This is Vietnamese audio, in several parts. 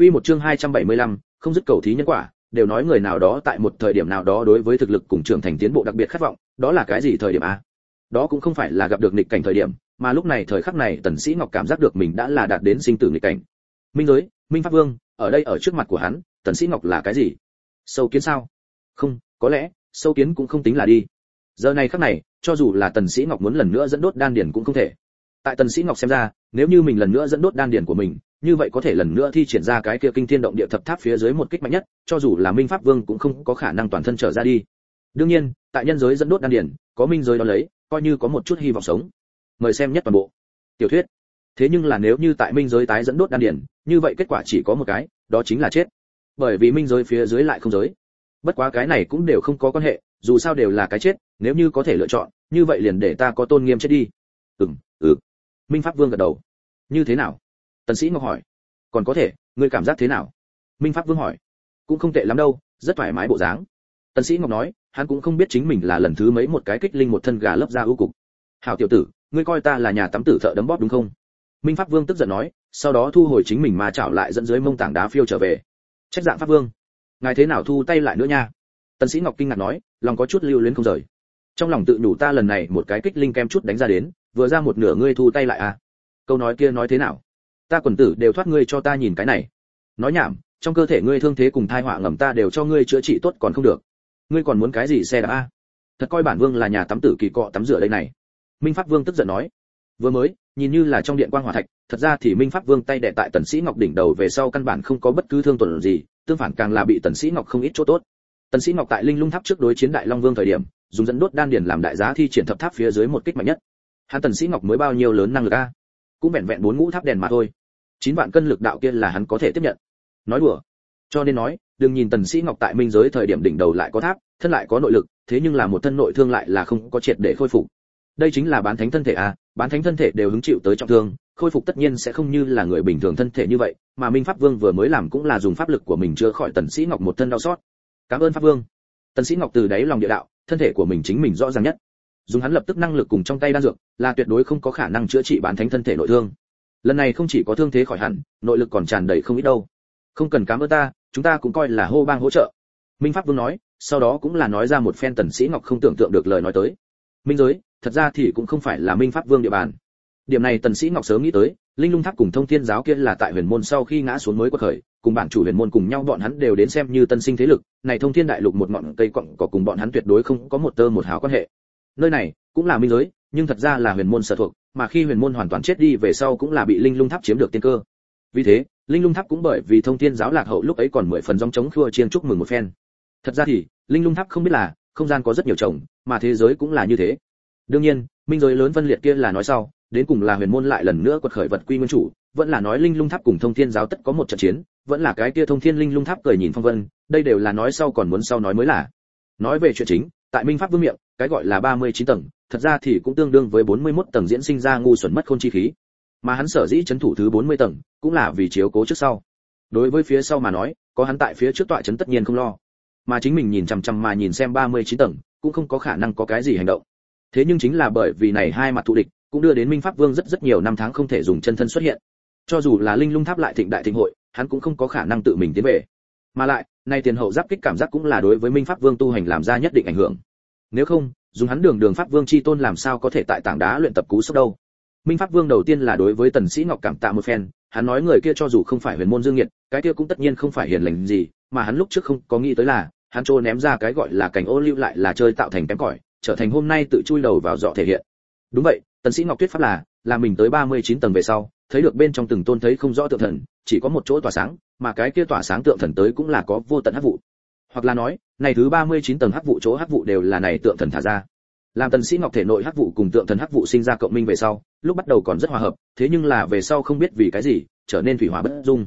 Quy một chương 275, không dứt cầu thí nhân quả, đều nói người nào đó tại một thời điểm nào đó đối với thực lực cùng trưởng thành tiến bộ đặc biệt khát vọng, đó là cái gì thời điểm a? Đó cũng không phải là gặp được nghịch cảnh thời điểm, mà lúc này thời khắc này Tần Sĩ Ngọc cảm giác được mình đã là đạt đến sinh tử nghịch cảnh. Minh giới, Minh Pháp Vương, ở đây ở trước mặt của hắn, Tần Sĩ Ngọc là cái gì? Sâu kiến sao? Không, có lẽ, sâu kiến cũng không tính là đi. Giờ này khắc này, cho dù là Tần Sĩ Ngọc muốn lần nữa dẫn đốt đan điển cũng không thể. Tại Tần Sĩ Ngọc xem ra, nếu như mình lần nữa dẫn đốt đan điển của mình, như vậy có thể lần nữa thi triển ra cái kia kinh thiên động địa thập tháp phía dưới một kích mạnh nhất, cho dù là Minh Pháp Vương cũng không có khả năng toàn thân trở ra đi. Đương nhiên, tại nhân giới dẫn đốt đan điển, có minh giới đó lấy, coi như có một chút hy vọng sống. Mời xem nhất toàn bộ. Tiểu thuyết. Thế nhưng là nếu như tại minh giới tái dẫn đốt đan điển, như vậy kết quả chỉ có một cái, đó chính là chết. Bởi vì minh giới phía dưới lại không giới. Bất quá cái này cũng đều không có quan hệ, dù sao đều là cái chết, nếu như có thể lựa chọn, như vậy liền để ta có tôn nghiêm chết đi. Ừm, ừ. Minh Pháp Vương gật đầu. Như thế nào? Tần Sĩ Ngọc hỏi. Còn có thể, ngươi cảm giác thế nào? Minh Pháp Vương hỏi. Cũng không tệ lắm đâu, rất thoải mái bộ dáng. Tần Sĩ Ngọc nói, hắn cũng không biết chính mình là lần thứ mấy một cái kích linh một thân gà lấp ra ưu cục. Hảo tiểu tử, ngươi coi ta là nhà tắm tử thợ đấm bóp đúng không? Minh Pháp Vương tức giận nói, sau đó thu hồi chính mình mà chảo lại dẫn dưới mông tảng đá phiêu trở về. Trách dạng Pháp Vương, ngài thế nào thu tay lại nữa nha? Tần Sĩ Ngọc kinh ngạc nói, lòng có chút lưu luyến không rời. Trong lòng tự nhủ ta lần này một cái kích linh kem chút đánh ra đến, vừa ra một nửa ngươi thu tay lại à? Câu nói kia nói thế nào? Ta quần tử đều thoát ngươi cho ta nhìn cái này. Nói nhảm, trong cơ thể ngươi thương thế cùng thai họa ngầm ta đều cho ngươi chữa trị tốt còn không được. Ngươi còn muốn cái gì xe đạp a? Thật coi bản vương là nhà tắm tử kỳ cọ tắm rửa đây này. Minh Pháp Vương tức giận nói. Vừa mới, nhìn như là trong điện quang hỏa thạch, thật ra thì Minh Pháp Vương tay đè tại Tần Sĩ Ngọc đỉnh đầu về sau căn bản không có bất cứ thương tổn gì, tương phản càng là bị Tần Sĩ Ngọc không ít chỗ tốt. Tần Sĩ Ngọc tại Linh Lung Tháp trước đối chiến Đại Long Vương thời điểm, dùng dẫn đốt đan điền làm đại giá thi triển thập tháp phía dưới một kích mạnh nhất. Hắn Tần Sĩ Ngọc mới bao nhiêu lớn năng lực a? Cũng vẹn vẹn bốn ngũ tháp đèn mà thôi. Chín vạn cân lực đạo kia là hắn có thể tiếp nhận. Nói đùa. Cho nên nói, đừng nhìn Tần Sĩ Ngọc tại minh giới thời điểm đỉnh đầu lại có tháp, thân lại có nội lực, thế nhưng là một thân nội thương lại là không có triệt để khôi phục. Đây chính là bán thánh thân thể à bán thánh thân thể đều hứng chịu tới trọng thương, khôi phục tất nhiên sẽ không như là người bình thường thân thể như vậy, mà Minh Pháp Vương vừa mới làm cũng là dùng pháp lực của mình chữa khỏi Tần Sĩ Ngọc một thân đau sót. Cảm ơn Pháp Vương. Tần Sĩ Ngọc từ đáy lòng địa đạo, thân thể của mình chính mình rõ ràng nhất. Dùng hắn lập tức năng lực cùng trong tay đan dược, là tuyệt đối không có khả năng chữa trị bán thánh thân thể nội thương. Lần này không chỉ có thương thế khỏi hẳn, nội lực còn tràn đầy không ít đâu. Không cần cảm ơn ta, chúng ta cũng coi là hô bang hỗ trợ. Minh Pháp Vương nói, sau đó cũng là nói ra một phen Tần Sĩ Ngọc không tưởng tượng được lời nói tới. Minh giới, thật ra thì cũng không phải là Minh Pháp Vương địa bàn. Điểm này Tần Sĩ Ngọc sớm nghĩ tới, Linh Lung Tháp cùng Thông Thiên giáo kia là tại Huyền môn sau khi ngã xuống mới quật khởi, cùng bản chủ Huyền môn cùng nhau bọn hắn đều đến xem như tân sinh thế lực, này Thông Thiên đại lục một ngọn cây cọng có cùng bọn hắn tuyệt đối không có một tơ một hào quan hệ. Nơi này cũng là minh giới, nhưng thật ra là Huyền môn sở thuộc, mà khi Huyền môn hoàn toàn chết đi về sau cũng là bị Linh Lung Tháp chiếm được tiên cơ. Vì thế, Linh Lung Tháp cũng bởi vì Thông Thiên giáo lạc hậu lúc ấy còn mười phần dòng chống khua chiên chúc mừng một phen. Thật ra thì, Linh Lung Tháp không biết là, không gian có rất nhiều chồng, mà thế giới cũng là như thế. Đương nhiên, minh giới lớn phân liệt kia là nói sau, đến cùng là huyền môn lại lần nữa quật khởi vật quy nguyên chủ vẫn là nói linh lung tháp cùng thông thiên giáo tất có một trận chiến vẫn là cái kia thông thiên linh lung tháp cười nhìn phong vân đây đều là nói sau còn muốn sau nói mới là nói về chuyện chính tại minh pháp vương miệng cái gọi là 39 tầng, thật ra thì cũng tương đương với 41 tầng diễn sinh ra ngu xuẩn mất khôn chi khí. Mà hắn sở dĩ chấn thủ thứ 40 tầng, cũng là vì chiếu cố trước sau. Đối với phía sau mà nói, có hắn tại phía trước tọa chấn tất nhiên không lo. Mà chính mình nhìn chằm chằm mà nhìn xem 39 tầng, cũng không có khả năng có cái gì hành động. Thế nhưng chính là bởi vì này hai mặt thù địch, cũng đưa đến minh pháp vương rất rất nhiều năm tháng không thể dùng chân thân xuất hiện. Cho dù là linh lung tháp lại thịnh đại thịnh hội, hắn cũng không có khả năng tự mình tiến về. Mà lại, nay tiền hậu giáp kích cảm giác cũng là đối với minh pháp vương tu hành làm ra nhất định ảnh hưởng nếu không, dùng hắn đường đường pháp vương chi tôn làm sao có thể tại tảng đá luyện tập cú sốc đâu? Minh pháp vương đầu tiên là đối với tần sĩ ngọc cảm tạ một phen, hắn nói người kia cho dù không phải huyền môn dương nghiệt, cái kia cũng tất nhiên không phải hiền lành gì, mà hắn lúc trước không có nghĩ tới là, hắn trô ném ra cái gọi là cảnh ô lưu lại là chơi tạo thành kém cỏi, trở thành hôm nay tự chui đầu vào dọ thể hiện. Đúng vậy, tần sĩ ngọc tuyết pháp là là mình tới 39 tầng về sau, thấy được bên trong từng tôn thấy không rõ tượng thần, chỉ có một chỗ tỏa sáng, mà cái kia tỏa sáng tượng thần tới cũng là có vô tận hắc vụ hoặc là nói, này thứ 39 tầng hắc vụ chỗ hắc vụ đều là này tượng thần thả ra. Làm tần sĩ ngọc thể nội hắc vụ cùng tượng thần hắc vụ sinh ra cộng minh về sau, lúc bắt đầu còn rất hòa hợp, thế nhưng là về sau không biết vì cái gì, trở nên thủy hỏa bất dung.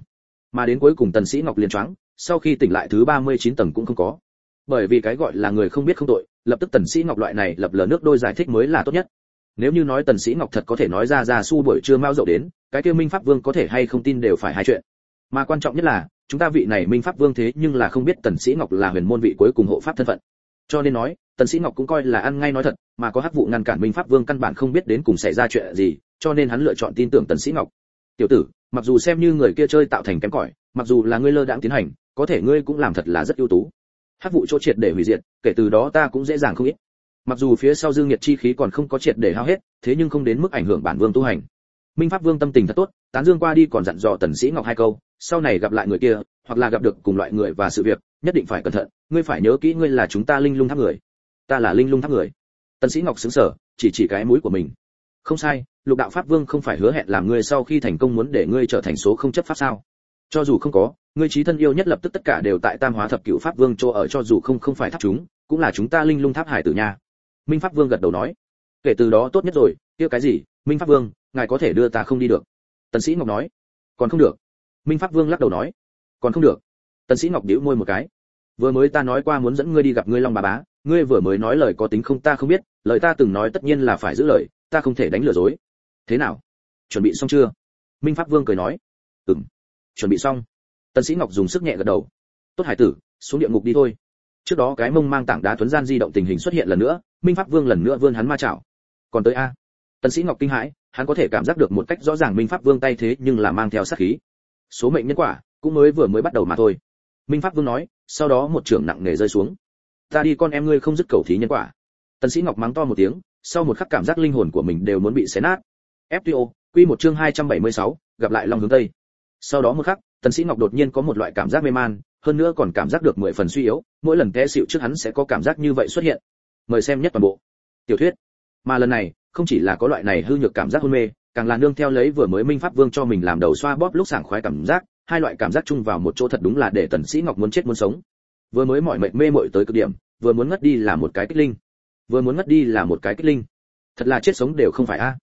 Mà đến cuối cùng tần sĩ ngọc liền choáng, sau khi tỉnh lại thứ 39 tầng cũng không có. Bởi vì cái gọi là người không biết không tội, lập tức tần sĩ ngọc loại này lập lờ nước đôi giải thích mới là tốt nhất. Nếu như nói tần sĩ ngọc thật có thể nói ra ra su buổi trưa mau dậu đến, cái kia minh pháp vương có thể hay không tin đều phải hai chuyện. Mà quan trọng nhất là chúng ta vị này minh pháp vương thế nhưng là không biết tần sĩ ngọc là huyền môn vị cuối cùng hộ pháp thân phận. Cho nên nói, tần sĩ ngọc cũng coi là ăn ngay nói thật, mà có hắc vụ ngăn cản minh pháp vương căn bản không biết đến cùng xảy ra chuyện gì, cho nên hắn lựa chọn tin tưởng tần sĩ ngọc. Tiểu tử, mặc dù xem như người kia chơi tạo thành kém cỏi, mặc dù là ngươi lơ đãng tiến hành, có thể ngươi cũng làm thật là rất ưu tú. Hắc vụ chỗ triệt để hủy diệt, kể từ đó ta cũng dễ dàng không ít. Mặc dù phía sau dương nhiệt chi khí còn không có triệt để hao hết, thế nhưng không đến mức ảnh hưởng bản vương tu hành. Minh pháp vương tâm tình thật tốt, tán dương qua đi còn dặn dò tần sĩ ngọc hai câu sau này gặp lại người kia, hoặc là gặp được cùng loại người và sự việc, nhất định phải cẩn thận, ngươi phải nhớ kỹ ngươi là chúng ta linh lung tháp người. Ta là linh lung tháp người. Tần sĩ ngọc sững sờ, chỉ chỉ cái mũi của mình. Không sai, lục đạo pháp vương không phải hứa hẹn làm ngươi sau khi thành công muốn để ngươi trở thành số không chấp pháp sao? Cho dù không có, ngươi trí thân yêu nhất lập tức tất cả đều tại tam hóa thập cửu pháp vương chỗ ở cho dù không không phải tháp chúng, cũng là chúng ta linh lung tháp hải tử nha. Minh pháp vương gật đầu nói. Kể từ đó tốt nhất rồi, kia cái gì? Minh pháp vương, ngài có thể đưa ta không đi được. Tần sĩ ngọc nói. Còn không được minh pháp vương lắc đầu nói, còn không được. Tần sĩ ngọc điếu môi một cái. Vừa mới ta nói qua muốn dẫn ngươi đi gặp ngươi long bà bá, ngươi vừa mới nói lời có tính không ta không biết, lời ta từng nói tất nhiên là phải giữ lời, ta không thể đánh lừa dối. Thế nào? Chuẩn bị xong chưa? Minh pháp vương cười nói, ừm, chuẩn bị xong. Tần sĩ ngọc dùng sức nhẹ gật đầu. Tốt hải tử, xuống địa ngục đi thôi. Trước đó cái mông mang tảng đá tuấn gian di động tình hình xuất hiện lần nữa, minh pháp vương lần nữa vươn hắn ma chảo. Còn tới a? Tần sĩ ngọc kinh hãi, hắn có thể cảm giác được một cách rõ ràng minh pháp vương tay thế nhưng là mang theo sát khí số mệnh nhân quả cũng mới vừa mới bắt đầu mà thôi. Minh pháp vương nói sau đó một trường nặng nề rơi xuống. Ta đi con em ngươi không dứt cầu thí nhân quả. Tần sĩ ngọc mắng to một tiếng sau một khắc cảm giác linh hồn của mình đều muốn bị xé nát. Fto quy một chương 276, gặp lại long hướng tây. Sau đó một khắc tần sĩ ngọc đột nhiên có một loại cảm giác mê man hơn nữa còn cảm giác được mười phần suy yếu mỗi lần té xịu trước hắn sẽ có cảm giác như vậy xuất hiện. Mời xem nhất toàn bộ. Tiểu thuyết. Mà lần này không chỉ là có loại này hư nhược cảm giác hôn mê càng là nương theo lấy vừa mới minh pháp vương cho mình làm đầu xoa bóp lúc sảng khoái cảm giác, hai loại cảm giác chung vào một chỗ thật đúng là để tần sĩ ngọc muốn chết muốn sống. Vừa mới mỏi mệt mê mội tới cực điểm, vừa muốn ngất đi là một cái kích linh. Vừa muốn ngất đi là một cái kích linh. Thật là chết sống đều không phải a.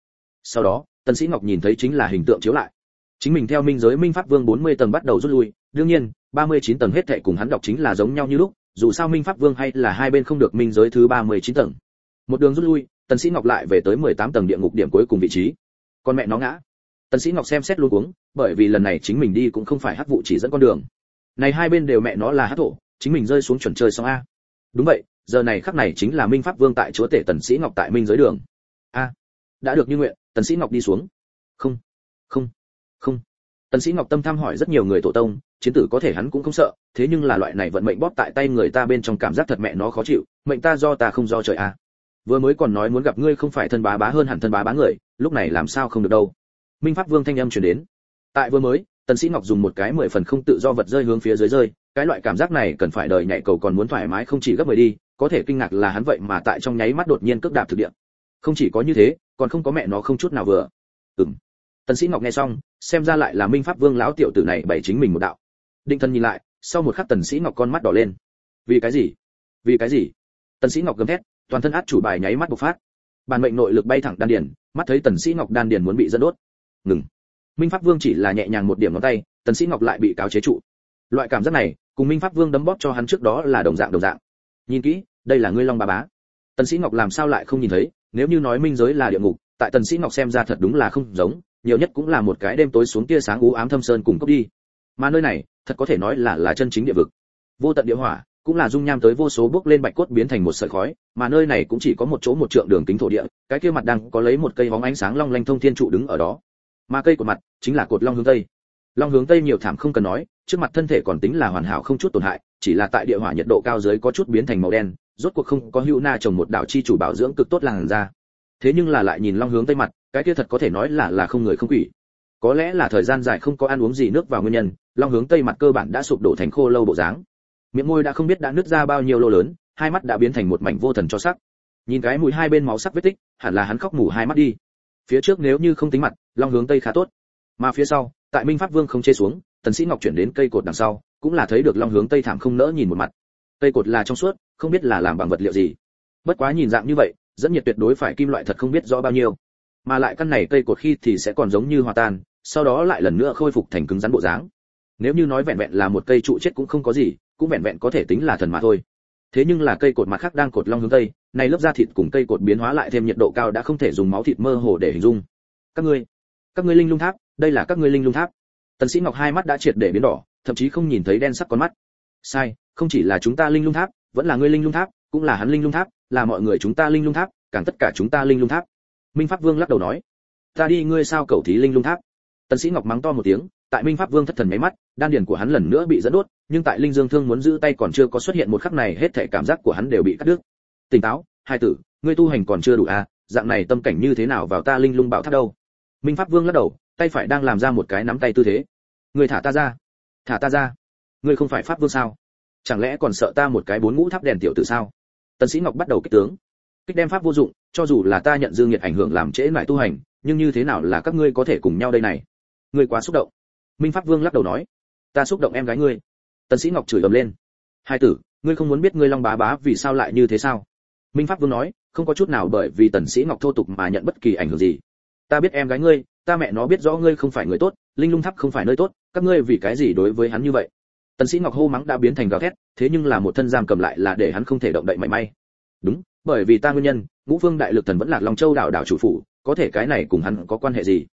Sau đó, tần sĩ ngọc nhìn thấy chính là hình tượng chiếu lại. Chính mình theo minh giới minh pháp vương 40 tầng bắt đầu rút lui, đương nhiên 39 tầng hết thệ cùng hắn đọc chính là giống nhau như lúc, dù sao minh pháp vương hay là hai bên không được minh giới thứ 39 tầng. Một đường rút lui, tần sĩ ngọc lại về tới 18 tầng địa ngục điểm cuối cùng vị trí con mẹ nó ngã. Tần sĩ ngọc xem xét luôn uống bởi vì lần này chính mình đi cũng không phải hắc vụ chỉ dẫn con đường. Này hai bên đều mẹ nó là hắc thổ, chính mình rơi xuống chuẩn chơi xong a. Đúng vậy, giờ này khắc này chính là minh pháp vương tại chúa tể tần sĩ ngọc tại minh giới đường. A, đã được như nguyện, tần sĩ ngọc đi xuống. Không không không. Tần sĩ ngọc tâm tham hỏi rất nhiều người tổ tông, chiến tử có thể hắn cũng không sợ, thế nhưng là loại này vận mệnh bóp tại tay người ta bên trong cảm giác thật mẹ nó khó chịu, mệnh ta do ta không do trời a. Vừa mới còn nói muốn gặp ngươi không phải thân bá bá hơn hẳn thân bá bá người lúc này làm sao không được đâu. Minh pháp vương thanh âm truyền đến. Tại vừa mới, tần sĩ ngọc dùng một cái mười phần không tự do vật rơi hướng phía dưới rơi, cái loại cảm giác này cần phải đời nhảy cầu còn muốn thoải mái không chỉ gấp mười đi, có thể kinh ngạc là hắn vậy mà tại trong nháy mắt đột nhiên cước đạp thực địa. Không chỉ có như thế, còn không có mẹ nó không chút nào vừa. Ừm. Tần sĩ ngọc nghe xong, xem ra lại là minh pháp vương lão tiểu tử này bày chính mình một đạo. Định thân nhìn lại, sau một khắc tần sĩ ngọc con mắt đỏ lên. Vì cái gì? Vì cái gì? Tần sĩ ngọc gầm thét, toàn thân át chủ bài nháy mắt bộc phát bản mệnh nội lực bay thẳng đan điền, mắt thấy tần sĩ ngọc đan điền muốn bị dẫn đốt. Ngừng. Minh pháp vương chỉ là nhẹ nhàng một điểm ngón tay, tần sĩ ngọc lại bị cáo chế trụ. Loại cảm giác này, cùng minh pháp vương đấm bóp cho hắn trước đó là đồng dạng đồng dạng. Nhìn kỹ, đây là ngươi long bà bá. Tần sĩ ngọc làm sao lại không nhìn thấy, nếu như nói minh giới là địa ngục, tại tần sĩ ngọc xem ra thật đúng là không giống, nhiều nhất cũng là một cái đêm tối xuống tia sáng u ám thâm sơn cùng cốc đi. Mà nơi này, thật có thể nói là là chân chính địa vực. Vô tận địa hỏa cũng là dung nham tới vô số bước lên bạch cốt biến thành một sợi khói, mà nơi này cũng chỉ có một chỗ một trượng đường kính thổ địa, cái kia mặt đang có lấy một cây bóng ánh sáng long lanh thông thiên trụ đứng ở đó. Mà cây của mặt chính là cột long hướng tây. Long hướng tây nhiều thảm không cần nói, trước mặt thân thể còn tính là hoàn hảo không chút tổn hại, chỉ là tại địa hỏa nhiệt độ cao dưới có chút biến thành màu đen, rốt cuộc không có hữu na trồng một đạo chi chủ bảo dưỡng cực tốt làn ra. thế nhưng là lại nhìn long hướng tây mặt, cái kia thật có thể nói là là không người không quỷ. Có lẽ là thời gian dài không có ăn uống gì nước vào nguyên nhân, long hướng tây mặt cơ bản đã sụp đổ thành khô lâu bộ dáng miệng môi đã không biết đã nứt ra bao nhiêu lô lớn, hai mắt đã biến thành một mảnh vô thần cho sắc. Nhìn cái mũi hai bên máu sắc vết tích, hẳn là hắn khóc mù hai mắt đi. Phía trước nếu như không tính mặt, long hướng tây khá tốt. Mà phía sau, tại minh pháp vương không chê xuống, tần sĩ ngọc chuyển đến cây cột đằng sau, cũng là thấy được long hướng tây thảm không nỡ nhìn một mặt. Cây cột là trong suốt, không biết là làm bằng vật liệu gì. Bất quá nhìn dạng như vậy, dẫn nhiệt tuyệt đối phải kim loại thật không biết rõ bao nhiêu. Mà lại căn này cây cột khi thì sẽ còn giống như hòa tan, sau đó lại lần nữa khôi phục thành cứng rắn bộ dáng. Nếu như nói vẹn vẹn là một cây trụ chết cũng không có gì cũng vẹn vẹn có thể tính là thần mà thôi. Thế nhưng là cây cột mặt khác đang cột long hướng tây, này lớp da thịt cùng cây cột biến hóa lại thêm nhiệt độ cao đã không thể dùng máu thịt mơ hồ để hình dung. Các ngươi các ngươi linh lung tháp, đây là các ngươi linh lung tháp. Tần sĩ ngọc hai mắt đã triệt để biến đỏ, thậm chí không nhìn thấy đen sắc con mắt. Sai, không chỉ là chúng ta linh lung tháp, vẫn là ngươi linh lung tháp, cũng là hắn linh lung tháp, là mọi người chúng ta linh lung tháp, càng tất cả chúng ta linh lung tháp. Minh pháp vương lắc đầu nói, ta đi, ngươi sao cầu thí linh lung tháp? Tần sĩ ngọc mắng to một tiếng tại minh pháp vương thất thần mấy mắt, đan điền của hắn lần nữa bị dẫn đốt, nhưng tại linh dương thương muốn giữ tay còn chưa có xuất hiện một khắc này, hết thể cảm giác của hắn đều bị cắt đứt. Tỉnh táo, hai tử, ngươi tu hành còn chưa đủ à dạng này tâm cảnh như thế nào vào ta linh lung bảo tháp đâu? Minh pháp vương lắc đầu, tay phải đang làm ra một cái nắm tay tư thế. Ngươi thả ta ra, thả ta ra. Ngươi không phải pháp vương sao? Chẳng lẽ còn sợ ta một cái bốn ngũ tháp đèn tiểu tử sao? Tần sĩ ngọc bắt đầu kích tướng. Kích đem pháp vô dụng, cho dù là ta nhận dương nhiệt ảnh hưởng làm trễ lại tu hành, nhưng như thế nào là các ngươi có thể cùng nhau đây này? Ngươi quá xúc động minh pháp vương lắc đầu nói, ta xúc động em gái ngươi. Tần sĩ ngọc chửi ầm lên, hai tử, ngươi không muốn biết ngươi long bá bá vì sao lại như thế sao? Minh pháp vương nói, không có chút nào bởi vì tần sĩ ngọc thô tục mà nhận bất kỳ ảnh hưởng gì. Ta biết em gái ngươi, ta mẹ nó biết rõ ngươi không phải người tốt, linh lung tháp không phải nơi tốt, các ngươi vì cái gì đối với hắn như vậy? Tần sĩ ngọc hô mắng đã biến thành gào thét, thế nhưng là một thân giam cầm lại là để hắn không thể động đậy mảy may. Đúng, bởi vì ta nguyên nhân, ngũ vương đại lực thần vẫn lạc long châu đảo đảo chủ phủ, có thể cái này cùng hắn có quan hệ gì?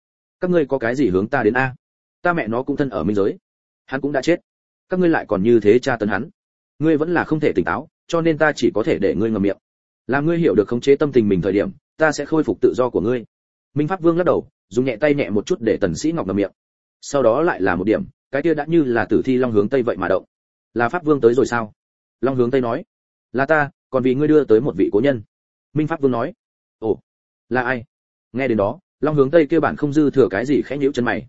Các ngươi có cái gì hướng ta đến a? Ta mẹ nó cũng thân ở minh giới. Hắn cũng đã chết. Các ngươi lại còn như thế tra tấn hắn. Ngươi vẫn là không thể tỉnh táo, cho nên ta chỉ có thể để ngươi ngậm miệng. Làm ngươi hiểu được khống chế tâm tình mình thời điểm, ta sẽ khôi phục tự do của ngươi. Minh pháp vương lắc đầu, dùng nhẹ tay nhẹ một chút để tần sĩ ngọc ngậm miệng. Sau đó lại là một điểm, cái kia đã như là tử thi long hướng tây vậy mà động. Là pháp vương tới rồi sao? Long hướng tây nói. Là ta, còn vì ngươi đưa tới một vị cố nhân. Minh pháp vương nói. Ồ, là ai? Nghe đến đó, long hướng tây kia bản không dư thừa cái gì khẽ nhíu chân mày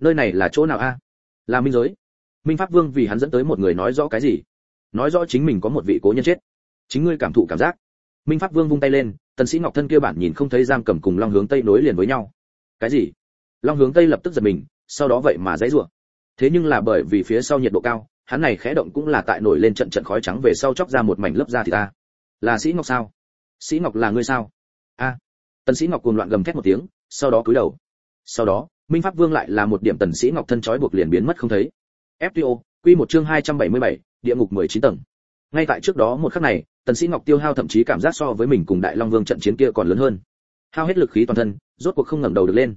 nơi này là chỗ nào a? Là minh giới. Minh pháp vương vì hắn dẫn tới một người nói rõ cái gì? Nói rõ chính mình có một vị cố nhân chết. Chính ngươi cảm thụ cảm giác. Minh pháp vương vung tay lên, tần sĩ ngọc thân kia bản nhìn không thấy giam cầm cùng long hướng tây nối liền với nhau. Cái gì? Long hướng tây lập tức giật mình, sau đó vậy mà dãy rủa. Thế nhưng là bởi vì phía sau nhiệt độ cao, hắn này khẽ động cũng là tại nổi lên trận trận khói trắng về sau chóc ra một mảnh lớp da thì ta. Là sĩ ngọc sao? Sĩ ngọc là ngươi sao? A. Tần sĩ ngọc cuồng loạn gầm thét một tiếng, sau đó cúi đầu. Sau đó minh pháp vương lại là một điểm tần sĩ ngọc thân trói buộc liền biến mất không thấy. Fto quy một chương 277, địa ngục 19 tầng. Ngay tại trước đó một khắc này tần sĩ ngọc tiêu hao thậm chí cảm giác so với mình cùng đại long vương trận chiến kia còn lớn hơn. Hao hết lực khí toàn thân rốt cuộc không ngẩng đầu được lên.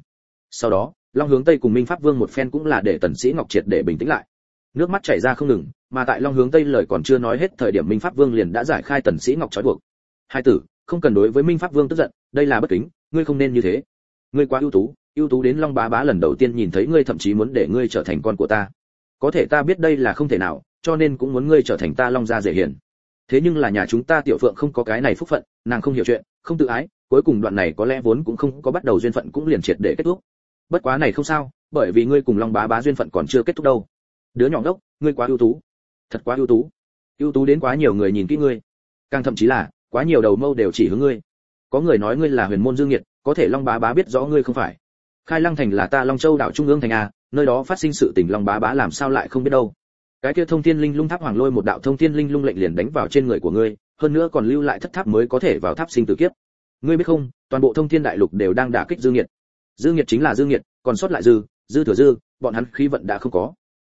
Sau đó long hướng tây cùng minh pháp vương một phen cũng là để tần sĩ ngọc triệt để bình tĩnh lại. Nước mắt chảy ra không ngừng mà tại long hướng tây lời còn chưa nói hết thời điểm minh pháp vương liền đã giải khai tần sĩ ngọc trói buộc. Hai tử không cần đối với minh pháp vương tức giận đây là bất kính ngươi không nên như thế. Ngươi quá ưu tú ưu tú đến long bá bá lần đầu tiên nhìn thấy ngươi, thậm chí muốn để ngươi trở thành con của ta. Có thể ta biết đây là không thể nào, cho nên cũng muốn ngươi trở thành ta long gia dễ hiền. Thế nhưng là nhà chúng ta tiểu phượng không có cái này phúc phận, nàng không hiểu chuyện, không tự ái, cuối cùng đoạn này có lẽ vốn cũng không có bắt đầu duyên phận cũng liền triệt để kết thúc. Bất quá này không sao, bởi vì ngươi cùng long bá bá duyên phận còn chưa kết thúc đâu. Đứa nhỏ đốc ngươi quá ưu tú. Thật quá ưu tú. Ưu tú đến quá nhiều người nhìn kỹ ngươi. Càng thậm chí là, quá nhiều đầu mâu đều chỉ hướng ngươi. Có người nói ngươi là huyền môn dương nghiệt có thể long bá bá biết rõ ngươi không phải khai lăng thành là ta long châu đảo trung ương thành a, nơi đó phát sinh sự tình long bá bá làm sao lại không biết đâu. Cái kia thông thiên linh lung tháp hoàng lôi một đạo thông thiên linh lung lệnh liền đánh vào trên người của ngươi, hơn nữa còn lưu lại thất tháp mới có thể vào tháp sinh tử kiếp. Ngươi biết không, toàn bộ thông thiên đại lục đều đang đả kích dương nghiệt. Dương nghiệt chính là dương nghiệt, còn sót lại dư dư thừa dư, bọn hắn khí vận đã không có.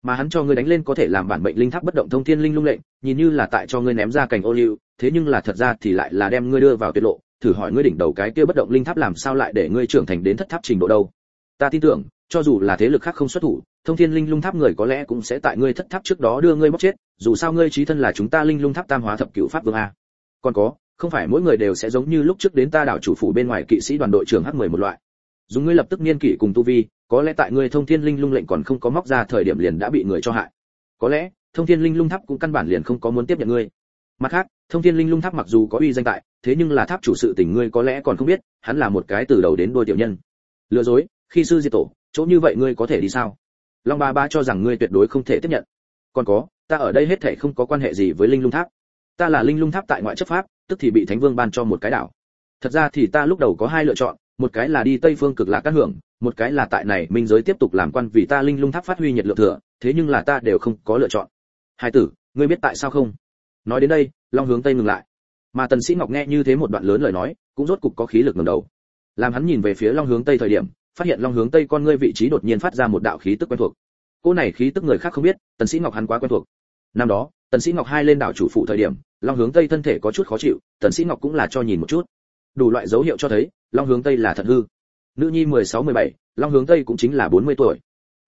Mà hắn cho ngươi đánh lên có thể làm bản mệnh linh tháp bất động thông thiên linh lung lệnh, nhìn như là tại cho ngươi ném ra cành ô liu, thế nhưng là thật ra thì lại là đem ngươi đưa vào tuyệt lộ, thử hỏi ngươi đỉnh đầu cái kia bất động linh tháp làm sao lại để ngươi trưởng thành đến thất tháp trình độ đâu? Ta tin tưởng, cho dù là thế lực khác không xuất thủ, thông thiên linh lung tháp người có lẽ cũng sẽ tại ngươi thất tháp trước đó đưa ngươi bóc chết, dù sao ngươi trí thân là chúng ta linh lung tháp tam hóa thập cửu pháp vương a. Còn có, không phải mỗi người đều sẽ giống như lúc trước đến ta đảo chủ phủ bên ngoài kỵ sĩ đoàn đội trưởng h 10 một loại. Dùng ngươi lập tức niên kỷ cùng tu vi, có lẽ tại ngươi thông thiên linh lung lệnh còn không có móc ra thời điểm liền đã bị người cho hại. Có lẽ, thông thiên linh lung tháp cũng căn bản liền không có muốn tiếp nhận ngươi. Mặt khác, thông thiên linh lung tháp mặc dù có uy danh tại, thế nhưng là tháp chủ sự tình ngươi có lẽ còn không biết, hắn là một cái từ đầu đến đôi tiểu nhân. Lừa dối khi sư diệt tổ, chỗ như vậy ngươi có thể đi sao? Long ba ba cho rằng ngươi tuyệt đối không thể tiếp nhận. Còn có, ta ở đây hết thể không có quan hệ gì với linh lung tháp. Ta là linh lung tháp tại ngoại chấp pháp, tức thì bị thánh vương ban cho một cái đảo. Thật ra thì ta lúc đầu có hai lựa chọn, một cái là đi tây phương cực lạc cát hưởng, một cái là tại này minh giới tiếp tục làm quan vì ta linh lung tháp phát huy nhiệt lượng thừa, thế nhưng là ta đều không có lựa chọn. Hai tử, ngươi biết tại sao không? Nói đến đây, long hướng tây ngừng lại. Mà tần sĩ ngọc nghe như thế một đoạn lớn lời nói, cũng rốt cục có khí lực ngẩng đầu. Làm hắn nhìn về phía long hướng tây thời điểm phát hiện long hướng tây con ngươi vị trí đột nhiên phát ra một đạo khí tức quen thuộc. Cô này khí tức người khác không biết tần sĩ ngọc hắn quá quen thuộc. Năm đó tần sĩ ngọc hai lên đảo chủ phụ thời điểm long hướng tây thân thể có chút khó chịu tần sĩ ngọc cũng là cho nhìn một chút. Đủ loại dấu hiệu cho thấy long hướng tây là thật hư. Nữ nhi 16 17, long hướng tây cũng chính là 40 tuổi.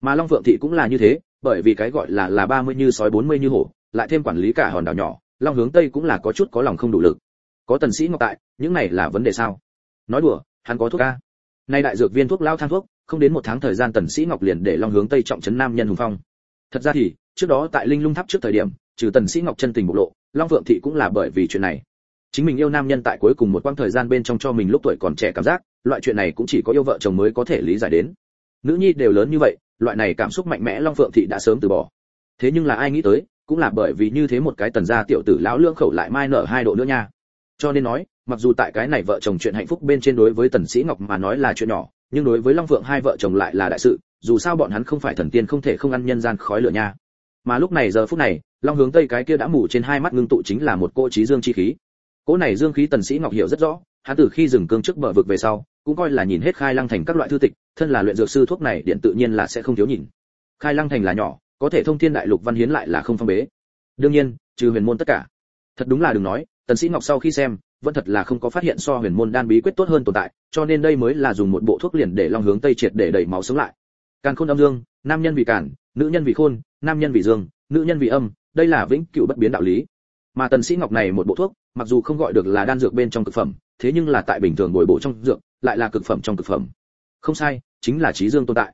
Mà long phượng thị cũng là như thế bởi vì cái gọi là là 30 như sói 40 như hổ lại thêm quản lý cả hòn đảo nhỏ long hướng tây cũng là có chút có lòng không đủ lực. Có tần sĩ ngọc tại những này là vấn đề sao? Nói đùa hắn có thuốc a nay đại dược viên thuốc lao thang thuốc, không đến một tháng thời gian tần sĩ ngọc liền để long hướng tây trọng trấn nam nhân hùng phong. Thật ra thì, trước đó tại linh lung tháp trước thời điểm, trừ tần sĩ ngọc chân tình bộc lộ, long vượng thị cũng là bởi vì chuyện này. Chính mình yêu nam nhân tại cuối cùng một quãng thời gian bên trong cho mình lúc tuổi còn trẻ cảm giác, loại chuyện này cũng chỉ có yêu vợ chồng mới có thể lý giải đến. Nữ nhi đều lớn như vậy, loại này cảm xúc mạnh mẽ long phượng thị đã sớm từ bỏ. Thế nhưng là ai nghĩ tới, cũng là bởi vì như thế một cái tần gia tiểu tử lão lương khẩu lại mai nở hai độ nữa nha. Cho nên nói mặc dù tại cái này vợ chồng chuyện hạnh phúc bên trên đối với tần sĩ ngọc mà nói là chuyện nhỏ, nhưng đối với long phượng hai vợ chồng lại là đại sự, dù sao bọn hắn không phải thần tiên không thể không ăn nhân gian khói lửa nha. Mà lúc này giờ phút này, long hướng tây cái kia đã mù trên hai mắt ngưng tụ chính là một cô trí dương chi khí. Cỗ này dương khí tần sĩ ngọc hiểu rất rõ, hắn từ khi dừng cương trước bờ vực về sau, cũng coi là nhìn hết khai lăng thành các loại thư tịch, thân là luyện dược sư thuốc này điện tự nhiên là sẽ không thiếu nhìn. Khai lăng thành là nhỏ, có thể thông thiên đại lục văn hiến lại là không phong bế. Đương nhiên, trừ huyền môn tất cả. Thật đúng là đừng nói, tần sĩ ngọc sau khi xem vẫn thật là không có phát hiện so huyền môn đan bí quyết tốt hơn tồn tại, cho nên đây mới là dùng một bộ thuốc liền để long hướng tây triệt để đẩy máu sống lại. Càn khôn âm dương, nam nhân vì cản nữ nhân vì khôn, nam nhân vì dương, nữ nhân vì âm, đây là vĩnh cửu bất biến đạo lý. Mà tần sĩ ngọc này một bộ thuốc, mặc dù không gọi được là đan dược bên trong cực phẩm, thế nhưng là tại bình thường bồi bổ trong dược, lại là cực phẩm trong cực phẩm. Không sai, chính là trí dương tồn tại.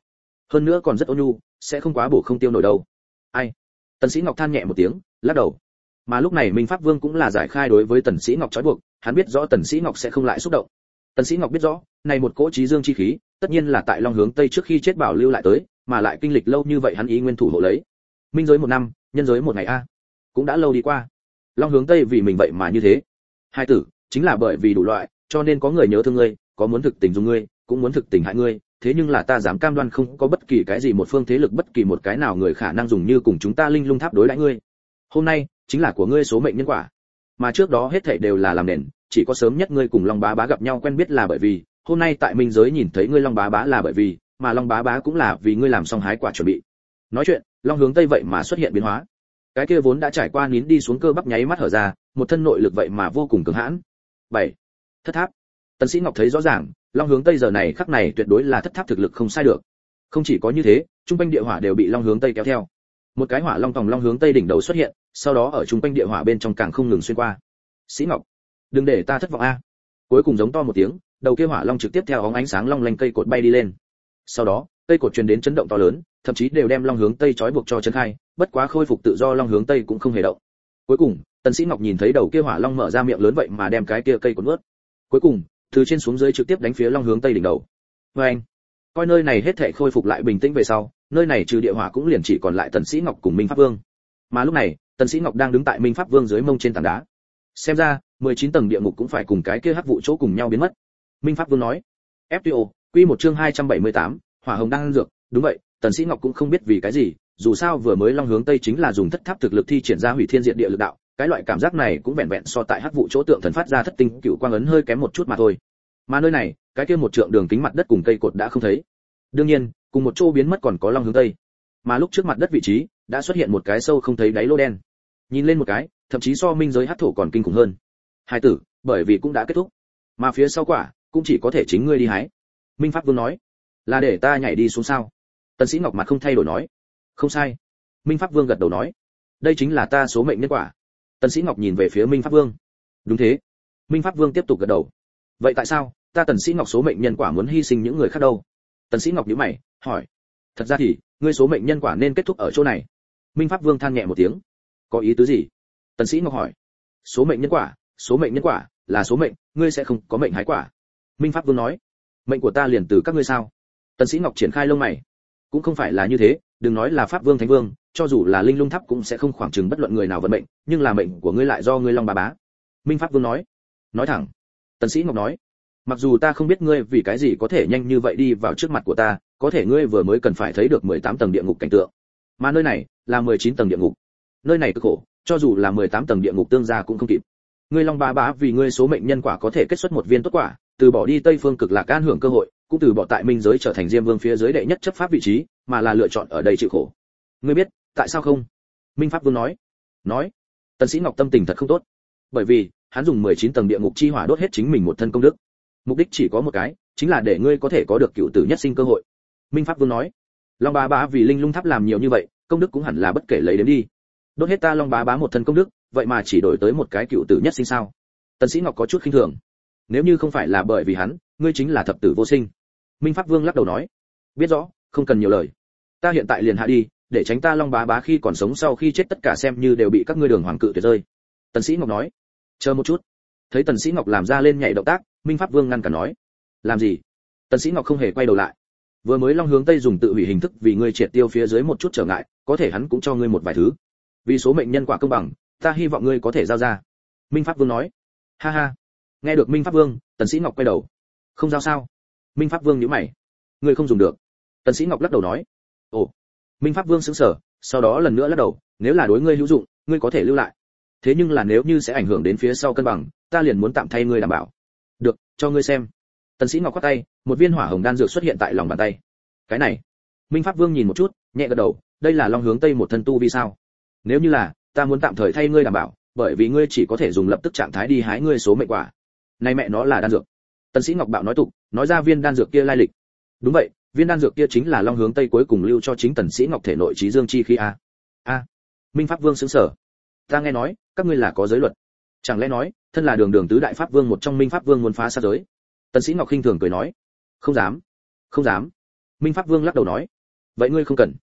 Hơn nữa còn rất ôn nhu, sẽ không quá bổ không tiêu nổi đâu. Ai? Tần sĩ ngọc than nhẹ một tiếng, lắc đầu. Mà lúc này minh pháp vương cũng là giải khai đối với tần sĩ ngọc trói buộc hắn biết rõ tần sĩ ngọc sẽ không lại xúc động. Tần sĩ ngọc biết rõ, này một cỗ trí dương chi khí, tất nhiên là tại long hướng tây trước khi chết bảo lưu lại tới, mà lại kinh lịch lâu như vậy hắn ý nguyên thủ hộ lấy. Minh giới một năm, nhân giới một ngày a. Cũng đã lâu đi qua. Long hướng tây vì mình vậy mà như thế. Hai tử, chính là bởi vì đủ loại, cho nên có người nhớ thương ngươi, có muốn thực tình dùng ngươi, cũng muốn thực tình hại ngươi, thế nhưng là ta dám cam đoan không có bất kỳ cái gì một phương thế lực bất kỳ một cái nào người khả năng dùng như cùng chúng ta linh lung tháp đối đãi ngươi. Hôm nay, chính là của ngươi số mệnh nhân quả mà trước đó hết thảy đều là làm nền, chỉ có sớm nhất ngươi cùng long bá bá gặp nhau quen biết là bởi vì, hôm nay tại minh giới nhìn thấy ngươi long bá bá là bởi vì, mà long bá bá cũng là vì ngươi làm xong hái quả chuẩn bị. Nói chuyện, long hướng tây vậy mà xuất hiện biến hóa. Cái kia vốn đã trải qua nín đi xuống cơ bắp nháy mắt hở ra, một thân nội lực vậy mà vô cùng cường hãn. Bảy, thất tháp. Tần sĩ ngọc thấy rõ ràng, long hướng tây giờ này khắc này tuyệt đối là thất tháp thực lực không sai được. Không chỉ có như thế, trung quanh địa hỏa đều bị long hướng tây kéo theo một cái hỏa long tòng long hướng tây đỉnh đầu xuất hiện, sau đó ở trung quanh địa hỏa bên trong càng không ngừng xuyên qua. Sĩ ngọc, đừng để ta thất vọng a. Cuối cùng giống to một tiếng, đầu kia hỏa long trực tiếp theo óng ánh sáng long lanh cây cột bay đi lên. Sau đó, cây cột truyền đến chấn động to lớn, thậm chí đều đem long hướng tây trói buộc cho chấn khai, bất quá khôi phục tự do long hướng tây cũng không hề động. Cuối cùng, tần sĩ ngọc nhìn thấy đầu kia hỏa long mở ra miệng lớn vậy mà đem cái kia cây cột nuốt. Cuối cùng, từ trên xuống dưới trực tiếp đánh phía long hướng tây đỉnh đầu. Với anh coi nơi này hết thảy khôi phục lại bình tĩnh về sau nơi này trừ địa hỏa cũng liền chỉ còn lại tần sĩ ngọc cùng minh pháp vương. Mà lúc này tần sĩ ngọc đang đứng tại minh pháp vương dưới mông trên tảng đá. Xem ra 19 tầng địa ngục cũng phải cùng cái kia hắc vụ chỗ cùng nhau biến mất. Minh pháp vương nói fto quy một chương 278, hỏa hồng đang dược. Đúng vậy tần sĩ ngọc cũng không biết vì cái gì dù sao vừa mới long hướng tây chính là dùng thất tháp thực lực thi triển ra hủy thiên diện địa lực đạo cái loại cảm giác này cũng vẹn vẹn so tại hắc vụ chỗ tượng thần phát ra thất tinh cựu quang ấn hơi kém một chút mà thôi. Mà nơi này cái kia một trượng đường kính mặt đất cùng cây cột đã không thấy đương nhiên, cùng một chỗ biến mất còn có long hướng tây. Mà lúc trước mặt đất vị trí, đã xuất hiện một cái sâu không thấy đáy lô đen. Nhìn lên một cái, thậm chí so minh giới hắc thổ còn kinh khủng hơn. Hai tử, bởi vì cũng đã kết thúc. Mà phía sau quả, cũng chỉ có thể chính ngươi đi hái. Minh pháp vương nói, là để ta nhảy đi xuống sao? Tần sĩ ngọc mặt không thay đổi nói, không sai. Minh pháp vương gật đầu nói, đây chính là ta số mệnh nhân quả. Tần sĩ ngọc nhìn về phía minh pháp vương. Đúng thế. Minh pháp vương tiếp tục gật đầu. Vậy tại sao ta tần sĩ ngọc số mệnh nhân quả muốn hy sinh những người khác đâu? Tần sĩ ngọc nhíu mày, hỏi, thật ra thì, ngươi số mệnh nhân quả nên kết thúc ở chỗ này? Minh pháp vương than nhẹ một tiếng, có ý tứ gì? Tần sĩ ngọc hỏi, số mệnh nhân quả, số mệnh nhân quả là số mệnh, ngươi sẽ không có mệnh hái quả. Minh pháp vương nói, mệnh của ta liền từ các ngươi sao? Tần sĩ ngọc triển khai lông mày, cũng không phải là như thế, đừng nói là pháp vương thánh vương, cho dù là linh lung tháp cũng sẽ không khoảng chừng bất luận người nào vận mệnh, nhưng là mệnh của ngươi lại do ngươi long bà bá. Minh pháp vương nói nói thẳng. Tần sĩ ngọc nói mặc dù ta không biết ngươi vì cái gì có thể nhanh như vậy đi vào trước mặt của ta, có thể ngươi vừa mới cần phải thấy được 18 tầng địa ngục cảnh tượng. Mà nơi này là 19 tầng địa ngục. Nơi này cực khổ, cho dù là 18 tầng địa ngục tương gia cũng không kịp. Ngươi long bá bá vì ngươi số mệnh nhân quả có thể kết xuất một viên tốt quả, từ bỏ đi tây phương cực lạc an hưởng cơ hội, cũng từ bỏ tại minh giới trở thành diêm vương phía dưới đệ nhất chấp pháp vị trí, mà là lựa chọn ở đây chịu khổ. Ngươi biết, tại sao không? Minh pháp vương nói. Nói. Tần sĩ ngọc tâm tình thật không tốt. Bởi vì, hắn dùng 19 tầng địa ngục chi hỏa đốt hết chính mình một thân công đức mục đích chỉ có một cái, chính là để ngươi có thể có được cựu tử nhất sinh cơ hội. Minh pháp vương nói. Long bá bá vì linh lung tháp làm nhiều như vậy, công đức cũng hẳn là bất kể lấy đến đi. Đốt hết ta long bá bá một thân công đức, vậy mà chỉ đổi tới một cái cựu tử nhất sinh sao? Tần sĩ ngọc có chút khinh thường. Nếu như không phải là bởi vì hắn, ngươi chính là thập tử vô sinh. Minh pháp vương lắc đầu nói. Biết rõ, không cần nhiều lời. Ta hiện tại liền hạ đi, để tránh ta long bá bá khi còn sống sau khi chết tất cả xem như đều bị các ngươi đường hoàng cự tuyệt rơi. Tần sĩ ngọc nói. Chờ một chút. Thấy tần sĩ ngọc làm ra lên nhảy động tác minh pháp vương ngăn cản nói, làm gì? Tần sĩ ngọc không hề quay đầu lại. Vừa mới long hướng tây dùng tự hủy hình thức vì ngươi triệt tiêu phía dưới một chút trở ngại, có thể hắn cũng cho ngươi một vài thứ. Vì số mệnh nhân quả công bằng, ta hy vọng ngươi có thể giao ra. Minh pháp vương nói. Ha ha. Nghe được minh pháp vương, tần sĩ ngọc quay đầu. Không giao sao? Minh pháp vương nhíu mày. Ngươi không dùng được. Tần sĩ ngọc lắc đầu nói. Ồ. Minh pháp vương sững sờ, sau đó lần nữa lắc đầu. Nếu là đối ngươi hữu dụng, ngươi có thể lưu lại. Thế nhưng là nếu như sẽ ảnh hưởng đến phía sau cân bằng, ta liền muốn tạm thay ngươi đảm bảo cho ngươi xem. Tần sĩ ngọc quát tay, một viên hỏa hồng đan dược xuất hiện tại lòng bàn tay. Cái này. Minh pháp vương nhìn một chút, nhẹ gật đầu, đây là long hướng tây một thân tu vì sao? Nếu như là, ta muốn tạm thời thay ngươi đảm bảo, bởi vì ngươi chỉ có thể dùng lập tức trạng thái đi hái ngươi số mệnh quả. Nay mẹ nó là đan dược. Tần sĩ ngọc bạo nói tục, nói ra viên đan dược kia lai lịch. Đúng vậy, viên đan dược kia chính là long hướng tây cuối cùng lưu cho chính tần sĩ ngọc thể nội trí dương chi khí a. A. Minh pháp vương sững sờ. Ta nghe nói, các ngươi là có giới luật. Chẳng lẽ nói thân là đường đường tứ đại pháp vương một trong minh pháp vương muốn phá sát giới. Tần sĩ ngọc khinh thường cười nói, không dám không dám. Minh pháp vương lắc đầu nói, vậy ngươi không cần.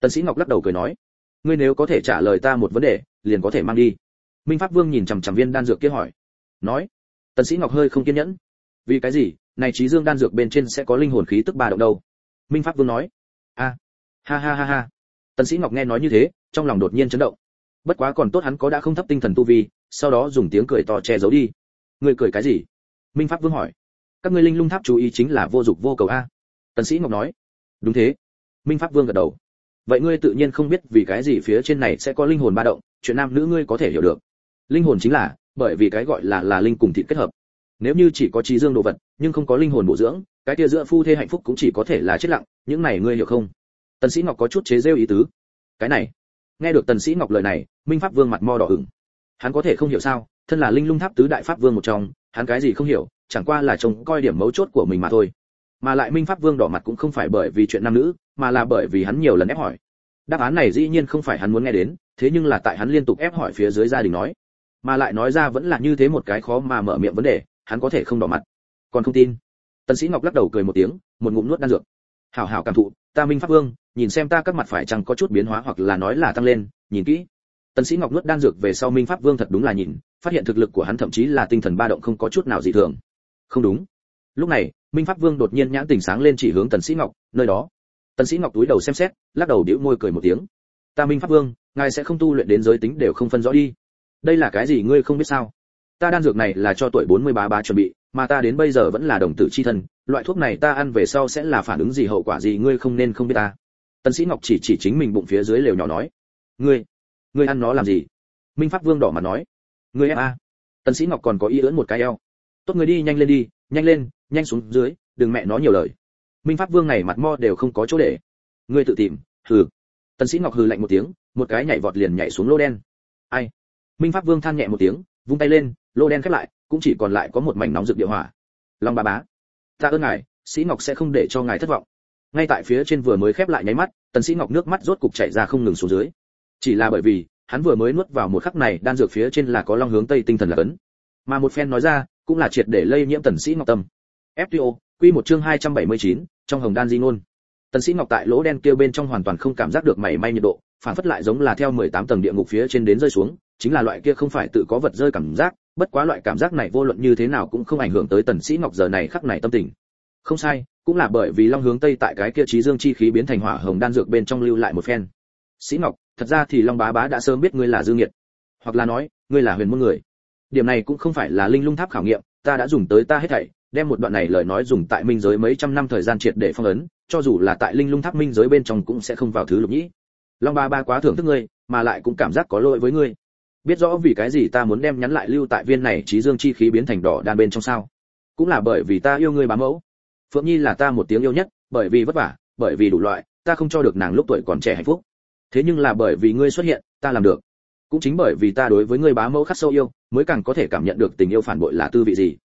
Tần sĩ ngọc lắc đầu cười nói, ngươi nếu có thể trả lời ta một vấn đề, liền có thể mang đi. Minh pháp vương nhìn chằm chằm viên đan dược kia hỏi, nói, tần sĩ ngọc hơi không kiên nhẫn. Vì cái gì? Này trí dương đan dược bên trên sẽ có linh hồn khí tức ba động đâu. Minh pháp vương nói, a, ha ha ha ha. Tần sĩ ngọc nghe nói như thế, trong lòng đột nhiên chấn động bất quá còn tốt hắn có đã không thấp tinh thần tu vi, sau đó dùng tiếng cười to che giấu đi. Người cười cái gì? Minh pháp vương hỏi. Các ngươi linh lung tháp chú ý chính là vô dục vô cầu a. Tần sĩ ngọc nói. Đúng thế. Minh pháp vương gật đầu. Vậy ngươi tự nhiên không biết vì cái gì phía trên này sẽ có linh hồn ba động, chuyện nam nữ ngươi có thể hiểu được. Linh hồn chính là, bởi vì cái gọi là là linh cùng thịt kết hợp. Nếu như chỉ có trí dương đồ vật, nhưng không có linh hồn bổ dưỡng, cái kia giữa phu thê hạnh phúc cũng chỉ có thể là chết lặng, những này ngươi hiểu không? Tần sĩ ngọc có chút chế dêu ý tứ. Cái này nghe được tần sĩ ngọc lời này, minh pháp vương mặt mo đỏ ửng. Hắn có thể không hiểu sao, thân là linh lung tháp tứ đại pháp vương một trong, hắn cái gì không hiểu, chẳng qua là trông coi điểm mấu chốt của mình mà thôi. Mà lại minh pháp vương đỏ mặt cũng không phải bởi vì chuyện nam nữ, mà là bởi vì hắn nhiều lần ép hỏi. Đáp án này dĩ nhiên không phải hắn muốn nghe đến, thế nhưng là tại hắn liên tục ép hỏi phía dưới gia đình nói. Mà lại nói ra vẫn là như thế một cái khó mà mở miệng vấn đề, hắn có thể không đỏ mặt. Còn không tin. Tần sĩ ngọc lắc đầu cười một tiếng, một ngụm nuốt đan dược. Hảo hảo cảm thụ, ta minh pháp vương nhìn xem ta các mặt phải chẳng có chút biến hóa hoặc là nói là tăng lên, nhìn kỹ. Tần sĩ ngọc nuốt đan dược về sau minh pháp vương thật đúng là nhìn, phát hiện thực lực của hắn thậm chí là tinh thần ba động không có chút nào dị thường. Không đúng. Lúc này, minh pháp vương đột nhiên nhãn tình sáng lên chỉ hướng tần sĩ ngọc, nơi đó. Tần sĩ ngọc túi đầu xem xét, lắc đầu điệu môi cười một tiếng. Ta minh pháp vương, ngài sẽ không tu luyện đến giới tính đều không phân rõ đi. Đây là cái gì ngươi không biết sao? Ta đan dược này là cho tuổi 40 bá bá chuẩn bị, mà ta đến bây giờ vẫn là đồng tử chi thân, loại thuốc này ta ăn về sau sẽ là phản ứng gì hậu quả gì ngươi không nên không biết ta tần sĩ ngọc chỉ chỉ chính mình bụng phía dưới lều nhỏ nói, ngươi ngươi ăn nó làm gì? Minh pháp vương đỏ mặt nói, ngươi em a. Tần sĩ ngọc còn có ý ưỡn một cái eo. Tốt, ngươi đi, nhanh lên đi, nhanh lên, nhanh xuống dưới, đừng mẹ nó nhiều lời. Minh pháp vương này mặt mo đều không có chỗ để. Ngươi tự tìm, hừ. Tần sĩ ngọc hừ lạnh một tiếng, một cái nhảy vọt liền nhảy xuống lô đen. Ai? Minh pháp vương than nhẹ một tiếng, vung tay lên, lô đen khép lại, cũng chỉ còn lại có một mảnh nóng rực địa hỏa. Long ba bá, ta ơn ngài, sĩ ngọc sẽ không để cho ngài thất vọng ngay tại phía trên vừa mới khép lại nháy mắt tần sĩ ngọc nước mắt rốt cục chảy ra không ngừng xuống dưới chỉ là bởi vì hắn vừa mới nuốt vào một khắc này đan dược phía trên là có long hướng tây tinh thần là cấn mà một phen nói ra cũng là triệt để lây nhiễm tần sĩ ngọc tâm FTO, quy một chương 279, trong hồng đan di ngôn. Tần Sĩ Ngọc tại lỗ đen kia bên trong hoàn toàn không cảm giác được mảy may nhiệt độ, phản phất lại giống là theo 18 tầng địa ngục phía trên đến rơi xuống, chính là loại kia không phải tự có vật rơi cảm giác, bất quá loại cảm giác này vô luận như thế nào cũng không ảnh hưởng tới Tần Sĩ Ngọc giờ này khắc này tâm tình. Không sai, cũng là bởi vì Long hướng Tây tại cái kia trí dương chi khí biến thành hỏa hồng đan dược bên trong lưu lại một phen. Sĩ Ngọc, thật ra thì Long Bá Bá đã sớm biết ngươi là Dương nhiệt, hoặc là nói, ngươi là huyền môn người. Điểm này cũng không phải là linh lung tháp khảo nghiệm, ta đã dùng tới ta hết thảy, đem một đoạn này lời nói dùng tại minh giới mấy trăm năm thời gian triệt để phong ấn, cho dù là tại linh lung tháp minh giới bên trong cũng sẽ không vào thứ lục nhĩ. Long Ba Ba quá thưởng thức ngươi, mà lại cũng cảm giác có lỗi với ngươi. Biết rõ vì cái gì ta muốn đem nhắn lại lưu tại viên này trí dương chi khí biến thành đỏ đan bên trong sao? Cũng là bởi vì ta yêu ngươi bá mẫu. Phượng Nhi là ta một tiếng yêu nhất, bởi vì vất vả, bởi vì đủ loại, ta không cho được nàng lúc tuổi còn trẻ hạnh phúc. Thế nhưng là bởi vì ngươi xuất hiện, ta làm được. Cũng chính bởi vì ta đối với ngươi bá mẫu khắc sâu yêu, mới càng có thể cảm nhận được tình yêu phản bội là tư vị gì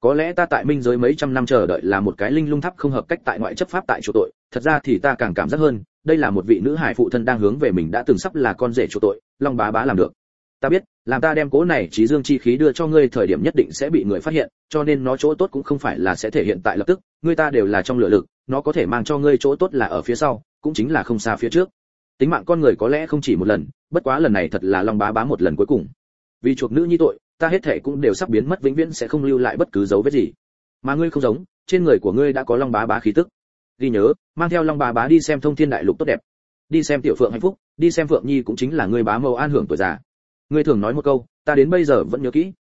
có lẽ ta tại minh giới mấy trăm năm chờ đợi là một cái linh lung tháp không hợp cách tại ngoại chấp pháp tại chỗ tội thật ra thì ta càng cảm giác hơn đây là một vị nữ hải phụ thân đang hướng về mình đã từng sắp là con rể chỗ tội long bá bá làm được ta biết, làm ta đem cố này trí dương chi khí đưa cho ngươi thời điểm nhất định sẽ bị người phát hiện, cho nên nó chỗ tốt cũng không phải là sẽ thể hiện tại lập tức, ngươi ta đều là trong lửa lực, nó có thể mang cho ngươi chỗ tốt là ở phía sau, cũng chính là không xa phía trước. Tính mạng con người có lẽ không chỉ một lần, bất quá lần này thật là long bá bá một lần cuối cùng. Vì chuộc nữ nhi tội, ta hết thể cũng đều sắp biến mất vĩnh viễn sẽ không lưu lại bất cứ dấu vết gì. Mà ngươi không giống, trên người của ngươi đã có long bá bá khí tức. Ghi nhớ, mang theo long bá bá đi xem thông thiên đại lục tốt đẹp. Đi xem tiểu phượng hạnh phúc, đi xem phượng nhi cũng chính là ngươi bá mâu an hưởng tuổi già ngươi thường nói một câu, ta đến bây giờ vẫn nhớ kỹ.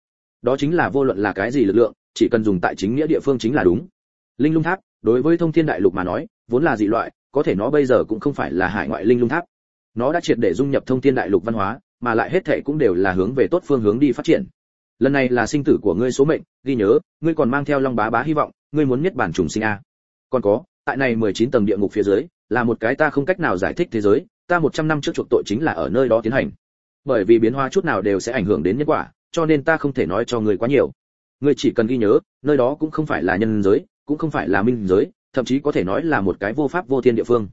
Đó chính là vô luận là cái gì lực lượng, chỉ cần dùng tại chính nghĩa địa phương chính là đúng. Linh lung tháp, đối với thông thiên đại lục mà nói, vốn là dị loại, có thể nó bây giờ cũng không phải là hải ngoại linh lung tháp. Nó đã triệt để dung nhập thông thiên đại lục văn hóa, mà lại hết thệ cũng đều là hướng về tốt phương hướng đi phát triển. Lần này là sinh tử của ngươi số mệnh, ghi nhớ, ngươi còn mang theo long bá bá hy vọng, ngươi muốn miết bản trùng sinh a. Còn có, tại này 19 tầng địa ngục phía dưới, là một cái ta không cách nào giải thích thế giới, ta 100 năm trước chuộc tội chính là ở nơi đó tiến hành bởi vì biến hóa chút nào đều sẽ ảnh hưởng đến nhân quả, cho nên ta không thể nói cho ngươi quá nhiều. Ngươi chỉ cần ghi nhớ, nơi đó cũng không phải là nhân giới, cũng không phải là minh giới, thậm chí có thể nói là một cái vô pháp vô thiên địa phương.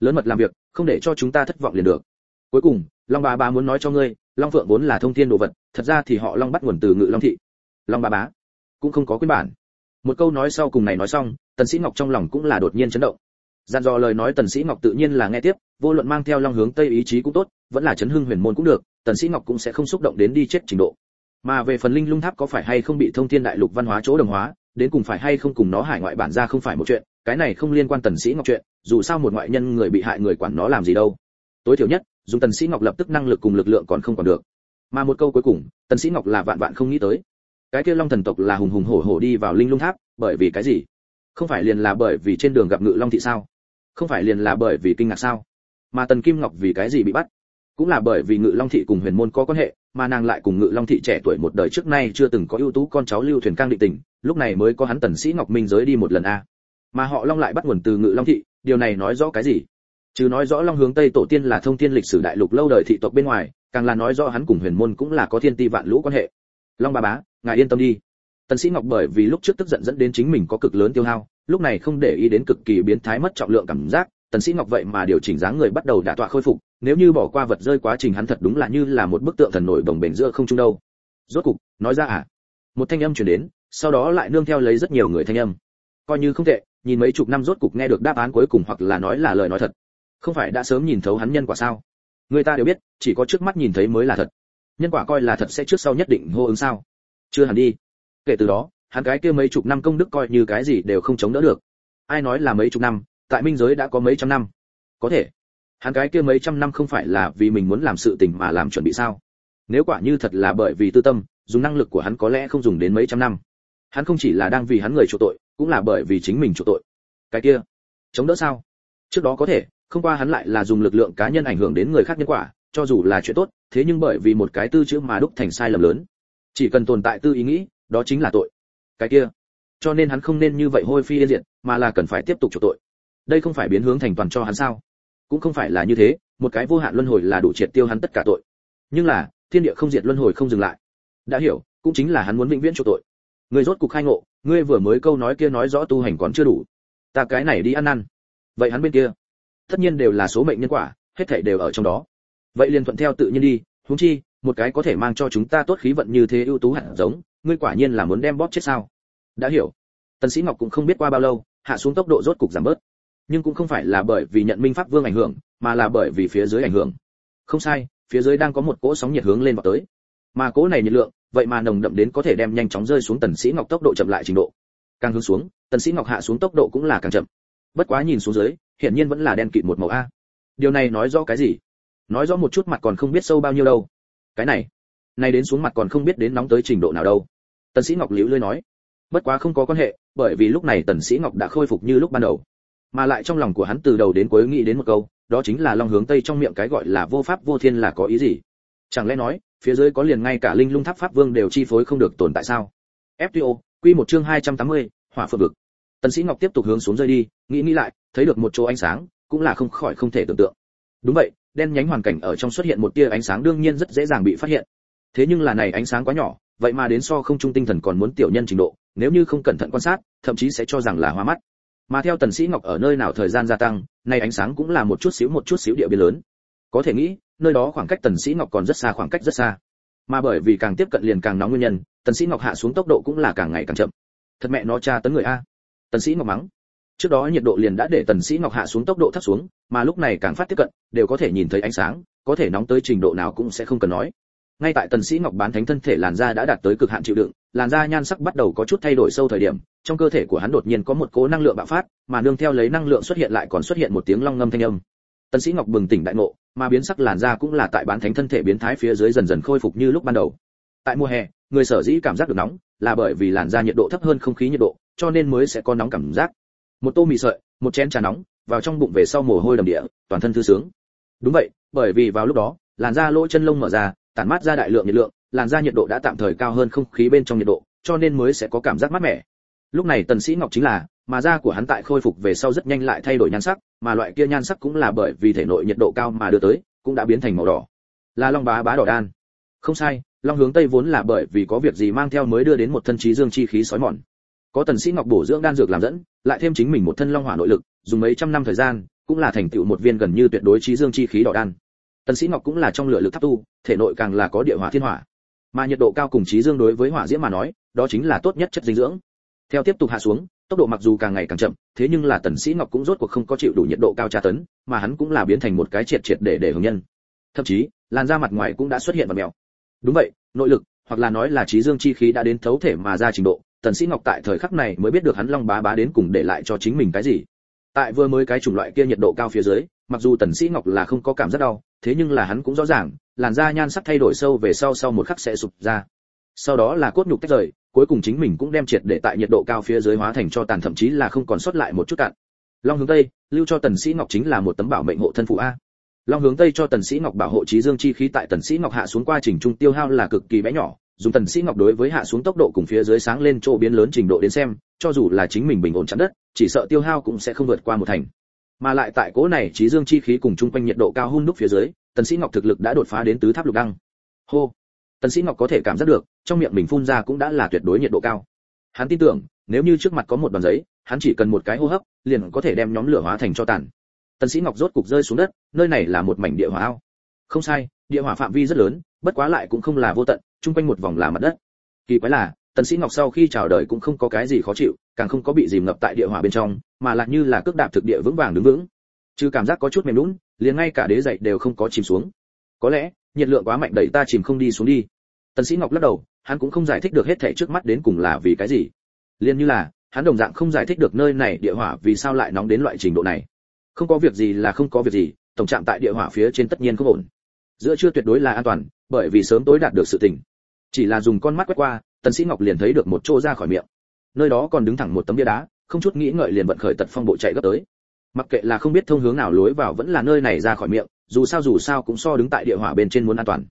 Lớn mật làm việc, không để cho chúng ta thất vọng liền được. Cuối cùng, long bá bá muốn nói cho ngươi, long phượng vốn là thông thiên đồ vật, thật ra thì họ long bắt nguồn từ ngự long thị. Long bá bá cũng không có quyến bản. Một câu nói sau cùng này nói xong, tần sĩ ngọc trong lòng cũng là đột nhiên chấn động dặn dò lời nói tần sĩ ngọc tự nhiên là nghe tiếp, vô luận mang theo long hướng tây ý chí cũng tốt, vẫn là chấn hưng huyền môn cũng được, tần sĩ ngọc cũng sẽ không xúc động đến đi chết trình độ. Mà về phần linh lung tháp có phải hay không bị thông thiên đại lục văn hóa chỗ đồng hóa, đến cùng phải hay không cùng nó hải ngoại bản ra không phải một chuyện, cái này không liên quan tần sĩ ngọc chuyện, dù sao một ngoại nhân người bị hại người quản nó làm gì đâu. Tối thiểu nhất, dùng tần sĩ ngọc lập tức năng lực cùng lực lượng còn không còn được. Mà một câu cuối cùng, tần sĩ ngọc là vạn vạn không nghĩ tới. Cái kia long thần tộc là hùng hùng hổ hổ đi vào linh lung tháp, bởi vì cái gì? Không phải liền là bởi vì trên đường gặp ngự long thị sao? Không phải liền là bởi vì kinh ngạc sao? Mà tần kim ngọc vì cái gì bị bắt? Cũng là bởi vì ngự long thị cùng huyền môn có quan hệ, mà nàng lại cùng ngự long thị trẻ tuổi một đời trước nay chưa từng có ưu tú con cháu lưu thuyền cang định tình, lúc này mới có hắn tần sĩ ngọc minh giới đi một lần a. Mà họ long lại bắt nguồn từ ngự long thị, điều này nói rõ cái gì? Chứ nói rõ long hướng tây tổ tiên là thông thiên lịch sử đại lục lâu đời thị tộc bên ngoài, càng là nói rõ hắn cùng huyền môn cũng là có thiên ti vạn lũ quan hệ. Long ba bá, ngài yên tâm đi. Tần sĩ ngọc bởi vì lúc trước tức giận dẫn đến chính mình có cực lớn tiêu hao lúc này không để ý đến cực kỳ biến thái mất trọng lượng cảm giác, tần sĩ ngọc vậy mà điều chỉnh dáng người bắt đầu đả tọa khôi phục, nếu như bỏ qua vật rơi quá trình hắn thật đúng là như là một bức tượng thần nổi đồng bền giữa không trung đâu. Rốt cục, nói ra à? Một thanh âm truyền đến, sau đó lại nương theo lấy rất nhiều người thanh âm. Coi như không tệ, nhìn mấy chục năm rốt cục nghe được đáp án cuối cùng hoặc là nói là lời nói thật. Không phải đã sớm nhìn thấu hắn nhân quả sao? Người ta đều biết, chỉ có trước mắt nhìn thấy mới là thật. Nhân quả coi là thật sẽ trước sau nhất định hô ứng sao? Chưa hẳn đi. Kể từ đó hắn cái kia mấy chục năm công đức coi như cái gì đều không chống đỡ được. Ai nói là mấy chục năm, tại minh giới đã có mấy trăm năm. Có thể, hắn cái kia mấy trăm năm không phải là vì mình muốn làm sự tình mà làm chuẩn bị sao? Nếu quả như thật là bởi vì tư tâm, dùng năng lực của hắn có lẽ không dùng đến mấy trăm năm. Hắn không chỉ là đang vì hắn người chủ tội, cũng là bởi vì chính mình chủ tội. Cái kia, chống đỡ sao? Trước đó có thể, không qua hắn lại là dùng lực lượng cá nhân ảnh hưởng đến người khác nhân quả, cho dù là chuyện tốt, thế nhưng bởi vì một cái tư chữ mà đúc thành sai lầm lớn. Chỉ cần tồn tại tư ý nghĩ, đó chính là tội cái kia. Cho nên hắn không nên như vậy hôi phi yên diện mà là cần phải tiếp tục chủ tội. Đây không phải biến hướng thành toàn cho hắn sao? Cũng không phải là như thế, một cái vô hạn luân hồi là đủ triệt tiêu hắn tất cả tội. Nhưng là, thiên địa không diệt luân hồi không dừng lại. Đã hiểu, cũng chính là hắn muốn vĩnh viễn chủ tội. Người rốt cục khai ngộ, ngươi vừa mới câu nói kia nói rõ tu hành còn chưa đủ. Ta cái này đi ăn năn. Vậy hắn bên kia, tất nhiên đều là số mệnh nhân quả, hết thảy đều ở trong đó. Vậy liền thuận theo tự nhiên đi, huống chi, một cái có thể mang cho chúng ta tốt khí vận như thế ưu tú hạt giống ngươi quả nhiên là muốn đem bóp chết sao? Đã hiểu. Tần sĩ ngọc cũng không biết qua bao lâu, hạ xuống tốc độ rốt cục giảm bớt. Nhưng cũng không phải là bởi vì nhận minh pháp vương ảnh hưởng, mà là bởi vì phía dưới ảnh hưởng. Không sai, phía dưới đang có một cỗ sóng nhiệt hướng lên vào tới. Mà cỗ này nhiệt lượng, vậy mà nồng đậm đến có thể đem nhanh chóng rơi xuống tần sĩ ngọc tốc độ chậm lại trình độ. Càng hướng xuống, tần sĩ ngọc hạ xuống tốc độ cũng là càng chậm. Bất quá nhìn xuống dưới hiện nhiên vẫn là đen kịt một màu a. Điều này nói rõ cái gì? Nói rõ một chút mặt còn không biết sâu bao nhiêu đâu. Cái này này đến xuống mặt còn không biết đến nóng tới trình độ nào đâu tần sĩ ngọc liễu lưỡi nói. Bất quá không có quan hệ bởi vì lúc này tần sĩ ngọc đã khôi phục như lúc ban đầu. Mà lại trong lòng của hắn từ đầu đến cuối nghĩ đến một câu đó chính là long hướng tây trong miệng cái gọi là vô pháp vô thiên là có ý gì? Chẳng lẽ nói phía dưới có liền ngay cả linh lung tháp pháp vương đều chi phối không được tồn tại sao? Fto quy một chương 280, hỏa phượng vực. Tần sĩ ngọc tiếp tục hướng xuống rơi đi nghĩ nghĩ lại thấy được một chỗ ánh sáng cũng là không khỏi không thể tưởng tượng. Đúng vậy đen nhánh hoàn cảnh ở trong xuất hiện một tia ánh sáng đương nhiên rất dễ dàng bị phát hiện. Thế nhưng là này ánh sáng quá nhỏ vậy mà đến so không trung tinh thần còn muốn tiểu nhân trình độ, nếu như không cẩn thận quan sát, thậm chí sẽ cho rằng là hoa mắt. Mà theo tần sĩ ngọc ở nơi nào thời gian gia tăng, nay ánh sáng cũng là một chút xíu một chút xíu địa biến lớn. Có thể nghĩ, nơi đó khoảng cách tần sĩ ngọc còn rất xa khoảng cách rất xa. Mà bởi vì càng tiếp cận liền càng nóng nguyên nhân, tần sĩ ngọc hạ xuống tốc độ cũng là càng ngày càng chậm. Thật mẹ nó cha tấn người a. Tần sĩ ngọc mắng. Trước đó nhiệt độ liền đã để tần sĩ ngọc hạ xuống tốc độ thấp xuống, mà lúc này càng phát tiếp cận, đều có thể nhìn thấy ánh sáng, có thể nóng tới trình độ nào cũng sẽ không cần nói ngay tại tần sĩ ngọc bán thánh thân thể làn da đã đạt tới cực hạn chịu đựng, làn da nhan sắc bắt đầu có chút thay đổi sâu thời điểm, trong cơ thể của hắn đột nhiên có một cỗ năng lượng bạo phát, mà nương theo lấy năng lượng xuất hiện lại còn xuất hiện một tiếng long ngâm thanh âm. Tần sĩ ngọc bừng tỉnh đại ngộ, mà biến sắc làn da cũng là tại bán thánh thân thể biến thái phía dưới dần dần khôi phục như lúc ban đầu. Tại mùa hè, người sở dĩ cảm giác được nóng là bởi vì làn da nhiệt độ thấp hơn không khí nhiệt độ, cho nên mới sẽ có nóng cảm giác. Một tô mì sợi, một chén trà nóng, vào trong bụng về sau mồ hôi đầm địa, toàn thân thư sướng. Đúng vậy, bởi vì vào lúc đó, làn da lỗ chân lông mở ra tản mát ra đại lượng nhiệt lượng, làn da nhiệt độ đã tạm thời cao hơn không khí bên trong nhiệt độ, cho nên mới sẽ có cảm giác mát mẻ. Lúc này tần sĩ ngọc chính là, mà da của hắn tại khôi phục về sau rất nhanh lại thay đổi nhan sắc, mà loại kia nhan sắc cũng là bởi vì thể nội nhiệt độ cao mà đưa tới, cũng đã biến thành màu đỏ. Là long bá bá đỏ đan. Không sai, long hướng tây vốn là bởi vì có việc gì mang theo mới đưa đến một thân trí dương chi khí sói mòn. Có tần sĩ ngọc bổ dưỡng đan dược làm dẫn, lại thêm chính mình một thân long hỏa nội lực, dùng mấy trăm năm thời gian, cũng là thành tựu một viên gần như tuyệt đối trí dương chi khí đỏ đan tần sĩ ngọc cũng là trong lửa lực tháp tu, thể nội càng là có địa hỏa thiên hỏa. Mà nhiệt độ cao cùng trí dương đối với hỏa diễm mà nói, đó chính là tốt nhất chất dinh dưỡng. Theo tiếp tục hạ xuống, tốc độ mặc dù càng ngày càng chậm, thế nhưng là tần sĩ ngọc cũng rốt cuộc không có chịu đủ nhiệt độ cao tra tấn, mà hắn cũng là biến thành một cái triệt triệt để để hưởng nhân. Thậm chí, làn da mặt ngoài cũng đã xuất hiện vằn mèo. Đúng vậy, nội lực, hoặc là nói là trí dương chi khí đã đến thấu thể mà ra trình độ, tần sĩ ngọc tại thời khắc này mới biết được hắn long bá bá đến cùng để lại cho chính mình cái gì. Tại vừa mới cái chủng loại kia nhiệt độ cao phía dưới mặc dù tần sĩ ngọc là không có cảm giác đau, thế nhưng là hắn cũng rõ ràng, làn da nhan sắc thay đổi sâu về sau sau một khắc sẽ sụp ra. Sau đó là cốt nhục tách rời, cuối cùng chính mình cũng đem triệt để tại nhiệt độ cao phía dưới hóa thành cho tàn, thậm chí là không còn sót lại một chút cạn. Long hướng tây, lưu cho tần sĩ ngọc chính là một tấm bảo mệnh hộ thân phụ a. Long hướng tây cho tần sĩ ngọc bảo hộ trí dương chi khí tại tần sĩ ngọc hạ xuống qua trình trung tiêu hao là cực kỳ bé nhỏ, dùng tần sĩ ngọc đối với hạ xuống tốc độ cùng phía dưới sáng lên chỗ biến lớn trình độ đến xem, cho dù là chính mình bình ổn chắn đất, chỉ sợ tiêu hao cũng sẽ không vượt qua một thành mà lại tại cố này trí dương chi khí cùng trung quanh nhiệt độ cao hun đúc phía dưới, tần sĩ ngọc thực lực đã đột phá đến tứ tháp lục đăng. Hô! Tần sĩ ngọc có thể cảm giác được, trong miệng mình phun ra cũng đã là tuyệt đối nhiệt độ cao. Hắn tin tưởng, nếu như trước mặt có một đoàn giấy, hắn chỉ cần một cái hô hấp, liền có thể đem nhóm lửa hóa thành cho tàn. Tần sĩ ngọc rốt cục rơi xuống đất, nơi này là một mảnh địa hỏa ao. Không sai, địa hỏa phạm vi rất lớn, bất quá lại cũng không là vô tận trung quanh một vòng là mặt đất. Kỳ quái là tần sĩ ngọc sau khi chào đời cũng không có cái gì khó chịu càng không có bị dìm ngập tại địa hỏa bên trong mà lại như là cước đạp thực địa vững vàng đứng vững. Chứ cảm giác có chút mềm lún liền ngay cả đế dậy đều không có chìm xuống. Có lẽ nhiệt lượng quá mạnh đẩy ta chìm không đi xuống đi. Tần sĩ ngọc lắc đầu hắn cũng không giải thích được hết thảy trước mắt đến cùng là vì cái gì. Liền như là hắn đồng dạng không giải thích được nơi này địa hỏa vì sao lại nóng đến loại trình độ này. Không có việc gì là không có việc gì tổng trạng tại địa hỏa phía trên tất nhiên không ổn. Giữa chưa tuyệt đối là an toàn bởi vì sớm tối đạt được sự tỉnh, chỉ là dùng con mắt quét qua tần sĩ ngọc liền thấy được một chỗ ra khỏi miệng. Nơi đó còn đứng thẳng một tấm bia đá, không chút nghĩ ngợi liền vận khởi tật phong bộ chạy gấp tới. Mặc kệ là không biết thông hướng nào lối vào vẫn là nơi này ra khỏi miệng, dù sao dù sao cũng so đứng tại địa hỏa bên trên muốn an toàn.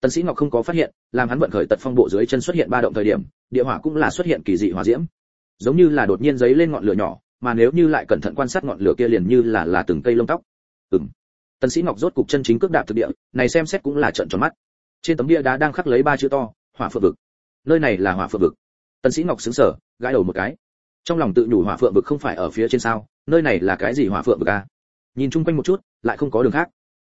Tần sĩ ngọc không có phát hiện, làm hắn vận khởi tật phong bộ dưới chân xuất hiện ba động thời điểm, địa hỏa cũng là xuất hiện kỳ dị hỏa diễm. Giống như là đột nhiên giấy lên ngọn lửa nhỏ, mà nếu như lại cẩn thận quan sát ngọn lửa kia liền như là là từng cây lông tóc. Ừm. Tần sĩ ngọc rốt cục chân chính cước đạp thực địa, này xem xét cũng là trợn tròn mắt. Trên tấm bia đá đang khắc lấy ba chữ to, hỏa phượng vực nơi này là hỏa phượng vực. Tần sĩ ngọc sững sờ, gãi đầu một cái. Trong lòng tự nhủ hỏa phượng vực không phải ở phía trên sao, nơi này là cái gì hỏa phượng vực a nhìn chung quanh một chút, lại không có đường khác.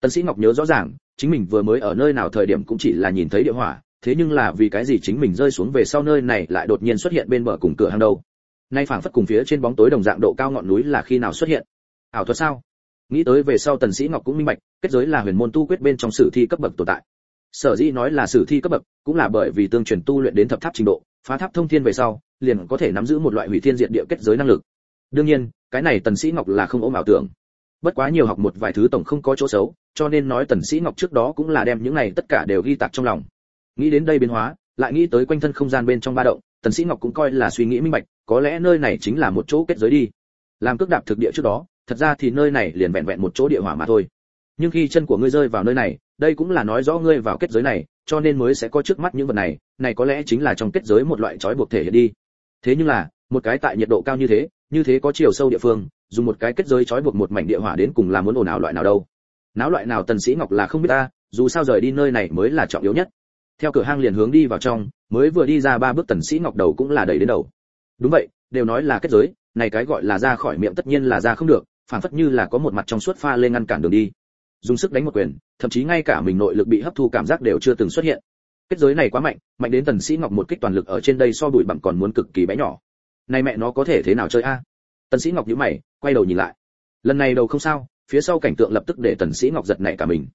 Tần sĩ ngọc nhớ rõ ràng, chính mình vừa mới ở nơi nào thời điểm cũng chỉ là nhìn thấy địa hỏa, thế nhưng là vì cái gì chính mình rơi xuống về sau nơi này lại đột nhiên xuất hiện bên bờ cùng cửa hang đâu? Nay phảng phất cùng phía trên bóng tối đồng dạng độ cao ngọn núi là khi nào xuất hiện? Ảo thuật sao? Nghĩ tới về sau tần sĩ ngọc cũng minh bạch, kết giới là huyền môn tu quyết bên trong sử thi cấp bậc tồn tại sở dĩ nói là sử thi cấp bậc, cũng là bởi vì tương truyền tu luyện đến thập tháp trình độ, phá tháp thông thiên về sau, liền có thể nắm giữ một loại hủy thiên diệt địa kết giới năng lực. Đương nhiên, cái này tần sĩ ngọc là không ốm ảo tưởng. Bất quá nhiều học một vài thứ tổng không có chỗ xấu, cho nên nói tần sĩ ngọc trước đó cũng là đem những này tất cả đều ghi tạc trong lòng. Nghĩ đến đây biến hóa, lại nghĩ tới quanh thân không gian bên trong ba động, tần sĩ ngọc cũng coi là suy nghĩ minh bạch, có lẽ nơi này chính là một chỗ kết giới đi. Làm cước đạp thực địa trước đó, thật ra thì nơi này liền vẹn vẹn một chỗ địa hỏa mà thôi nhưng khi chân của ngươi rơi vào nơi này, đây cũng là nói rõ ngươi vào kết giới này, cho nên mới sẽ có trước mắt những vật này này có lẽ chính là trong kết giới một loại trói buộc thể hiện đi. Thế nhưng là, một cái tại nhiệt độ cao như thế như thế có chiều sâu địa phương, dùng một cái kết giới trói buộc một mảnh địa hỏa đến cùng là muốn ồn ào loại nào đâu. Náo loại nào tần sĩ ngọc là không biết ta, dù sao rời đi nơi này mới là trọng yếu nhất. Theo cửa hang liền hướng đi vào trong, mới vừa đi ra ba bước tần sĩ ngọc đầu cũng là đẩy đến đầu. Đúng vậy, đều nói là kết giới, này cái gọi là ra khỏi miệng tất nhiên là ra không được phản phất như là có một mặt trong suốt pha lên ngăn cản đường đi dùng sức đánh một quyền, thậm chí ngay cả mình nội lực bị hấp thu cảm giác đều chưa từng xuất hiện. Kết giới này quá mạnh mạnh đến tần sĩ ngọc một kích toàn lực ở trên đây so bụi bặm còn muốn cực kỳ bé nhỏ. Này mẹ nó có thể thế nào chơi a? À? Tần sĩ ngọc nhíu mày, quay đầu nhìn lại. Lần này đầu không sao, phía sau cảnh tượng lập tức để tần sĩ ngọc giật nảy cả mình.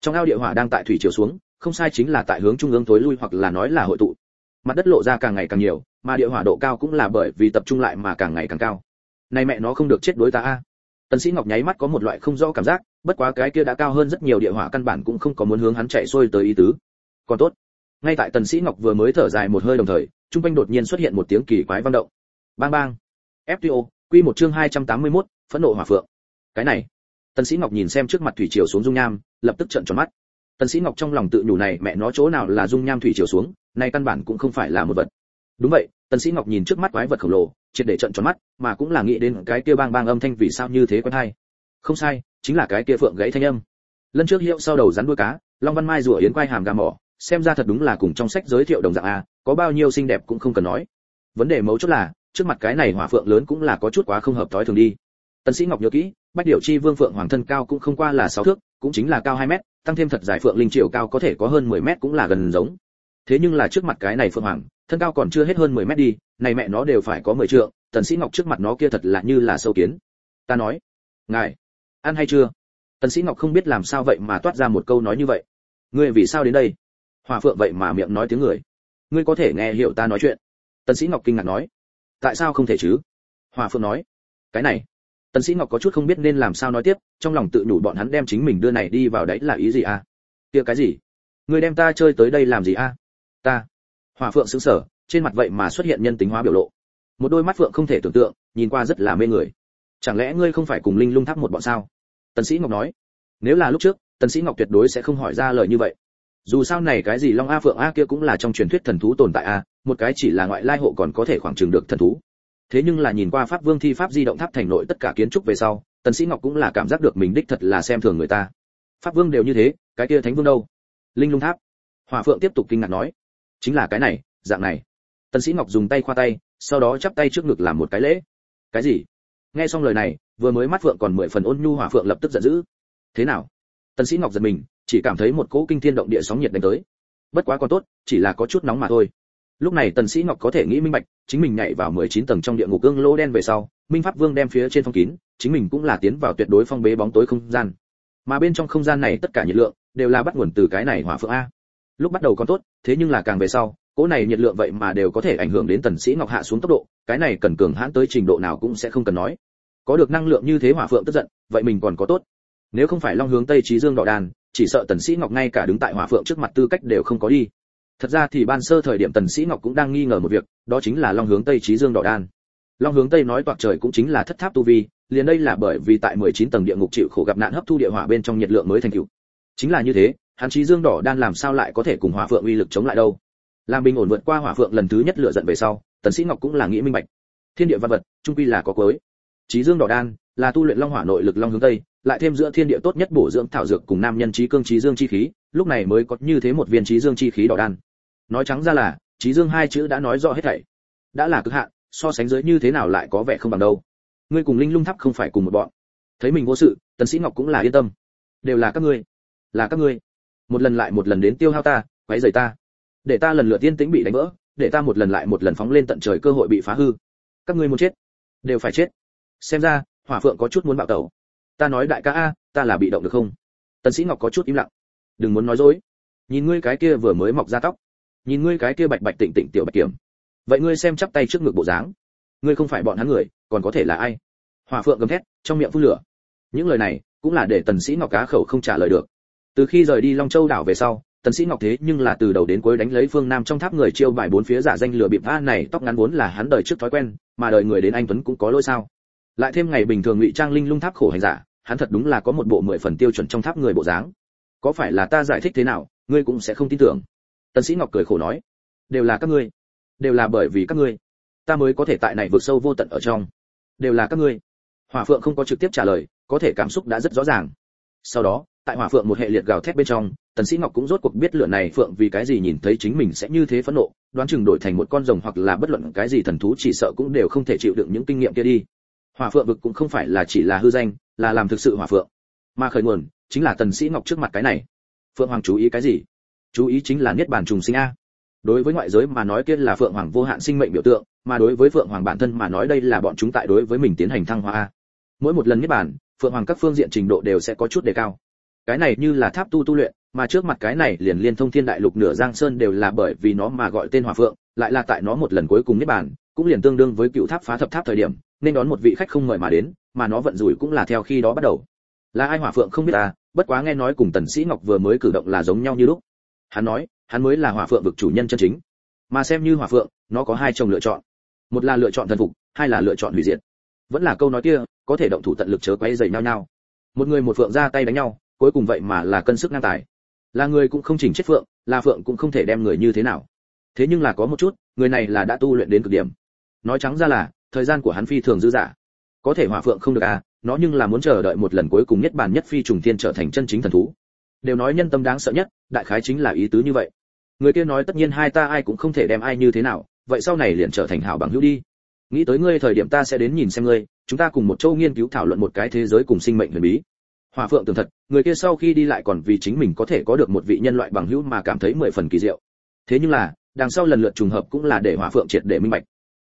Trong ao địa hỏa đang tại thủy chiều xuống, không sai chính là tại hướng trung ương tối lui hoặc là nói là hội tụ. Mặt đất lộ ra càng ngày càng nhiều, mà địa hỏa độ cao cũng là bởi vì tập trung lại mà càng ngày càng cao. Này mẹ nó không được chết đối ta a. Tần sĩ ngọc nháy mắt có một loại không rõ cảm giác bất quá cái kia đã cao hơn rất nhiều địa hỏa căn bản cũng không có muốn hướng hắn chạy xuôi tới ý tứ. Còn tốt. Ngay tại tần sĩ ngọc vừa mới thở dài một hơi đồng thời trung quanh đột nhiên xuất hiện một tiếng kỳ quái vang động. Bang bang. Fto quy một chương 281, phẫn nộ hỏa phượng. Cái này. Tần sĩ ngọc nhìn xem trước mặt thủy triều xuống dung nham lập tức trợn tròn mắt. Tần sĩ ngọc trong lòng tự nhủ này mẹ nó chỗ nào là dung nham thủy triều xuống này căn bản cũng không phải là một vật. Đúng vậy tần sĩ ngọc nhìn trước mắt quái vật khổng lồ triệt để trợn tròn mắt mà cũng là nghĩ đến cái kia bang bang âm thanh vì sao như thế quen hay không sai, chính là cái kia phượng gãy thanh âm. Lần trước hiệu sau đầu rắn đuôi cá, long văn mai rủa yến quay hàm gà mỏ, xem ra thật đúng là cùng trong sách giới thiệu đồng dạng a, có bao nhiêu xinh đẹp cũng không cần nói. Vấn đề mấu chốt là, trước mặt cái này hỏa phượng lớn cũng là có chút quá không hợp thói thường đi. Tần sĩ ngọc nhớ kỹ, bách điểu chi vương phượng hoàng thân cao cũng không qua là sáu thước, cũng chính là cao 2 mét, tăng thêm thật dài phượng linh triệu cao có thể có hơn 10 mét cũng là gần giống. Thế nhưng là trước mặt cái này phượng hoàng, thân cao còn chưa hết hơn 10 mét đi, này mẹ nó đều phải có 10 trượng, tần sĩ ngọc trước mặt nó kia thật là như là sâu kiến. Ta nói, ngài ăn hay chưa? Tần sĩ ngọc không biết làm sao vậy mà toát ra một câu nói như vậy. Ngươi vì sao đến đây? Hòa phượng vậy mà miệng nói tiếng người. Ngươi có thể nghe hiểu ta nói chuyện. Tần sĩ ngọc kinh ngạc nói. Tại sao không thể chứ? Hòa phượng nói. Cái này. Tần sĩ ngọc có chút không biết nên làm sao nói tiếp, trong lòng tự nhủ bọn hắn đem chính mình đưa này đi vào đấy là ý gì à? Kia cái gì? Ngươi đem ta chơi tới đây làm gì a à? ta. Hòa phượng sững sờ, trên mặt vậy mà xuất hiện nhân tính hóa biểu lộ. Một đôi mắt phượng không thể tưởng tượng, nhìn qua rất là mê người chẳng lẽ ngươi không phải cùng linh lung tháp một bọn sao? Tần sĩ ngọc nói. Nếu là lúc trước, tần sĩ ngọc tuyệt đối sẽ không hỏi ra lời như vậy. Dù sao này cái gì long a phượng a kia cũng là trong truyền thuyết thần thú tồn tại a, một cái chỉ là ngoại lai hộ còn có thể khoảng chừng được thần thú. Thế nhưng là nhìn qua pháp vương thi pháp di động tháp thành nội tất cả kiến trúc về sau, tần sĩ ngọc cũng là cảm giác được mình đích thật là xem thường người ta. Pháp vương đều như thế, cái kia thánh vương đâu? Linh lung tháp. Hỏa phượng tiếp tục kinh ngạc nói. Chính là cái này, dạng này. Tần sĩ ngọc dùng tay khoa tay, sau đó chắp tay trước ngực làm một cái lễ. Cái gì? Nghe xong lời này, vừa mới mắt phượng còn mười phần ôn nhu hỏa phượng lập tức giận dữ. Thế nào? Tần sĩ ngọc giật mình, chỉ cảm thấy một cỗ kinh thiên động địa sóng nhiệt đánh tới. Bất quá còn tốt, chỉ là có chút nóng mà thôi. Lúc này tần sĩ ngọc có thể nghĩ minh bạch, chính mình nhảy vào 19 tầng trong địa ngục gương lô đen về sau, minh pháp vương đem phía trên phong kín, chính mình cũng là tiến vào tuyệt đối phong bế bóng tối không gian. Mà bên trong không gian này tất cả nhiệt lượng đều là bắt nguồn từ cái này hỏa phượng a. Lúc bắt đầu còn tốt, thế nhưng là càng về sau cỗ này nhiệt lượng vậy mà đều có thể ảnh hưởng đến tần sĩ ngọc hạ xuống tốc độ, cái này cần cường hãn tới trình độ nào cũng sẽ không cần nói. Có được năng lượng như thế hỏa phượng tức giận, vậy mình còn có tốt. Nếu không phải long hướng tây trí dương đỏ đàn, chỉ sợ tần sĩ ngọc ngay cả đứng tại hỏa phượng trước mặt tư cách đều không có đi. Thật ra thì ban sơ thời điểm tần sĩ ngọc cũng đang nghi ngờ một việc, đó chính là long hướng tây trí dương đỏ đan long hướng tây nói toạc trời cũng chính là thất tháp tu vi, liền đây là bởi vì tại 19 tầng địa ngục chịu khổ gặp nạn hấp thu địa hỏa bên trong nhiệt lượng mới thành tựu. Chính là như thế, hắn trí dương đỏ đan làm sao lại có thể cùng hỏa phượng uy lực chống lại đâu? Làm bình ổn vượt qua hỏa phượng lần thứ nhất lựa giận về sau, tần sĩ ngọc cũng là nghĩ minh bạch. Thiên địa văn vật, trung quy là có cuối. Trí dương đỏ đan, là tu luyện long hỏa nội lực long hướng tây, lại thêm giữa thiên địa tốt nhất bổ dưỡng thảo dược cùng nam nhân trí cương trí dương chi khí, lúc này mới có như thế một viên trí dương chi khí đỏ đan. Nói trắng ra là trí dương hai chữ đã nói rõ hết thảy. Đã là cực hạn, so sánh dưới như thế nào lại có vẻ không bằng đâu. Ngươi cùng linh lung tháp không phải cùng một bọn. Thấy mình vô sự, tần sĩ ngọc cũng là yên tâm. Đều là các ngươi. Là các ngươi. Một lần lại một lần đến tiêu hao ta, quấy rầy ta để ta lần lượt tiên tĩnh bị đánh vỡ, để ta một lần lại một lần phóng lên tận trời cơ hội bị phá hư. Các ngươi muốn chết, đều phải chết. Xem ra, hỏa phượng có chút muốn bạo tẩu. Ta nói đại ca a, ta là bị động được không? Tần sĩ ngọc có chút im lặng. Đừng muốn nói dối. Nhìn ngươi cái kia vừa mới mọc ra tóc. Nhìn ngươi cái kia bạch bạch tịnh tịnh tiểu bạch kiểm. Vậy ngươi xem chắp tay trước ngực bộ dáng. Ngươi không phải bọn hắn người, còn có thể là ai? Hỏa phượng gầm thét, trong miệng phun lửa. Những lời này cũng là để tần sĩ ngọc cá khẩu không trả lời được. Từ khi rời đi long châu đảo về sau tần sĩ ngọc thế nhưng là từ đầu đến cuối đánh lấy phương nam trong tháp người chiêu bài bốn phía giả danh lừa bịp a này, tóc ngắn vốn là hắn đời trước thói quen, mà đời người đến anh tuấn cũng có lỗi sao? Lại thêm ngày bình thường ngụy trang linh lung tháp khổ hành giả, hắn thật đúng là có một bộ mười phần tiêu chuẩn trong tháp người bộ dáng. Có phải là ta giải thích thế nào, ngươi cũng sẽ không tin tưởng. Tần sĩ ngọc cười khổ nói, đều là các ngươi, đều là bởi vì các ngươi, ta mới có thể tại này vượt sâu vô tận ở trong. Đều là các ngươi. Hỏa phượng không có trực tiếp trả lời, có thể cảm xúc đã rất rõ ràng. Sau đó tại hỏa phượng một hệ liệt gào thét bên trong, tần sĩ ngọc cũng rốt cuộc biết lửa này phượng vì cái gì nhìn thấy chính mình sẽ như thế phẫn nộ, đoán chừng đổi thành một con rồng hoặc là bất luận cái gì thần thú chỉ sợ cũng đều không thể chịu đựng những kinh nghiệm kia đi. Hỏa phượng vực cũng không phải là chỉ là hư danh, là làm thực sự hỏa phượng. Mà khởi nguồn, chính là tần sĩ ngọc trước mặt cái này. Phượng hoàng chú ý cái gì? Chú ý chính là niết bàn trùng sinh a. Đối với ngoại giới mà nói kia là phượng hoàng vô hạn sinh mệnh biểu tượng, mà đối với phượng hoàng bản thân mà nói đây là bọn chúng tại đối với mình tiến hành thăng hoa mỗi một lần niết bàn, phượng hoàng các phương diện trình độ đều sẽ có chút đề cao cái này như là tháp tu tu luyện, mà trước mặt cái này liền liên thông thiên đại lục nửa giang sơn đều là bởi vì nó mà gọi tên hỏa phượng, lại là tại nó một lần cuối cùng niết bàn, cũng liền tương đương với cựu tháp phá thập tháp thời điểm, nên đón một vị khách không mời mà đến, mà nó vận rủi cũng là theo khi đó bắt đầu. Là ai hỏa phượng không biết ta bất quá nghe nói cùng tần sĩ ngọc vừa mới cử động là giống nhau như lúc. Hắn nói, hắn mới là hỏa phượng vực chủ nhân chân chính. Mà xem như hỏa phượng, nó có hai chồng lựa chọn. Một là lựa chọn thần phục, hai là lựa chọn hủy diệt. Vẫn là câu nói kia, có thể động thủ tận lực chớ quay dậy nhau nhau. Một người một phượng ra tay đánh nhau cuối cùng vậy mà là cân sức ngang tài. Là người cũng không chỉnh chết phượng, là phượng cũng không thể đem người như thế nào. Thế nhưng là có một chút, người này là đã tu luyện đến cực điểm. Nói trắng ra là, thời gian của hắn phi thường dư dả. Có thể hỏa phượng không được à nó nhưng là muốn chờ đợi một lần cuối cùng nhất bản nhất phi trùng thiên trở thành chân chính thần thú. Đều nói nhân tâm đáng sợ nhất, đại khái chính là ý tứ như vậy. Người kia nói tất nhiên hai ta ai cũng không thể đem ai như thế nào, vậy sau này liền trở thành hảo bằng hữu đi. Nghĩ tới ngươi thời điểm ta sẽ đến nhìn xem ngươi, chúng ta cùng một châu nghiên cứu thảo luận một cái thế giới cùng sinh mệnh huyền bí. Hỏa phượng tưởng thật người kia sau khi đi lại còn vì chính mình có thể có được một vị nhân loại bằng hữu mà cảm thấy mười phần kỳ diệu. Thế nhưng là đằng sau lần lượt trùng hợp cũng là để hỏa phượng triệt để minh bạch.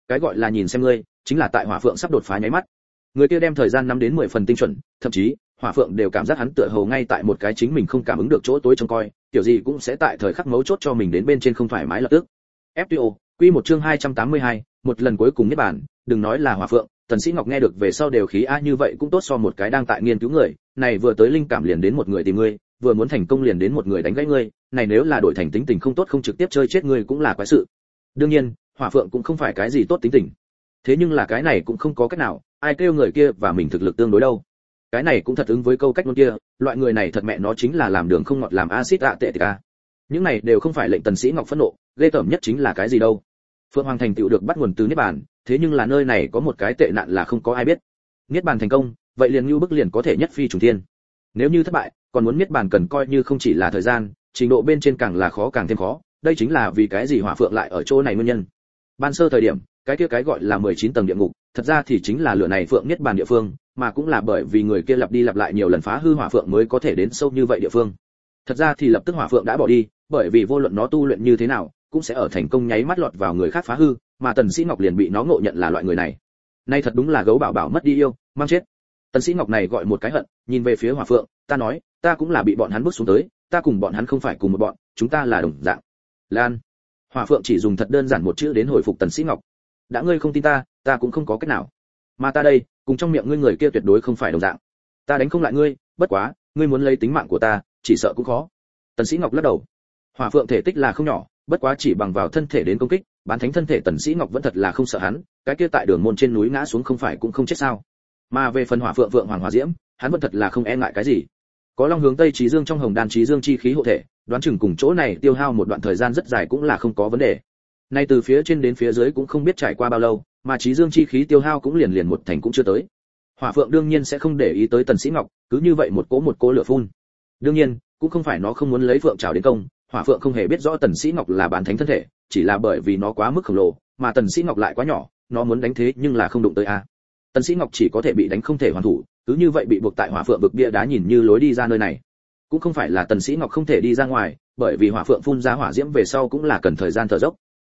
Cái gọi là nhìn xem ngươi chính là tại hỏa phượng sắp đột phá nháy mắt. Người kia đem thời gian năm đến mười phần tinh chuẩn thậm chí hỏa phượng đều cảm giác hắn tựa hồ ngay tại một cái chính mình không cảm ứng được chỗ tối trông coi tiểu gì cũng sẽ tại thời khắc mấu chốt cho mình đến bên trên không thoải mái lập tức. Fto quy một chương 282, một lần cuối cùng nhất bản đừng nói là hỏa phượng tần sĩ ngọc nghe được về sau đều khí a như vậy cũng tốt so một cái đang tại nghiên cứu người này vừa tới linh cảm liền đến một người tìm ngươi, vừa muốn thành công liền đến một người đánh gãy ngươi, này nếu là đổi thành tính tình không tốt không trực tiếp chơi chết ngươi cũng là quái sự. Đương nhiên, hỏa phượng cũng không phải cái gì tốt tính tình. Thế nhưng là cái này cũng không có cách nào, ai kêu người kia và mình thực lực tương đối đâu. Cái này cũng thật ứng với câu cách ngôn kia, loại người này thật mẹ nó chính là làm đường không ngọt làm axit ạ tệ ca những này đều không phải lệnh tần sĩ ngọc phẫn nộ, ghê tởm nhất chính là cái gì đâu. Phượng hoàng thành tựu được bắt nguồn từ niết bàn, thế nhưng là nơi này có một cái tệ nạn là không có ai biết. Niết bàn thành công vậy liền như bức liền có thể nhất phi trùng thiên. Nếu như thất bại, còn muốn miết bàn cần coi như không chỉ là thời gian, trình độ bên trên càng là khó càng thêm khó, đây chính là vì cái gì hỏa phượng lại ở chỗ này nguyên nhân. Ban sơ thời điểm, cái kia cái gọi là 19 tầng địa ngục, thật ra thì chính là lửa này phượng niết bàn địa phương, mà cũng là bởi vì người kia lặp đi lặp lại nhiều lần phá hư hỏa phượng mới có thể đến sâu như vậy địa phương. Thật ra thì lập tức hỏa phượng đã bỏ đi, bởi vì vô luận nó tu luyện như thế nào, cũng sẽ ở thành công nháy mắt lọt vào người khác phá hư, mà tần sĩ ngọc liền bị nó ngộ nhận là loại người này. Nay thật đúng là gấu bảo bảo mất đi yêu, mang chết tần sĩ ngọc này gọi một cái hận, nhìn về phía hỏa phượng, ta nói, ta cũng là bị bọn hắn bước xuống tới, ta cùng bọn hắn không phải cùng một bọn, chúng ta là đồng dạng. Lan. Hỏa phượng chỉ dùng thật đơn giản một chữ đến hồi phục tần sĩ ngọc. Đã ngươi không tin ta ta cũng không có cách nào. Mà ta đây, cùng trong miệng ngươi người kia tuyệt đối không phải đồng dạng. Ta đánh không lại ngươi, bất quá, ngươi muốn lấy tính mạng của ta, chỉ sợ cũng khó. Tần sĩ ngọc lắc đầu. Hỏa phượng thể tích là không nhỏ, bất quá chỉ bằng vào thân thể đến công kích, bán thánh thân thể tần sĩ ngọc vẫn thật là không sợ hắn, cái kia tại đường môn trên núi ngã xuống không phải cũng không chết sao? Mà về phần hỏa phượng phượng hoàng hỏa diễm, hắn vẫn thật là không e ngại cái gì. Có long hướng tây trí dương trong hồng đan trí dương chi khí hộ thể, đoán chừng cùng chỗ này tiêu hao một đoạn thời gian rất dài cũng là không có vấn đề. Nay từ phía trên đến phía dưới cũng không biết trải qua bao lâu, mà trí dương chi khí tiêu hao cũng liền liền một thành cũng chưa tới. Hỏa phượng đương nhiên sẽ không để ý tới tần sĩ ngọc, cứ như vậy một cỗ một cỗ lửa phun. Đương nhiên, cũng không phải nó không muốn lấy phượng trào đến công, hỏa phượng không hề biết rõ tần sĩ ngọc là bản thánh thân thể, chỉ là bởi vì nó quá mức khổng lồ, mà tần sĩ ngọc lại quá nhỏ, nó muốn đánh thế nhưng là không đụng tới a tần sĩ ngọc chỉ có thể bị đánh không thể hoàn thủ, cứ như vậy bị buộc tại hỏa phượng vực bia đá nhìn như lối đi ra nơi này. Cũng không phải là tần sĩ ngọc không thể đi ra ngoài, bởi vì hỏa phượng phun ra hỏa diễm về sau cũng là cần thời gian thở dốc.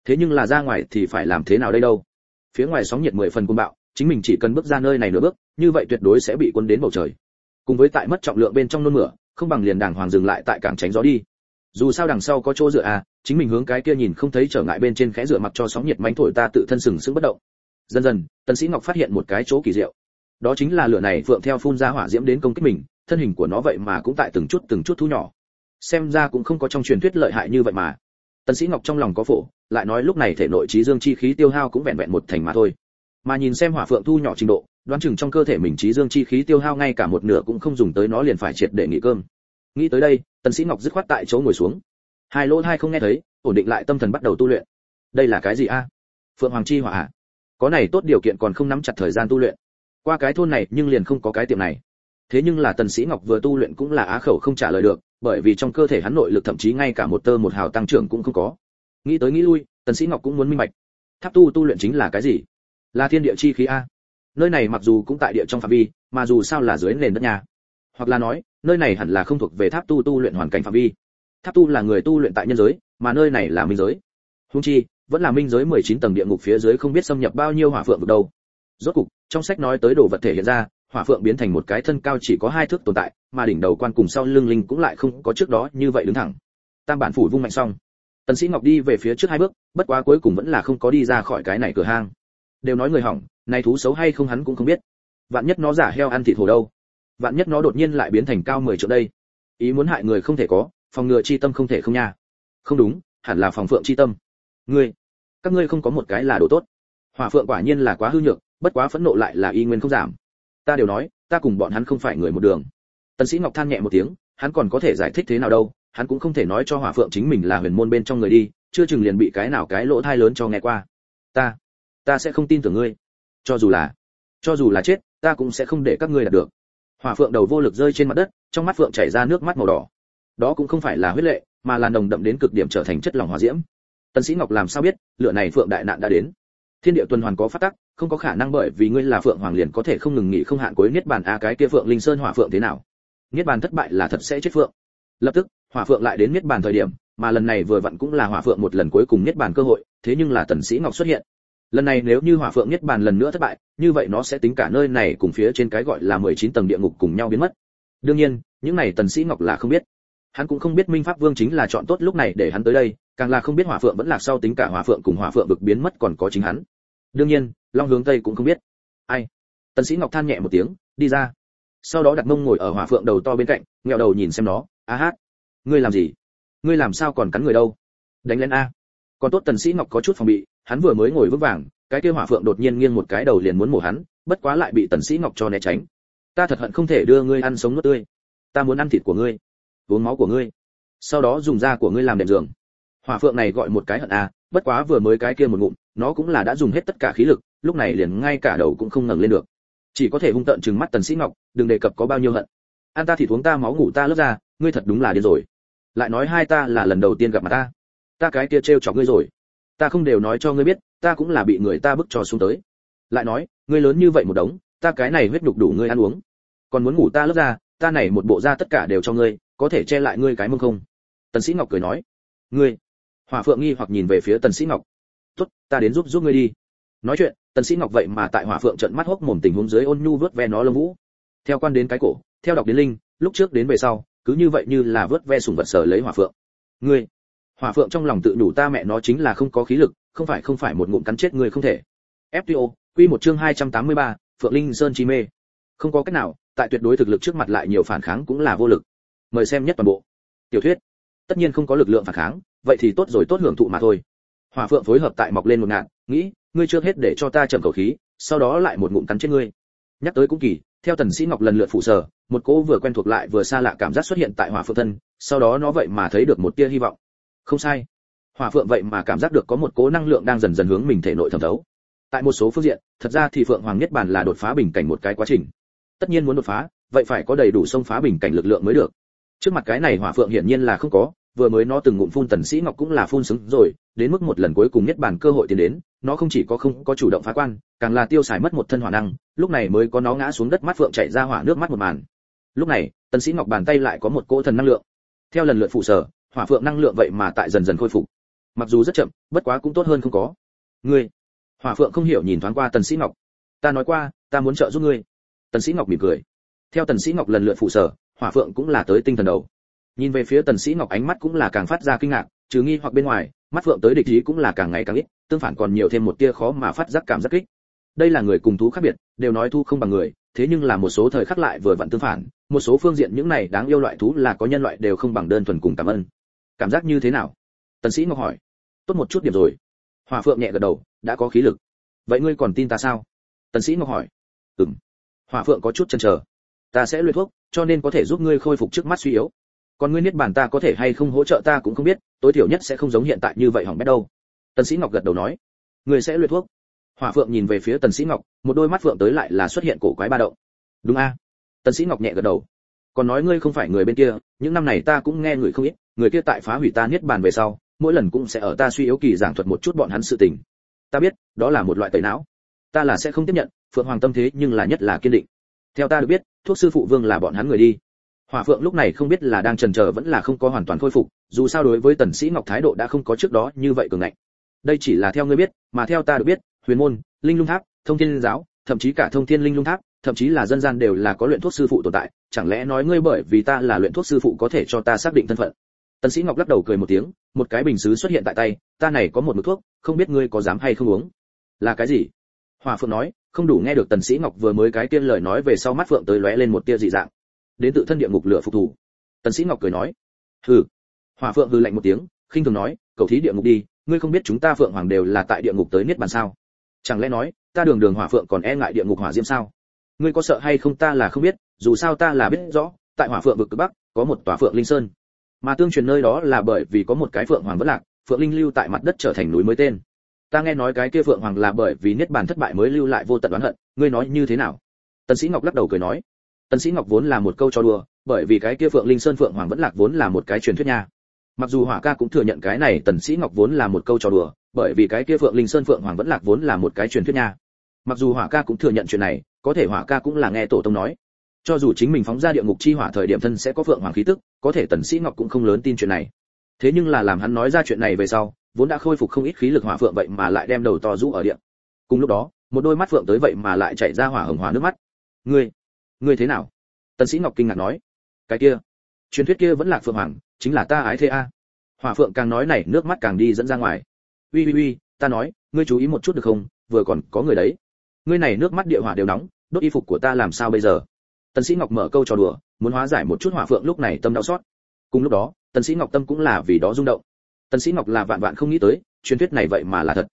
Thế nhưng là ra ngoài thì phải làm thế nào đây đâu? Phía ngoài sóng nhiệt mười phần cuồng bạo, chính mình chỉ cần bước ra nơi này nửa bước, như vậy tuyệt đối sẽ bị cuốn đến bầu trời. Cùng với tại mất trọng lượng bên trong nôn mửa, không bằng liền đàng hoàng dừng lại tại cảng tránh gió đi. Dù sao đằng sau có chỗ dựa à chính mình hướng cái kia nhìn không thấy trở ngại bên trên khẽ dựa mặc cho sóng nhiệt mánh thổi ta tự thân sừng sững bất động dần dần, tần sĩ ngọc phát hiện một cái chỗ kỳ diệu. Đó chính là lửa này phượng theo phun ra hỏa diễm đến công kích mình, thân hình của nó vậy mà cũng tại từng chút từng chút thu nhỏ. Xem ra cũng không có trong truyền thuyết lợi hại như vậy mà. Tần sĩ ngọc trong lòng có phổ, lại nói lúc này thể nội trí dương chi khí tiêu hao cũng vẹn vẹn một thành mà thôi. Mà nhìn xem hỏa phượng thu nhỏ trình độ, đoán chừng trong cơ thể mình trí dương chi khí tiêu hao ngay cả một nửa cũng không dùng tới nó liền phải triệt để nghỉ cơm. Nghĩ tới đây, tần sĩ ngọc dứt khoát tại chỗ ngồi xuống. Hai lỗ hai không nghe thấy, ổn định lại tâm thần bắt đầu tu luyện. Đây là cái gì a? Phượng hoàng chi hỏa à? Có này tốt điều kiện còn không nắm chặt thời gian tu luyện. Qua cái thôn này nhưng liền không có cái tiệm này. Thế nhưng là tần sĩ ngọc vừa tu luyện cũng là á khẩu không trả lời được, bởi vì trong cơ thể hắn nội lực thậm chí ngay cả một tơ một hào tăng trưởng cũng không có. Nghĩ tới nghĩ lui, tần sĩ ngọc cũng muốn minh bạch. Tháp tu tu luyện chính là cái gì? Là thiên địa chi khí a. Nơi này mặc dù cũng tại địa trong phạm vi, mà dù sao là dưới nền đất nhà. Hoặc là nói, nơi này hẳn là không thuộc về tháp tu tu luyện hoàn cảnh phạm vi. Tháp tu là người tu luyện tại nhân giới, mà nơi này là minh giới. Hung chi vẫn là minh giới 19 tầng địa ngục phía dưới không biết xâm nhập bao nhiêu hỏa phượng vực đâu. Rốt cục, trong sách nói tới đồ vật thể hiện ra, hỏa phượng biến thành một cái thân cao chỉ có hai thước tồn tại, mà đỉnh đầu quan cùng sau lưng linh cũng lại không có trước đó như vậy đứng thẳng. Tam bản phủ vung mạnh xong. Tần sĩ ngọc đi về phía trước hai bước, bất quá cuối cùng vẫn là không có đi ra khỏi cái này cửa hang. Đều nói người hỏng, này thú xấu hay không hắn cũng không biết. Vạn nhất nó giả heo ăn thịt hổ đâu? Vạn nhất nó đột nhiên lại biến thành cao 10 trượng đây? Ý muốn hại người không thể có, phòng ngừa chi tâm không thể không nha. Không đúng, hẳn là phòng phượng chi tâm ngươi, các ngươi không có một cái là đồ tốt. Hỏa phượng quả nhiên là quá hư nhược, bất quá phẫn nộ lại là y nguyên không giảm. Ta đều nói, ta cùng bọn hắn không phải người một đường. Tần sĩ ngọc than nhẹ một tiếng, hắn còn có thể giải thích thế nào đâu, hắn cũng không thể nói cho hỏa phượng chính mình là huyền môn bên trong người đi, chưa chừng liền bị cái nào cái lỗ thai lớn cho nghe qua. Ta ta sẽ không tin tưởng ngươi. Cho dù là, cho dù là chết, ta cũng sẽ không để các ngươi đạt được. Hỏa phượng đầu vô lực rơi trên mặt đất, trong mắt phượng chảy ra nước mắt màu đỏ. Đó cũng không phải là huyết lệ, mà là nồng đậm đến cực điểm trở thành chất lỏng hỏa diễm tần sĩ ngọc làm sao biết lựa này phượng đại nạn đã đến? Thiên địa tuần hoàn có phát tắc, không có khả năng bởi vì ngươi là phượng hoàng liền có thể không ngừng nghỉ không hạn cuối niết bàn a cái kia phượng linh sơn hỏa phượng thế nào? Niết bàn thất bại là thật sẽ chết phượng. Lập tức, hỏa phượng lại đến niết bàn thời điểm, mà lần này vừa vặn cũng là hỏa phượng một lần cuối cùng niết bàn cơ hội, thế nhưng là tần sĩ ngọc xuất hiện. Lần này nếu như hỏa phượng niết bàn lần nữa thất bại, như vậy nó sẽ tính cả nơi này cùng phía trên cái gọi là 19 tầng địa ngục cùng nhau biến mất. Đương nhiên, những này tần sĩ ngọc là không biết. Hắn cũng không biết minh pháp vương chính là chọn tốt lúc này để hắn tới đây càng là không biết hỏa phượng vẫn lạc sau tính cả hỏa phượng cùng hỏa phượng vực biến mất còn có chính hắn. Đương nhiên, long hướng tây cũng không biết. Ai? Tần sĩ ngọc than nhẹ một tiếng, đi ra. Sau đó đặt mông ngồi ở hỏa phượng đầu to bên cạnh ngẹo đầu nhìn xem nó. A hát, ngươi làm gì? Ngươi làm sao còn cắn người đâu? Đánh lên a. Còn tốt tần sĩ ngọc có chút phòng bị, hắn vừa mới ngồi vững vàng, cái kia hỏa phượng đột nhiên nghiêng một cái đầu liền muốn mổ hắn, bất quá lại bị tần sĩ ngọc cho né tránh. Ta thật hận không thể đưa ngươi ăn sống nuốt tươi. Ta muốn ăn thịt của ngươi, uống máu của ngươi. Sau đó dùng da của ngươi làm đệm giường hỏa phượng này gọi một cái hận a bất quá vừa mới cái kia một ngụm, nó cũng là đã dùng hết tất cả khí lực, lúc này liền ngay cả đầu cũng không ngẩng lên được. Chỉ có thể hung tợn trừng mắt tần sĩ ngọc, đừng đề cập có bao nhiêu hận. An ta thì uống ta máu ngủ ta lớp ra, ngươi thật đúng là điên rồi. Lại nói hai ta là lần đầu tiên gặp mặt ta. Ta cái kia trêu chọc ngươi rồi. Ta không đều nói cho ngươi biết, ta cũng là bị người ta bức cho xuống tới. Lại nói, ngươi lớn như vậy một đống, ta cái này huyết nhục đủ ngươi ăn uống. Còn muốn ngủ ta lớp ra, ta này một bộ da tất cả đều cho ngươi, có thể che lại ngươi cái mông không? Tần sĩ ngọc cười nói, ngươi hỏa phượng nghi hoặc nhìn về phía tần sĩ ngọc. Tốt ta đến giúp giúp ngươi đi. Nói chuyện tần sĩ ngọc vậy mà tại hỏa phượng trận mắt hốc mồm tình huống dưới ôn nhu vớt ve nó lông vũ. Theo quan đến cái cổ theo đọc đến linh lúc trước đến về sau cứ như vậy như là vớt ve sủng vật sở lấy hỏa phượng. Ngươi. Hỏa phượng trong lòng tự đủ ta mẹ nó chính là không có khí lực không phải không phải một ngụm cắn chết ngươi không thể. Fto quy một chương 283, phượng linh sơn chi mê. Không có cách nào tại tuyệt đối thực lực trước mặt lại nhiều phản kháng cũng là vô lực. Mời xem nhất toàn bộ. Tiểu thuyết tất nhiên không có lực lượng phản kháng, vậy thì tốt rồi tốt hưởng thụ mà thôi. Hỏa phượng phối hợp tại mọc lên một ngạn, nghĩ, ngươi chưa hết để cho ta chậm khẩu khí, sau đó lại một ngụm cắn chết ngươi. Nhắc tới cũng kỳ, theo tần sĩ ngọc lần lượt phụ sở, một cỗ vừa quen thuộc lại vừa xa lạ cảm giác xuất hiện tại hỏa phượng thân, sau đó nó vậy mà thấy được một tia hy vọng. Không sai. Hỏa phượng vậy mà cảm giác được có một cỗ năng lượng đang dần dần hướng mình thể nội thẩm thấu. Tại một số phương diện, thật ra thì phượng hoàng nhất bản là đột phá bình cảnh một cái quá trình. Tất nhiên muốn đột phá, vậy phải có đầy đủ xông phá bình cảnh lực lượng mới được trước mặt cái này hỏa phượng hiển nhiên là không có, vừa mới nó từng ngụm phun tần sĩ ngọc cũng là phun sướng rồi, đến mức một lần cuối cùng nhất bản cơ hội tiến đến, nó không chỉ có không có chủ động phá quan, càng là tiêu xài mất một thân hỏa năng, lúc này mới có nó ngã xuống đất mắt phượng chạy ra hỏa nước mắt một màn. Lúc này, tần sĩ ngọc bàn tay lại có một cỗ thần năng lượng. Theo lần lượt phụ sở, hỏa phượng năng lượng vậy mà tại dần dần khôi phục. Mặc dù rất chậm, bất quá cũng tốt hơn không có. Ngươi, hỏa phượng không hiểu nhìn thoáng qua tần sĩ ngọc. Ta nói qua, ta muốn trợ giúp ngươi. Tần sĩ ngọc mỉm cười. Theo tần sĩ ngọc lần lượt phụ sở hỏa phượng cũng là tới tinh thần đầu. Nhìn về phía tần sĩ ngọc ánh mắt cũng là càng phát ra kinh ngạc, trừ nghi hoặc bên ngoài, mắt phượng tới địch ý cũng là càng ngày càng ít, tương phản còn nhiều thêm một tia khó mà phát giác cảm giác kích. Đây là người cùng thú khác biệt, đều nói thu không bằng người, thế nhưng là một số thời khắc lại vừa vặn tương phản, một số phương diện những này đáng yêu loại thú là có nhân loại đều không bằng đơn thuần cùng cảm ơn. Cảm giác như thế nào? Tần sĩ ngọc hỏi. Tốt một chút điểm rồi. Hỏa phượng nhẹ gật đầu, đã có khí lực. Vậy ngươi còn tin ta sao? Tần sĩ ngọc hỏi. Ừm. Hỏa phượng có chút chần chờ ta sẽ luyện thuốc, cho nên có thể giúp ngươi khôi phục trước mắt suy yếu. Còn ngươi niết bàn ta có thể hay không hỗ trợ ta cũng không biết, tối thiểu nhất sẽ không giống hiện tại như vậy hỏng bét đâu. Tần sĩ ngọc gật đầu nói. Ngươi sẽ luyện thuốc. Hỏa phượng nhìn về phía tần sĩ ngọc, một đôi mắt phượng tới lại là xuất hiện cổ quái ba động. Đúng a. Tần sĩ ngọc nhẹ gật đầu. Còn nói ngươi không phải người bên kia, những năm này ta cũng nghe người không ít, người kia tại phá hủy ta niết bàn về sau, mỗi lần cũng sẽ ở ta suy yếu kỳ giảng thuật một chút bọn hắn sự tình. Ta biết, đó là một loại tẩy não. Ta là sẽ không tiếp nhận, phượng hoàng tâm thế nhưng là nhất là kiên định theo ta được biết, thuốc sư phụ vương là bọn hắn người đi. Hỏa phượng lúc này không biết là đang trần chờ vẫn là không có hoàn toàn khôi phục, dù sao đối với tần sĩ ngọc thái độ đã không có trước đó như vậy cường ngạnh. Đây chỉ là theo ngươi biết, mà theo ta được biết, huyền môn, linh lung tháp, thông thiên giáo, thậm chí cả thông thiên linh lung tháp, thậm chí là dân gian đều là có luyện thuốc sư phụ tồn tại, chẳng lẽ nói ngươi bởi vì ta là luyện thuốc sư phụ có thể cho ta xác định thân phận? Tần sĩ ngọc lắc đầu cười một tiếng, một cái bình sứ xuất hiện tại tay, ta này có một mực thuốc, không biết ngươi có dám hay không uống. Là cái gì? Hòa phượng nói, không đủ nghe được tần sĩ ngọc vừa mới cái tiên lời nói về sau mắt phượng tới lóe lên một tia dị dạng. Đến tự thân địa ngục lửa phục thủ tần sĩ ngọc cười nói, hừ. Hòa phượng hừ lạnh một tiếng, khinh thường nói cầu thí địa ngục đi, ngươi không biết chúng ta phượng hoàng đều là tại địa ngục tới niết bàn sao? Chẳng lẽ nói, ta đường đường hỏa phượng còn e ngại địa ngục hỏa diễm sao? Ngươi có sợ hay không ta là không biết, dù sao ta là biết rõ, tại hỏa phượng vực cực bắc, có một tòa phượng linh sơn. Mà tương truyền nơi đó là bởi vì có một cái phượng hoàng vất lạc, phượng linh lưu tại mặt đất trở thành núi mới tên ta nghe nói cái kia phượng hoàng là bởi vì niết bàn thất bại mới lưu lại vô tận oán hận, ngươi nói như thế nào? Tần sĩ ngọc lắc đầu cười nói. Tần sĩ ngọc vốn là một câu cho đùa, bởi vì cái kia phượng linh sơn phượng hoàng vẫn lạc vốn là một cái truyền thuyết nha. Mặc dù hỏa ca cũng thừa nhận cái này, tần sĩ ngọc vốn là một câu trò đùa, bởi vì cái kia phượng linh sơn phượng hoàng vẫn lạc vốn là một cái truyền thuyết nha. Mặc dù hỏa ca cũng thừa nhận chuyện này, có thể hỏa ca cũng là nghe tổ tông nói. Cho dù chính mình phóng ra địa ngục chi hỏa thời điểm thân sẽ có phượng hoàng khí tức, có thể tần sĩ ngọc cũng không lớn tin chuyện này. Thế nhưng là làm hắn nói ra chuyện này về sau vốn đã khôi phục không ít khí lực hỏa phượng vậy mà lại đem đầu to rũ ở điện. cùng lúc đó, một đôi mắt phượng tới vậy mà lại chảy ra hỏa hồng hỏa nước mắt. Ngươi ngươi thế nào? Tần sĩ ngọc kinh ngạc nói. Cái kia, truyền thuyết kia vẫn là phượng hoàng, chính là ta ái thế a. Hỏa phượng càng nói này, nước mắt càng đi dẫn ra ngoài. Uy uy uy, ta nói, ngươi chú ý một chút được không? Vừa còn có người đấy. Ngươi này nước mắt địa hỏa đều nóng, đốt y phục của ta làm sao bây giờ? Tần sĩ ngọc mở câu trò đùa, muốn hóa giải một chút hỏa phượng lúc này tâm đau xót. Cùng lúc đó, tần sĩ ngọc tâm cũng là vì đó rung động tần sĩ ngọc là vạn vạn không nghĩ tới, truyền thuyết này vậy mà là thật.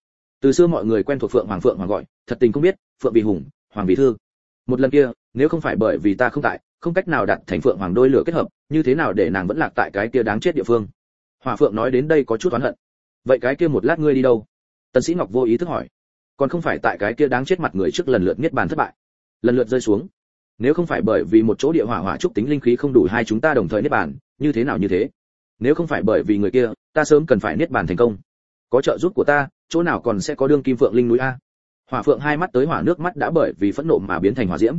Từ xưa mọi người quen thuộc phượng hoàng phượng hoàng gọi, thật tình không biết, phượng vì hùng, hoàng vì thương một lần kia, nếu không phải bởi vì ta không tại, không cách nào đặt thành phượng hoàng đôi lửa kết hợp, như thế nào để nàng vẫn lạc tại cái kia đáng chết địa phương? Hỏa phượng nói đến đây có chút oán hận. Vậy cái kia một lát ngươi đi đâu? Tần sĩ ngọc vô ý thức hỏi. Còn không phải tại cái kia đáng chết mặt người trước lần lượt niết bàn thất bại. Lần lượt rơi xuống. Nếu không phải bởi vì một chỗ địa hỏa hỏa trúc tính linh khí không đủ hai chúng ta đồng thời niết bàn, như thế nào như thế? Nếu không phải bởi vì người kia, ta sớm cần phải niết bàn thành công. Có trợ giúp của ta, chỗ nào còn sẽ có đương kim phượng linh núi a? Hỏa phượng hai mắt tới hỏa nước mắt đã bởi vì phẫn nộ mà biến thành hỏa diễm.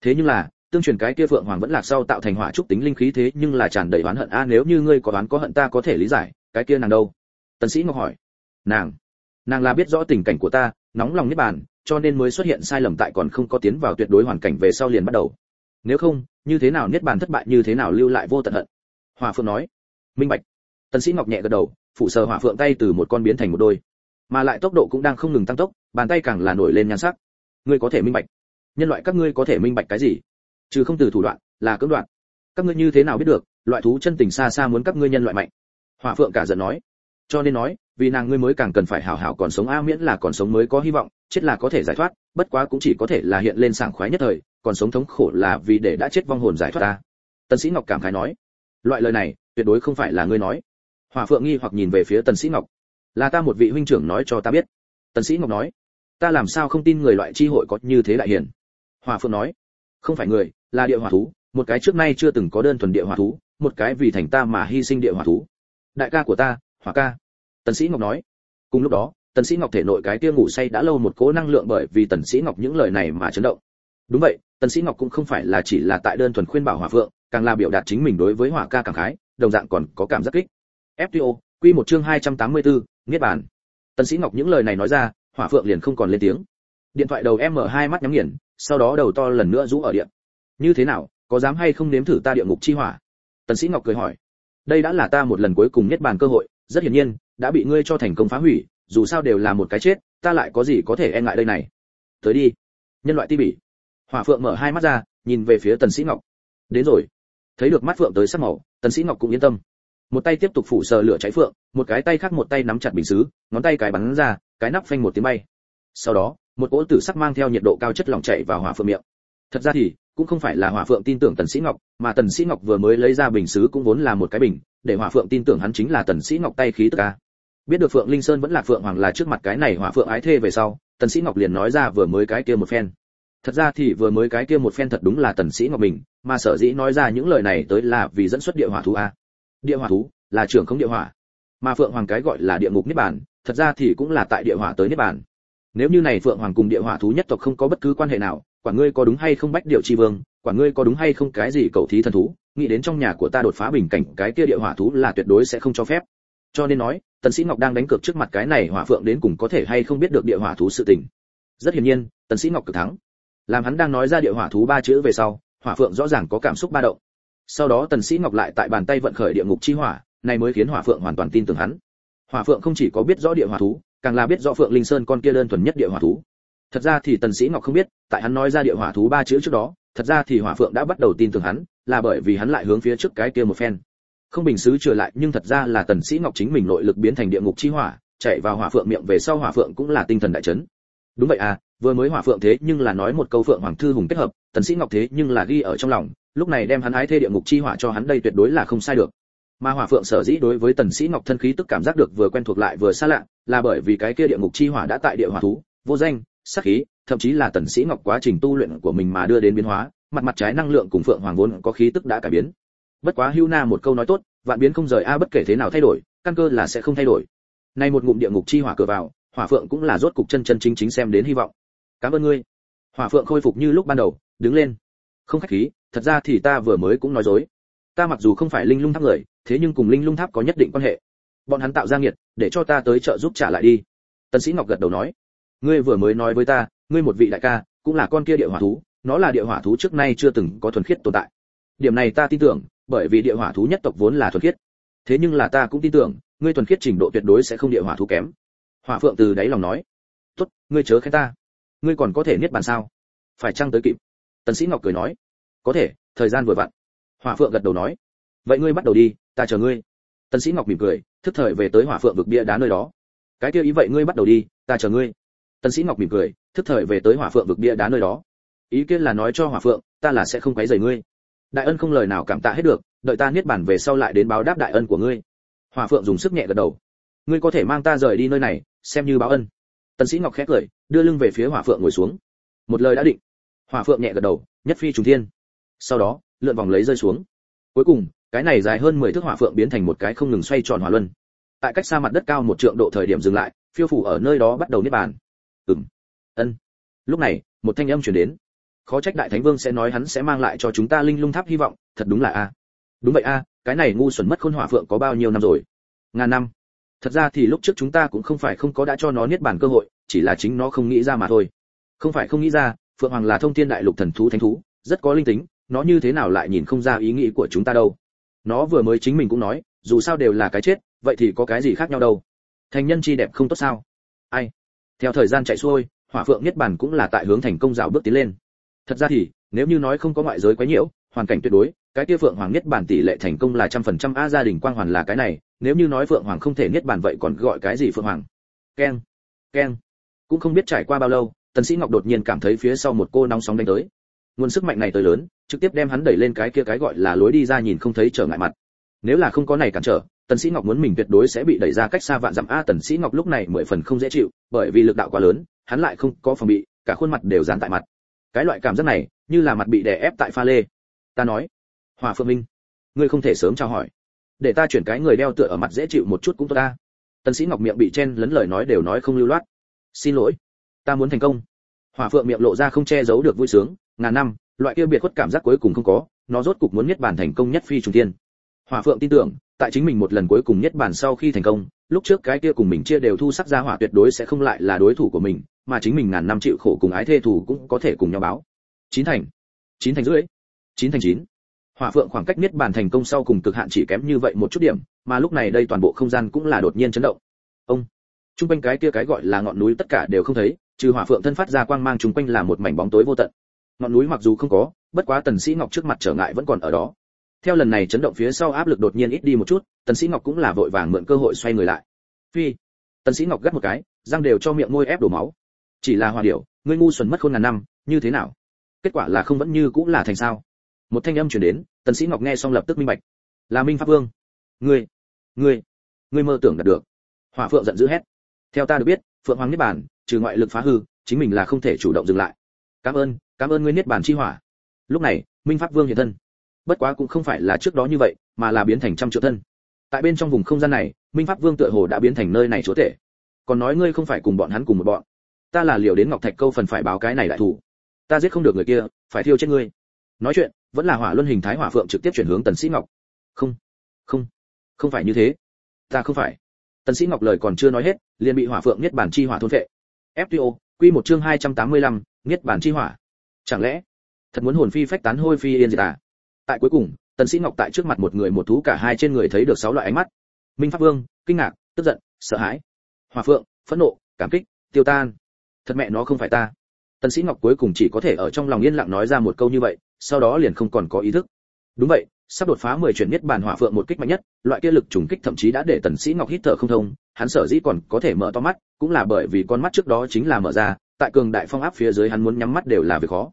Thế nhưng là, tương truyền cái kia phượng hoàng vẫn lạc sau tạo thành hỏa trúc tính linh khí thế, nhưng là tràn đầy oán hận a, nếu như ngươi có oán có hận ta có thể lý giải, cái kia nàng đâu? Tần sĩ ngọc hỏi. Nàng. Nàng là biết rõ tình cảnh của ta, nóng lòng niết bàn, cho nên mới xuất hiện sai lầm tại còn không có tiến vào tuyệt đối hoàn cảnh về sau liền bắt đầu. Nếu không, như thế nào niết bàn thất bại, như thế nào lưu lại vô tận hận? Hỏa phượng nói minh bạch. Tần sĩ ngọc nhẹ gật đầu phụ sờ hỏa phượng tay từ một con biến thành một đôi. Mà lại tốc độ cũng đang không ngừng tăng tốc, bàn tay càng là nổi lên nhan sắc. Ngươi có thể minh bạch. Nhân loại các ngươi có thể minh bạch cái gì? Trừ không từ thủ đoạn, là cưỡng đoạn các ngươi như thế nào biết được, loại thú chân tình xa xa muốn các ngươi nhân loại mạnh? Hỏa phượng cả giận nói. Cho nên nói, vì nàng ngươi mới càng cần phải hảo hảo còn sống a miễn là còn sống mới có hy vọng, chết là có thể giải thoát, bất quá cũng chỉ có thể là hiện lên sảng khoái nhất thời, còn sống thống khổ là vì để đã chết vong hồn giải thoát ta. Tần sĩ ngọc cảm khái nói. Loại lời này tuyệt đối không phải là ngươi nói. Hỏa phượng nghi hoặc nhìn về phía tần sĩ ngọc. Là ta một vị huynh trưởng nói cho ta biết. Tần sĩ ngọc nói, ta làm sao không tin người loại chi hội có như thế đại hiền? Hỏa phượng nói, không phải người, là địa hỏa thú. Một cái trước nay chưa từng có đơn thuần địa hỏa thú, một cái vì thành ta mà hy sinh địa hỏa thú. Đại ca của ta, hỏa ca. Tần sĩ ngọc nói, cùng lúc đó, tần sĩ ngọc thể nội cái kia ngủ say đã lâu một cố năng lượng bởi vì tần sĩ ngọc những lời này mà chấn động. Đúng vậy, tần sĩ ngọc cũng không phải là chỉ là tại đơn thuần khuyên bảo hỏa phượng càng là biểu đạt chính mình đối với hỏa ca càng khái đồng dạng còn có cảm giác kích. Fto quy một chương 284, niết bàn. Tần sĩ ngọc những lời này nói ra hỏa phượng liền không còn lên tiếng. Điện thoại đầu em mở hai mắt nhắm nghiền sau đó đầu to lần nữa rũ ở điện. Như thế nào có dám hay không nếm thử ta địa ngục chi hỏa? Tần sĩ ngọc cười hỏi. Đây đã là ta một lần cuối cùng nhất bàn cơ hội rất hiển nhiên đã bị ngươi cho thành công phá hủy dù sao đều là một cái chết ta lại có gì có thể e ngại đây này? Tới đi. Nhân loại ti bỉ. Hỏa phượng mở hai mắt ra nhìn về phía tần sĩ ngọc. Đến rồi thấy được mắt phượng tới sắc màu, tần sĩ ngọc cũng yên tâm. Một tay tiếp tục phủ sờ lửa cháy phượng, một cái tay khác một tay nắm chặt bình sứ ngón tay cái bắn ra, cái nắp phanh một tiếng bay. Sau đó, một cỗ tử sắc mang theo nhiệt độ cao chất lỏng chảy vào hỏa phượng miệng. Thật ra thì, cũng không phải là hỏa phượng tin tưởng tần sĩ ngọc, mà tần sĩ ngọc vừa mới lấy ra bình sứ cũng vốn là một cái bình, để hỏa phượng tin tưởng hắn chính là tần sĩ ngọc tay khí tức ca biết được phượng linh sơn vẫn là phượng hoàng là trước mặt cái này hỏa phượng ái thê về sau, tần sĩ ngọc liền nói ra vừa mới cái kia một phen thật ra thì vừa mới cái kia một phen thật đúng là tần sĩ ngọc mình mà sở dĩ nói ra những lời này tới là vì dẫn xuất địa hỏa thú a. Địa hỏa thú là trưởng không địa hỏa, mà phượng hoàng cái gọi là địa ngục niết bàn, thật ra thì cũng là tại địa hỏa tới niết bàn. Nếu như này phượng hoàng cùng địa hỏa thú nhất tộc không có bất cứ quan hệ nào, quả ngươi có đúng hay không bách điệu chi vương, quả ngươi có đúng hay không cái gì cầu thí thần thú, nghĩ đến trong nhà của ta đột phá bình cảnh, cái kia địa hỏa thú là tuyệt đối sẽ không cho phép. Cho nên nói, tần sĩ ngọc đang đánh cược trước mặt cái này hỏa phượng đến cùng có thể hay không biết được địa hỏa thú sự tình. Rất hiển nhiên, tần sĩ ngọc cực thắng làm hắn đang nói ra địa hỏa thú ba chữ về sau, hỏa phượng rõ ràng có cảm xúc ba động. Sau đó tần sĩ ngọc lại tại bàn tay vận khởi địa ngục chi hỏa, này mới khiến hỏa phượng hoàn toàn tin tưởng hắn. Hỏa phượng không chỉ có biết rõ địa hỏa thú, càng là biết rõ phượng linh sơn con kia đơn thuần nhất địa hỏa thú. Thật ra thì tần sĩ ngọc không biết, tại hắn nói ra địa hỏa thú ba chữ trước đó, thật ra thì hỏa phượng đã bắt đầu tin tưởng hắn, là bởi vì hắn lại hướng phía trước cái kia một phen. Không bình sứ trở lại, nhưng thật ra là tần sĩ ngọc chính mình nội lực biến thành địa ngục chi hỏa, chạy vào hỏa phượng miệng về sau hỏa phượng cũng là tinh thần đại chấn. Đúng vậy à vừa mới hỏa phượng thế nhưng là nói một câu phượng hoàng thư hùng kết hợp, tần sĩ ngọc thế nhưng là ghi ở trong lòng, lúc này đem hắn ái thê địa ngục chi hỏa cho hắn đây tuyệt đối là không sai được. Mà hỏa phượng sở dĩ đối với tần sĩ ngọc thân khí tức cảm giác được vừa quen thuộc lại vừa xa lạ, là bởi vì cái kia địa ngục chi hỏa đã tại địa hỏa thú, vô danh sắc khí, thậm chí là tần sĩ ngọc quá trình tu luyện của mình mà đưa đến biến hóa, mặt mặt trái năng lượng cùng phượng hoàng vốn có khí tức đã cải biến. Bất quá hưu na một câu nói tốt, vạn biến không rời a, bất kể thế nào thay đổi, căn cơ là sẽ không thay đổi. Nay một ngụm địa ngục chi hỏa cửa vào, hỏa phượng cũng là rốt cục chân chân chính chính xem đến hy vọng cảm ơn ngươi. Hỏa phượng khôi phục như lúc ban đầu, đứng lên. Không khách khí, thật ra thì ta vừa mới cũng nói dối. Ta mặc dù không phải linh lung tháp người, thế nhưng cùng linh lung tháp có nhất định quan hệ. Bọn hắn tạo ra nghiệt, để cho ta tới trợ giúp trả lại đi. Tân sĩ ngọc gật đầu nói. Ngươi vừa mới nói với ta, ngươi một vị đại ca, cũng là con kia địa hỏa thú, nó là địa hỏa thú trước nay chưa từng có thuần khiết tồn tại. Điểm này ta tin tưởng, bởi vì địa hỏa thú nhất tộc vốn là thuần khiết. Thế nhưng là ta cũng tin tưởng, ngươi thuần khiết trình độ tuyệt đối sẽ không địa hỏa thú kém. Hỏa phượng từ đáy lòng nói. Tốt, ngươi chớ khen ta ngươi còn có thể niết bàn sao? Phải chăng tới kịp? Tần sĩ ngọc cười nói. Có thể, thời gian vừa vặn. Hỏa phượng gật đầu nói. Vậy ngươi bắt đầu đi, ta chờ ngươi. Tần sĩ ngọc mỉm cười, thức thời về tới hỏa phượng vực bia đá nơi đó. Cái kia ý vậy ngươi bắt đầu đi, ta chờ ngươi. Tần sĩ ngọc mỉm cười, thức thời về tới hỏa phượng vực bia đá nơi đó. Ý kiến là nói cho hỏa phượng, ta là sẽ không quấy rầy ngươi. Đại ân không lời nào cảm tạ hết được, đợi ta niết bàn về sau lại đến báo đáp đại ân của ngươi. Hỏa phượng dùng sức nhẹ gật đầu. Ngươi có thể mang ta rời đi nơi này, xem như báo ân. Tần sĩ ngọc khẽ cười đưa lưng về phía hỏa phượng ngồi xuống. Một lời đã định, hỏa phượng nhẹ gật đầu, nhất phi trùng thiên. Sau đó, lượn vòng lấy rơi xuống. Cuối cùng, cái này dài hơn 10 thước hỏa phượng biến thành một cái không ngừng xoay tròn hỏa luân. Tại cách xa mặt đất cao một trượng độ thời điểm dừng lại, phiêu phủ ở nơi đó bắt đầu niết bàn. Ừm. Ân. Lúc này, một thanh âm truyền đến. Khó trách đại thánh vương sẽ nói hắn sẽ mang lại cho chúng ta linh lung tháp hy vọng, thật đúng là a. Đúng vậy a, cái này ngu xuẩn mất khôn hỏa phượng có bao nhiêu năm rồi? Ngàn năm. Thật ra thì lúc trước chúng ta cũng không phải không có đã cho nó niết bàn cơ hội chỉ là chính nó không nghĩ ra mà thôi. Không phải không nghĩ ra, phượng hoàng là thông thiên đại lục thần thú thánh thú, rất có linh tính, nó như thế nào lại nhìn không ra ý nghĩ của chúng ta đâu. Nó vừa mới chính mình cũng nói, dù sao đều là cái chết, vậy thì có cái gì khác nhau đâu. Thành nhân chi đẹp không tốt sao? Ai? Theo thời gian chạy xuôi, hỏa phượng niết bàn cũng là tại hướng thành công rào bước tiến lên. Thật ra thì, nếu như nói không có ngoại giới quá nhiễu, hoàn cảnh tuyệt đối, cái kia phượng hoàng niết bàn tỷ lệ thành công là trăm phần trăm, a gia đình quang hoàn là cái này, nếu như nói phượng hoàng không thể niết bàn vậy còn gọi cái gì phượng hoàng? Keng keng cũng không biết trải qua bao lâu, tần sĩ ngọc đột nhiên cảm thấy phía sau một cô nóng sóng đánh tới. Nguồn sức mạnh này tới lớn, trực tiếp đem hắn đẩy lên cái kia cái gọi là lối đi ra nhìn không thấy trở ngại mặt. Nếu là không có này cản trở, tần sĩ ngọc muốn mình tuyệt đối sẽ bị đẩy ra cách xa vạn dặm. A, tần sĩ ngọc lúc này mười phần không dễ chịu, bởi vì lực đạo quá lớn, hắn lại không có phòng bị, cả khuôn mặt đều dán tại mặt. Cái loại cảm giác này, như là mặt bị đè ép tại pha lê. Ta nói, hòa phượng minh, ngươi không thể sớm chào hỏi. Để ta chuyển cái người đeo tựa ở mặt dễ chịu một chút cũng tốt ta. Tần sĩ ngọc miệng bị chen lấn lời nói đều nói không lưu loát xin lỗi. Ta muốn thành công. Hòa phượng miệng lộ ra không che giấu được vui sướng, ngàn năm, loại kia biệt khuất cảm giác cuối cùng không có, nó rốt cục muốn nhất bản thành công nhất phi trùng tiên hòa phượng tin tưởng, tại chính mình một lần cuối cùng nhất bản sau khi thành công, lúc trước cái kia cùng mình chia đều thu sắc ra hỏa tuyệt đối sẽ không lại là đối thủ của mình, mà chính mình ngàn năm chịu khổ cùng ái thê thủ cũng có thể cùng nhau báo. Chín thành. Chín thành rưỡi. Chín thành chín. Hỏa phượng khoảng cách niết bàn thành công sau cùng cực hạn chỉ kém như vậy một chút điểm, mà lúc này đây toàn bộ không gian cũng là đột nhiên chấn động. Ông trung quanh cái kia cái gọi là ngọn núi tất cả đều không thấy, trừ hỏa phượng thân phát ra quang mang trung quanh là một mảnh bóng tối vô tận. Ngọn núi mặc dù không có, bất quá tần sĩ ngọc trước mặt trở ngại vẫn còn ở đó. Theo lần này chấn động phía sau áp lực đột nhiên ít đi một chút, tần sĩ ngọc cũng là vội vàng mượn cơ hội xoay người lại. Phi. Tần sĩ ngọc gắt một cái, răng đều cho miệng môi ép đổ máu. Chỉ là hòa điệu, ngươi ngu xuẩn mất khôn ngàn năm, như thế nào? Kết quả là không vẫn như cũng là thành sao? Một thanh âm truyền đến, tần sĩ ngọc nghe xong lập tức minh bạch. Là minh pháp vương. Ngươi ngươi ngươi mơ tưởng đạt được. Hỏa phượng giận dữ hét theo ta được biết, phượng hoàng niết bàn, trừ ngoại lực phá hư, chính mình là không thể chủ động dừng lại. Cảm ơn cảm ơn ngươi niết bàn chi hỏa. Lúc này, minh pháp vương hiện thân. Bất quá cũng không phải là trước đó như vậy, mà là biến thành trăm triệu thân. Tại bên trong vùng không gian này, minh pháp vương tựa hồ đã biến thành nơi này chúa tể. Còn nói ngươi không phải cùng bọn hắn cùng một bọn. Ta là liều đến ngọc thạch câu phần phải báo cái này đại thủ. Ta giết không được người kia, phải thiêu chết ngươi. Nói chuyện, vẫn là hỏa luân hình thái hỏa phượng trực tiếp chuyển hướng tần sĩ ngọc. Không không không phải như thế. Ta không phải tần sĩ ngọc lời còn chưa nói hết liền bị hỏa phượng niết bàn chi hỏa thôn phệ. Fto quy một chương 285, niết bàn chi hỏa. Chẳng lẽ thật muốn hồn phi phách tán hôi phi yên diệt à? Tại cuối cùng tần sĩ ngọc tại trước mặt một người một thú cả hai trên người thấy được sáu loại ánh mắt. Minh pháp vương kinh ngạc tức giận sợ hãi. Hỏa phượng phẫn nộ cảm kích tiêu tan. Thật mẹ nó không phải ta. Tần sĩ ngọc cuối cùng chỉ có thể ở trong lòng yên lặng nói ra một câu như vậy sau đó liền không còn có ý thức đúng vậy sắp đột phá 10 chuyển nhất bản hỏa phượng một kích mạnh nhất loại kia lực trùng kích thậm chí đã để tần sĩ ngọc hít thở không thông hắn sở dĩ còn có thể mở to mắt cũng là bởi vì con mắt trước đó chính là mở ra tại cường đại phong áp phía dưới hắn muốn nhắm mắt đều là việc khó.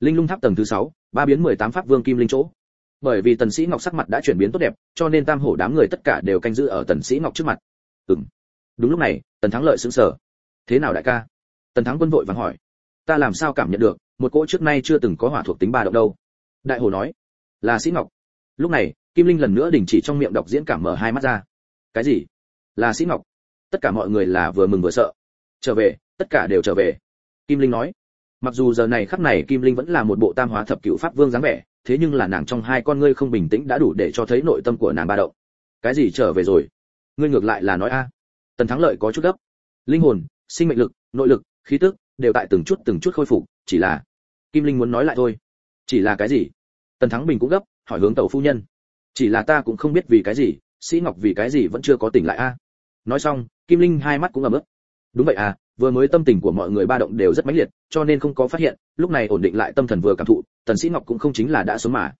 Linh lung tháp tầng thứ 6, ba biến 18 pháp vương kim linh chỗ. Bởi vì tần sĩ ngọc sắc mặt đã chuyển biến tốt đẹp cho nên tam hổ đám người tất cả đều canh giữ ở tần sĩ ngọc trước mặt. Ừm. Đúng lúc này tần thắng lợi sững sờ. Thế nào đại ca? Tần thắng quân vội vàng hỏi. Ta làm sao cảm nhận được một cỗ trước nay chưa từng có hỏa thuộc tính ba động đâu? Đại hổ nói là sĩ ngọc. Lúc này, kim linh lần nữa đình chỉ trong miệng đọc diễn cảm mở hai mắt ra. Cái gì? Là sĩ ngọc. Tất cả mọi người là vừa mừng vừa sợ. Trở về, tất cả đều trở về. Kim linh nói. Mặc dù giờ này khắc này kim linh vẫn là một bộ tam hóa thập cửu pháp vương dáng vẻ, thế nhưng là nàng trong hai con ngươi không bình tĩnh đã đủ để cho thấy nội tâm của nàng ba động. Cái gì trở về rồi? Ngươi ngược lại là nói a. Tần thắng lợi có chút gấp. Linh hồn, sinh mệnh lực, nội lực, khí tức đều tại từng chút từng chút khôi phục, chỉ là kim linh muốn nói lại thôi. Chỉ là cái gì? Tần thắng bình cũng gấp, hỏi hướng tàu phu nhân. Chỉ là ta cũng không biết vì cái gì, sĩ ngọc vì cái gì vẫn chưa có tỉnh lại a. Nói xong, kim linh hai mắt cũng ẩm ướt đúng vậy à vừa mới tâm tình của mọi người ba động đều rất mãnh liệt, cho nên không có phát hiện, lúc này ổn định lại tâm thần vừa cảm thụ, tần sĩ ngọc cũng không chính là đã sống mà.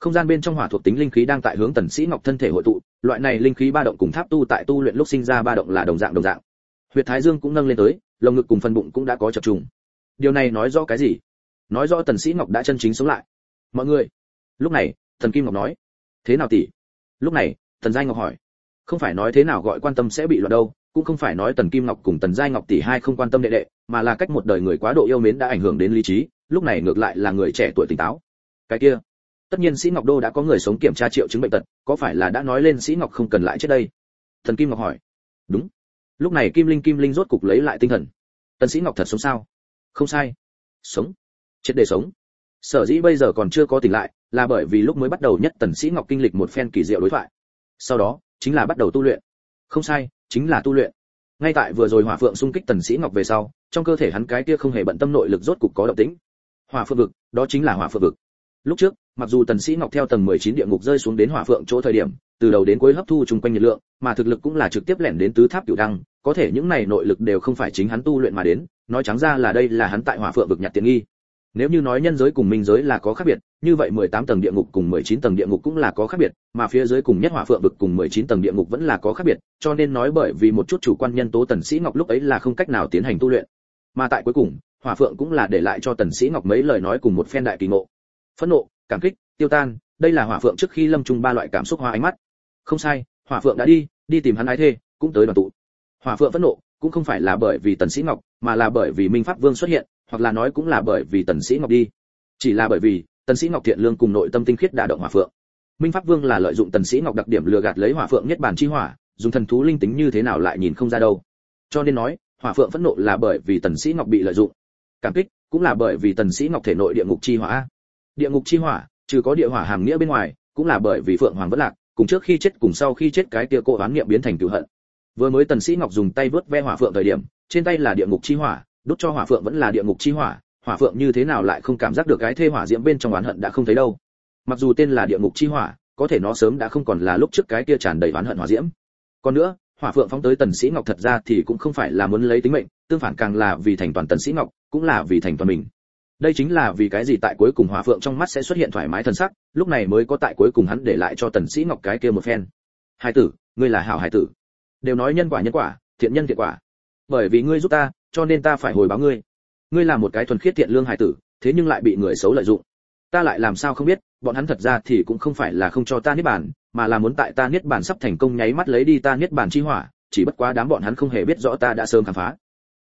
Không gian bên trong hỏa thuộc tính linh khí đang tại hướng tần sĩ ngọc thân thể hội tụ, loại này linh khí ba động cùng tháp tu tại tu luyện lúc sinh ra ba động là đồng dạng đồng dạng. Huyệt thái dương cũng nâng lên tới, lồng ngực cùng phần bụng cũng đã có chập trùng. Điều này nói rõ cái gì? Nói rõ tần sĩ ngọc đã chân chính sống lại. Mọi người lúc này, thần kim ngọc nói, thế nào tỷ? Lúc này thần giai ngọc hỏi, không phải nói thế nào gọi quan tâm sẽ bị loạn đâu, cũng không phải nói tần kim ngọc cùng tần giai ngọc tỷ hai không quan tâm đệ đệ, mà là cách một đời người quá độ yêu mến đã ảnh hưởng đến lý trí, lúc này ngược lại là người trẻ tuổi tỉnh táo. Cái kia, tất nhiên sĩ ngọc đô đã có người sống kiểm tra triệu chứng bệnh tật, có phải là đã nói lên sĩ ngọc không cần lại trước đây? Thần kim ngọc hỏi, đúng. Lúc này kim linh kim linh rốt cục lấy lại tinh thần. Tần sĩ ngọc thật sống sao? Không sai. Sống. Chết để sống sở dĩ bây giờ còn chưa có tỉnh lại, là bởi vì lúc mới bắt đầu nhất tần sĩ ngọc kinh lịch một phen kỳ diệu đối thoại. Sau đó, chính là bắt đầu tu luyện. Không sai, chính là tu luyện. Ngay tại vừa rồi hỏa phượng xung kích tần sĩ ngọc về sau, trong cơ thể hắn cái kia không hề bận tâm nội lực rốt cục có động tĩnh. Hỏa phượng vực, đó chính là hỏa phượng vực. Lúc trước, mặc dù tần sĩ ngọc theo tầng 19 địa ngục rơi xuống đến hỏa phượng chỗ thời điểm, từ đầu đến cuối hấp thu chung quanh nhiệt lượng, mà thực lực cũng là trực tiếp lẻn đến tứ tháp cửu đăng, có thể những này nội lực đều không phải chính hắn tu luyện mà đến, nói trắng ra là đây là hắn tại hỏa phượng vực nhặt tiền nghi nếu như nói nhân giới cùng minh giới là có khác biệt, như vậy 18 tầng địa ngục cùng 19 tầng địa ngục cũng là có khác biệt, mà phía dưới cùng nhất hỏa phượng vực cùng 19 tầng địa ngục vẫn là có khác biệt, cho nên nói bởi vì một chút chủ quan nhân tố tần sĩ ngọc lúc ấy là không cách nào tiến hành tu luyện. Mà tại cuối cùng, hỏa phượng cũng là để lại cho tần sĩ ngọc mấy lời nói cùng một phen đại kỳ ngộ. Phẫn nộ, cảm kích, tiêu tan, đây là hỏa phượng trước khi lâm trung ba loại cảm xúc hoa ánh mắt. Không sai, hỏa phượng đã đi đi tìm hắn ái thê, cũng tới đoàn tụ. Hỏa phượng phẫn nộ, cũng không phải là bởi vì tần sĩ ngọc, mà là bởi vì minh pháp vương xuất hiện hoặc là nói cũng là bởi vì tần sĩ ngọc đi. Chỉ là bởi vì, tần sĩ ngọc thiện lương cùng nội tâm tinh khiết đã động hỏa phượng. Minh pháp vương là lợi dụng tần sĩ ngọc đặc điểm lừa gạt lấy hỏa phượng nhất bản chi hỏa, dùng thần thú linh tính như thế nào lại nhìn không ra đâu. Cho nên nói, hỏa phượng phẫn nộ là bởi vì tần sĩ ngọc bị lợi dụng. Cảm kích, cũng là bởi vì tần sĩ ngọc thể nội địa ngục chi hỏa. Địa ngục chi hỏa, trừ có địa hỏa hàm nghĩa bên ngoài, cũng là bởi vì phượng hoàng vẫn lạc, cùng trước khi chết cùng sau khi chết cái kia cô oán niệm biến thành cửu hận. Vừa mới tần sĩ ngọc dùng tay vớt ve hỏa phượng thời điểm, trên tay là địa ngục chi hỏa đốt cho hỏa phượng vẫn là địa ngục chi hỏa hỏa phượng như thế nào lại không cảm giác được cái thê hỏa diễm bên trong oán hận đã không thấy đâu. Mặc dù tên là địa ngục chi hỏa, có thể nó sớm đã không còn là lúc trước cái kia tràn đầy oán hận hỏa diễm. Còn nữa, hỏa phượng phóng tới tần sĩ ngọc thật ra thì cũng không phải là muốn lấy tính mệnh, tương phản càng là vì thành toàn tần sĩ ngọc, cũng là vì thành toàn mình. Đây chính là vì cái gì tại cuối cùng hỏa phượng trong mắt sẽ xuất hiện thoải mái thần sắc, lúc này mới có tại cuối cùng hắn để lại cho tần sĩ ngọc cái kia một phen. Hai tử, ngươi là hảo hải tử. Đều nói nhân quả nhân quả, thiện nhân thiện quả. Bởi vì ngươi giúp ta cho nên ta phải hồi báo ngươi. Ngươi là một cái thuần khiết thiện lương hải tử, thế nhưng lại bị người xấu lợi dụng. Ta lại làm sao không biết, bọn hắn thật ra thì cũng không phải là không cho ta niết bàn, mà là muốn tại ta niết bàn sắp thành công nháy mắt lấy đi ta niết bàn chi hỏa, chỉ bất quá đám bọn hắn không hề biết rõ ta đã sớm khám phá.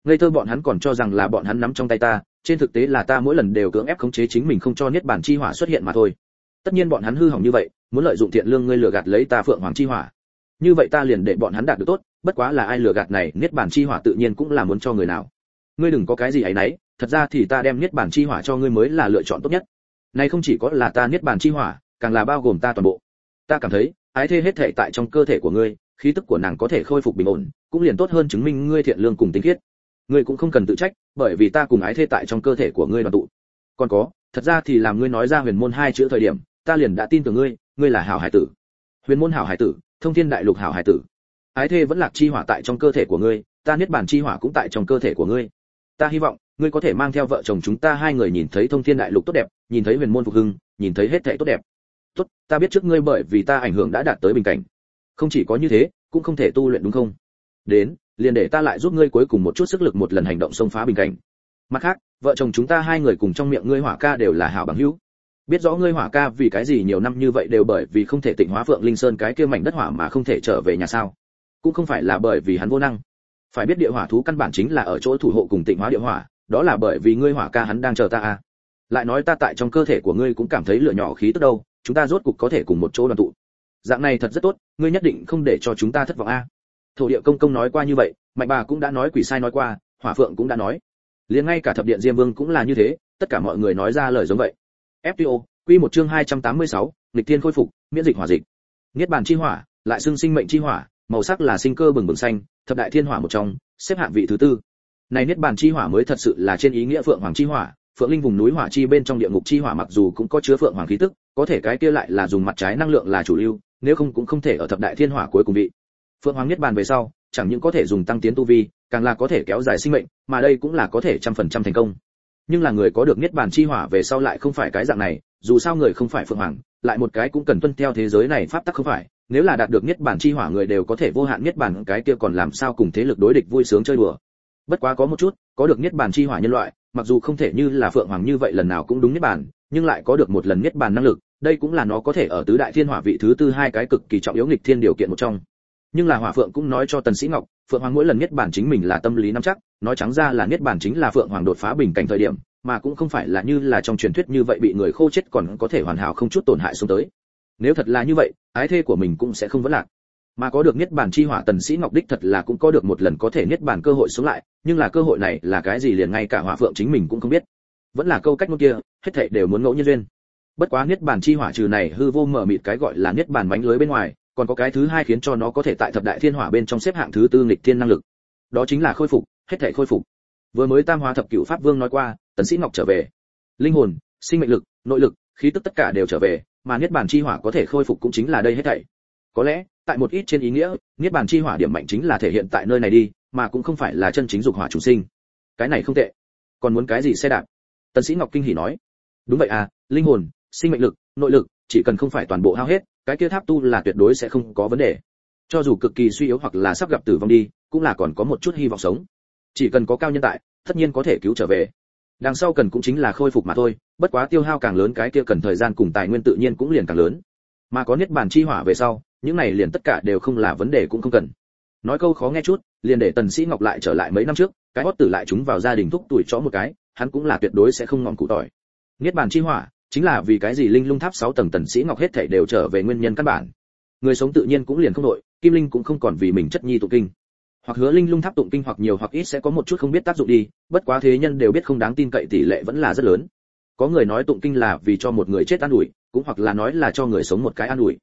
Ngây thơ bọn hắn còn cho rằng là bọn hắn nắm trong tay ta, trên thực tế là ta mỗi lần đều cưỡng ép khống chế chính mình không cho niết bàn chi hỏa xuất hiện mà thôi. Tất nhiên bọn hắn hư hỏng như vậy, muốn lợi dụng thiện lương ngươi lừa gạt lấy ta phượng hoàng chi hỏa. Như vậy ta liền để bọn hắn đạt được tốt bất quá là ai lừa gạt này, niết bàn chi hỏa tự nhiên cũng là muốn cho người nào. Ngươi đừng có cái gì ấy nấy, thật ra thì ta đem niết bàn chi hỏa cho ngươi mới là lựa chọn tốt nhất. Này không chỉ có là ta niết bàn chi hỏa, càng là bao gồm ta toàn bộ. Ta cảm thấy, ái thê hết thể tại trong cơ thể của ngươi, khí tức của nàng có thể khôi phục bình ổn, cũng liền tốt hơn chứng minh ngươi thiện lương cùng tinh khiết. Ngươi cũng không cần tự trách, bởi vì ta cùng ái thê tại trong cơ thể của ngươi đoàn tụ. Còn có, thật ra thì làm ngươi nói ra huyền môn hai chữ thời điểm, ta liền đã tin tưởng ngươi ngươi là hảo hải tử. Huyền môn hảo hải tử, thông thiên đại lục hảo hải tử ái thê vẫn lạc chi hỏa tại trong cơ thể của ngươi, ta niết bàn chi hỏa cũng tại trong cơ thể của ngươi. Ta hy vọng, ngươi có thể mang theo vợ chồng chúng ta hai người nhìn thấy thông thiên đại lục tốt đẹp, nhìn thấy huyền môn phục hưng, nhìn thấy hết thảy tốt đẹp. Tốt, ta biết trước ngươi bởi vì ta ảnh hưởng đã đạt tới bình cảnh. Không chỉ có như thế, cũng không thể tu luyện đúng không? Đến, liền để ta lại giúp ngươi cuối cùng một chút sức lực một lần hành động xông phá bình cảnh. Mặt khác, vợ chồng chúng ta hai người cùng trong miệng ngươi hỏa ca đều là hảo bằng hữu. Biết rõ ngươi hỏa ca vì cái gì nhiều năm như vậy đều bởi vì không thể tịnh hóa phượng linh sơn cái kia mảnh đất hỏa mà không thể trở về nhà sao? Cũng không phải là bởi vì hắn vô năng. Phải biết địa hỏa thú căn bản chính là ở chỗ thủ hộ cùng tịnh hóa địa hỏa đó là bởi vì ngươi hỏa ca hắn đang chờ ta à. Lại nói ta tại trong cơ thể của ngươi cũng cảm thấy lửa nhỏ khí tức đâu chúng ta rốt cục có thể cùng một chỗ đoàn tụ. Dạng này thật rất tốt ngươi nhất định không để cho chúng ta thất vọng a thổ địa công công nói qua như vậy mạnh bà cũng đã nói quỷ sai nói qua hỏa phượng cũng đã nói. Liền ngay cả thập điện diêm vương cũng là như thế tất cả mọi người nói ra lời giống vậy. Fto quy một chương 286, lịch thiên khôi phục miễn dịch hỏa dịch. Niết bàn chi hỏa lại xưng sinh mệnh chi hỏa màu sắc là sinh cơ bừng bừng xanh, thập đại thiên hỏa một trong, xếp hạng vị thứ tư. Này niết bàn chi hỏa mới thật sự là trên ý nghĩa phượng hoàng chi hỏa, phượng linh vùng núi hỏa chi bên trong địa ngục chi hỏa mặc dù cũng có chứa phượng hoàng khí tức, có thể cái kia lại là dùng mặt trái năng lượng là chủ lưu, nếu không cũng không thể ở thập đại thiên hỏa cuối cùng vị. Phượng hoàng niết bàn về sau, chẳng những có thể dùng tăng tiến tu vi, càng là có thể kéo dài sinh mệnh, mà đây cũng là có thể trăm phần trăm thành công. Nhưng là người có được niết bàn chi hỏa về sau lại không phải cái dạng này, dù sao người không phải phượng hoàng, lại một cái cũng cần tuân theo thế giới này pháp tắc không phải nếu là đạt được niết bản chi hỏa người đều có thể vô hạn niết bản cái kia còn làm sao cùng thế lực đối địch vui sướng chơi đùa? Bất quá có một chút có được niết bản chi hỏa nhân loại mặc dù không thể như là phượng hoàng như vậy lần nào cũng đúng niết bản, nhưng lại có được một lần niết bản năng lực đây cũng là nó có thể ở tứ đại thiên hỏa vị thứ tư hai cái cực kỳ trọng yếu nghịch thiên điều kiện một trong. Nhưng là hỏa phượng cũng nói cho tần sĩ ngọc phượng hoàng mỗi lần niết bản chính mình là tâm lý nắm chắc nói trắng ra là niết bản chính là phượng hoàng đột phá bình cảnh thời điểm mà cũng không phải là như là trong truyền thuyết như vậy bị người khô chết còn có thể hoàn hảo không chút tổn hại xuống tới nếu thật là như vậy, ái thê của mình cũng sẽ không vấn lạc. Mà có được niết bàn chi hỏa tần sĩ ngọc đích thật là cũng có được một lần có thể niết bàn cơ hội sống lại, nhưng là cơ hội này là cái gì liền ngay cả hỏa phượng chính mình cũng không biết. Vẫn là câu cách ngôn kia, hết thảy đều muốn ngẫu nhiên duyên. Bất quá niết bàn chi hỏa trừ này hư vô mở mịt cái gọi là niết bàn bánh lưới bên ngoài, còn có cái thứ hai khiến cho nó có thể tại thập đại thiên hỏa bên trong xếp hạng thứ tư nghịch thiên năng lực. Đó chính là khôi phục, hết thảy khôi phục. Vừa mới tam hóa thập cửu pháp vương nói qua, tần sĩ ngọc trở về. Linh hồn, sinh mệnh lực, nội lực khí tức tất cả đều trở về, mà niết bàn chi hỏa có thể khôi phục cũng chính là đây hết thảy. Có lẽ, tại một ít trên ý nghĩa, niết bàn chi hỏa điểm mạnh chính là thể hiện tại nơi này đi, mà cũng không phải là chân chính dục hỏa chủ sinh. Cái này không tệ. Còn muốn cái gì xe đạp? Tần sĩ ngọc kinh hỉ nói. Đúng vậy à linh hồn, sinh mệnh lực, nội lực, chỉ cần không phải toàn bộ hao hết, cái kia tháp tu là tuyệt đối sẽ không có vấn đề. Cho dù cực kỳ suy yếu hoặc là sắp gặp tử vong đi, cũng là còn có một chút hy vọng sống. Chỉ cần có cao nhân tại, tất nhiên có thể cứu trở về. Đằng sau cần cũng chính là khôi phục mà thôi bất quá tiêu hao càng lớn cái kia cần thời gian cùng tài nguyên tự nhiên cũng liền càng lớn. Mà có niết bàn chi hỏa về sau, những này liền tất cả đều không là vấn đề cũng không cần. Nói câu khó nghe chút, liền để tần sĩ ngọc lại trở lại mấy năm trước, cái hót tử lại chúng vào gia đình thúc tuổi chó một cái, hắn cũng là tuyệt đối sẽ không ngọn cụ tỏi. Niết bàn chi hỏa, chính là vì cái gì linh lung tháp 6 tầng tần sĩ ngọc hết thảy đều trở về nguyên nhân căn bản. Người sống tự nhiên cũng liền không đổi kim linh cũng không còn vì mình chất nhi tụng kinh. Hoặc hứa linh lung tháp tụng kinh hoặc nhiều hoặc ít sẽ có một chút không biết tác dụng đi, bất quá thế nhân đều biết không đáng tin cậy tỷ lệ vẫn là rất lớn có người nói tụng kinh là vì cho một người chết an ủi, cũng hoặc là nói là cho người sống một cái an ủi.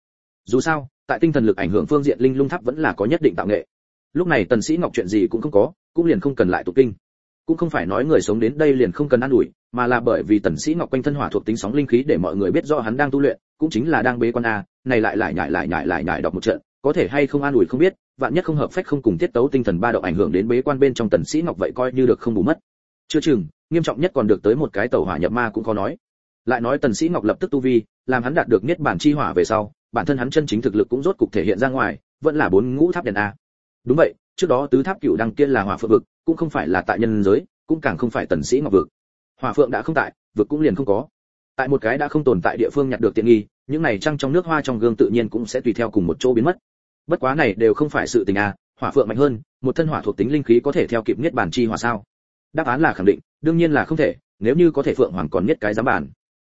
Dù sao, tại tinh thần lực ảnh hưởng phương diện linh lung tháp vẫn là có nhất định tạo nghệ. Lúc này tần sĩ ngọc chuyện gì cũng không có, cũng liền không cần lại tụng kinh. Cũng không phải nói người sống đến đây liền không cần an ủi, mà là bởi vì tần sĩ ngọc quanh thân hỏa thuộc tính sóng linh khí để mọi người biết rõ hắn đang tu luyện, cũng chính là đang bế quan a, này lại lại nhại lại nhại lại nhại đọc một trận, có thể hay không an ủi không biết, vạn nhất không hợp phách không cùng tiết tấu tinh thần ba động ảnh hưởng đến bế quan bên trong tần sĩ ngọc vậy coi như được không bù mất chưa chừng, nghiêm trọng nhất còn được tới một cái tẩu hỏa nhập ma cũng khó nói. Lại nói tần sĩ ngọc lập tức tu vi, làm hắn đạt được niết bản chi hỏa về sau, bản thân hắn chân chính thực lực cũng rốt cục thể hiện ra ngoài, vẫn là bốn ngũ tháp đèn a. Đúng vậy, trước đó tứ tháp cựu đăng kia là hỏa phượng vực, cũng không phải là tại nhân giới, cũng càng không phải tần sĩ ngọc vực. Hỏa phượng đã không tại, vực cũng liền không có. Tại một cái đã không tồn tại địa phương nhặt được tiện nghi, những này trăng trong nước hoa trong gương tự nhiên cũng sẽ tùy theo cùng một chỗ biến mất. Bất quá này đều không phải sự tình a, hỏa phượng mạnh hơn, một thân hỏa thuộc tính linh khí có thể theo kịp niết bản chi hỏa sao? Đáp án là khẳng định, đương nhiên là không thể, nếu như có thể phượng hoàng còn nhất cái giám bản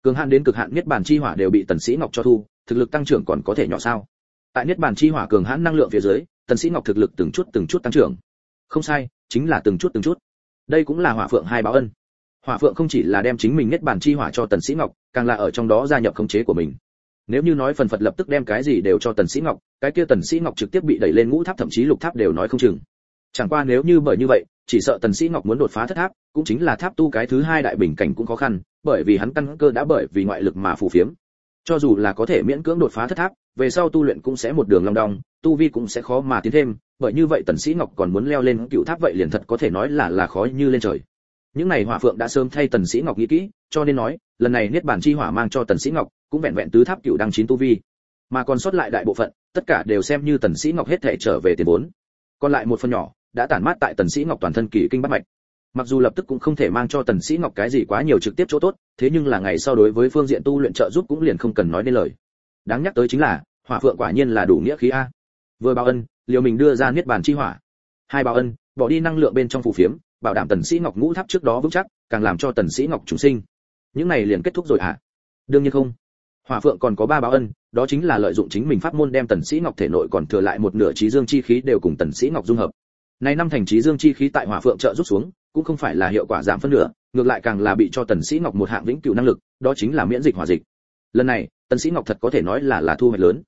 cường hạn đến cực hạn nhất bản chi hỏa đều bị tần sĩ ngọc cho thu, thực lực tăng trưởng còn có thể nhỏ sao? Tại nhất bản chi hỏa cường hãn năng lượng phía dưới, tần sĩ ngọc thực lực từng chút từng chút tăng trưởng. Không sai, chính là từng chút từng chút. Đây cũng là hỏa phượng hai báo ân. Hỏa phượng không chỉ là đem chính mình nhất bản chi hỏa cho tần sĩ ngọc, càng là ở trong đó gia nhập khống chế của mình. Nếu như nói phần phật lập tức đem cái gì đều cho tần sĩ ngọc, cái kia tần sĩ ngọc trực tiếp bị đẩy lên ngũ tháp, thậm chí lục tháp đều nói không chừng. Chẳng qua nếu như bởi như vậy chỉ sợ tần sĩ ngọc muốn đột phá thất tháp, cũng chính là tháp tu cái thứ hai đại bình cảnh cũng khó khăn, bởi vì hắn căn cơ đã bởi vì ngoại lực mà phù phiếm. Cho dù là có thể miễn cưỡng đột phá thất tháp, về sau tu luyện cũng sẽ một đường long đong, tu vi cũng sẽ khó mà tiến thêm, bởi như vậy tần sĩ ngọc còn muốn leo lên cựu tháp vậy liền thật có thể nói là là khó như lên trời. Những này hỏa phượng đã sớm thay tần sĩ ngọc nghĩ kỹ, cho nên nói, lần này niết bàn chi hỏa mang cho tần sĩ ngọc, cũng vẹn vẹn tứ tháp cựu đăng chín tu vi. Mà còn sót lại đại bộ phận, tất cả đều xem như tần sĩ ngọc hết thể trở về tiền vốn. Còn lại một phần nhỏ đã tản mát tại tần sĩ ngọc toàn thân kỳ kinh bát mạch. Mặc dù lập tức cũng không thể mang cho tần sĩ ngọc cái gì quá nhiều trực tiếp chỗ tốt, thế nhưng là ngày sau đối với phương diện tu luyện trợ giúp cũng liền không cần nói nên lời. Đáng nhắc tới chính là, hỏa phượng quả nhiên là đủ nghĩa khí a. Vừa báo ân, liều mình đưa ra niết bàn chi hỏa. Hai báo ân, bỏ đi năng lượng bên trong phù phiếm, bảo đảm tần sĩ ngọc ngũ tháp trước đó vững chắc, càng làm cho tần sĩ ngọc trùng sinh. Những này liền kết thúc rồi à đương nhiên không. Hỏa phượng còn có ba báo ân, đó chính là lợi dụng chính mình pháp môn đem tần sĩ ngọc thể nội còn thừa lại một nửa trí dương chi khí đều cùng tần sĩ ngọc dung hợp này năm thành trí dương chi khí tại hỏa phượng trợ rút xuống, cũng không phải là hiệu quả giảm phân nửa, ngược lại càng là bị cho tần sĩ ngọc một hạng vĩnh cửu năng lực, đó chính là miễn dịch hỏa dịch. Lần này, tần sĩ ngọc thật có thể nói là là thu hoạch lớn.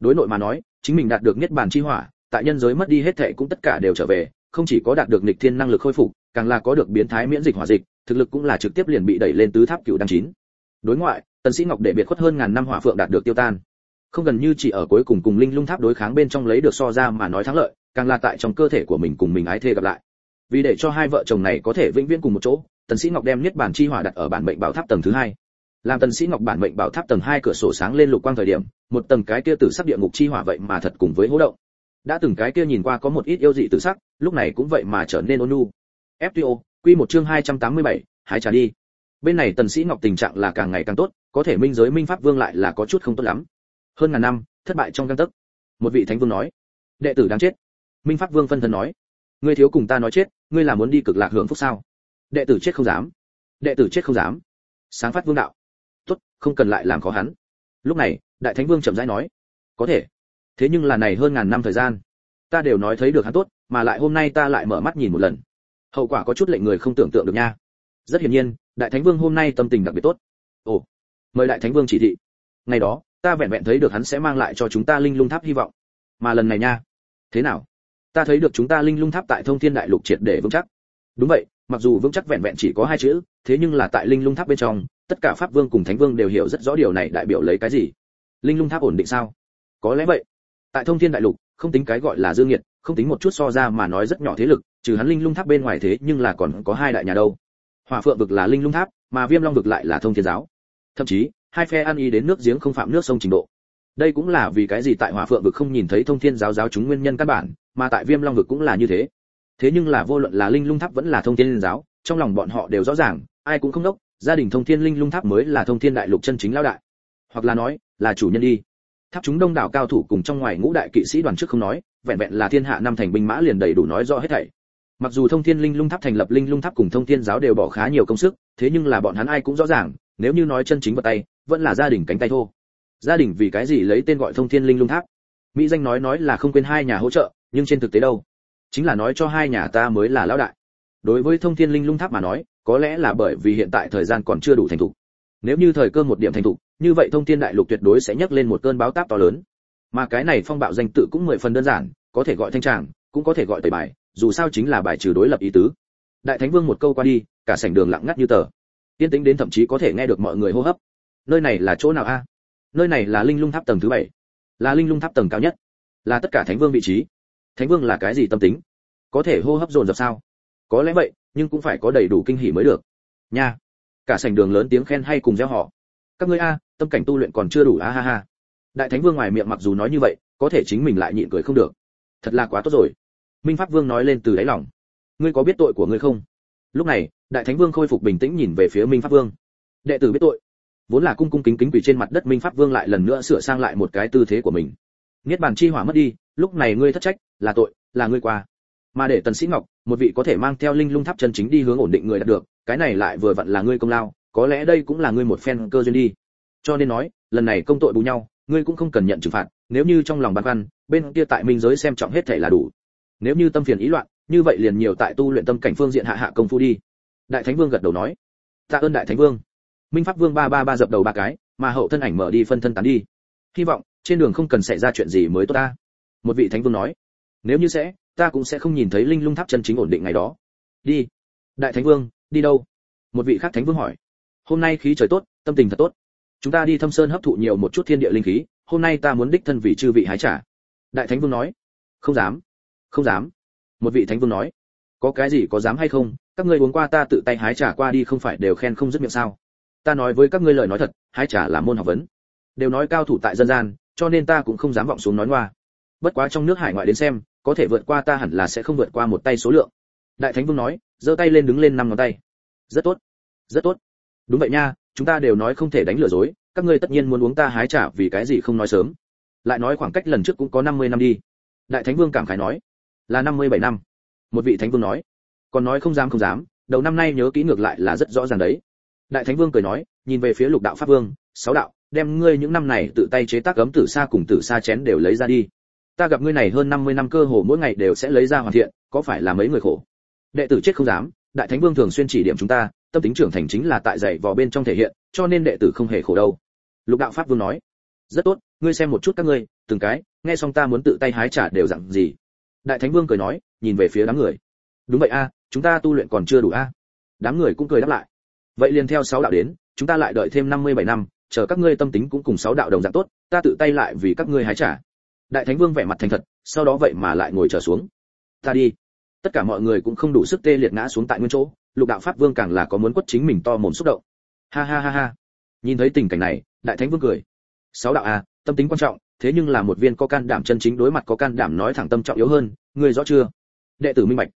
Đối nội mà nói, chính mình đạt được niết bàn chi hỏa, tại nhân giới mất đi hết thảy cũng tất cả đều trở về, không chỉ có đạt được nghịch thiên năng lực khôi phục, càng là có được biến thái miễn dịch hỏa dịch, thực lực cũng là trực tiếp liền bị đẩy lên tứ tháp cửu đăng chín. Đối ngoại, tần sĩ ngọc để biệt khuất hơn ngàn năm hỏa phượng đạt được tiêu tan. Không gần như chỉ ở cuối cùng cùng linh lung tháp đối kháng bên trong lấy được so ra mà nói thắng lợi càng là tại trong cơ thể của mình cùng mình ái thê gặp lại. Vì để cho hai vợ chồng này có thể vĩnh viễn cùng một chỗ tần sĩ ngọc đem niết bàn chi hỏa đặt ở bản mệnh bảo tháp tầng thứ hai. Làm tần sĩ ngọc bản mệnh bảo tháp tầng hai cửa sổ sáng lên lục quang thời điểm một tầng cái kia tử sắc địa ngục chi hỏa vậy mà thật cùng với hố động. Đã từng cái kia nhìn qua có một ít yêu dị tử sắc lúc này cũng vậy mà trở nên ôn nhu. Fto quy một chương 287, hãy trả đi. Bên này tần sĩ ngọc tình trạng là càng ngày càng tốt có thể minh giới minh pháp vương lại là có chút không tốt lắm. Hơn ngàn năm thất bại trong gang tấc. Một vị thánh vương nói đệ tử đáng chết minh pháp vương phân thân nói, ngươi thiếu cùng ta nói chết, ngươi là muốn đi cực lạc hưởng phúc sao? Đệ tử chết không dám, đệ tử chết không dám. Sáng phát vương đạo, tốt, không cần lại làm khó hắn. Lúc này, đại thánh vương chậm rãi nói, có thể, thế nhưng là này hơn ngàn năm thời gian, ta đều nói thấy được hắn tốt, mà lại hôm nay ta lại mở mắt nhìn một lần. Hậu quả có chút lệnh người không tưởng tượng được nha. Rất hiển nhiên, đại thánh vương hôm nay tâm tình đặc biệt tốt. Ồ, mời đại thánh vương chỉ thị. Ngày đó, ta vẹn vẹn thấy được hắn sẽ mang lại cho chúng ta linh lung tháp hy vọng. Mà lần này nha, thế nào? Ta thấy được chúng ta linh lung tháp tại thông thiên đại lục triệt để vững chắc. Đúng vậy, mặc dù vững chắc vẹn vẹn chỉ có hai chữ, thế nhưng là tại linh lung tháp bên trong, tất cả pháp vương cùng thánh vương đều hiểu rất rõ điều này đại biểu lấy cái gì. Linh lung tháp ổn định sao? Có lẽ vậy. Tại thông thiên đại lục, không tính cái gọi là dương nhiệt, không tính một chút so ra mà nói rất nhỏ thế lực, trừ hắn linh lung tháp bên ngoài thế nhưng là còn có hai đại nhà đâu. Hỏa phượng vực là linh lung tháp, mà viêm long vực lại là thông thiên giáo. Thậm chí, hai phe ăn ý đến nước giếng không phạm nước sông trình độ. Đây cũng là vì cái gì tại hỏa phượng vực không nhìn thấy thông thiên giáo giáo chúng nguyên nhân căn bản mà tại viêm long vực cũng là như thế. Thế nhưng là vô luận là linh lung tháp vẫn là thông thiên linh giáo, trong lòng bọn họ đều rõ ràng, ai cũng không đốc, gia đình thông thiên linh lung tháp mới là thông thiên đại lục chân chính lao đại. Hoặc là nói, là chủ nhân đi. Tháp chúng đông đảo cao thủ cùng trong ngoài ngũ đại kỵ sĩ đoàn trước không nói, vẹn vẹn là thiên hạ năm thành binh mã liền đầy đủ nói rõ hết thảy. Mặc dù thông thiên linh lung tháp thành lập linh lung tháp cùng thông thiên giáo đều bỏ khá nhiều công sức, thế nhưng là bọn hắn ai cũng rõ ràng, nếu như nói chân chính vào tay, vẫn là gia đình cánh tay thô. Gia đình vì cái gì lấy tên gọi thông thiên linh lung tháp? Mỹ danh nói nói là không quên hai nhà hỗ trợ nhưng trên thực tế đâu? Chính là nói cho hai nhà ta mới là lão đại. Đối với thông thiên linh lung tháp mà nói, có lẽ là bởi vì hiện tại thời gian còn chưa đủ thành thục. Nếu như thời cơ một điểm thành thục, như vậy thông thiên đại lục tuyệt đối sẽ nhấc lên một cơn báo táp to lớn. Mà cái này phong bạo danh tự cũng mười phần đơn giản, có thể gọi thanh tràng, cũng có thể gọi tẩy bài, dù sao chính là bài trừ đối lập ý tứ. Đại thánh vương một câu qua đi, cả sảnh đường lặng ngắt như tờ. Yên tĩnh đến thậm chí có thể nghe được mọi người hô hấp. Nơi này là chỗ nào a? Nơi này là linh lung tháp tầng thứ bảy. Là linh lung tháp tầng cao nhất. Là tất cả thánh vương vị trí thánh vương là cái gì tâm tính? Có thể hô hấp dồn dập sao? Có lẽ vậy, nhưng cũng phải có đầy đủ kinh hỉ mới được. Nha. Cả sảnh đường lớn tiếng khen hay cùng gieo họ các ngươi a, tâm cảnh tu luyện còn chưa đủ, a ha ha. Đại thánh vương ngoài miệng mặc dù nói như vậy, có thể chính mình lại nhịn cười không được. Thật là quá tốt rồi. Minh pháp vương nói lên từ đáy lòng. Ngươi có biết tội của ngươi không? Lúc này, đại thánh vương khôi phục bình tĩnh nhìn về phía minh pháp vương. Đệ tử biết tội. Vốn là cung cung kính kính quỳ trên mặt đất, minh pháp vương lại lần nữa sửa sang lại một cái tư thế của mình. Niết bàn chi hỏa mất đi, lúc này ngươi thất trách là tội, là ngươi qua. Mà để tần sĩ ngọc, một vị có thể mang theo linh lung tháp chân chính đi hướng ổn định người đạt được, cái này lại vừa vặn là ngươi công lao, có lẽ đây cũng là ngươi một phen cơ duyên đi. Cho nên nói, lần này công tội bù nhau, ngươi cũng không cần nhận trừng phạt, nếu như trong lòng băn khoăn, bên kia tại minh giới xem trọng hết thể là đủ. Nếu như tâm phiền ý loạn, như vậy liền nhiều tại tu luyện tâm cảnh phương diện hạ hạ công phu đi. Đại thánh vương gật đầu nói. Tạ ơn đại thánh vương. Minh pháp vương ba ba ba dập đầu ba cái, mà hậu thân ảnh mở đi phân thân tán đi. Hy vọng trên đường không cần xảy ra chuyện gì mới tốt ta. Một vị thánh vương nói nếu như sẽ, ta cũng sẽ không nhìn thấy linh lung tháp chân chính ổn định ngày đó. Đi. Đại thánh vương, đi đâu? Một vị khác thánh vương hỏi. Hôm nay khí trời tốt, tâm tình thật tốt. Chúng ta đi thâm sơn hấp thụ nhiều một chút thiên địa linh khí, hôm nay ta muốn đích thân vị chư vị hái trả đại thánh vương nói. Không dám. Không dám. Một vị thánh vương nói. Có cái gì có dám hay không? Các ngươi uống qua ta tự tay hái trả qua đi không phải đều khen không dứt miệng sao? Ta nói với các ngươi lời nói thật, hái trả là môn học vấn. Đều nói cao thủ tại dân gian, cho nên ta cũng không dám vọng xuống nói ngoa. Bất quá trong nước hải ngoại đến xem có thể vượt qua ta hẳn là sẽ không vượt qua một tay số lượng. Đại thánh vương nói, giơ tay lên đứng lên năm ngón tay. Rất tốt rất tốt. Đúng vậy nha, chúng ta đều nói không thể đánh lừa dối, các ngươi tất nhiên muốn uống ta hái trả vì cái gì không nói sớm. Lại nói khoảng cách lần trước cũng có 50 năm đi. Đại thánh vương cảm khái nói, là 57 năm. Một vị thánh vương nói, còn nói không dám không dám, đầu năm nay nhớ kỹ ngược lại là rất rõ ràng đấy. Đại thánh vương cười nói, nhìn về phía lục đạo pháp vương, sáu đạo, đem ngươi những năm này tự tay chế tác cấm tử sa cùng tử sa chén đều lấy ra đi ta gặp ngươi này hơn 50 năm cơ hồ mỗi ngày đều sẽ lấy ra hoàn thiện, có phải là mấy người khổ? Đệ tử chết không dám, đại thánh vương thường xuyên chỉ điểm chúng ta, tâm tính trưởng thành chính là tại dạy vò bên trong thể hiện, cho nên đệ tử không hề khổ đâu. Lục đạo pháp vương nói. Rất tốt, ngươi xem một chút các ngươi, từng cái, nghe xong ta muốn tự tay hái trả đều dặn gì. Đại thánh vương cười nói, nhìn về phía đám người. Đúng vậy a, chúng ta tu luyện còn chưa đủ a. Đám người cũng cười đáp lại. Vậy liền theo sáu đạo đến, chúng ta lại đợi thêm 57 năm, chờ các ngươi tâm tính cũng cùng sáu đạo đồng dạng tốt, ta tự tay lại vì các ngươi hái trả đại thánh vương vẻ mặt thành thật, sau đó vậy mà lại ngồi trở xuống. Ta đi. Tất cả mọi người cũng không đủ sức tê liệt ngã xuống tại nguyên chỗ, lục đạo pháp vương càng là có muốn quất chính mình to mồm xúc động. Ha ha ha ha. Nhìn thấy tình cảnh này, đại thánh vương cười. Sáu đạo a tâm tính quan trọng, thế nhưng là một viên có can đảm chân chính đối mặt có can đảm nói thẳng tâm trọng yếu hơn, ngươi rõ chưa? Đệ tử minh bạch.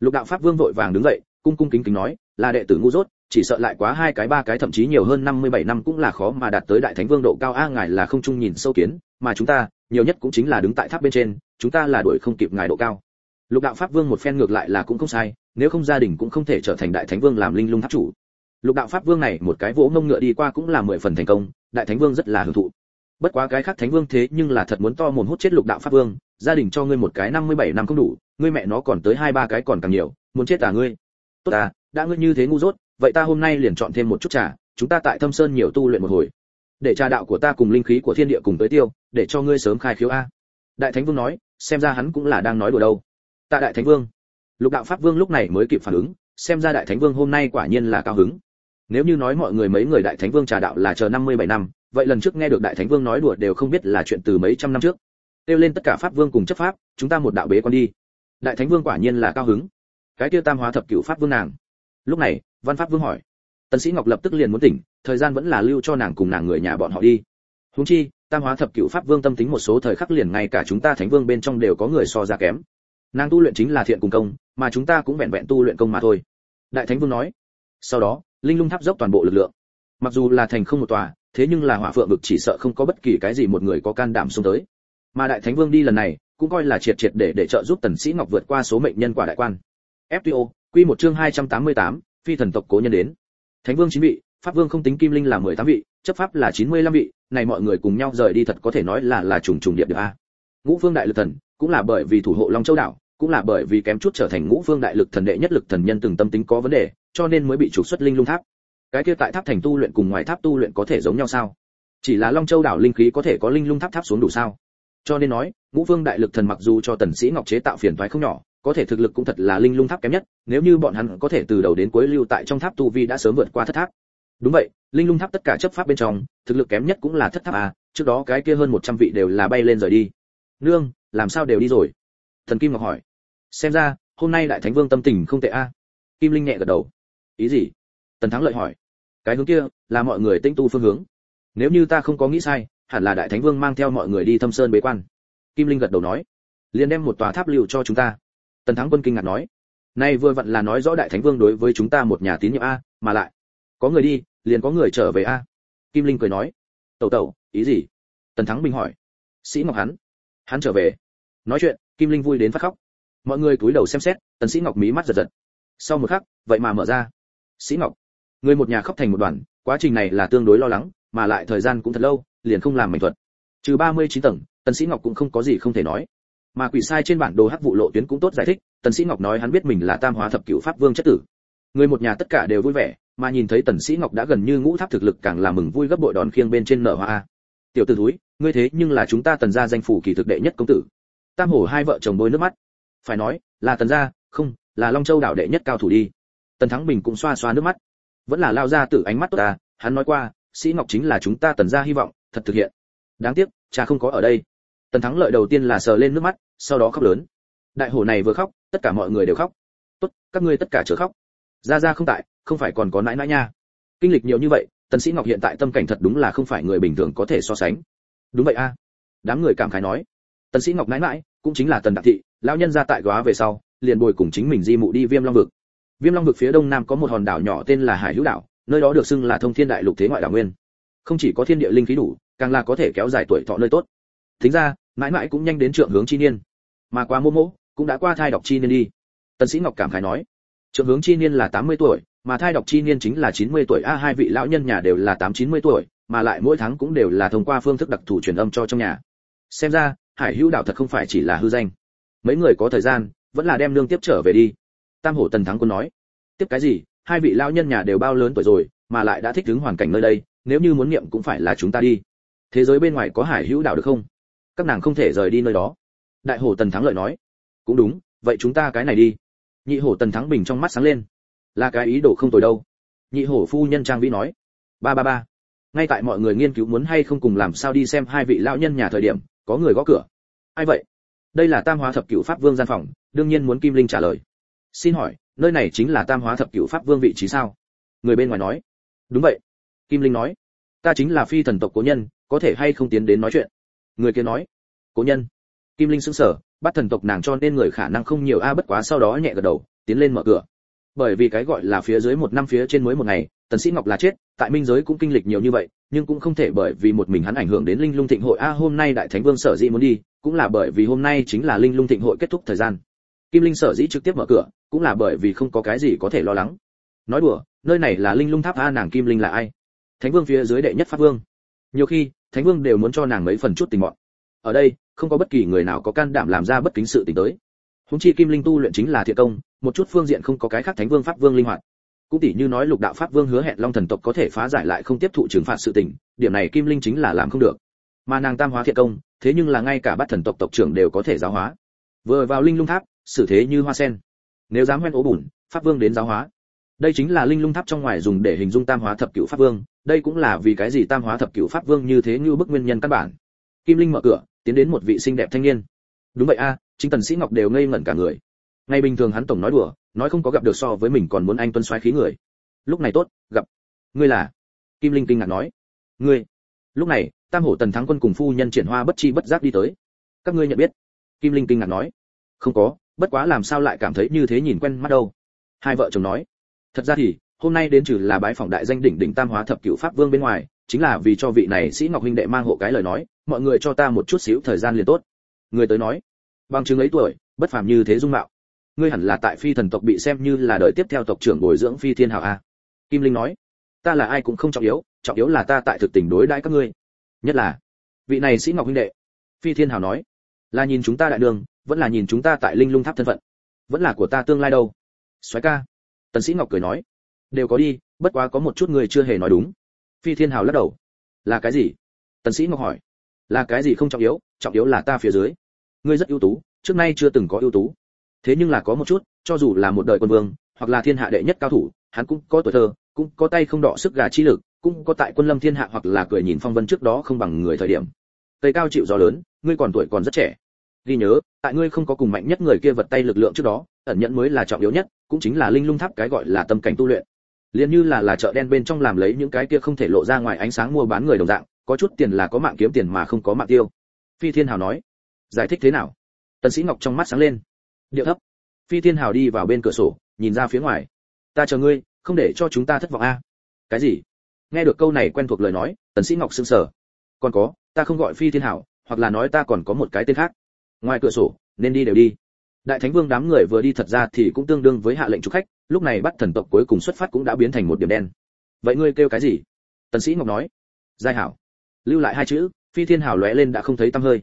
Lục đạo pháp vương vội vàng đứng dậy, cung cung kính kính nói, là đệ tử ngu dốt, chỉ sợ lại quá hai cái ba cái, thậm chí nhiều hơn 57 năm cũng là khó mà đạt tới đại thánh vương độ cao, a ngài là không trung nhìn sâu kiến mà chúng ta, nhiều nhất cũng chính là đứng tại tháp bên trên, chúng ta là đuổi không kịp ngài độ cao. Lục đạo pháp vương một phen ngược lại là cũng không sai, nếu không gia đình cũng không thể trở thành đại thánh vương làm linh lung tháp chủ. Lục đạo pháp vương này một cái vỗ ngông ngựa đi qua cũng là mười phần thành công, đại thánh vương rất là hưởng thụ. Bất quá cái khác thánh vương thế nhưng là thật muốn to mồm hút chết lục đạo pháp vương, gia đình cho ngươi một cái năm mươi bảy năm không đủ, ngươi mẹ nó còn tới hai ba cái còn càng nhiều, muốn chết à ngươi? Tốt à đã ngươi như thế ngu dốt, vậy ta hôm nay liền chọn thêm một chút trà, chúng ta tại thâm sơn nhiều tu luyện một hồi. Để trà đạo của ta cùng linh khí của thiên địa cùng tới tiêu để cho ngươi sớm khai khiếu a. Đại thánh vương nói, xem ra hắn cũng là đang nói đùa đâu. Tạ đại thánh vương. Lục đạo pháp vương lúc này mới kịp phản ứng, xem ra đại thánh vương hôm nay quả nhiên là cao hứng. Nếu như nói mọi người mấy người đại thánh vương trà đạo là chờ 57 năm, vậy lần trước nghe được đại thánh vương nói đùa đều không biết là chuyện từ mấy trăm năm trước. Kêu lên tất cả pháp vương cùng chấp pháp, chúng ta một đạo bế con đi. Đại thánh vương quả nhiên là cao hứng. Cái kia tam hóa thập cửu pháp vương nàng. Lúc này, văn pháp vương hỏi. Tần sĩ ngọc lập tức liền muốn tỉnh, thời gian vẫn là lưu cho nàng cùng nàng người nhà bọn họ đi. Huống chi tam hóa thập cửu pháp vương tâm tính một số thời khắc liền ngay cả chúng ta thánh vương bên trong đều có người so ra kém. Nàng tu luyện chính là thiện cùng công mà chúng ta cũng vẹn vẹn tu luyện công mà thôi. Đại thánh vương nói. Sau đó linh lung tháp dốc toàn bộ lực lượng. Mặc dù là thành không một tòa thế nhưng là hỏa phượng vực chỉ sợ không có bất kỳ cái gì một người có can đảm xuống tới. Mà đại thánh vương đi lần này cũng coi là triệt triệt để để trợ giúp tần sĩ ngọc vượt qua số mệnh nhân quả đại quan. Fto quy một chương 288, phi thần tộc cố nhân đến. Thánh vương chín vị pháp vương không tính kim linh là 18 vị chấp pháp là 95 vị này mọi người cùng nhau rời đi thật có thể nói là là trùng trùng điệp được a. Ngũ phương đại lực thần, cũng là bởi vì thủ hộ long châu đảo, cũng là bởi vì kém chút trở thành ngũ phương đại lực thần đệ nhất lực thần nhân từng tâm tính có vấn đề, cho nên mới bị trục xuất linh lung tháp. Cái kia tại tháp thành tu luyện cùng ngoài tháp tu luyện có thể giống nhau sao? Chỉ là long châu đảo linh khí có thể có linh lung tháp tháp xuống đủ sao? Cho nên nói, ngũ phương đại lực thần mặc dù cho tần sĩ ngọc chế tạo phiền toái không nhỏ, có thể thực lực cũng thật là linh lung tháp kém nhất, nếu như bọn hắn có thể từ đầu đến cuối lưu tại trong tháp tu vi đã sớm vượt qua thất tháp đúng vậy, linh lung tháp tất cả chấp pháp bên trong, thực lực kém nhất cũng là thất tháp à trước đó cái kia hơn 100 vị đều là bay lên rời đi. Nương, làm sao đều đi rồi? Thần kim ngọc hỏi. Xem ra, hôm nay đại thánh vương tâm tình không tệ a kim linh nhẹ gật đầu. Ý gì? Tần thắng lợi hỏi. Cái hướng kia, là mọi người tinh tu phương hướng. Nếu như ta không có nghĩ sai, hẳn là đại thánh vương mang theo mọi người đi thâm sơn bế quan. Kim linh gật đầu nói. Liền đem một tòa tháp liệu cho chúng ta. Tần thắng quân kinh ngạc nói. Nay vừa vặn là nói rõ đại thánh vương đối với chúng ta một nhà tín nhiệm a, mà lại có người đi, liền có người trở về a. Kim linh cười nói. Tẩu tẩu, ý gì? Tần thắng bình hỏi. Sĩ ngọc hắn. Hắn trở về. Nói chuyện, kim linh vui đến phát khóc. Mọi người cúi đầu xem xét, tần sĩ ngọc mí mắt giật giật. Sau một khắc, vậy mà mở ra. Sĩ ngọc, người một nhà khóc thành một đoàn, quá trình này là tương đối lo lắng, mà lại thời gian cũng thật lâu, liền không làm mảnh thuật. Trừ 39 tầng, tần sĩ ngọc cũng không có gì không thể nói. Mà quỷ sai trên bản đồ hắc vụ lộ tuyến cũng tốt giải thích, tần sĩ ngọc nói hắn biết mình là tam hóa thập cửu pháp vương chất tử người một nhà tất cả đều vui vẻ mà nhìn thấy tần sĩ ngọc đã gần như ngũ tháp thực lực càng là mừng vui gấp bội đón khiêng bên trên nở hoa tiểu tử thúi, ngươi thế nhưng là chúng ta tần gia danh phủ kỳ thực đệ nhất công tử. Tam hổ hai vợ chồng bôi nước mắt. Phải nói là tần gia không là long châu đảo đệ nhất cao thủ đi. Tần thắng bình cũng xoa xoa nước mắt. Vẫn là lao ra từ ánh mắt tốt ta hắn nói qua sĩ ngọc chính là chúng ta tần gia hy vọng thật thực hiện. Đáng tiếc cha không có ở đây. Tần thắng lợi đầu tiên là sờ lên nước mắt sau đó khóc lớn. Đại hổ này vừa khóc tất cả mọi người đều khóc. Tốt các ngươi tất cả chớ khóc ra ra không tại, không phải còn có nãi nãi nha. Kinh lịch nhiều như vậy, tần sĩ ngọc hiện tại tâm cảnh thật đúng là không phải người bình thường có thể so sánh. Đúng vậy a. Đám người cảm khái nói. Tần sĩ ngọc nãi nãi, cũng chính là tần đặng thị, lão nhân ra tại góa về sau, liền bồi cùng chính mình di mụ đi viêm long vực. Viêm long vực phía đông nam có một hòn đảo nhỏ tên là hải hữu đảo, nơi đó được xưng là thông thiên đại lục thế ngoại đảo nguyên. Không chỉ có thiên địa linh khí đủ, càng là có thể kéo dài tuổi thọ nơi tốt. Thính ra mãi mãi cũng nhanh đến trượng hướng chi niên. Mà qua mô mô, cũng đã qua thai đọc chi niên đi. Tần sĩ ngọc cảm khái nói trượng hướng chi niên là 80 tuổi, mà thai đọc chi niên chính là 90 tuổi. A, hai vị lão nhân nhà đều là 890 tuổi, mà lại mỗi tháng cũng đều là thông qua phương thức đặc thù truyền âm cho trong nhà. Xem ra, hải hữu đạo thật không phải chỉ là hư danh. Mấy người có thời gian, vẫn là đem lương tiếp trở về đi. Tam hổ tần thắng quân nói, tiếp cái gì? Hai vị lão nhân nhà đều bao lớn tuổi rồi, mà lại đã thích ứng hoàn cảnh nơi đây, nếu như muốn niệm cũng phải là chúng ta đi. Thế giới bên ngoài có hải hữu đạo được không? Các nàng không thể rời đi nơi đó. Đại hổ tần thắng lợi nói, cũng đúng, vậy chúng ta cái này đi nhị hổ tần thắng bình trong mắt sáng lên. Là cái ý đồ không tồi đâu. Nhị hổ phu nhân trang vĩ nói. Ba ba ba. Ngay tại mọi người nghiên cứu muốn hay không cùng làm sao đi xem hai vị lão nhân nhà thời điểm, có người gõ cửa. Ai vậy? Đây là tam hóa thập cửu pháp vương gian phòng, đương nhiên muốn kim linh trả lời. Xin hỏi, nơi này chính là tam hóa thập cửu pháp vương vị trí sao? Người bên ngoài nói. Đúng vậy. Kim linh nói. Ta chính là phi thần tộc cố nhân, có thể hay không tiến đến nói chuyện? Người kia nói. Cố nhân. Kim linh sững sờ bắt thần tộc nàng cho nên người khả năng không nhiều, a, bất quá sau đó nhẹ gật đầu, tiến lên mở cửa. Bởi vì cái gọi là phía dưới một năm phía trên mới một ngày, tần sĩ ngọc là chết, tại minh giới cũng kinh lịch nhiều như vậy, nhưng cũng không thể bởi vì một mình hắn ảnh hưởng đến linh lung thịnh hội, a, hôm nay đại thánh vương sở dĩ muốn đi, cũng là bởi vì hôm nay chính là linh lung thịnh hội kết thúc thời gian. Kim linh sở dĩ trực tiếp mở cửa, cũng là bởi vì không có cái gì có thể lo lắng. Nói đùa, nơi này là linh lung tháp, a, nàng kim linh là ai? Thánh vương phía dưới đệ nhất pháp vương. Nhiều khi, thánh vương đều muốn cho nàng mấy phần chút tình mọn ở đây, không có bất kỳ người nào có can đảm làm ra bất kính sự tình tới. Húng chi kim linh tu luyện chính là thiện công, một chút phương diện không có cái khác thánh vương pháp vương linh hoạt. Cũng tỷ như nói lục đạo pháp vương hứa hẹn long thần tộc có thể phá giải lại không tiếp thụ trừng phạt sự tình, điểm này kim linh chính là làm không được. Mà nàng tam hóa thiện công, thế nhưng là ngay cả bát thần tộc tộc trưởng đều có thể giáo hóa. Vừa vào linh lung tháp, xử thế như hoa sen. Nếu dám hoen ố bùn, pháp vương đến giáo hóa. Đây chính là linh lung tháp trong ngoài dùng để hình dung tam hóa thập cửu pháp vương, đây cũng là vì cái gì tam hóa thập cửu pháp vương như thế như bức nguyên nhân căn bản. Kim linh mở cửa tiến đến một vị xinh đẹp thanh niên. Đúng vậy a, chính tần sĩ ngọc đều ngây ngẩn cả người. Ngày bình thường hắn tổng nói đùa, nói không có gặp được so với mình còn muốn anh tuân xoáy khí người. Lúc này tốt, gặp. Ngươi là? Kim linh kinh ngạc nói. Ngươi? Lúc này, tam hổ tần thắng quân cùng phu nhân triển hoa bất chi bất giác đi tới. Các ngươi nhận biết? Kim linh kinh ngạc nói. Không có, bất quá làm sao lại cảm thấy như thế nhìn quen mắt đâu. Hai vợ chồng nói. Thật ra thì, hôm nay đến trừ là bái phỏng đại danh đỉnh đỉnh tam hóa thập cửu pháp vương bên ngoài chính là vì cho vị này sĩ ngọc huynh đệ mang hộ cái lời nói, mọi người cho ta một chút xíu thời gian liền tốt. Người tới nói, bằng chứng ấy tuổi, bất phàm như thế dung mạo. Ngươi hẳn là tại phi thần tộc bị xem như là đời tiếp theo tộc trưởng bồi dưỡng phi thiên hào a. Kim linh nói, ta là ai cũng không trọng yếu trọng yếu là ta tại thực tình đối đãi các ngươi. Nhất là, vị này sĩ ngọc huynh đệ. Phi thiên hào nói, là nhìn chúng ta đại đường, vẫn là nhìn chúng ta tại linh lung tháp thân phận. Vẫn là của ta tương lai đâu. Soái ca, tần sĩ ngọc cười nói, đều có đi, bất quá có một chút người chưa hề nói đúng phi thiên hào lắc đầu. Là cái gì? Tần sĩ ngọc hỏi. Là cái gì không trọng yếu trọng yếu là ta phía dưới. Ngươi rất ưu tú, trước nay chưa từng có ưu tú. Thế nhưng là có một chút, cho dù là một đời quân vương, hoặc là thiên hạ đệ nhất cao thủ, hắn cũng có tuổi thơ, cũng có tay không đọ sức gà chi lực, cũng có tại quân lâm thiên hạ hoặc là cười nhìn phong vân trước đó không bằng người thời điểm. Tây cao chịu gió lớn, ngươi còn tuổi còn rất trẻ. Ghi nhớ, tại ngươi không có cùng mạnh nhất người kia vật tay lực lượng trước đó, ẩn nhận mới là trọng yếu nhất, cũng chính là linh lung tháp cái gọi là tâm cảnh tu luyện liền như là là chợ đen bên trong làm lấy những cái kia không thể lộ ra ngoài ánh sáng mua bán người đồng dạng, có chút tiền là có mạng kiếm tiền mà không có mạng tiêu. Phi thiên hào nói, giải thích thế nào? Tần sĩ ngọc trong mắt sáng lên. Điệu thấp. Phi thiên hào đi vào bên cửa sổ, nhìn ra phía ngoài. Ta chờ ngươi, không để cho chúng ta thất vọng a. Cái gì? Nghe được câu này quen thuộc lời nói, tần sĩ ngọc sững sờ. Còn có, ta không gọi phi thiên hào, hoặc là nói ta còn có một cái tên khác. Ngoài cửa sổ, nên đi đều đi. Đại thánh vương đám người vừa đi thật ra thì cũng tương đương với hạ lệnh chủ khách lúc này bắt thần tộc cuối cùng xuất phát cũng đã biến thành một điểm đen. Vậy ngươi kêu cái gì? Tần sĩ ngọc nói. Giai hảo. Lưu lại hai chữ phi thiên hảo lóe lên đã không thấy tăm hơi.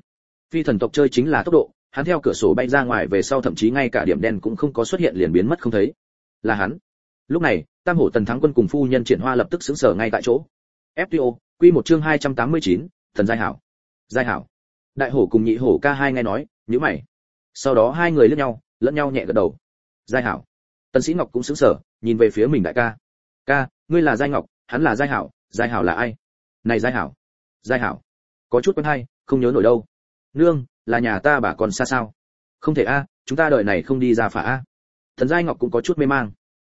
Phi thần tộc chơi chính là tốc độ hắn theo cửa sổ bay ra ngoài về sau thậm chí ngay cả điểm đen cũng không có xuất hiện liền biến mất không thấy. Là hắn. Lúc này tam hổ tần thắng quân cùng phu nhân triển hoa lập tức xứng sở ngay tại chỗ. Fto quy một chương 289, thần giai hảo. Giai hảo. Đại hổ cùng nhị hổ ca hai nghe nói nhíu mày. Sau đó hai người lướt nhau lẫn nhau nhẹ gật đầu. Giai hảo tần sĩ ngọc cũng sững sờ, nhìn về phía mình đại ca. Ca, ngươi là giai ngọc, hắn là giai hảo giai hảo là ai? Này giai hảo giai hảo. Có chút quen hay, không nhớ nổi đâu. Nương, là nhà ta bà còn xa sao? Không thể a, chúng ta đợi này không đi ra phả a. Thần giai ngọc cũng có chút mê mang.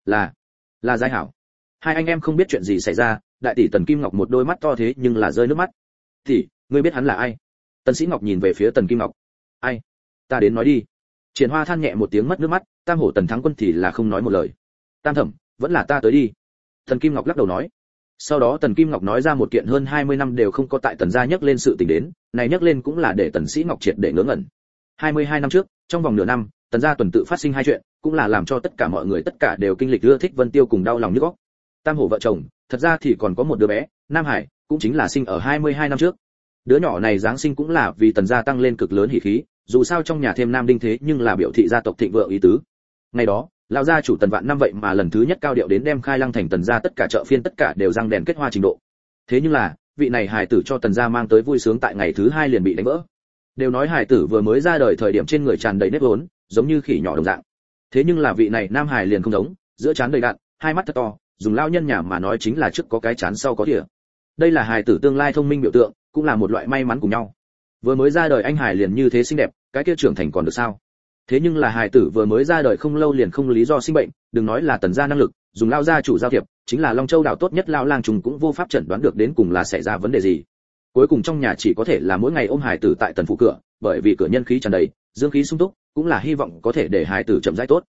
Là là giai hảo. Hai anh em không biết chuyện gì xảy ra, đại tỷ tần kim ngọc một đôi mắt to thế nhưng là rơi nước mắt. Tỷ, ngươi biết hắn là ai? Tần sĩ ngọc nhìn về phía tần kim ngọc. Ai? Ta đến nói đi triển hoa than nhẹ một tiếng mất nước mắt, tam hổ tần thắng quân thì là không nói một lời. Tam thẩm, vẫn là ta tới đi. Tần kim ngọc lắc đầu nói. Sau đó tần kim ngọc nói ra một kiện hơn 20 năm đều không có tại tần gia nhắc lên sự tình đến, này nhắc lên cũng là để tần sĩ ngọc triệt để ngớ ngẩn. 22 năm trước, trong vòng nửa năm, tần gia tuần tự phát sinh hai chuyện, cũng là làm cho tất cả mọi người tất cả đều kinh lịch ưa thích vân tiêu cùng đau lòng nhức óc. Tam hổ vợ chồng, thật ra thì còn có một đứa bé, nam hải, cũng chính là sinh ở 22 năm trước. Đứa nhỏ này giáng sinh cũng là vì tần gia tăng lên cực lớn hỉ khí dù sao trong nhà thêm nam đinh thế nhưng là biểu thị gia tộc thịnh vượng ý tứ. Ngày đó, lão gia chủ tần vạn năm vậy mà lần thứ nhất cao điệu đến đem khai lăng thành tần gia tất cả chợ phiên tất cả đều răng đèn kết hoa trình độ. Thế nhưng là, vị này hải tử cho tần gia mang tới vui sướng tại ngày thứ hai liền bị đánh vỡ. Đều nói hải tử vừa mới ra đời thời điểm trên người tràn đầy nếp vốn, giống như khỉ nhỏ đồng dạng. Thế nhưng là vị này nam hải liền không giống, giữa trán đầy đạn hai mắt thật to, dùng lao nhân nhà mà nói chính là trước có cái chán sau có thìa. Đây là hài tử tương lai thông minh biểu tượng, cũng là một loại may mắn cùng nhau vừa mới ra đời anh hải liền như thế xinh đẹp, cái kia trưởng thành còn được sao? Thế nhưng là hải tử vừa mới ra đời không lâu liền không lý do sinh bệnh, đừng nói là tần gia năng lực, dùng lao gia chủ giao thiệp, chính là long châu đảo tốt nhất lao lang trùng cũng vô pháp chẩn đoán được đến cùng là xảy ra vấn đề gì. Cuối cùng trong nhà chỉ có thể là mỗi ngày ôm hải tử tại tần phủ cửa, bởi vì cửa nhân khí tràn đầy, dương khí sung túc, cũng là hy vọng có thể để hải tử chậm rãi tốt.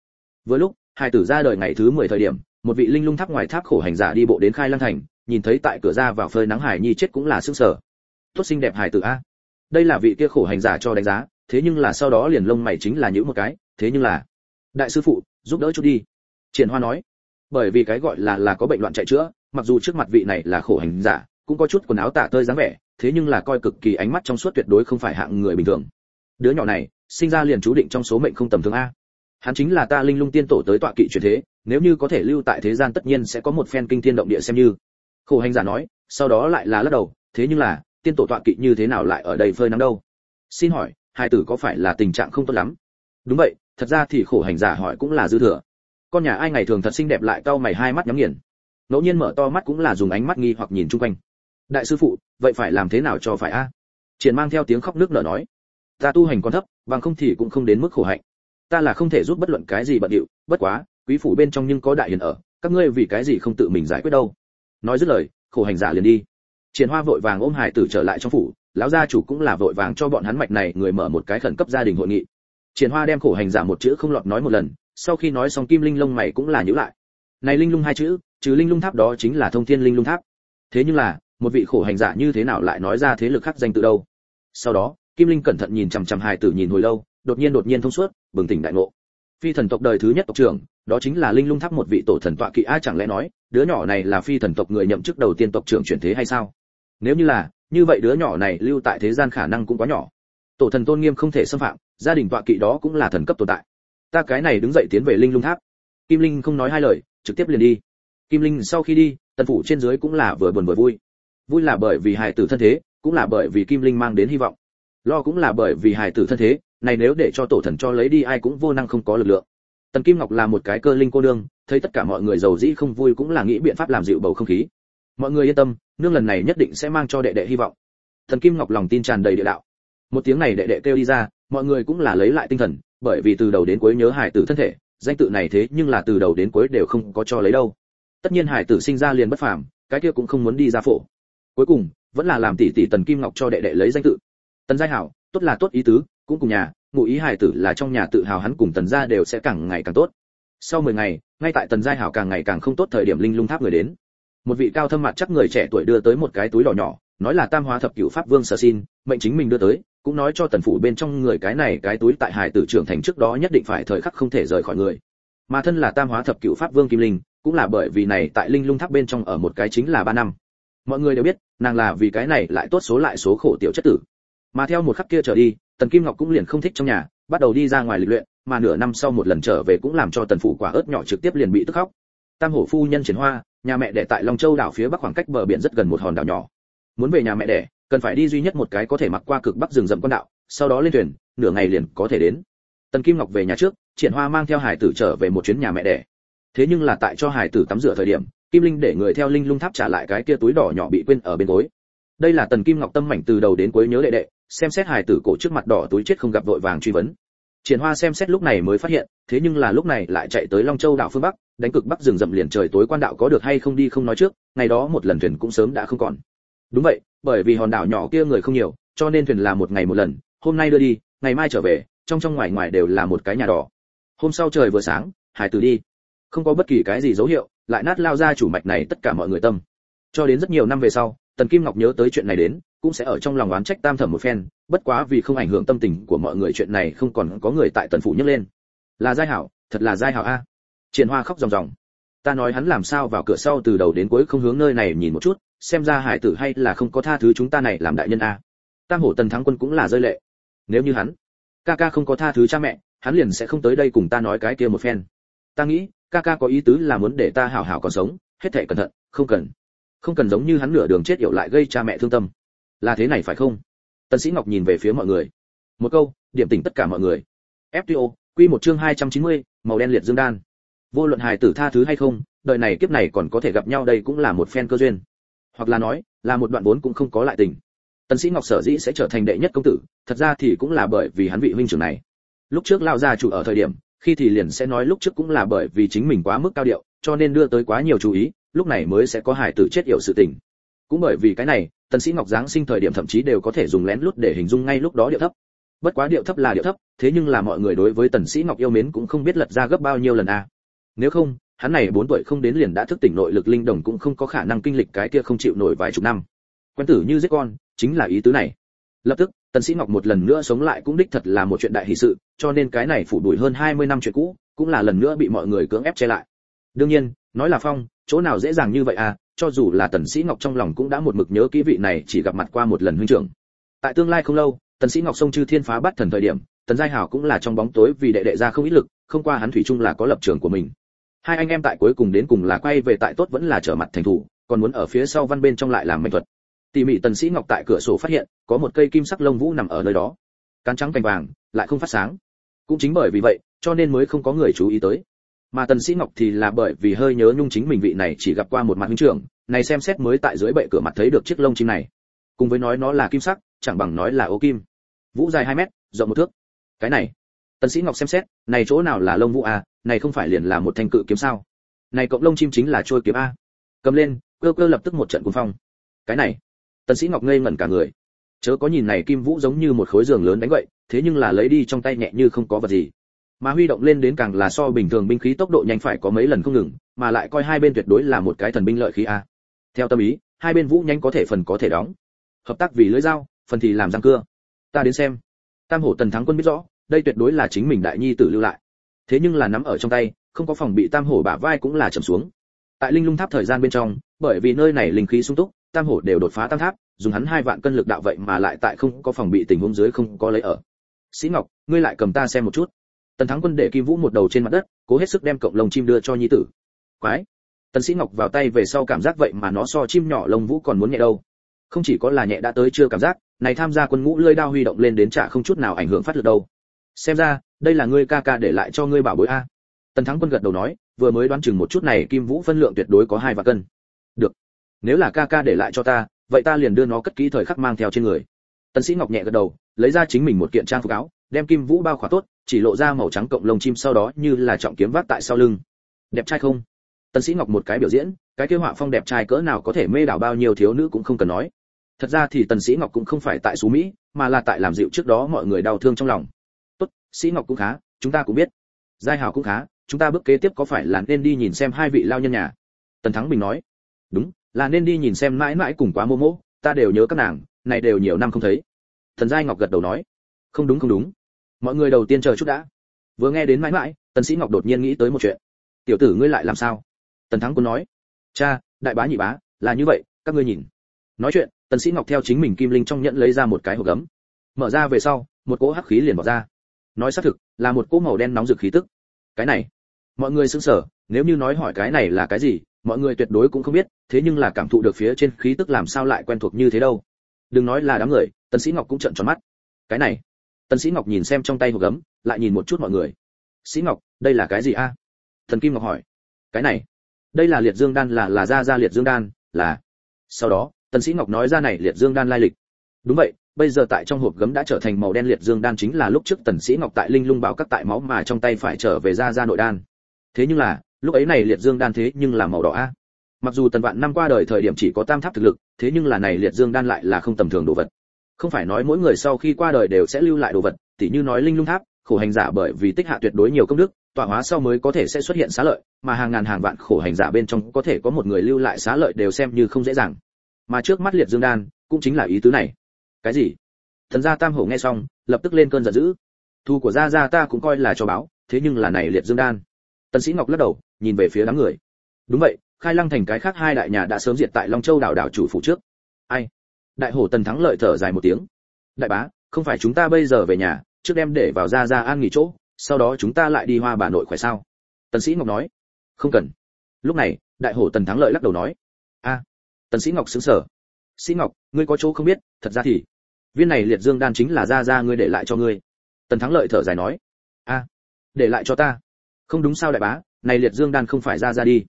Vừa lúc, hải tử ra đời ngày thứ 10 thời điểm, một vị linh lung tháp ngoài tháp khổ hành giả đi bộ đến khai lang thành, nhìn thấy tại cửa ra vào phơi nắng hải nhi chết cũng là sức sở tốt xinh đẹp hải tử a đây là vị kia khổ hành giả cho đánh giá, thế nhưng là sau đó liền lông mày chính là những một cái, thế nhưng là, đại sư phụ, giúp đỡ chút đi. Triển hoa nói, bởi vì cái gọi là là có bệnh loạn chạy chữa, mặc dù trước mặt vị này là khổ hành giả, cũng có chút quần áo tả tơi dáng vẻ, thế nhưng là coi cực kỳ ánh mắt trong suốt tuyệt đối không phải hạng người bình thường. Đứa nhỏ này, sinh ra liền chú định trong số mệnh không tầm thường a. Hắn chính là ta linh lung tiên tổ tới tọa kỵ chuyển thế, nếu như có thể lưu tại thế gian tất nhiên sẽ có một phen kinh thiên động địa xem như. Khổ hành giả nói, sau đó lại là lắc đầu, thế nhưng là tiên tổ tọa kỵ như thế nào lại ở đây phơi nắng đâu? Xin hỏi hai tử có phải là tình trạng không tốt lắm? Đúng vậy, thật ra thì khổ hành giả hỏi cũng là dư thừa. Con nhà ai ngày thường thật xinh đẹp lại cau mày hai mắt nhắm nghiền. Ngẫu nhiên mở to mắt cũng là dùng ánh mắt nghi hoặc nhìn chung quanh. Đại sư phụ, vậy phải làm thế nào cho phải a? À? triển mang theo tiếng khóc nước nở nói. Ta tu hành còn thấp, bằng không thì cũng không đến mức khổ hạnh. Ta là không thể giúp bất luận cái gì bận điệu, bất quá, quý phủ bên trong nhưng có đại hiền ở, các ngươi vì cái gì không tự mình giải quyết đâu? Nói dứt lời, khổ hành giả liền đi triển hoa vội vàng ôm hải tử trở lại trong phủ, lão gia chủ cũng là vội vàng cho bọn hắn mạch này người mở một cái khẩn cấp gia đình hội nghị. Triển hoa đem khổ hành giả một chữ không lọt nói một lần, sau khi nói xong kim linh lông mày cũng là nhữ lại. Này linh lung hai chữ chứ linh lung tháp đó chính là thông thiên linh lung tháp. Thế nhưng là, một vị khổ hành giả như thế nào lại nói ra thế lực khác danh tự đâu? Sau đó, kim linh cẩn thận nhìn chằm chằm hài tử nhìn hồi lâu, đột nhiên đột nhiên thông suốt, bừng tỉnh đại ngộ. Phi thần tộc đời thứ nhất tộc trưởng, đó chính là linh lung tháp một vị tổ thần tọa kỵ a chẳng lẽ nói, đứa nhỏ này là phi thần tộc người nhậm chức đầu tiên tộc trưởng chuyển thế hay sao? Nếu như là, như vậy đứa nhỏ này lưu tại thế gian khả năng cũng quá nhỏ. Tổ thần tôn nghiêm không thể xâm phạm, gia đình tọa kỵ đó cũng là thần cấp tồn tại. Ta cái này đứng dậy tiến về linh lung tháp. Kim linh không nói hai lời, trực tiếp liền đi. Kim linh sau khi đi, tần phủ trên dưới cũng là vừa buồn vừa vui. Vui là bởi vì hài tử thân thế, cũng là bởi vì kim linh mang đến hy vọng. Lo cũng là bởi vì hài tử thân thế, này nếu để cho tổ thần cho lấy đi ai cũng vô năng không có lực lượng. Tần kim ngọc là một cái cơ linh cô đương thấy tất cả mọi người giàu dĩ không vui cũng là nghĩ biện pháp làm dịu bầu không khí. Mọi người yên tâm nương lần này nhất định sẽ mang cho đệ đệ hy vọng. Thần kim ngọc lòng tin tràn đầy địa đạo. Một tiếng này đệ đệ kêu đi ra, mọi người cũng là lấy lại tinh thần, bởi vì từ đầu đến cuối nhớ hải tử thân thể, danh tự này thế nhưng là từ đầu đến cuối đều không có cho lấy đâu. Tất nhiên hải tử sinh ra liền bất phàm, cái kia cũng không muốn đi ra phổ. Cuối cùng, vẫn là làm tỷ tỷ tần kim ngọc cho đệ đệ lấy danh tự. Tần giai hảo, tốt là tốt ý tứ, cũng cùng nhà, ngụ ý hải tử là trong nhà tự hào hắn cùng tần gia đều sẽ càng ngày càng tốt. Sau 10 ngày, ngay tại tần giai hảo càng ngày càng không tốt thời điểm linh lung tháp người đến một vị cao thâm mặt chắc người trẻ tuổi đưa tới một cái túi đỏ nhỏ, nói là tam hóa thập cửu pháp vương sở xin, mệnh chính mình đưa tới, cũng nói cho tần phủ bên trong người cái này cái túi tại hải tử trưởng thành trước đó nhất định phải thời khắc không thể rời khỏi người. Mà thân là tam hóa thập cửu pháp vương kim linh, cũng là bởi vì này tại linh lung tháp bên trong ở một cái chính là ba năm. Mọi người đều biết, nàng là vì cái này lại tốt số lại số khổ tiểu chất tử. Mà theo một khắc kia trở đi, tần kim ngọc cũng liền không thích trong nhà, bắt đầu đi ra ngoài lịch luyện, mà nửa năm sau một lần trở về cũng làm cho tần phủ quả ớt nhỏ trực tiếp liền bị tức khóc tam hổ phu nhân triển hoa, nhà mẹ đẻ tại long châu đảo phía bắc khoảng cách bờ biển rất gần một hòn đảo nhỏ. Muốn về nhà mẹ đẻ, cần phải đi duy nhất một cái có thể mặc qua cực bắc rừng rậm con đạo sau đó lên thuyền, nửa ngày liền có thể đến. Tần kim ngọc về nhà trước, triển hoa mang theo hải tử trở về một chuyến nhà mẹ đẻ. Thế nhưng là tại cho hải tử tắm rửa thời điểm, kim linh để người theo linh lung tháp trả lại cái kia túi đỏ nhỏ bị quên ở bên gối. Đây là tần kim ngọc tâm mảnh từ đầu đến cuối nhớ đệ đệ, xem xét hải tử cổ trước mặt đỏ túi chết không gặp vội vàng truy vấn triển hoa xem xét lúc này mới phát hiện, thế nhưng là lúc này lại chạy tới long châu đảo phương bắc, đánh cực bắc rừng rậm liền trời tối quan đạo có được hay không đi không nói trước, ngày đó một lần thuyền cũng sớm đã không còn. Đúng vậy, bởi vì hòn đảo nhỏ kia người không nhiều, cho nên thuyền là một ngày một lần, hôm nay đưa đi, ngày mai trở về, trong trong ngoài ngoài đều là một cái nhà đỏ. Hôm sau trời vừa sáng, hải tử đi. Không có bất kỳ cái gì dấu hiệu, lại nát lao ra chủ mạch này tất cả mọi người tâm. Cho đến rất nhiều năm về sau, tần kim ngọc nhớ tới chuyện này đến, cũng sẽ ở trong lòng oán trách tam thẩm một phen bất quá vì không ảnh hưởng tâm tình của mọi người chuyện này không còn có người tại tần phủ nhấc lên. Là giai hảo, thật là giai hảo a. Triển hoa khóc ròng ròng. Ta nói hắn làm sao vào cửa sau từ đầu đến cuối không hướng nơi này nhìn một chút, xem ra hải tử hay là không có tha thứ chúng ta này làm đại nhân a. Tam hổ tần thắng quân cũng là rơi lệ. Nếu như hắn, ca ca không có tha thứ cha mẹ, hắn liền sẽ không tới đây cùng ta nói cái kia một phen. Ta nghĩ, ca ca có ý tứ là muốn để ta hảo hảo còn sống, hết thảy cẩn thận, không cần. Không cần giống như hắn nửa đường chết yểu lại gây cha mẹ thương tâm. Là thế này phải không? Tần sĩ ngọc nhìn về phía mọi người. Một câu điểm tỉnh tất cả mọi người. Fto quy một chương 290, màu đen liệt dương đan. Vô luận hài tử tha thứ hay không đời này kiếp này còn có thể gặp nhau đây cũng là một phen cơ duyên. Hoặc là nói là một đoạn vốn cũng không có lại tình. Tần sĩ ngọc sở dĩ sẽ trở thành đệ nhất công tử thật ra thì cũng là bởi vì hắn vị huynh trưởng này. Lúc trước lão gia chủ ở thời điểm khi thì liền sẽ nói lúc trước cũng là bởi vì chính mình quá mức cao điệu cho nên đưa tới quá nhiều chú ý lúc này mới sẽ có hài tử chết yểu sự tình. Cũng bởi vì cái này tần sĩ ngọc giáng sinh thời điểm thậm chí đều có thể dùng lén lút để hình dung ngay lúc đó điệu thấp. Bất quá điệu thấp là điệu thấp, thế nhưng là mọi người đối với tần sĩ ngọc yêu mến cũng không biết lật ra gấp bao nhiêu lần a nếu không, hắn này 4 tuổi không đến liền đã thức tỉnh nội lực linh đồng cũng không có khả năng kinh lịch cái kia không chịu nổi vài chục năm. Quen tử như giết con, chính là ý tứ này. Lập tức, tần sĩ ngọc một lần nữa sống lại cũng đích thật là một chuyện đại hỷ sự, cho nên cái này phủ đuổi hơn 20 năm chuyện cũ, cũng là lần nữa bị mọi người cưỡng ép che lại. Đương nhiên, nói là phong, chỗ nào dễ dàng như vậy à cho dù là tần sĩ ngọc trong lòng cũng đã một mực nhớ kỹ vị này chỉ gặp mặt qua một lần huynh trưởng. Tại tương lai không lâu, tần sĩ ngọc sông chư thiên phá bắt thần thời điểm, tần giai hảo cũng là trong bóng tối vì đệ đệ ra không ít lực, không qua hắn thủy chung là có lập trường của mình. Hai anh em tại cuối cùng đến cùng là quay về tại tốt vẫn là trở mặt thành thủ, còn muốn ở phía sau văn bên trong lại làm mệnh thuật. Tỉ mỉ tần sĩ ngọc tại cửa sổ phát hiện, có một cây kim sắc lông vũ nằm ở nơi đó. Cán trắng cành vàng, lại không phát sáng. Cũng chính bởi vì vậy, cho nên mới không có người chú ý tới mà tần sĩ ngọc thì là bởi vì hơi nhớ nhung chính mình vị này chỉ gặp qua một mặt huynh trưởng này xem xét mới tại dưới bệ cửa mặt thấy được chiếc lông chim này. Cùng với nói nó là kim sắc chẳng bằng nói là ô kim. Vũ dài 2 mét rộng một thước. Cái này tần sĩ ngọc xem xét này chỗ nào là lông vũ à, này không phải liền là một thanh cự kiếm sao? Này cộng lông chim chính là trôi kiếm a. Cầm lên cơ cơ lập tức một trận cuồng phong. Cái này tần sĩ ngọc ngây ngẩn cả người. Chớ có nhìn này kim vũ giống như một khối giường lớn đánh vậy thế nhưng là lấy đi trong tay nhẹ như không có vật gì mà huy động lên đến càng là so bình thường binh khí tốc độ nhanh phải có mấy lần không ngừng, mà lại coi hai bên tuyệt đối là một cái thần binh lợi khí a. Theo tâm ý, hai bên vũ nhanh có thể phần có thể đóng. Hợp tác vì lưỡi dao, phần thì làm răng cưa. Ta đến xem. Tam hổ tần thắng quân biết rõ, đây tuyệt đối là chính mình đại nhi tử lưu lại. Thế nhưng là nắm ở trong tay, không có phòng bị tam hổ bả vai cũng là trầm xuống. Tại linh lung tháp thời gian bên trong, bởi vì nơi này linh khí sung túc, tam hổ đều đột phá tam tháp, dùng hắn hai vạn cân lực đạo vậy mà lại tại không có phòng bị tình huống dưới không có lấy ở. Sĩ ngọc, ngươi lại cầm ta xem một chút tần thắng quân để kim vũ một đầu trên mặt đất, cố hết sức đem cộng lông chim đưa cho nhi tử. Quái! Tần sĩ ngọc vào tay về sau cảm giác vậy mà nó so chim nhỏ lông vũ còn muốn nhẹ đâu. Không chỉ có là nhẹ đã tới chưa cảm giác, này tham gia quân ngũ lưỡi đao huy động lên đến trả không chút nào ảnh hưởng phát lực đâu. Xem ra, đây là ngươi ca ca để lại cho ngươi bảo bối a. Tần thắng quân gật đầu nói, vừa mới đoán chừng một chút này kim vũ phân lượng tuyệt đối có hai vạn cân. Được. Nếu là ca ca để lại cho ta, vậy ta liền đưa nó cất kỹ thời khắc mang theo trên người. Tần sĩ ngọc nhẹ gật đầu, lấy ra chính mình một kiện trang phục áo đem kim vũ bao khỏa tốt, chỉ lộ ra màu trắng cộng lông chim sau đó như là trọng kiếm vác tại sau lưng. Đẹp trai không? Tần sĩ ngọc một cái biểu diễn, cái kia họa phong đẹp trai cỡ nào có thể mê đảo bao nhiêu thiếu nữ cũng không cần nói. Thật ra thì tần sĩ ngọc cũng không phải tại xú mỹ, mà là tại làm dịu trước đó mọi người đau thương trong lòng. Tốt, sĩ ngọc cũng khá, chúng ta cũng biết. Giai hào cũng khá, chúng ta bước kế tiếp có phải là nên đi nhìn xem hai vị lao nhân nhà? Tần thắng bình nói. Đúng, là nên đi nhìn xem mãi mãi cùng quá mô mô, ta đều nhớ các nàng, này đều nhiều năm không thấy. Thần giai ngọc gật đầu nói. Không đúng không đúng mọi người đầu tiên chờ chút đã. Vừa nghe đến mãi mãi, tần sĩ ngọc đột nhiên nghĩ tới một chuyện. Tiểu tử ngươi lại làm sao? Tần thắng quân nói. Cha, đại bá nhị bá, là như vậy, các ngươi nhìn. Nói chuyện, tần sĩ ngọc theo chính mình kim linh trong nhẫn lấy ra một cái hộp gấm. Mở ra về sau, một cỗ hắc khí liền bỏ ra. Nói xác thực, là một cỗ màu đen nóng rực khí tức. Cái này. Mọi người sững sờ, nếu như nói hỏi cái này là cái gì, mọi người tuyệt đối cũng không biết, thế nhưng là cảm thụ được phía trên khí tức làm sao lại quen thuộc như thế đâu. Đừng nói là đám người, tần sĩ ngọc cũng trợn tròn mắt. Cái này tần sĩ ngọc nhìn xem trong tay hộp gấm, lại nhìn một chút mọi người. Sĩ ngọc, đây là cái gì a? Thần kim ngọc hỏi. Cái này, đây là liệt dương đan, là là ra ra liệt dương đan, là sau đó, tần sĩ ngọc nói ra này liệt dương đan lai lịch. Đúng vậy, bây giờ tại trong hộp gấm đã trở thành màu đen liệt dương đan chính là lúc trước tần sĩ ngọc tại linh lung bảo các tại máu mà trong tay phải trở về ra ra nội đan. Thế nhưng là, lúc ấy này liệt dương đan thế nhưng là màu đỏ a. Mặc dù tần vạn năm qua đời thời điểm chỉ có tam tháp thực lực, thế nhưng là này liệt dương đan lại là không tầm thường đồ vật không phải nói mỗi người sau khi qua đời đều sẽ lưu lại đồ vật, tỉ như nói linh lung tháp, khổ hành giả bởi vì tích hạ tuyệt đối nhiều công đức, tọa hóa sau mới có thể sẽ xuất hiện xá lợi, mà hàng ngàn hàng vạn khổ hành giả bên trong có thể có một người lưu lại xá lợi đều xem như không dễ dàng. Mà trước mắt liệt dương đan, cũng chính là ý tứ này. Cái gì? Thần gia tam hổ nghe xong, lập tức lên cơn giận dữ. Thu của gia gia ta cũng coi là cho báo, thế nhưng là này liệt dương đan. Tần sĩ ngọc lắc đầu, nhìn về phía đám người. Đúng vậy, khai lăng thành cái khác hai đại nhà đã sớm diệt tại long châu đảo đảo chủ phủ trước. Ai? Đại hổ tần thắng lợi thở dài một tiếng. Đại bá, không phải chúng ta bây giờ về nhà, trước đem để vào gia gia an nghỉ chỗ, sau đó chúng ta lại đi hoa bà nội khỏe sao? Tần sĩ ngọc nói. Không cần. Lúc này, đại hổ tần thắng lợi lắc đầu nói. A, tần sĩ ngọc sững sờ. Sĩ ngọc, ngươi có chỗ không biết, thật ra thì, viên này liệt dương đan chính là gia gia ngươi để lại cho ngươi. Tần thắng lợi thở dài nói. A, để lại cho ta. Không đúng sao đại bá, này liệt dương đan không phải gia gia đi.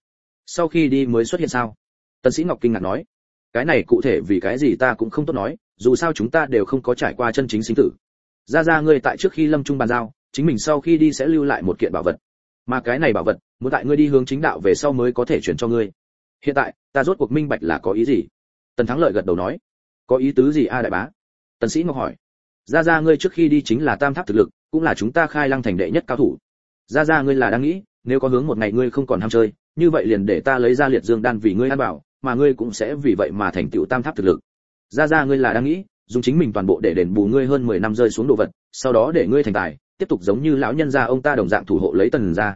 Sau khi đi mới xuất hiện sao? Tần sĩ ngọc kinh ngạc nói cái này cụ thể vì cái gì ta cũng không tốt nói, dù sao chúng ta đều không có trải qua chân chính sinh tử. Gia gia ngươi tại trước khi lâm trung bàn giao, chính mình sau khi đi sẽ lưu lại một kiện bảo vật. Mà cái này bảo vật, muốn tại ngươi đi hướng chính đạo về sau mới có thể chuyển cho ngươi. Hiện tại, ta rốt cuộc minh bạch là có ý gì. Tần thắng lợi gật đầu nói, có ý tứ gì a đại bá? Tần sĩ ngọc hỏi gia gia ngươi trước khi đi chính là tam tháp thực lực, cũng là chúng ta khai lăng thành đệ nhất cao thủ. Gia gia ngươi là đang nghĩ, nếu có hướng một ngày ngươi không còn ham chơi, như vậy liền để ta lấy ra liệt dương đan vì ngươi ăn bảo mà ngươi cũng sẽ vì vậy mà thành tựu tam tháp thực lực. Gia gia ngươi là đang nghĩ dùng chính mình toàn bộ để đền bù ngươi hơn 10 năm rơi xuống đồ vật sau đó để ngươi thành tài tiếp tục giống như lão nhân gia ông ta đồng dạng thủ hộ lấy tần gia.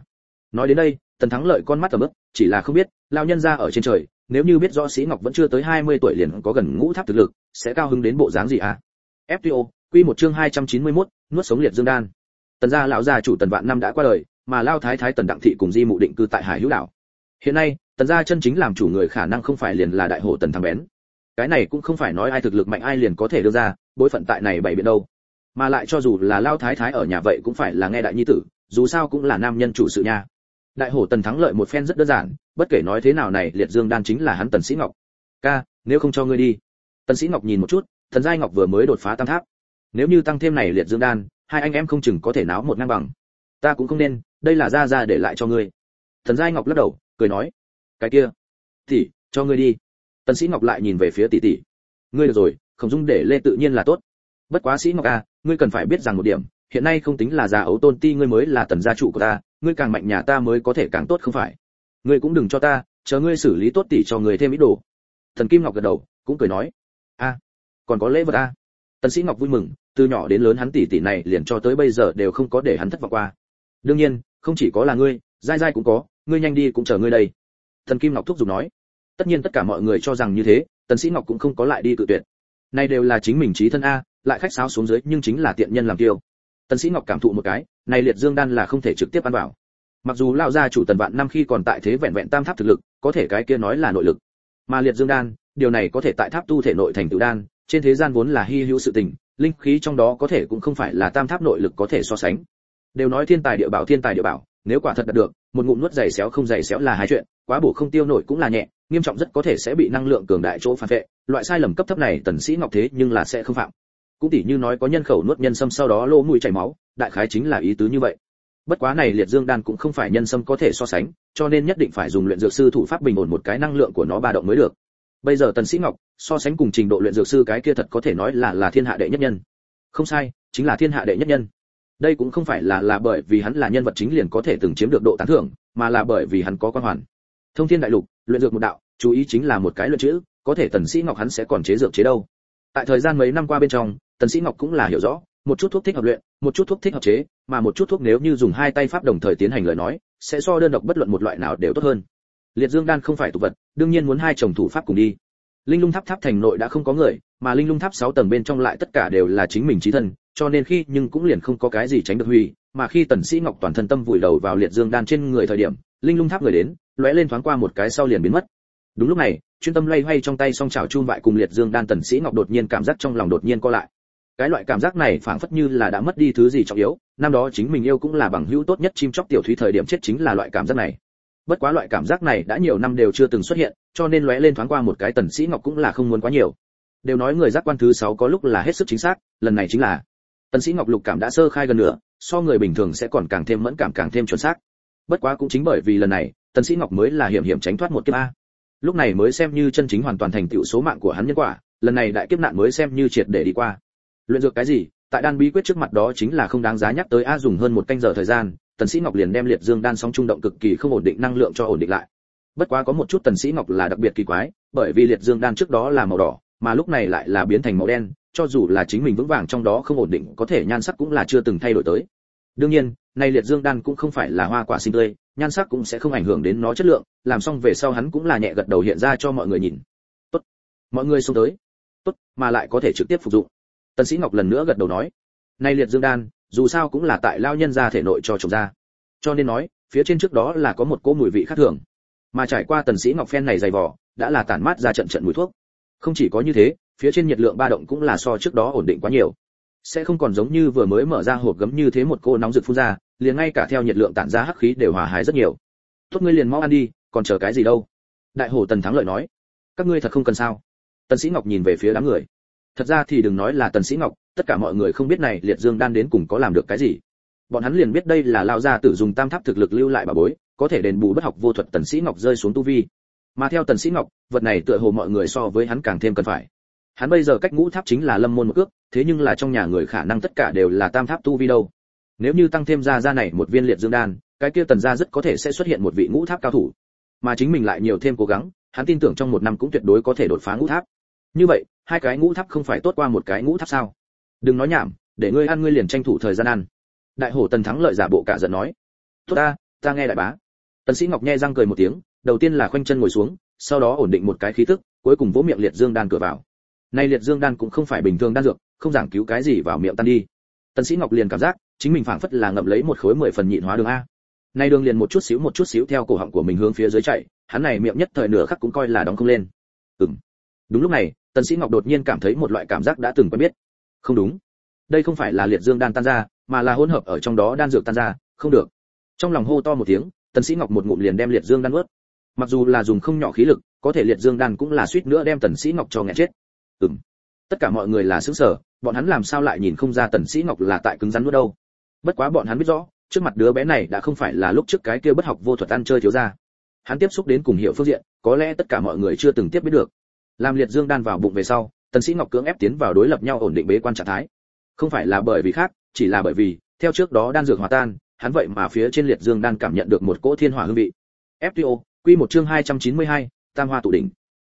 Nói đến đây tần thắng lợi con mắt ở mức chỉ là không biết lão nhân gia ở trên trời nếu như biết rõ sĩ ngọc vẫn chưa tới 20 tuổi liền có gần ngũ tháp thực lực sẽ cao hứng đến bộ dáng gì à? FTO quy một chương 291, nuốt sống liệt dương đan. Tần gia lão gia chủ tần vạn năm đã qua đời mà lao thái thái tần đặng thị cùng di mụ định cư tại hải hữu đảo. Hiện nay tần gia chân chính làm chủ người khả năng không phải liền là đại hổ tần thằng bén. Cái này cũng không phải nói ai thực lực mạnh ai liền có thể đưa ra, bối phận tại này bảy biện đâu. Mà lại cho dù là lao thái thái ở nhà vậy cũng phải là nghe đại nhi tử, dù sao cũng là nam nhân chủ sự nha. Đại hổ tần thắng lợi một phen rất đơn giản, bất kể nói thế nào này, liệt dương đan chính là hắn tần sĩ ngọc. Ca, nếu không cho ngươi đi. Tần sĩ ngọc nhìn một chút, thần giai ngọc vừa mới đột phá tam tháp. Nếu như tăng thêm này liệt dương đan, hai anh em không chừng có thể náo một ngang bằng. Ta cũng không nên, đây là ra ra để lại cho ngươi. Thần giai ngọc lắc đầu, cười nói cái kia. Tỷ, cho ngươi đi. Tần sĩ ngọc lại nhìn về phía tỷ tỷ. Ngươi được rồi không dung để lê tự nhiên là tốt. Bất quá sĩ ngọc a ngươi cần phải biết rằng một điểm, hiện nay không tính là già ấu tôn ti ngươi mới là tần gia chủ của ta, ngươi càng mạnh nhà ta mới có thể càng tốt không phải. Ngươi cũng đừng cho ta, chờ ngươi xử lý tốt tỷ cho ngươi thêm ít đồ. Thần kim ngọc gật đầu, cũng cười nói. A còn có lễ vật a tần sĩ ngọc vui mừng, từ nhỏ đến lớn hắn tỷ tỷ này liền cho tới bây giờ đều không có để hắn thất vọng qua. Đương nhiên, không chỉ có là ngươi dai dai cũng có, ngươi nhanh đi cũng chờ ngươi đây thần kim ngọc thúc giục nói. Tất nhiên tất cả mọi người cho rằng như thế, tần sĩ ngọc cũng không có lại đi tự tuyệt. Này đều là chính mình trí thân a, lại khách sáo xuống dưới nhưng chính là tiện nhân làm tiêu tần sĩ ngọc cảm thụ một cái, này liệt dương đan là không thể trực tiếp ăn vào. Mặc dù lão gia chủ tần vạn năm khi còn tại thế vẹn vẹn tam tháp thực lực, có thể cái kia nói là nội lực. Mà liệt dương đan, điều này có thể tại tháp tu thể nội thành tựu đan, trên thế gian vốn là hy hữu sự tình, linh khí trong đó có thể cũng không phải là tam tháp nội lực có thể so sánh. Đều nói thiên tài địa bảo, thiên tài địa bảo, nếu quả thật đạt được một ngụm nuốt dày xéo không dày xéo là hai chuyện, quá bổ không tiêu nổi cũng là nhẹ, nghiêm trọng rất có thể sẽ bị năng lượng cường đại chỗ phản vệ, loại sai lầm cấp thấp này tần sĩ ngọc thế nhưng là sẽ không phạm. Cũng tỉ như nói có nhân khẩu nuốt nhân sâm sau đó lỗ mũi chảy máu, đại khái chính là ý tứ như vậy. Bất quá này liệt dương đan cũng không phải nhân sâm có thể so sánh, cho nên nhất định phải dùng luyện dược sư thủ pháp bình ổn một cái năng lượng của nó ba động mới được. Bây giờ tần sĩ ngọc, so sánh cùng trình độ luyện dược sư cái kia thật có thể nói là là thiên hạ đệ nhất nhân. Không sai, chính là thiên hạ đệ nhất nhân đây cũng không phải là là bởi vì hắn là nhân vật chính liền có thể từng chiếm được độ tán thưởng, mà là bởi vì hắn có quan hoàn. Thông thiên đại lục, luyện dược một đạo, chú ý chính là một cái luyện chữ, có thể tần sĩ ngọc hắn sẽ còn chế dược chế đâu. Tại thời gian mấy năm qua bên trong, tần sĩ ngọc cũng là hiểu rõ, một chút thuốc thích hợp luyện, một chút thuốc thích hợp chế, mà một chút thuốc nếu như dùng hai tay pháp đồng thời tiến hành lời nói, sẽ so đơn độc bất luận một loại nào đều tốt hơn. Liệt dương đan không phải tục vật, đương nhiên muốn hai chồng thủ pháp cùng đi. Linh lung tháp tháp thành nội đã không có người, mà linh lung tháp 6 tầng bên trong lại tất cả đều là chính mình trí thân cho nên khi nhưng cũng liền không có cái gì tránh được huy, mà khi tần sĩ ngọc toàn thân tâm vùi đầu vào liệt dương đan trên người thời điểm, linh lung tháp người đến, lóe lên thoáng qua một cái sau liền biến mất. Đúng lúc này, chuyên tâm loay hoay trong tay song chảo chun vại cùng liệt dương đan tần sĩ ngọc đột nhiên cảm giác trong lòng đột nhiên co lại. Cái loại cảm giác này phảng phất như là đã mất đi thứ gì trọng yếu, năm đó chính mình yêu cũng là bằng hữu tốt nhất chim chóc tiểu thúy thời điểm chết chính là loại cảm giác này. Bất quá loại cảm giác này đã nhiều năm đều chưa từng xuất hiện, cho nên lóe lên thoáng qua một cái tần sĩ ngọc cũng là không muốn quá nhiều. Đều nói người giác quan thứ sáu có lúc là hết sức chính xác, lần này chính là tần sĩ ngọc lục cảm đã sơ khai gần nửa, so người bình thường sẽ còn càng thêm mẫn cảm, càng thêm chuẩn xác. Bất quá cũng chính bởi vì lần này, tần sĩ ngọc mới là hiểm hiểm tránh thoát một kiếp a. Lúc này mới xem như chân chính hoàn toàn thành tựu số mạng của hắn nhân quả, lần này đại kiếp nạn mới xem như triệt để đi qua. Luyện dược cái gì? Tại đan bí quyết trước mặt đó chính là không đáng giá nhắc tới a dùng hơn một canh giờ thời gian, tần sĩ ngọc liền đem liệt dương đan sóng trung động cực kỳ không ổn định năng lượng cho ổn định lại. Bất quá có một chút tần sĩ ngọc là đặc biệt kỳ quái, bởi vì liệt dương đan trước đó là màu đỏ, mà lúc này lại là biến thành màu đen cho dù là chính mình vững vàng trong đó không ổn định, có thể nhan sắc cũng là chưa từng thay đổi tới. Đương nhiên, nay liệt dương đan cũng không phải là hoa quả sinh tươi, nhan sắc cũng sẽ không ảnh hưởng đến nó chất lượng, làm xong về sau hắn cũng là nhẹ gật đầu hiện ra cho mọi người nhìn. Tốt. Mọi người xuống tới. Tốt, mà lại có thể trực tiếp phục dụng. Tần sĩ ngọc lần nữa gật đầu nói. Nay liệt dương đan, dù sao cũng là tại lao nhân gia thể nội cho trồng ra. Cho nên nói, phía trên trước đó là có một cỗ mùi vị khác thường. Mà trải qua tần sĩ ngọc phen này dày vò, đã là tản mát ra trận trận mùi thuốc. Không chỉ có như thế phía trên nhiệt lượng ba động cũng là so trước đó ổn định quá nhiều. Sẽ không còn giống như vừa mới mở ra hộp gấm như thế một cô nóng rực phun ra, liền ngay cả theo nhiệt lượng tản ra hắc khí đều hòa hài rất nhiều. Tốt ngươi liền mau ăn đi, còn chờ cái gì đâu? Đại hổ tần thắng lợi nói. Các ngươi thật không cần sao? Tần sĩ ngọc nhìn về phía đám người. Thật ra thì đừng nói là tần sĩ ngọc, tất cả mọi người không biết này liệt dương đan đến cùng có làm được cái gì. Bọn hắn liền biết đây là lao gia tử dùng tam tháp thực lực lưu lại bà bối, có thể đền bù bất học vô thuật tần sĩ ngọc rơi xuống tu vi. Mà theo tần sĩ ngọc, vật này tựa hồ mọi người so với hắn càng thêm cần phải hắn bây giờ cách ngũ tháp chính là lâm môn một cước, thế nhưng là trong nhà người khả năng tất cả đều là tam tháp tu vi đâu. Nếu như tăng thêm ra ra này một viên liệt dương đan, cái kia tần gia rất có thể sẽ xuất hiện một vị ngũ tháp cao thủ. Mà chính mình lại nhiều thêm cố gắng, hắn tin tưởng trong một năm cũng tuyệt đối có thể đột phá ngũ tháp. Như vậy, hai cái ngũ tháp không phải tốt qua một cái ngũ tháp sao? Đừng nói nhảm, để ngươi ăn ngươi liền tranh thủ thời gian ăn. Đại hổ tần thắng lợi giả bộ cả giận nói. Tốt ta ta nghe đại bá. Tần sĩ ngọc nhe răng cười một tiếng, đầu tiên là khoanh chân ngồi xuống, sau đó ổn định một cái khí tức, cuối cùng vỗ miệng liệt dương đan cửa vào nay liệt dương đan cũng không phải bình thường đan dược, không giảng cứu cái gì vào miệng tan đi. Tần sĩ ngọc liền cảm giác, chính mình phảng phất là ngậm lấy một khối mười phần nhịn hóa đường a. Nay đường liền một chút xíu, một chút xíu theo cổ họng của mình hướng phía dưới chạy, hắn này miệng nhất thời nửa khắc cũng coi là đóng không lên. Ừm. Đúng lúc này, tần sĩ ngọc đột nhiên cảm thấy một loại cảm giác đã từng quen biết. Không đúng. Đây không phải là liệt dương đan tan ra, mà là hỗn hợp ở trong đó đan dược tan ra. Không được. Trong lòng hô to một tiếng, tần sĩ ngọc một ngụm liền đem liệt dương đan nuốt. Mặc dù là dùng không nhỏ khí lực, có thể liệt dương đan cũng là suýt nữa đem tần sĩ ngọc cho nghẹn chết ừm. Tất cả mọi người là sững sờ bọn hắn làm sao lại nhìn không ra tần sĩ ngọc là tại cứng rắn nuốt đâu? Bất quá bọn hắn biết rõ trước mặt đứa bé này đã không phải là lúc trước cái kia bất học vô thuật ăn chơi thiếu gia. Hắn tiếp xúc đến cùng hiệu phương diện có lẽ tất cả mọi người chưa từng tiếp biết được. Làm liệt dương đan vào bụng về sau tần sĩ ngọc cưỡng ép tiến vào đối lập nhau ổn định bế quan trạng thái. Không phải là bởi vì khác chỉ là bởi vì theo trước đó đan dược hòa tan hắn vậy mà phía trên liệt dương đan cảm nhận được một cỗ thiên hỏa hương vị. Fto quy một chương 292, tam hoa tụ đỉnh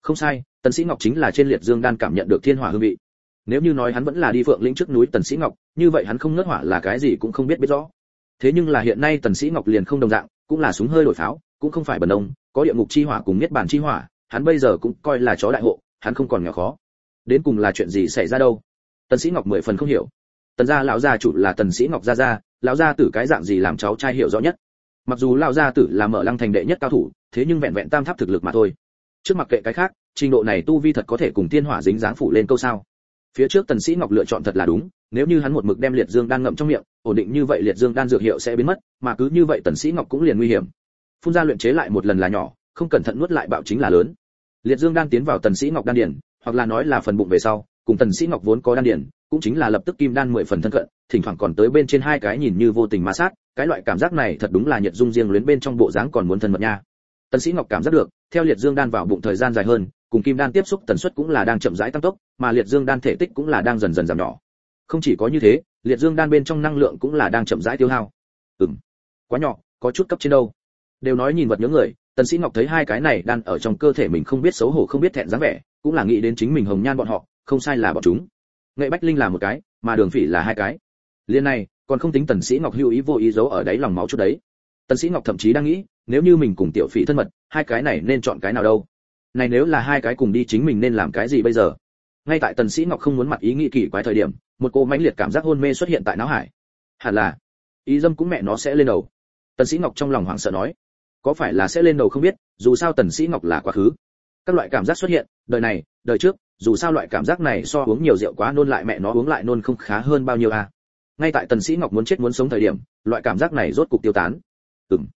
không sai, tần sĩ ngọc chính là trên liệt dương đan cảm nhận được thiên hỏa hương vị. Nếu như nói hắn vẫn là đi phượng lĩnh trước núi tần sĩ ngọc, như vậy hắn không ngất hỏa là cái gì cũng không biết biết rõ. Thế nhưng là hiện nay tần sĩ ngọc liền không đồng dạng, cũng là súng hơi đổi pháo, cũng không phải bần ông, có địa ngục chi hỏa cùng niết bàn chi hỏa, hắn bây giờ cũng coi là chó đại hộ, hắn không còn nghèo khó. Đến cùng là chuyện gì xảy ra đâu? Tần sĩ ngọc mười phần không hiểu. Tần gia lão gia chủ là tần sĩ ngọc gia gia, lão gia tử cái dạng gì làm cháu trai hiểu rõ nhất? Mặc dù lão gia tử là mở lăng thành đệ nhất cao thủ, thế nhưng vẹn vẹn tam tháp thực lực mà thôi trước mặc kệ cái khác, trình độ này tu vi thật có thể cùng tiên hỏa dính dáng phủ lên câu sao. Phía trước tần sĩ ngọc lựa chọn thật là đúng, nếu như hắn một mực đem liệt dương đan ngậm trong miệng, ổn định như vậy liệt dương đan dược hiệu sẽ biến mất, mà cứ như vậy tần sĩ ngọc cũng liền nguy hiểm. Phun ra luyện chế lại một lần là nhỏ, không cẩn thận nuốt lại bạo chính là lớn. Liệt dương đan tiến vào tần sĩ ngọc đan điển hoặc là nói là phần bụng về sau, cùng tần sĩ ngọc vốn có đan điển cũng chính là lập tức kim đan mười phần thân cận, thỉnh thoảng còn tới bên trên hai cái nhìn như vô tình ma sát, cái loại cảm giác này thật đúng là nhiệt dung riêng luyến bên trong bộ dáng còn muốn thân mật nha tần sĩ ngọc cảm giác được, theo liệt dương đan vào bụng thời gian dài hơn, cùng kim đan tiếp xúc tần suất cũng là đang chậm rãi tăng tốc, mà liệt dương đan thể tích cũng là đang dần dần giảm nhỏ. Không chỉ có như thế, liệt dương đan bên trong năng lượng cũng là đang chậm rãi tiêu hao. Ừm, quá nhỏ, có chút cấp trên đâu. Đều nói nhìn vật nhớ người, tần sĩ ngọc thấy hai cái này đan ở trong cơ thể mình không biết xấu hổ không biết thẹn dáng vẻ, cũng là nghĩ đến chính mình hồng nhan bọn họ, không sai là bọn chúng. Nghệ bách linh là một cái, mà đường phỉ là hai cái. Liên này, còn không tính tần sĩ ngọc hữu ý vô ý giấu ở đáy lòng máu chút đấy tần sĩ ngọc thậm chí đang nghĩ, nếu như mình cùng tiểu phỉ thân mật, hai cái này nên chọn cái nào đâu? Này nếu là hai cái cùng đi chính mình nên làm cái gì bây giờ? Ngay tại tần sĩ ngọc không muốn mặt ý nghĩ kỳ quái thời điểm, một cô mãnh liệt cảm giác hôn mê xuất hiện tại não hải. Hẳn là, ý dâm cũng mẹ nó sẽ lên đầu. Tần sĩ ngọc trong lòng hoảng sợ nói, có phải là sẽ lên đầu không biết, dù sao tần sĩ ngọc là quá khứ. Các loại cảm giác xuất hiện, đời này, đời trước, dù sao loại cảm giác này so uống nhiều rượu quá nôn lại mẹ nó uống lại nôn không khá hơn bao nhiêu à. Ngay tại tần sĩ ngọc muốn chết muốn sống thời điểm, loại cảm giác này rốt cục tiêu tán ừm.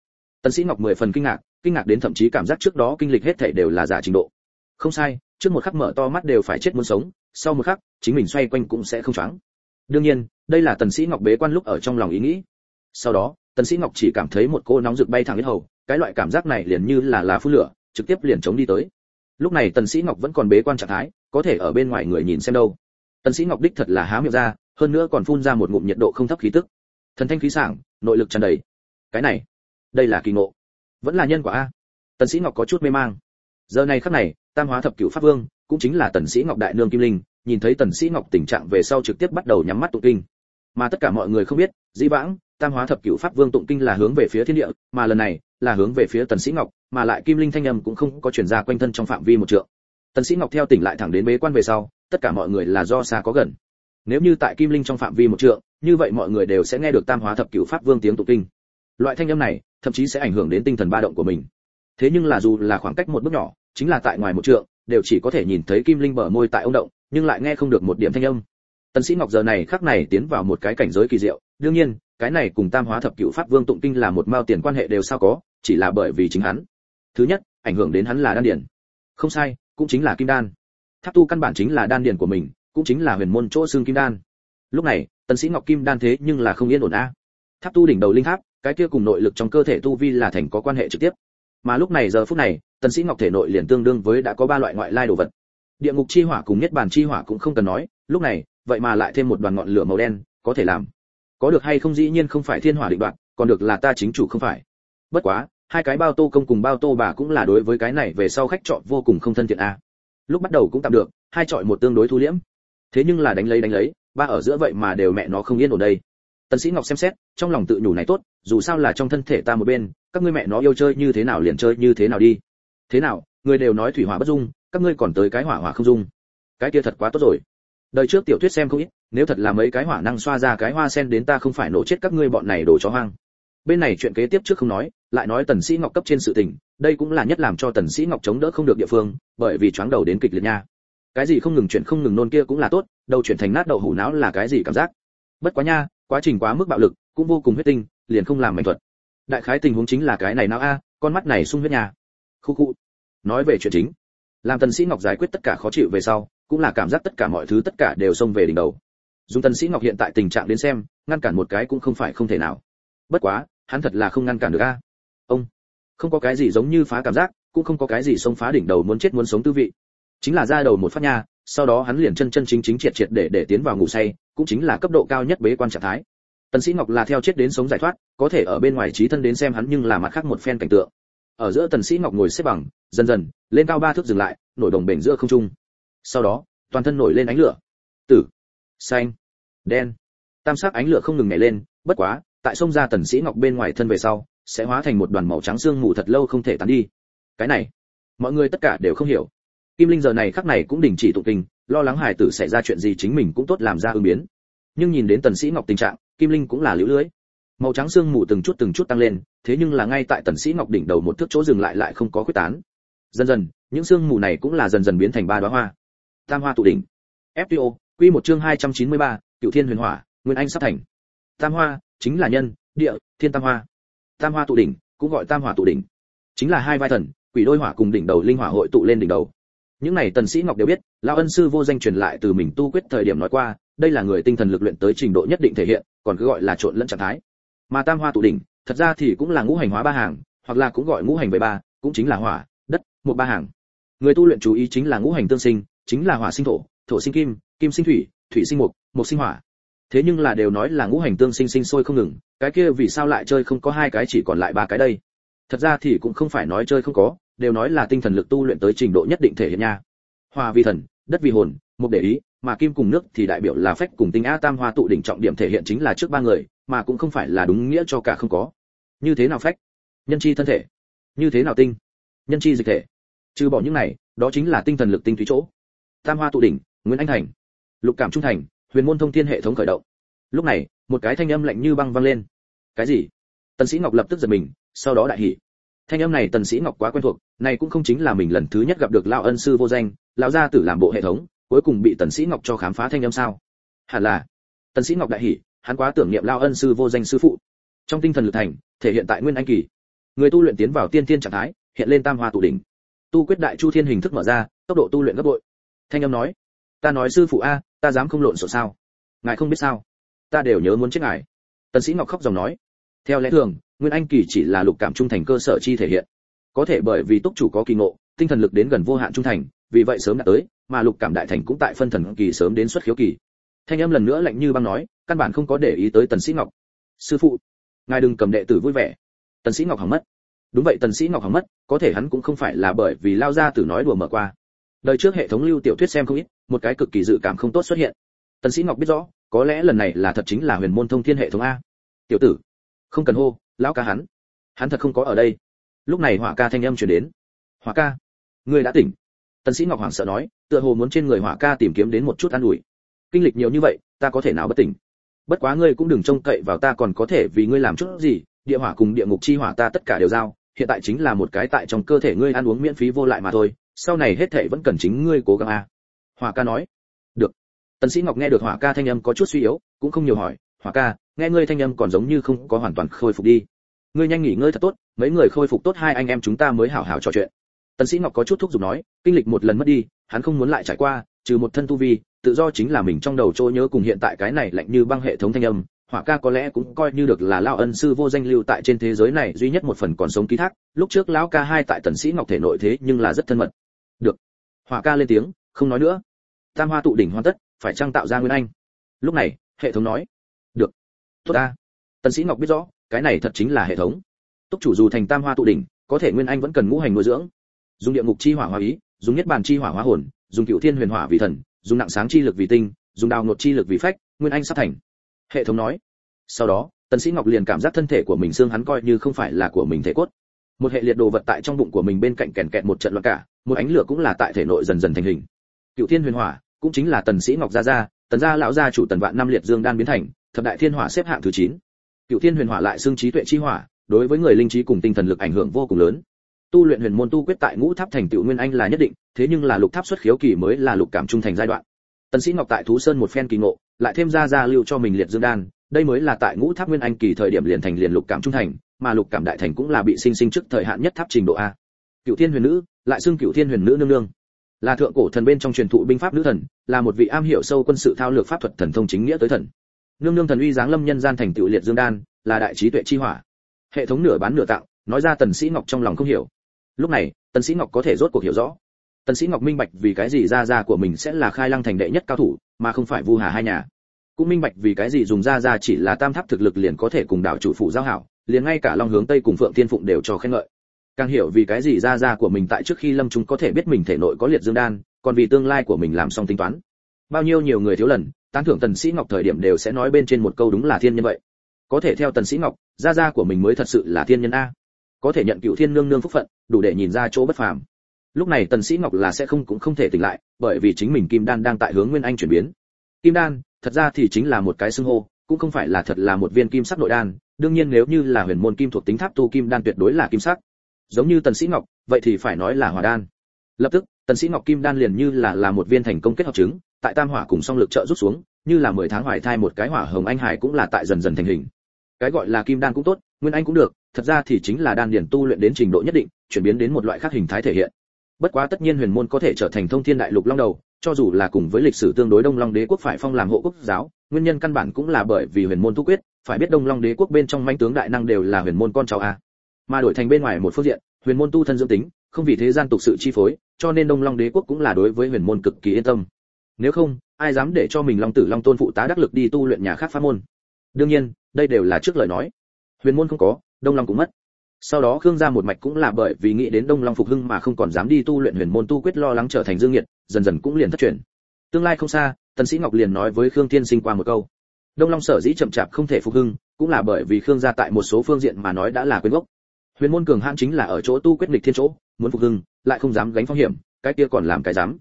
Tần sĩ ngọc mười phần kinh ngạc kinh ngạc đến thậm chí cảm giác trước đó kinh lịch hết thảy đều là giả trình độ. Không sai, trước một khắc mở to mắt đều phải chết muốn sống, sau một khắc, chính mình xoay quanh cũng sẽ không choáng. Đương nhiên, đây là tần sĩ ngọc bế quan lúc ở trong lòng ý nghĩ. Sau đó, tần sĩ ngọc chỉ cảm thấy một cô nóng rực bay thẳng đến hầu, cái loại cảm giác này liền như là là phun lửa, trực tiếp liền chống đi tới. Lúc này tần sĩ ngọc vẫn còn bế quan trạng thái, có thể ở bên ngoài người nhìn xem đâu. Tần sĩ ngọc đích thật là há miệng ra, hơn nữa còn phun ra một ngụm nhiệt độ không thấp khí tức. Thần thanh khí sảng, nội lực tràn đầy. Cái này đây là kỳ ngộ. Vẫn là nhân quả a. Tần sĩ ngọc có chút mê mang. Giờ này khắc này, tam hóa thập cửu pháp vương, cũng chính là tần sĩ ngọc đại nương kim linh, nhìn thấy tần sĩ ngọc tình trạng về sau trực tiếp bắt đầu nhắm mắt tụng kinh. Mà tất cả mọi người không biết, dĩ vãng, tam hóa thập cửu pháp vương tụng kinh là hướng về phía thiên địa, mà lần này, là hướng về phía tần sĩ ngọc, mà lại kim linh thanh âm cũng không có truyền ra quanh thân trong phạm vi một trượng. Tần sĩ ngọc theo tỉnh lại thẳng đến bế quan về sau, tất cả mọi người là do xa có gần. Nếu như tại kim linh trong phạm vi một trượng, như vậy mọi người đều sẽ nghe được tam hóa thập cửu pháp vương tiếng tụng kinh. Loại thanh âm này thậm chí sẽ ảnh hưởng đến tinh thần ba động của mình. Thế nhưng là dù là khoảng cách một bước nhỏ, chính là tại ngoài một trượng, đều chỉ có thể nhìn thấy kim linh bờ môi tại ông động, nhưng lại nghe không được một điểm thanh âm. Tần sĩ ngọc giờ này khắc này tiến vào một cái cảnh giới kỳ diệu, đương nhiên, cái này cùng tam hóa thập cửu pháp vương tụng kinh là một mao tiền quan hệ đều sao có, chỉ là bởi vì chính hắn. Thứ nhất, ảnh hưởng đến hắn là đan điển không sai, cũng chính là kim đan. Tháp tu căn bản chính là đan điển của mình, cũng chính là huyền môn chỗ xương kim đan. Lúc này, tần sĩ ngọc kim đan thế nhưng là không yên ổn a. Tháp tu đỉnh đầu linh tháp cái kia cùng nội lực trong cơ thể tu vi là thành có quan hệ trực tiếp. Mà lúc này giờ phút này, tần sĩ ngọc thể nội liền tương đương với đã có ba loại ngoại lai đồ vật. Địa ngục chi hỏa cùng nhất bản chi hỏa cũng không cần nói, lúc này, vậy mà lại thêm một đoàn ngọn lửa màu đen, có thể làm. Có được hay không dĩ nhiên không phải thiên hỏa định đoạn còn được là ta chính chủ không phải. Bất quá, hai cái bao tô công cùng bao tô bà cũng là đối với cái này về sau khách chọn vô cùng không thân thiện a. Lúc bắt đầu cũng tạm được, hai chọi một tương đối thu liễm. Thế nhưng là đánh lấy đánh lấy, ba ở giữa vậy mà đều mẹ nó không yên ổn đây. Tần sĩ ngọc xem xét, trong lòng tự nhủ này tốt dù sao là trong thân thể ta một bên, các ngươi mẹ nó yêu chơi như thế nào liền chơi như thế nào đi. Thế nào, người đều nói thủy hỏa bất dung, các ngươi còn tới cái hỏa hỏa không dung. Cái kia thật quá tốt rồi. Đời trước tiểu thuyết xem không ít, nếu thật là mấy cái hỏa năng xoa ra cái hoa sen đến ta không phải nổ chết các ngươi bọn này đồ chó hoang. Bên này chuyện kế tiếp trước không nói, lại nói tần sĩ ngọc cấp trên sự tình, đây cũng là nhất làm cho tần sĩ ngọc chống đỡ không được địa phương, bởi vì choáng đầu đến kịch liệt nha. Cái gì không ngừng chuyển không ngừng nôn kia cũng là tốt, đầu chuyển thành nát đầu hủ não là cái gì cảm giác. Bất quá nha, quá trình quá mức bạo lực, cũng vô cùng huyết tinh liền không làm mệnh thuật. Đại khái tình huống chính là cái này não a à, con mắt này sung huyết nha. Khu khu. Nói về chuyện chính, làm tần sĩ ngọc giải quyết tất cả khó chịu về sau, cũng là cảm giác tất cả mọi thứ tất cả đều xông về đỉnh đầu. Dùng tần sĩ ngọc hiện tại tình trạng đến xem, ngăn cản một cái cũng không phải không thể nào. Bất quá, hắn thật là không ngăn cản được a. À. Ông, không có cái gì giống như phá cảm giác, cũng không có cái gì xông phá đỉnh đầu muốn chết muốn sống tư vị. Chính là ra đầu một phát nha, sau đó hắn liền chân chân chính chính triệt triệt để để tiến vào ngủ say, cũng chính là cấp độ cao nhất bế quan trạng thái tần sĩ ngọc là theo chết đến sống giải thoát có thể ở bên ngoài trí thân đến xem hắn nhưng là mặt khác một phen cảnh tượng. Ở giữa tần sĩ ngọc ngồi xếp bằng dần dần lên cao ba thước dừng lại nổi đồng bền giữa không trung. Sau đó toàn thân nổi lên ánh lửa. Tử xanh đen. Tam sắc ánh lửa không ngừng nhảy lên bất quá tại sông ra tần sĩ ngọc bên ngoài thân về sau sẽ hóa thành một đoàn màu trắng xương mù thật lâu không thể tán đi. Cái này mọi người tất cả đều không hiểu. Kim linh giờ này khắc này cũng đình chỉ tụ tình, lo lắng hải tử xảy ra chuyện gì chính mình cũng tốt làm ra ứng biến. Nhưng nhìn đến tần sĩ ngọc tình trạng kim linh cũng là liễu lưới. Màu trắng xương mù từng chút từng chút tăng lên thế nhưng là ngay tại tần sĩ ngọc đỉnh đầu một thước chỗ dừng lại lại không có quyết tán. Dần dần những xương mù này cũng là dần dần biến thành ba đóa hoa. Tam hoa tụ đỉnh. Fto quy một chương 293, cựu thiên huyền hỏa nguyên anh sắp thành. Tam hoa chính là nhân địa thiên tam hoa. Tam hoa tụ đỉnh cũng gọi tam hỏa tụ đỉnh. Chính là hai vai thần quỷ đôi hỏa cùng đỉnh đầu linh hỏa hội tụ lên đỉnh đầu. Những này tần sĩ ngọc đều biết lão ân sư vô danh truyền lại từ mình tu quyết thời điểm nói qua đây là người tinh thần lực luyện tới trình độ nhất định thể hiện, còn cứ gọi là trộn lẫn trạng thái. Mà tam hoa tụ đỉnh, thật ra thì cũng là ngũ hành hóa ba hàng, hoặc là cũng gọi ngũ hành về ba, cũng chính là hỏa, đất, một ba hàng. Người tu luyện chú ý chính là ngũ hành tương sinh, chính là hỏa sinh thổ thổ sinh kim kim sinh thủy thủy sinh mộc mộc sinh hỏa. Thế nhưng là đều nói là ngũ hành tương sinh sinh sôi không ngừng, cái kia vì sao lại chơi không có hai cái chỉ còn lại ba cái đây? Thật ra thì cũng không phải nói chơi không có, đều nói là tinh thần lực tu luyện tới trình độ nhất định thể hiện nha. Hòa vì thần, đất vì hồn mục để ý mà kim cùng nước thì đại biểu là phách cùng tinh a tam hoa tụ đỉnh trọng điểm thể hiện chính là trước ba người, mà cũng không phải là đúng nghĩa cho cả không có. Như thế nào phách? Nhân chi thân thể. Như thế nào tinh? Nhân chi dịch thể. Trừ bỏ những này, đó chính là tinh thần lực tinh túy chỗ. Tam hoa tụ đỉnh, nguyễn anh thành. Lục cảm trung thành, huyền môn thông thiên hệ thống khởi động. Lúc này, một cái thanh âm lạnh như băng vang lên. Cái gì? Tần sĩ ngọc lập tức giật mình, sau đó đại hỉ. Thanh âm này tần sĩ ngọc quá quen thuộc, này cũng không chính là mình lần thứ nhất gặp được lão ân sư vô danh, lão gia tử làm bộ hệ thống cuối cùng bị tần sĩ ngọc cho khám phá thanh âm sao? Hẳn là. Tần sĩ ngọc đại hỉ, hắn quá tưởng niệm lao ân sư vô danh sư phụ. Trong tinh thần lực thành, thể hiện tại nguyên anh kỳ. Người tu luyện tiến vào tiên thiên trạng thái, hiện lên tam hoa tụ đỉnh. Tu quyết đại chu thiên hình thức mở ra, tốc độ tu luyện gấp bội. Thanh âm nói, ta nói sư phụ a, ta dám không lộn xộn sao? Ngài không biết sao? Ta đều nhớ muốn chết ngài. Tần sĩ ngọc khóc dòng nói, theo lẽ thường, nguyên anh kỳ chỉ là lục cảm trung thành cơ sở chi thể hiện. Có thể bởi vì túc chủ có kỳ ngộ, tinh thần lực đến gần vô hạn trung thành, vì vậy sớm đã tới mà lục cảm đại thành cũng tại phân thần kỳ sớm đến xuất khiếu kỳ. Thanh âm lần nữa lạnh như băng nói, căn bản không có để ý tới tần sĩ ngọc. Sư phụ, ngài đừng cầm đệ tử vui vẻ. Tần sĩ ngọc hỏng mất. Đúng vậy, tần sĩ ngọc hỏng mất, có thể hắn cũng không phải là bởi vì lao ra từ nói đùa mở qua. Đời trước hệ thống lưu tiểu thuyết xem không ít, một cái cực kỳ dự cảm không tốt xuất hiện. Tần sĩ ngọc biết rõ, có lẽ lần này là thật chính là huyền môn thông thiên hệ thống a. Tiểu tử, không cần hô, lão ca hắn. Hắn thật không có ở đây. Lúc này hỏa ca thanh âm truyền đến. Hỏa ca, ngươi đã tỉnh tần sĩ ngọc hoảng sợ nói, tựa hồ muốn trên người hỏa ca tìm kiếm đến một chút an ủi. Kinh lịch nhiều như vậy, ta có thể nào bất tỉnh? Bất quá ngươi cũng đừng trông cậy vào ta còn có thể vì ngươi làm chút gì, địa hỏa cùng địa ngục chi hỏa ta tất cả đều giao, hiện tại chính là một cái tại trong cơ thể ngươi ăn uống miễn phí vô lại mà thôi, sau này hết thảy vẫn cần chính ngươi cố gắng a. Hỏa ca nói. Được. Tần sĩ ngọc nghe được hỏa ca thanh âm có chút suy yếu, cũng không nhiều hỏi, hỏa ca, nghe ngươi thanh âm còn giống như không có hoàn toàn khôi phục đi. Ngươi nhanh nghỉ ngơi thật tốt, mấy người khôi phục tốt hai anh em chúng ta mới hảo hảo trò chuyện tần sĩ ngọc có chút thúc giục nói, kinh lịch một lần mất đi, hắn không muốn lại trải qua, trừ một thân tu vi, tự do chính là mình trong đầu trôi nhớ cùng hiện tại cái này lạnh như băng hệ thống thanh âm. Hỏa ca có lẽ cũng coi như được là lao ân sư vô danh lưu tại trên thế giới này duy nhất một phần còn sống ký thác, lúc trước lão ca hai tại tần sĩ ngọc thể nội thế nhưng là rất thân mật. Được. Hỏa ca lên tiếng, không nói nữa. Tam hoa tụ đỉnh hoàn tất, phải trang tạo ra nguyên anh. Lúc này, hệ thống nói, được. Tốt ta. Tần sĩ ngọc biết rõ, cái này thật chính là hệ thống. Túc chủ dù thành tam hoa tụ đỉnh, có thể nguyên anh vẫn cần ngũ hành nuôi dưỡng dùng địa ngục chi hỏa hóa ý, dùng nhất bàn chi hỏa hóa hồn, dùng cựu thiên huyền hỏa vì thần, dùng nặng sáng chi lực vì tinh, dùng đào ngột chi lực vì phách, nguyên anh sắp thành. Hệ thống nói. Sau đó, tần sĩ ngọc liền cảm giác thân thể của mình xương hắn coi như không phải là của mình thể cốt. Một hệ liệt đồ vật tại trong bụng của mình bên cạnh kẹn kẹt một trận loạn cả, một ánh lửa cũng là tại thể nội dần dần thành hình. Cựu thiên huyền hỏa cũng chính là tần sĩ ngọc gia gia, tần gia lão gia chủ tần vạn năm liệt dương đan biến thành, thập đại thiên hỏa xếp hạng thứ 9. cựu thiên huyền hỏa lại xương trí tuệ chi hỏa, đối với người linh trí cùng tinh thần lực ảnh hưởng vô cùng lớn tu luyện huyền môn tu quyết tại ngũ tháp thành tựu nguyên anh là nhất định, thế nhưng là lục tháp xuất khiếu kỳ mới là lục cảm trung thành giai đoạn. Tần sĩ ngọc tại thú sơn một phen kỳ ngộ, lại thêm ra gia lưu cho mình liệt dương đan, đây mới là tại ngũ tháp nguyên anh kỳ thời điểm liền thành liền lục cảm trung thành, mà lục cảm đại thành cũng là bị sinh sinh trước thời hạn nhất tháp trình độ a. Cựu thiên huyền nữ, lại xưng cựu thiên huyền nữ nương nương. Là thượng cổ thần bên trong truyền thụ binh pháp nữ thần, là một vị am hiểu sâu quân sự thao lược pháp thuật thần thông chính nghĩa tới thần. Nương nương thần uy giáng lâm nhân gian thành tựu liệt dương đan, là đại trí tuệ chi hỏa. Hệ thống nửa bán nửa tặng, nói ra tần sĩ ngọc trong lòng không hiểu lúc này, tần sĩ ngọc có thể rốt cuộc hiểu rõ. Tần sĩ ngọc minh bạch vì cái gì gia gia của mình sẽ là khai lăng thành đệ nhất cao thủ, mà không phải vu hà hai nhà. Cũng minh bạch vì cái gì dùng gia gia chỉ là tam tháp thực lực liền có thể cùng đảo chủ phụ giao hảo, liền ngay cả long hướng tây cùng phượng thiên phụng đều cho khen ngợi. Càng hiểu vì cái gì gia gia của mình tại trước khi lâm chúng có thể biết mình thể nội có liệt dương đan, còn vì tương lai của mình làm xong tính toán. Bao nhiêu nhiều người thiếu lần, tán thưởng tần sĩ ngọc thời điểm đều sẽ nói bên trên một câu đúng là thiên nhân vậy. Có thể theo tần sĩ ngọc, gia gia của mình mới thật sự là thiên nhân a có thể nhận cựu thiên nương nương phúc phận, đủ để nhìn ra chỗ bất phàm. Lúc này tần sĩ ngọc là sẽ không cũng không thể tỉnh lại, bởi vì chính mình kim đan đang tại hướng nguyên anh chuyển biến. Kim đan, thật ra thì chính là một cái xưng hô, cũng không phải là thật là một viên kim sắc nội đan, đương nhiên nếu như là huyền môn kim thuộc tính tháp tu kim đan tuyệt đối là kim sắc. Giống như tần sĩ ngọc, vậy thì phải nói là hỏa đan. Lập tức, tần sĩ ngọc kim đan liền như là là một viên thành công kết hợp trứng, tại tam hỏa cùng song lực trợ rút xuống, như là 10 tháng hoài thai một cái hỏa hồng anh hải cũng là tại dần dần thành hình. Cái gọi là kim đan cũng tốt nguyên anh cũng được, thật ra thì chính là đan điển tu luyện đến trình độ nhất định, chuyển biến đến một loại khác hình thái thể hiện. Bất quá tất nhiên huyền môn có thể trở thành thông thiên đại lục long đầu, cho dù là cùng với lịch sử tương đối đông long đế quốc phải phong làm hộ quốc giáo, nguyên nhân căn bản cũng là bởi vì huyền môn tu quyết, phải biết đông long đế quốc bên trong manh tướng đại năng đều là huyền môn con cháu a. Mà đổi thành bên ngoài một phương diện, huyền môn tu thân dưỡng tính, không vì thế gian tục sự chi phối, cho nên đông long đế quốc cũng là đối với huyền môn cực kỳ yên tâm. Nếu không, ai dám để cho mình long tử long tôn phụ tá đắc lực đi tu luyện nhà khác pháp môn? Đương nhiên, đây đều là trước lời nói huyền môn không có đông long cũng mất. Sau đó khương gia một mạch cũng là bởi vì nghĩ đến đông long phục hưng mà không còn dám đi tu luyện huyền môn tu quyết lo lắng trở thành dương nghiệt dần dần cũng liền thất truyền. Tương lai không xa tần sĩ ngọc liền nói với khương thiên sinh qua một câu. Đông long sở dĩ chậm chạp không thể phục hưng cũng là bởi vì khương gia tại một số phương diện mà nói đã là quên gốc. Huyền môn cường hãn chính là ở chỗ tu quyết nghịch thiên chỗ muốn phục hưng lại không dám gánh phong hiểm cái kia còn làm cái dám.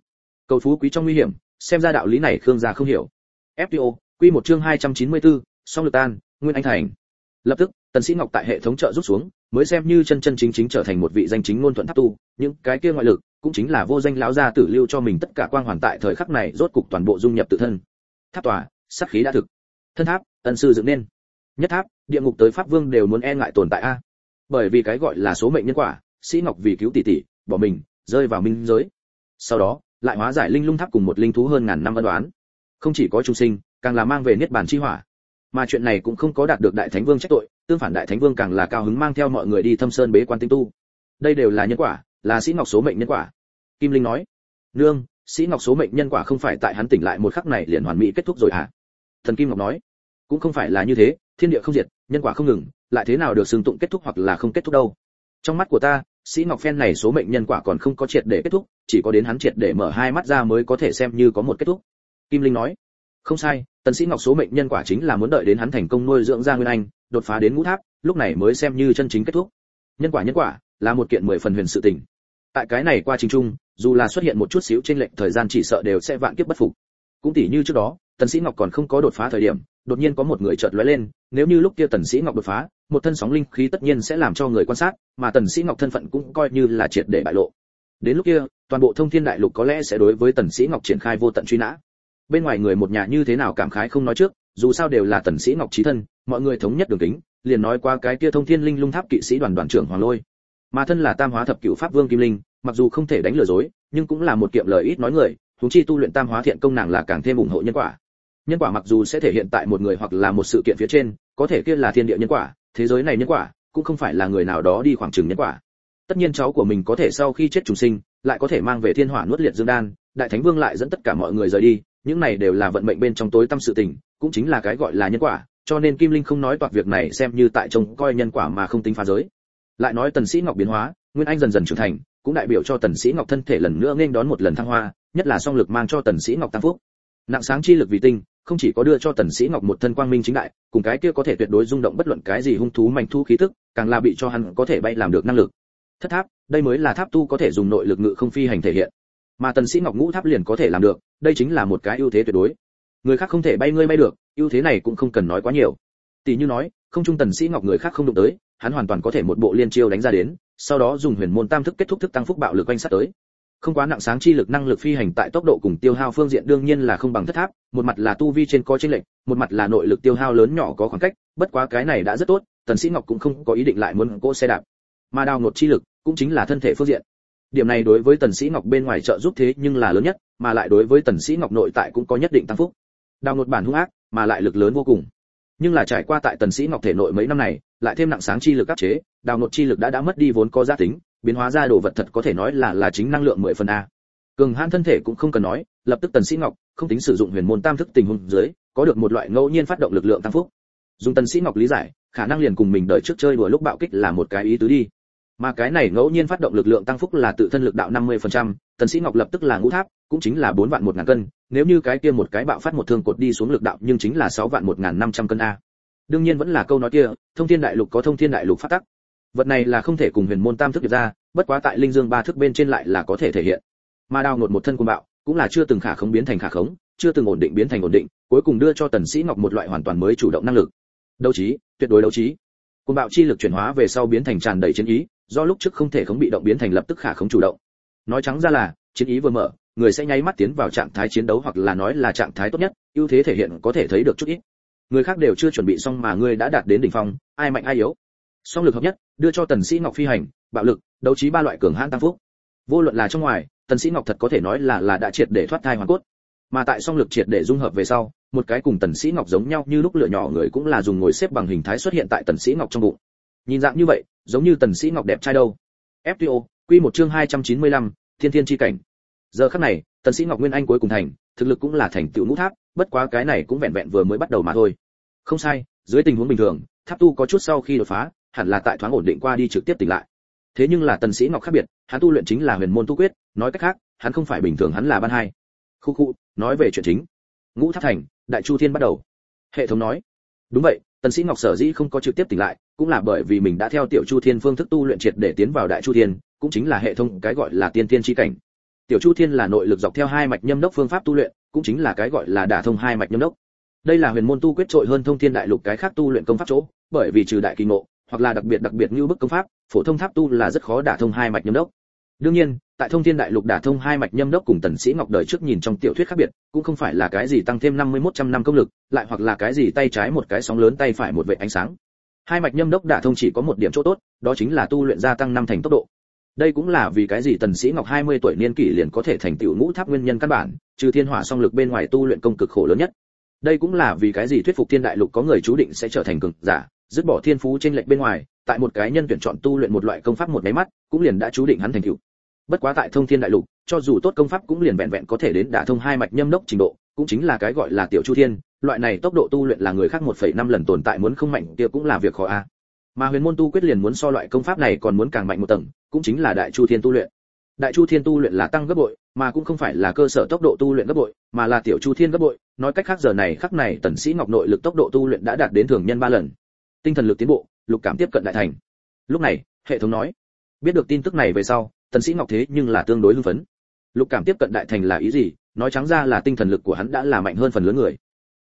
Cầu phú quý trong nguy hiểm xem ra đạo lý này khương gia không hiểu. Fto quy một chương 294, song lực tan nguyên anh thành. Lập tức tần sĩ ngọc tại hệ thống trợ giúp xuống, mới xem như chân chân chính chính trở thành một vị danh chính ngôn thuận tháp tu. Những cái kia ngoại lực, cũng chính là vô danh lão gia tử lưu cho mình tất cả quang hoàn tại thời khắc này rốt cục toàn bộ dung nhập tự thân. Tháp tòa, sát khí đã thực. Thân tháp, ân sư dựng nên. Nhất tháp, địa ngục tới pháp vương đều muốn e ngại tồn tại a. Bởi vì cái gọi là số mệnh nhân quả, sĩ ngọc vì cứu tỷ tỷ, bỏ mình, rơi vào minh giới. Sau đó, lại hóa giải linh lung tháp cùng một linh thú hơn ngàn năm ân đoán không chỉ có trung sinh, càng là mang về niết bàn chi hỏa. Mà chuyện này cũng không có đạt được đại thánh vương trách tội tương phản đại thánh vương càng là cao hứng mang theo mọi người đi thâm sơn bế quan tinh tu. Đây đều là nhân quả, là sĩ ngọc số mệnh nhân quả. Kim linh nói, nương, sĩ ngọc số mệnh nhân quả không phải tại hắn tỉnh lại một khắc này liền hoàn mỹ kết thúc rồi hả? Thần kim ngọc nói, cũng không phải là như thế, thiên địa không diệt, nhân quả không ngừng, lại thế nào được xưng tụng kết thúc hoặc là không kết thúc đâu? Trong mắt của ta, sĩ ngọc phen này số mệnh nhân quả còn không có triệt để kết thúc, chỉ có đến hắn triệt để mở hai mắt ra mới có thể xem như có một kết thúc. Kim linh nói không sai, tần sĩ ngọc số mệnh nhân quả chính là muốn đợi đến hắn thành công nuôi dưỡng ra nguyên anh, đột phá đến ngũ tháp, lúc này mới xem như chân chính kết thúc. Nhân quả nhân quả, là một kiện mười phần huyền sự tình. Tại cái này qua trình trung, dù là xuất hiện một chút xíu trên lệnh thời gian chỉ sợ đều sẽ vạn kiếp bất phục. Cũng tỷ như trước đó, tần sĩ ngọc còn không có đột phá thời điểm, đột nhiên có một người chợt lóe lên, nếu như lúc kia tần sĩ ngọc đột phá, một thân sóng linh khí tất nhiên sẽ làm cho người quan sát, mà tần sĩ ngọc thân phận cũng coi như là triệt để bại lộ. Đến lúc kia, toàn bộ thông thiên đại lục có lẽ sẽ đối với tần sĩ ngọc triển khai vô tận truy nã bên ngoài người một nhà như thế nào cảm khái không nói trước, dù sao đều là tần sĩ ngọc chí thân, mọi người thống nhất đường tính liền nói qua cái kia thông thiên linh lung tháp kỵ sĩ đoàn đoàn trưởng hoàng lôi. Mà thân là tam hóa thập cửu pháp vương kim linh, mặc dù không thể đánh lừa dối, nhưng cũng là một kiệm lời ít nói người chúng chi tu luyện tam hóa thiện công nàng là càng thêm ủng hộ nhân quả. Nhân quả mặc dù sẽ thể hiện tại một người hoặc là một sự kiện phía trên, có thể kia là thiên địa nhân quả, thế giới này nhân quả, cũng không phải là người nào đó đi khoảng chừng nhân quả. Tất nhiên cháu của mình có thể sau khi chết trùng sinh, lại có thể mang về thiên hỏa nuốt liệt dương đan, đại thánh vương lại dẫn tất cả mọi người rời đi những này đều là vận mệnh bên trong tối tâm sự tình, cũng chính là cái gọi là nhân quả, cho nên kim linh không nói toạc việc này xem như tại trông coi nhân quả mà không tính phá giới. Lại nói tần sĩ ngọc biến hóa, nguyên anh dần dần trưởng thành, cũng đại biểu cho tần sĩ ngọc thân thể lần nữa nên đón một lần thăng hoa, nhất là song lực mang cho tần sĩ ngọc tăng phúc. Nặng sáng chi lực vì tinh, không chỉ có đưa cho tần sĩ ngọc một thân quang minh chính đại, cùng cái kia có thể tuyệt đối rung động bất luận cái gì hung thú manh thu khí tức, càng là bị cho hắn có thể bay làm được năng lực. Thất tháp, đây mới là tháp tu có thể dùng nội lực ngự không phi hành thể hiện mà tần sĩ ngọc ngũ tháp liền có thể làm được, đây chính là một cái ưu thế tuyệt đối. Người khác không thể bay ngươi bay được, ưu thế này cũng không cần nói quá nhiều. Tỷ như nói, không trung tần sĩ ngọc người khác không đụng tới, hắn hoàn toàn có thể một bộ liên chiêu đánh ra đến, sau đó dùng huyền môn tam thức kết thúc thức tăng phúc bạo lực quanh sát tới. Không quá nặng sáng chi lực năng lực phi hành tại tốc độ cùng tiêu hao phương diện đương nhiên là không bằng thất tháp, một mặt là tu vi trên có chênh lệch, một mặt là nội lực tiêu hao lớn nhỏ có khoảng cách, bất quá cái này đã rất tốt, tần sĩ ngọc cũng không có ý định lại muốn cỗ xe đạp. Mà đào ngột chi lực cũng chính là thân thể phương diện điểm này đối với tần sĩ ngọc bên ngoài trợ giúp thế nhưng là lớn nhất, mà lại đối với tần sĩ ngọc nội tại cũng có nhất định tăng phúc. Đào ngột bản hung ác, mà lại lực lớn vô cùng. Nhưng là trải qua tại tần sĩ ngọc thể nội mấy năm này, lại thêm nặng sáng chi lực áp chế, đào ngột chi lực đã đã mất đi vốn có giá tính, biến hóa ra đồ vật thật có thể nói là là chính năng lượng mười phần a. Cường hãn thân thể cũng không cần nói, lập tức tần sĩ ngọc, không tính sử dụng huyền môn tam thức tình huống dưới, có được một loại ngẫu nhiên phát động lực lượng tăng phúc. Dùng tần sĩ ngọc lý giải, khả năng liền cùng mình đợi trước chơi đùa lúc bạo kích là một cái ý tứ đi mà cái này ngẫu nhiên phát động lực lượng tăng phúc là tự thân lực đạo 50%, tần sĩ ngọc lập tức là ngũ tháp cũng chính là 4 vạn 1 ngàn cân nếu như cái kia một cái bạo phát một thương cột đi xuống lực đạo nhưng chính là 6 vạn 1 ngàn 500 cân a. Đương nhiên vẫn là câu nói kia thông thiên đại lục có thông thiên đại lục phát tắc. Vật này là không thể cùng huyền môn tam thức được ra bất quá tại linh dương ba thức bên trên lại là có thể thể hiện. Mà đao ngột một thân cuồng bạo cũng là chưa từng khả khống biến thành khả khống chưa từng ổn định biến thành ổn định cuối cùng đưa cho tần sĩ ngọc một loại hoàn toàn mới chủ động năng lực. Đấu trí tuyệt đối đấu trí. Cuồng bạo chi lực chuyển hóa về sau biến thành tràn đầy chiến ý do lúc trước không thể khống bị động biến thành lập tức khả khống chủ động. Nói trắng ra là, chiến ý vừa mở, người sẽ nháy mắt tiến vào trạng thái chiến đấu hoặc là nói là trạng thái tốt nhất, ưu thế thể hiện có thể thấy được chút ít. Người khác đều chưa chuẩn bị xong mà ngươi đã đạt đến đỉnh phong, ai mạnh ai yếu. Song lực hợp nhất, đưa cho tần sĩ ngọc phi hành, bạo lực, đấu trí ba loại cường hãn tăng phúc. Vô luận là trong ngoài, tần sĩ ngọc thật có thể nói là là đã triệt để thoát thai hoàn cốt. Mà tại song lực triệt để dung hợp về sau, một cái cùng tần sĩ ngọc giống nhau như lúc lựa nhỏ người cũng là dùng ngồi xếp bằng hình thái xuất hiện tại tần sĩ ngọc trong bụng nhìn dạng như vậy giống như tần sĩ ngọc đẹp trai đâu. Fto quy một chương 295, thiên thiên chi cảnh. Giờ khắc này tần sĩ ngọc nguyên anh cuối cùng thành thực lực cũng là thành tựu ngũ tháp bất quá cái này cũng vẹn vẹn vừa mới bắt đầu mà thôi. Không sai dưới tình huống bình thường tháp tu có chút sau khi đột phá hẳn là tại thoáng ổn định qua đi trực tiếp tỉnh lại. Thế nhưng là tần sĩ ngọc khác biệt hắn tu luyện chính là huyền môn tu quyết nói cách khác hắn không phải bình thường hắn là ban hai. Khu khu nói về chuyện chính. Ngũ tháp thành đại chu thiên bắt đầu. Hệ thống nói. Đúng vậy tần sĩ ngọc sở dĩ không có trực tiếp tỉnh lại cũng là bởi vì mình đã theo tiểu chu thiên phương thức tu luyện triệt để tiến vào đại chu thiên, cũng chính là hệ thống cái gọi là tiên tiên chi cảnh. Tiểu chu thiên là nội lực dọc theo hai mạch nhâm đốc phương pháp tu luyện, cũng chính là cái gọi là đả thông hai mạch nhâm đốc. Đây là huyền môn tu quyết trội hơn thông thiên đại lục cái khác tu luyện công pháp chỗ, bởi vì trừ đại kỳ ngộ, hoặc là đặc biệt đặc biệt như bức công pháp, phổ thông tháp tu là rất khó đả thông hai mạch nhâm đốc. Đương nhiên, tại thông thiên đại lục đả thông hai mạch nhâm đốc cùng tần sĩ ngọc đời trước nhìn trong tiểu thuyết khác biệt, cũng không phải là cái gì tăng thêm 51 trăm năm công lực, lại hoặc là cái gì tay trái một cái sóng lớn tay phải một vệ ánh sáng hai mạch nhâm đốc đả thông chỉ có một điểm chỗ tốt, đó chính là tu luyện gia tăng năm thành tốc độ. Đây cũng là vì cái gì tần sĩ ngọc 20 tuổi niên kỷ liền có thể thành tựu ngũ tháp nguyên nhân căn bản, trừ thiên hỏa song lực bên ngoài tu luyện công cực khổ lớn nhất. Đây cũng là vì cái gì thuyết phục thiên đại lục có người chú định sẽ trở thành cường giả, dứt bỏ thiên phú trên lệnh bên ngoài, tại một cái nhân tuyển chọn tu luyện một loại công pháp một máy mắt, cũng liền đã chú định hắn thành tựu. Bất quá tại thông thiên đại lục, cho dù tốt công pháp cũng liền vẹn vẹn có thể đến đả thông hai mạch nhâm đốc trình độ cũng chính là cái gọi là tiểu chu thiên loại này tốc độ tu luyện là người khác 1,5 lần tồn tại muốn không mạnh kia cũng là việc khó a. Mà huyền môn tu quyết liền muốn so loại công pháp này còn muốn càng mạnh một tầng cũng chính là đại chu thiên tu luyện. Đại chu thiên tu luyện là tăng gấp bội mà cũng không phải là cơ sở tốc độ tu luyện gấp bội mà là tiểu chu thiên gấp bội. Nói cách khác giờ này khắc này tần sĩ ngọc nội lực tốc độ tu luyện đã đạt đến thường nhân ba lần. Tinh thần lực tiến bộ lục cảm tiếp cận đại thành. Lúc này hệ thống nói biết được tin tức này về sau tần sĩ ngọc thế nhưng là tương đối hưng phấn. Lục cảm tiếp cận đại thành là ý gì? Nói trắng ra là tinh thần lực của hắn đã là mạnh hơn phần lớn người.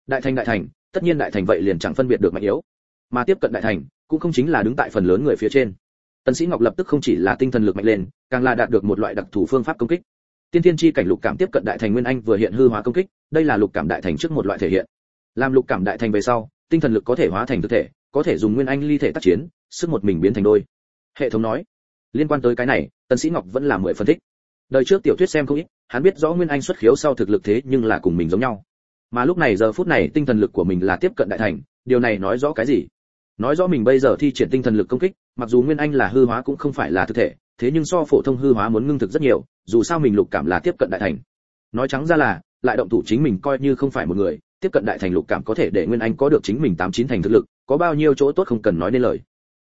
Đại thành đại thành, tất nhiên đại thành vậy liền chẳng phân biệt được mạnh yếu. Mà tiếp cận đại thành, cũng không chính là đứng tại phần lớn người phía trên. Tần sĩ ngọc lập tức không chỉ là tinh thần lực mạnh lên, càng là đạt được một loại đặc thù phương pháp công kích. Tiên thiên chi cảnh lục cảm tiếp cận đại thành nguyên anh vừa hiện hư hóa công kích, đây là lục cảm đại thành trước một loại thể hiện. Làm lục cảm đại thành về sau, tinh thần lực có thể hóa thành thực thể, có thể dùng nguyên anh ly thể tác chiến, sức một mình biến thành đôi. Hệ thống nói, liên quan tới cái này, tần sĩ ngọc vẫn là mười phân tích đời trước tiểu thuyết xem không ít hắn biết rõ nguyên anh xuất khiếu sau thực lực thế nhưng là cùng mình giống nhau. Mà lúc này giờ phút này tinh thần lực của mình là tiếp cận đại thành, điều này nói rõ cái gì? Nói rõ mình bây giờ thi triển tinh thần lực công kích, mặc dù nguyên anh là hư hóa cũng không phải là thực thể, thế nhưng so phổ thông hư hóa muốn ngưng thực rất nhiều, dù sao mình lục cảm là tiếp cận đại thành. Nói trắng ra là, lại động thủ chính mình coi như không phải một người, tiếp cận đại thành lục cảm có thể để nguyên anh có được chính mình tám chín thành thực lực, có bao nhiêu chỗ tốt không cần nói nên lời.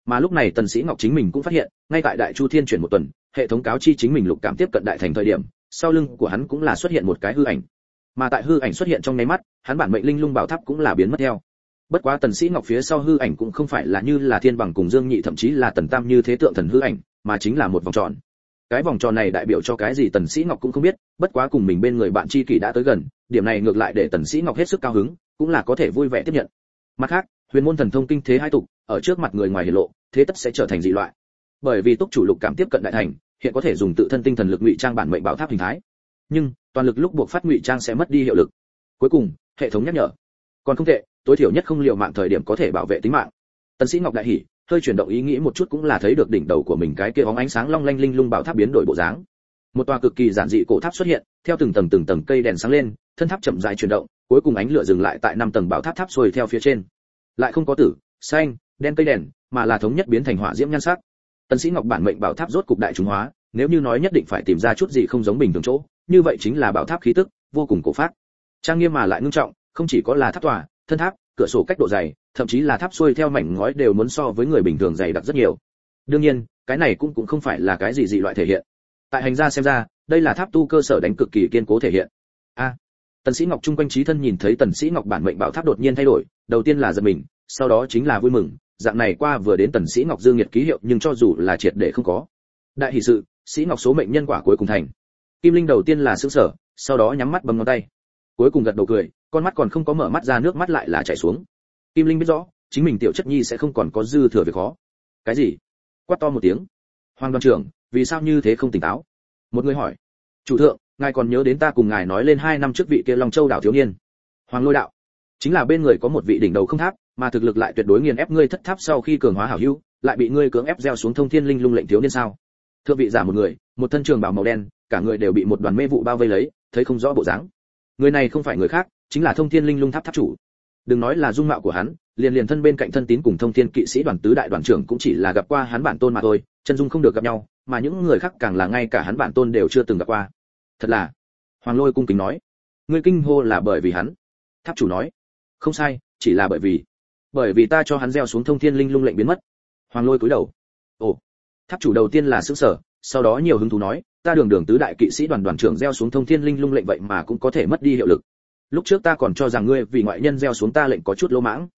Mà lúc này tần sĩ ngọc chính mình cũng phát hiện, ngay tại đại chu thiên chuyển một tuần, hệ thống cáo chi chính mình lục cảm tiếp cận đại thành thời điểm sau lưng của hắn cũng là xuất hiện một cái hư ảnh. Mà tại hư ảnh xuất hiện trong nháy mắt, hắn bản mệnh linh lung bảo tháp cũng là biến mất theo. Bất quá tần sĩ ngọc phía sau hư ảnh cũng không phải là như là thiên bằng cùng dương nhị thậm chí là tần tam như thế tượng thần hư ảnh, mà chính là một vòng tròn. Cái vòng tròn này đại biểu cho cái gì tần sĩ ngọc cũng không biết, bất quá cùng mình bên người bạn chi kỷ đã tới gần, điểm này ngược lại để tần sĩ ngọc hết sức cao hứng, cũng là có thể vui vẻ tiếp nhận. Mặt khác, huyền môn thần thông kinh thế hai tục, ở trước mặt người ngoài hiển lộ, thế tất sẽ trở thành dị loại. Bởi vì túc chủ lục cảm tiếp cận đại thành hiện có thể dùng tự thân tinh thần lực ngụy trang bản mệnh bảo tháp hình thái. Nhưng, toàn lực lúc buộc phát ngụy trang sẽ mất đi hiệu lực. Cuối cùng, hệ thống nhắc nhở. Còn không tệ, tối thiểu nhất không liều mạng thời điểm có thể bảo vệ tính mạng. Tần sĩ ngọc đại hỉ, hơi chuyển động ý nghĩ một chút cũng là thấy được đỉnh đầu của mình cái kia bóng ánh sáng long lanh linh lung bảo tháp biến đổi bộ dáng. Một tòa cực kỳ giản dị cổ tháp xuất hiện, theo từng tầng từng tầng cây đèn sáng lên, thân tháp chậm rãi chuyển động, cuối cùng ánh lửa dừng lại tại năm tầng bảo tháp tháp xuôi theo phía trên. Lại không có tử, xanh, đen cây đèn, mà là thống nhất biến thành hỏa diễm nhan sắc tần sĩ ngọc bản mệnh bảo tháp rốt cục đại chúng hóa, nếu như nói nhất định phải tìm ra chút gì không giống bình thường chỗ, như vậy chính là bảo tháp khí tức, vô cùng cổ phát. Trang nghiêm mà lại ngưng trọng, không chỉ có là tháp tòa, thân tháp, cửa sổ cách độ dày, thậm chí là tháp xuôi theo mảnh ngói đều muốn so với người bình thường dày đặc rất nhiều. Đương nhiên, cái này cũng cũng không phải là cái gì dị loại thể hiện. Tại hành gia xem ra, đây là tháp tu cơ sở đánh cực kỳ kiên cố thể hiện. A. Tần sĩ ngọc trung quanh trí thân nhìn thấy tần sĩ ngọc bản mệnh bảo tháp đột nhiên thay đổi, đầu tiên là giật mình, sau đó chính là vui mừng dạng này qua vừa đến tần sĩ ngọc dương nhiệt ký hiệu nhưng cho dù là triệt để không có. Đại hỷ sự, sĩ ngọc số mệnh nhân quả cuối cùng thành. Kim linh đầu tiên là sững sờ, sau đó nhắm mắt bấm ngón tay. Cuối cùng gật đầu cười, con mắt còn không có mở mắt ra nước mắt lại là chảy xuống. Kim linh biết rõ, chính mình tiểu chất nhi sẽ không còn có dư thừa việc khó. Cái gì? Quát to một tiếng. Hoàng đoàn trưởng, vì sao như thế không tỉnh táo? Một người hỏi. Chủ thượng, ngài còn nhớ đến ta cùng ngài nói lên hai năm trước vị kia long châu đảo thiếu niên. Hoàng lôi đạo. Chính là bên người có một vị đỉnh đầu không tháp mà thực lực lại tuyệt đối nghiền ép ngươi thất tháp sau khi cường hóa hảo hữu, lại bị ngươi cưỡng ép gieo xuống thông thiên linh lung lệnh thiếu niên sao? Thượng vị giả một người, một thân trường bào màu đen, cả người đều bị một đoàn mê vụ bao vây lấy, thấy không rõ bộ dáng. Người này không phải người khác, chính là thông thiên linh lung tháp tháp chủ. Đừng nói là dung mạo của hắn, liền liền thân bên cạnh thân tín cùng thông thiên kỵ sĩ đoàn tứ đại đoàn trưởng cũng chỉ là gặp qua hắn bản tôn mà thôi, chân dung không được gặp nhau, mà những người khác càng là ngay cả hắn bản tôn đều chưa từng gặp qua. Thật là, hoàng lôi cung kính nói. Ngươi kinh hô là bởi vì hắn? Tháp chủ nói. Không sai, chỉ là bởi vì bởi vì ta cho hắn gieo xuống thông thiên linh lung lệnh biến mất. Hoàng lôi cúi đầu. Ồ, tháp chủ đầu tiên là xứ sở sau đó nhiều hứng thú nói, ta đường đường tứ đại kỵ sĩ đoàn đoàn trưởng gieo xuống thông thiên linh lung lệnh vậy mà cũng có thể mất đi hiệu lực. Lúc trước ta còn cho rằng ngươi vì ngoại nhân gieo xuống ta lệnh có chút lỗ mãng.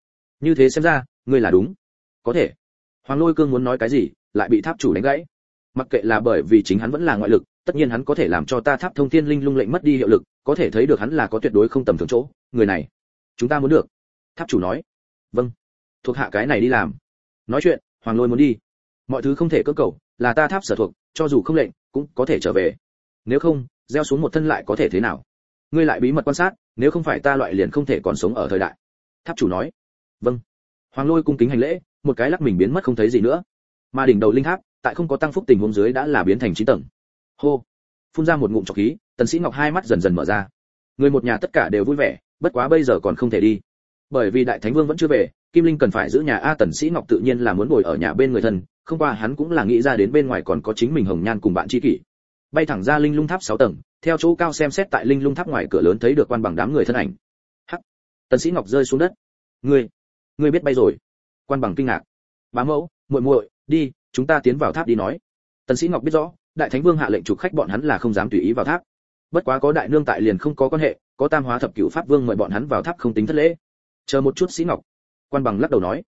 Như thế xem ra, ngươi là đúng. Có thể. Hoàng lôi cương muốn nói cái gì, lại bị tháp chủ đánh gãy. Mặc kệ là bởi vì chính hắn vẫn là ngoại lực, tất nhiên hắn có thể làm cho ta tháp thông thiên linh lung lệnh mất đi hiệu lực, có thể thấy được hắn là có tuyệt đối không tầm thường chỗ, người này, chúng ta muốn được. Tháp chủ nói vâng. Thuộc hạ cái này đi làm. Nói chuyện, hoàng lôi muốn đi. Mọi thứ không thể cơ cầu, là ta tháp sở thuộc, cho dù không lệnh, cũng có thể trở về. Nếu không, gieo xuống một thân lại có thể thế nào? Ngươi lại bí mật quan sát, nếu không phải ta loại liền không thể còn sống ở thời đại. Tháp chủ nói. Vâng. Hoàng lôi cung kính hành lễ, một cái lắc mình biến mất không thấy gì nữa. Mà đỉnh đầu linh tháp, tại không có tăng phúc tình huống dưới đã là biến thành chín tầng. Hô. Phun ra một ngụm trọc khí, tần sĩ ngọc hai mắt dần dần mở ra. Người một nhà tất cả đều vui vẻ, bất quá bây giờ còn không thể đi bởi vì đại thánh vương vẫn chưa về, kim linh cần phải giữ nhà a tần sĩ ngọc tự nhiên là muốn ngồi ở nhà bên người thân, không qua hắn cũng là nghĩ ra đến bên ngoài còn có chính mình hồng nhan cùng bạn tri kỷ. Bay thẳng ra linh lung tháp 6 tầng, theo chỗ cao xem xét tại linh lung tháp ngoài cửa lớn thấy được quan bằng đám người thân ảnh. Hắc! Tần sĩ ngọc rơi xuống đất. Ngươi ngươi biết bay rồi. Quan bằng kinh ngạc. Bá mẫu, muội muội, đi, chúng ta tiến vào tháp đi nói. Tần sĩ ngọc biết rõ, đại thánh vương hạ lệnh chủ khách bọn hắn là không dám tùy ý vào tháp. Bất quá có đại nương tại liền không có quan hệ, có tam hóa thập cửu pháp vương mời bọn hắn vào tháp không tính thất lễ chờ một chút sĩ ngọc. Quan bằng lắc đầu nói.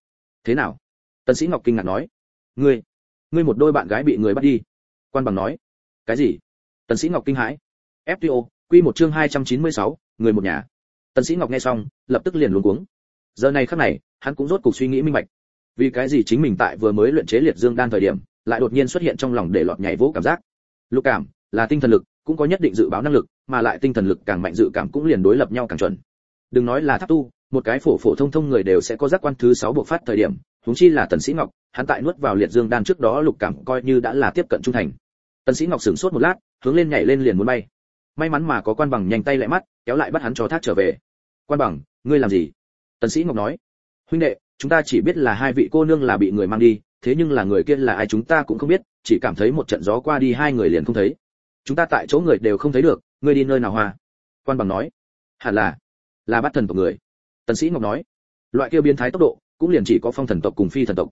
Thế nào? Tần sĩ ngọc kinh ngạc nói. Ngươi ngươi một đôi bạn gái bị người bắt đi. Quan bằng nói. Cái gì? Tần sĩ ngọc kinh hãi. Fto quy một chương 296, người một nhà. Tần sĩ ngọc nghe xong lập tức liền luống cuống. Giờ này khắc này hắn cũng rốt cục suy nghĩ minh bạch. Vì cái gì chính mình tại vừa mới luyện chế liệt dương đan thời điểm lại đột nhiên xuất hiện trong lòng để lọt nhảy vỗ cảm giác. Lục cảm là tinh thần lực cũng có nhất định dự báo năng lực mà lại tinh thần lực càng mạnh dự cảm cũng liền đối lập nhau càng chuẩn. Đừng nói là tháp tu một cái phổ phổ thông thông người đều sẽ có giác quan thứ sáu buộc phát thời điểm, huống chi là tần sĩ ngọc, hắn tại nuốt vào liệt dương đan trước đó lục cảm coi như đã là tiếp cận trung thành. Tần sĩ ngọc sửng sốt một lát, hướng lên nhảy lên liền muốn bay. May mắn mà có quan bằng nhanh tay lại mắt, kéo lại bắt hắn cho thác trở về. Quan bằng, ngươi làm gì? Tần sĩ ngọc nói. Huynh đệ, chúng ta chỉ biết là hai vị cô nương là bị người mang đi, thế nhưng là người kia là ai chúng ta cũng không biết, chỉ cảm thấy một trận gió qua đi hai người liền không thấy. Chúng ta tại chỗ người đều không thấy được, ngươi đi nơi nào hoa? Quan bằng nói. Hẳn là là bắt thần tộc người tần sĩ ngọc nói, loại kia biến thái tốc độ, cũng liền chỉ có phong thần tộc cùng phi thần tộc.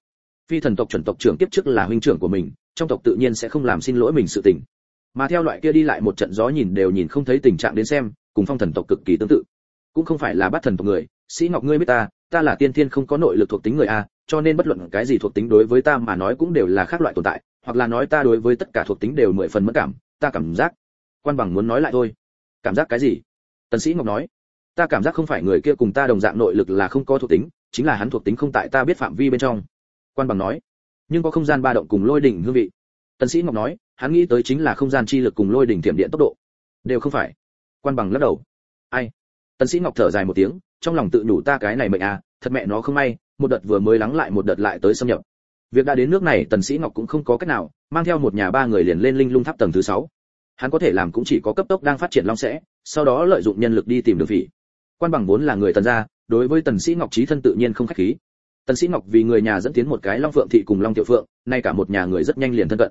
Phi thần tộc chuẩn tộc trưởng tiếp trước là huynh trưởng của mình, trong tộc tự nhiên sẽ không làm xin lỗi mình sự tình. Mà theo loại kia đi lại một trận gió nhìn đều nhìn không thấy tình trạng đến xem, cùng phong thần tộc cực kỳ tương tự. Cũng không phải là bắt thần tộc người, sĩ ngọc ngươi biết ta ta là tiên thiên không có nội lực thuộc tính người a, cho nên bất luận cái gì thuộc tính đối với ta mà nói cũng đều là khác loại tồn tại, hoặc là nói ta đối với tất cả thuộc tính đều mười phần mất cảm, ta cảm giác quan bằng muốn nói lại thôi. Cảm giác cái gì? Tần sĩ ngọc nói ta cảm giác không phải người kia cùng ta đồng dạng nội lực là không có thuộc tính, chính là hắn thuộc tính không tại ta biết phạm vi bên trong. Quan bằng nói, nhưng có không gian ba động cùng lôi đỉnh hương vị. Tần sĩ ngọc nói, hắn nghĩ tới chính là không gian chi lực cùng lôi đỉnh thiểm điện tốc độ. Đều không phải. Quan bằng lắc đầu. Ai? Tần sĩ ngọc thở dài một tiếng, trong lòng tự nhủ ta cái này mệnh à thật mẹ nó không may, một đợt vừa mới lắng lại một đợt lại tới xâm nhập. Việc đã đến nước này, tần sĩ ngọc cũng không có cách nào, mang theo một nhà ba người liền lên linh lung tháp tầng thứ sáu. Hắn có thể làm cũng chỉ có cấp tốc đang phát triển long sẽ, sau đó lợi dụng nhân lực đi tìm đường vị quan bằng vốn là người tần gia, đối với tần sĩ ngọc trí thân tự nhiên không khách khí. Tần sĩ ngọc vì người nhà dẫn tiến một cái long phượng thị cùng long tiểu phượng, nay cả một nhà người rất nhanh liền thân cận.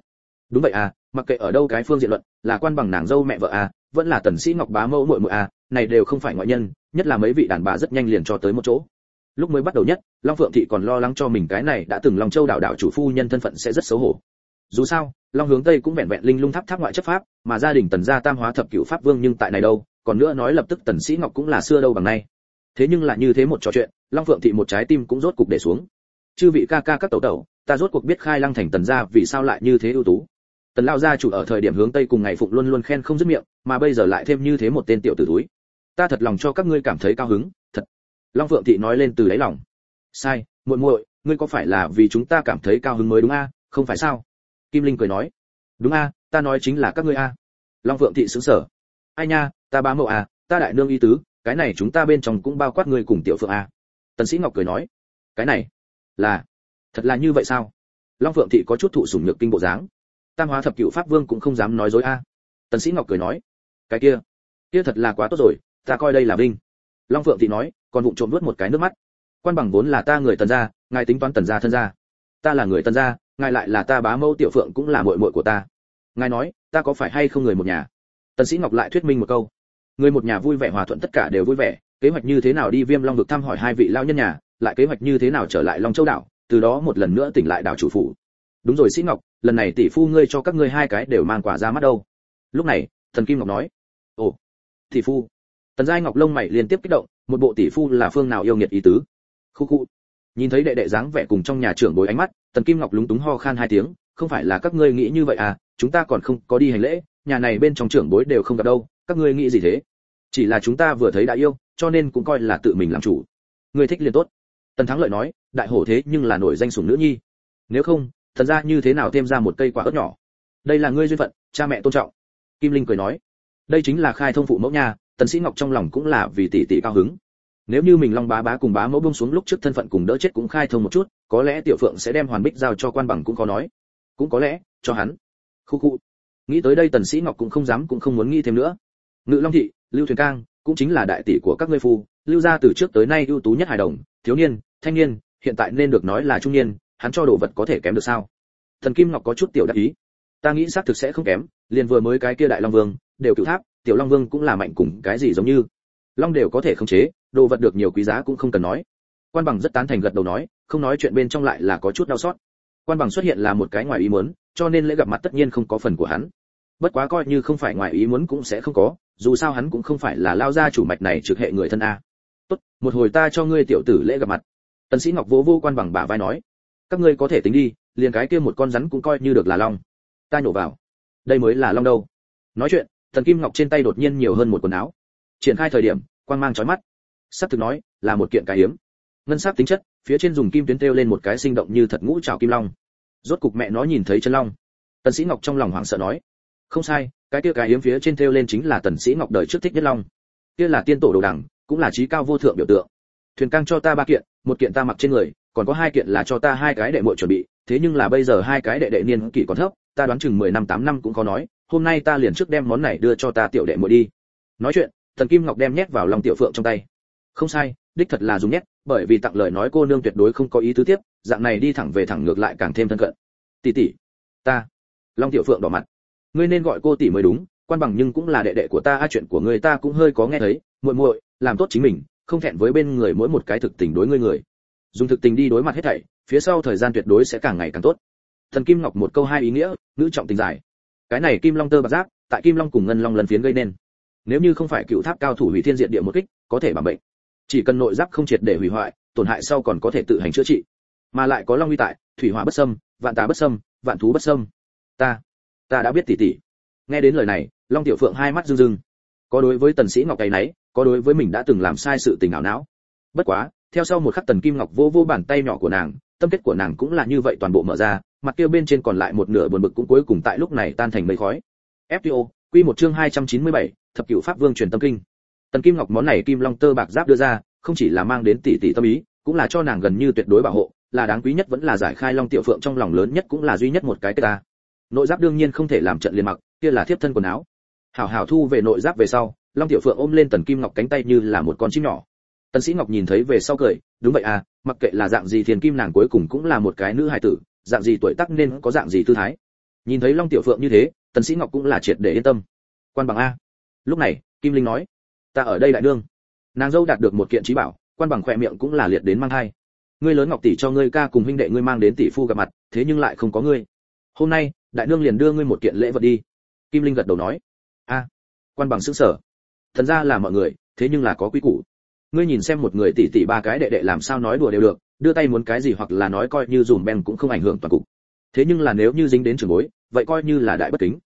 Đúng vậy à mặc kệ ở đâu cái phương diện luận, là quan bằng nàng dâu mẹ vợ à vẫn là tần sĩ ngọc bá mẫu muội muội à này đều không phải ngoại nhân, nhất là mấy vị đàn bà rất nhanh liền cho tới một chỗ. Lúc mới bắt đầu nhất, long phượng thị còn lo lắng cho mình cái này đã từng long châu đảo đảo chủ phu nhân thân phận sẽ rất xấu hổ. Dù sao, long hướng tây cũng vẹn vẹn linh lung tháp tháp ngoại chấp pháp, mà gia đình tần gia tam hóa thập cửu pháp vương nhưng tại này đâu còn nữa nói lập tức tần sĩ ngọc cũng là xưa đâu bằng nay. Thế nhưng là như thế một trò chuyện, long phượng thị một trái tim cũng rốt cục để xuống. Chư vị ca ca các tẩu tẩu, ta rốt cuộc biết khai lăng thành tần gia vì sao lại như thế ưu tú. Tần lao gia chủ ở thời điểm hướng tây cùng ngày phụng luôn luôn khen không dứt miệng, mà bây giờ lại thêm như thế một tên tiểu tử túi. Ta thật lòng cho các ngươi cảm thấy cao hứng, thật. Long phượng thị nói lên từ đáy lòng. Sai, muội muội, ngươi có phải là vì chúng ta cảm thấy cao hứng mới đúng a? Không phải sao? Kim linh cười nói. Đúng a, ta nói chính là các ngươi a. Long phượng thị sững sờ. Ai nha ta bá mẫu à, ta đại nương y tứ cái này chúng ta bên trong cũng bao quát ngươi cùng tiểu phượng à. tần sĩ ngọc cười nói cái này là thật là như vậy sao? Long phượng thị có chút thụ sủng nhược kinh bộ dáng. Tam hóa thập cửu pháp vương cũng không dám nói dối a. Tần sĩ ngọc cười nói cái kia kia thật là quá tốt rồi ta coi đây là vinh. Long phượng thị nói còn vụng trộm nuốt một cái nước mắt. Quan bằng vốn là ta người tần gia ngài tính toán tần gia thân gia. Ta là người tần gia ngài lại là ta bá mẫu tiểu phượng cũng là muội muội của ta. Ngài nói ta có phải hay không người một nhà? Tần sĩ ngọc lại thuyết minh một câu người một nhà vui vẻ hòa thuận tất cả đều vui vẻ, kế hoạch như thế nào đi viêm long vực thăm hỏi hai vị lao nhân nhà, lại kế hoạch như thế nào trở lại long châu đảo, từ đó một lần nữa tỉnh lại đảo chủ phủ. Đúng rồi, sĩ ngọc, lần này tỷ phu ngươi cho các ngươi hai cái đều mang quả ra mắt đâu. Lúc này, thần kim ngọc nói, ồ, tỷ phu. Tần giai ngọc lông mày liên tiếp kích động, một bộ tỷ phu là phương nào yêu nghiệt ý tứ? Khu khu nhìn thấy đệ đệ dáng vẻ cùng trong nhà trưởng bối ánh mắt, tần kim ngọc lúng túng ho khan hai tiếng, không phải là các ngươi nghĩ như vậy à chúng ta còn không có đi hành lễ, nhà này bên trong trưởng bối đều không gặp đâu các ngươi nghĩ gì thế? Chỉ là chúng ta vừa thấy đã yêu, cho nên cũng coi là tự mình làm chủ. Ngươi thích liền tốt. Tần thắng lợi nói, đại hổ thế nhưng là nổi danh sủng nữ nhi. Nếu không thật ra như thế nào thêm ra một cây quả ớt nhỏ? Đây là ngươi duyên phận, cha mẹ tôn trọng. Kim linh cười nói, đây chính là khai thông phụ mẫu nhà tần sĩ ngọc trong lòng cũng là vì tỷ tỷ cao hứng. Nếu như mình long bá bá cùng bá mẫu buông xuống lúc trước thân phận cùng đỡ chết cũng khai thông một chút, có lẽ tiểu phượng sẽ đem hoàn bích giao cho quan bằng cũng có nói. Cũng có lẽ, cho hắn. Khu khu. Nghĩ tới đây tần sĩ ngọc cũng không dám cũng không muốn nghĩ thêm nữa ngự long thị, lưu thuyền cang, cũng chính là đại tỷ của các ngươi phu. Lưu gia từ trước tới nay ưu tú nhất hài đồng, thiếu niên, thanh niên, hiện tại nên được nói là trung niên, hắn cho đồ vật có thể kém được sao? Thần kim ngọc có chút tiểu đắc ý. Ta nghĩ xác thực sẽ không kém, liền vừa mới cái kia đại long vương, đều cựu tháp, tiểu long vương cũng là mạnh cùng cái gì giống như. Long đều có thể khống chế, đồ vật được nhiều quý giá cũng không cần nói. Quan bằng rất tán thành gật đầu nói, không nói chuyện bên trong lại là có chút đau xót. Quan bằng xuất hiện là một cái ngoài ý muốn, cho nên lễ gặp mặt tất nhiên không có phần của hắn. Bất quá coi như không phải ngoài ý muốn cũng sẽ không có dù sao hắn cũng không phải là lao gia chủ mạch này trực hệ người thân a. Tốt một hồi ta cho ngươi tiểu tử lễ gặp mặt. Tần sĩ ngọc vỗ vô, vô quan bằng bả vai nói các ngươi có thể tính đi liền cái kia một con rắn cũng coi như được là long. Ta nhổ vào. Đây mới là long đâu. Nói chuyện thần kim ngọc trên tay đột nhiên nhiều hơn một quần áo. Triển khai thời điểm quang mang chói mắt. Sắp thực nói là một kiện cái hiếm. Ngân sắc tính chất phía trên dùng kim tuyến treo lên một cái sinh động như thật ngũ trảo kim long. Rốt cục mẹ nó nhìn thấy chân long. Tần sĩ ngọc trong lòng hoảng sợ nói không sai, cái kia cái hiếm phía trên treo lên chính là tần sĩ ngọc đời trước thích nhất long. Kia là tiên tổ đồ đẳng cũng là trí cao vô thượng biểu tượng. Thuyền cang cho ta ba kiện, một kiện ta mặc trên người, còn có hai kiện là cho ta hai cái đệ muội chuẩn bị, thế nhưng là bây giờ hai cái đệ đệ niên kỷ còn thấp, ta đoán chừng 10 năm tám năm cũng có nói, hôm nay ta liền trước đem món này đưa cho ta tiểu đệ muội đi. Nói chuyện, thần kim ngọc đem nhét vào lòng tiểu phượng trong tay. Không sai, đích thật là dùng nhét, bởi vì tặng lời nói cô nương tuyệt đối không có ý tứ tiếp, dạng này đi thẳng về thẳng ngược lại càng thêm thân cận. Tỷ tỷ, ta. Long tiểu phượng đỏ mặt ngươi nên gọi cô tỷ mới đúng quan bằng nhưng cũng là đệ đệ của ta a chuyện của ngươi ta cũng hơi có nghe thấy muội muội làm tốt chính mình không thẹn với bên người mỗi một cái thực tình đối ngươi người. Dùng thực tình đi đối mặt hết thảy phía sau thời gian tuyệt đối sẽ càng ngày càng tốt. Thần kim ngọc một câu hai ý nghĩa nữ trọng tình giải cái này kim long tơ bạc giáp tại kim long cùng ngân long lần phiến gây nên. Nếu như không phải cựu tháp cao thủ hủy thiên diện địa một kích có thể bằng bệnh. Chỉ cần nội giáp không triệt để hủy hoại tổn hại sau còn có thể tự hành chữa trị. Mà lại có long uy tại thủy hỏa bất sâm, vạn tà bất sâm, vạn thú bất sâm. ta ta đã biết tỉ tỉ. Nghe đến lời này long tiểu phượng hai mắt rưng rưng. Có đối với tần sĩ ngọc cái nấy có đối với mình đã từng làm sai sự tình ảo não. Bất quá theo sau một khắc tần kim ngọc vô vô bàn tay nhỏ của nàng tâm kết của nàng cũng là như vậy toàn bộ mở ra mặt kia bên trên còn lại một nửa buồn bực cũng cuối cùng tại lúc này tan thành mây khói. Fto quy một chương 297, thập cửu pháp vương truyền tâm kinh. Tần kim ngọc món này kim long tơ bạc giáp đưa ra không chỉ là mang đến tỷ tỷ tâm ý cũng là cho nàng gần như tuyệt đối bảo hộ là đáng quý nhất vẫn là giải khai long tiểu phượng trong lòng lớn nhất cũng là duy nhất một cái ta nội giáp đương nhiên không thể làm trận liền mặc, kia là thiếp thân quần áo. Hảo hảo thu về nội giáp về sau, long tiểu phượng ôm lên tần kim ngọc cánh tay như là một con chim nhỏ. Tần sĩ ngọc nhìn thấy về sau cười, đúng vậy à mặc kệ là dạng gì thiền kim nàng cuối cùng cũng là một cái nữ hài tử, dạng gì tuổi tác nên có dạng gì tư thái. Nhìn thấy long tiểu phượng như thế, tần sĩ ngọc cũng là triệt để yên tâm. Quan bằng a. Lúc này, kim linh nói, ta ở đây đại đương nàng dâu đạt được một kiện trí bảo, quan bằng khoe miệng cũng là liệt đến mang thai. Ngươi lớn ngọc tỷ cho ngươi ca cùng huynh đệ ngươi mang đến tỷ phu gặp mặt, thế nhưng lại không có ngươi. Hôm nay đại nương liền đưa ngươi một kiện lễ vật đi. Kim linh gật đầu nói, a, quan bằng xứng sở. Thần ra là mọi người, thế nhưng là có quy củ. Ngươi nhìn xem một người tỷ tỷ ba cái đệ đệ làm sao nói đùa đều được, đưa tay muốn cái gì hoặc là nói coi như dùm beng cũng không ảnh hưởng toàn cục. Thế nhưng là nếu như dính đến trường bối, vậy coi như là đại bất kính.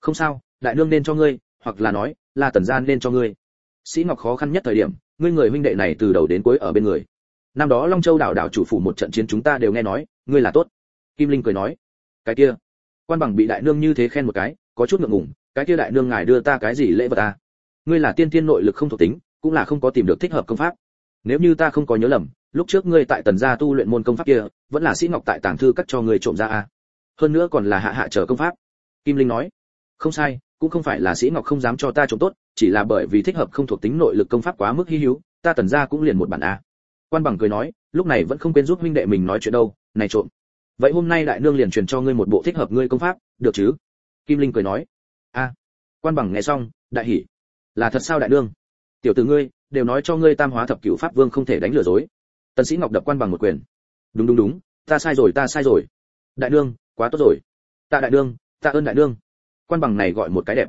Không sao, đại nương nên cho ngươi, hoặc là nói, là tần gian nên cho ngươi. Sĩ ngọc khó khăn nhất thời điểm, ngươi người huynh đệ này từ đầu đến cuối ở bên người. Năm đó long châu đảo đảo chủ phủ một trận chiến chúng ta đều nghe nói, ngươi là tốt. Kim linh cười nói, cái kia quan bằng bị đại nương như thế khen một cái, có chút ngượng ngùng, cái kia đại nương ngài đưa ta cái gì lễ vật ta ngươi là tiên tiên nội lực không thuộc tính, cũng là không có tìm được thích hợp công pháp. Nếu như ta không có nhớ lầm, lúc trước ngươi tại tần gia tu luyện môn công pháp kia, vẫn là sĩ ngọc tại tàng thư cắt cho ngươi trộm ra a hơn nữa còn là hạ hạ trở công pháp. Kim linh nói, không sai, cũng không phải là sĩ ngọc không dám cho ta trộm tốt, chỉ là bởi vì thích hợp không thuộc tính nội lực công pháp quá mức hy hữu, ta tần gia cũng liền một bản a quan bằng cười nói, lúc này vẫn không quên giúp huynh đệ mình nói chuyện đâu, này trộm vậy hôm nay đại nương liền truyền cho ngươi một bộ thích hợp ngươi công pháp, được chứ? Kim linh cười nói. A, quan bằng nghe xong, đại hỉ. Là thật sao đại nương? Tiểu tử ngươi, đều nói cho ngươi tam hóa thập cửu pháp vương không thể đánh lừa dối. Tần sĩ ngọc đập quan bằng một quyền. Đúng đúng đúng, ta sai rồi, ta sai rồi. Đại nương, quá tốt rồi. Tạ đại nương, tạ ơn đại nương. Quan bằng này gọi một cái đẹp.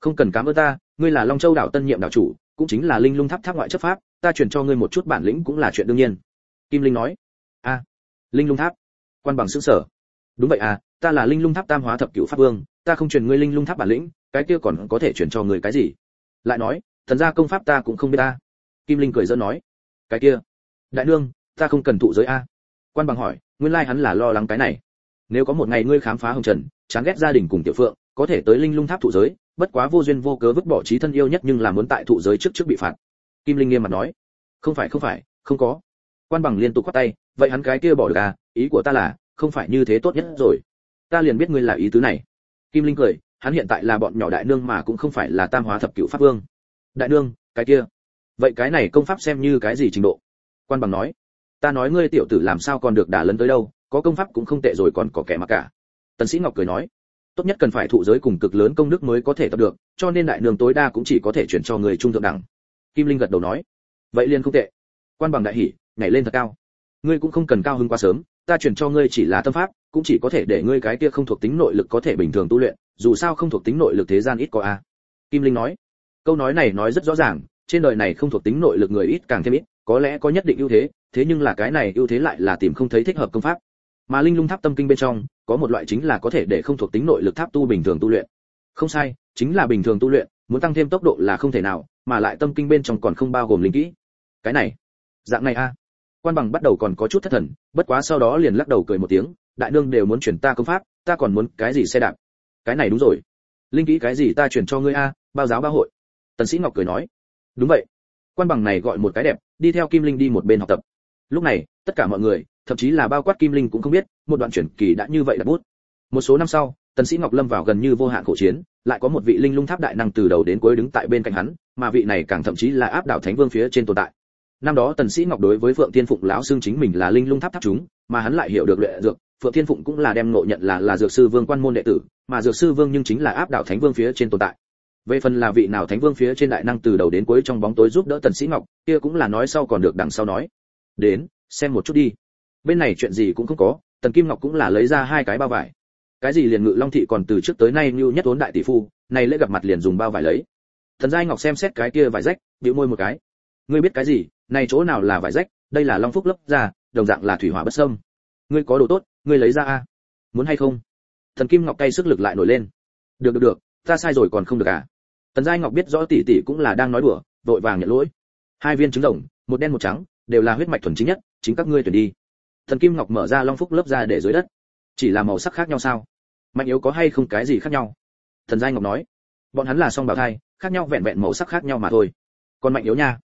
Không cần cảm ơn ta, ngươi là long châu đảo tân nhiệm đảo chủ, cũng chính là linh lung tháp tháp ngoại chấp pháp, ta truyền cho ngươi một chút bản lĩnh cũng là chuyện đương nhiên. Kim linh nói. A, linh lung tháp quan bằng sững sở. Đúng vậy à ta là linh lung tháp tam hóa thập cửu pháp vương, ta không truyền ngươi linh lung tháp bản lĩnh, cái kia còn có thể truyền cho người cái gì? Lại nói, thần gia công pháp ta cũng không biết ta. Kim linh cười giỡn nói, cái kia, đại nương, ta không cần thụ giới a. Quan bằng hỏi, nguyên lai hắn là lo lắng cái này. Nếu có một ngày ngươi khám phá hồng trần, chán ghét gia đình cùng tiểu phượng, có thể tới linh lung tháp thụ giới, bất quá vô duyên vô cớ vứt bỏ trí thân yêu nhất nhưng là muốn tại thụ giới trước trước bị phạt. Kim linh nghiêm mặt nói, không phải không phải, không có. Quan bằng liên tục quát tay vậy hắn cái kia bỏ được à ý của ta là, không phải như thế tốt nhất rồi. Ta liền biết ngươi là ý tứ này. Kim linh cười, hắn hiện tại là bọn nhỏ đại nương mà cũng không phải là tam hóa thập cửu pháp vương. Đại nương, cái kia. Vậy cái này công pháp xem như cái gì trình độ? Quan bằng nói. Ta nói ngươi tiểu tử làm sao còn được đả lấn tới đâu, có công pháp cũng không tệ rồi còn có kẻ mà cả. Tần sĩ ngọc cười nói. Tốt nhất cần phải thụ giới cùng cực lớn công đức mới có thể tập được, cho nên đại nương tối đa cũng chỉ có thể chuyển cho người trung thượng đẳng. Kim linh gật đầu nói. Vậy liền không tệ. Quan bằng đại hỉ, nhảy lên thật cao ngươi cũng không cần cao hứng quá sớm, ta chuyển cho ngươi chỉ là tâm pháp, cũng chỉ có thể để ngươi cái kia không thuộc tính nội lực có thể bình thường tu luyện, dù sao không thuộc tính nội lực thế gian ít có a. Kim linh nói. Câu nói này nói rất rõ ràng, trên đời này không thuộc tính nội lực người ít càng thêm ít, có lẽ có nhất định ưu thế thế nhưng là cái này ưu thế lại là tìm không thấy thích hợp công pháp. Mà linh lung tháp tâm kinh bên trong, có một loại chính là có thể để không thuộc tính nội lực tháp tu bình thường tu luyện. Không sai, chính là bình thường tu luyện, muốn tăng thêm tốc độ là không thể nào, mà lại tâm kinh bên trong còn không bao gồm linh kỹ. Cái này, dạng này a quan bằng bắt đầu còn có chút thất thần, bất quá sau đó liền lắc đầu cười một tiếng, đại nương đều muốn chuyển ta công pháp, ta còn muốn cái gì xe đạp? Cái này đúng rồi. Linh kỹ cái gì ta chuyển cho ngươi a, bao giáo bao hội. Tần sĩ ngọc cười nói. Đúng vậy. Quan bằng này gọi một cái đẹp, đi theo kim linh đi một bên học tập. Lúc này, tất cả mọi người, thậm chí là bao quát kim linh cũng không biết, một đoạn chuyển kỳ đã như vậy đặt bút. Một số năm sau, tần sĩ ngọc lâm vào gần như vô hạn khổ chiến, lại có một vị linh lung tháp đại năng từ đầu đến cuối đứng tại bên cạnh hắn, mà vị này càng thậm chí là áp đảo thánh vương phía trên tồn tại năm đó tần sĩ ngọc đối với phượng thiên phụng lão xương chính mình là linh lung tháp tháp chúng, mà hắn lại hiểu được luyện dược, phượng thiên phụng cũng là đem ngộ nhận là là dược sư vương quan môn đệ tử, mà dược sư vương nhưng chính là áp đảo thánh vương phía trên tồn tại. Về phần là vị nào thánh vương phía trên đại năng từ đầu đến cuối trong bóng tối giúp đỡ tần sĩ ngọc, kia cũng là nói sau còn được đằng sau nói. Đến, xem một chút đi. Bên này chuyện gì cũng không có, tần kim ngọc cũng là lấy ra hai cái bao vải. Cái gì liền ngự long thị còn từ trước tới nay như nhất vốn đại tỷ phu này lễ gặp mặt liền dùng bao vải lấy. Thần giai ngọc xem xét cái kia vải rách, bĩu môi một cái ngươi biết cái gì, này chỗ nào là vải rách, đây là long phúc lấp ra đồng dạng là thủy hỏa bất sâm ngươi có đồ tốt, ngươi lấy ra a. Muốn hay không? Thần kim ngọc cay sức lực lại nổi lên. Được được được, ta sai rồi còn không được à? Tần giai ngọc biết rõ tỷ tỷ cũng là đang nói đùa, vội vàng nhận lỗi. Hai viên trứng rồng, một đen một trắng, đều là huyết mạch thuần chính nhất, chính các ngươi tuyển đi. Thần kim ngọc mở ra long phúc lớp ra để dưới đất. Chỉ là màu sắc khác nhau sao? Mạnh yếu có hay không cái gì khác nhau? Thần giai ngọc nói. Bọn hắn là song bào thai, khác nhau vẹn vẹn màu sắc khác nhau mà thôi. Còn mạnh yếu nha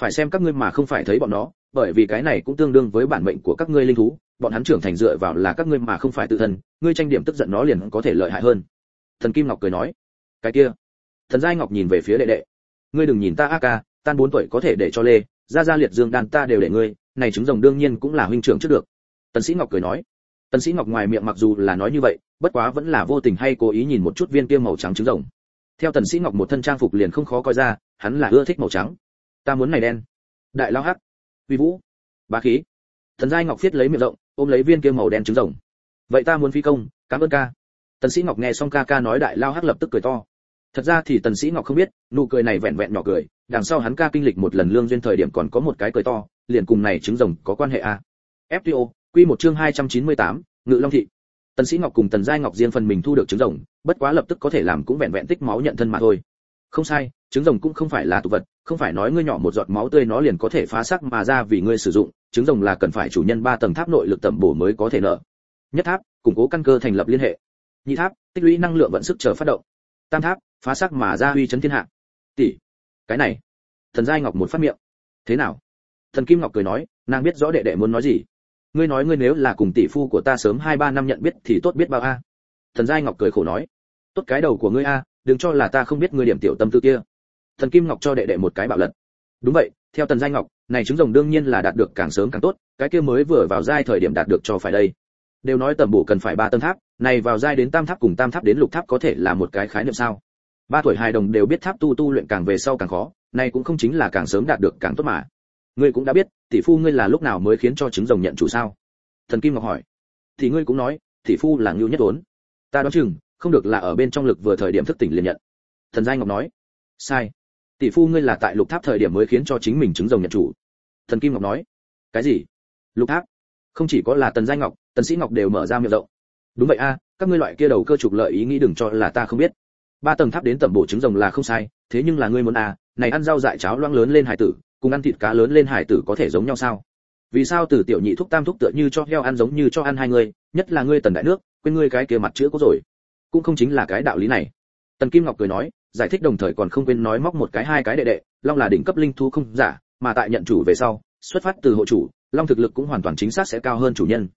phải xem các ngươi mà không phải thấy bọn nó, bởi vì cái này cũng tương đương với bản mệnh của các ngươi linh thú, bọn hắn trưởng thành dựa vào là các ngươi mà không phải tự thân, ngươi tranh điểm tức giận nó liền có thể lợi hại hơn. Thần kim ngọc cười nói. Cái kia. Thần giai ngọc nhìn về phía đệ đệ. Ngươi đừng nhìn ta a ca, tan bốn tuổi có thể để cho lê ra ra liệt dương đan ta đều để ngươi, này trứng rồng đương nhiên cũng là huynh trưởng trước được. Tần sĩ ngọc cười nói. Tần sĩ ngọc ngoài miệng mặc dù là nói như vậy, bất quá vẫn là vô tình hay cố ý nhìn một chút viên kia màu trắng trứng rồng. Theo tần sĩ ngọc một thân trang phục liền không khó coi ra, hắn là ưa thích màu trắng ta muốn này đen đại lao hắc vi vũ bá khí thần giai ngọc viết lấy miệng rộng ôm lấy viên kia màu đen trứng rồng vậy ta muốn phi công cảm ơn ca tần sĩ ngọc nghe xong ca ca nói đại lao hắc lập tức cười to thật ra thì tần sĩ ngọc không biết nụ cười này vẹn vẹn nhỏ cười đằng sau hắn ca kinh lịch một lần lương duyên thời điểm còn có một cái cười to liền cùng này trứng rồng có quan hệ à. FTO, quy một chương 298, Ngự Long thị. Tần Sĩ Ngọc cùng Tần Giai Ngọc riêng phần mình thu được trứng rồng, bất quá lập tức có thể làm cũng vẹn vẹn tích máu nhận thân mà thôi. Không sai, trứng rồng cũng không phải là tụ vật, không phải nói ngươi nhỏ một giọt máu tươi nó liền có thể phá xác mà ra vì ngươi sử dụng, trứng rồng là cần phải chủ nhân ba tầng tháp nội lực tẩm bổ mới có thể nợ. Nhất tháp, củng cố căn cơ thành lập liên hệ. Nhị tháp, tích lũy năng lượng vận sức chờ phát động. Tam tháp, phá xác mà ra uy chấn thiên hạ. Tỷ, cái này. Thần Giai Ngọc một phát miệng. Thế nào? Thần Kim Ngọc cười nói, nàng biết rõ đệ đệ muốn nói gì. Ngươi nói ngươi nếu là cùng tỷ phu của ta sớm hai ba năm nhận biết thì tốt biết bao a. Thần Giai Ngọc cười khổ nói, tốt cái đầu của ngươi a, đừng cho là ta không biết ngươi điểm tiểu tâm tư kia thần kim ngọc cho đệ đệ một cái bạo lật. Đúng vậy, theo tần giai ngọc, này trứng rồng đương nhiên là đạt được càng sớm càng tốt, cái kia mới vừa vào giai thời điểm đạt được cho phải đây. Đều nói tầm bổ cần phải ba tầng tháp, này vào giai đến tam tháp cùng tam tháp đến lục tháp có thể là một cái khái niệm sao? Ba tuổi hài đồng đều biết tháp tu tu luyện càng về sau càng khó, này cũng không chính là càng sớm đạt được càng tốt mà. Ngươi cũng đã biết, tỷ phu ngươi là lúc nào mới khiến cho trứng rồng nhận chủ sao? Thần kim ngọc hỏi. Thì ngươi cũng nói, tỷ phu là ngưu nhất ốn ta đoán chừng, không được là ở bên trong lực vừa thời điểm thức tỉnh liền nhận. Thần giai ngọc nói. Sai tỷ phu ngươi là tại lục tháp thời điểm mới khiến cho chính mình chứng rồng nhận chủ. Thần kim ngọc nói. Cái gì? Lục tháp? Không chỉ có là tần giai ngọc, tần sĩ ngọc đều mở ra miệng rộng. Đúng vậy a, các ngươi loại kia đầu cơ trục lợi ý nghĩ đừng cho là ta không biết. Ba tầng tháp đến tầm bộ trứng rồng là không sai, thế nhưng là ngươi muốn a này ăn rau dại cháo loãng lớn lên hải tử, cùng ăn thịt cá lớn lên hải tử có thể giống nhau sao? Vì sao từ tiểu nhị thúc tam thúc tựa như cho heo ăn giống như cho ăn hai người, nhất là ngươi tần đại nước, quên ngươi cái kia mặt chữa có rồi. Cũng không chính là cái đạo lý này. Tần kim ngọc cười nói giải thích đồng thời còn không quên nói móc một cái hai cái đệ đệ, long là đỉnh cấp linh thú không giả, mà tại nhận chủ về sau, xuất phát từ hộ chủ, long thực lực cũng hoàn toàn chính xác sẽ cao hơn chủ nhân.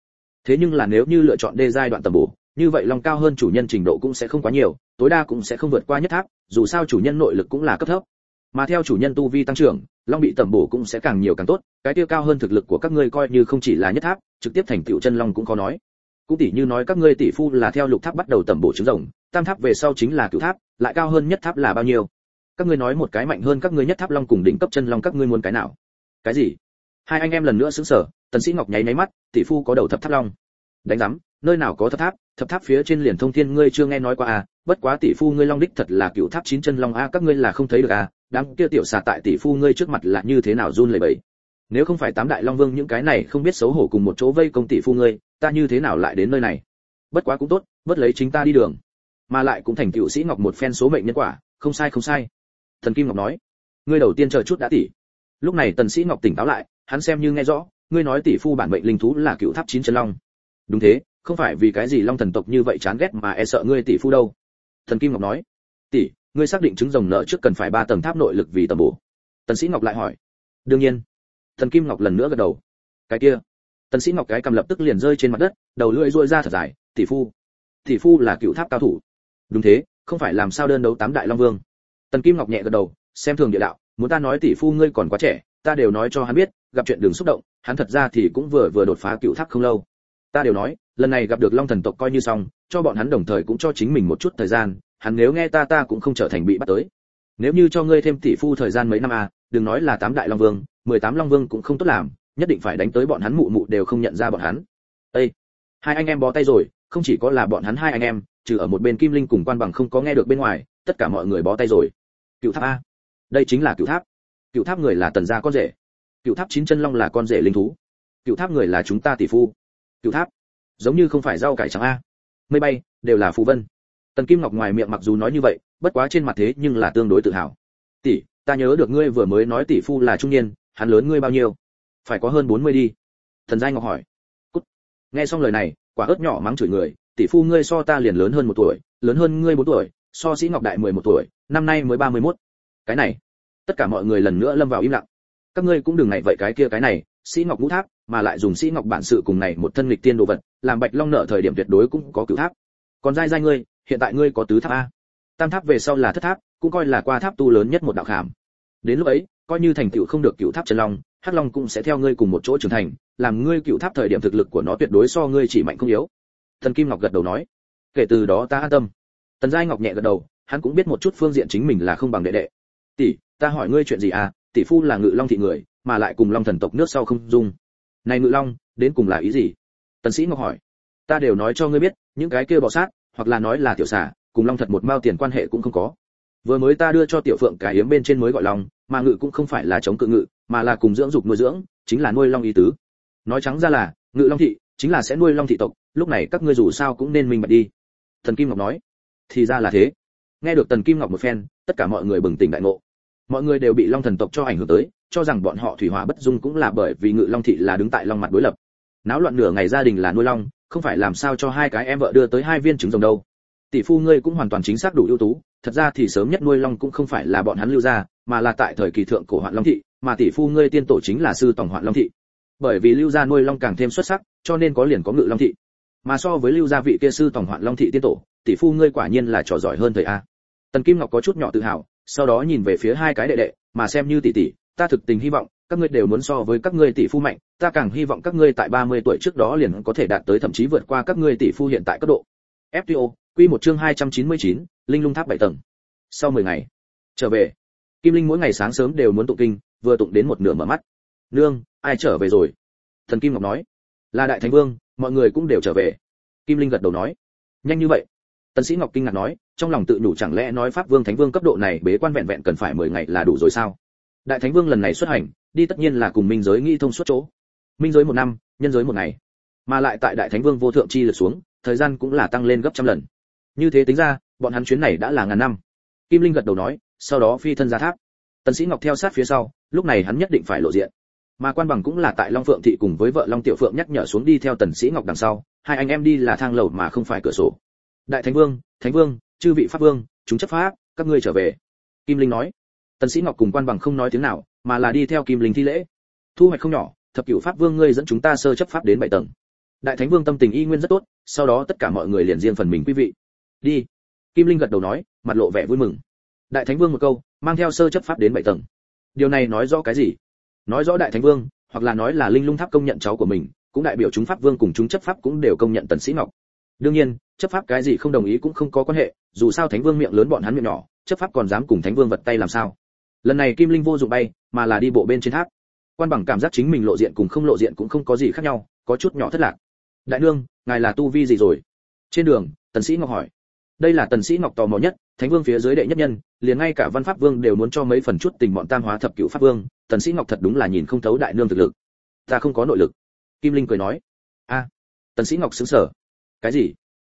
Thế nhưng là nếu như lựa chọn đê giai đoạn tầm bổ, như vậy long cao hơn chủ nhân trình độ cũng sẽ không quá nhiều, tối đa cũng sẽ không vượt qua nhất tháp, dù sao chủ nhân nội lực cũng là cấp thấp. Mà theo chủ nhân tu vi tăng trưởng, long bị tầm bổ cũng sẽ càng nhiều càng tốt, cái tiêu cao hơn thực lực của các ngươi coi như không chỉ là nhất tháp, trực tiếp thành tựu chân long cũng có nói cũng tỷ như nói các ngươi tỷ phu là theo lục tháp bắt đầu tầm bổ trứng rồng, tam tháp về sau chính là cửu tháp, lại cao hơn nhất tháp là bao nhiêu? Các ngươi nói một cái mạnh hơn các ngươi nhất tháp long cùng đỉnh cấp chân long các ngươi muốn cái nào? Cái gì? Hai anh em lần nữa sững sờ, tần sĩ ngọc nháy nháy mắt, tỷ phu có đầu thập tháp long. Đánh giám, nơi nào có thập tháp? Thập tháp phía trên liền thông thiên ngươi chưa nghe nói qua à? Bất quá tỷ phu ngươi long đích thật là cựu tháp chín chân long a, các ngươi là không thấy được à? Đám kia tiểu xà tại tỷ phu ngươi trước mặt là như thế nào run lẩy bẩy? Nếu không phải tám đại long vương những cái này không biết xấu hổ cùng một chỗ vây công tỷ phu ngươi ta như thế nào lại đến nơi này? Bất quá cũng tốt bất lấy chính ta đi đường. Mà lại cũng thành cựu sĩ ngọc một phen số mệnh nhân quả, không sai không sai. Thần kim ngọc nói, ngươi đầu tiên chờ chút đã tỷ lúc này tần sĩ ngọc tỉnh táo lại, hắn xem như nghe rõ, ngươi nói tỷ phu bản mệnh linh thú là cựu tháp chín chân long. Đúng thế, không phải vì cái gì long thần tộc như vậy chán ghét mà e sợ ngươi tỷ phu đâu. Thần kim ngọc nói, tỷ, ngươi xác định trứng rồng nợ trước cần phải ba tầng tháp nội lực vì tầm bổ. Tần sĩ ngọc lại hỏi, đương nhiên. Thần kim ngọc lần nữa gật đầu, cái kia tần sĩ ngọc cái cầm lập tức liền rơi trên mặt đất, đầu lưỡi rũi ra thật dài, tỷ phu tỷ phu là cựu tháp cao thủ. Đúng thế, không phải làm sao đơn đấu tám đại long vương. Tần kim ngọc nhẹ gật đầu, xem thường địa đạo, muốn ta nói tỷ phu ngươi còn quá trẻ, ta đều nói cho hắn biết, gặp chuyện đừng xúc động, hắn thật ra thì cũng vừa vừa đột phá cựu tháp không lâu. Ta đều nói, lần này gặp được long thần tộc coi như xong, cho bọn hắn đồng thời cũng cho chính mình một chút thời gian, hắn nếu nghe ta ta cũng không trở thành bị bắt tới. Nếu như cho ngươi thêm tỷ phu thời gian mấy năm à đừng nói là tám đại long vương, mười tám long vương cũng không tốt làm nhất định phải đánh tới bọn hắn mụ mụ đều không nhận ra bọn hắn. Ê! hai anh em bó tay rồi, không chỉ có là bọn hắn hai anh em, trừ ở một bên kim linh cùng quan bằng không có nghe được bên ngoài, tất cả mọi người bó tay rồi. Cựu tháp a. Đây chính là cựu tháp. Cựu tháp người là tần gia con rể. Cựu tháp chín chân long là con rể linh thú. Cựu tháp người là chúng ta tỷ phu. Cựu tháp, giống như không phải rau cải trắng a. Mây bay, đều là phù vân. Tần kim ngọc ngoài miệng mặc dù nói như vậy, bất quá trên mặt thế nhưng là tương đối tự hào. Tỷ, ta nhớ được ngươi vừa mới nói tỷ phu là trung niên, hắn lớn ngươi bao nhiêu? Phải có hơn 40 đi. Thần giai ngọc hỏi. Cút. nghe xong lời này, quả ớt nhỏ mắng chửi người, tỷ phu ngươi so ta liền lớn hơn một tuổi, lớn hơn ngươi bốn tuổi, so sĩ ngọc đại 11 tuổi, năm nay mới 31. cái này, tất cả mọi người lần nữa lâm vào im lặng. Các ngươi cũng đừng ngại vậy cái kia cái này, sĩ ngọc ngũ tháp, mà lại dùng sĩ ngọc bản sự cùng này một thân lịch tiên đồ vật, làm bạch long nợ thời điểm tuyệt đối cũng có cửu tháp. Còn giai giai ngươi, hiện tại ngươi có tứ tháp a. Tam tháp về sau là thất tháp, cũng coi là qua tháp tu lớn nhất một đạo khảm. Đến lúc ấy, coi như thành tựu không được cửu tháp chân long hắc long cũng sẽ theo ngươi cùng một chỗ trưởng thành, làm ngươi cựu tháp thời điểm thực lực của nó tuyệt đối so ngươi chỉ mạnh không yếu. Thần kim ngọc gật đầu nói. Kể từ đó ta an tâm. Tần giai ngọc nhẹ gật đầu, hắn cũng biết một chút phương diện chính mình là không bằng đệ đệ. Tỷ, ta hỏi ngươi chuyện gì à? Tỷ phu là ngự long thị người, mà lại cùng long thần tộc nước sau không dung. Này ngự long, đến cùng là ý gì? Tần sĩ ngọc hỏi. Ta đều nói cho ngươi biết, những cái kia bọ sát, hoặc là nói là tiểu xà, cùng long thật một mao tiền quan hệ cũng không có vừa mới ta đưa cho tiểu phượng cái yếm bên trên mới gọi long mà ngự cũng không phải là chống cự ngự, mà là cùng dưỡng dục nuôi dưỡng, chính là nuôi long ý tứ. Nói trắng ra là, ngự long thị chính là sẽ nuôi long thị tộc, lúc này các ngươi dù sao cũng nên minh bạch đi. Thần kim ngọc nói. Thì ra là thế. Nghe được tần kim ngọc một phen, tất cả mọi người bừng tỉnh đại ngộ. Mọi người đều bị long thần tộc cho ảnh hưởng tới, cho rằng bọn họ thủy hỏa bất dung cũng là bởi vì ngự long thị là đứng tại long mặt đối lập. Náo loạn nửa ngày gia đình là nuôi long, không phải làm sao cho hai cái em vợ đưa tới hai viên trứng rồng đâu. Tỷ phu ngươi cũng hoàn toàn chính xác đủ ưu tú thật ra thì sớm nhất nuôi long cũng không phải là bọn hắn lưu gia, mà là tại thời kỳ thượng cổ hoạn long thị mà tỷ phu ngươi tiên tổ chính là sư tổng hoạn long thị. Bởi vì lưu gia nuôi long càng thêm xuất sắc cho nên có liền có ngự long thị. Mà so với lưu gia vị kia sư tổng hoạn long thị tiên tổ tỷ phu ngươi quả nhiên là trò giỏi hơn thời a. Tần kim ngọc có chút nhỏ tự hào sau đó nhìn về phía hai cái đệ đệ mà xem như tỷ tỷ ta thực tình hy vọng các ngươi đều muốn so với các ngươi tỷ phu mạnh ta càng hy vọng các ngươi tại 30 tuổi trước đó liền có thể đạt tới thậm chí vượt qua các ngươi tỷ phu hiện tại cấp độ. FTO quy một chương 299, linh lung tháp Bảy tầng. Sau 10 ngày, trở về. Kim linh mỗi ngày sáng sớm đều muốn tụng kinh, vừa tụng đến một nửa mở mắt. Nương, ai trở về rồi? Thần kim ngọc nói. Là đại thánh vương, mọi người cũng đều trở về. Kim linh gật đầu nói. Nhanh như vậy. Tần sĩ ngọc kinh ngạc nói. Trong lòng tự đủ chẳng lẽ nói pháp vương thánh vương cấp độ này bế quan vẹn vẹn cần phải 10 ngày là đủ rồi sao? Đại thánh vương lần này xuất hành, đi tất nhiên là cùng minh giới nghi thông suốt chỗ. Minh giới một năm, nhân giới một ngày. Mà lại tại đại thánh vương vô thượng chi lượt xuống, thời gian cũng là tăng lên gấp trăm lần. Như thế tính ra bọn hắn chuyến này đã là ngàn năm. Kim linh gật đầu nói, sau đó phi thân ra tháp. Tần sĩ ngọc theo sát phía sau, lúc này hắn nhất định phải lộ diện. Mà quan bằng cũng là tại long phượng thị cùng với vợ long tiểu phượng nhắc nhở xuống đi theo tần sĩ ngọc đằng sau, hai anh em đi là thang lầu mà không phải cửa sổ. Đại thánh vương thánh vương, chư vị pháp vương, chúng chấp pháp, các ngươi trở về. Kim linh nói. Tần sĩ ngọc cùng quan bằng không nói tiếng nào, mà là đi theo kim linh thi lễ. Thu hoạch không nhỏ, thập cửu pháp vương ngươi dẫn chúng ta sơ chấp pháp đến bảy tầng. Đại thánh vương tâm tình y nguyên rất tốt, sau đó tất cả mọi người liền riêng phần mình quý vị. Đi kim linh gật đầu nói, mặt lộ vẻ vui mừng. Đại thánh vương một câu, mang theo sơ chấp pháp đến bảy tầng. Điều này nói rõ cái gì? Nói rõ đại thánh vương, hoặc là nói là linh lung tháp công nhận cháu của mình, cũng đại biểu chúng pháp vương cùng chúng chấp pháp cũng đều công nhận tần sĩ ngọc. Đương nhiên, chấp pháp cái gì không đồng ý cũng không có quan hệ, dù sao thánh vương miệng lớn bọn hắn miệng nhỏ, chấp pháp còn dám cùng thánh vương vật tay làm sao? Lần này kim linh vô dụng bay, mà là đi bộ bên trên tháp. Quan bằng cảm giác chính mình lộ diện cùng không lộ diện cũng không có gì khác nhau, có chút nhỏ thất lạc. Đại nương, ngài là tu vi gì rồi? Trên đường, tần sĩ ngọc hỏi đây là tần sĩ ngọc tò mò nhất, thánh vương phía dưới đệ nhất nhân, liền ngay cả văn pháp vương đều muốn cho mấy phần chút tình bọn tam hóa thập cửu pháp vương, tần sĩ ngọc thật đúng là nhìn không thấu đại nương thực lực. Ta không có nội lực. Kim linh cười nói. A, tần sĩ ngọc sững sờ. Cái gì?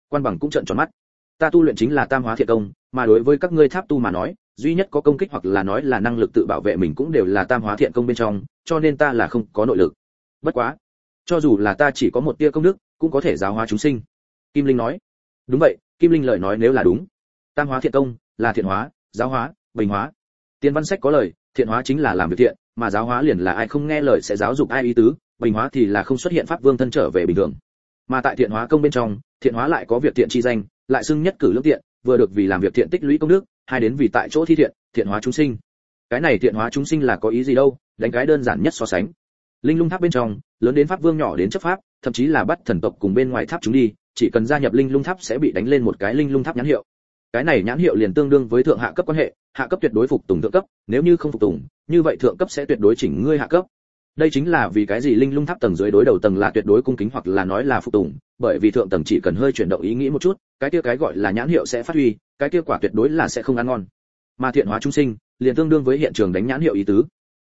Quan bằng cũng trợn tròn mắt. Ta tu luyện chính là tam hóa thiện công, mà đối với các ngươi tháp tu mà nói, duy nhất có công kích hoặc là nói là năng lực tự bảo vệ mình cũng đều là tam hóa thiện công bên trong, cho nên ta là không có nội lực. Bất quá, cho dù là ta chỉ có một tia công đức, cũng có thể giáo hóa chúng sinh. Kim linh nói. Đúng vậy kim linh lời nói nếu là đúng, tam hóa thiện công là thiện hóa, giáo hóa, bình hóa. Tiên văn sách có lời, thiện hóa chính là làm việc thiện, mà giáo hóa liền là ai không nghe lời sẽ giáo dục ai ý tứ, bình hóa thì là không xuất hiện pháp vương thân trở về bình thường. Mà tại thiện hóa công bên trong, thiện hóa lại có việc thiện chi danh, lại xưng nhất cử lương thiện vừa được vì làm việc thiện tích lũy công đức, hai đến vì tại chỗ thi thiện thiện hóa chúng sinh. Cái này thiện hóa chúng sinh là có ý gì đâu, đánh cái đơn giản nhất so sánh. Linh lung tháp bên trong, lớn đến pháp vương nhỏ đến chấp pháp, thậm chí là bắt thần tộc cùng bên ngoài tháp chúng đi chỉ cần gia nhập linh lung tháp sẽ bị đánh lên một cái linh lung tháp nhãn hiệu. Cái này nhãn hiệu liền tương đương với thượng hạ cấp quan hệ, hạ cấp tuyệt đối phục tùng thượng cấp, nếu như không phục tùng, như vậy thượng cấp sẽ tuyệt đối chỉnh ngươi hạ cấp. Đây chính là vì cái gì linh lung tháp tầng dưới đối đầu tầng là tuyệt đối cung kính hoặc là nói là phục tùng, bởi vì thượng tầng chỉ cần hơi chuyển động ý nghĩ một chút, cái kia cái gọi là nhãn hiệu sẽ phát huy, cái kia quả tuyệt đối là sẽ không ăn ngon. Mà thiện hóa chúng sinh, liền tương đương với hiện trường đánh nhãn hiệu ý tứ.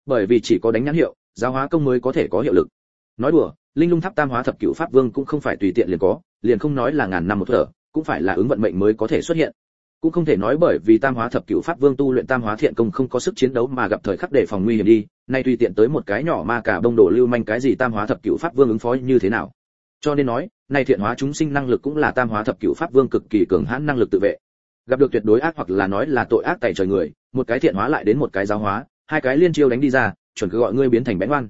Bởi vì chỉ có đánh nhãn hiệu, giáo hóa công mới có thể có hiệu lực. Nói đùa linh lung tháp tam hóa thập cửu pháp vương cũng không phải tùy tiện liền có, liền không nói là ngàn năm một thở, cũng phải là ứng vận mệnh mới có thể xuất hiện. Cũng không thể nói bởi vì tam hóa thập cửu pháp vương tu luyện tam hóa thiện công không có sức chiến đấu mà gặp thời khắc đề phòng nguy hiểm đi, nay tùy tiện tới một cái nhỏ mà cả bông đổ lưu manh cái gì tam hóa thập cửu pháp vương ứng phó như thế nào. Cho nên nói, nay thiện hóa chúng sinh năng lực cũng là tam hóa thập cửu pháp vương cực kỳ cường hãn năng lực tự vệ. Gặp được tuyệt đối ác hoặc là nói là tội ác tày trời người, một cái thiện hóa lại đến một cái giáo hóa, hai cái liên chiêu đánh đi ra, chuẩn cứ gọi ngươi biến thành bén oan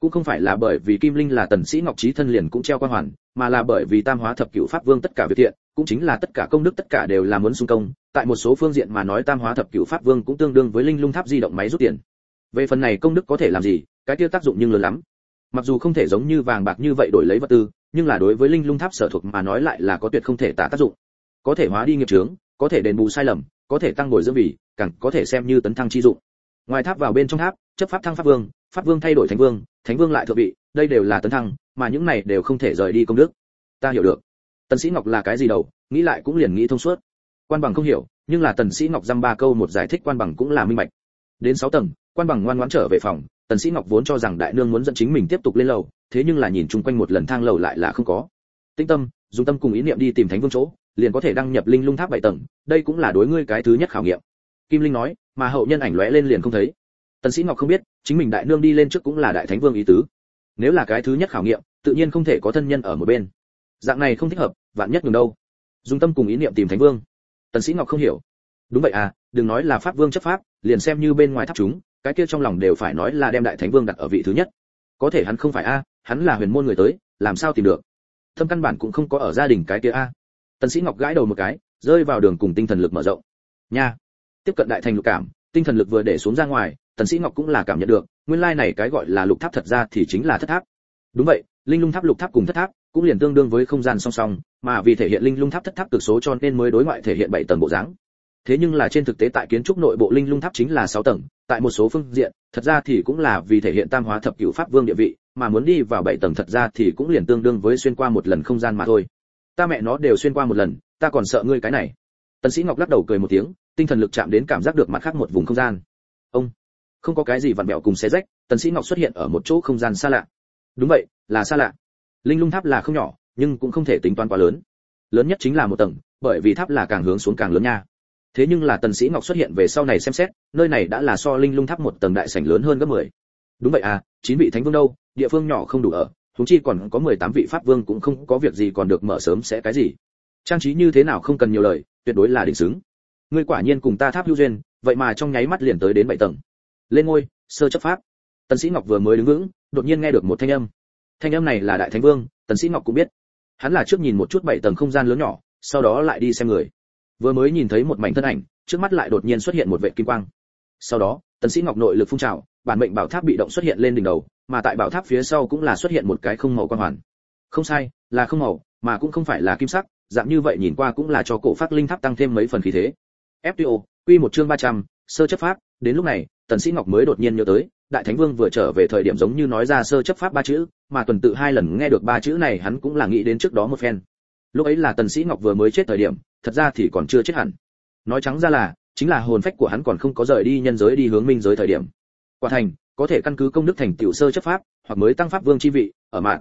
cũng không phải là bởi vì kim linh là tần sĩ ngọc trí thân liền cũng treo quan hoàn, mà là bởi vì tam hóa thập cửu pháp vương tất cả việc thiện, cũng chính là tất cả công đức tất cả đều là muốn xung công. Tại một số phương diện mà nói tam hóa thập cửu pháp vương cũng tương đương với linh lung tháp di động máy rút tiền. Về phần này công đức có thể làm gì, cái tiêu tác dụng nhưng lớn lắm. Mặc dù không thể giống như vàng bạc như vậy đổi lấy vật tư, nhưng là đối với linh lung tháp sở thuộc mà nói lại là có tuyệt không thể tả tác dụng. Có thể hóa đi nghiệp chướng, có thể đền bù sai lầm, có thể tăng bồi dưỡng vị càng có thể xem như tấn thăng chi dụng. Ngoài tháp vào bên trong tháp, chấp pháp thăng pháp vương pháp vương thay đổi thành vương thánh vương lại thượng vị, đây đều là tấn thăng, mà những này đều không thể rời đi công đức. Ta hiểu được. Tần sĩ ngọc là cái gì đầu, nghĩ lại cũng liền nghĩ thông suốt. Quan bằng không hiểu, nhưng là tần sĩ ngọc dăm ba câu một giải thích quan bằng cũng là minh bạch. Đến sáu tầng, quan bằng ngoan ngoãn trở về phòng, tần sĩ ngọc vốn cho rằng đại nương muốn dẫn chính mình tiếp tục lên lầu, thế nhưng là nhìn chung quanh một lần thang lầu lại là không có. Tĩnh tâm, dùng tâm cùng ý niệm đi tìm thánh vương chỗ, liền có thể đăng nhập linh lung tháp bảy tầng, đây cũng là đối ngươi cái thứ nhất khảo nghiệm. Kim linh nói, mà hậu nhân ảnh lóe lên liền không thấy tần sĩ ngọc không biết, chính mình đại nương đi lên trước cũng là đại thánh vương ý tứ. Nếu là cái thứ nhất khảo nghiệm, tự nhiên không thể có thân nhân ở một bên. Dạng này không thích hợp, vạn nhất đường đâu? Dùng tâm cùng ý niệm tìm thánh vương. Tần sĩ ngọc không hiểu. Đúng vậy à đừng nói là pháp vương chấp pháp, liền xem như bên ngoài tháp chúng, cái kia trong lòng đều phải nói là đem đại thánh vương đặt ở vị thứ nhất. Có thể hắn không phải a, hắn là huyền môn người tới, làm sao tìm được? Thâm căn bản cũng không có ở gia đình cái kia a. Tần sĩ ngọc gãi đầu một cái, rơi vào đường cùng tinh thần lực mở rộng. Nha. Tiếp cận đại thành lục cảm, tinh thần lực vừa để xuống ra ngoài tần sĩ ngọc cũng là cảm nhận được, nguyên lai này cái gọi là lục tháp thật ra thì chính là thất tháp. Đúng vậy, linh lung tháp lục tháp cùng thất tháp cũng liền tương đương với không gian song song, mà vì thể hiện linh lung tháp thất tháp cực số cho nên mới đối ngoại thể hiện bảy tầng bộ dáng. Thế nhưng là trên thực tế tại kiến trúc nội bộ linh lung tháp chính là 6 tầng, tại một số phương diện, thật ra thì cũng là vì thể hiện tam hóa thập cửu pháp vương địa vị, mà muốn đi vào bảy tầng thật ra thì cũng liền tương đương với xuyên qua một lần không gian mà thôi. Ta mẹ nó đều xuyên qua một lần, ta còn sợ ngươi cái này. Tần sĩ ngọc lắc đầu cười một tiếng, tinh thần lực chạm đến cảm giác được mặt khác một vùng không gian không có cái gì vặn vẹo cùng xé rách, tần sĩ ngọc xuất hiện ở một chỗ không gian xa lạ. Đúng vậy, là xa lạ. Linh lung tháp là không nhỏ, nhưng cũng không thể tính toán quá lớn. Lớn nhất chính là một tầng, bởi vì tháp là càng hướng xuống càng lớn nha. Thế nhưng là tần sĩ ngọc xuất hiện về sau này xem xét, nơi này đã là so linh lung tháp một tầng đại sảnh lớn hơn gấp 10. đúng vậy à chín vị thánh vương đâu, địa phương nhỏ không đủ ở chúng chi còn có 18 vị pháp vương cũng không có việc gì còn được mở sớm sẽ cái gì. Trang trí như thế nào không cần nhiều lời, tuyệt đối là đỉnh sướng. ngươi quả nhiên cùng ta tháp hữu duyên, vậy mà trong nháy mắt liền tới đến bảy tầng lên ngôi sơ chấp pháp. Tần sĩ ngọc vừa mới đứng vững đột nhiên nghe được một thanh âm. Thanh âm này là đại thánh vương tần sĩ ngọc cũng biết. Hắn là trước nhìn một chút bảy tầng không gian lớn nhỏ sau đó lại đi xem người. Vừa mới nhìn thấy một mảnh thân ảnh trước mắt lại đột nhiên xuất hiện một vệt kim quang. Sau đó tần sĩ ngọc nội lực phun trào bản mệnh bảo tháp bị động xuất hiện lên đỉnh đầu mà tại bảo tháp phía sau cũng là xuất hiện một cái không màu quan hoàn. Không sai là không màu mà cũng không phải là kim sắc dạng như vậy nhìn qua cũng là cho cổ phát linh tháp tăng thêm mấy phần khí thế. FTO, quy một chương 300, sơ chấp pháp, đến lúc này, Tần Sĩ Ngọc mới đột nhiên nhớ tới, Đại Thánh Vương vừa trở về thời điểm giống như nói ra sơ chấp pháp ba chữ, mà tuần tự hai lần nghe được ba chữ này hắn cũng là nghĩ đến trước đó một phen. Lúc ấy là Tần Sĩ Ngọc vừa mới chết thời điểm, thật ra thì còn chưa chết hẳn. Nói trắng ra là, chính là hồn phách của hắn còn không có rời đi nhân giới đi hướng minh giới thời điểm. Quả thành, có thể căn cứ công đức thành tiểu sơ chấp pháp, hoặc mới tăng pháp vương chi vị, ở mạng.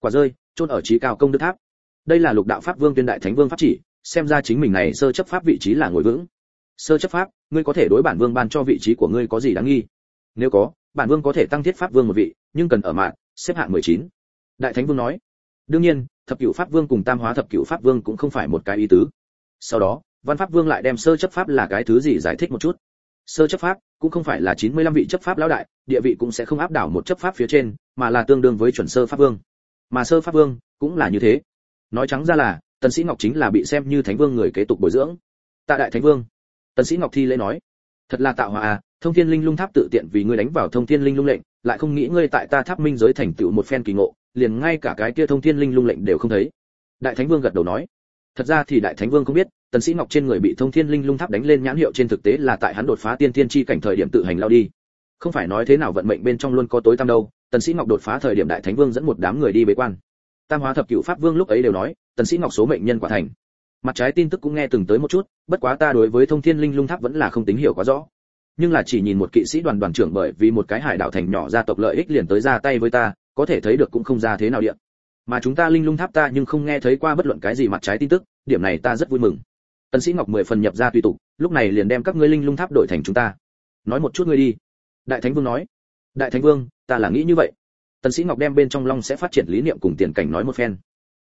Quả rơi, trôn ở trí cao công đức tháp. Đây là lục đạo pháp vương tuyên đại thánh vương pháp chỉ, xem ra chính mình này sơ chấp pháp vị trí là ngồi vững sơ chấp pháp ngươi có thể đối bản vương ban cho vị trí của ngươi có gì đáng nghi? Nếu có, bản vương có thể tăng thiết pháp vương một vị, nhưng cần ở mạng xếp hạng 19. đại thánh vương nói, đương nhiên, thập cửu pháp vương cùng tam hóa thập cửu pháp vương cũng không phải một cái ý tứ. Sau đó, văn pháp vương lại đem sơ chấp pháp là cái thứ gì giải thích một chút? Sơ chấp pháp cũng không phải là 95 vị chấp pháp lão đại, địa vị cũng sẽ không áp đảo một chấp pháp phía trên, mà là tương đương với chuẩn sơ pháp vương. Mà sơ pháp vương cũng là như thế. Nói trắng ra là, tần sĩ ngọc chính là bị xem như thánh vương người kế tục bồi dưỡng. Tạ đại thánh vương tần sĩ ngọc thi lễ nói, thật là tạo hóa à thông thiên linh lung tháp tự tiện vì ngươi đánh vào thông thiên linh lung lệnh, lại không nghĩ ngươi tại ta tháp minh giới thành tựu một phen kỳ ngộ, liền ngay cả cái kia thông thiên linh lung lệnh đều không thấy. Đại thánh vương gật đầu nói, thật ra thì đại thánh vương không biết, tần sĩ ngọc trên người bị thông thiên linh lung tháp đánh lên nhãn hiệu trên thực tế là tại hắn đột phá tiên thiên chi cảnh thời điểm tự hành lao đi. Không phải nói thế nào vận mệnh bên trong luôn có tối tăm đâu, tần sĩ ngọc đột phá thời điểm đại thánh vương dẫn một đám người đi bế quan. Tam hóa thập cửu pháp vương lúc ấy đều nói, tần sĩ ngọc số mệnh nhân quả thành mặt trái tin tức cũng nghe từng tới một chút, bất quá ta đối với thông thiên linh lung tháp vẫn là không tính hiểu quá rõ. Nhưng là chỉ nhìn một kỵ sĩ đoàn đoàn trưởng bởi vì một cái hải đảo thành nhỏ gia tộc lợi ích liền tới ra tay với ta, có thể thấy được cũng không ra thế nào điện mà chúng ta linh lung tháp ta nhưng không nghe thấy qua bất luận cái gì mặt trái tin tức, điểm này ta rất vui mừng. Tần sĩ ngọc mười phần nhập ra tùy tục, lúc này liền đem các ngươi linh lung tháp đổi thành chúng ta. Nói một chút ngươi đi. Đại thánh vương nói. Đại thánh vương, ta là nghĩ như vậy. Tần sĩ ngọc đem bên trong long sẽ phát triển lý niệm cùng tiền cảnh nói một phen.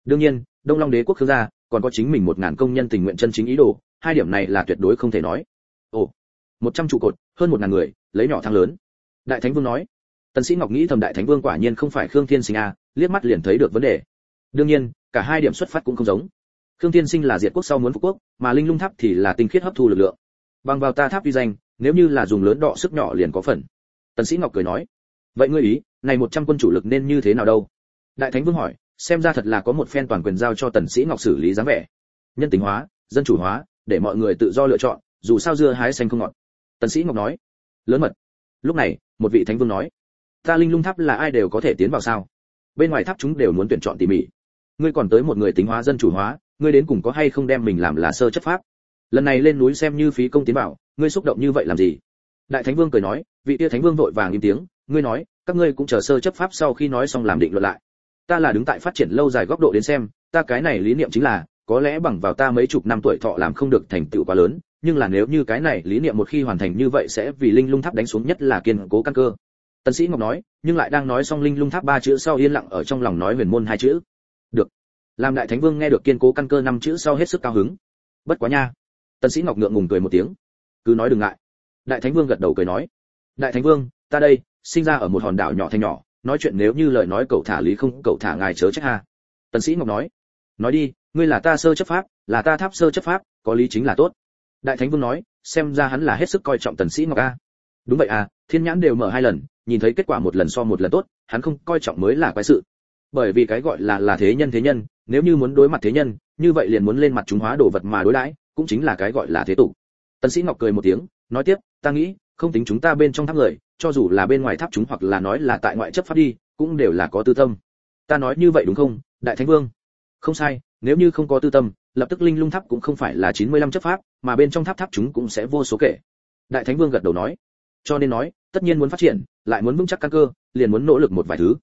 Đương nhiên, đông long đế quốc khương gia còn có chính mình một ngàn công nhân tình nguyện chân chính ý đồ, hai điểm này là tuyệt đối không thể nói. Ồ, một trăm trụ cột, hơn một ngàn người, lấy nhỏ thang lớn. Đại thánh vương nói. Tần sĩ ngọc nghĩ thầm đại thánh vương quả nhiên không phải khương thiên sinh a liếc mắt liền thấy được vấn đề. Đương nhiên, cả hai điểm xuất phát cũng không giống. Khương thiên sinh là diệt quốc sau muốn phục quốc, mà linh lung tháp thì là tinh khiết hấp thu lực lượng. Bằng vào ta tháp uy danh, nếu như là dùng lớn đọ sức nhỏ liền có phần. Tần sĩ ngọc cười nói. Vậy ngươi ý, này một trăm quân chủ lực nên như thế nào đâu? Đại thánh vương hỏi xem ra thật là có một phen toàn quyền giao cho tần sĩ ngọc xử lý dáng vẻ. Nhân tính hóa, dân chủ hóa, để mọi người tự do lựa chọn, dù sao dưa hái xanh không ngọt. Tần sĩ ngọc nói, lớn mật. Lúc này, một vị thánh vương nói, ta linh lung tháp là ai đều có thể tiến vào sao? Bên ngoài tháp chúng đều muốn tuyển chọn tỉ mỉ. Ngươi còn tới một người tính hóa, dân chủ hóa, ngươi đến cùng có hay không đem mình làm là sơ chấp pháp? Lần này lên núi xem như phí công tiến bảo ngươi xúc động như vậy làm gì? Đại thánh vương cười nói, vị tia thánh vương vội vàng im tiếng, ngươi nói, các ngươi cũng chờ sơ chấp pháp sau khi nói xong làm định luận lại ta là đứng tại phát triển lâu dài góc độ đến xem, ta cái này lý niệm chính là, có lẽ bằng vào ta mấy chục năm tuổi thọ làm không được thành tựu quá lớn, nhưng là nếu như cái này lý niệm một khi hoàn thành như vậy sẽ vì linh lung tháp đánh xuống nhất là kiên cố căn cơ. Tần sĩ ngọc nói, nhưng lại đang nói xong linh lung tháp ba chữ sau yên lặng ở trong lòng nói huyền môn hai chữ. Được. Làm đại thánh vương nghe được kiên cố căn cơ năm chữ sau hết sức cao hứng. Bất quá nha. Tần sĩ ngọc ngượng ngùng cười một tiếng. Cứ nói đừng ngại. Đại thánh vương gật đầu cười nói. Đại thánh vương, ta đây, sinh ra ở một hòn đảo nhỏ thành nhỏ nói chuyện nếu như lời nói cậu thả lý không, cậu thả ngài chớ trách ha. Tần sĩ ngọc nói nói đi, ngươi là ta sơ chấp pháp, là ta tháp sơ chấp pháp, có lý chính là tốt. Đại thánh vương nói, xem ra hắn là hết sức coi trọng tần sĩ ngọc a. Đúng vậy à thiên nhãn đều mở hai lần, nhìn thấy kết quả một lần so một lần tốt, hắn không coi trọng mới là quái sự. Bởi vì cái gọi là là thế nhân thế nhân, nếu như muốn đối mặt thế nhân, như vậy liền muốn lên mặt chúng hóa đồ vật mà đối đãi, cũng chính là cái gọi là thế tục. Tần sĩ ngọc cười một tiếng, nói tiếp, ta nghĩ, không tính chúng ta bên trong tháp người cho dù là bên ngoài tháp chúng hoặc là nói là tại ngoại chấp pháp đi, cũng đều là có tư tâm. Ta nói như vậy đúng không, đại thánh vương? Không sai, nếu như không có tư tâm, lập tức linh lung tháp cũng không phải là 95 chấp pháp, mà bên trong tháp tháp chúng cũng sẽ vô số kể. Đại thánh vương gật đầu nói. Cho nên nói, tất nhiên muốn phát triển, lại muốn vững chắc căn cơ, liền muốn nỗ lực một vài thứ.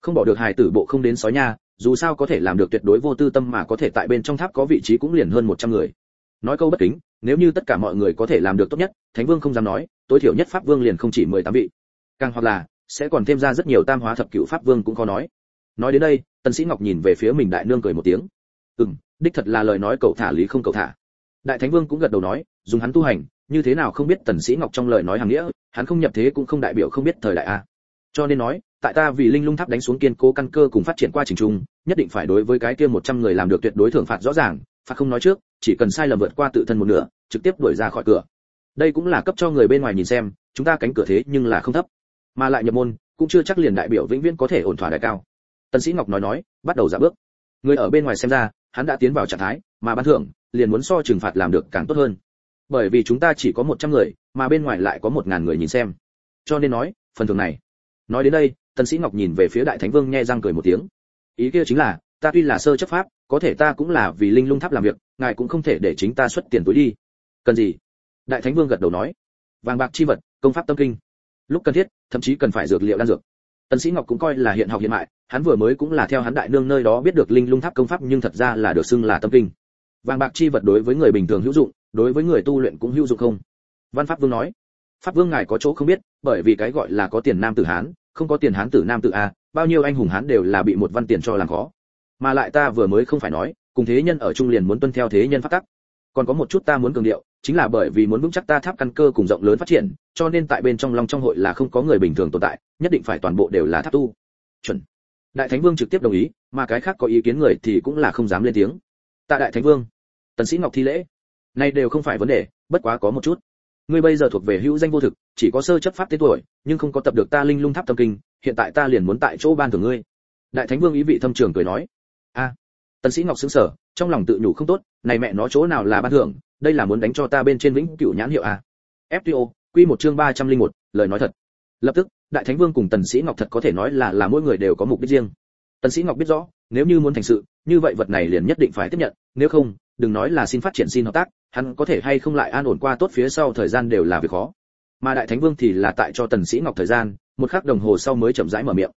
Không bỏ được hài tử bộ không đến sói nha, dù sao có thể làm được tuyệt đối vô tư tâm mà có thể tại bên trong tháp có vị trí cũng liền hơn 100 người nói câu bất kính, nếu như tất cả mọi người có thể làm được tốt nhất, thánh vương không dám nói, tối thiểu nhất pháp vương liền không chỉ 18 vị. Càng hoặc là, sẽ còn thêm ra rất nhiều tam hóa thập cửu pháp vương cũng khó nói. Nói đến đây, tần sĩ ngọc nhìn về phía mình đại nương cười một tiếng. Ừm, đích thật là lời nói cậu thả lý không cậu thả. Đại thánh vương cũng gật đầu nói, dùng hắn tu hành, như thế nào không biết tần sĩ ngọc trong lời nói hàng nghĩa, hắn không nhập thế cũng không đại biểu không biết thời đại a cho nên nói, tại ta vì linh lung tháp đánh xuống kiên cố căn cơ cùng phát triển qua trình trung, nhất định phải đối với cái kia 100 người làm được tuyệt đối thưởng phạt rõ ràng, phạt không nói trước chỉ cần sai lầm vượt qua tự thân một nửa, trực tiếp đuổi ra khỏi cửa. Đây cũng là cấp cho người bên ngoài nhìn xem, chúng ta cánh cửa thế nhưng là không thấp. Mà lại nhập môn, cũng chưa chắc liền đại biểu vĩnh viễn có thể ổn thỏa đại cao. Tần sĩ ngọc nói nói, bắt đầu giảm bước. Người ở bên ngoài xem ra, hắn đã tiến vào trạng thái, mà ban thưởng, liền muốn so trừng phạt làm được càng tốt hơn. Bởi vì chúng ta chỉ có 100 người, mà bên ngoài lại có một ngàn người nhìn xem. Cho nên nói, phần thưởng này. Nói đến đây, tần sĩ ngọc nhìn về phía đại thánh vương nhe răng cười một tiếng. Ý kia chính là, ta tuy là sơ chấp pháp có thể ta cũng là vì linh lung tháp làm việc, ngài cũng không thể để chính ta xuất tiền túi đi. Cần gì? Đại thánh vương gật đầu nói. Vàng bạc chi vật, công pháp tâm kinh. Lúc cần thiết, thậm chí cần phải dược liệu đan dược. Tần sĩ ngọc cũng coi là hiện học hiện mại, hắn vừa mới cũng là theo hắn đại nương nơi đó biết được linh lung tháp công pháp nhưng thật ra là được xưng là tâm kinh. Vàng bạc chi vật đối với người bình thường hữu dụng, đối với người tu luyện cũng hữu dụng không? Văn pháp vương nói. Pháp vương ngài có chỗ không biết, bởi vì cái gọi là có tiền nam tử hán, không có tiền hán tử nam tử a, bao nhiêu anh hùng hán đều là bị một văn tiền cho làm khó mà lại ta vừa mới không phải nói, cùng thế nhân ở trung liền muốn tuân theo thế nhân pháp tắc. Còn có một chút ta muốn cường điệu, chính là bởi vì muốn vững chắc ta tháp căn cơ cùng rộng lớn phát triển, cho nên tại bên trong long trong hội là không có người bình thường tồn tại, nhất định phải toàn bộ đều là tháp tu. Chuẩn. Đại thánh vương trực tiếp đồng ý, mà cái khác có ý kiến người thì cũng là không dám lên tiếng. Tại đại thánh vương, tần sĩ ngọc thi lễ. Nay đều không phải vấn đề, bất quá có một chút. Ngươi bây giờ thuộc về hữu danh vô thực, chỉ có sơ chấp pháp tên tuổi, nhưng không có tập được ta linh lung tháp tâm kinh, hiện tại ta liền muốn tại chỗ ban thưởng ngươi. Đại thánh vương ý vị thâm trường cười nói tần sĩ ngọc sững sờ trong lòng tự nhủ không tốt này mẹ nó chỗ nào là ban thưởng đây là muốn đánh cho ta bên trên vĩnh cửu nhãn hiệu à? fto quy một chương 301, lời nói thật. Lập tức đại thánh vương cùng tần sĩ ngọc thật có thể nói là là mỗi người đều có mục đích riêng. Tần sĩ ngọc biết rõ nếu như muốn thành sự như vậy vật này liền nhất định phải tiếp nhận nếu không đừng nói là xin phát triển xin hợp tác hắn có thể hay không lại an ổn qua tốt phía sau thời gian đều là việc khó. Mà đại thánh vương thì là tại cho tần sĩ ngọc thời gian một khắc đồng hồ sau mới chậm rãi mở miệng.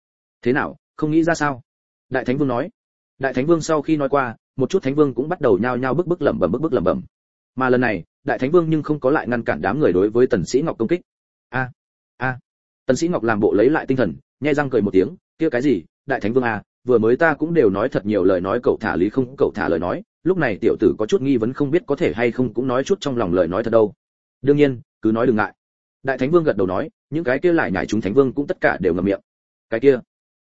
Thế nào không nghĩ ra sao? Đại thánh vương nói đại thánh vương sau khi nói qua, một chút thánh vương cũng bắt đầu nhao nhao bức bức lẩm bẩm, bức bức lẩm bẩm. Mà lần này, đại thánh vương nhưng không có lại ngăn cản đám người đối với tần sĩ ngọc công kích. A a. Tần sĩ ngọc làm bộ lấy lại tinh thần, nhai răng cười một tiếng, kia cái gì? Đại thánh vương a vừa mới ta cũng đều nói thật nhiều lời nói, cậu thả lý không, cậu thả lời nói. Lúc này tiểu tử có chút nghi vấn không biết có thể hay không cũng nói chút trong lòng lời nói thật đâu. Đương nhiên, cứ nói đừng ngại. Đại thánh vương gật đầu nói, những cái kia lại nhảy chúng thánh vương cũng tất cả đều ngậm miệng. Cái kia,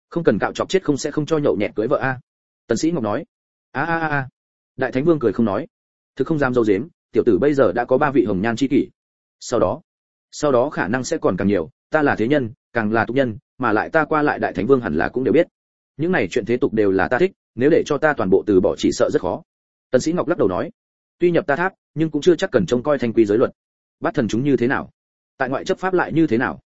không cần cạo chọc chết không sẽ không cho nhậu nhẹt cưới vợ a tần sĩ ngọc nói, a a a đại thánh vương cười không nói, thực không dám dâu dếm, tiểu tử bây giờ đã có ba vị hồng nhan chi kỷ, sau đó sau đó khả năng sẽ còn càng nhiều, ta là thế nhân, càng là tục nhân, mà lại ta qua lại đại thánh vương hẳn là cũng đều biết, những này chuyện thế tục đều là ta thích, nếu để cho ta toàn bộ từ bỏ chỉ sợ rất khó, tần sĩ ngọc lắc đầu nói, tuy nhập ta tháp, nhưng cũng chưa chắc cần trông coi thanh quy giới luật bắt thần chúng như thế nào, tại ngoại chấp pháp lại như thế nào,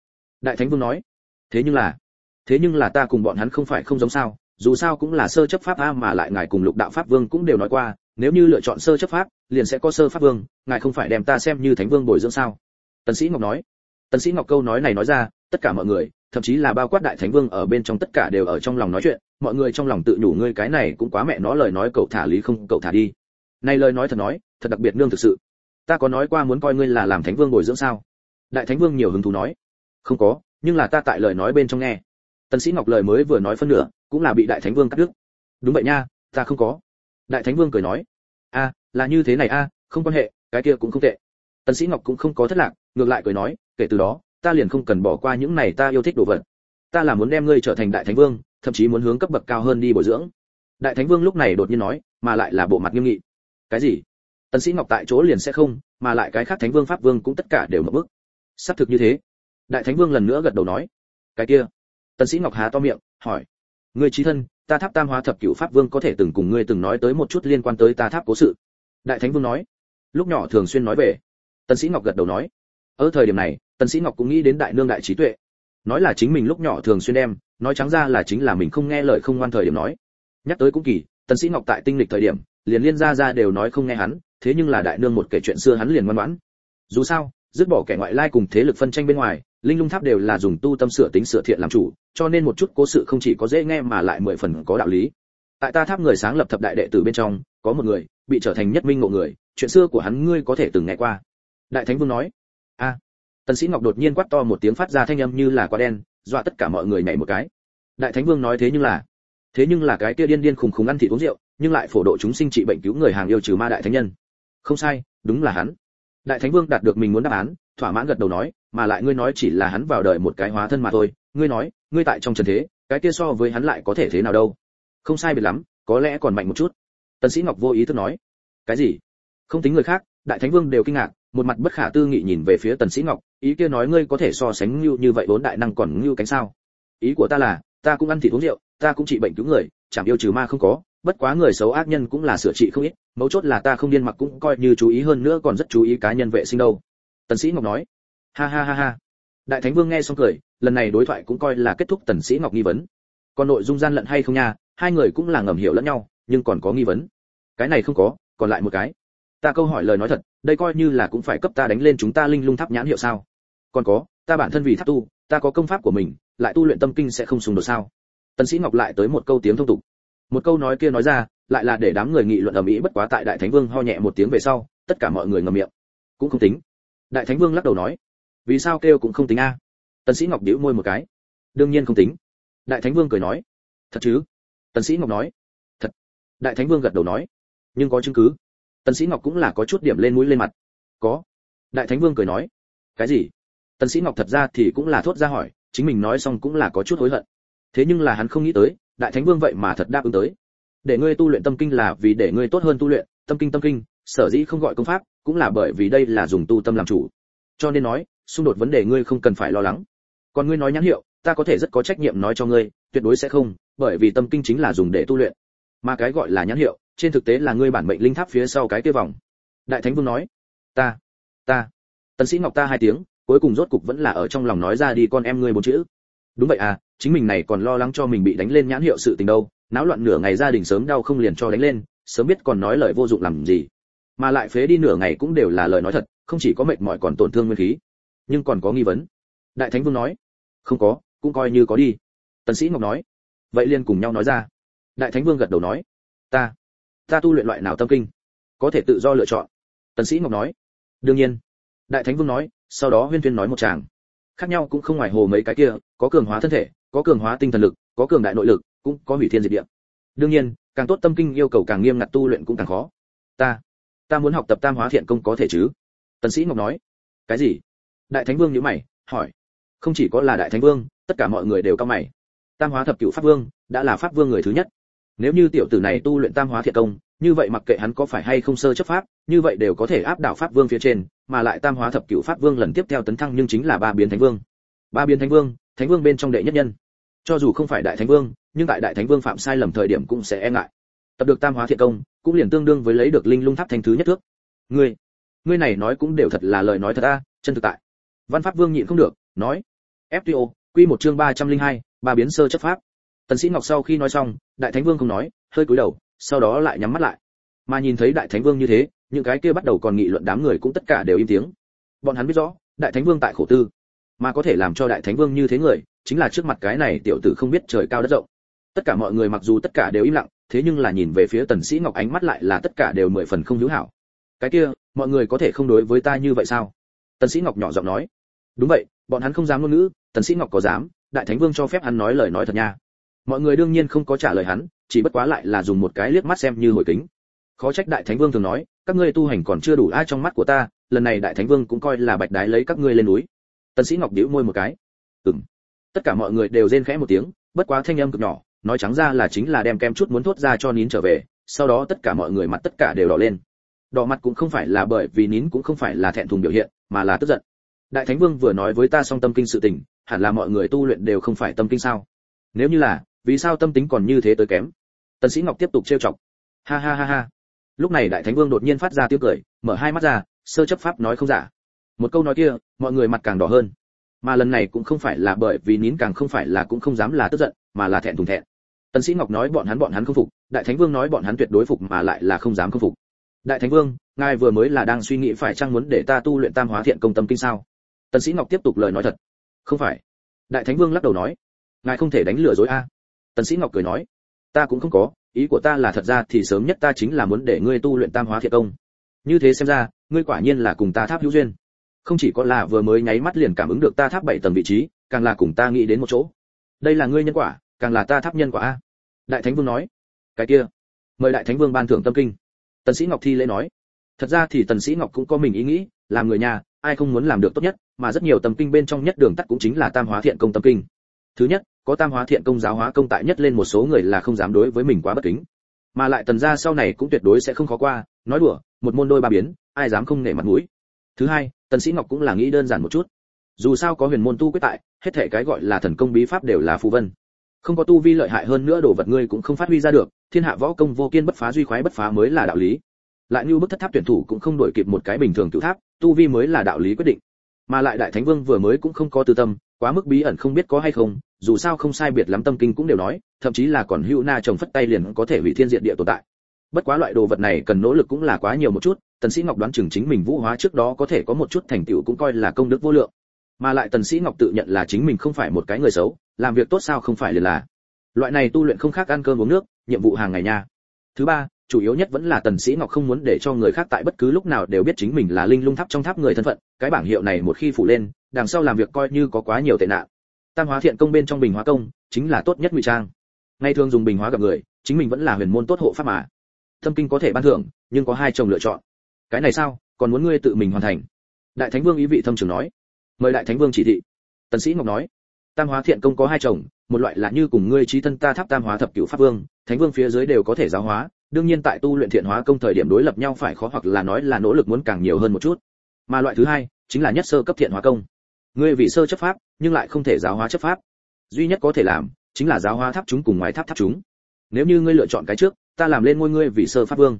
đại thánh vương nói, thế nhưng là, thế nhưng là ta cùng bọn hắn không phải không giống sao dù sao cũng là sơ chấp pháp a mà lại ngài cùng lục đạo pháp vương cũng đều nói qua, nếu như lựa chọn sơ chấp pháp, liền sẽ có sơ pháp vương, ngài không phải đem ta xem như thánh vương bồi dưỡng sao? Tần sĩ ngọc nói. Tần sĩ ngọc câu nói này nói ra, tất cả mọi người, thậm chí là bao quát đại thánh vương ở bên trong tất cả đều ở trong lòng nói chuyện, mọi người trong lòng tự nhủ ngươi cái này cũng quá mẹ nó lời nói cậu thả lý không, cậu thả đi. Này lời nói thật nói, thật đặc biệt nương thực sự. Ta có nói qua muốn coi ngươi là làm thánh vương bồi dưỡng sao? Đại thánh vương nhiều hứng thú nói. Không có, nhưng là ta tại lời nói bên trong nghe tần sĩ ngọc lời mới vừa nói phân nửa, cũng là bị đại thánh vương cắt đứt. Đúng vậy nha, ta không có. Đại thánh vương cười nói, a, là như thế này a, không quan hệ, cái kia cũng không tệ. Tần sĩ ngọc cũng không có thất lạc, ngược lại cười nói, kể từ đó, ta liền không cần bỏ qua những này ta yêu thích đồ vật. Ta là muốn đem ngươi trở thành đại thánh vương, thậm chí muốn hướng cấp bậc cao hơn đi bồi dưỡng. Đại thánh vương lúc này đột nhiên nói, mà lại là bộ mặt nghiêm nghị. Cái gì? Tần sĩ ngọc tại chỗ liền sẽ không, mà lại cái khác thánh vương, pháp vương cũng tất cả đều ngậm bức. Xác thực như thế. Đại thánh vương lần nữa gật đầu nói, cái kia tần sĩ ngọc há to miệng, hỏi, ngươi trí thân, ta tháp tam hóa thập cửu pháp vương có thể từng cùng ngươi từng nói tới một chút liên quan tới ta tháp cố sự? Đại thánh vương nói. Lúc nhỏ thường xuyên nói về. Tần sĩ ngọc gật đầu nói. Ở thời điểm này, tần sĩ ngọc cũng nghĩ đến đại nương đại trí tuệ. Nói là chính mình lúc nhỏ thường xuyên đem, nói trắng ra là chính là mình không nghe lời không ngoan thời điểm nói. Nhắc tới cũng kỳ, tần sĩ ngọc tại tinh lịch thời điểm, liền liên gia gia đều nói không nghe hắn, thế nhưng là đại nương một kể chuyện xưa hắn liền ngoan ngoãn. Dù sao, dứt bỏ kẻ ngoại lai cùng thế lực phân tranh bên ngoài linh lung tháp đều là dùng tu tâm sửa tính sửa thiện làm chủ, cho nên một chút cố sự không chỉ có dễ nghe mà lại mười phần có đạo lý. Tại ta tháp người sáng lập thập đại đệ tử bên trong, có một người bị trở thành nhất minh ngộ người, chuyện xưa của hắn ngươi có thể từng nghe qua. Đại thánh vương nói, a. Tần sĩ ngọc đột nhiên quát to một tiếng phát ra thanh âm như là quả đen, dọa tất cả mọi người nhảy một cái. Đại thánh vương nói thế nhưng là, thế nhưng là cái kia điên điên khùng khùng ăn thịt uống rượu, nhưng lại phổ độ chúng sinh trị bệnh cứu người hàng yêu trừ ma đại thánh nhân. Không sai, đúng là hắn. Đại thánh vương đạt được mình muốn đáp án thỏa mãn gật đầu nói, mà lại ngươi nói chỉ là hắn vào đời một cái hóa thân mà thôi, ngươi nói, ngươi tại trong trần thế, cái kia so với hắn lại có thể thế nào đâu? Không sai biệt lắm, có lẽ còn mạnh một chút. Tần sĩ ngọc vô ý thức nói. Cái gì? Không tính người khác, đại thánh vương đều kinh ngạc, một mặt bất khả tư nghị nhìn về phía tần sĩ ngọc, ý kia nói ngươi có thể so sánh như như vậy vốn đại năng còn như cánh sao? Ý của ta là, ta cũng ăn thịt uống rượu, ta cũng trị bệnh cứu người, chẳng yêu trừ ma không có, bất quá người xấu ác nhân cũng là sửa trị không ít, mấu chốt là ta không điên mặc cũng coi như chú ý hơn nữa còn rất chú ý cá nhân vệ sinh đâu tần sĩ ngọc nói. Ha ha ha ha. Đại thánh vương nghe xong cười, lần này đối thoại cũng coi là kết thúc tần sĩ ngọc nghi vấn. Còn nội dung gian lận hay không nha, hai người cũng là ngầm hiểu lẫn nhau, nhưng còn có nghi vấn. Cái này không có, còn lại một cái. Ta câu hỏi lời nói thật, đây coi như là cũng phải cấp ta đánh lên chúng ta linh lung tháp nhãn hiệu sao? Còn có, ta bản thân vì tháp tu, ta có công pháp của mình, lại tu luyện tâm kinh sẽ không xung đột sao? Tần sĩ ngọc lại tới một câu tiếng thông tục. Một câu nói kia nói ra, lại là để đám người nghị luận ở mỹ bất quá tại đại thánh vương ho nhẹ một tiếng về sau, tất cả mọi người ngậm miệng. Cũng không tính đại thánh vương lắc đầu nói, vì sao kêu cũng không tính a? Tần sĩ ngọc điếu môi một cái, đương nhiên không tính. Đại thánh vương cười nói, thật chứ? Tần sĩ ngọc nói, thật. Đại thánh vương gật đầu nói, nhưng có chứng cứ. Tần sĩ ngọc cũng là có chút điểm lên mũi lên mặt, có. Đại thánh vương cười nói, cái gì? Tần sĩ ngọc thật ra thì cũng là thốt ra hỏi, chính mình nói xong cũng là có chút hối hận. Thế nhưng là hắn không nghĩ tới, đại thánh vương vậy mà thật đáp ứng tới. Để ngươi tu luyện tâm kinh là vì để ngươi tốt hơn tu luyện, tâm kinh tâm kinh sở dĩ không gọi công pháp, cũng là bởi vì đây là dùng tu tâm làm chủ. Cho nên nói, xung đột vấn đề ngươi không cần phải lo lắng. Còn ngươi nói nhãn hiệu, ta có thể rất có trách nhiệm nói cho ngươi, tuyệt đối sẽ không, bởi vì tâm kinh chính là dùng để tu luyện. Mà cái gọi là nhãn hiệu, trên thực tế là ngươi bản mệnh linh tháp phía sau cái kia vòng. Đại thánh vương nói, ta ta. Tần sĩ ngọc ta hai tiếng, cuối cùng rốt cục vẫn là ở trong lòng nói ra đi con em ngươi bốn chữ. Đúng vậy à chính mình này còn lo lắng cho mình bị đánh lên nhãn hiệu sự tình đâu, náo loạn nửa ngày gia đình sớm đau không liền cho đánh lên, sớm biết còn nói lời vô dụng làm gì mà lại phế đi nửa ngày cũng đều là lời nói thật, không chỉ có mệt mỏi còn tổn thương nguyên khí. Nhưng còn có nghi vấn. Đại thánh vương nói, không có, cũng coi như có đi. Tần sĩ ngọc nói, vậy liền cùng nhau nói ra. Đại thánh vương gật đầu nói, ta ta tu luyện loại nào tâm kinh, có thể tự do lựa chọn. Tần sĩ ngọc nói, đương nhiên. Đại thánh vương nói, sau đó huyên tuyên nói một tràng. Khác nhau cũng không ngoài hồ mấy cái kia, có cường hóa thân thể, có cường hóa tinh thần lực, có cường đại nội lực, cũng có hủy thiên diệt địa. Đương nhiên, càng tốt tâm kinh yêu cầu càng nghiêm ngặt tu luyện cũng càng khó. Ta ta muốn học tập tam hóa thiện công có thể chứ? Tần sĩ ngọc nói. Cái gì? Đại thánh vương nhíu mày, hỏi. Không chỉ có là đại thánh vương, tất cả mọi người đều cao mày. Tam hóa thập cửu pháp vương, đã là pháp vương người thứ nhất. Nếu như tiểu tử này tu luyện tam hóa thiện công, như vậy mặc kệ hắn có phải hay không sơ chấp pháp, như vậy đều có thể áp đảo pháp vương phía trên, mà lại tam hóa thập cửu pháp vương lần tiếp theo tấn thăng nhưng chính là ba biến thánh vương. Ba biến thánh vương thánh vương bên trong đệ nhất nhân. Cho dù không phải đại thánh vương, nhưng tại đại thánh vương phạm sai lầm thời điểm cũng sẽ e ngại tập được tam hóa thiện công cũng liền tương đương với lấy được linh lung tháp thành thứ nhất thước. Ngươi ngươi này nói cũng đều thật là lời nói thật a chân thực tại. Văn pháp vương nhịn không được nói fto quy một chương ba trăm linh hai, ba biến sơ chấp pháp. Tần sĩ ngọc sau khi nói xong đại thánh vương không nói hơi cúi đầu sau đó lại nhắm mắt lại. Mà nhìn thấy đại thánh vương như thế những cái kia bắt đầu còn nghị luận đám người cũng tất cả đều im tiếng. Bọn hắn biết rõ đại thánh vương tại khổ tư. Mà có thể làm cho đại thánh vương như thế người chính là trước mặt cái này tiểu tử không biết trời cao đất rộng. Tất cả mọi người mặc dù tất cả đều im lặng thế nhưng là nhìn về phía tần sĩ ngọc ánh mắt lại là tất cả đều mười phần không hữu hảo. Cái kia, mọi người có thể không đối với ta như vậy sao? Tần sĩ ngọc nhỏ giọng nói. Đúng vậy, bọn hắn không dám ngôn ngữ, tần sĩ ngọc có dám, đại thánh vương cho phép hắn nói lời nói thật nha. Mọi người đương nhiên không có trả lời hắn, chỉ bất quá lại là dùng một cái liếc mắt xem như hồi kính. Khó trách đại thánh vương thường nói, các ngươi tu hành còn chưa đủ ai trong mắt của ta, lần này đại thánh vương cũng coi là bạch đái lấy các ngươi lên núi. Tần sĩ ngọc điếu môi một cái. Ừm. Tất cả mọi người đều rên khẽ một tiếng, bất quá thanh âm cực nhỏ nói trắng ra là chính là đem kem chút muốn thốt ra cho nín trở về, sau đó tất cả mọi người mặt tất cả đều đỏ lên. Đỏ mặt cũng không phải là bởi vì nín cũng không phải là thẹn thùng biểu hiện, mà là tức giận. Đại thánh vương vừa nói với ta song tâm kinh sự tình, hẳn là mọi người tu luyện đều không phải tâm kinh sao? Nếu như là, vì sao tâm tính còn như thế tới kém? Tần sĩ ngọc tiếp tục trêu chọc. Ha ha ha ha. Lúc này đại thánh vương đột nhiên phát ra tiếng cười, mở hai mắt ra, sơ chấp pháp nói không giả. Một câu nói kia, mọi người mặt càng đỏ hơn. Mà lần này cũng không phải là bởi vì nín càng không phải là cũng không dám là tức giận, mà là thẹn thùng thẹn tần sĩ ngọc nói bọn hắn bọn hắn không phục, đại thánh vương nói bọn hắn tuyệt đối phục mà lại là không dám không phục. đại thánh vương, ngài vừa mới là đang suy nghĩ phải chăng muốn để ta tu luyện tam hóa thiện công tâm kinh sao? tần sĩ ngọc tiếp tục lời nói thật. không phải. đại thánh vương lắc đầu nói. ngài không thể đánh lừa dối a. tần sĩ ngọc cười nói. ta cũng không có, ý của ta là thật ra thì sớm nhất ta chính là muốn để ngươi tu luyện tam hóa thiện công. như thế xem ra, ngươi quả nhiên là cùng ta tháp hữu duyên. không chỉ có là vừa mới nháy mắt liền cảm ứng được ta tháp bảy tầng vị trí, càng là cùng ta nghĩ đến một chỗ. đây là ngươi nhân quả càng là ta tháp nhân quả a. Đại thánh vương nói. Cái kia, mời đại thánh vương ban thưởng tâm kinh. Tần sĩ ngọc thi lễ nói. Thật ra thì tần sĩ ngọc cũng có mình ý nghĩ, làm người nhà, ai không muốn làm được tốt nhất, mà rất nhiều tâm kinh bên trong nhất đường tắt cũng chính là tam hóa thiện công tâm kinh. Thứ nhất, có tam hóa thiện công giáo hóa công tại nhất lên một số người là không dám đối với mình quá bất kính. Mà lại tần gia sau này cũng tuyệt đối sẽ không khó qua, nói đùa, một môn đôi ba biến, ai dám không nể mặt mũi. Thứ hai, tần sĩ ngọc cũng là nghĩ đơn giản một chút. Dù sao có huyền môn tu quyết tại, hết thề cái gọi là thần công bí pháp đều là phù vân không có tu vi lợi hại hơn nữa đồ vật ngươi cũng không phát huy ra được, thiên hạ võ công vô kiên bất phá duy khoái bất phá mới là đạo lý. Lại như bức thất tháp tuyển thủ cũng không đổi kịp một cái bình thường cựu tháp, tu vi mới là đạo lý quyết định. Mà lại đại thánh vương vừa mới cũng không có tư tâm, quá mức bí ẩn không biết có hay không, dù sao không sai biệt lắm tâm kinh cũng đều nói, thậm chí là còn hữu na trồng phất tay liền có thể hủy thiên diện địa tồn tại. Bất quá loại đồ vật này cần nỗ lực cũng là quá nhiều một chút, tần sĩ ngọc đoán chừng chính mình vũ hóa trước đó có thể có một chút thành tựu cũng coi là công đức vô lượng. Mà lại tần sĩ ngọc tự nhận là chính mình không phải một cái người xấu làm việc tốt sao không phải liền là. Loại này tu luyện không khác ăn cơm uống nước, nhiệm vụ hàng ngày nha. Thứ ba, chủ yếu nhất vẫn là tần sĩ ngọc không muốn để cho người khác tại bất cứ lúc nào đều biết chính mình là linh lung tháp trong tháp người thân phận, cái bảng hiệu này một khi phủ lên, đằng sau làm việc coi như có quá nhiều tệ nạn. Tam hóa thiện công bên trong bình hóa công, chính là tốt nhất ngụy trang. Ngay thường dùng bình hóa gặp người, chính mình vẫn là huyền môn tốt hộ pháp mà. Thâm kinh có thể ban thưởng, nhưng có hai chồng lựa chọn. Cái này sao? Còn muốn ngươi tự mình hoàn thành. Đại thánh vương ý vị thâm trường nói. Mời đại thánh vương chỉ thị. Tần sĩ ngọc nói tam hóa thiện công có hai chồng, một loại là như cùng ngươi trí thân ta tháp tam hóa thập cửu pháp vương, thánh vương phía dưới đều có thể giáo hóa, đương nhiên tại tu luyện thiện hóa công thời điểm đối lập nhau phải khó hoặc là nói là nỗ lực muốn càng nhiều hơn một chút. Mà loại thứ hai, chính là nhất sơ cấp thiện hóa công. Ngươi vị sơ chấp pháp, nhưng lại không thể giáo hóa chấp pháp. Duy nhất có thể làm, chính là giáo hóa tháp chúng cùng ngoài tháp tháp chúng. Nếu như ngươi lựa chọn cái trước, ta làm lên ngôi ngươi vị sơ pháp vương.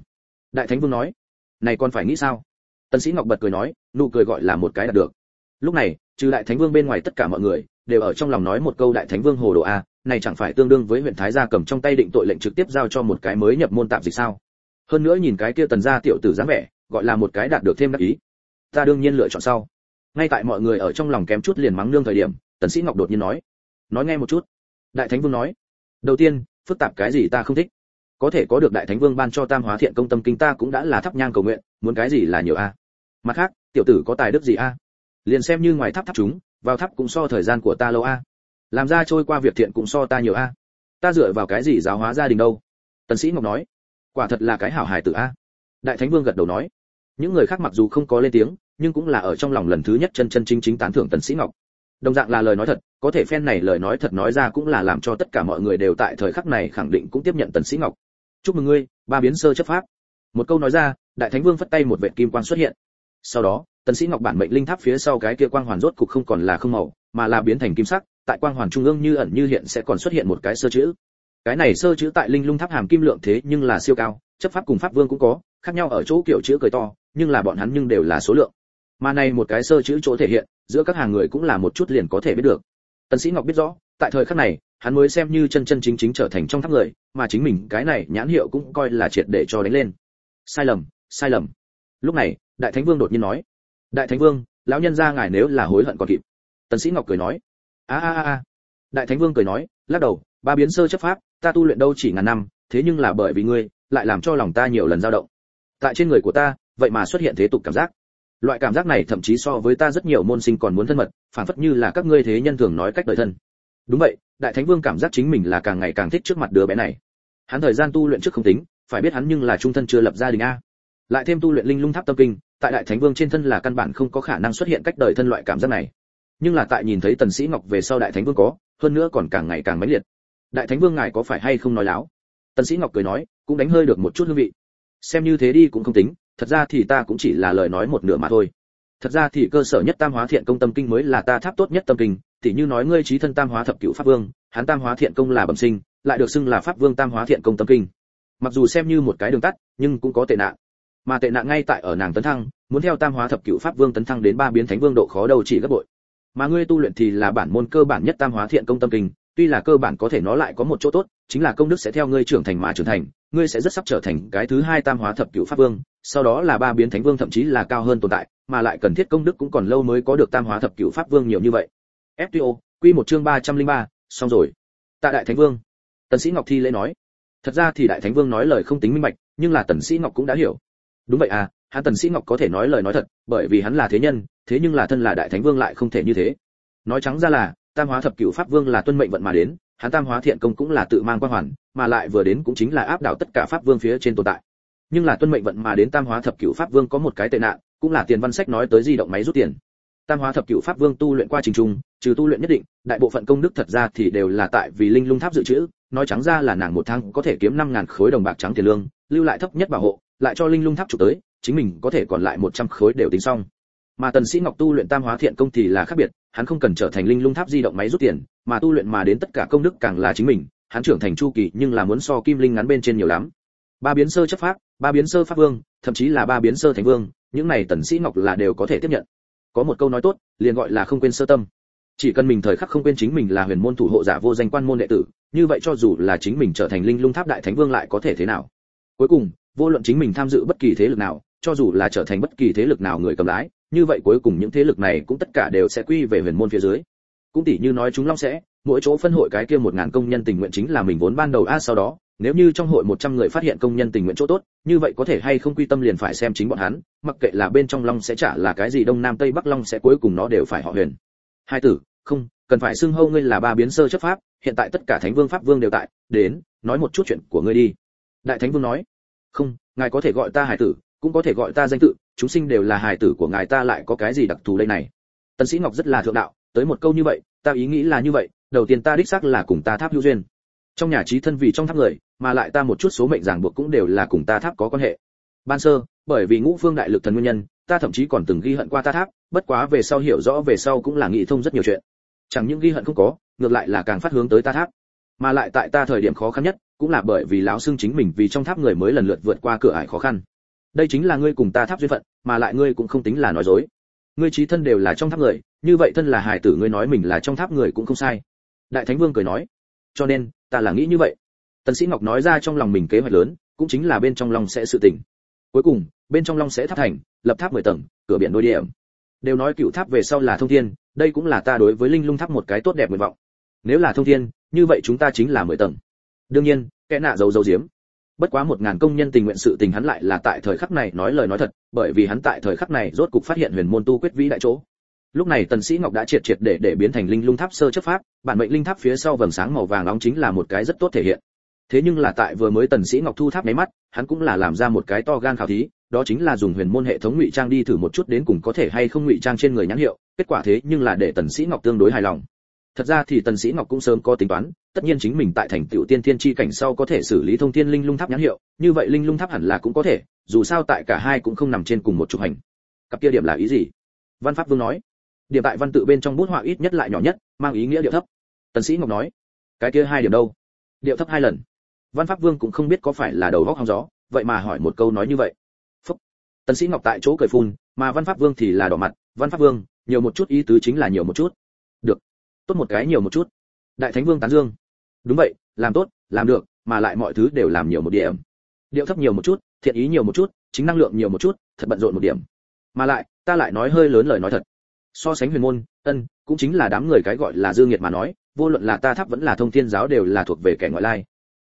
Đại thánh vương nói, này còn phải nghĩ sao? Tần sĩ ngọc bật cười nói, nụ cười gọi là một cái đạt được lúc này, trừ đại thánh vương bên ngoài tất cả mọi người đều ở trong lòng nói một câu đại thánh vương hồ đồ a, này chẳng phải tương đương với huyện thái gia cầm trong tay định tội lệnh trực tiếp giao cho một cái mới nhập môn tạm dịch sao? Hơn nữa nhìn cái kia tần gia tiểu tử dáng vẻ, gọi là một cái đạt được thêm đắc ý. Ta đương nhiên lựa chọn sau. Ngay tại mọi người ở trong lòng kém chút liền mắng nương thời điểm, tần sĩ ngọc đột nhiên nói. Nói nghe một chút. Đại thánh vương nói. Đầu tiên, phức tạp cái gì ta không thích? Có thể có được đại thánh vương ban cho tam hóa thiện công tâm kinh ta cũng đã là thắp nhang cầu nguyện, muốn cái gì là nhiều a? Mặt khác, tiểu tử có tài đức gì a? Liền xem như ngoài tháp tháp chúng, vào tháp cũng so thời gian của ta lâu a. Làm ra trôi qua việc thiện cũng so ta nhiều a. Ta dựa vào cái gì giáo hóa gia đình đâu? Tần sĩ ngọc nói. Quả thật là cái hảo hài tử a. Đại thánh vương gật đầu nói. Những người khác mặc dù không có lên tiếng, nhưng cũng là ở trong lòng lần thứ nhất chân chân chính chính tán thưởng tần sĩ ngọc. Đồng dạng là lời nói thật, có thể phen này lời nói thật nói ra cũng là làm cho tất cả mọi người đều tại thời khắc này khẳng định cũng tiếp nhận tần sĩ ngọc. Chúc mừng ngươi, ba biến sơ chấp pháp. Một câu nói ra, đại thánh vương phất tay một vệt kim quang xuất hiện. Sau đó tần sĩ ngọc bản mệnh linh tháp phía sau cái kia quang hoàn rốt cục không còn là không màu, mà là biến thành kim sắc, tại quang hoàn trung ương như ẩn như hiện sẽ còn xuất hiện một cái sơ chữ. Cái này sơ chữ tại linh lung tháp hàm kim lượng thế nhưng là siêu cao, chấp pháp cùng pháp vương cũng có, khác nhau ở chỗ kiểu chữ cười to, nhưng là bọn hắn nhưng đều là số lượng. Mà này một cái sơ chữ chỗ thể hiện, giữa các hàng người cũng là một chút liền có thể biết được. Tần sĩ ngọc biết rõ, tại thời khắc này, hắn mới xem như chân chân chính chính trở thành trong tháp người, mà chính mình cái này nhãn hiệu cũng coi là triệt để cho đánh lên. Sai lầm sai lầm. Lúc này, đại thánh vương đột nhiên nói đại thánh vương, lão nhân gia ngài nếu là hối hận còn kịp. Tần sĩ ngọc cười nói. A a a đại thánh vương cười nói, lắc đầu, ba biến sơ chấp pháp, ta tu luyện đâu chỉ ngàn năm, thế nhưng là bởi vì ngươi, lại làm cho lòng ta nhiều lần dao động. Tại trên người của ta, vậy mà xuất hiện thế tục cảm giác. Loại cảm giác này thậm chí so với ta rất nhiều môn sinh còn muốn thân mật, phản phất như là các ngươi thế nhân thường nói cách đời thân. Đúng vậy, đại thánh vương cảm giác chính mình là càng ngày càng thích trước mặt đứa bé này. Hắn thời gian tu luyện trước không tính, phải biết hắn nhưng là trung thân chưa lập gia đình a. Lại thêm tu luyện linh lung tháp tâm kinh tại đại thánh vương trên thân là căn bản không có khả năng xuất hiện cách đời thân loại cảm giác này. Nhưng là tại nhìn thấy tần sĩ ngọc về sau đại thánh vương có, hơn nữa còn càng ngày càng mãnh liệt. Đại thánh vương ngài có phải hay không nói láo? Tần sĩ ngọc cười nói, cũng đánh hơi được một chút hương vị. Xem như thế đi cũng không tính, thật ra thì ta cũng chỉ là lời nói một nửa mà thôi. Thật ra thì cơ sở nhất tam hóa thiện công tâm kinh mới là ta tháp tốt nhất tâm kinh, tỉ như nói ngươi trí thân tam hóa thập cửu pháp vương, hắn tam hóa thiện công là bẩm sinh, lại được xưng là pháp vương tam hóa thiện công tâm kinh. Mặc dù xem như một cái đường tắt, nhưng cũng có tệ nạn mà tệ nạn ngay tại ở nàng tấn thăng muốn theo tam hóa thập cửu pháp vương tấn thăng đến ba biến thánh vương độ khó đầu chỉ gấp bội. Mà ngươi tu luyện thì là bản môn cơ bản nhất tam hóa thiện công tâm kinh tuy là cơ bản có thể nó lại có một chỗ tốt chính là công đức sẽ theo ngươi trưởng thành mà trưởng thành ngươi sẽ rất sắp trở thành cái thứ hai tam hóa thập cửu pháp vương sau đó là ba biến thánh vương thậm chí là cao hơn tồn tại mà lại cần thiết công đức cũng còn lâu mới có được tam hóa thập cửu pháp vương nhiều như vậy. Fto quy một chương 303, xong rồi. Tại đại thánh vương. Tần sĩ ngọc thi lễ nói. Thật ra thì đại thánh vương nói lời không tính minh bạch nhưng là tần sĩ ngọc cũng đã hiểu đúng vậy à hắn tần sĩ ngọc có thể nói lời nói thật, bởi vì hắn là thế nhân, thế nhưng là thân là đại thánh vương lại không thể như thế. Nói trắng ra là, tam hóa thập cửu pháp vương là tuân mệnh vận mà đến, hắn tam hóa thiện công cũng là tự mang quan hoàn, mà lại vừa đến cũng chính là áp đảo tất cả pháp vương phía trên tồn tại. Nhưng là tuân mệnh vận mà đến tam hóa thập cửu pháp vương có một cái tệ nạn, cũng là tiền văn sách nói tới di động máy rút tiền. Tam hóa thập cửu pháp vương tu luyện qua trình trung, trừ tu luyện nhất định, đại bộ phận công đức thật ra thì đều là tại vì linh lung tháp dự trữ, nói trắng ra là nàng một tháng có thể kiếm năm ngàn khối đồng bạc trắng tiền lương, lưu lại thấp nhất bảo hộ lại cho linh lung tháp chụp tới, chính mình có thể còn lại một trăm khối đều tính xong. Mà tần sĩ ngọc tu luyện tam hóa thiện công thì là khác biệt, hắn không cần trở thành linh lung tháp di động máy rút tiền, mà tu luyện mà đến tất cả công đức càng là chính mình, hắn trưởng thành chu kỳ nhưng là muốn so kim linh ngắn bên trên nhiều lắm. Ba biến sơ chấp pháp, ba biến sơ pháp vương, thậm chí là ba biến sơ thành vương, những này tần sĩ ngọc là đều có thể tiếp nhận. Có một câu nói tốt, liền gọi là không quên sơ tâm. Chỉ cần mình thời khắc không quên chính mình là huyền môn thủ hộ giả vô danh quan môn đệ tử, như vậy cho dù là chính mình trở thành linh lung tháp đại thánh vương lại có thể thế nào? Cuối cùng vô luận chính mình tham dự bất kỳ thế lực nào cho dù là trở thành bất kỳ thế lực nào người cầm lái như vậy cuối cùng những thế lực này cũng tất cả đều sẽ quy về huyền môn phía dưới cũng tỷ như nói chúng long sẽ mỗi chỗ phân hội cái kia một ngàn công nhân tình nguyện chính là mình vốn ban đầu a sau đó nếu như trong hội 100 người phát hiện công nhân tình nguyện chỗ tốt, như vậy có thể hay không quy tâm liền phải xem chính bọn hắn, mặc kệ là bên trong long sẽ trả là cái gì đông nam tây bắc long sẽ cuối cùng nó đều phải họ huyền. Hai tử, không, cần phải xưng hô ngươi là ba biến sơ chấp pháp, hiện tại tất cả thánh vương pháp vương đều tại, đến, nói một chút chuyện của ngươi đi. Đại thánh vương nói, không, ngài có thể gọi ta hải tử, cũng có thể gọi ta danh tự, chúng sinh đều là hải tử của ngài ta lại có cái gì đặc thù đây này. Tần Sĩ Ngọc rất là thượng đạo, tới một câu như vậy, ta ý nghĩ là như vậy, đầu tiên ta đích xác là cùng ta tháp hữu duyên. Trong nhà trí thân vì trong tháp người mà lại ta một chút số mệnh ràng buộc cũng đều là cùng ta tháp có quan hệ. Ban sơ bởi vì ngũ phương đại lực thần nguyên nhân ta thậm chí còn từng ghi hận qua ta tháp bất quá về sau hiểu rõ về sau cũng là nghĩ thông rất nhiều chuyện. Chẳng những ghi hận không có ngược lại là càng phát hướng tới ta tháp. Mà lại tại ta thời điểm khó khăn nhất cũng là bởi vì lão xưng chính mình vì trong tháp người mới lần lượt vượt qua cửa ải khó khăn. Đây chính là ngươi cùng ta tháp duyên phận, mà lại ngươi cũng không tính là nói dối. Ngươi trí thân đều là trong tháp người, như vậy thân là hài tử ngươi nói mình là trong tháp người cũng không sai. Đại thánh vương cười nói, cho nên, ta là nghĩ như vậy. Tần sĩ ngọc nói ra trong lòng mình kế hoạch lớn, cũng chính là bên trong long sẽ sự tỉnh cuối cùng, bên trong long sẽ tháp thành, lập tháp mười tầng, cửa biển đôi điểm. Đều nói cựu tháp về sau là thông thiên, đây cũng là ta đối với linh lung tháp một cái tốt đẹp nguyện vọng. Nếu là thông thiên, như vậy chúng ta chính là mười tầng đương nhiên, kẻ nạ dầu dầu diếm bất quá một ngàn công nhân tình nguyện sự tình hắn lại là tại thời khắc này nói lời nói thật, bởi vì hắn tại thời khắc này rốt cục phát hiện huyền môn tu quyết vĩ đại chỗ. Lúc này tần sĩ ngọc đã triệt triệt để để biến thành linh lung tháp sơ chấp pháp, bản mệnh linh tháp phía sau vầng sáng màu vàng nóng chính là một cái rất tốt thể hiện. Thế nhưng là tại vừa mới tần sĩ ngọc thu tháp máy mắt, hắn cũng là làm ra một cái to gan khảo thí, đó chính là dùng huyền môn hệ thống ngụy trang đi thử một chút đến cùng có thể hay không ngụy trang trên người nhãn hiệu, kết quả thế nhưng là để tần sĩ ngọc tương đối hài lòng thật ra thì tần sĩ ngọc cũng sớm có tính toán, tất nhiên chính mình tại thành tiểu tiên thiên chi cảnh sau có thể xử lý thông thiên linh lung tháp nhãn hiệu, như vậy linh lung tháp hẳn là cũng có thể, dù sao tại cả hai cũng không nằm trên cùng một trục hành. Cặp kia điểm là ý gì? Văn pháp vương nói. Điểm tại văn tự bên trong bút họa ít nhất lại nhỏ nhất, mang ý nghĩa điệu thấp. Tần sĩ ngọc nói. Cái kia hai điểm đâu? Điệu thấp hai lần. Văn pháp vương cũng không biết có phải là đầu góc hong gió, vậy mà hỏi một câu nói như vậy. Phúc. tần sĩ ngọc tại chỗ cười phun, mà văn pháp vương thì là đỏ mặt. Văn pháp vương, nhiều một chút ý tứ chính là nhiều một chút tốt một cái nhiều một chút. Đại thánh vương tán dương. Đúng vậy, làm tốt, làm được, mà lại mọi thứ đều làm nhiều một điểm. Điệu thấp nhiều một chút, thiện ý nhiều một chút, chính năng lượng nhiều một chút, thật bận rộn một điểm. Mà lại, ta lại nói hơi lớn lời nói thật. So sánh huyền môn, ân, cũng chính là đám người cái gọi là dương nghiệt mà nói, vô luận là ta tháp vẫn là thông thiên giáo đều là thuộc về kẻ ngoại lai.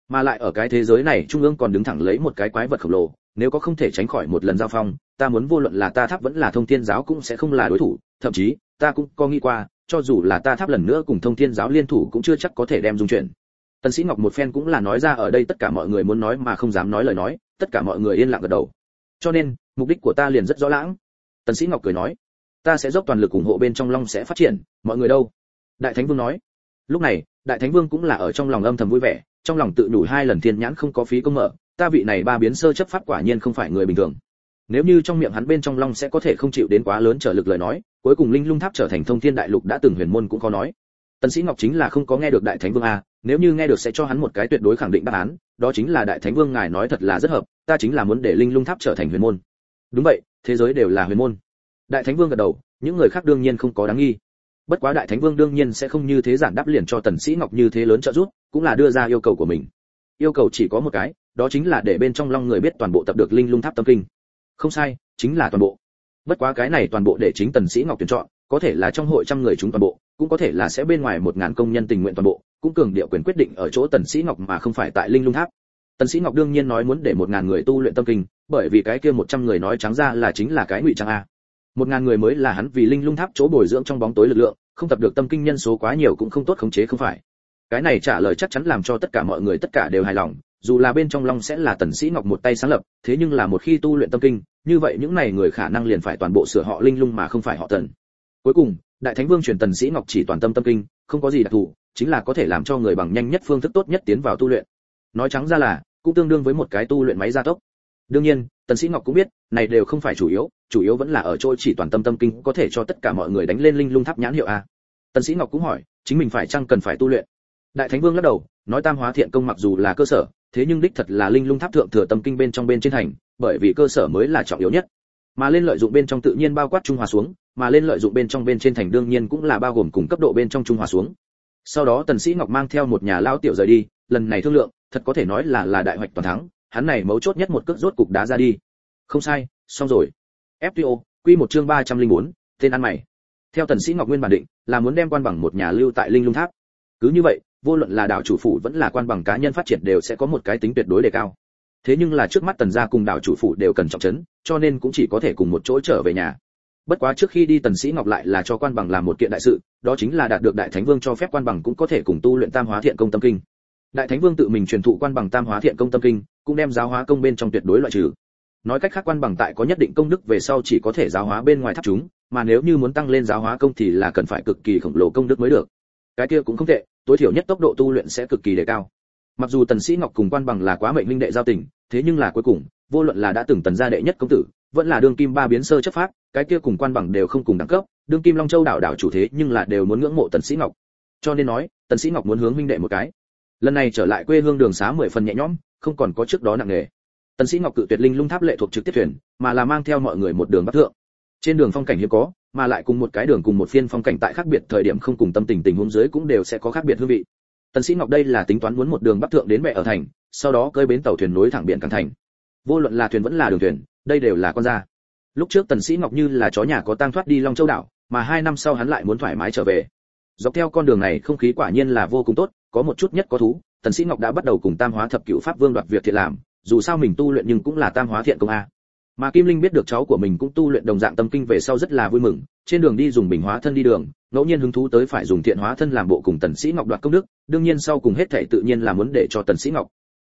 Mà lại ở cái thế giới này, trung ương còn đứng thẳng lấy một cái quái vật khổng lồ, nếu có không thể tránh khỏi một lần giao phong, ta muốn vô luận là ta tháp vẫn là thông thiên giáo cũng sẽ không là đối thủ, thậm chí, ta cũng có nghĩ qua cho dù là ta tháp lần nữa cùng thông thiên giáo liên thủ cũng chưa chắc có thể đem dung chuyển. Tần sĩ ngọc một phen cũng là nói ra ở đây tất cả mọi người muốn nói mà không dám nói lời nói, tất cả mọi người yên lặng gật đầu. Cho nên, mục đích của ta liền rất rõ lãng tần sĩ ngọc cười nói, ta sẽ dốc toàn lực ủng hộ bên trong long sẽ phát triển, mọi người đâu? Đại thánh vương nói. Lúc này, đại thánh vương cũng là ở trong lòng âm thầm vui vẻ, trong lòng tự đủ hai lần thiên nhãn không có phí công mở, ta vị này ba biến sơ chấp pháp quả nhiên không phải người bình thường nếu như trong miệng hắn bên trong long sẽ có thể không chịu đến quá lớn trở lực lời nói, cuối cùng linh lung tháp trở thành thông thiên đại lục đã từng huyền môn cũng có nói. Tần sĩ ngọc chính là không có nghe được đại thánh vương a, nếu như nghe được sẽ cho hắn một cái tuyệt đối khẳng định đáp án, đó chính là đại thánh vương ngài nói thật là rất hợp, ta chính là muốn để linh lung tháp trở thành huyền môn. Đúng vậy, thế giới đều là huyền môn. Đại thánh vương gật đầu, những người khác đương nhiên không có đáng nghi. Bất quá đại thánh vương đương nhiên sẽ không như thế giản đáp liền cho tần sĩ ngọc như thế lớn trợ giúp, cũng là đưa ra yêu cầu của mình. Yêu cầu chỉ có một cái, đó chính là để bên trong long người biết toàn bộ tập được linh lung tháp tâm kinh không sai, chính là toàn bộ. Bất quá cái này toàn bộ để chính tần sĩ ngọc tuyển chọn, có thể là trong hội trăm người chúng toàn bộ, cũng có thể là sẽ bên ngoài một ngàn công nhân tình nguyện toàn bộ, cũng cường điệu quyền quyết định ở chỗ tần sĩ ngọc mà không phải tại linh lung tháp. Tần sĩ ngọc đương nhiên nói muốn để một ngàn người tu luyện tâm kinh, bởi vì cái kia một trăm người nói trắng ra là chính là cái ngụy trang a. Một ngàn người mới là hắn vì linh lung tháp chỗ bồi dưỡng trong bóng tối lực lượng, không tập được tâm kinh nhân số quá nhiều cũng không tốt khống chế không phải. Cái này trả lời chắc chắn làm cho tất cả mọi người tất cả đều hài lòng dù là bên trong long sẽ là tần sĩ ngọc một tay sáng lập, thế nhưng là một khi tu luyện tâm kinh, như vậy những này người khả năng liền phải toàn bộ sửa họ linh lung mà không phải họ tần. Cuối cùng, đại thánh vương truyền tần sĩ ngọc chỉ toàn tâm tâm kinh, không có gì đặc thù, chính là có thể làm cho người bằng nhanh nhất phương thức tốt nhất tiến vào tu luyện. Nói trắng ra là, cũng tương đương với một cái tu luyện máy gia tốc. Đương nhiên, tần sĩ ngọc cũng biết, này đều không phải chủ yếu chủ yếu vẫn là ở chỗ chỉ toàn tâm tâm kinh có thể cho tất cả mọi người đánh lên linh lung tháp nhãn hiệu a. Tần sĩ ngọc cũng hỏi, chính mình phải chăng cần phải tu luyện? Đại thánh vương lắc đầu nói tam hóa thiện công mặc dù là cơ sở thế nhưng đích thật là linh lung tháp thượng thừa tâm kinh bên trong bên trên thành bởi vì cơ sở mới là trọng yếu nhất. Mà lên lợi dụng bên trong tự nhiên bao quát trung hòa xuống mà lên lợi dụng bên trong bên trên thành đương nhiên cũng là bao gồm cùng cấp độ bên trong trung hòa xuống. Sau đó tần sĩ ngọc mang theo một nhà lao tiểu rời đi lần này thương lượng thật có thể nói là là đại hoạch toàn thắng hắn này mấu chốt nhất một cước rốt cục đá ra đi. Không sai xong rồi. Fto quy một chương 304, tên ăn mày. Theo tần sĩ ngọc nguyên bản định là muốn đem quan bằng một nhà lưu tại linh lung tháp. Cứ như vậy vô luận là đạo chủ phủ vẫn là quan bằng cá nhân phát triển đều sẽ có một cái tính tuyệt đối đề cao. Thế nhưng là trước mắt tần gia cùng đạo chủ phủ đều cần trọng trấn, cho nên cũng chỉ có thể cùng một chỗ trở về nhà. Bất quá trước khi đi tần sĩ ngọc lại là cho quan bằng làm một kiện đại sự, đó chính là đạt được đại thánh vương cho phép quan bằng cũng có thể cùng tu luyện tam hóa thiện công tâm kinh. Đại thánh vương tự mình truyền thụ quan bằng tam hóa thiện công tâm kinh, cũng đem giáo hóa công bên trong tuyệt đối loại trừ. Nói cách khác quan bằng tại có nhất định công đức về sau chỉ có thể giáo hóa bên ngoài tháp chúng, mà nếu như muốn tăng lên giáo hóa công thì là cần phải cực kỳ khổng lồ công đức mới được. Cái kia cũng không tệ tối thiểu nhất tốc độ tu luyện sẽ cực kỳ đề cao. Mặc dù tần sĩ ngọc cùng quan bằng là quá mệnh linh đệ giao tình, thế nhưng là cuối cùng, vô luận là đã từng tần gia đệ nhất công tử, vẫn là đương kim ba biến sơ chấp pháp, cái kia cùng quan bằng đều không cùng đẳng cấp đương kim long châu đảo đảo chủ thế nhưng là đều muốn ngưỡng mộ tần sĩ ngọc. Cho nên nói, tần sĩ ngọc muốn hướng huynh đệ một cái. Lần này trở lại quê hương đường xá mười phần nhẹ nhõm, không còn có trước đó nặng nề. Tần sĩ ngọc cự tuyệt linh lung tháp lệ thuộc trực tiếp thuyền, mà là mang theo mọi người một đường bắc thượng. Trên đường phong cảnh hiếm có mà lại cùng một cái đường cùng một phiên phong cảnh tại khác biệt thời điểm không cùng tâm tình tình huống dưới cũng đều sẽ có khác biệt hương vị. Tần sĩ ngọc đây là tính toán muốn một đường bắc thượng đến mẹ ở thành, sau đó cơi bến tàu thuyền nối thẳng biển cảng thành. Vô luận là thuyền vẫn là đường thuyền, đây đều là con ra lúc trước tần sĩ ngọc như là chó nhà có tang thoát đi long châu đảo, mà hai năm sau hắn lại muốn thoải mái trở về. Dọc theo con đường này không khí quả nhiên là vô cùng tốt, có một chút nhất có thú, tần sĩ ngọc đã bắt đầu cùng tam hóa thập cửu pháp vương đoạt việc thiện làm, dù sao mình tu luyện nhưng cũng là tam hóa thiện công a mà kim linh biết được cháu của mình cũng tu luyện đồng dạng tâm kinh về sau rất là vui mừng, trên đường đi dùng bình hóa thân đi đường, ngẫu nhiên hứng thú tới phải dùng thiện hóa thân làm bộ cùng tần sĩ ngọc đoạt công đức, đương nhiên sau cùng hết thảy tự nhiên là muốn để cho tần sĩ ngọc.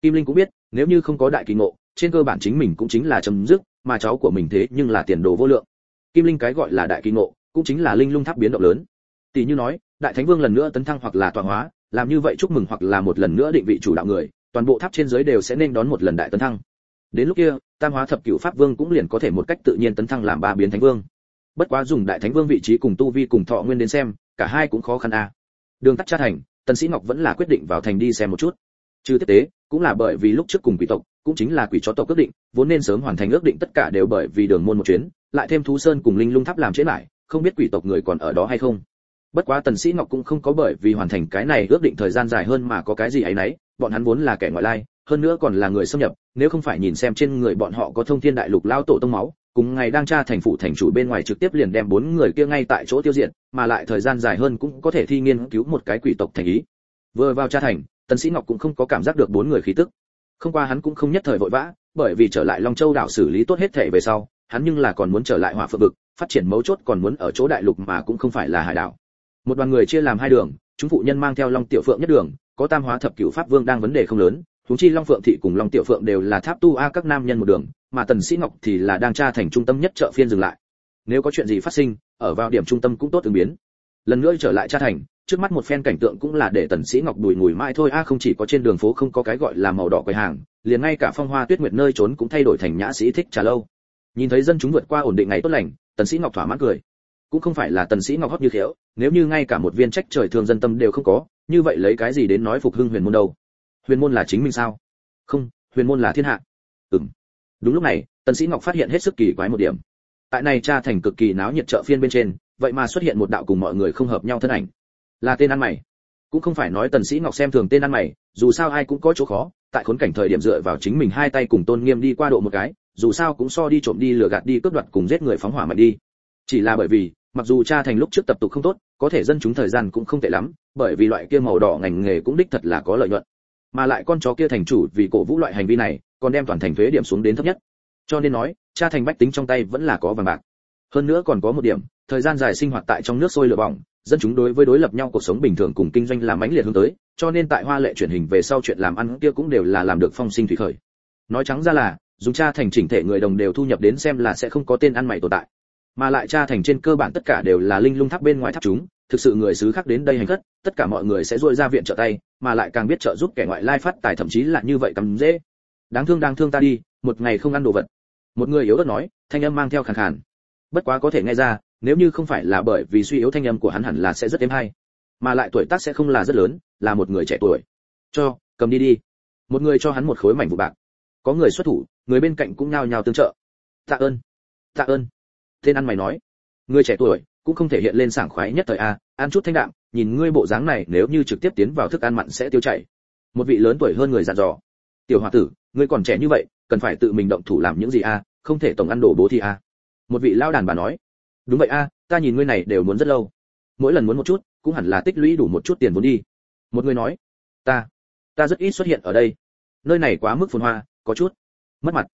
Kim linh cũng biết, nếu như không có đại kỳ ngộ, trên cơ bản chính mình cũng chính là chấm dứt, mà cháu của mình thế nhưng là tiền đồ vô lượng. Kim linh cái gọi là đại kỳ ngộ, cũng chính là linh lung tháp biến động lớn. Tỷ như nói, đại thánh vương lần nữa tấn thăng hoặc là tọa hóa, làm như vậy chúc mừng hoặc là một lần nữa định vị chủ đạo người, toàn bộ tháp trên dưới đều sẽ nên đón một lần đại tấn thăng đến lúc kia, tam hóa thập cửu pháp vương cũng liền có thể một cách tự nhiên tấn thăng làm ba biến thánh vương. Bất quá dùng đại thánh vương vị trí cùng tu vi cùng thọ nguyên đến xem, cả hai cũng khó khăn a. À. đường tắt cha thành, tần sĩ ngọc vẫn là quyết định vào thành đi xem một chút. Trừ tiếp tế, cũng là bởi vì lúc trước cùng quỷ tộc, cũng chính là quỷ chó tộc quyết định, vốn nên sớm hoàn thành ước định tất cả đều bởi vì đường môn một chuyến, lại thêm thú sơn cùng linh lung tháp làm chế lại, không biết quỷ tộc người còn ở đó hay không. Bất quá tần sĩ ngọc cũng không có bởi vì hoàn thành cái này ước định thời gian dài hơn mà có cái gì ấy nấy, bọn hắn vốn là kẻ ngoại lai hơn nữa còn là người xâm nhập, nếu không phải nhìn xem trên người bọn họ có thông thiên đại lục lao tổ tông máu, cùng ngày đang tra thành phủ thành chủ bên ngoài trực tiếp liền đem bốn người kia ngay tại chỗ tiêu diệt, mà lại thời gian dài hơn cũng có thể thi nghiên cứu một cái quỷ tộc thành ý. Vừa vào tra thành, tần sĩ ngọc cũng không có cảm giác được bốn người khí tức. Không qua hắn cũng không nhất thời vội vã, bởi vì trở lại long châu đảo xử lý tốt hết thể về sau, hắn nhưng là còn muốn trở lại hỏa phượng vực, phát triển mấu chốt còn muốn ở chỗ đại lục mà cũng không phải là hải đảo. Một đoàn người chia làm hai đường, chúng phụ nhân mang theo long tiểu phượng nhất đường, có tam hóa thập cửu pháp vương đang vấn đề không lớn chúng chi long phượng thị cùng long tiểu phượng đều là tháp tu a các nam nhân một đường, mà tần sĩ ngọc thì là đang tra thành trung tâm nhất chợ phiên dừng lại. Nếu có chuyện gì phát sinh, ở vào điểm trung tâm cũng tốt ứng biến. Lần nữa trở lại tra thành, trước mắt một phen cảnh tượng cũng là để tần sĩ ngọc đùi ngùi mãi thôi. A không chỉ có trên đường phố không có cái gọi là màu đỏ quầy hàng, liền ngay cả phong hoa tuyết nguyệt nơi trốn cũng thay đổi thành nhã sĩ thích trà lâu. Nhìn thấy dân chúng vượt qua ổn định ngày tốt lành, tần sĩ ngọc thỏa mãn cười. Cũng không phải là tần sĩ ngọc hót như thiếu nếu như ngay cả một viên trách trời thường dân tâm đều không có, như vậy lấy cái gì đến nói phục hưng huyền môn đâu? Huyền môn là chính mình sao? Không, huyền môn là thiên hạ. Ừm. Đúng lúc này, tần sĩ ngọc phát hiện hết sức kỳ quái một điểm. Tại này cha thành cực kỳ náo nhiệt chợ phiên bên trên, vậy mà xuất hiện một đạo cùng mọi người không hợp nhau thân ảnh. Là tên ăn mày. Cũng không phải nói tần sĩ ngọc xem thường tên ăn mày, dù sao ai cũng có chỗ khó, tại khốn cảnh thời điểm dựa vào chính mình hai tay cùng tôn nghiêm đi qua độ một cái, dù sao cũng so đi trộm đi lừa gạt đi cướp đoạt cùng giết người phóng hỏa mà đi. Chỉ là bởi vì, mặc dù cha thành lúc trước tập tục không tốt, có thể dân chúng thời gian cũng không tệ lắm, bởi vì loại kia màu đỏ ngành nghề cũng đích thật là có lợi nhuận mà lại con chó kia thành chủ vì cổ vũ loại hành vi này, còn đem toàn thành thuế điểm xuống đến thấp nhất. Cho nên nói, cha thành bách tính trong tay vẫn là có vàng bạc. Hơn nữa còn có một điểm, thời gian dài sinh hoạt tại trong nước sôi lửa bỏng, dân chúng đối với đối lập nhau cuộc sống bình thường cùng kinh doanh làm mãnh liệt hướng tới, cho nên tại hoa lệ truyền hình về sau chuyện làm ăn kia cũng đều là làm được phong sinh thủy khởi. Nói trắng ra là, dùng cha thành chỉnh thể người đồng đều thu nhập đến xem là sẽ không có tên ăn mày tồn tại. Mà lại cha thành trên cơ bản tất cả đều là linh lung tháp bên ngoài tháp chúng thực sự người xứ khác đến đây hành khất, tất cả mọi người sẽ dội ra viện trợ tay, mà lại càng biết trợ giúp kẻ ngoại lai phát tài thậm chí là như vậy cầm dễ. Đáng thương đáng thương ta đi, một ngày không ăn đồ vật. Một người yếu ớt nói, thanh âm mang theo khàn khàn. Bất quá có thể nghe ra, nếu như không phải là bởi vì suy yếu thanh âm của hắn hẳn là sẽ rất êm hay. Mà lại tuổi tác sẽ không là rất lớn, là một người trẻ tuổi. Cho, cầm đi đi. Một người cho hắn một khối mảnh vụ bạc. Có người xuất thủ, người bên cạnh cũng nhao nhao tương trợ. Tạ ơn tạ ơn. Tên ăn mày nói. Người trẻ tuổi cũng không thể hiện lên sảng khoái nhất thời a, ăn chút thanh đạm, nhìn ngươi bộ dáng này, nếu như trực tiếp tiến vào thức ăn mặn sẽ tiêu chảy. Một vị lớn tuổi hơn người dặn dò. Tiểu hòa tử, ngươi còn trẻ như vậy, cần phải tự mình động thủ làm những gì a, không thể tổng ăn đồ bố thì a. Một vị lao đàn bà nói. Đúng vậy a, ta nhìn ngươi này đều muốn rất lâu. Mỗi lần muốn một chút, cũng hẳn là tích lũy đủ một chút tiền vốn đi. Một người nói. Ta ta rất ít xuất hiện ở đây. Nơi này quá mức phồn hoa, có chút mất mặt.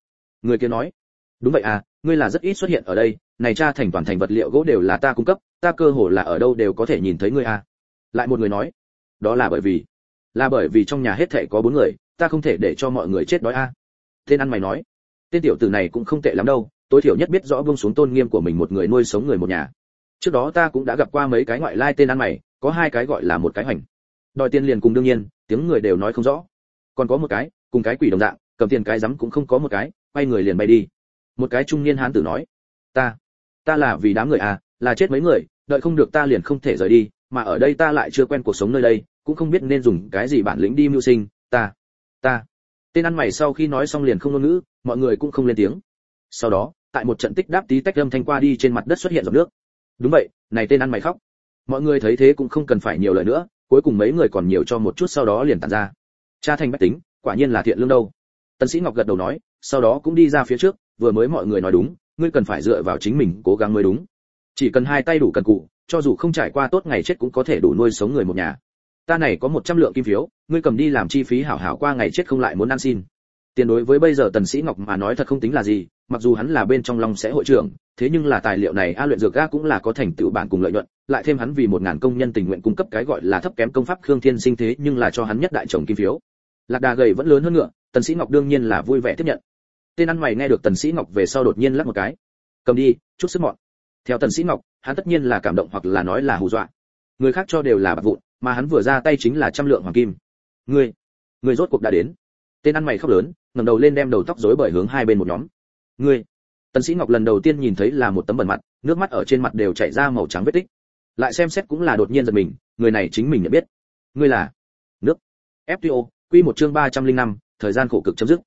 Người kia nói. Đúng vậy à ngươi là rất ít xuất hiện ở đây này cha thành toàn thành vật liệu gỗ đều là ta cung cấp, ta cơ hồ là ở đâu đều có thể nhìn thấy ngươi à lại một người nói, đó là bởi vì, là bởi vì trong nhà hết thảy có bốn người, ta không thể để cho mọi người chết đói a. À. tên ăn mày nói, tên tiểu tử này cũng không tệ lắm đâu, tối thiểu nhất biết rõ buông xuống tôn nghiêm của mình một người nuôi sống người một nhà. Trước đó ta cũng đã gặp qua mấy cái ngoại lai tên ăn mày, có hai cái gọi là một cái hoành. Đòi tiền liền cùng đương nhiên, tiếng người đều nói không rõ. Còn có một cái, cùng cái quỷ đồng dạng, cầm tiền cái rắm cũng không có một cái, quay người liền bay đi. Một cái trung niên hán tử nói, ta ta là vì đám người à là chết mấy người, đợi không được ta liền không thể rời đi, mà ở đây ta lại chưa quen cuộc sống nơi đây, cũng không biết nên dùng cái gì bản lĩnh đi mưu sinh, ta ta. Tên ăn mày sau khi nói xong liền không ngôn ngữ, mọi người cũng không lên tiếng. Sau đó, tại một trận tích đáp tí tách âm thanh qua đi trên mặt đất xuất hiện giọt nước. Đúng vậy, này tên ăn mày khóc. Mọi người thấy thế cũng không cần phải nhiều lời nữa, cuối cùng mấy người còn nhiều cho một chút sau đó liền tàn ra. Cha thành bách tính, quả nhiên là thiện lương đâu. Tân sĩ ngọc gật đầu nói, sau đó cũng đi ra phía trước, vừa mới mọi người nói đúng ngươi cần phải dựa vào chính mình cố gắng mới đúng. Chỉ cần hai tay đủ cần cụ, cho dù không trải qua tốt ngày chết cũng có thể đủ nuôi sống người một nhà. Ta này có một trăm lượng kim phiếu, ngươi cầm đi làm chi phí hảo hảo qua ngày chết không lại muốn ăn xin. Tiền đối với bây giờ tần sĩ ngọc mà nói thật không tính là gì, mặc dù hắn là bên trong long sẽ hội trưởng, thế nhưng là tài liệu này a luyện dược ga cũng là có thành tựu bản cùng lợi nhuận, lại thêm hắn vì một ngàn công nhân tình nguyện cung cấp cái gọi là thấp kém công pháp khương thiên sinh thế nhưng là cho hắn nhất đại chồng kim phiếu. Lạc đà gầy vẫn lớn hơn ngựa, tần sĩ ngọc đương nhiên là vui vẻ tiếp nhận tên ăn mày nghe được tần sĩ ngọc về sau đột nhiên lắc một cái. Cầm đi chút sức mọn. Theo tần sĩ ngọc hắn tất nhiên là cảm động hoặc là nói là hù dọa. Người khác cho đều là bạc vụn mà hắn vừa ra tay chính là trăm lượng hoàng kim. Ngươi ngươi rốt cuộc đã đến. Tên ăn mày khóc lớn ngẩng đầu lên đem đầu tóc rối bời hướng hai bên một nhóm. Ngươi. Tần sĩ ngọc lần đầu tiên nhìn thấy là một tấm bẩn mặt nước mắt ở trên mặt đều chảy ra màu trắng vết tích. Lại xem xét cũng là đột nhiên giật mình người này chính mình nhận biết. Ngươi là? Nước. Fto quy một chương 305, thời gian khổ cực chấm dứt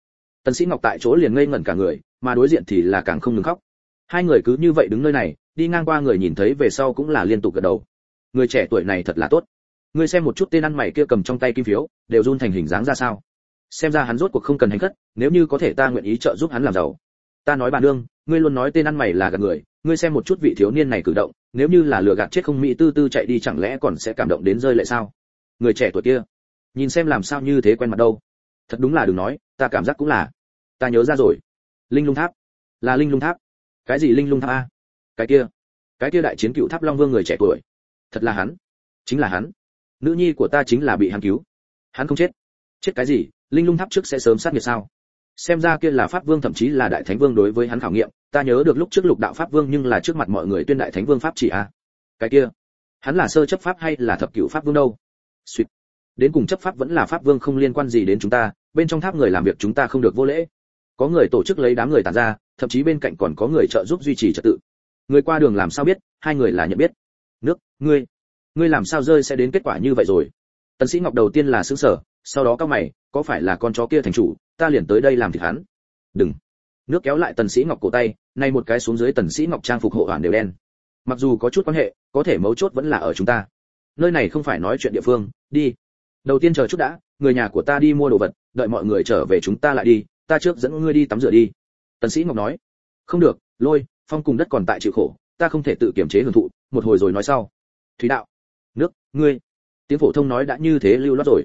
tần sĩ ngọc tại chỗ liền ngây ngẩn cả người, mà đối diện thì là càng không ngừng khóc. Hai người cứ như vậy đứng nơi này, đi ngang qua người nhìn thấy về sau cũng là liên tục gật đầu. Người trẻ tuổi này thật là tốt. Ngươi xem một chút tên ăn mày kia cầm trong tay kim phiếu, đều run thành hình dáng ra sao. Xem ra hắn rốt cuộc không cần hành khất, nếu như có thể ta nguyện ý trợ giúp hắn làm giàu. Ta nói bà nương ngươi luôn nói tên ăn mày là gạt người, ngươi xem một chút vị thiếu niên này cử động, nếu như là lừa gạt chết không mỹ tư tư chạy đi chẳng lẽ còn sẽ cảm động đến rơi lệ sao? Người trẻ tuổi kia, nhìn xem làm sao như thế quen mặt đâu. Thật đúng là đừng nói ta cảm giác cũng là. Ta nhớ ra rồi. Linh lung tháp. Là linh lung tháp. Cái gì linh lung tháp a? Cái kia. Cái kia đại chiến cựu tháp long vương người trẻ tuổi. Thật là hắn. Chính là hắn. Nữ nhi của ta chính là bị hắn cứu. Hắn không chết. Chết cái gì? Linh lung tháp trước sẽ sớm sát nghiệp sao? Xem ra kia là pháp vương thậm chí là đại thánh vương đối với hắn khảo nghiệm. Ta nhớ được lúc trước lục đạo pháp vương nhưng là trước mặt mọi người tuyên đại thánh vương pháp chỉ a. Cái kia. Hắn là sơ chấp pháp hay là thập cửu pháp vương đâu? Suýt. Đến cùng chấp pháp vẫn là pháp vương không liên quan gì đến chúng ta bên trong tháp người làm việc chúng ta không được vô lễ. Có người tổ chức lấy đám người tàn ra, thậm chí bên cạnh còn có người trợ giúp duy trì trật tự. Người qua đường làm sao biết, hai người là nhận biết. Nước, ngươi. Ngươi làm sao rơi sẽ đến kết quả như vậy rồi? Tần sĩ ngọc đầu tiên là sững sờ, sau đó cao mày, có phải là con chó kia thành chủ, ta liền tới đây làm thịt hắn. Đừng. Nước kéo lại tần sĩ ngọc cổ tay, nay một cái xuống dưới tần sĩ ngọc trang phục hộ hoàn đều đen. Mặc dù có chút quan hệ, có thể mấu chốt vẫn là ở chúng ta. Nơi này không phải nói chuyện địa phương, đi. Đầu tiên chờ chút đã người nhà của ta đi mua đồ vật, đợi mọi người trở về chúng ta lại đi, ta trước dẫn ngươi đi tắm rửa đi. Tần sĩ ngọc nói. Không được, lôi, phong cùng đất còn tại chịu khổ, ta không thể tự kiểm chế hưởng thụ, một hồi rồi nói sau. Thủy đạo, nước, ngươi. Tiếng phổ thông nói đã như thế lưu loát rồi.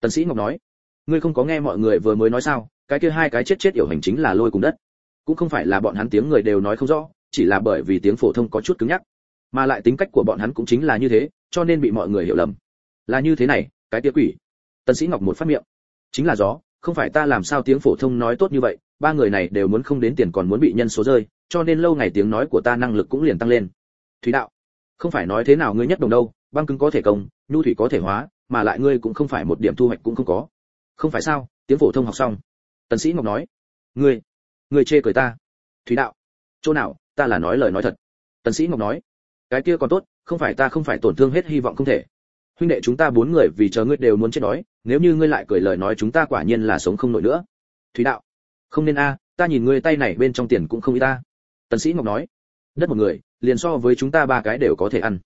Tần sĩ ngọc nói. Ngươi không có nghe mọi người vừa mới nói sao, cái kia hai cái chết chết hiểu hành chính là lôi cùng đất. Cũng không phải là bọn hắn tiếng người đều nói không rõ, chỉ là bởi vì tiếng phổ thông có chút cứng nhắc. Mà lại tính cách của bọn hắn cũng chính là như thế, cho nên bị mọi người hiểu lầm. Là như thế này, cái tia quỷ tần sĩ ngọc một phát miệng. Chính là gió, không phải ta làm sao tiếng phổ thông nói tốt như vậy, ba người này đều muốn không đến tiền còn muốn bị nhân số rơi, cho nên lâu ngày tiếng nói của ta năng lực cũng liền tăng lên. Thủy đạo, không phải nói thế nào ngươi nhất đồng đâu, băng cứng có thể công, nhu thủy có thể hóa, mà lại ngươi cũng không phải một điểm thu hoạch cũng không có. Không phải sao? Tiếng phổ thông học xong. Tần sĩ ngọc nói. Ngươi ngươi chê cười ta. Thủy đạo, chỗ nào, ta là nói lời nói thật. Tần sĩ ngọc nói. Cái kia còn tốt, không phải ta không phải tổn thương hết hy vọng không thể. Huynh đệ chúng ta bốn người vì chờ ngươi đều muốn chết đói nếu như ngươi lại cười lời nói chúng ta quả nhiên là sống không nổi nữa. Thủy đạo, không nên a, ta nhìn ngươi tay này bên trong tiền cũng không ít ta. Tần sĩ ngọc nói, đất một người, liền so với chúng ta ba cái đều có thể ăn.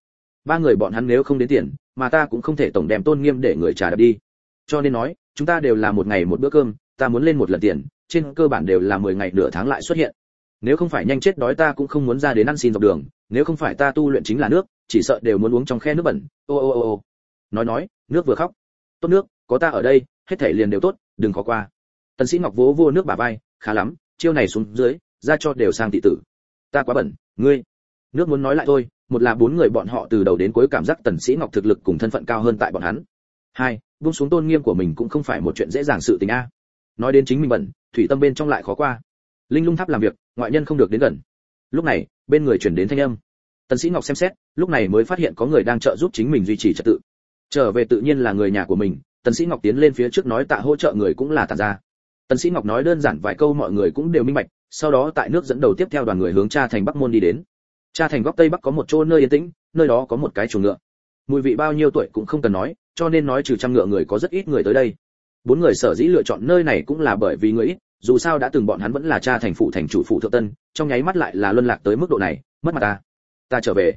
Ba người bọn hắn nếu không đến tiền, mà ta cũng không thể tổng đem tôn nghiêm để người trả đạp đi. Cho nên nói, chúng ta đều là một ngày một bữa cơm, ta muốn lên một lần tiền, trên cơ bản đều là 10 ngày nửa tháng lại xuất hiện. Nếu không phải nhanh chết đói ta cũng không muốn ra đến ăn xin dọc đường, nếu không phải ta tu luyện chính là nước, chỉ sợ đều muốn uống trong khe nước bẩn. Ô ô ô ô. Nói nói, nước vừa khóc. Tốt nước có ta ở đây, hết thể liền đều tốt, đừng khó qua. Tần sĩ ngọc vỗ vô nước bả vai, khá lắm, chiêu này xuống dưới, ra cho đều sang thị tử. Ta quá bẩn, ngươi. Nước muốn nói lại thôi, một là bốn người bọn họ từ đầu đến cuối cảm giác tần sĩ ngọc thực lực cùng thân phận cao hơn tại bọn hắn. Hai, buông xuống tôn nghiêm của mình cũng không phải một chuyện dễ dàng sự tình a. Nói đến chính mình bẩn, thủy tâm bên trong lại khó qua. Linh lung tháp làm việc, ngoại nhân không được đến gần. Lúc này, bên người chuyển đến thanh âm. Tần sĩ ngọc xem xét, lúc này mới phát hiện có người đang trợ giúp chính mình duy trì trật tự. Trở về tự nhiên là người nhà của mình tần sĩ ngọc tiến lên phía trước nói tạ hỗ trợ người cũng là tản gia tần sĩ ngọc nói đơn giản vài câu mọi người cũng đều minh bạch, sau đó tại nước dẫn đầu tiếp theo đoàn người hướng cha thành bắc môn đi đến. Cha thành góc tây bắc có một chỗ nơi yên tĩnh, nơi đó có một cái chuồng ngựa. Mùi vị bao nhiêu tuổi cũng không cần nói, cho nên nói trừ trăm ngựa người có rất ít người tới đây. Bốn người sở dĩ lựa chọn nơi này cũng là bởi vì người ít, dù sao đã từng bọn hắn vẫn là cha thành phụ thành chủ phụ thượng tân, trong nháy mắt lại là luân lạc tới mức độ này, mất mặt ta. Ta trở về.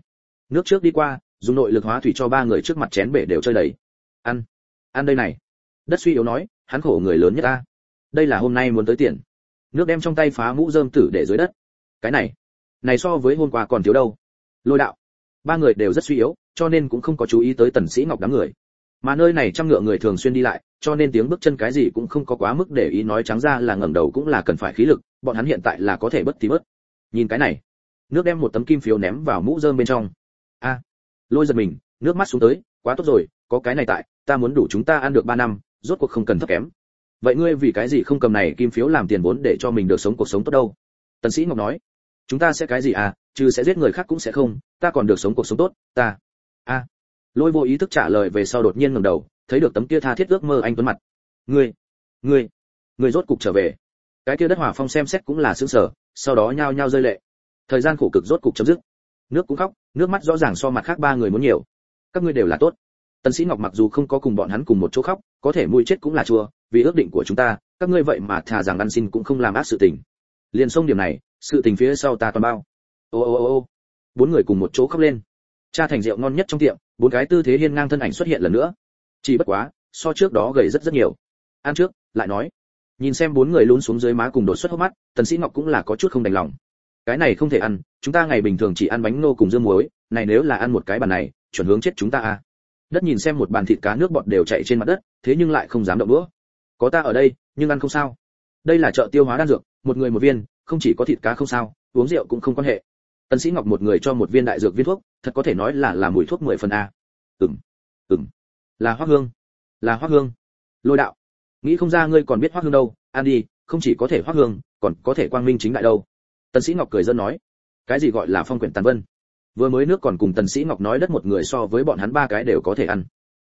Nước trước đi qua, dùng nội lực hóa thủy cho ba người trước mặt chén bể đều chơi đầy. Ăn ăn đây này. Đất suy yếu nói, hắn khổ người lớn nhất ta. Đây là hôm nay muốn tới tiền. Nước đem trong tay phá mũ dơm tử để dưới đất. Cái này này so với hôm qua còn thiếu đâu. Lôi đạo. Ba người đều rất suy yếu, cho nên cũng không có chú ý tới tần sĩ ngọc đám người. Mà nơi này trăm ngựa người thường xuyên đi lại, cho nên tiếng bước chân cái gì cũng không có quá mức để ý nói trắng ra là ngẩng đầu cũng là cần phải khí lực, bọn hắn hiện tại là có thể bất thì bớt. Nhìn cái này, nước đem một tấm kim phiếu ném vào mũ dơm bên trong. A, lôi giật mình, nước mắt xuống tới, quá tốt rồi có cái này tại, ta muốn đủ chúng ta ăn được ba năm, rốt cuộc không cần thấp kém. Vậy ngươi vì cái gì không cầm này kim phiếu làm tiền vốn để cho mình được sống cuộc sống tốt đâu? Tần sĩ ngọc nói. Chúng ta sẽ cái gì à trừ sẽ giết người khác cũng sẽ không, ta còn được sống cuộc sống tốt, ta. A. Lôi vô ý thức trả lời về sau đột nhiên ngẩng đầu, thấy được tấm kia tha thiết ước mơ anh tuấn mặt. Ngươi ngươi ngươi rốt cục trở về. Cái kia đất hỏa phong xem xét cũng là sững sờ, sau đó nhao nhao rơi lệ. Thời gian khổ cực rốt cục chấm dứt. Nước cũng khóc, nước mắt rõ ràng so mặt khác ba người muốn nhiều. Các ngươi đều là tốt tần sĩ ngọc mặc dù không có cùng bọn hắn cùng một chỗ khóc, có thể mũi chết cũng là chua, vì ước định của chúng ta, các ngươi vậy mà thà rằng ăn xin cũng không làm ác sự tình. Liền xong điểm này, sự tình phía sau ta toàn bao. Ô ô ô ô. Bốn người cùng một chỗ khóc lên. Cha thành rượu ngon nhất trong tiệm, bốn cái tư thế hiên ngang thân ảnh xuất hiện lần nữa. Chỉ bất quá, so trước đó gầy rất rất nhiều. Ăn trước, lại nói. Nhìn xem bốn người lún xuống dưới má cùng đột xuất hốc mắt, tần sĩ ngọc cũng là có chút không đành lòng. Cái này không thể ăn, chúng ta ngày bình thường chỉ ăn bánh nô cùng dưa muối, này nếu là ăn một cái bàn này, chuẩn hướng chết chúng ta à đất nhìn xem một bàn thịt cá nước bọt đều chạy trên mặt đất, thế nhưng lại không dám động đũa. Có ta ở đây, nhưng ăn không sao. Đây là chợ tiêu hóa đan dược, một người một viên, không chỉ có thịt cá không sao, uống rượu cũng không quan hệ. Tần sĩ ngọc một người cho một viên đại dược viên thuốc, thật có thể nói là là mùi thuốc mười phần a. Ừm ừm. Là hoắc hương, là hoắc hương. Lôi đạo. Nghĩ không ra ngươi còn biết hoắc hương đâu, ăn đi, không chỉ có thể hoắc hương, còn có thể quang minh chính đại đâu. Tần sĩ ngọc cười dân nói. Cái gì gọi là phong quyển tàn vân? Vừa mới nước còn cùng tần sĩ ngọc nói đất một người so với bọn hắn ba cái đều có thể ăn.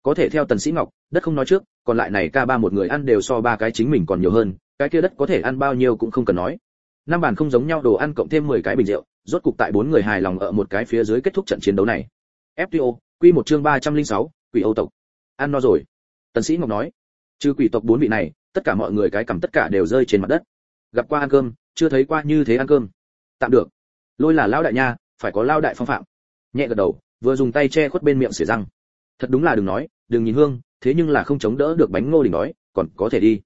Có thể theo tần sĩ ngọc đất không nói trước còn lại này ca ba một người ăn đều so ba cái chính mình còn nhiều hơn cái kia đất có thể ăn bao nhiêu cũng không cần nói. Năm bàn không giống nhau đồ ăn cộng thêm 10 cái bình rượu rốt cục tại bốn người hài lòng ở một cái phía dưới kết thúc trận chiến đấu này. Fto quy một chương 306, quỷ âu tộc. Ăn no rồi. Tần sĩ ngọc nói. Trừ quỷ tộc bốn vị này tất cả mọi người cái cầm tất cả đều rơi trên mặt đất. Gặp qua ăn cơm chưa thấy qua như thế ăn cơm. Tạm được. Lôi là lão đại nha phải có lao đại phong phạm. Nhẹ gật đầu vừa dùng tay che khuất bên miệng xỉa răng. Thật đúng là đừng nói đừng nhìn hương thế nhưng là không chống đỡ được bánh ngô đình nói, còn có thể đi.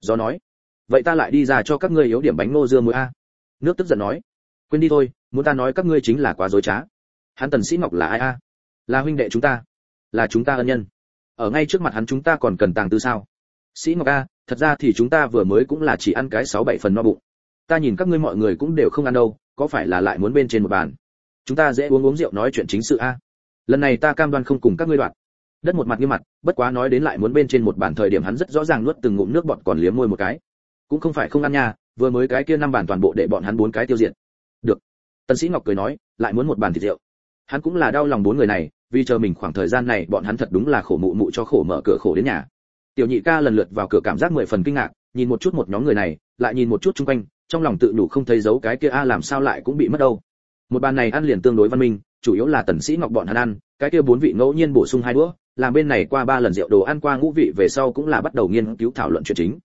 Do nói. Vậy ta lại đi ra cho các ngươi yếu điểm bánh ngô dưa muối a. Nước tức giận nói. Quên đi thôi muốn ta nói các ngươi chính là quá dối trá. Hắn tần sĩ ngọc là ai a? Là huynh đệ chúng ta. Là chúng ta ân nhân. Ở ngay trước mặt hắn chúng ta còn cần tàng tư sao? Sĩ ngọc a thật ra thì chúng ta vừa mới cũng là chỉ ăn cái sáu bảy phần no bụng. Ta nhìn các ngươi mọi người cũng đều không ăn đâu có phải là lại muốn bên trên một bàn? Chúng ta dễ uống uống rượu nói chuyện chính sự a. Lần này ta cam đoan không cùng các ngươi đoạn. Đất một mặt như mặt, bất quá nói đến lại muốn bên trên một bản thời điểm hắn rất rõ ràng nuốt từng ngụm nước bọt còn liếm môi một cái. Cũng không phải không ăn nha, vừa mới cái kia năm bản toàn bộ để bọn hắn bốn cái tiêu diệt. Được. Tân sĩ ngọc cười nói, lại muốn một bàn thịt rượu. Hắn cũng là đau lòng bốn người này, vì chờ mình khoảng thời gian này bọn hắn thật đúng là khổ mụ mụ cho khổ mở cửa khổ đến nhà. Tiểu nhị ca lần lượt vào cửa cảm giác mười phần kinh ngạc, nhìn một chút một nhóm người này, lại nhìn một chút chung quanh, trong lòng tự đủ không thấy dấu cái kia a làm sao lại cũng bị mất đâu một bàn này ăn liền tương đối văn minh, chủ yếu là tần sĩ ngọc bọn hắn ăn, cái kia bốn vị ngẫu nhiên bổ sung hai đũa, làm bên này qua ba lần rượu đồ ăn qua ngũ vị về sau cũng là bắt đầu nghiên cứu thảo luận chuyện chính.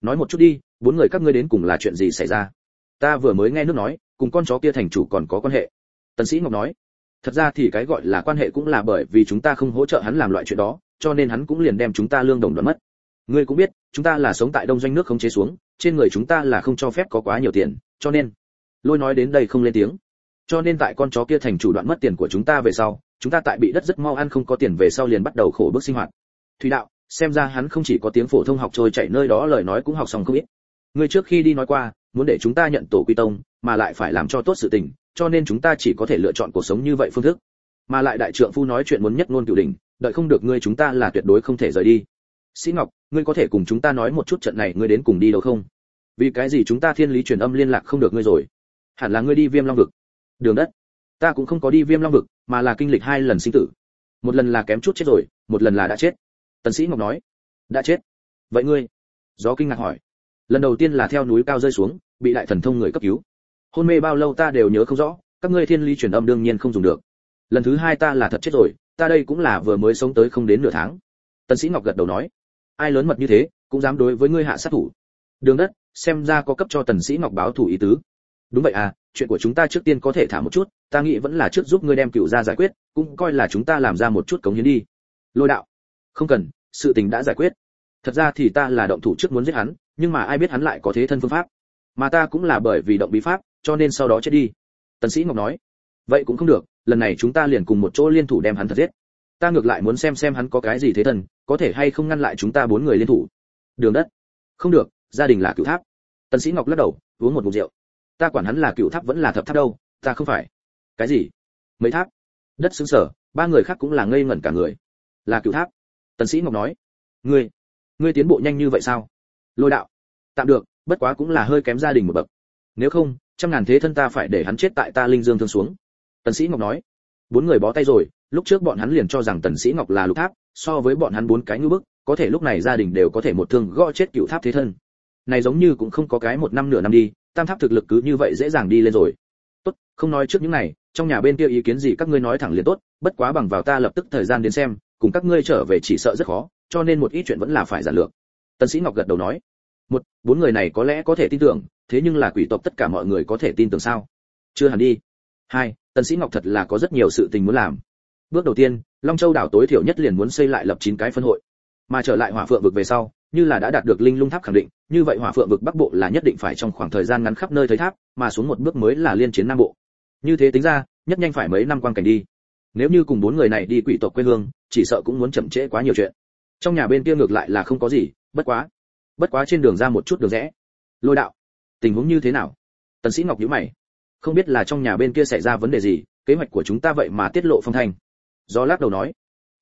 Nói một chút đi, bốn người các ngươi đến cùng là chuyện gì xảy ra? Ta vừa mới nghe nước nói, cùng con chó kia thành chủ còn có quan hệ. Tần sĩ ngọc nói, thật ra thì cái gọi là quan hệ cũng là bởi vì chúng ta không hỗ trợ hắn làm loại chuyện đó, cho nên hắn cũng liền đem chúng ta lương đồng đoạt mất. Ngươi cũng biết, chúng ta là sống tại đông doanh nước không chế xuống, trên người chúng ta là không cho phép có quá nhiều tiền, cho nên, lôi nói đến đây không lên tiếng cho nên tại con chó kia thành chủ đoạn mất tiền của chúng ta về sau, chúng ta tại bị đất rất mau ăn không có tiền về sau liền bắt đầu khổ bước sinh hoạt. Thủy đạo, xem ra hắn không chỉ có tiếng phổ thông học trôi chạy nơi đó lời nói cũng học xong không ít. Ngươi trước khi đi nói qua, muốn để chúng ta nhận tổ quy tông, mà lại phải làm cho tốt sự tình, cho nên chúng ta chỉ có thể lựa chọn cuộc sống như vậy phương thức. Mà lại đại trượng phu nói chuyện muốn nhất ngôn cửu đỉnh, đợi không được ngươi chúng ta là tuyệt đối không thể rời đi. Sĩ ngọc, ngươi có thể cùng chúng ta nói một chút trận này ngươi đến cùng đi đâu không? Vì cái gì chúng ta thiên lý truyền âm liên lạc không được ngươi rồi? Hẳn là ngươi đi viêm long vực đường đất. Ta cũng không có đi viêm long vực, mà là kinh lịch hai lần sinh tử. Một lần là kém chút chết rồi, một lần là đã chết. Tần sĩ ngọc nói. Đã chết. Vậy ngươi? Gió kinh ngạc hỏi. Lần đầu tiên là theo núi cao rơi xuống, bị đại thần thông người cấp cứu. Hôn mê bao lâu ta đều nhớ không rõ, các ngươi thiên lý truyền âm đương nhiên không dùng được. Lần thứ hai ta là thật chết rồi, ta đây cũng là vừa mới sống tới không đến nửa tháng. Tần sĩ ngọc gật đầu nói. Ai lớn mật như thế, cũng dám đối với ngươi hạ sát thủ. Đường đất, xem ra có cấp cho tần sĩ ngọc báo thủ ý tứ đúng vậy à chuyện của chúng ta trước tiên có thể thả một chút, ta nghĩ vẫn là trước giúp ngươi đem cựu gia giải quyết, cũng coi là chúng ta làm ra một chút cống hiến đi. Lôi đạo. Không cần, sự tình đã giải quyết. Thật ra thì ta là động thủ trước muốn giết hắn, nhưng mà ai biết hắn lại có thế thân phương pháp. Mà ta cũng là bởi vì động bí pháp, cho nên sau đó chết đi. Tần sĩ ngọc nói. Vậy cũng không được, lần này chúng ta liền cùng một chỗ liên thủ đem hắn thật giết. Ta ngược lại muốn xem xem hắn có cái gì thế thần có thể hay không ngăn lại chúng ta bốn người liên thủ. Đường đất. Không được, gia đình là cựu tháp. Tần sĩ ngọc lắc đầu, uống một ngụm rượu ta quản hắn là cựu tháp vẫn là thập tháp đâu, ta không phải. Cái gì? Mấy tháp? Đất xứng sở, ba người khác cũng là ngây ngẩn cả người. Là cựu tháp. Tần sĩ ngọc nói. Ngươi ngươi tiến bộ nhanh như vậy sao? Lôi đạo. Tạm được, bất quá cũng là hơi kém gia đình một bậc. Nếu không, trăm ngàn thế thân ta phải để hắn chết tại ta linh dương thương xuống. Tần sĩ ngọc nói. Bốn người bó tay rồi, lúc trước bọn hắn liền cho rằng tần sĩ ngọc là lục tháp, so với bọn hắn bốn cái ngư bức, có thể lúc này gia đình đều có thể một thương gõ chết cựu tháp thế thân. Này giống như cũng không có cái một năm nửa năm đi tam tháp thực lực cứ như vậy dễ dàng đi lên rồi. Tốt, không nói trước những này, trong nhà bên kia ý kiến gì các ngươi nói thẳng liền tốt, bất quá bằng vào ta lập tức thời gian đến xem, cùng các ngươi trở về chỉ sợ rất khó, cho nên một ít chuyện vẫn là phải giản lược. Tần sĩ ngọc gật đầu nói, một, bốn người này có lẽ có thể tin tưởng, thế nhưng là quỷ tộc tất cả mọi người có thể tin tưởng sao? Chưa hẳn đi. Hai, tần sĩ ngọc thật là có rất nhiều sự tình muốn làm. Bước đầu tiên, long châu đảo tối thiểu nhất liền muốn xây lại lập chín cái phân hội. Mà trở lại hỏa phượng vực về sau như là đã đạt được linh lung tháp khẳng định, như vậy hỏa phượng vực bắc bộ là nhất định phải trong khoảng thời gian ngắn khắp nơi thấy tháp, mà xuống một bước mới là liên chiến nam bộ. Như thế tính ra, nhất nhanh phải mấy năm quan cảnh đi. Nếu như cùng bốn người này đi quỷ tộc quê hương, chỉ sợ cũng muốn chậm trễ quá nhiều chuyện. Trong nhà bên kia ngược lại là không có gì, bất quá bất quá trên đường ra một chút đường rẽ. Lôi đạo, tình huống như thế nào? Tần sĩ ngọc nhíu mày. Không biết là trong nhà bên kia xảy ra vấn đề gì, kế hoạch của chúng ta vậy mà tiết lộ phong thanh. Do lắc đầu nói.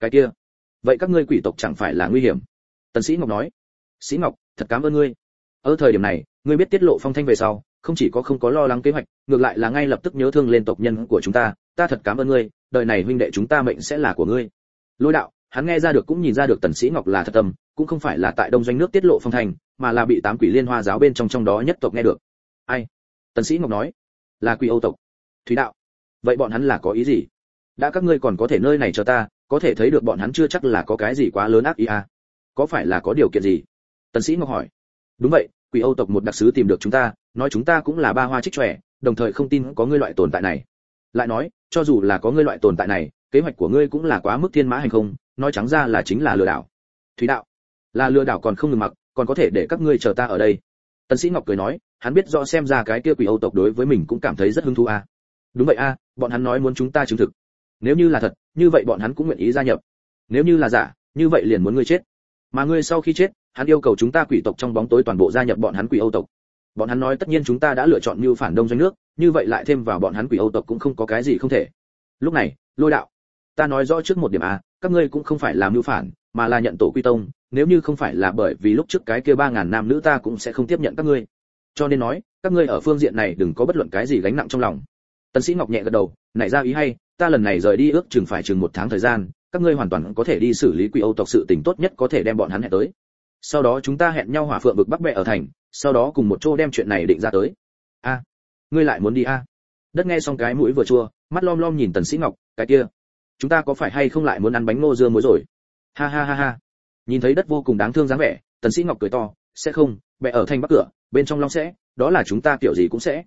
Cái kia, vậy các ngươi quỷ tộc chẳng phải là nguy hiểm? Tần sĩ ngọc nói sĩ ngọc, thật cảm ơn ngươi. Ở thời điểm này, ngươi biết tiết lộ phong thanh về sau, không chỉ có không có lo lắng kế hoạch, ngược lại là ngay lập tức nhớ thương lên tộc nhân của chúng ta ta thật cảm ơn ngươi, đời này huynh đệ chúng ta mệnh sẽ là của ngươi. Lôi đạo, hắn nghe ra được cũng nhìn ra được tần sĩ ngọc là thật tâm, cũng không phải là tại đông doanh nước tiết lộ phong thanh, mà là bị tám quỷ liên hoa giáo bên trong trong đó nhất tộc nghe được. Ai? Tần sĩ ngọc nói. Là quỷ âu tộc. Thúy đạo. Vậy bọn hắn là có ý gì? Đã các ngươi còn có thể nơi này cho ta, có thể thấy được bọn hắn chưa chắc là có cái gì quá lớn ác ý à? Có phải là có điều kiện gì? Tần sĩ ngọc hỏi. Đúng vậy quỷ âu tộc một đặc sứ tìm được chúng ta nói chúng ta cũng là ba hoa trích trẻ đồng thời không tin có ngươi loại tồn tại này. Lại nói cho dù là có ngươi loại tồn tại này kế hoạch của ngươi cũng là quá mức thiên mã hành không nói trắng ra là chính là lừa đảo. Thúy đạo là lừa đảo còn không ngừng mặc còn có thể để các ngươi chờ ta ở đây. Tần sĩ ngọc cười nói hắn biết rõ xem ra cái kia quỷ âu tộc đối với mình cũng cảm thấy rất hứng thú a. À. đúng vậy a à, bọn hắn nói muốn chúng ta chứng thực. Nếu như là thật như vậy bọn hắn cũng nguyện ý gia nhập. Nếu như là giả như vậy liền muốn ngươi chết. Mà ngươi sau khi chết hắn yêu cầu chúng ta quỷ tộc trong bóng tối toàn bộ gia nhập bọn hắn quỷ âu tộc. Bọn hắn nói tất nhiên chúng ta đã lựa chọn như phản đông doanh nước, như vậy lại thêm vào bọn hắn quỷ âu tộc cũng không có cái gì không thể. Lúc này, lôi đạo, ta nói rõ trước một điểm a các ngươi cũng không phải làm mưu phản, mà là nhận tổ quy tông, nếu như không phải là bởi vì lúc trước cái kia ba ngàn nam nữ ta cũng sẽ không tiếp nhận các ngươi. Cho nên nói, các ngươi ở phương diện này đừng có bất luận cái gì gánh nặng trong lòng. Tần sĩ ngọc nhẹ gật đầu, nảy ra ý hay, ta lần này rời đi ước chừng phải chừng một tháng thời gian, các ngươi hoàn toàn có thể đi xử lý quỷ âu tộc sự tình tốt nhất có thể đem bọn hắn hẹn tới sau đó chúng ta hẹn nhau hỏa phượng vực bắc bệ ở thành sau đó cùng một chỗ đem chuyện này định ra tới. A ngươi lại muốn đi a? Đất nghe xong cái mũi vừa chua mắt lom lom nhìn tần sĩ ngọc cái kia chúng ta có phải hay không lại muốn ăn bánh ngô dưa muối rồi? Ha ha ha ha. Nhìn thấy đất vô cùng đáng thương dáng vẻ tần sĩ ngọc cười to sẽ không bệ ở thành bắc cửa bên trong long sẽ đó là chúng ta kiểu gì cũng sẽ.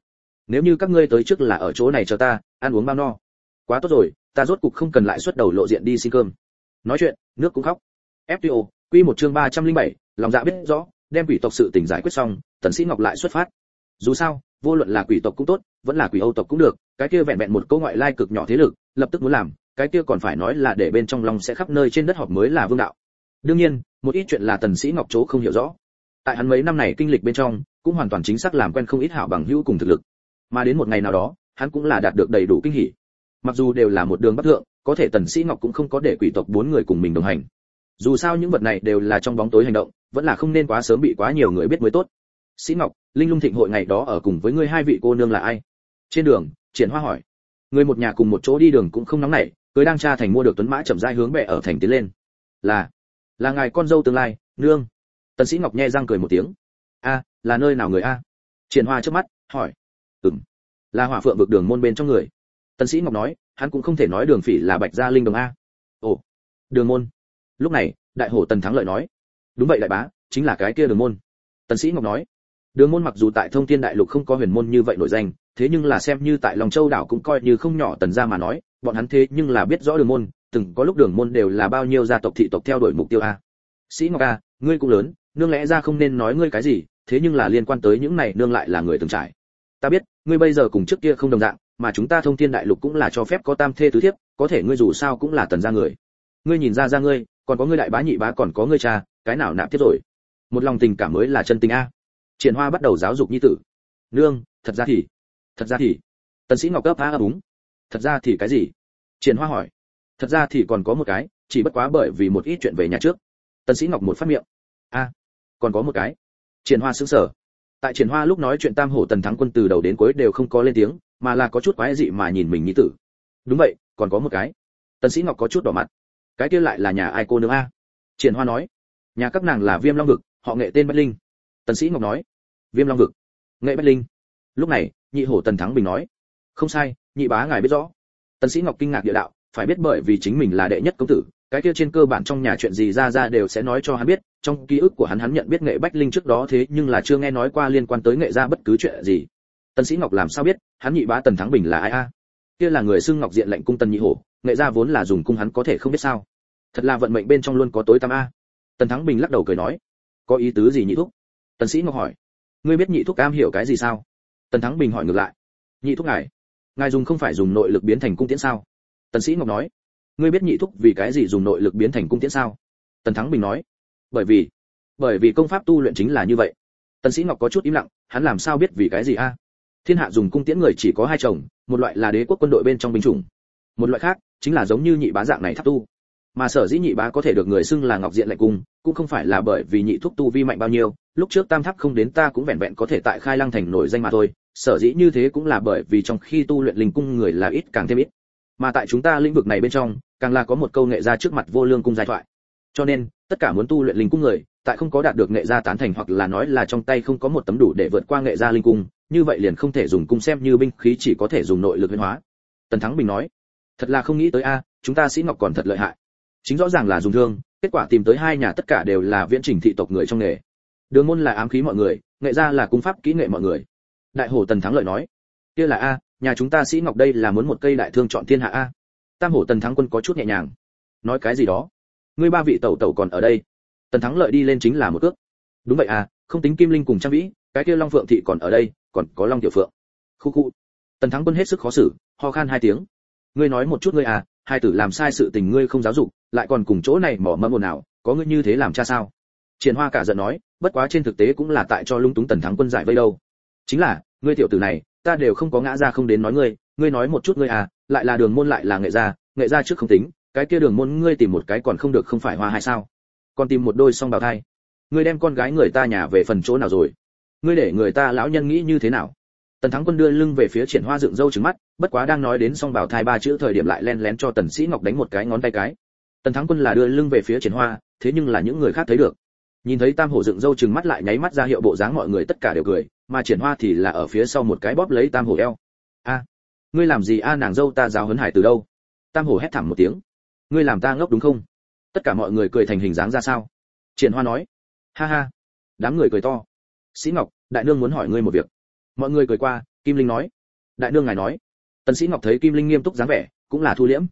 Nếu như các ngươi tới trước là ở chỗ này chờ ta ăn uống bao no. Quá tốt rồi ta rốt cục không cần lại xuất đầu lộ diện đi xin cơm. Nói chuyện nước cũng khóc. Fto quy một chương 307, lòng dạ biết rõ, đem quỷ tộc sự tình giải quyết xong, tần sĩ ngọc lại xuất phát. Dù sao, vô luận là quỷ tộc cũng tốt, vẫn là quỷ âu tộc cũng được, cái kia vẹn vẹn một câu ngoại lai cực nhỏ thế lực, lập tức muốn làm, cái kia còn phải nói là để bên trong lòng sẽ khắp nơi trên đất họp mới là vương đạo. Đương nhiên, một ít chuyện là tần sĩ ngọc chỗ không hiểu rõ. Tại hắn mấy năm này kinh lịch bên trong, cũng hoàn toàn chính xác làm quen không ít hảo bằng hữu cùng thực lực. Mà đến một ngày nào đó, hắn cũng là đạt được đầy đủ kinh hỉ. Mặc dù đều là một đường bất thượng, có thể tần sĩ ngọc cũng không có để quỷ tộc bốn người cùng mình đồng hành. Dù sao những vật này đều là trong bóng tối hành động vẫn là không nên quá sớm bị quá nhiều người biết mới tốt. Sĩ ngọc, linh lung thịnh hội ngày đó ở cùng với ngươi hai vị cô nương là ai? Trên đường, triển hoa hỏi. Người một nhà cùng một chỗ đi đường cũng không nóng nảy, cưới đang tra thành mua được tuấn mã chậm rãi hướng bệ ở thành tiến lên. Là là ngài con dâu tương lai, nương. Tần sĩ ngọc nhe răng cười một tiếng. A, là nơi nào người a? Triển hoa trước mắt, hỏi. Ừm, là hỏa phượng vực đường môn bên trong người. Tần sĩ ngọc nói, hắn cũng không thể nói đường phỉ là bạch gia linh đồng a. Ồ, đường môn. Lúc này, đại hổ tần thắng lợi nói đúng vậy đại bá, chính là cái kia đường môn. Tần sĩ ngọc nói. Đường môn mặc dù tại thông thiên đại lục không có huyền môn như vậy nổi danh, thế nhưng là xem như tại lòng châu đảo cũng coi như không nhỏ tần gia mà nói, bọn hắn thế nhưng là biết rõ đường môn, từng có lúc đường môn đều là bao nhiêu gia tộc thị tộc theo đuổi mục tiêu a. Sĩ ngọc a, ngươi cũng lớn, nương lẽ ra không nên nói ngươi cái gì, thế nhưng là liên quan tới những này nương lại là người từng trải. Ta biết, ngươi bây giờ cùng trước kia không đồng dạng, mà chúng ta thông thiên đại lục cũng là cho phép có tam thê tứ thiếp, có thể ngươi dù sao cũng là tần gia người. Ngươi nhìn ra ra ngươi, còn có ngươi đại bá nhị bá còn có ngươi cha cái nào nạp tiếp rồi? Một lòng tình cảm mới là chân tình a. Triển hoa bắt đầu giáo dục nhi tử. Nương, thật ra thì, thật ra thì, tần sĩ ngọc cấp a đúng thật ra thì cái gì? Triển hoa hỏi. Thật ra thì còn có một cái, chỉ bất quá bởi vì một ít chuyện về nhà trước. Tần sĩ ngọc một phát miệng. A, còn có một cái. Triển hoa sững sờ. Tại triển hoa lúc nói chuyện tam hổ tần thắng quân từ đầu đến cuối đều không có lên tiếng, mà là có chút quái dị mà nhìn mình nhi tử. Đúng vậy, còn có một cái. Tần sĩ ngọc có chút đỏ mặt. Cái kia lại là nhà ai cô nữa a? Triển hoa nói nhà các nàng là viêm long vực, họ nghệ tên bách linh. Tần sĩ ngọc nói, viêm long vực, nghệ bách linh. Lúc này, nhị hổ tần thắng bình nói, không sai, nhị bá ngài biết rõ. Tần sĩ ngọc kinh ngạc địa đạo, phải biết bởi vì chính mình là đệ nhất công tử, cái kia trên cơ bản trong nhà chuyện gì ra ra đều sẽ nói cho hắn biết, trong ký ức của hắn hắn nhận biết nghệ bách linh trước đó thế nhưng là chưa nghe nói qua liên quan tới nghệ gia bất cứ chuyện gì. Tần sĩ ngọc làm sao biết, hắn nhị bá tần thắng bình là ai a? Kia là người xưng ngọc diện lệnh cung tần nhị hổ, nghệ gia vốn là dùng cung hắn có thể không biết sao. Thật là vận mệnh bên trong luôn có tối tăm a tần thắng bình lắc đầu cười nói, có ý tứ gì nhị thúc? Tần sĩ ngọc hỏi, ngươi biết nhị thúc cam hiểu cái gì sao? Tần thắng bình hỏi ngược lại, nhị thúc ngài ngài dùng không phải dùng nội lực biến thành cung tiễn sao? Tần sĩ ngọc nói, ngươi biết nhị thúc vì cái gì dùng nội lực biến thành cung tiễn sao? Tần thắng bình nói, bởi vì bởi vì công pháp tu luyện chính là như vậy. Tần sĩ ngọc có chút im lặng, hắn làm sao biết vì cái gì a? Thiên hạ dùng cung tiễn người chỉ có hai chồng, một loại là đế quốc quân đội bên trong binh chủng, một loại khác chính là giống như nhị bá dạng này tháp tu mà sở dĩ nhị bá có thể được người xưng là ngọc diện lạnh cung, cũng không phải là bởi vì nhị thúc tu vi mạnh bao nhiêu, lúc trước tam tháp không đến ta cũng vẹn vẹn có thể tại khai lăng thành nổi danh mà thôi, sở dĩ như thế cũng là bởi vì trong khi tu luyện linh cung người là ít càng thêm ít. Mà tại chúng ta lĩnh vực này bên trong, càng là có một câu nghệ ra trước mặt vô lương cung giai thoại. Cho nên, tất cả muốn tu luyện linh cung người, tại không có đạt được nghệ gia tán thành hoặc là nói là trong tay không có một tấm đủ để vượt qua nghệ gia linh cung, như vậy liền không thể dùng cung xem như binh khí chỉ có thể dùng nội lực huyễn hóa. Tần thắng bình nói, thật là không nghĩ tới a, chúng ta sĩ ngọc còn thật lợi hại chính rõ ràng là dùng thương, kết quả tìm tới hai nhà tất cả đều là viễn trình thị tộc người trong nghề. Đường môn là ám khí mọi người, nghệ gia là cung pháp kỹ nghệ mọi người. Đại hổ tần thắng lợi nói, kia là a, nhà chúng ta sĩ ngọc đây là muốn một cây đại thương chọn thiên hạ a. Tam hổ tần thắng quân có chút nhẹ nhàng, nói cái gì đó? Ngươi ba vị tẩu tẩu còn ở đây. Tần thắng lợi đi lên chính là một cước. Đúng vậy à không tính kim linh cùng trang vĩ, cái kia long phượng thị còn ở đây, còn có long tiểu phượng. Khu khu. Tần thắng quân hết sức khó xử, ho khan hai tiếng, ngươi nói một chút ngươi à hai tử làm sai sự tình ngươi không giáo dục lại còn cùng chỗ này mỏ mẫm ồn ào, có ngươi như thế làm cha sao? Triển hoa cả giận nói, bất quá trên thực tế cũng là tại cho lung túng tần thắng quân giải vây đâu. Chính là, ngươi tiểu tử này, ta đều không có ngã ra không đến nói ngươi ngươi nói một chút ngươi à lại là đường môn lại là nghệ gia nghệ gia trước không tính, cái kia đường môn ngươi tìm một cái còn không được không phải hoa hay sao? Còn tìm một đôi song bào thai. Ngươi đem con gái người ta nhà về phần chỗ nào rồi? Ngươi để người ta lão nhân nghĩ như thế nào? Tần thắng quân đưa lưng về phía triển hoa dựng râu trứng mắt, bất quá đang nói đến song bào thai ba chữ thời điểm lại len lén cho tần sĩ ngọc đánh một cái ngón tay cái tần thắng quân là đưa lưng về phía triển hoa, thế nhưng là những người khác thấy được. Nhìn thấy tam hổ dựng râu chừng mắt lại nháy mắt ra hiệu bộ dáng mọi người tất cả đều cười, mà triển hoa thì là ở phía sau một cái bóp lấy tam hổ eo. A, ngươi làm gì? A, nàng dâu ta giáo hấn hải từ đâu? Tam hổ hét thảm một tiếng. Ngươi làm ta ngốc đúng không? Tất cả mọi người cười thành hình dáng ra sao? Triển hoa nói. Ha ha. Đám người cười to. Sĩ ngọc, đại nương muốn hỏi ngươi một việc. Mọi người cười qua, kim linh nói. Đại nương ngài nói. Tần sĩ ngọc thấy kim linh nghiêm túc dáng vẻ, cũng là thu liễm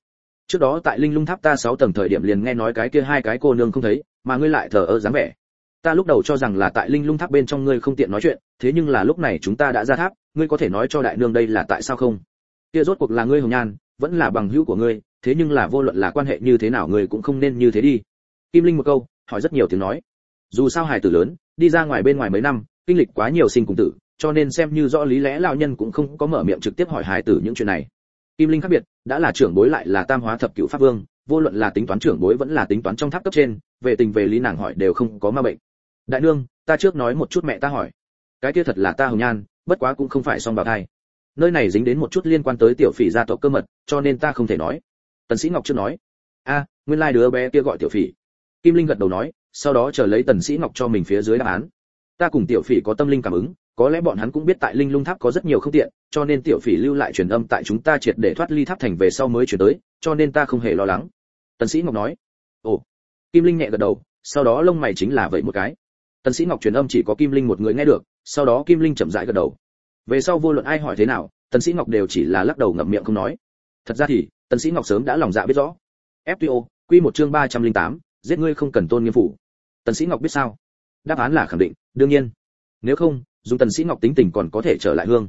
trước đó tại linh lung tháp ta sáu tầng thời điểm liền nghe nói cái kia hai cái cô nương không thấy, mà ngươi lại thờ ơ dáng vẻ. Ta lúc đầu cho rằng là tại linh lung tháp bên trong ngươi không tiện nói chuyện, thế nhưng là lúc này chúng ta đã ra tháp, ngươi có thể nói cho đại nương đây là tại sao không? Kia rốt cuộc là ngươi hồng nhan, vẫn là bằng hữu của ngươi, thế nhưng là vô luận là quan hệ như thế nào ngươi cũng không nên như thế đi. Kim linh một câu, hỏi rất nhiều tiếng nói. Dù sao hài tử lớn, đi ra ngoài bên ngoài mấy năm, kinh lịch quá nhiều sinh cùng tử, cho nên xem như rõ lý lẽ lão nhân cũng không có mở miệng trực tiếp hỏi hài tử những chuyện này. Kim linh khác biệt đã là trưởng bối lại là tam hóa thập cửu pháp vương, vô luận là tính toán trưởng bối vẫn là tính toán trong tháp cấp trên, về tình về lý nàng hỏi đều không có ma bệnh. Đại nương, ta trước nói một chút mẹ ta hỏi. Cái kia thật là ta hồng nhan, bất quá cũng không phải song bào thai. Nơi này dính đến một chút liên quan tới tiểu phỉ gia tộc cơ mật, cho nên ta không thể nói. Tần sĩ ngọc chưa nói. A, nguyên lai đứa bé kia gọi tiểu phỉ. Kim linh gật đầu nói, sau đó chờ lấy tần sĩ ngọc cho mình phía dưới đáp án. Ta cùng tiểu phỉ có tâm linh cảm ứng có lẽ bọn hắn cũng biết tại linh lung tháp có rất nhiều không tiện cho nên tiểu phỉ lưu lại truyền âm tại chúng ta triệt để thoát ly tháp thành về sau mới chuyển tới cho nên ta không hề lo lắng. Tần sĩ ngọc nói. Ồ. Kim linh nhẹ gật đầu sau đó lông mày chính là vậy một cái. Tần sĩ ngọc truyền âm chỉ có kim linh một người nghe được sau đó kim linh chậm rãi gật đầu. Về sau vô luận ai hỏi thế nào tần sĩ ngọc đều chỉ là lắc đầu ngậm miệng không nói. Thật ra thì tần sĩ ngọc sớm đã lòng dạ biết rõ. Fto quy một chương 308, giết ngươi không cần tôn nghiêm phủ. Tần sĩ ngọc biết sao? Đáp án là khẳng định đương nhiên. Nếu không dùng tần sĩ ngọc tính tình còn có thể trở lại hương.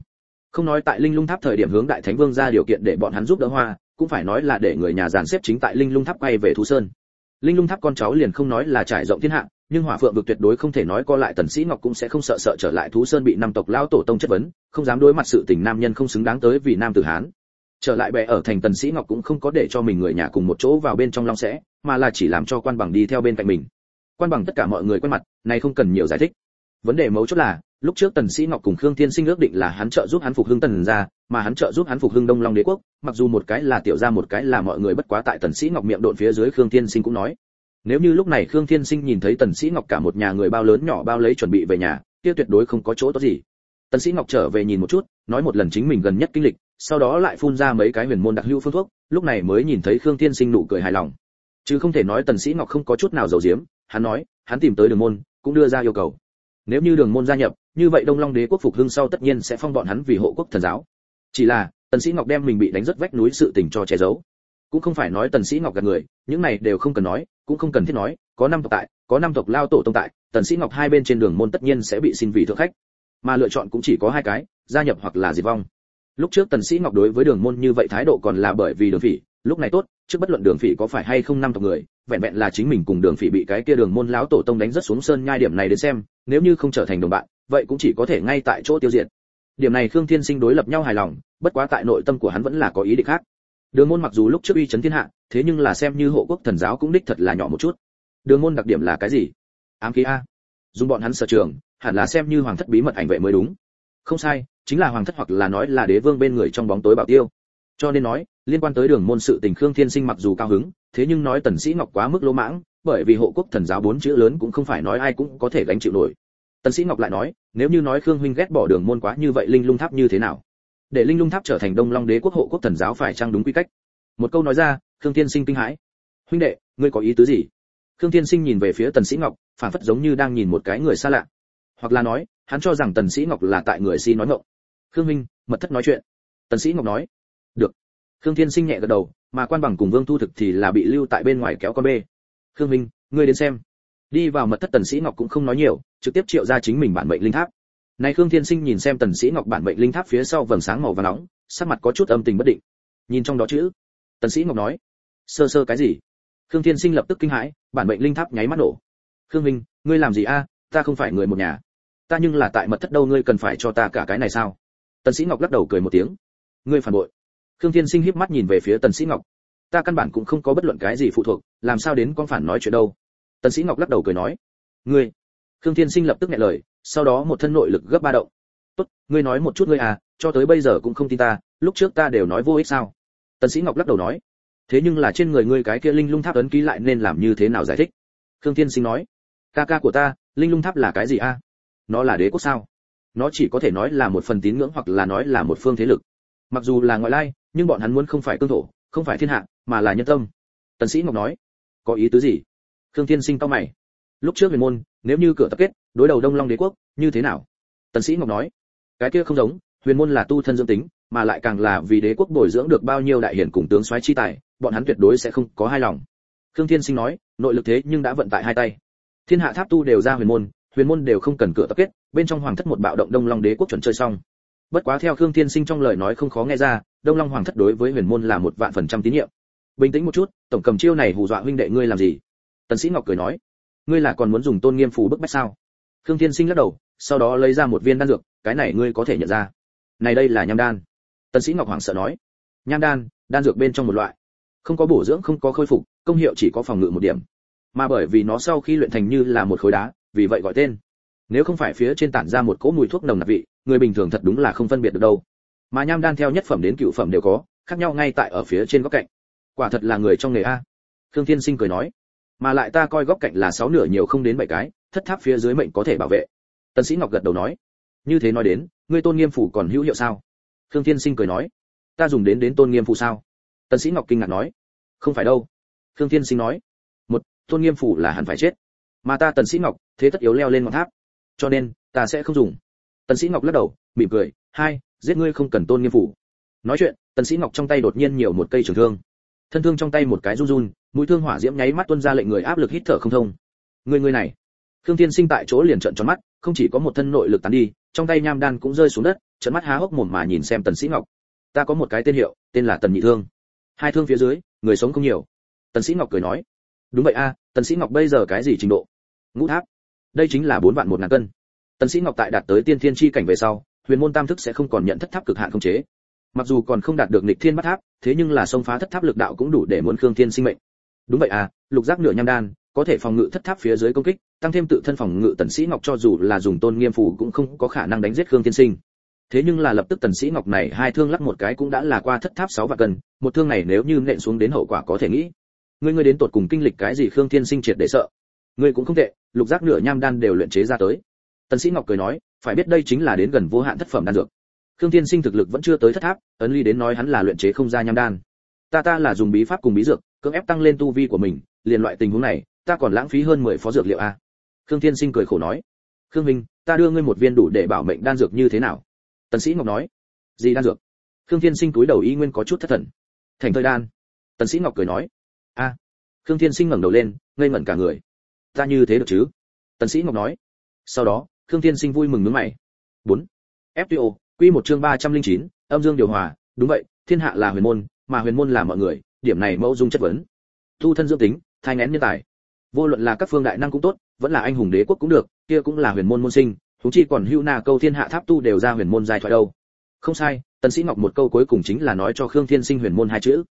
Không nói tại linh lung tháp thời điểm hướng đại thánh vương ra điều kiện để bọn hắn giúp đỡ hoa, cũng phải nói là để người nhà dàn xếp chính tại linh lung tháp quay về thú sơn. Linh lung tháp con cháu liền không nói là trải rộng thiên hạ, nhưng hỏa phượng vực tuyệt đối không thể nói co lại tần sĩ ngọc cũng sẽ không sợ sợ trở lại thú sơn bị năm tộc lao tổ tông chất vấn, không dám đối mặt sự tình nam nhân không xứng đáng tới vì nam tử hán. Trở lại bè ở thành tần sĩ ngọc cũng không có để cho mình người nhà cùng một chỗ vào bên trong long sẽ, mà là chỉ làm cho quan bằng đi theo bên cạnh mình. Quan bằng tất cả mọi người quen mặt này không cần nhiều giải thích vấn đề mấu chốt là, lúc trước tần sĩ ngọc cùng khương thiên sinh ước định là hắn trợ giúp hắn phục hưng tần gia, mà hắn trợ giúp hắn phục hưng đông long đế quốc, mặc dù một cái là tiểu gia một cái là mọi người bất quá tại tần sĩ ngọc miệng độn phía dưới khương thiên sinh cũng nói. Nếu như lúc này khương thiên sinh nhìn thấy tần sĩ ngọc cả một nhà người bao lớn nhỏ bao lấy chuẩn bị về nhà, kia tuyệt đối không có chỗ tốt gì. Tần sĩ ngọc trở về nhìn một chút, nói một lần chính mình gần nhất kinh lịch, sau đó lại phun ra mấy cái huyền môn đặc lưu phương thuốc, lúc này mới nhìn thấy khương thiên sinh nụ cười hài lòng. Chứ không thể nói tần sĩ ngọc không có chút nào dầu giếm, hắn nói, hắn tìm tới đường môn, cũng đưa ra yêu cầu nếu như đường môn gia nhập, như vậy đông long đế quốc phục hưng sau tất nhiên sẽ phong bọn hắn vì hộ quốc thần giáo. Chỉ là, tần sĩ ngọc đem mình bị đánh rất vách núi sự tình cho che giấu. Cũng không phải nói tần sĩ ngọc gạt người, những này đều không cần nói, cũng không cần thiết nói, có năm tộc tại, có năm tộc lao tổ tông tại, tần sĩ ngọc hai bên trên đường môn tất nhiên sẽ bị xin vị thượng khách. Mà lựa chọn cũng chỉ có hai cái, gia nhập hoặc là diệt vong. Lúc trước tần sĩ ngọc đối với đường môn như vậy thái độ còn là bởi vì đường phỉ, lúc này tốt, trước bất luận đường phỉ có phải hay không năm tộc người vẹn vẹn là chính mình cùng đường phỉ bị cái kia đường môn lão tổ tông đánh rất xuống sơn nhai điểm này đến xem, nếu như không trở thành đồng bạn, vậy cũng chỉ có thể ngay tại chỗ tiêu diệt. Điểm này khương thiên sinh đối lập nhau hài lòng, bất quá tại nội tâm của hắn vẫn là có ý định khác. Đường môn mặc dù lúc trước uy chấn thiên hạ, thế nhưng là xem như hộ quốc thần giáo cũng đích thật là nhỏ một chút. Đường môn đặc điểm là cái gì? Ám khí a. Dùng bọn hắn sở trường, hẳn là xem như hoàng thất bí mật ảnh vệ mới đúng. Không sai, chính là hoàng thất hoặc là nói là đế vương bên người trong bóng tối bảo tiêu. Cho nên nói, liên quan tới đường môn sự tình khương thiên sinh mặc dù cao hứng thế nhưng nói tần sĩ ngọc quá mức lỗ mãng, bởi vì hộ quốc thần giáo bốn chữ lớn cũng không phải nói ai cũng có thể gánh chịu nổi. Tần sĩ ngọc lại nói, nếu như nói khương huynh ghét bỏ đường môn quá như vậy linh lung tháp như thế nào? Để linh lung tháp trở thành đông long đế quốc hộ quốc thần giáo phải trang đúng quy cách? Một câu nói ra, khương thiên sinh kinh hãi. Huynh đệ, ngươi có ý tứ gì? Khương thiên sinh nhìn về phía tần sĩ ngọc, phản phất giống như đang nhìn một cái người xa lạ. Hoặc là nói, hắn cho rằng tần sĩ ngọc là tại người si nói ngọng. Khương huynh, mật thất nói chuyện. Tần sĩ ngọc nói. Được. Khương thiên sinh nhẹ gật đầu mà quan bằng cùng vương thu thực thì là bị lưu tại bên ngoài kéo con bê. Khương Minh, ngươi đến xem. Đi vào mật thất tần sĩ ngọc cũng không nói nhiều trực tiếp triệu ra chính mình bản mệnh linh tháp. Này khương thiên sinh nhìn xem tần sĩ ngọc bản mệnh linh tháp phía sau vầng sáng màu vàng nóng sắc mặt có chút âm tình bất định. Nhìn trong đó chữ tần sĩ ngọc nói sơ sơ cái gì? Khương thiên sinh lập tức kinh hãi bản mệnh linh tháp nháy mắt nổ. Khương minh ngươi làm gì a? Ta không phải người một nhà. Ta nhưng là tại mật thất đâu ngươi cần phải cho ta cả cái này sao? Tần sĩ ngọc lắc đầu cười một tiếng. Ngươi phản bội khương thiên sinh híp mắt nhìn về phía tần sĩ ngọc. Ta căn bản cũng không có bất luận cái gì phụ thuộc, làm sao đến con phản nói chuyện đâu? Tần sĩ ngọc lắc đầu cười nói. Ngươi. Khương thiên sinh lập tức nghẹn lời, sau đó một thân nội lực gấp ba động. Tốt, ngươi nói một chút ngươi à cho tới bây giờ cũng không tin ta, lúc trước ta đều nói vô ích sao? Tần sĩ ngọc lắc đầu nói. Thế nhưng là trên người ngươi cái kia linh lung tháp ấn ký lại nên làm như thế nào giải thích? Khương thiên sinh nói. Ca ca của ta, linh lung tháp là cái gì a? Nó là đế quốc sao? Nó chỉ có thể nói là một phần tín ngưỡng hoặc là nói là một phương thế lực mặc dù là ngoại lai, nhưng bọn hắn muốn không phải cương thổ, không phải thiên hạ, mà là nhân tâm. Tần sĩ ngọc nói, có ý tứ gì? Khương thiên sinh cao mày. Lúc trước huyền môn, nếu như cửa tập kết, đối đầu đông long đế quốc, như thế nào? Tần sĩ ngọc nói, cái kia không giống, huyền môn là tu thân dương tính, mà lại càng là vì đế quốc bồi dưỡng được bao nhiêu đại hiển cùng tướng soái chi tài, bọn hắn tuyệt đối sẽ không có hai lòng. Khương thiên sinh nói, nội lực thế nhưng đã vận tại hai tay. Thiên hạ tháp tu đều ra huyền môn huyền môn đều không cần cửa tập kết, bên trong hoàng thất một bạo động đông long đế quốc chuẩn chơi xong bất quá theo khương thiên sinh trong lời nói không khó nghe ra, đông long hoàng thất đối với huyền môn là một vạn phần trăm tín nhiệm. Bình tĩnh một chút, tổng cầm chiêu này hù dọa huynh đệ ngươi làm gì? Tần sĩ ngọc cười nói, ngươi là còn muốn dùng tôn nghiêm phù bức bách sao? Khương thiên sinh lắc đầu, sau đó lấy ra một viên đan dược, cái này ngươi có thể nhận ra. Này đây là nham đan. Tần sĩ ngọc hoảng sợ nói, nham đan đan dược bên trong một loại. Không có bổ dưỡng, không có khôi phục, công hiệu chỉ có phòng ngự một điểm. Mà bởi vì nó sau khi luyện thành như là một khối đá, vì vậy gọi tên. Nếu không phải phía trên tản ra một cỗ mùi thuốc nồng nặc vị người bình thường thật đúng là không phân biệt được đâu. Mà nham đan theo nhất phẩm đến cựu phẩm đều có, khác nhau ngay tại ở phía trên góc cạnh. Quả thật là người trong nghề a. Khương thiên sinh cười nói, mà lại ta coi góc cạnh là sáu nửa nhiều không đến bảy cái, thất tháp phía dưới mệnh có thể bảo vệ. Tần sĩ ngọc gật đầu nói, như thế nói đến, ngươi tôn nghiêm phủ còn hữu hiệu sao? Khương thiên sinh cười nói, ta dùng đến đến tôn nghiêm phủ sao? Tần sĩ ngọc kinh ngạc nói, không phải đâu. Khương thiên sinh nói, một, tôn nghiêm phủ là hẳn phải chết. Mà ta tần sĩ ngọc, thế tất yếu leo lên ngọn tháp. Cho nên, ta sẽ không dùng tần sĩ ngọc lắc đầu, mỉm cười, hai, giết ngươi không cần tôn nghiêm phủ. Nói chuyện, tần sĩ ngọc trong tay đột nhiên nhiều một cây trường thương. Thân thương trong tay một cái run run, mũi thương hỏa diễm nháy mắt tuôn ra lệnh người áp lực hít thở không thông. Người người này. Khương thiên sinh tại chỗ liền trợn tròn mắt, không chỉ có một thân nội lực tán đi, trong tay nham đan cũng rơi xuống đất, trợn mắt há hốc mồm mà nhìn xem tần sĩ ngọc. Ta có một cái tên hiệu, tên là tần nhị thương. Hai thương phía dưới, người sống không nhiều. Tần sĩ ngọc cười nói, đúng vậy a, tần sĩ ngọc bây giờ cái gì trình độ? Ngũ tháp. Đây chính là bốn vạn một ngàn cân tần sĩ ngọc tại đạt tới tiên thiên chi cảnh về sau, huyền môn tam thức sẽ không còn nhận thất tháp cực hạn không chế. Mặc dù còn không đạt được nghịch thiên bắt tháp, thế nhưng là xông phá thất tháp lực đạo cũng đủ để muốn khương thiên sinh mệnh. Đúng vậy à lục giác nửa nham đan, có thể phòng ngự thất tháp phía dưới công kích, tăng thêm tự thân phòng ngự tần sĩ ngọc cho dù là dùng tôn nghiêm phù cũng không có khả năng đánh giết khương thiên sinh. Thế nhưng là lập tức tần sĩ ngọc này hai thương lắc một cái cũng đã là qua thất tháp sáu và cân, một thương này nếu như nện xuống đến hậu quả có thể nghĩ. Ngươi ngươi đến tột cùng kinh lịch cái gì khương thiên sinh triệt để sợ? Ngươi cũng không tệ, lục giác nửa nham đan đều luyện chế ra tới tần sĩ ngọc cười nói, phải biết đây chính là đến gần vô hạn thất phẩm đan dược. Khương thiên sinh thực lực vẫn chưa tới thất tháp, ấn ly đến nói hắn là luyện chế không ra nham đan. Ta ta là dùng bí pháp cùng bí dược, cưỡng ép tăng lên tu vi của mình, liền loại tình huống này, ta còn lãng phí hơn 10 phó dược liệu a. Khương thiên sinh cười khổ nói, khương minh, ta đưa ngươi một viên đủ để bảo mệnh đan dược như thế nào? Tần sĩ ngọc nói, gì đan dược? Khương thiên sinh cúi đầu y nguyên có chút thất thần. Thành thời đan. Tần sĩ ngọc cười nói, a. Khương thiên sinh ngẩng đầu lên, ngây ngẩn cả người. Ta như thế được chứ? Tần sĩ ngọc nói, sau đó khương thiên sinh vui mừng nhướng mày 4. FTO, quy một chương 309, âm dương điều hòa, đúng vậy, thiên hạ là huyền môn, mà huyền môn là mọi người, điểm này mẫu dung chất vấn. Tu thân dưỡng tính, thai nén nhân tài. Vô luận là các phương đại năng cũng tốt, vẫn là anh hùng đế quốc cũng được, kia cũng là huyền môn môn sinh, chúng chi còn hưu na câu thiên hạ tháp tu đều ra huyền môn giai thoại đâu. Không sai, Tần Sĩ Ngọc một câu cuối cùng chính là nói cho Khương Thiên Sinh huyền môn hai chữ.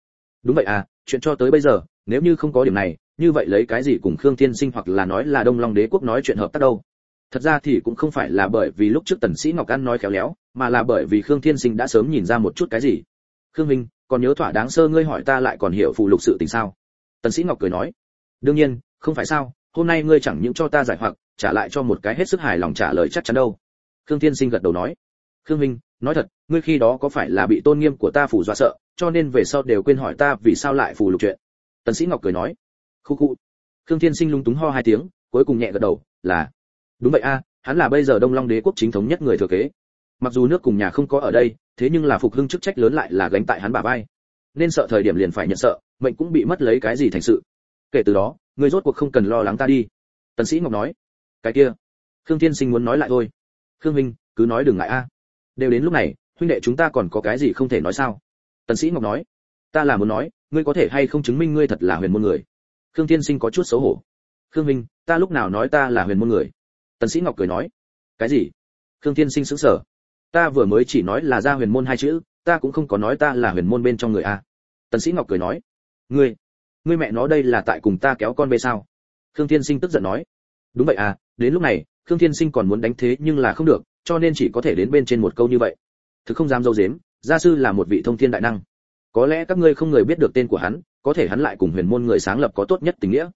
Đúng vậy à, chuyện cho tới bây giờ, nếu như không có điểm này, như vậy lấy cái gì cùng Khương Thiên Sinh hoặc là nói là Đông Long Đế quốc nói chuyện hợp tác đâu? Thật ra thì cũng không phải là bởi vì lúc trước Tần Sĩ Ngọc ăn nói khéo léo, mà là bởi vì Khương Thiên Sinh đã sớm nhìn ra một chút cái gì. Khương Minh, còn nhớ thỏa đáng sơ ngươi hỏi ta lại còn hiểu phụ lục sự tình sao? Tần Sĩ Ngọc cười nói, đương nhiên, không phải sao, hôm nay ngươi chẳng những cho ta giải hoặc, trả lại cho một cái hết sức hài lòng trả lời chắc chắn đâu. Khương Thiên Sinh gật đầu nói, Khương Minh, nói thật, ngươi khi đó có phải là bị tôn nghiêm của ta phủ dọa sợ, cho nên về sau đều quên hỏi ta vì sao lại phù lục chuyện. Tần Sĩ Ngọc cười nói, khu khu. Khương Thiên Sinh lung túng ho hai tiếng, cuối cùng nhẹ gật đầu, là, đúng vậy a, hắn là bây giờ Đông Long Đế quốc chính thống nhất người thừa kế. Mặc dù nước cùng nhà không có ở đây, thế nhưng là phục hưng chức trách lớn lại là gánh tại hắn bả vai. Nên sợ thời điểm liền phải nhận sợ, mệnh cũng bị mất lấy cái gì thành sự. Kể từ đó, ngươi rốt cuộc không cần lo lắng ta đi. Tần Sĩ Ngọc nói, cái kia. Khương Thiên Sinh muốn nói lại thôi. Khương Minh, cứ nói đừng ngại a. Đều đến lúc này, huynh đệ chúng ta còn có cái gì không thể nói sao? Tần Sĩ Ngọc nói, ta là muốn nói, ngươi có thể hay không chứng minh ngươi thật là huyền môn người? Khương Thiên Sinh có chút xấu hổ. Khương Minh, ta lúc nào nói ta là huyền môn người? Tần Sĩ Ngọc cười nói, cái gì? Khương thiên sinh sững sờ. Ta vừa mới chỉ nói là ra huyền môn hai chữ ta cũng không có nói ta là huyền môn bên trong người a. Tần sĩ ngọc cười nói ngươi ngươi mẹ nó đây là tại cùng ta kéo con về sao? Khương thiên sinh tức giận nói đúng vậy à đến lúc này khương thiên sinh còn muốn đánh thế nhưng là không được cho nên chỉ có thể đến bên trên một câu như vậy. Thực không dám dâu dếm gia sư là một vị thông thiên đại năng. Có lẽ các ngươi không người biết được tên của hắn có thể hắn lại cùng huyền môn người sáng lập có tốt nhất tình nghĩa.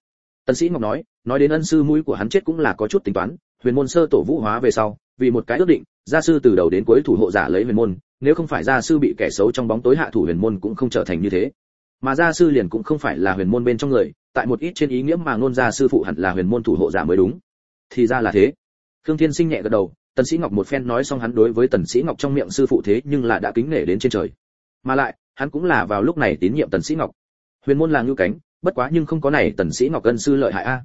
Tần sĩ ngọc nói nói đến ân sư mũi của hắn chết cũng là có chút tính toán huyền môn sơ tổ vũ hóa về sau, vì một cái ước định, gia sư từ đầu đến cuối thủ hộ giả lấy huyền môn, nếu không phải gia sư bị kẻ xấu trong bóng tối hạ thủ huyền môn cũng không trở thành như thế. Mà gia sư liền cũng không phải là huyền môn bên trong người, tại một ít trên ý nghĩa mà ngôn gia sư phụ hẳn là huyền môn thủ hộ giả mới đúng. Thì ra là thế. Khương thiên sinh nhẹ gật đầu, tần sĩ ngọc một phen nói xong hắn đối với tần sĩ ngọc trong miệng sư phụ thế nhưng là đã kính nể đến trên trời. Mà lại, hắn cũng là vào lúc này tín nhiệm tần sĩ ngọc. Huyền môn là ngưu cánh, bất quá nhưng không có này tần sĩ ngọc ân sư lợi hại a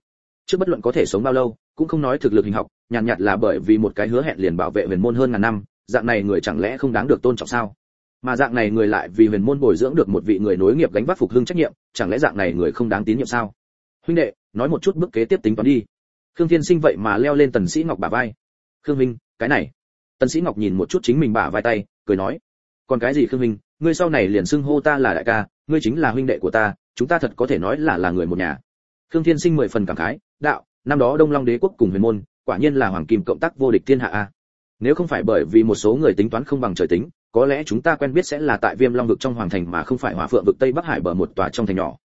trước bất luận có thể sống bao lâu cũng không nói thực lực hình học nhàn nhạt, nhạt là bởi vì một cái hứa hẹn liền bảo vệ huyền môn hơn ngàn năm dạng này người chẳng lẽ không đáng được tôn trọng sao? Mà dạng này người lại vì huyền môn bồi dưỡng được một vị người nối nghiệp gánh vác phục hưng trách nhiệm chẳng lẽ dạng này người không đáng tín nhiệm sao? Huynh đệ nói một chút bước kế tiếp tính toán đi. Khương thiên sinh vậy mà leo lên tần sĩ ngọc bả vai. Khương minh cái này. Tần sĩ ngọc nhìn một chút chính mình bả vai tay cười nói. Còn cái gì khương minh ngươi sau này liền xưng hô ta là đại ca ngươi chính là huynh đệ của ta chúng ta thật có thể nói là là người một nhà. Khương thiên sinh mười phần cảm khái đạo, năm đó đông long đế quốc cùng huyền môn, quả nhiên là hoàng kim cộng tác vô địch thiên hạ a. Nếu không phải bởi vì một số người tính toán không bằng trời tính, có lẽ chúng ta quen biết sẽ là tại viêm long vực trong hoàng thành mà không phải hỏa phượng vực tây bắc hải bờ một tòa trong thành nhỏ.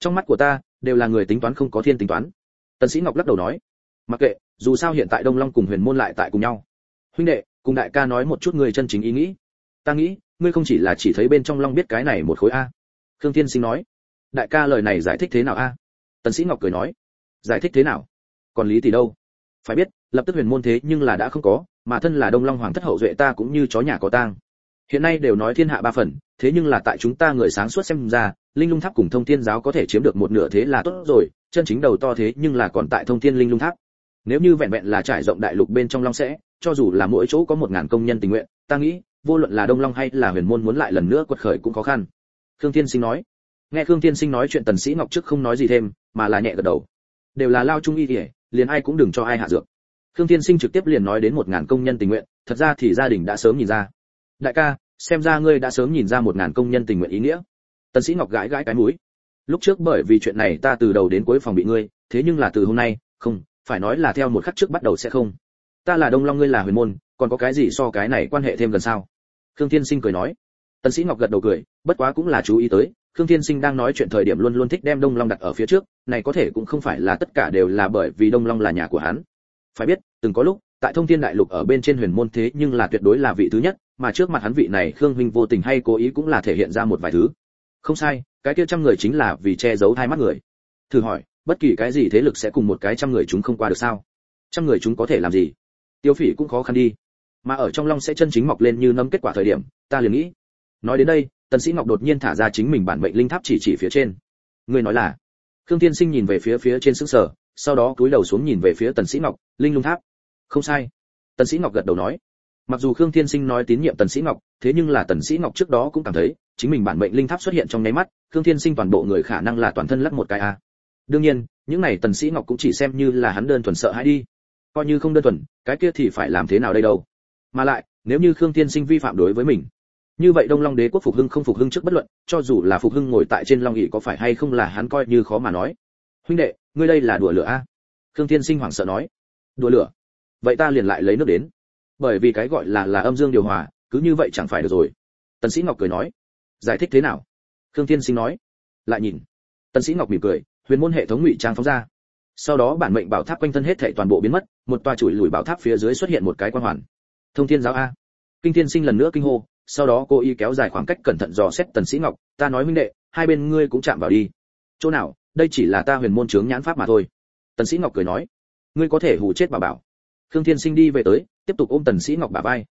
Trong mắt của ta, đều là người tính toán không có thiên tính toán. Tần sĩ ngọc lắc đầu nói, mặc kệ, dù sao hiện tại đông long cùng huyền môn lại tại cùng nhau. Huynh đệ, cùng đại ca nói một chút người chân chính ý nghĩ. Ta nghĩ, ngươi không chỉ là chỉ thấy bên trong long biết cái này một khối a. Khương thiên sinh nói, đại ca lời này giải thích thế nào a? Tần sĩ ngọc cười nói giải thích thế nào? Còn lý tỷ đâu? Phải biết, lập tức huyền môn thế nhưng là đã không có, mà thân là đông long hoàng thất hậu duệ ta cũng như chó nhà có tang. Hiện nay đều nói thiên hạ ba phần, thế nhưng là tại chúng ta người sáng suốt xem ra, linh lung tháp cùng thông thiên giáo có thể chiếm được một nửa thế là tốt rồi, chân chính đầu to thế nhưng là còn tại thông thiên linh lung tháp. Nếu như vẹn vẹn là trải rộng đại lục bên trong long sẽ, cho dù là mỗi chỗ có một ngàn công nhân tình nguyện, ta nghĩ, vô luận là đông long hay là huyền môn muốn lại lần nữa quật khởi cũng khó khăn. Khương thiên sinh nói. Nghe khương thiên sinh nói chuyện tần sĩ ngọc trước không nói gì thêm, mà là nhẹ gật đầu đều là lao trung y kỉa liền ai cũng đừng cho ai hạ dược. Khương thiên sinh trực tiếp liền nói đến một ngàn công nhân tình nguyện, thật ra thì gia đình đã sớm nhìn ra. Đại ca, xem ra ngươi đã sớm nhìn ra một ngàn công nhân tình nguyện ý nghĩa. Tần sĩ ngọc gãi gãi cái mũi. Lúc trước bởi vì chuyện này ta từ đầu đến cuối phòng bị ngươi, thế nhưng là từ hôm nay, không, phải nói là theo một khắc trước bắt đầu sẽ không. Ta là đông long, ngươi là huyền môn, còn có cái gì so cái này quan hệ thêm gần sao? Khương thiên sinh cười nói. Tần sĩ ngọc gật đầu cười, bất quá cũng là chú ý tới khương thiên sinh đang nói chuyện thời điểm luôn luôn thích đem đông long đặt ở phía trước, này có thể cũng không phải là tất cả đều là bởi vì đông long là nhà của hắn. Phải biết, từng có lúc, tại thông thiên đại lục ở bên trên huyền môn thế nhưng là tuyệt đối là vị thứ nhất, mà trước mặt hắn vị này khương huynh vô tình hay cố ý cũng là thể hiện ra một vài thứ. Không sai, cái kia trăm người chính là vì che giấu hai mắt người. Thử hỏi, bất kỳ cái gì thế lực sẽ cùng một cái trăm người chúng không qua được sao? Trăm người chúng có thể làm gì? Tiêu phỉ cũng khó khăn đi. Mà ở trong long sẽ chân chính mọc lên như nấm kết quả thời điểm, ta liền nghĩ. Nói đến đây tần sĩ ngọc đột nhiên thả ra chính mình bản mệnh linh tháp chỉ chỉ phía trên. Người nói là? Khương tiên sinh nhìn về phía phía trên sững sờ, sau đó cúi đầu xuống nhìn về phía tần sĩ ngọc, linh lung tháp. Không sai. Tần sĩ ngọc gật đầu nói. Mặc dù khương thiên sinh nói tín nhiệm tần sĩ ngọc, thế nhưng là tần sĩ ngọc trước đó cũng cảm thấy, chính mình bản mệnh linh tháp xuất hiện trong nháy mắt, khương thiên sinh toàn bộ người khả năng là toàn thân lắc một cái a. Đương nhiên, những này tần sĩ ngọc cũng chỉ xem như là hắn đơn thuần sợ hãi đi. Coi như không đơn thuần, cái kia thì phải làm thế nào đây đâu? Mà lại, nếu như khương thiên sinh vi phạm đối với mình như vậy đông long đế quốc phục hưng không phục hưng trước bất luận, cho dù là phục hưng ngồi tại trên long ỵ có phải hay không là hắn coi như khó mà nói. Huynh đệ, ngươi đây là đùa lửa a? Khương thiên sinh hoảng sợ nói. Đùa lửa? Vậy ta liền lại lấy nước đến. Bởi vì cái gọi là là âm dương điều hòa, cứ như vậy chẳng phải được rồi. Tần sĩ ngọc cười nói. Giải thích thế nào? Khương thiên sinh nói. Lại nhìn. Tần sĩ ngọc mỉm cười, huyền môn hệ thống ngụy trang phóng ra. Sau đó bản mệnh bảo tháp quanh thân hết thảy toàn bộ biến mất, một toa chuỗi lùi bảo tháp phía dưới xuất hiện một cái quan hoàn. Thông thiên giáo a. Kinh thiên sinh lần nữa kinh hô sau đó cô y kéo dài khoảng cách cẩn thận dò xét tần sĩ ngọc, ta nói huynh đệ, hai bên ngươi cũng chạm vào đi. Chỗ nào? Đây chỉ là ta huyền môn chướng nhãn pháp mà thôi. Tần sĩ ngọc cười nói, ngươi có thể hù chết bà bảo. Khương thiên sinh đi về tới, tiếp tục ôm tần sĩ ngọc bả vai.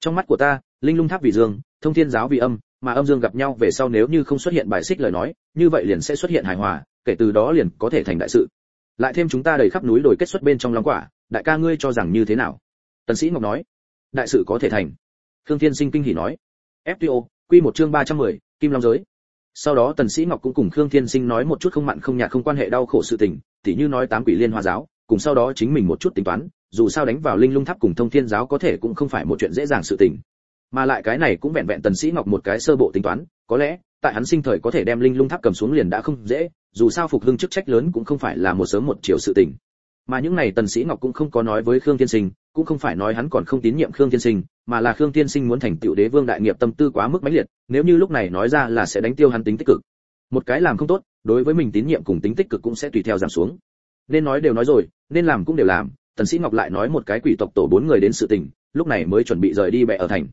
Trong mắt của ta, linh lung tháp vì dương, thông thiên giáo vì âm, mà âm dương gặp nhau về sau nếu như không xuất hiện bài xích lời nói, như vậy liền sẽ xuất hiện hài hòa, kể từ đó liền có thể thành đại sự. Lại thêm chúng ta đầy khắp núi đồi kết xuất bên trong long quả, đại ca ngươi cho rằng như thế nào? Tần sĩ ngọc nói, đại sự có thể thành khương thiên sinh kinh hỉ nói fto quy một chương 310, kim long giới. Sau đó tần sĩ ngọc cũng cùng khương thiên sinh nói một chút không mặn không nhạt không quan hệ đau khổ sự tình tỉ như nói tám quỷ liên hoa giáo cùng sau đó chính mình một chút tính toán dù sao đánh vào linh lung tháp cùng thông thiên giáo có thể cũng không phải một chuyện dễ dàng sự tình. Mà lại cái này cũng vẹn vẹn tần sĩ ngọc một cái sơ bộ tính toán có lẽ tại hắn sinh thời có thể đem linh lung tháp cầm xuống liền đã không dễ dù sao phục hưng chức trách lớn cũng không phải là một sớm một chiều sự tình mà những này tần sĩ ngọc cũng không có nói với khương thiên sinh, cũng không phải nói hắn còn không tín nhiệm khương thiên sinh, mà là khương thiên sinh muốn thành tựu đế vương đại nghiệp tâm tư quá mức mãnh liệt, nếu như lúc này nói ra là sẽ đánh tiêu hắn tính tích cực. Một cái làm không tốt, đối với mình tín nhiệm cùng tính tích cực cũng sẽ tùy theo giảm xuống. Nên nói đều nói rồi, nên làm cũng đều làm, tần sĩ ngọc lại nói một cái quỷ tộc tổ bốn người đến sự tình, lúc này mới chuẩn bị rời đi bệ ở thành.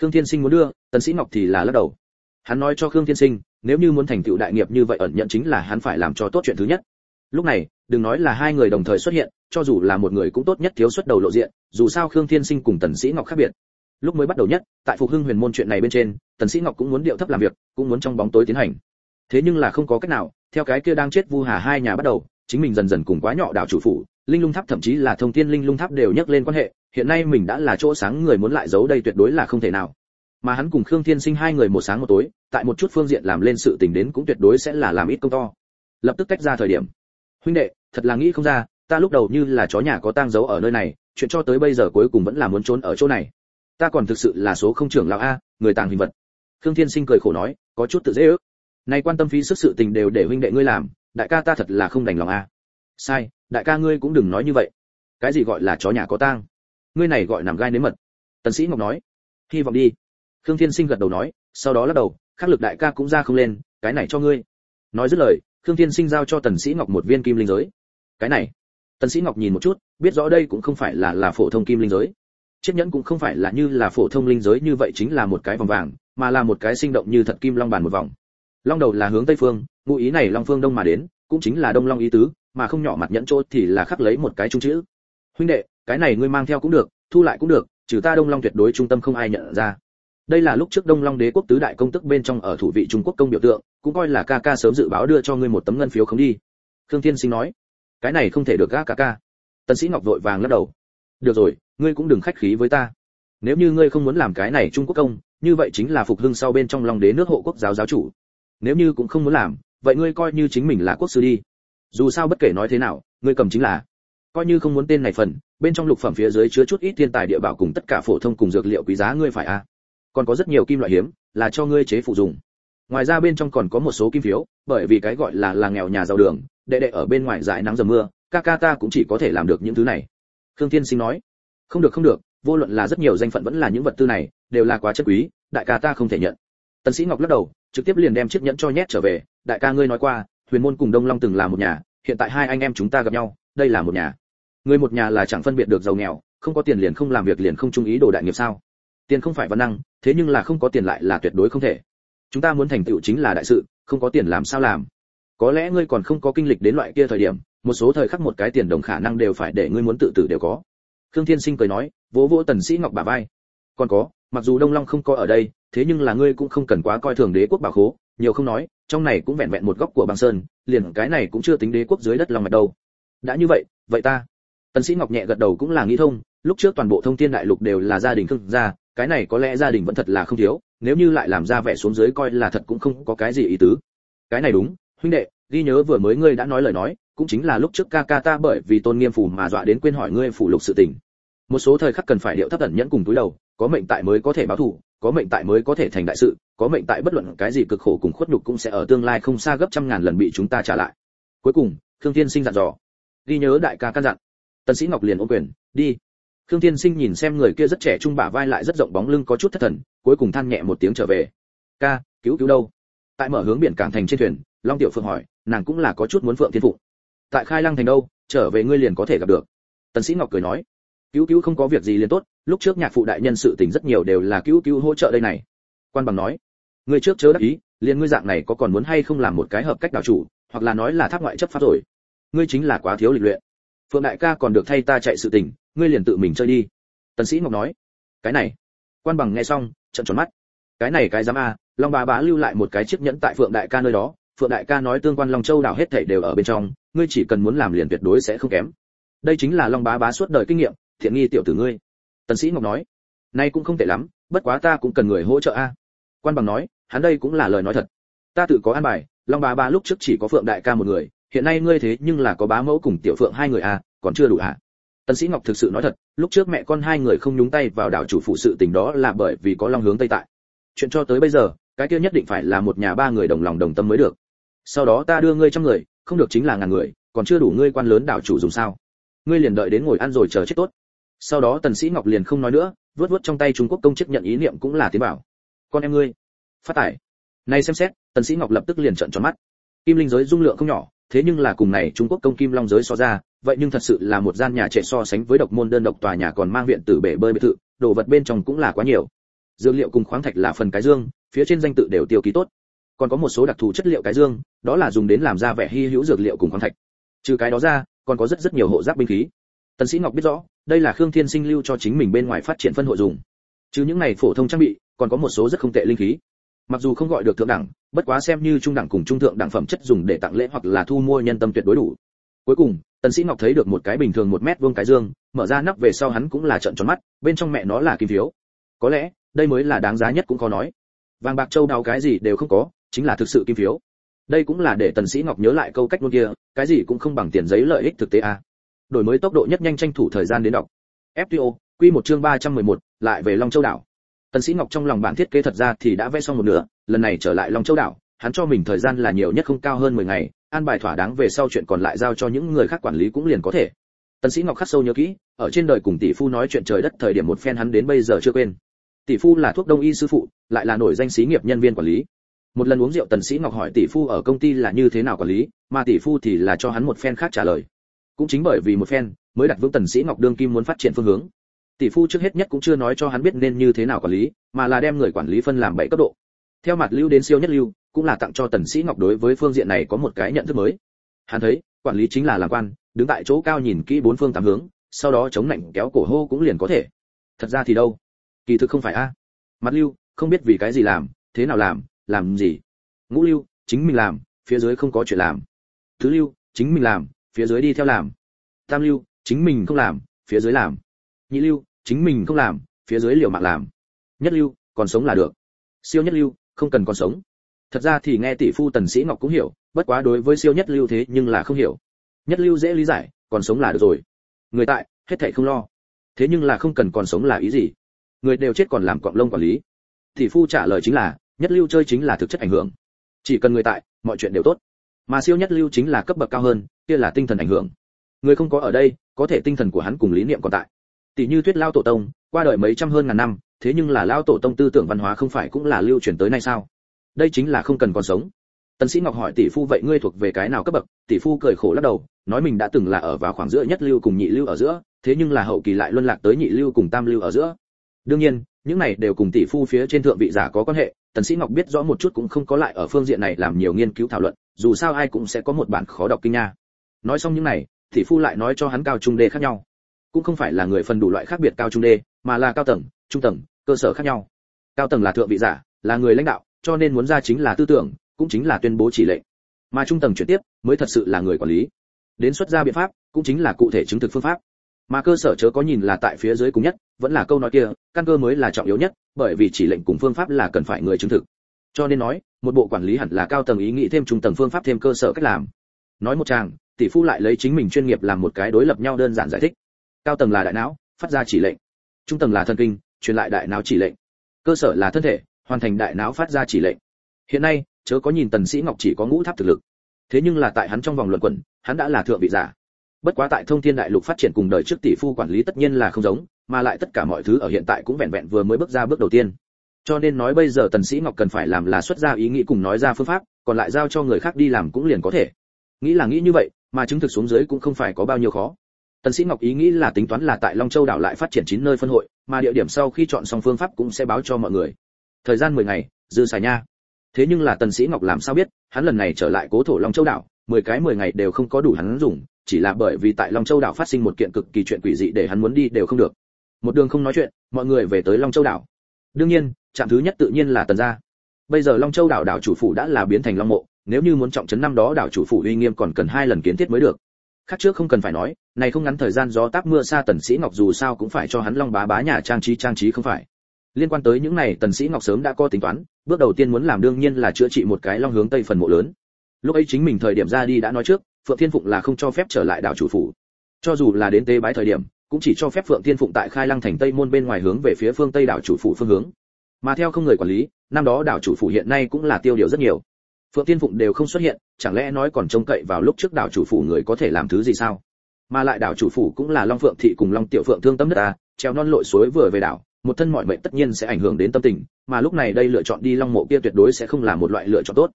Khương thiên sinh muốn đưa, tần sĩ ngọc thì là lắc đầu. Hắn nói cho khương thiên sinh, nếu như muốn thành tựu đại nghiệp như vậy ẩn nhận chính là hắn phải làm cho tốt chuyện thứ nhất lúc này, đừng nói là hai người đồng thời xuất hiện, cho dù là một người cũng tốt nhất thiếu xuất đầu lộ diện, dù sao khương thiên sinh cùng tần sĩ ngọc khác biệt. Lúc mới bắt đầu nhất, tại phục hưng huyền môn chuyện này bên trên, tần sĩ ngọc cũng muốn điệu thấp làm việc, cũng muốn trong bóng tối tiến hành. Thế nhưng là không có cách nào, theo cái kia đang chết vu hà hai nhà bắt đầu, chính mình dần dần cùng quá nhỏ đảo chủ phủ, linh lung tháp thậm chí là thông thiên linh lung tháp đều nhắc lên quan hệ, hiện nay mình đã là chỗ sáng người muốn lại giấu đây tuyệt đối là không thể nào. Mà hắn cùng khương thiên sinh hai người một sáng một tối, tại một chút phương diện làm lên sự tình đến cũng tuyệt đối sẽ là làm ít công to. Lập tức tách ra thời điểm huynh đệ, thật là nghĩ không ra, ta lúc đầu như là chó nhà có tang giấu ở nơi này, chuyện cho tới bây giờ cuối cùng vẫn là muốn trốn ở chỗ này. Ta còn thực sự là số không trưởng lão a, người tàng hình vật. Khương thiên sinh cười khổ nói, có chút tự dễ ước. Nay quan tâm phí sức sự tình đều để huynh đệ ngươi làm, đại ca ta thật là không đành lòng a. Sai, đại ca ngươi cũng đừng nói như vậy. Cái gì gọi là chó nhà có tang? Ngươi này gọi nằm gai nếm mật. Tần sĩ ngọc nói, hy vọng đi. Khương thiên sinh gật đầu nói, sau đó lắc đầu, khắc lực đại ca cũng ra không lên, cái này cho ngươi. Nói dứt lời khương thiên sinh giao cho tần sĩ ngọc một viên kim linh giới. Cái này, tần sĩ ngọc nhìn một chút, biết rõ đây cũng không phải là là phổ thông kim linh giới. Chiếc nhẫn cũng không phải là như là phổ thông linh giới như vậy chính là một cái vòng vàng, mà là một cái sinh động như thật kim long bàn một vòng. Long đầu là hướng tây phương, ngụ ý này long phương đông mà đến, cũng chính là đông long ý tứ, mà không nhỏ mặt nhẫn chỗ thì là khắc lấy một cái trung chữ. Huynh đệ, cái này ngươi mang theo cũng được, thu lại cũng được, trừ ta đông long tuyệt đối trung tâm không ai nhận ra đây là lúc trước đông long đế quốc tứ đại công tức bên trong ở thủ vị trung quốc công biểu tượng, cũng coi là ca ca sớm dự báo đưa cho ngươi một tấm ngân phiếu không đi. Khương thiên sinh nói, cái này không thể được gác ca ca. Tân sĩ ngọc vội vàng lắc đầu. Được rồi, ngươi cũng đừng khách khí với ta. Nếu như ngươi không muốn làm cái này trung quốc công, như vậy chính là phục hưng sau bên trong long đế nước hộ quốc giáo giáo chủ. Nếu như cũng không muốn làm, vậy ngươi coi như chính mình là quốc sư đi. Dù sao bất kể nói thế nào, ngươi cầm chính là. Coi như không muốn tên này phần, bên trong lục phẩm phía dưới chứa chút ít thiên tài địa bảo cùng tất cả phổ thông cùng dược liệu quý giá ngươi phải a à còn có rất nhiều kim loại hiếm, là cho ngươi chế phụ dùng. Ngoài ra bên trong còn có một số kim phiếu, bởi vì cái gọi là là nghèo nhà giàu đường, đệ đệ ở bên ngoài dãi nắng dầm mưa, ca ca ta cũng chỉ có thể làm được những thứ này. Khương thiên sinh nói. Không được không được, vô luận là rất nhiều danh phận vẫn là những vật tư này, đều là quá chất quý, đại ca ta không thể nhận. Tần sĩ ngọc lắc đầu, trực tiếp liền đem chiếc nhẫn cho nhét trở về. Đại ca ngươi nói qua, huyền môn cùng đông long từng là một nhà, hiện tại hai anh em chúng ta gặp nhau, đây là một nhà. Người một nhà là chẳng phân biệt được giàu nghèo, không có tiền liền không làm việc liền không trung ý đồ đại nghiệp sao? Tiền không phải văn năng, thế nhưng là không có tiền lại là tuyệt đối không thể. Chúng ta muốn thành tựu chính là đại sự, không có tiền làm sao làm? Có lẽ ngươi còn không có kinh lịch đến loại kia thời điểm, một số thời khắc một cái tiền đồng khả năng đều phải để ngươi muốn tự tử đều có. Khương thiên sinh cười nói, vỗ vỗ tần sĩ ngọc bả vai. Còn có, mặc dù đông long không có ở đây, thế nhưng là ngươi cũng không cần quá coi thường đế quốc bảo khố, nhiều không nói, trong này cũng vẹn vẹn một góc của băng sơn, liền cái này cũng chưa tính đế quốc dưới đất lòng mạch đâu. Đã như vậy vậy ta. Tần sĩ ngọc nhẹ gật đầu cũng là nghĩ thông, lúc trước toàn bộ thông thiên đại lục đều là gia đình khương gia cái này có lẽ gia đình vẫn thật là không thiếu, nếu như lại làm ra vẻ xuống dưới coi là thật cũng không có cái gì ý tứ. Cái này đúng, huynh đệ, ghi nhớ vừa mới ngươi đã nói lời nói, cũng chính là lúc trước ca ca ta bởi vì tôn nghiêm phủ mà dọa đến quên hỏi ngươi phủ lục sự tình. Một số thời khắc cần phải điệu thấp tẩn nhẫn cùng túi đầu, có mệnh tại mới có thể báo thù, có mệnh tại mới có thể thành đại sự, có mệnh tại bất luận cái gì cực khổ cùng khuất nhục cũng sẽ ở tương lai không xa gấp trăm ngàn lần bị chúng ta trả lại. Cuối cùng thương thiên sinh dặn dò. Ghi nhớ đại ca căn dặn. Tân sĩ ngọc liền ôm quyền, đi khương thiên sinh nhìn xem người kia rất trẻ trung bả vai lại rất rộng bóng lưng có chút thất thần, cuối cùng than nhẹ một tiếng trở về. Ca, cứu cứu đâu? Tại mở hướng biển cảng thành trên thuyền, long tiểu phượng hỏi, nàng cũng là có chút muốn phượng thiên phụ tại khai lăng thành đâu? Trở về ngươi liền có thể gặp được. Tần sĩ ngọc cười nói, cứu cứu không có việc gì liền tốt, lúc trước nhạc phụ đại nhân sự tình rất nhiều đều là cứu cứu hỗ trợ đây này. Quan bằng nói, ngươi trước chớ đắc ý, liền ngươi dạng này có còn muốn hay không làm một cái hợp cách đạo chủ, hoặc là nói là tháp ngoại chấp pháp rồi. Ngươi chính là quá thiếu lịch luyện. Phượng đại ca còn được thay ta chạy sự tình ngươi liền tự mình chơi đi. Tần sĩ ngọc nói, cái này. Quan bằng nghe xong, trợn tròn mắt. Cái này cái dám a, long bà bá lưu lại một cái chiếc nhẫn tại phượng đại ca nơi đó. Phượng đại ca nói tương quan long châu đảo hết thảy đều ở bên trong, ngươi chỉ cần muốn làm liền tuyệt đối sẽ không kém. Đây chính là long bá bá suốt đời kinh nghiệm, thiện nghi tiểu tử ngươi. Tần sĩ ngọc nói, nay cũng không tệ lắm, bất quá ta cũng cần người hỗ trợ a. Quan bằng nói, hắn đây cũng là lời nói thật. Ta tự có an bài, long bá bá lúc trước chỉ có phượng đại ca một người, hiện nay ngươi thế nhưng là có bá mẫu cùng tiểu phượng hai người a, còn chưa đủ à tần sĩ ngọc thực sự nói thật, lúc trước mẹ con hai người không nhúng tay vào đảo chủ phụ sự tình đó là bởi vì có long hướng tây tại. Chuyện cho tới bây giờ, cái kia nhất định phải là một nhà ba người đồng lòng đồng tâm mới được. Sau đó ta đưa ngươi trăm người, không được chính là ngàn người, còn chưa đủ ngươi quan lớn đảo chủ dùng sao? Ngươi liền đợi đến ngồi ăn rồi chờ chết tốt. Sau đó tần sĩ ngọc liền không nói nữa, vuốt vuốt trong tay trung quốc công chức nhận ý niệm cũng là tiến bảo con em ngươi, phát tải này xem xét, tần sĩ ngọc lập tức liền trợn tròn mắt kim linh giới dung lượng không nhỏ, thế nhưng là cùng này trung quốc công kim long giới so ra, vậy nhưng thật sự là một gian nhà trẻ so sánh với độc môn đơn độc tòa nhà còn mang viện tử bể bơi biệt thự, đồ vật bên trong cũng là quá nhiều. Dược liệu cùng khoáng thạch là phần cái dương, phía trên danh tự đều tiêu ký tốt. Còn có một số đặc thù chất liệu cái dương, đó là dùng đến làm ra vẻ hy hữu dược liệu cùng khoáng thạch. Trừ cái đó ra, còn có rất rất nhiều hộ giáp binh khí. Tần sĩ ngọc biết rõ, đây là khương thiên sinh lưu cho chính mình bên ngoài phát triển phân hội dùng. Chứ những này phổ thông trang bị, còn có một số rất không tệ linh khí mặc dù không gọi được thượng đẳng bất quá xem như trung đẳng cùng trung thượng đẳng phẩm chất dùng để tặng lễ hoặc là thu mua nhân tâm tuyệt đối đủ. Cuối cùng tần sĩ ngọc thấy được một cái bình thường một mét vuông cái dương mở ra nắp về sau hắn cũng là trợn tròn mắt bên trong mẹ nó là kim phiếu. Có lẽ đây mới là đáng giá nhất cũng có nói. Vàng bạc châu đào cái gì đều không có chính là thực sự kim phiếu. Đây cũng là để tần sĩ ngọc nhớ lại câu cách luôn kia cái gì cũng không bằng tiền giấy lợi ích thực tế à đổi mới tốc độ nhất nhanh tranh thủ thời gian đến đọc. Fto quy một chương 311, lại về long châu đảo tần sĩ ngọc trong lòng bản thiết kế thật ra thì đã vẽ xong một nửa, lần này trở lại long châu đảo, hắn cho mình thời gian là nhiều nhất không cao hơn 10 ngày, an bài thỏa đáng về sau chuyện còn lại giao cho những người khác quản lý cũng liền có thể. Tần sĩ ngọc khắc sâu nhớ kỹ, ở trên đời cùng tỷ phu nói chuyện trời đất thời điểm một phen hắn đến bây giờ chưa quên. Tỷ phu là thuốc đông y sư phụ, lại là nổi danh sĩ nghiệp nhân viên quản lý. Một lần uống rượu tần sĩ ngọc hỏi tỷ phu ở công ty là như thế nào quản lý, mà tỷ phu thì là cho hắn một phen khác trả lời. Cũng chính bởi vì một phen, mới đặt vững tần sĩ ngọc đương kim muốn phát triển phương hướng tỷ phu trước hết nhất cũng chưa nói cho hắn biết nên như thế nào quản lý, mà là đem người quản lý phân làm bảy cấp độ. Theo mặt lưu đến siêu nhất lưu, cũng là tặng cho tần sĩ ngọc đối với phương diện này có một cái nhận thức mới. Hắn thấy, quản lý chính là làm quan, đứng tại chỗ cao nhìn kỹ bốn phương tám hướng, sau đó chống nạnh kéo cổ hô cũng liền có thể. Thật ra thì đâu? Kỳ thực không phải a. Mặt lưu, không biết vì cái gì làm, thế nào làm làm gì? Ngũ lưu, chính mình làm, phía dưới không có chuyện làm. Thứ lưu, chính mình làm, phía dưới đi theo làm. Tam lưu, chính mình không làm, phía dưới làm nhị lưu, chính mình không làm, phía dưới liều mạng làm. Nhất lưu, còn sống là được. Siêu nhất lưu, không cần còn sống. Thật ra thì nghe tỷ phu tần sĩ ngọc cũng hiểu, bất quá đối với siêu nhất lưu thế nhưng là không hiểu. Nhất lưu dễ lý giải, còn sống là được rồi. Người tại, hết thảy không lo. Thế nhưng là không cần còn sống là ý gì? Người đều chết còn làm cọng lông quản lý. Tỷ phu trả lời chính là, nhất lưu chơi chính là thực chất ảnh hưởng. Chỉ cần người tại, mọi chuyện đều tốt. Mà siêu nhất lưu chính là cấp bậc cao hơn, kia là tinh thần ảnh hưởng. Người không có ở đây, có thể tinh thần của hắn cùng lý niệm còn tại tỷ như thuyết lao tổ tông, qua đời mấy trăm hơn ngàn năm, thế nhưng là lao tổ tông tư tưởng văn hóa không phải cũng là lưu truyền tới nay sao? Đây chính là không cần còn sống. Tần sĩ ngọc hỏi tỷ phu vậy ngươi thuộc về cái nào cấp bậc? Tỷ phu cười khổ lắc đầu, nói mình đã từng là ở vào khoảng giữa nhất lưu cùng nhị lưu ở giữa, thế nhưng là hậu kỳ lại luân lạc tới nhị lưu cùng tam lưu ở giữa. Đương nhiên, những này đều cùng tỷ phu phía trên thượng vị giả có quan hệ, tần sĩ ngọc biết rõ một chút cũng không có lại ở phương diện này làm nhiều nghiên cứu thảo luận, dù sao ai cũng sẽ có một bản khó đọc kinh nha. Nói xong những này, tỷ phu lại nói cho hắn cao trung đề khác nhau cũng không phải là người phần đủ loại khác biệt cao trung đê, mà là cao tầng, trung tầng, cơ sở khác nhau. Cao tầng là thượng vị giả, là người lãnh đạo, cho nên muốn ra chính là tư tưởng, cũng chính là tuyên bố chỉ lệnh. Mà trung tầng chuyển tiếp, mới thật sự là người quản lý. Đến xuất ra biện pháp, cũng chính là cụ thể chứng thực phương pháp. Mà cơ sở chớ có nhìn là tại phía dưới cùng nhất, vẫn là câu nói kia, căn cơ mới là trọng yếu nhất, bởi vì chỉ lệnh cùng phương pháp là cần phải người chứng thực. Cho nên nói, một bộ quản lý hẳn là cao tầng ý nghĩ thêm trung tầng phương pháp thêm cơ sở cách làm. Nói một chàng, tỷ phú lại lấy chính mình chuyên nghiệp làm một cái đối lập nhau đơn giản giải thích cao tầng là đại não, phát ra chỉ lệnh. Trung tầng là thần kinh, truyền lại đại não chỉ lệnh. Cơ sở là thân thể, hoàn thành đại não phát ra chỉ lệnh. Hiện nay, chớ có nhìn tần sĩ ngọc chỉ có ngũ tháp thực lực. Thế nhưng là tại hắn trong vòng luận quẩn, hắn đã là thượng vị giả. Bất quá tại thông thiên đại lục phát triển cùng đời trước tỷ phu quản lý tất nhiên là không giống, mà lại tất cả mọi thứ ở hiện tại cũng vẹn vẹn vừa mới bước ra bước đầu tiên. Cho nên nói bây giờ tần sĩ ngọc cần phải làm là xuất ra ý nghĩ cùng nói ra phương pháp, còn lại giao cho người khác đi làm cũng liền có thể. Nghĩ là nghĩ như vậy, mà chứng thực xuống dưới cũng không phải có bao nhiêu khó tần sĩ ngọc ý nghĩ là tính toán là tại long châu đảo lại phát triển chín nơi phân hội, mà địa điểm sau khi chọn xong phương pháp cũng sẽ báo cho mọi người. Thời gian 10 ngày, dư xài nha. Thế nhưng là tần sĩ ngọc làm sao biết, hắn lần này trở lại cố thổ long châu đảo 10 cái 10 ngày đều không có đủ hắn dùng, chỉ là bởi vì tại long châu đảo phát sinh một kiện cực kỳ chuyện quỷ dị để hắn muốn đi đều không được. Một đường không nói chuyện, mọi người về tới long châu đảo. Đương nhiên, trạm thứ nhất tự nhiên là tần gia. Bây giờ long châu đảo đảo chủ phủ đã là biến thành long mộ, nếu như muốn trọng trấn năm đó đảo chủ phủ uy nghiêm còn cần hai lần kiến thiết mới được khác trước không cần phải nói, này không ngắn thời gian gió táp mưa xa tần sĩ ngọc dù sao cũng phải cho hắn long bá bá nhà trang trí trang trí không phải. Liên quan tới những này, tần sĩ ngọc sớm đã có tính toán, bước đầu tiên muốn làm đương nhiên là chữa trị một cái long hướng tây phần mộ lớn. Lúc ấy chính mình thời điểm ra đi đã nói trước, phượng thiên phụng là không cho phép trở lại đảo chủ phủ. Cho dù là đến tế bái thời điểm, cũng chỉ cho phép phượng thiên phụng tại khai lăng thành tây môn bên ngoài hướng về phía phương tây đảo chủ phủ phương hướng. Mà theo không người quản lý, năm đó đảo chủ phủ hiện nay cũng là tiêu điều rất nhiều phượng Tiên phụng đều không xuất hiện, chẳng lẽ nói còn trông cậy vào lúc trước đảo chủ phủ người có thể làm thứ gì sao? Mà lại đảo chủ phủ cũng là long phượng thị cùng long tiểu phượng thương tâm đất ta, treo non lội suối vừa về đảo, một thân mọi mệnh tất nhiên sẽ ảnh hưởng đến tâm tình, mà lúc này đây lựa chọn đi long mộ kia tuyệt đối sẽ không là một loại lựa chọn tốt.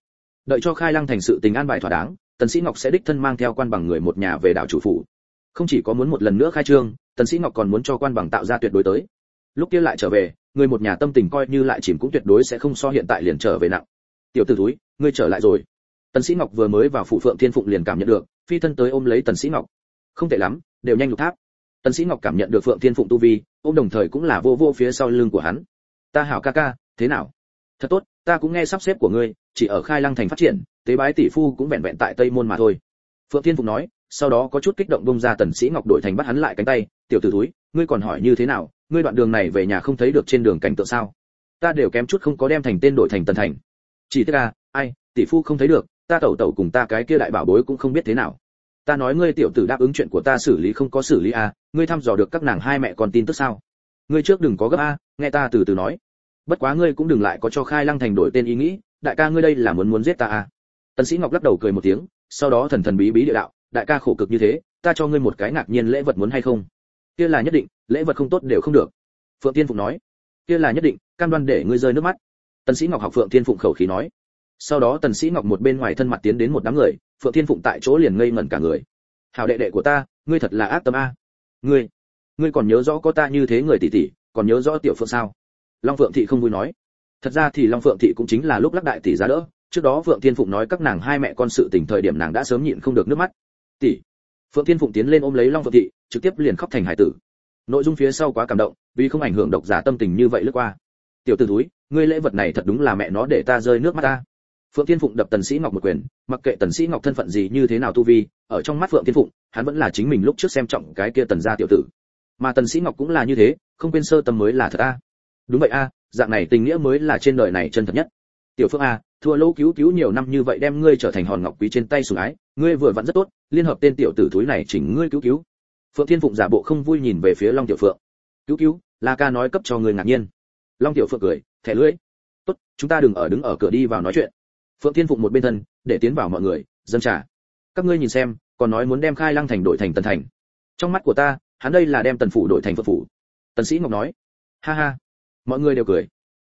Đợi cho khai lăng thành sự tình an bài thỏa đáng, tần sĩ ngọc sẽ đích thân mang theo quan bằng người một nhà về đảo chủ phủ. Không chỉ có muốn một lần nữa khai trương, tần sĩ ngọc còn muốn cho quan bằng tạo ra tuyệt đối tới. Lúc kia lại trở về, người một nhà tâm tình coi như lại chìm cũng tuyệt đối sẽ không so hiện tại liền trở về nặng tiểu tử túi ngươi trở lại rồi. Tần sĩ ngọc vừa mới vào phủ phượng thiên phụng liền cảm nhận được, phi thân tới ôm lấy tần sĩ ngọc. Không tệ lắm, đều nhanh lục tháp. Tần sĩ ngọc cảm nhận được phượng thiên phụng tu vi, ôm đồng thời cũng là vô vô phía sau lưng của hắn. Ta hảo ca ca, thế nào? Thật tốt, ta cũng nghe sắp xếp của ngươi, chỉ ở khai lăng thành phát triển, tế bái tỷ phu cũng vẹn vẹn tại tây môn mà thôi. Phượng thiên phụng nói, sau đó có chút kích động bông ra tần sĩ ngọc đổi thành bắt hắn lại cánh tay, tiểu tử túi ngươi còn hỏi như thế nào? Ngươi đoạn đường này về nhà không thấy được trên đường cảnh tượng sao? Ta đều kém chút không có đem thành tên đổi thành tần thành chỉ thế à ai, tỷ phu không thấy được, ta tẩu tẩu cùng ta cái kia đại bảo bối cũng không biết thế nào. Ta nói ngươi tiểu tử đáp ứng chuyện của ta xử lý không có xử lý à ngươi thăm dò được các nàng hai mẹ con tin tức sao? Ngươi trước đừng có gấp a nghe ta từ từ nói. Bất quá ngươi cũng đừng lại có cho khai lăng thành đổi tên ý nghĩ, đại ca ngươi đây là muốn muốn giết ta à? Tần sĩ ngọc lắc đầu cười một tiếng, sau đó thần thần bí bí địa đạo, đại ca khổ cực như thế, ta cho ngươi một cái ngạc nhiên lễ vật muốn hay không? Kia là nhất định, lễ vật không tốt đều không được. Phượng tiên phụng nói, kia là nhất định, cam đoan để ngươi rơi nước mắt tần sĩ ngọc học phượng thiên phụng khẩu khí nói. Sau đó tần sĩ ngọc một bên ngoài thân mặt tiến đến một đám người, phượng thiên phụng tại chỗ liền ngây ngẩn cả người. Hảo đệ đệ của ta, ngươi thật là ác tâm a. Ngươi ngươi còn nhớ rõ có ta như thế người tỷ tỷ, còn nhớ rõ tiểu phượng sao? Long phượng thị không vui nói. Thật ra thì long phượng thị cũng chính là lúc lắc đại tỷ giá đỡ. Trước đó phượng thiên phụng nói các nàng hai mẹ con sự tình thời điểm nàng đã sớm nhịn không được nước mắt. Tỷ. Phượng thiên phụng tiến lên ôm lấy long phượng thị, trực tiếp liền khóc thành hải tử. Nội dung phía sau quá cảm động, vì không ảnh hưởng độc giả tâm tình như vậy lướt qua. Tiểu tử thúi ngươi lễ vật này thật đúng là mẹ nó để ta rơi nước mắt ta. Phượng thiên phụng đập tần sĩ ngọc một quyền, mặc kệ tần sĩ ngọc thân phận gì như thế nào tu vi, ở trong mắt phượng thiên phụng, hắn vẫn là chính mình lúc trước xem trọng cái kia tần gia tiểu tử. Mà tần sĩ ngọc cũng là như thế, không quên sơ tâm mới là thật a. Đúng vậy a, dạng này tình nghĩa mới là trên đời này chân thật nhất. Tiểu Phượng a, thua lỗ cứu cứu nhiều năm như vậy đem ngươi trở thành hòn ngọc quý trên tay sủng ái, ngươi vừa vặn rất tốt, liên hợp tên tiểu tử thúi này chỉnh ngươi cứu cứu. Phượng thiên phụng giả bộ không vui nhìn về phía long tiểu phượng. Cứu cứu, la ca nói cấp cho ngươi ngạc nhiên. Long tiểu phượng cười thẻ lưỡi tốt chúng ta đừng ở đứng ở cửa đi vào nói chuyện. Phượng thiên phụng một bên thân để tiến vào mọi người dâng trà. Các ngươi nhìn xem còn nói muốn đem khai lăng thành đổi thành tần thành. Trong mắt của ta hắn đây là đem tần phủ đổi thành phượng phủ. Tần sĩ ngọc nói. Ha ha. Mọi người đều cười.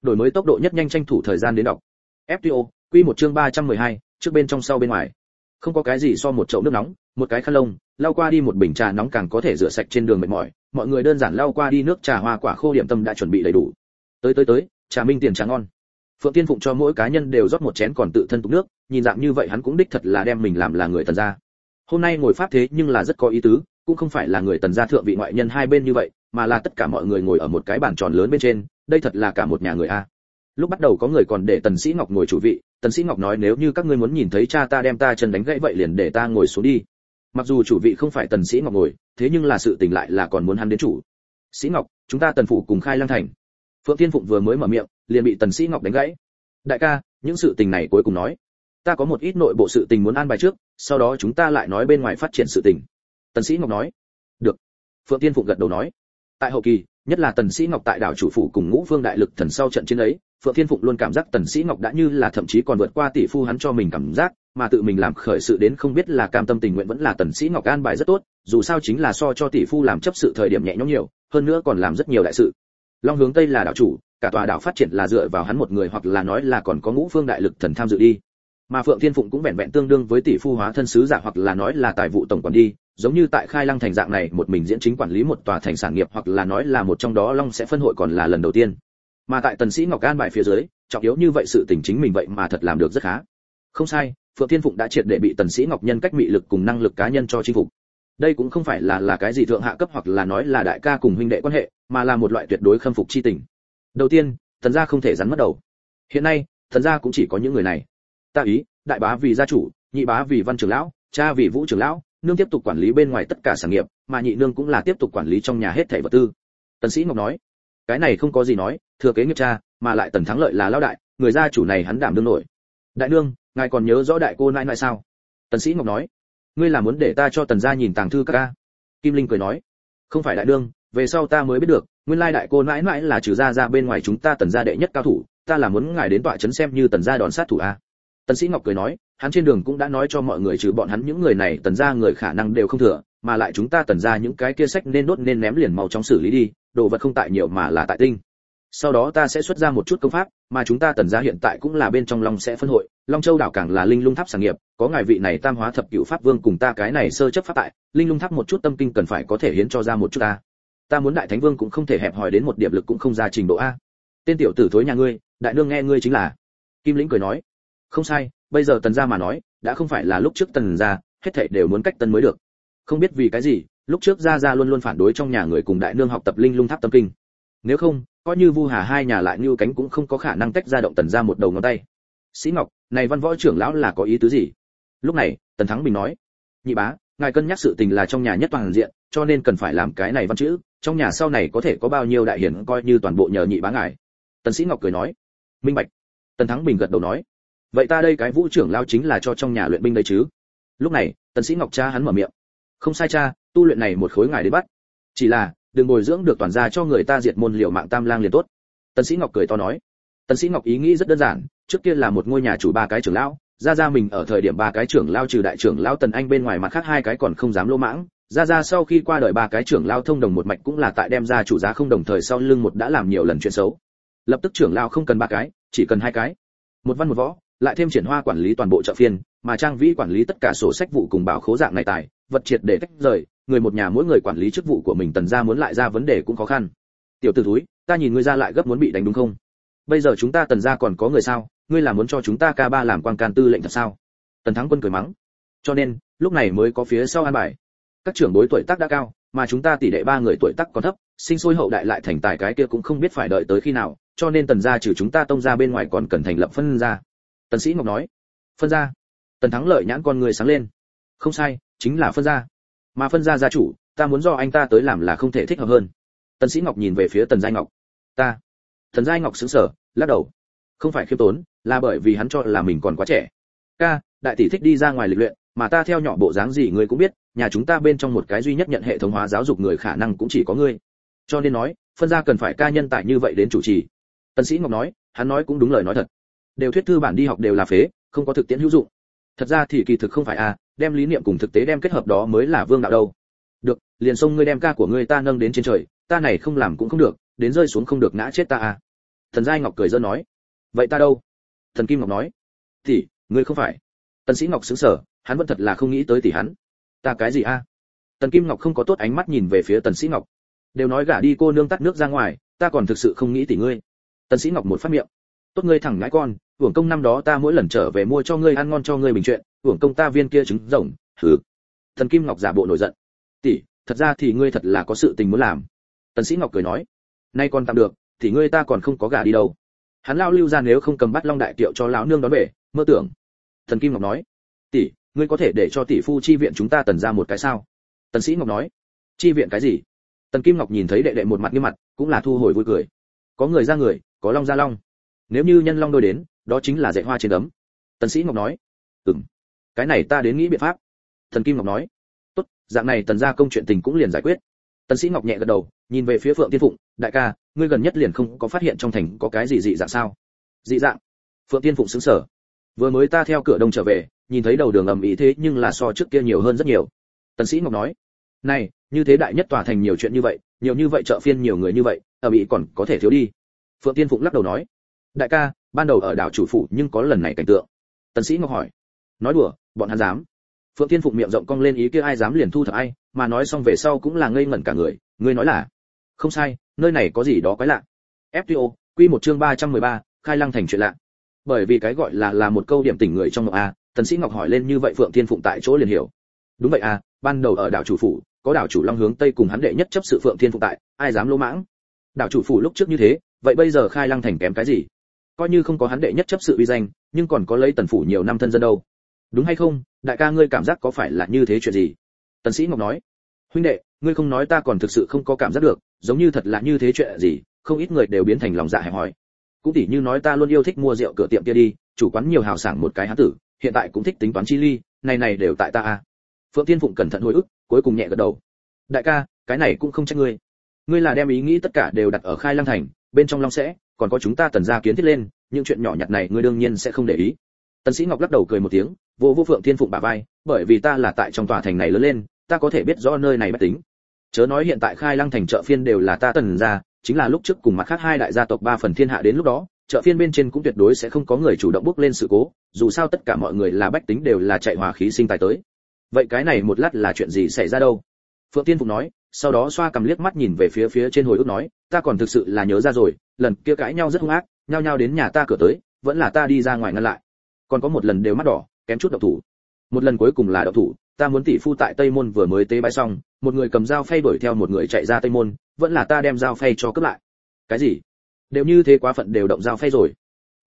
Đổi mới tốc độ nhất nhanh tranh thủ thời gian đến đọc. Fto quy một chương 312, trước bên trong sau bên ngoài. Không có cái gì so một chậu nước nóng một cái khăn lông lau qua đi một bình trà nóng càng có thể rửa sạch trên đường mệt mỏi. Mọi người đơn giản lau qua đi nước trà hoa quả khô điểm tâm đã chuẩn bị đầy đủ. Tới tới tới trà minh tiền trà ngon. Phượng tiên phụng cho mỗi cá nhân đều rót một chén còn tự thân tục nước, nhìn dạng như vậy hắn cũng đích thật là đem mình làm là người tần gia. Hôm nay ngồi pháp thế nhưng là rất có ý tứ, cũng không phải là người tần gia thượng vị ngoại nhân hai bên như vậy, mà là tất cả mọi người ngồi ở một cái bàn tròn lớn bên trên, đây thật là cả một nhà người a. Lúc bắt đầu có người còn để tần sĩ ngọc ngồi chủ vị, tần sĩ ngọc nói nếu như các ngươi muốn nhìn thấy cha ta đem ta chân đánh gãy vậy liền để ta ngồi xuống đi. Mặc dù chủ vị không phải tần sĩ ngọc ngồi, thế nhưng là sự tình lại là còn muốn hắn đến chủ. Sĩ ngọc, chúng ta tần phủ cùng khai lăng thành phượng thiên phụng vừa mới mở miệng, liền bị tần sĩ ngọc đánh gãy. Đại ca, những sự tình này cuối cùng nói. Ta có một ít nội bộ sự tình muốn an bài trước, sau đó chúng ta lại nói bên ngoài phát triển sự tình. Tần sĩ ngọc nói. Được. Phượng thiên phụng gật đầu nói. Tại hậu kỳ, nhất là tần sĩ ngọc tại đảo chủ phủ cùng ngũ Vương đại lực thần sau trận chiến ấy, phượng thiên phụng luôn cảm giác tần sĩ ngọc đã như là thậm chí còn vượt qua tỷ phu hắn cho mình cảm giác, mà tự mình làm khởi sự đến không biết là cam tâm tình nguyện vẫn là tần sĩ ngọc an bài rất tốt, dù sao chính là so cho tỷ phu làm chấp sự thời điểm nhẹ nhõm nhiều, hơn nữa còn làm rất nhiều đại sự long hướng tây là đảo chủ, cả tòa đảo phát triển là dựa vào hắn một người hoặc là nói là còn có ngũ phương đại lực thần tham dự đi. Mà phượng thiên phụng cũng vẹn vẹn tương đương với tỷ phu hóa thân sứ giả hoặc là nói là tài vụ tổng quản đi, giống như tại khai lăng thành dạng này, một mình diễn chính quản lý một tòa thành sản nghiệp hoặc là nói là một trong đó long sẽ phân hội còn là lần đầu tiên. Mà tại tần sĩ ngọc an bài phía dưới, trọng yếu như vậy sự tình chính mình vậy mà thật làm được rất khá. Không sai, phượng thiên phụng đã triệt để bị tần sĩ ngọc nhân cách mị lực cùng năng lực cá nhân cho chinh phục đây cũng không phải là là cái gì thượng hạ cấp hoặc là nói là đại ca cùng huynh đệ quan hệ, mà là một loại tuyệt đối khâm phục chi tình. Đầu tiên tần gia không thể rắn mất đầu. Hiện nay tần gia cũng chỉ có những người này. Ta ý, đại bá vì gia chủ, nhị bá vì văn trưởng lão, cha vì vũ trưởng lão, nương tiếp tục quản lý bên ngoài tất cả sản nghiệp, mà nhị nương cũng là tiếp tục quản lý trong nhà hết thảy vật tư. Tần sĩ ngọc nói, cái này không có gì nói, thừa kế nghiệp cha, mà lại tần thắng lợi là lão đại, người gia chủ này hắn đảm đương nổi. Đại nương, ngài còn nhớ rõ đại cô nãi nãi sao? Tần sĩ ngọc nói ngươi là muốn để ta cho tần gia nhìn tàng thư các ca? Kim linh cười nói, không phải đại đương, về sau ta mới biết được, nguyên lai đại cô mãi mãi là trừ gia ra bên ngoài chúng ta tần gia đệ nhất cao thủ, ta là muốn ngài đến tọa chấn xem như tần gia đòn sát thủ a. Tần sĩ ngọc cười nói, hắn trên đường cũng đã nói cho mọi người trừ bọn hắn những người này, tần gia người khả năng đều không thừa, mà lại chúng ta tần gia những cái kia sách nên đốt nên ném liền mau chóng xử lý đi, đồ vật không tại nhiều mà là tại tinh sau đó ta sẽ xuất ra một chút công pháp, mà chúng ta tần gia hiện tại cũng là bên trong long sẽ phân hội. Long châu đảo càng là linh lung tháp sản nghiệp, có ngài vị này tam hóa thập cửu pháp vương cùng ta cái này sơ chấp pháp tại, linh lung tháp một chút tâm kinh cần phải có thể hiến cho ra một chút ta. Ta muốn đại thánh vương cũng không thể hẹp hòi đến một điểm lực cũng không ra trình độ a. Tên tiểu tử thối nhà ngươi, đại nương nghe ngươi chính là. Kim lĩnh cười nói, không sai, bây giờ tần gia mà nói, đã không phải là lúc trước tần gia, hết thảy đều muốn cách tân mới được. Không biết vì cái gì, lúc trước gia gia luôn luôn phản đối trong nhà người cùng đại nương học tập linh lung tháp tâm kinh nếu không, coi như vu hà hai nhà lại như cánh cũng không có khả năng tách ra động tần ra một đầu ngón tay. Sĩ ngọc, này văn võ trưởng lão là có ý tứ gì? Lúc này, tần thắng bình nói, nhị bá, ngài cân nhắc sự tình là trong nhà nhất toàn diện, cho nên cần phải làm cái này văn chữ, trong nhà sau này có thể có bao nhiêu đại hiển coi như toàn bộ nhờ nhị bá ngài. Tần sĩ ngọc cười nói, minh bạch. Tần thắng bình gật đầu nói, vậy ta đây cái vũ trưởng lao chính là cho trong nhà luyện binh đây chứ? Lúc này, tần sĩ ngọc cha hắn mở miệng, không sai cha, tu luyện này một khối ngài đến bắt. Chỉ là đừng bồi dưỡng được toàn gia cho người ta diệt môn liều mạng tam lang liền tốt. Tần sĩ ngọc cười to nói. Tần sĩ ngọc ý nghĩ rất đơn giản, trước kia là một ngôi nhà chủ ba cái trưởng lão gia gia mình ở thời điểm ba cái trưởng lão trừ đại trưởng lão tần anh bên ngoài mặt khác hai cái còn không dám lỗ mãng gia gia sau khi qua đời ba cái trưởng lão thông đồng một mạch cũng là tại đem ra chủ giá không đồng thời sau lưng một đã làm nhiều lần chuyện xấu. Lập tức trưởng lão không cần ba cái, chỉ cần hai cái. Một văn một võ, lại thêm triển hoa quản lý toàn bộ chợ phiên, mà trang vĩ quản lý tất cả sổ sách vụ cùng bảo khố dạng này tài, vật triệt để tách rời người một nhà mỗi người quản lý chức vụ của mình tần gia muốn lại ra vấn đề cũng khó khăn. Tiểu tử túi ta nhìn ngươi ra lại gấp muốn bị đánh đúng không? Bây giờ chúng ta tần gia còn có người sao? Ngươi là muốn cho chúng ta ca ba làm quan can tư lệnh thật sao? Tần thắng quân cười mắng. Cho nên, lúc này mới có phía sau an bài. Các trưởng bối tuổi tác đã cao, mà chúng ta tỷ đệ ba người tuổi tác còn thấp, sinh sôi hậu đại lại thành tài cái kia cũng không biết phải đợi tới khi nào, cho nên tần gia trừ chúng ta tông ra bên ngoài còn cần thành lập phân gia. Tần sĩ ngọc nói. Phân gia? Tần thắng lợi nhãn con người sáng lên. Không sai, chính là phân gia mà phân gia gia chủ, ta muốn do anh ta tới làm là không thể thích hợp hơn. Tần sĩ ngọc nhìn về phía tần giai ngọc. Ta. Tần giai ngọc sững sờ, lắc đầu. Không phải khiêm tốn, là bởi vì hắn cho là mình còn quá trẻ. Ca, đại tỷ thích đi ra ngoài lịch luyện, mà ta theo nhỏ bộ dáng gì ngươi cũng biết, nhà chúng ta bên trong một cái duy nhất nhận hệ thống hóa giáo dục người khả năng cũng chỉ có ngươi. Cho nên nói, phân gia cần phải ca nhân tài như vậy đến chủ trì. Tần sĩ ngọc nói, hắn nói cũng đúng lời nói thật. Đều thuyết thư bản đi học đều là phế, không có thực tiễn hữu dụng. Thật ra thì kỳ thực không phải à đem lý niệm cùng thực tế đem kết hợp đó mới là vương đạo đâu. Được, liền xông ngươi đem ca của ngươi ta nâng đến trên trời, ta này không làm cũng không được, đến rơi xuống không được ngã chết ta à. Thần giai ngọc cười dơ nói. Vậy ta đâu? Thần kim ngọc nói. Thì ngươi không phải. Tần sĩ ngọc sững sờ, hắn vẫn thật là không nghĩ tới tỷ hắn. Ta cái gì a? À? tần kim ngọc không có tốt ánh mắt nhìn về phía tần sĩ ngọc. Đều nói gả đi cô nương tắt nước ra ngoài, ta còn thực sự không nghĩ tỷ ngươi. Tần sĩ ngọc một phát miệng tốt ngươi thẳng ngãi con, hưởng công năm đó ta mỗi lần trở về mua cho ngươi ăn ngon cho ngươi bình chuyện, hưởng công ta viên kia trứng rồng, hừ. Thần kim ngọc giả bộ nổi giận. Tỷ, thật ra thì ngươi thật là có sự tình muốn làm. Tần sĩ ngọc cười nói. Nay còn tạm được, thì ngươi ta còn không có gà đi đâu. Hắn lao lưu ra nếu không cầm bắt long đại tiệu cho lão nương đón về, mơ tưởng. Thần kim ngọc nói. Tỷ, ngươi có thể để cho tỷ phu chi viện chúng ta tần ra một cái sao? Tần sĩ ngọc nói. Chi viện cái gì? Tần kim ngọc nhìn thấy đệ đệ một mặt nghiêm mặt, cũng là thu hồi vui cười. Có người ra người, có long ra long nếu như nhân long đôi đến, đó chính là dạy hoa trên đấm tần sĩ ngọc nói, ừm, cái này ta đến nghĩ biện pháp. Thần kim ngọc nói, tốt, dạng này tần gia công chuyện tình cũng liền giải quyết. Tần sĩ ngọc nhẹ gật đầu, nhìn về phía phượng tiên phụng, đại ca, ngươi gần nhất liền không có phát hiện trong thành có cái gì dị dạng sao? Dị dạng? Phượng tiên phụng sững sờ. Vừa mới ta theo cửa đông trở về, nhìn thấy đầu đường ầm ĩ thế nhưng là so trước kia nhiều hơn rất nhiều. Tần sĩ ngọc nói, này, như thế đại nhất tòa thành nhiều chuyện như vậy, nhiều như vậy chợ phiên nhiều người như vậy ở bị còn có thể thiếu đi. Phượng tiên phụng lắc đầu nói đại ca ban đầu ở đảo chủ phủ nhưng có lần này cảnh tượng. Tần sĩ ngọc hỏi. Nói đùa bọn hắn dám. Phượng Thiên phụng miệng rộng cong lên ý kia ai dám liền thu thập ai mà nói xong về sau cũng là ngây ngẩn cả người ngươi nói là. Không sai nơi này có gì đó quái lạ. Fto quy một chương 313, khai lăng thành chuyện lạ. Bởi vì cái gọi là là một câu điểm tỉnh người trong ngọc a tần sĩ ngọc hỏi lên như vậy phượng thiên phụng tại chỗ liền hiểu. Đúng vậy a ban đầu ở đảo chủ phủ có đảo chủ long hướng tây cùng hắn đệ nhất chấp sự phượng thiên phụng tại ai dám lỗ mãng? Đảo chủ phủ lúc trước như thế vậy bây giờ khai lăng thành kém cái gì? Coi như không có hắn đệ nhất chấp sự uy danh, nhưng còn có lấy tần phủ nhiều năm thân dân đâu. Đúng hay không? Đại ca ngươi cảm giác có phải là như thế chuyện gì? Tần sĩ ngọc nói. Huynh đệ, ngươi không nói ta còn thực sự không có cảm giác được, giống như thật là như thế chuyện gì, không ít người đều biến thành lòng dạ hẹp hòi. Cũng tỉ như nói ta luôn yêu thích mua rượu cửa tiệm kia đi, chủ quán nhiều hào sảng một cái hán tử, hiện tại cũng thích tính toán chi ly, này này đều tại ta a phượng thiên phụng cẩn thận hồi ức, cuối cùng nhẹ gật đầu. Đại ca, cái này cũng không trách ngươi. Ngươi là đem ý nghĩ tất cả đều đặt ở khai lăng thành, bên trong long sẽ còn có chúng ta tần gia kiến thiết lên, những chuyện nhỏ nhặt này ngươi đương nhiên sẽ không để ý. Tần sĩ ngọc lắc đầu cười một tiếng, vô vô phượng thiên phụng bả vai, bởi vì ta là tại trong tòa thành này lớn lên, ta có thể biết rõ nơi này bất tính. Chớ nói hiện tại khai lăng thành chợ phiên đều là ta tần gia, chính là lúc trước cùng mặt khác hai đại gia tộc ba phần thiên hạ đến lúc đó, chợ phiên bên trên cũng tuyệt đối sẽ không có người chủ động bước lên sự cố, dù sao tất cả mọi người là bách tính đều là chạy hòa khí sinh tài tới. Vậy cái này một lát là chuyện gì xảy ra đâu? Phượng tiên phụng nói sau đó xoa cầm liếc mắt nhìn về phía phía trên hồi ức nói, ta còn thực sự là nhớ ra rồi, lần kia cãi nhau rất hung ác, nhao nhao đến nhà ta cửa tới, vẫn là ta đi ra ngoài ngăn lại. Còn có một lần đều mắt đỏ, kém chút độc thủ. Một lần cuối cùng là độc thủ, ta muốn tỷ phu tại tây môn vừa mới tế bãi xong, một người cầm dao phay đuổi theo một người chạy ra tây môn, vẫn là ta đem dao phay cho cướp lại. Cái gì? Đều như thế quá phận đều động dao phay rồi.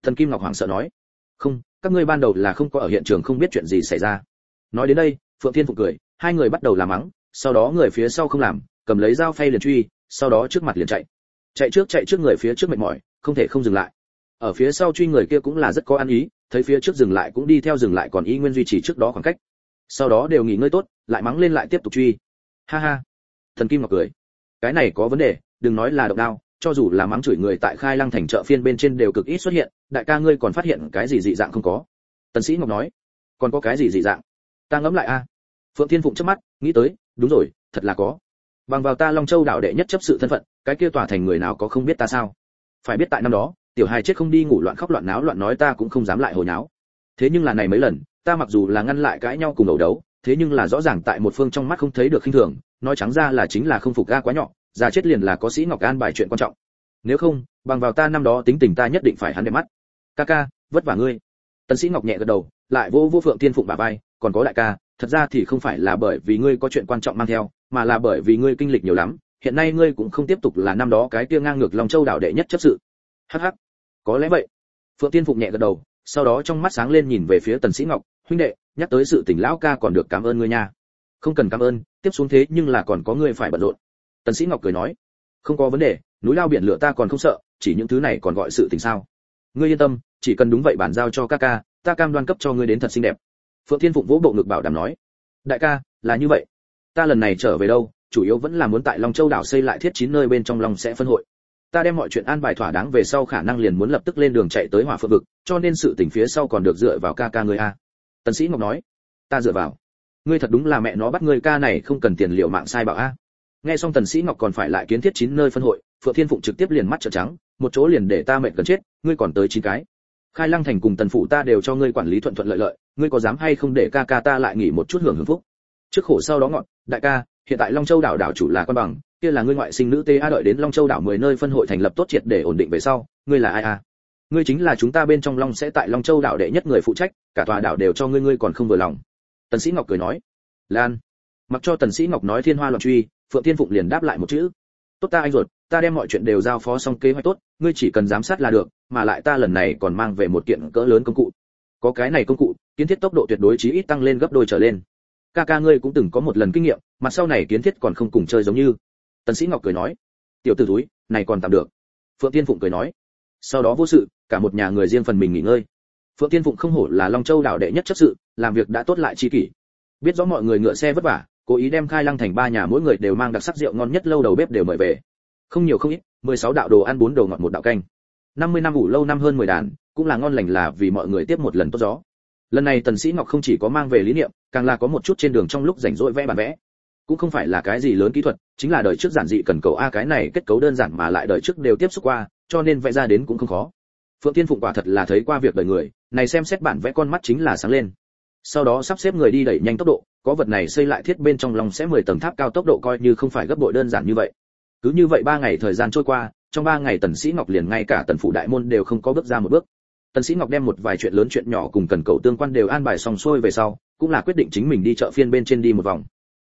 Thần kim ngọc hoàng sợ nói. Không, các ngươi ban đầu là không có ở hiện trường không biết chuyện gì xảy ra. Nói đến đây, phượng thiên phục cười, hai người bắt đầu làm mắng sau đó người phía sau không làm, cầm lấy dao phay liền truy, sau đó trước mặt liền chạy. Chạy trước chạy trước người phía trước mệt mỏi, không thể không dừng lại. Ở phía sau truy người kia cũng là rất có ăn ý, thấy phía trước dừng lại cũng đi theo dừng lại còn ý nguyên duy trì trước đó khoảng cách. Sau đó đều nghỉ ngơi tốt, lại mắng lên lại tiếp tục truy. Ha ha. Thần kim ngọc cười. Cái này có vấn đề, đừng nói là động đao, cho dù là mắng chửi người tại khai lăng thành chợ phiên bên trên đều cực ít xuất hiện, đại ca ngươi còn phát hiện cái gì dị dạng không có? Tần sĩ ngọc nói. Còn có cái gì dị dạng? Ta ngẫm lại a. Phượng thiên phụng chớp mắt, nghĩ tới đúng rồi, thật là có. Bằng vào ta long châu đạo đệ nhất chấp sự thân phận, cái kia tỏa thành người nào có không biết ta sao? Phải biết tại năm đó, tiểu hài chết không đi ngủ loạn khóc loạn náo loạn nói ta cũng không dám lại hồi náo. Thế nhưng là này mấy lần, ta mặc dù là ngăn lại cãi nhau cùng đầu đấu, thế nhưng là rõ ràng tại một phương trong mắt không thấy được khinh thường, nói trắng ra là chính là không phục ga quá nhỏ, già chết liền là có sĩ ngọc an bài chuyện quan trọng. Nếu không, bằng vào ta năm đó tính tình ta nhất định phải hắn đẹp mắt. Ca ca, vất vả ngươi. Tần sĩ ngọc nhẹ gật đầu, lại vô vô phượng tiên phụng bà vai, còn có đại ca thật ra thì không phải là bởi vì ngươi có chuyện quan trọng mang theo, mà là bởi vì ngươi kinh lịch nhiều lắm, hiện nay ngươi cũng không tiếp tục là năm đó cái kia ngang ngược long châu đảo đệ nhất chấp sự. Hắc hắc, có lẽ vậy. Phượng tiên phụng nhẹ gật đầu, sau đó trong mắt sáng lên nhìn về phía tần sĩ ngọc, huynh đệ, nhắc tới sự tình lão ca còn được cảm ơn ngươi nha. Không cần cảm ơn, tiếp xuống thế nhưng là còn có ngươi phải bận rộn. Tần sĩ ngọc cười nói, không có vấn đề, núi lao biển lửa ta còn không sợ, chỉ những thứ này còn gọi sự tình sao. Ngươi yên tâm, chỉ cần đúng vậy bản giao cho ca ca, ta cam đoan cấp cho ngươi đến thật xinh đẹp phượng thiên phụng vỗ bộ ngực bảo đảm nói, đại ca, là như vậy. Ta lần này trở về đâu, chủ yếu vẫn là muốn tại long châu đảo xây lại thiết chín nơi bên trong long sẽ phân hội. Ta đem mọi chuyện an bài thỏa đáng về sau khả năng liền muốn lập tức lên đường chạy tới hỏa phượng vực, cho nên sự tình phía sau còn được dựa vào ca ca ngươi a. Tần sĩ ngọc nói, ta dựa vào. Ngươi thật đúng là mẹ nó bắt ngươi ca này không cần tiền liệu mạng sai bảo a. Nghe xong tần sĩ ngọc còn phải lại kiến thiết chín nơi phân hội, phượng thiên phụng trực tiếp liền mắt trợn trắng, một chỗ liền để ta mệt gần chết, ngươi còn tới chín cái khai lăng thành cùng tần phụ ta đều cho ngươi quản lý thuận thuận lợi lợi, ngươi có dám hay không để ca ca ta lại nghỉ một chút hưởng hưởng phúc? Trước khổ sau đó ngọn, đại ca, hiện tại long châu đảo đảo chủ là quan bằng, kia là ngươi ngoại sinh nữ tê a đợi đến long châu đảo mười nơi phân hội thành lập tốt triệt để ổn định về sau, ngươi là ai a? Ngươi chính là chúng ta bên trong long sẽ tại long châu đảo đệ nhất người phụ trách, cả tòa đảo đều cho ngươi ngươi còn không vừa lòng. Tần sĩ ngọc cười nói, lan. Mặc cho tần sĩ ngọc nói thiên hoa loạn truy, phượng thiên phụng liền đáp lại một chữ, tốt ta anh ruột, ta đem mọi chuyện đều giao phó xong kế hoạch tốt, ngươi chỉ cần giám sát là được mà lại ta lần này còn mang về một kiện cỡ lớn công cụ. Có cái này công cụ, kiến thiết tốc độ tuyệt đối chí ít tăng lên gấp đôi trở lên. Ca ca ngươi cũng từng có một lần kinh nghiệm mặt sau này kiến thiết còn không cùng chơi giống như. Tần sĩ ngọc cười nói, tiểu tử túi này còn tạm được. Phượng tiên phụng cười nói, sau đó vô sự, cả một nhà người riêng phần mình nghỉ ngơi. Phượng tiên phụng không hổ là long châu đảo đệ nhất chấp sự, làm việc đã tốt lại chi kỷ. Biết rõ mọi người ngựa xe vất vả, cố ý đem khai lăng thành ba nhà mỗi người đều mang đặc sắc rượu ngon nhất lâu đầu bếp đều mời về. Không nhiều không ít, mười sáu đạo đồ ăn, bốn đồ ngọt, một đạo canh năm mươi năm ủ lâu năm hơn mười đàn, cũng là ngon lành là vì mọi người tiếp một lần tốt gió. Lần này tần sĩ ngọc không chỉ có mang về lý niệm, càng là có một chút trên đường trong lúc rảnh rỗi vẽ bản vẽ. Cũng không phải là cái gì lớn kỹ thuật, chính là đời trước giản dị cần cầu a cái này kết cấu đơn giản mà lại đời trước đều tiếp xúc qua, cho nên vẽ ra đến cũng không khó. Phượng tiên phụng quả thật là thấy qua việc đời người, này xem xét bản vẽ con mắt chính là sáng lên. Sau đó sắp xếp người đi đẩy nhanh tốc độ, có vật này xây lại thiết bên trong lòng sẽ 10 tầng tháp cao tốc độ coi như không phải gấp bội đơn giản như vậy. Cứ như vậy ba ngày thời gian trôi qua trong ba ngày tần sĩ ngọc liền ngay cả tần phủ đại môn đều không có bước ra một bước. Tần sĩ ngọc đem một vài chuyện lớn chuyện nhỏ cùng cần cầu tương quan đều an bài xong xuôi về sau, cũng là quyết định chính mình đi chợ phiên bên trên đi một vòng.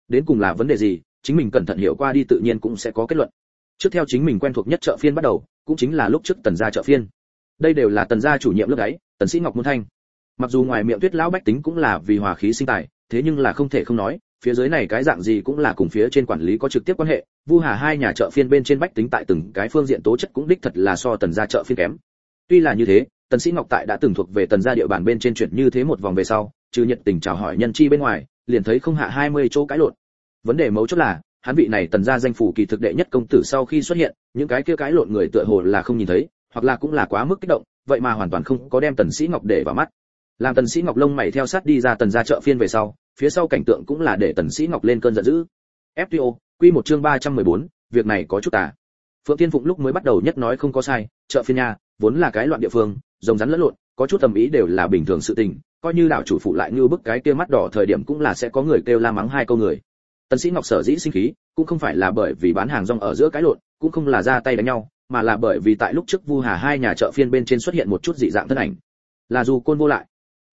Đến cùng là vấn đề gì, chính mình cẩn thận hiểu qua đi tự nhiên cũng sẽ có kết luận. Trước theo chính mình quen thuộc nhất chợ phiên bắt đầu, cũng chính là lúc trước tần gia chợ phiên. Đây đều là tần gia chủ nhiệm lớp đấy, tần sĩ ngọc muốn thanh. Mặc dù ngoài miệng tuyết lão bách tính cũng là vì hòa khí sinh tài, thế nhưng là không thể không nói phía dưới này cái dạng gì cũng là cùng phía trên quản lý có trực tiếp quan hệ, vu hà hai nhà chợ phiên bên trên bách tính tại từng cái phương diện tố chất cũng đích thật là so tần gia chợ phiên kém. Tuy là như thế, tần sĩ ngọc tại đã từng thuộc về tần gia địa bàn bên trên chuyện như thế một vòng về sau, trừ nhận tình chào hỏi nhân chi bên ngoài, liền thấy không hạ 20 chỗ cãi lộn. Vấn đề mấu chốt là, hắn vị này tần gia danh phủ kỳ thực đệ nhất công tử sau khi xuất hiện, những cái kia cái lộn người tựa hồ là không nhìn thấy, hoặc là cũng là quá mức kích động, vậy mà hoàn toàn không có đem tần sĩ ngọc để vào mắt. Làm tần sĩ ngọc lông mày theo sát đi ra tần gia chợ phiên về sau phía sau cảnh tượng cũng là để tần sĩ ngọc lên cơn giận dữ. Fto quy một chương 314, việc này có chút tà. Phượng thiên phụng lúc mới bắt đầu nhất nói không có sai chợ phiên nhà vốn là cái loạn địa phương rồng rắn lẫn lộn có chút tầm ý đều là bình thường sự tình coi như đảo chủ phụ lại như bức cái kia mắt đỏ thời điểm cũng là sẽ có người kêu la mắng hai câu người. Tần sĩ ngọc sở dĩ sinh khí cũng không phải là bởi vì bán hàng rong ở giữa cái lộn cũng không là ra tay đánh nhau mà là bởi vì tại lúc trước vu hà hai nhà chợ phiên bên trên xuất hiện một chút dị dạng thân ảnh. Là dù côn vô lại.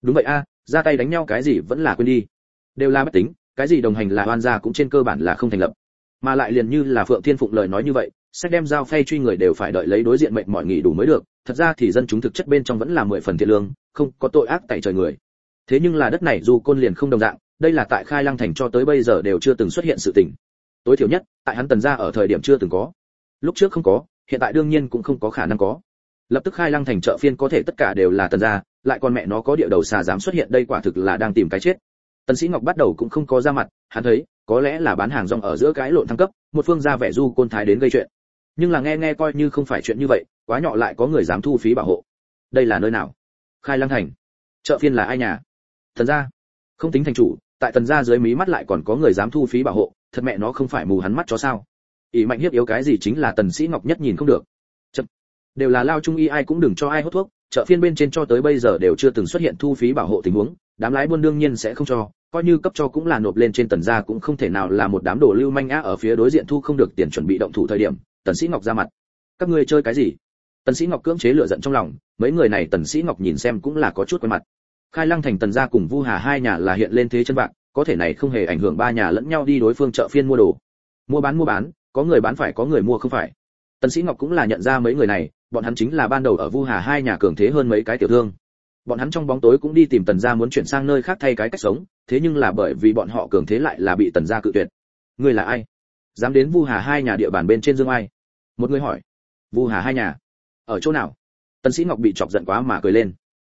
Đúng vậy a ra tay đánh nhau cái gì vẫn là quên đi đều là bất tính, cái gì đồng hành là oan gia cũng trên cơ bản là không thành lập. Mà lại liền như là phượng thiên phụng lời nói như vậy, sách đem giao phay truy người đều phải đợi lấy đối diện mệnh mọi nghỉ đủ mới được, thật ra thì dân chúng thực chất bên trong vẫn là mười phần thiện lương, không có tội ác tại trời người. Thế nhưng là đất này dù côn liền không đồng dạng, đây là tại khai lăng thành cho tới bây giờ đều chưa từng xuất hiện sự tình. Tối thiểu nhất, tại hắn tần gia ở thời điểm chưa từng có. Lúc trước không có, hiện tại đương nhiên cũng không có khả năng có. Lập tức khai lăng thành chợ phiên có thể tất cả đều là tần gia, lại còn mẹ nó có địa đầu xà dám xuất hiện, đây quả thực là đang tìm cái chết tần sĩ ngọc bắt đầu cũng không có ra mặt, hắn thấy, có lẽ là bán hàng rong ở giữa cái lộn thăng cấp, một phương gia vẻ du côn thái đến gây chuyện. Nhưng là nghe nghe coi như không phải chuyện như vậy, quá nhỏ lại có người dám thu phí bảo hộ. Đây là nơi nào? Khai lăng thành. Chợ phiên là ai nhà? Thần gia. Không tính thành chủ, tại tần gia dưới mí mắt lại còn có người dám thu phí bảo hộ, thật mẹ nó không phải mù hắn mắt cho sao. Ý mạnh hiếp yếu cái gì chính là tần sĩ ngọc nhất nhìn không được. Chậm. đều là lao trung y ai cũng đừng cho ai hút thuốc, chợ phiên bên trên cho tới bây giờ đều chưa từng xuất hiện thu phí bảo hộ tình huống đám lái buôn đương nhiên sẽ không cho, coi như cấp cho cũng là nộp lên trên tần gia cũng không thể nào là một đám đồ lưu manh á ở phía đối diện thu không được tiền chuẩn bị động thủ thời điểm, tần sĩ ngọc ra mặt. Các ngươi chơi cái gì? Tần sĩ ngọc cưỡng chế lửa giận trong lòng, mấy người này tần sĩ ngọc nhìn xem cũng là có chút quen mặt. Khai lăng thành tần gia cùng vu hà hai nhà là hiện lên thế chân vạc, có thể này không hề ảnh hưởng ba nhà lẫn nhau đi đối phương chợ phiên mua đồ. Mua bán mua bán, có người bán phải có người mua không phải. Tần sĩ ngọc cũng là nhận ra mấy người này, bọn hắn chính là ban đầu ở vu hà hai nhà cường thế hơn mấy cái tiểu thương bọn hắn trong bóng tối cũng đi tìm tần gia muốn chuyển sang nơi khác thay cái cách sống, thế nhưng là bởi vì bọn họ cường thế lại là bị tần gia cự tuyệt. Người là ai? Dám đến vu hà hai nhà địa bàn bên trên dương ai? Một người hỏi. Vu hà hai nhà. Ở chỗ nào? Tần sĩ ngọc bị chọc giận quá mà cười lên.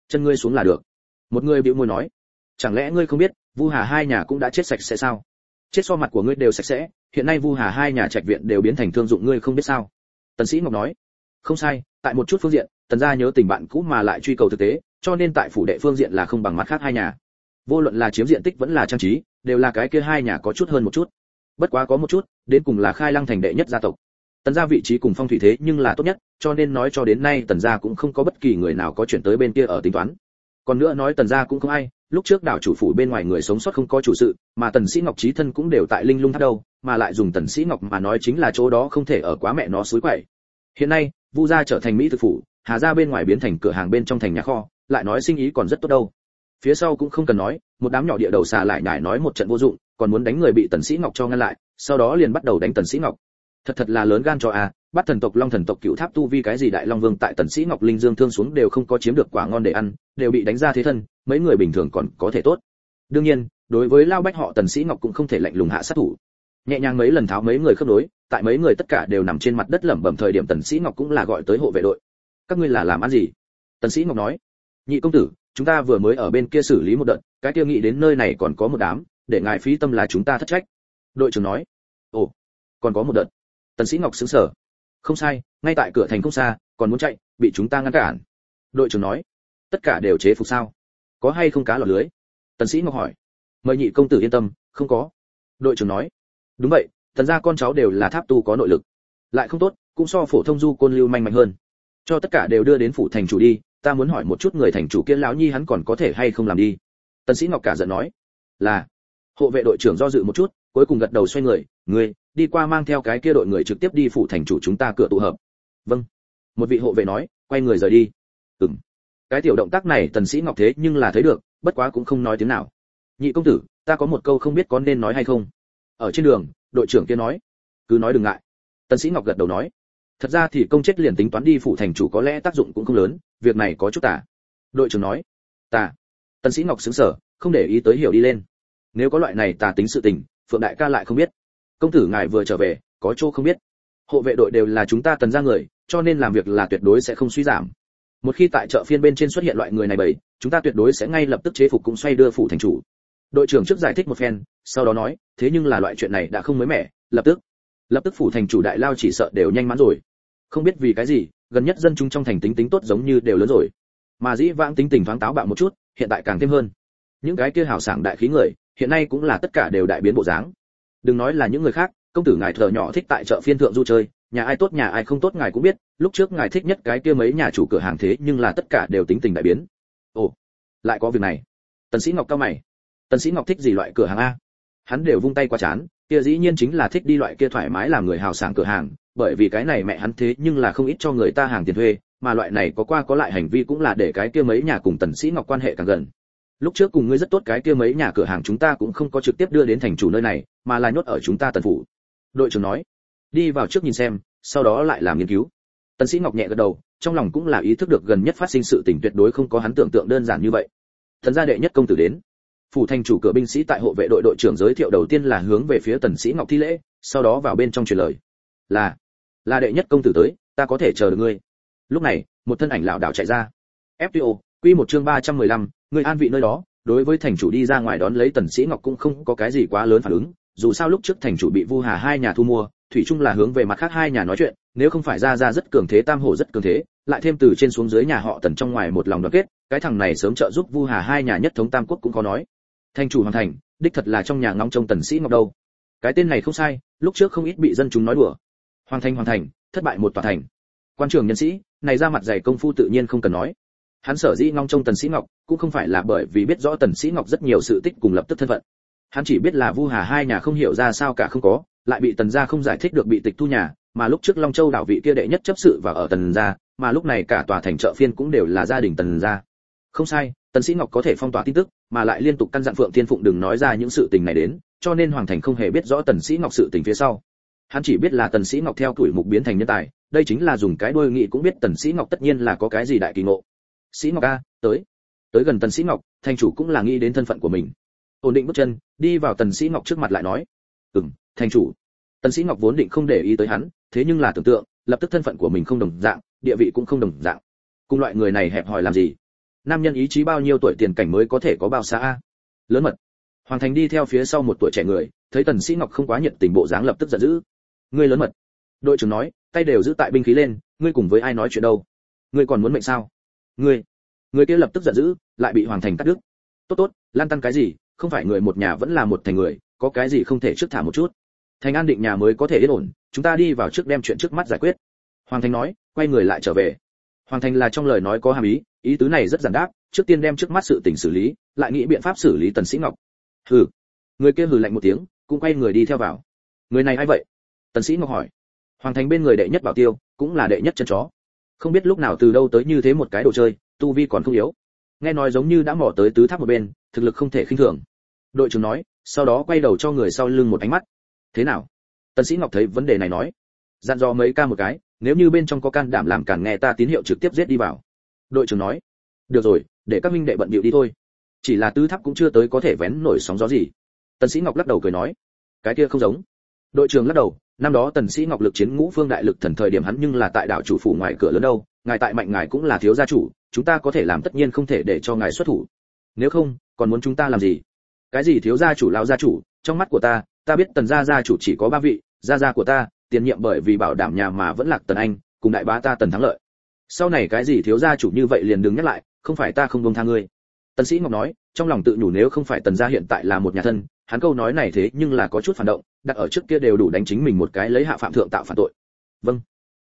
Chân ngươi xuống là được. Một người bĩu môi nói. Chẳng lẽ ngươi không biết, vu hà hai nhà cũng đã chết sạch sẽ sao? Chết so mặt của ngươi đều sạch sẽ, hiện nay vu hà hai nhà trạch viện đều biến thành thương dụng ngươi không biết sao? Tần sĩ ngọc nói. Không sai, tại một chút phương diện, tần gia nhớ tình bạn cũ mà lại truy cầu thực tế cho nên tại phủ đệ phương diện là không bằng mắt khác hai nhà. Vô luận là chiếm diện tích vẫn là trang trí, đều là cái kia hai nhà có chút hơn một chút. Bất quá có một chút, đến cùng là khai lăng thành đệ nhất gia tộc. Tần gia vị trí cùng phong thủy thế nhưng là tốt nhất, cho nên nói cho đến nay tần gia cũng không có bất kỳ người nào có chuyển tới bên kia ở tính toán. Còn nữa nói tần gia cũng không ai, lúc trước đảo chủ phủ bên ngoài người sống sót không có chủ sự, mà tần sĩ ngọc trí thân cũng đều tại linh lung tháp đâu, mà lại dùng tần sĩ ngọc mà nói chính là chỗ đó không thể ở quá mẹ nó suối quậy. Hiện nay, vu gia trở thành mỹ thực phủ, hà gia bên ngoài biến thành cửa hàng bên trong thành nhà kho lại nói sinh ý còn rất tốt đâu. Phía sau cũng không cần nói một đám nhỏ địa đầu xà lại nhải nói một trận vô dụng còn muốn đánh người bị tần sĩ ngọc cho ngăn lại sau đó liền bắt đầu đánh tần sĩ ngọc. Thật thật là lớn gan cho a bắt thần tộc long thần tộc cựu tháp tu vi cái gì đại long vương tại tần sĩ ngọc linh dương thương xuống đều không có chiếm được quả ngon để ăn đều bị đánh ra thế thân mấy người bình thường còn có thể tốt. Đương nhiên đối với lao bách họ tần sĩ ngọc cũng không thể lạnh lùng hạ sát thủ. Nhẹ nhàng mấy lần tháo mấy người khớp nối, tại mấy người tất cả đều nằm trên mặt đất lẩm bẩm thời điểm tần sĩ ngọc cũng là gọi tới hộ vệ đội. Các ngươi là làm ăn gì? Tần sĩ ngọc nói nhị công tử, chúng ta vừa mới ở bên kia xử lý một đợt, cái kia nghĩ đến nơi này còn có một đám, để ngài phí tâm là chúng ta thất trách. Đội trưởng nói. Ồ, còn có một đợt. Tần sĩ ngọc sững sờ. Không sai, ngay tại cửa thành không xa, còn muốn chạy, bị chúng ta ngăn cản. Đội trưởng nói. Tất cả đều chế phục sao? Có hay không cá lọt lưới? Tần sĩ ngọc hỏi. Mời nhị công tử yên tâm, không có. Đội trưởng nói. Đúng vậy thần gia con cháu đều là tháp tu có nội lực. Lại không tốt, cũng so phổ thông du côn lưu manh mạnh hơn. Cho tất cả đều đưa đến phủ thành chủ đi ta muốn hỏi một chút người thành chủ kia lão nhi hắn còn có thể hay không làm đi? Tần sĩ ngọc cả giận nói, là. Hộ vệ đội trưởng do dự một chút, cuối cùng gật đầu xoay người người, đi qua mang theo cái kia đội người trực tiếp đi phủ thành chủ chúng ta cửa tụ hợp. Vâng. Một vị hộ vệ nói, quay người rời đi. Ừm. Cái tiểu động tác này tần sĩ ngọc thế nhưng là thấy được, bất quá cũng không nói tiếng nào. Nhị công tử, ta có một câu không biết có nên nói hay không. Ở trên đường, đội trưởng kia nói, cứ nói đừng ngại. Tần sĩ ngọc gật đầu nói thật ra thì công chết liền tính toán đi phụ thành chủ có lẽ tác dụng cũng không lớn, việc này có chút tà. Đội trưởng nói, tà. Tần sĩ ngọc xứng sờ, không để ý tới hiểu đi lên. Nếu có loại này tà tính sự tình, phượng đại ca lại không biết. Công tử ngài vừa trở về, có chỗ không biết. Hộ vệ đội đều là chúng ta tần gia người, cho nên làm việc là tuyệt đối sẽ không suy giảm. Một khi tại chợ phiên bên trên xuất hiện loại người này bảy chúng ta tuyệt đối sẽ ngay lập tức chế phục cũng xoay đưa phủ thành chủ. Đội trưởng trước giải thích một phen, sau đó nói, thế nhưng là loại chuyện này đã không mới mẻ, lập tức. Lập tức phủ thành chủ đại lao chỉ sợ đều nhanh mắn rồi không biết vì cái gì, gần nhất dân chúng trong thành tính tính tốt giống như đều lớn rồi. Mà dĩ vãng tính tình thoáng táo bạo một chút, hiện tại càng thêm hơn. Những cái kia hào sảng đại khí người, hiện nay cũng là tất cả đều đại biến bộ dáng. Đừng nói là những người khác, công tử ngài thợ nhỏ thích tại chợ phiên thượng du chơi, nhà ai tốt nhà ai không tốt ngài cũng biết, lúc trước ngài thích nhất cái kia mấy nhà chủ cửa hàng thế nhưng là tất cả đều tính tình đại biến. Ồ, lại có việc này. Tần sĩ ngọc cao mày. Tần sĩ ngọc thích gì loại cửa hàng a? Hắn đều vung tay qua chán kia dĩ nhiên chính là thích đi loại kia thoải mái làm người hào sảng cửa hàng, bởi vì cái này mẹ hắn thế nhưng là không ít cho người ta hàng tiền thuê, mà loại này có qua có lại hành vi cũng là để cái kia mấy nhà cùng tần sĩ ngọc quan hệ càng gần. Lúc trước cùng ngươi rất tốt cái kia mấy nhà cửa hàng chúng ta cũng không có trực tiếp đưa đến thành chủ nơi này, mà là nhốt ở chúng ta tần phủ. Đội trưởng nói, đi vào trước nhìn xem, sau đó lại làm nghiên cứu. Tần sĩ ngọc nhẹ gật đầu, trong lòng cũng là ý thức được gần nhất phát sinh sự tình tuyệt đối không có hắn tưởng tượng đơn giản như vậy. Thần gia đệ nhất công tử đến phủ thành chủ cửa binh sĩ tại hộ vệ đội đội trưởng giới thiệu đầu tiên là hướng về phía tần sĩ ngọc thi lễ sau đó vào bên trong truyền lời. Là là đệ nhất công tử tới ta có thể chờ được ngươi. Lúc này một thân ảnh lão đạo chạy ra. Fto quy một chương 315, người an vị nơi đó đối với thành chủ đi ra ngoài đón lấy tần sĩ ngọc cũng không có cái gì quá lớn phản ứng dù sao lúc trước thành chủ bị vu hà hai nhà thu mua thủy chung là hướng về mặt khác hai nhà nói chuyện nếu không phải ra ra rất cường thế tam hổ rất cường thế lại thêm từ trên xuống dưới nhà họ tần trong ngoài một lòng đoàn kết cái thằng này sớm trợ giúp vu hà hai nhà nhất thống tam quốc cũng có nói thành chủ hoàn thành, đích thật là trong nhà ngóng trông tần sĩ ngọc đâu. Cái tên này không sai, lúc trước không ít bị dân chúng nói đùa. Hoàn thành hoàn thành, thất bại một tòa thành. Quan trường nhân sĩ, này ra mặt dày công phu tự nhiên không cần nói. Hắn sở dĩ ngóng trông tần sĩ ngọc, cũng không phải là bởi vì biết rõ tần sĩ ngọc rất nhiều sự tích cùng lập tức thân phận. Hắn chỉ biết là vu hà hai nhà không hiểu ra sao cả không có, lại bị tần gia không giải thích được bị tịch thu nhà, mà lúc trước long châu đảo vị kia đệ nhất chấp sự và ở tần gia, mà lúc này cả tòa thành chợ phiên cũng đều là gia đình tần gia. Không sai, tần sĩ ngọc có thể phong tỏa tin tức mà lại liên tục căn dặn phượng thiên phụng đừng nói ra những sự tình này đến, cho nên hoàng thành không hề biết rõ tần sĩ ngọc sự tình phía sau. Hắn chỉ biết là tần sĩ ngọc theo tuổi mục biến thành nhân tài, đây chính là dùng cái đôi nghị cũng biết tần sĩ ngọc tất nhiên là có cái gì đại kỳ ngộ. Sĩ ngọc a, tới. Tới gần tần sĩ ngọc, thành chủ cũng là nghĩ đến thân phận của mình. Ổn định bước chân, đi vào tần sĩ ngọc trước mặt lại nói. Ừm, thành chủ. Tần sĩ ngọc vốn định không để ý tới hắn, thế nhưng là tưởng tượng, lập tức thân phận của mình không đồng dạng, địa vị cũng không đồng dạng. Cùng loại người này hẹp hòi làm gì? Nam nhân ý chí bao nhiêu tuổi tiền cảnh mới có thể có bao xa a? Lớn mật. Hoàng thành đi theo phía sau một tuổi trẻ người, thấy tần sĩ ngọc không quá nhiệt tình bộ dáng lập tức giận dữ. Ngươi lớn mật. Đội trưởng nói, tay đều giữ tại binh khí lên, ngươi cùng với ai nói chuyện đâu? Ngươi còn muốn mệnh sao? Ngươi. Người kia lập tức giận dữ, lại bị hoàng thành cắt đứt. Tốt tốt, lan tăn cái gì, không phải người một nhà vẫn là một thành người, có cái gì không thể trước thả một chút. Thành an định nhà mới có thể yên ổn, chúng ta đi vào trước đem chuyện trước mắt giải quyết. Hoàng thành nói, quay người lại trở về hoàng thành là trong lời nói có hàm ý ý tứ này rất giản đáp, trước tiên đem trước mắt sự tình xử lý, lại nghĩ biện pháp xử lý tần sĩ ngọc. Hừ. Người kia hừ lạnh một tiếng, cũng quay người đi theo vào. Người này ai vậy? Tần sĩ ngọc hỏi. Hoàng thành bên người đệ nhất bảo tiêu, cũng là đệ nhất chân chó. Không biết lúc nào từ đâu tới như thế một cái đồ chơi, tu vi còn không yếu. Nghe nói giống như đã mò tới tứ tháp một bên, thực lực không thể khinh thường. Đội trưởng nói, sau đó quay đầu cho người sau lưng một ánh mắt. Thế nào? Tần sĩ ngọc thấy vấn đề này nói. Dặn dò mấy ca một cái nếu như bên trong có can đảm làm cản nghe ta tín hiệu trực tiếp giết đi vào. Đội trưởng nói, được rồi, để các minh đệ bận bịu đi thôi. Chỉ là tứ tháp cũng chưa tới có thể vén nổi sóng gió gì. Tần sĩ ngọc lắc đầu cười nói, cái kia không giống. Đội trưởng lắc đầu, năm đó tần sĩ ngọc lực chiến ngũ phương đại lực thần thời điểm hắn nhưng là tại đảo chủ phủ ngoài cửa lớn đâu, ngài tại mạnh ngài cũng là thiếu gia chủ, chúng ta có thể làm tất nhiên không thể để cho ngài xuất thủ. Nếu không, còn muốn chúng ta làm gì? Cái gì thiếu gia chủ, lão gia chủ? Trong mắt của ta ta biết tần gia gia chủ chỉ có ba vị, gia gia của ta tiền nhiệm bởi vì bảo đảm nhà mà vẫn lạc tần anh, cùng đại bá ta tần thắng lợi. Sau này cái gì thiếu gia chủ như vậy liền đừng nhắc lại, không phải ta không buông tha ngươi. Tần sĩ ngọc nói, trong lòng tự nhủ nếu không phải tần gia hiện tại là một nhà thân, hắn câu nói này thế nhưng là có chút phản động, đặt ở trước kia đều đủ đánh chính mình một cái lấy hạ phạm thượng tạo phản tội. Vâng.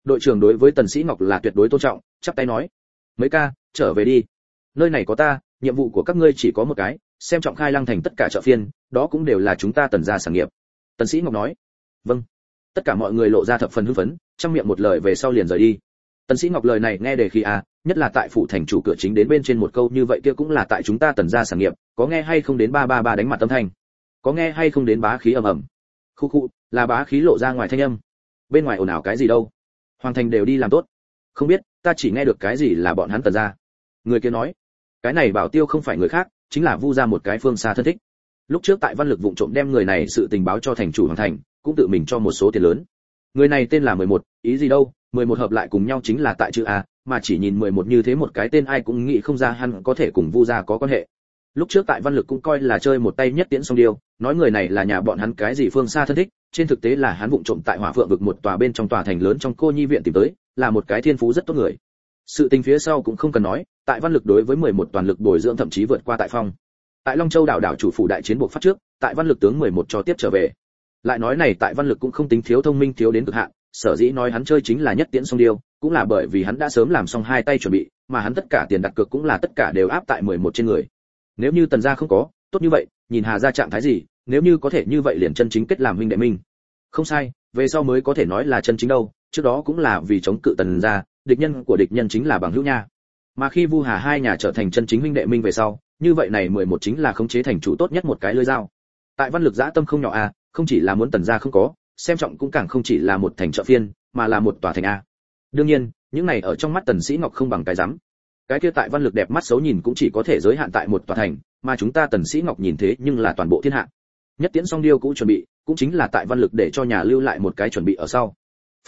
Đội trưởng đối với tần sĩ ngọc là tuyệt đối tôn trọng, chắp tay nói, mấy ca, trở về đi. Nơi này có ta, nhiệm vụ của các ngươi chỉ có một cái, xem trọng khai lăng thành tất cả chợ phiên, đó cũng đều là chúng ta tần gia sản nghiệp. Tần sĩ ngọc nói vâng tất cả mọi người lộ ra thập phần hưng phấn, trong miệng một lời về sau liền rời đi. Tần sĩ ngọc lời này nghe đề khi à nhất là tại phủ thành chủ cửa chính đến bên trên một câu như vậy kia cũng là tại chúng ta tần gia sản nghiệp, có nghe hay không đến ba ba ba đánh mặt tâm thanh? Có nghe hay không đến bá khí ầm ầm? Khu khu, là bá khí lộ ra ngoài thanh âm. Bên ngoài ồn ào cái gì đâu? Hoàng thành đều đi làm tốt. Không biết, ta chỉ nghe được cái gì là bọn hắn tần gia. Người kia nói, cái này bảo tiêu không phải người khác, chính là vu gia một cái phương xa thân thích. Lúc trước tại văn lực vụng trộm đem người này sự tình báo cho thành chủ hoàng thành cũng tự mình cho một số tiền lớn. Người này tên là 11, ý gì đâu 11 hợp lại cùng nhau chính là tại chữ a mà chỉ nhìn 11 như thế một cái tên ai cũng nghĩ không ra hắn có thể cùng vu gia có quan hệ. Lúc trước tại văn lực cũng coi là chơi một tay nhất tiễn song điêu nói người này là nhà bọn hắn cái gì phương xa thân thích trên thực tế là hắn vụng trộm tại hỏa phượng vực một tòa bên trong tòa thành lớn trong cô nhi viện tìm tới là một cái thiên phú rất tốt người. Sự tình phía sau cũng không cần nói tại văn lực đối với 11 toàn lực bồi dưỡng thậm chí vượt qua tại phong. Tại long châu đảo đảo chủ phủ đại chiến buộc phát trước tại văn lực tướng 11 cho tiếp trở về lại nói này tại văn lực cũng không tính thiếu thông minh thiếu đến cực hạn sở dĩ nói hắn chơi chính là nhất tiễn song điêu cũng là bởi vì hắn đã sớm làm xong hai tay chuẩn bị mà hắn tất cả tiền đặt cược cũng là tất cả đều áp tại 11 trên người. Nếu như tần gia không có tốt như vậy nhìn hà gia trạng thái gì nếu như có thể như vậy liền chân chính kết làm huynh đệ minh không sai về sau mới có thể nói là chân chính đâu trước đó cũng là vì chống cự tần gia địch nhân của địch nhân chính là bằng hữu nha. Mà khi vu hà hai nhà trở thành chân chính huynh đệ minh về sau như vậy này 11 chính là khống chế thành chủ tốt nhất một cái lưỡi dao. Tại văn lực giã tâm không nhỏ a à, không chỉ là muốn tần gia không có, xem trọng cũng càng không chỉ là một thành trợ phiên, mà là một tòa thành a. Đương nhiên, những này ở trong mắt tần sĩ ngọc không bằng cái rắm. Cái kia tại văn lực đẹp mắt xấu nhìn cũng chỉ có thể giới hạn tại một tòa thành, mà chúng ta tần sĩ ngọc nhìn thế nhưng là toàn bộ thiên hạ. Nhất tiễn song điêu cũng chuẩn bị, cũng chính là tại văn lực để cho nhà lưu lại một cái chuẩn bị ở sau.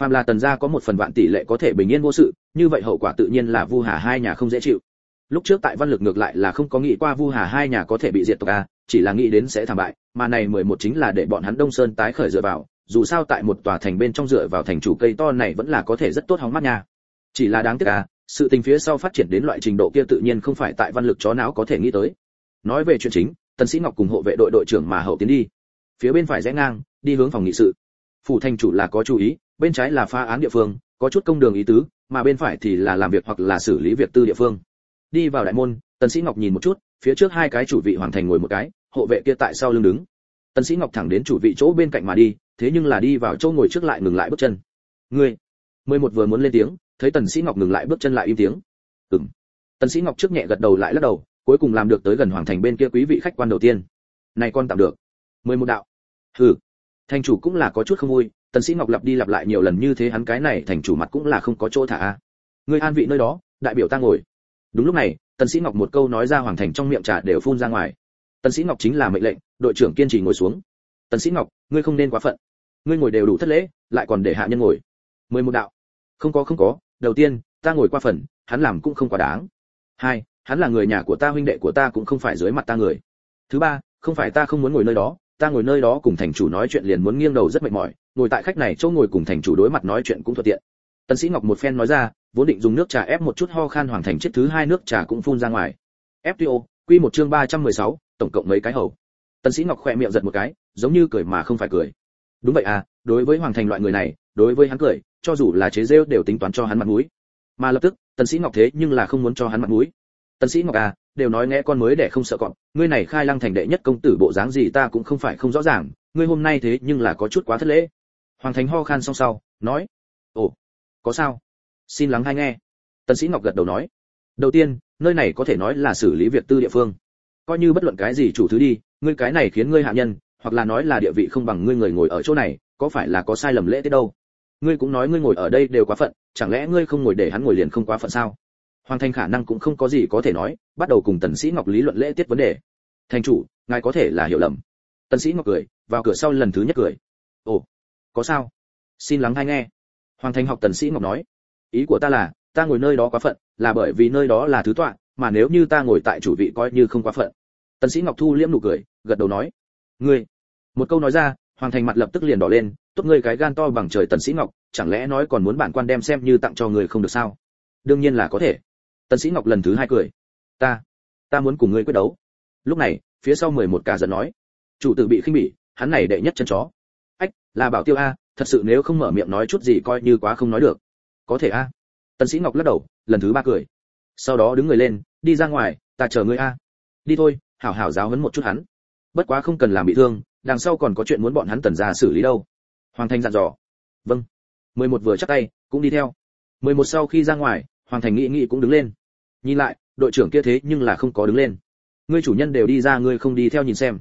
Phàm là tần gia có một phần vạn tỷ lệ có thể bình yên vô sự, như vậy hậu quả tự nhiên là vu hà hai nhà không dễ chịu. Lúc trước tại văn lực ngược lại là không có nghĩ qua vu hà hai nhà có thể bị diệt tộc a chỉ là nghĩ đến sẽ thảm bại, mà này mười một chính là để bọn hắn đông sơn tái khởi dựa vào, dù sao tại một tòa thành bên trong dựa vào thành chủ cây to này vẫn là có thể rất tốt hóng mắt nha. Chỉ là đáng tiếc à sự tình phía sau phát triển đến loại trình độ kia tự nhiên không phải tại văn lực chó não có thể nghĩ tới. Nói về chuyện chính, tần sĩ ngọc cùng hộ vệ đội đội trưởng mà hậu tiến đi. Phía bên phải rẽ ngang, đi hướng phòng nghị sự. Phủ thành chủ là có chú ý, bên trái là pha án địa phương, có chút công đường ý tứ, mà bên phải thì là làm việc hoặc là xử lý việc tư địa phương. Đi vào đại môn, tần sĩ ngọc nhìn một chút phía trước hai cái chủ vị hoàng thành ngồi một cái, hộ vệ kia tại sau lưng đứng. Tần sĩ ngọc thẳng đến chủ vị chỗ bên cạnh mà đi, thế nhưng là đi vào chỗ ngồi trước lại ngừng lại bước chân. Ngươi! Mười một vừa muốn lên tiếng, thấy tần sĩ ngọc ngừng lại bước chân lại im tiếng. Ừm. Tần sĩ ngọc trước nhẹ gật đầu lại lắc đầu, cuối cùng làm được tới gần hoàng thành bên kia quý vị khách quan đầu tiên. Này con tạm được. Mười một đạo. Hừ. Thành chủ cũng là có chút không vui, tần sĩ ngọc lặp đi lặp lại nhiều lần như thế hắn cái này thành chủ mặt cũng là không có chỗ thả a. Ngươi an vị nơi đó, đại biểu ta ngồi. Đúng lúc này tần sĩ ngọc một câu nói ra hoàng thành trong miệng trà đều phun ra ngoài. tần sĩ ngọc chính là mệnh lệnh, đội trưởng kiên trì ngồi xuống. tần sĩ ngọc, ngươi không nên quá phận. ngươi ngồi đều đủ thất lễ, lại còn để hạ nhân ngồi. mười một đạo. không có không có, đầu tiên, ta ngồi qua phần, hắn làm cũng không quá đáng. hai, hắn là người nhà của ta, huynh đệ của ta cũng không phải dưới mặt ta người. thứ ba, không phải ta không muốn ngồi nơi đó, ta ngồi nơi đó cùng thành chủ nói chuyện liền muốn nghiêng đầu rất mệt mỏi, ngồi tại khách này chỗ ngồi cùng thành chủ đối mặt nói chuyện cũng thuận tiện. tần sĩ ngọc một phen nói ra vốn định dùng nước trà ép một chút ho khan hoàng thành chiếc thứ hai nước trà cũng phun ra ngoài. Fto quy một chương 316, tổng cộng mấy cái hầu? Tần sĩ ngọc khẽ miệng giật một cái giống như cười mà không phải cười. Đúng vậy à đối với hoàng thành loại người này đối với hắn cười cho dù là chế rêu đều tính toán cho hắn mặt mũi. Mà lập tức tần sĩ ngọc thế nhưng là không muốn cho hắn mặt mũi. Tần sĩ ngọc à đều nói nghe con mới để không sợ cọp ngươi này khai lăng thành đệ nhất công tử bộ dáng gì ta cũng không phải không rõ ràng ngươi hôm nay thế nhưng là có chút quá thất lễ. Hoàng thành ho khan xong sau nói ồ có sao? Xin lắng hay nghe. Tần sĩ ngọc gật đầu nói, đầu tiên, nơi này có thể nói là xử lý việc tư địa phương. Coi như bất luận cái gì chủ thứ đi, ngươi cái này khiến ngươi hạ nhân, hoặc là nói là địa vị không bằng ngươi người ngồi ở chỗ này, có phải là có sai lầm lễ tiết đâu? Ngươi cũng nói ngươi ngồi ở đây đều quá phận, chẳng lẽ ngươi không ngồi để hắn ngồi liền không quá phận sao? Hoàng thành khả năng cũng không có gì có thể nói, bắt đầu cùng tần sĩ ngọc lý luận lễ tiết vấn đề. Thành chủ, ngài có thể là hiểu lầm. Tần sĩ ngọc cười, vào cửa sau lần thứ nhất cười. Ồ, có sao? Xin lắng hay nghe. Hoàng thành học tần sĩ ngọc nói ý của ta là, ta ngồi nơi đó quá phận, là bởi vì nơi đó là thứ tọa, mà nếu như ta ngồi tại chủ vị coi như không quá phận. Tần sĩ ngọc thu liễm nụ cười, gật đầu nói, ngươi. Một câu nói ra, hoàng thành mặt lập tức liền đỏ lên, tốt ngươi cái gan to bằng trời tần sĩ ngọc, chẳng lẽ nói còn muốn bản quan đem xem như tặng cho người không được sao? Đương nhiên là có thể. Tần sĩ ngọc lần thứ hai cười, ta ta muốn cùng ngươi quyết đấu. Lúc này, phía sau mười một cả giận nói, chủ tử bị khinh bỉ, hắn này đệ nhất chân chó. Ách, là bảo tiêu a, thật sự nếu không mở miệng nói chút gì coi như quá không nói được có thể a? Tần sĩ ngọc lắc đầu, lần thứ ba cười. Sau đó đứng người lên, đi ra ngoài, ta chờ ngươi a. Đi thôi, hảo hảo giáo huấn một chút hắn. Bất quá không cần làm bị thương, đằng sau còn có chuyện muốn bọn hắn tần ra xử lý đâu. Hoàng thành dặn dò. Vâng. Mười một vừa chắc tay, cũng đi theo. Mười một sau khi ra ngoài, hoàng thành nghĩ nghĩ cũng đứng lên. Nhìn lại, đội trưởng kia thế nhưng là không có đứng lên. Ngươi chủ nhân đều đi ra, ngươi không đi theo nhìn xem.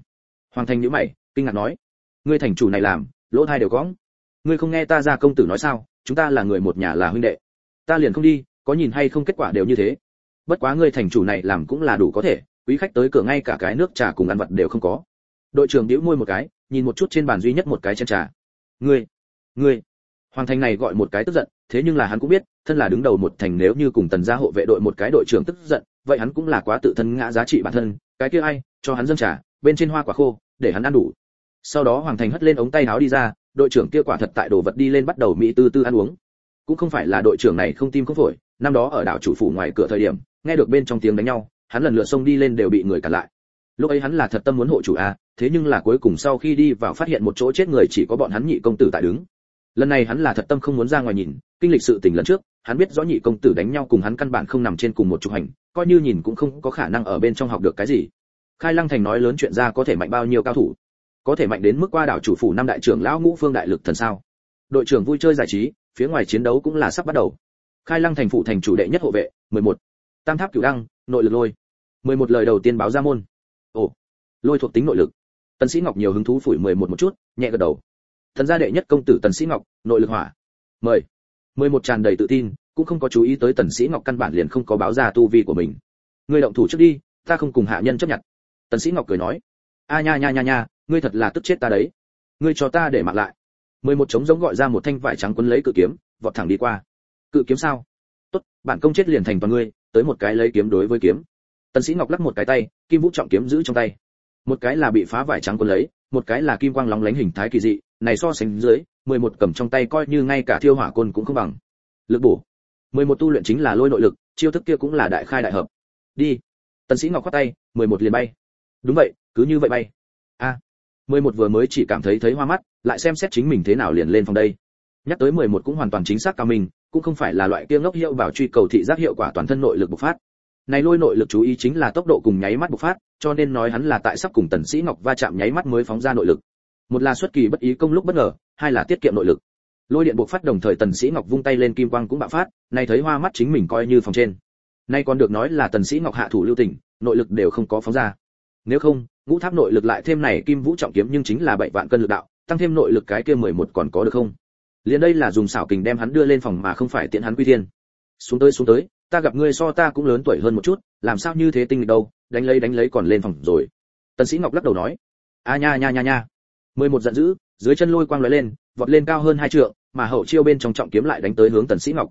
Hoàng thành nhíu mày, kinh ngạc nói. Ngươi thành chủ này làm, lỗ thai đều có. Ngươi không nghe ta ra công tử nói sao? Chúng ta là người một nhà là huynh đệ. Ta liền không đi, có nhìn hay không kết quả đều như thế. Bất quá ngươi thành chủ này làm cũng là đủ có thể, quý khách tới cửa ngay cả cái nước trà cùng ăn vật đều không có. Đội trưởng bĩu môi một cái, nhìn một chút trên bàn duy nhất một cái chén trà. Ngươi ngươi. Hoàng thành này gọi một cái tức giận, thế nhưng là hắn cũng biết, thân là đứng đầu một thành nếu như cùng tần gia hộ vệ đội một cái đội trưởng tức giận, vậy hắn cũng là quá tự thân ngã giá trị bản thân, cái kia ai, cho hắn dâng trà, bên trên hoa quả khô, để hắn ăn đủ. Sau đó hoàng thành hất lên ống tay áo đi ra đội trưởng kia quả thật tại đồ vật đi lên bắt đầu mỹ tư tư ăn uống. Cũng không phải là đội trưởng này không tim không phổi, năm đó ở đảo chủ phủ ngoài cửa thời điểm, nghe được bên trong tiếng đánh nhau, hắn lần lượt xông đi lên đều bị người cản lại. Lúc ấy hắn là thật tâm muốn hộ chủ a, thế nhưng là cuối cùng sau khi đi vào phát hiện một chỗ chết người chỉ có bọn hắn nhị công tử tại đứng. Lần này hắn là thật tâm không muốn ra ngoài nhìn, kinh lịch sự tình lần trước, hắn biết rõ nhị công tử đánh nhau cùng hắn căn bản không nằm trên cùng một trục hành, coi như nhìn cũng không có khả năng ở bên trong học được cái gì. Khai lăng thành nói lớn chuyện ra có thể mạnh bao nhiêu cao thủ có thể mạnh đến mức qua đảo chủ phủ năm đại trưởng lão ngũ phương đại lực thần sao? Đội trưởng vui chơi giải trí, phía ngoài chiến đấu cũng là sắp bắt đầu. Khai lăng thành phụ thành chủ đệ nhất hộ vệ 11. tam tháp cửu đăng, nội lực lôi. 11 lời đầu tiên báo ra môn. Ồ, lôi thuộc tính nội lực. Tần sĩ ngọc nhiều hứng thú phủi 11 một chút, nhẹ gật đầu. Thần gia đệ nhất công tử tần sĩ ngọc, nội lực hỏa. Mời. 11 tràn đầy tự tin, cũng không có chú ý tới tần sĩ ngọc căn bản liền không có báo ra tu vi của mình. Ngươi động thủ trước đi, ta không cùng hạ nhân chấp nhận. Tần sĩ ngọc cười nói. A nha nha nha nha ngươi thật là tức chết ta đấy. Ngươi cho ta để mặc lại. Mười một trống giống gọi ra một thanh vải trắng quấn lấy cự kiếm, vọt thẳng đi qua. Cự kiếm sao? Tốt, bản công chết liền thành toàn ngươi, tới một cái lấy kiếm đối với kiếm. Tần sĩ ngọc lắc một cái tay, kim vũ trọng kiếm giữ trong tay. Một cái là bị phá vải trắng quấn lấy, một cái là kim quang lóng lánh hình thái kỳ dị, này so sánh dưới, mười một cầm trong tay coi như ngay cả thiêu hỏa côn cũng không bằng. Lực bổ. Mười một tu luyện chính là lôi nội lực, chiêu thức kia cũng là đại khai đại hợp. Đi. Tần sĩ ngọc khoát tay, mười một liền bay. Đúng vậy, cứ như vậy bay. A mười một vừa mới chỉ cảm thấy thấy hoa mắt, lại xem xét chính mình thế nào liền lên phòng đây. Nhắc tới mười một cũng hoàn toàn chính xác cao mình cũng không phải là loại kia ngốc hiệu vào truy cầu thị giác hiệu quả toàn thân nội lực bộc phát. Này lôi nội lực chú ý chính là tốc độ cùng nháy mắt bộc phát, cho nên nói hắn là tại sắp cùng tần sĩ ngọc va chạm nháy mắt mới phóng ra nội lực. Một là xuất kỳ bất ý công lúc bất ngờ, hai là tiết kiệm nội lực. Lôi điện bộc phát đồng thời tần sĩ ngọc vung tay lên kim quang cũng bạo phát, này thấy hoa mắt chính mình coi như phòng trên. Nay còn được nói là tần sĩ ngọc hạ thủ lưu tình, nội lực đều không có phóng ra nếu không, ngũ tháp nội lực lại thêm này kim vũ trọng kiếm nhưng chính là bảy vạn cân lực đạo, tăng thêm nội lực cái kia mười một còn có được không? Liền đây là dùng xảo kình đem hắn đưa lên phòng mà không phải tiện hắn quy thiên. Xuống tới xuống tới, ta gặp ngươi so ta cũng lớn tuổi hơn một chút, làm sao như thế tinh lịch đâu, đánh lấy đánh lấy còn lên phòng rồi. Tần sĩ ngọc lắc đầu nói, a nha nha nha nha. Mười một giận dữ, dưới chân lôi quang lóe lên, vọt lên cao hơn hai trượng, mà hậu chiêu bên trong trọng kiếm lại đánh tới hướng tần sĩ ngọc.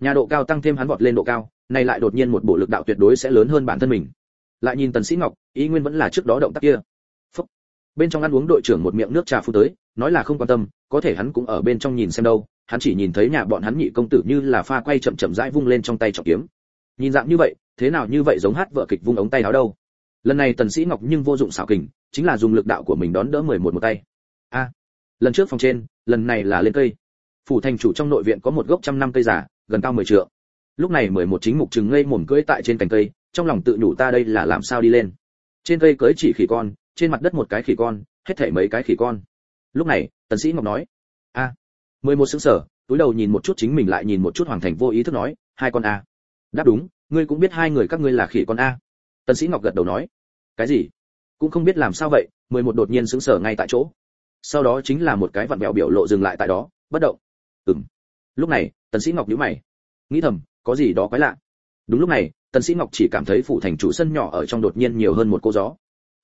Nhà độ cao tăng thêm hắn vọt lên độ cao, này lại đột nhiên một bộ lực đạo tuyệt đối sẽ lớn hơn bản thân mình lại nhìn tần sĩ ngọc, ý nguyên vẫn là trước đó động tác kia. Phúc. bên trong ăn uống đội trưởng một miệng nước trà phu tới, nói là không quan tâm, có thể hắn cũng ở bên trong nhìn xem đâu, hắn chỉ nhìn thấy nhà bọn hắn nhị công tử như là pha quay chậm chậm rãi vung lên trong tay trọng kiếm. Nhìn dạng như vậy, thế nào như vậy giống hát vợ kịch vung ống tay áo đâu. Lần này tần sĩ ngọc nhưng vô dụng xảo kình, chính là dùng lực đạo của mình đón đỡ mười một một tay. A. Lần trước phòng trên, lần này là lên cây. Phủ thành chủ trong nội viện có một gốc trăm năm cây giả gần cao mười trượng. Lúc này mười một chính mục trừng ngây mồm cưỡi tại trên cành cây trong lòng tự nhủ ta đây là làm sao đi lên. Trên cây cưỡi chỉ khỉ con, trên mặt đất một cái khỉ con, hết thảy mấy cái khỉ con. Lúc này, tần sĩ ngọc nói, a, mười một sững sờ, túi đầu nhìn một chút chính mình lại nhìn một chút hoàng thành vô ý thức nói, hai con a. Đáp đúng, ngươi cũng biết hai người các ngươi là khỉ con a. Tần sĩ ngọc gật đầu nói, cái gì? Cũng không biết làm sao vậy, mười một đột nhiên sững sờ ngay tại chỗ. Sau đó chính là một cái vặn vẹo biểu lộ dừng lại tại đó, bất động. Ừm. Lúc này, tần sĩ ngọc nhíu mày, nghĩ thầm, có gì đó quái lạ? Đúng lúc này tần sĩ ngọc chỉ cảm thấy phủ thành chủ sân nhỏ ở trong đột nhiên nhiều hơn một cô gió.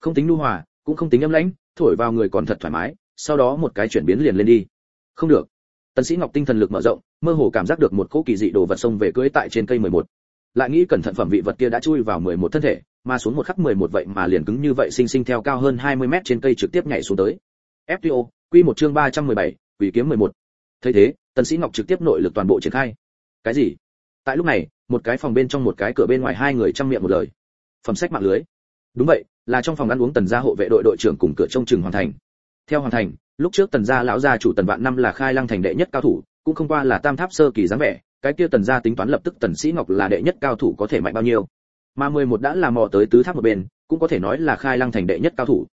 Không tính nu hòa cũng không tính âm lãnh thổi vào người còn thật thoải mái sau đó một cái chuyển biến liền lên đi. Không được. Tần sĩ ngọc tinh thần lực mở rộng mơ hồ cảm giác được một cỗ kỳ dị đồ vật xông về cưỡi tại trên cây 11. lại nghĩ cẩn thận phẩm vị vật kia đã chui vào 11 thân thể mà xuống một khắc 11 vậy mà liền cứng như vậy sinh sinh theo cao hơn 20 mét trên cây trực tiếp nhảy xuống tới. FTO quy một chương 317, quỷ kiếm 11. thấy thế tần sĩ ngọc trực tiếp nội lực toàn bộ triển khai. Cái gì? Tại lúc này một cái phòng bên trong một cái cửa bên ngoài hai người chăm miệng một lời. Phẩm sách mạng lưới. Đúng vậy, là trong phòng ăn uống tần gia hộ vệ đội đội trưởng cùng cửa trông chừng hoàn thành. Theo hoàn thành, lúc trước tần gia lão gia chủ tần vạn năm là khai lăng thành đệ nhất cao thủ, cũng không qua là tam tháp sơ kỳ dáng vẻ, cái kia tần gia tính toán lập tức tần sĩ ngọc là đệ nhất cao thủ có thể mạnh bao nhiêu. Mà mười một đã là mò tới tứ tháp một bên, cũng có thể nói là khai lăng thành đệ nhất cao thủ.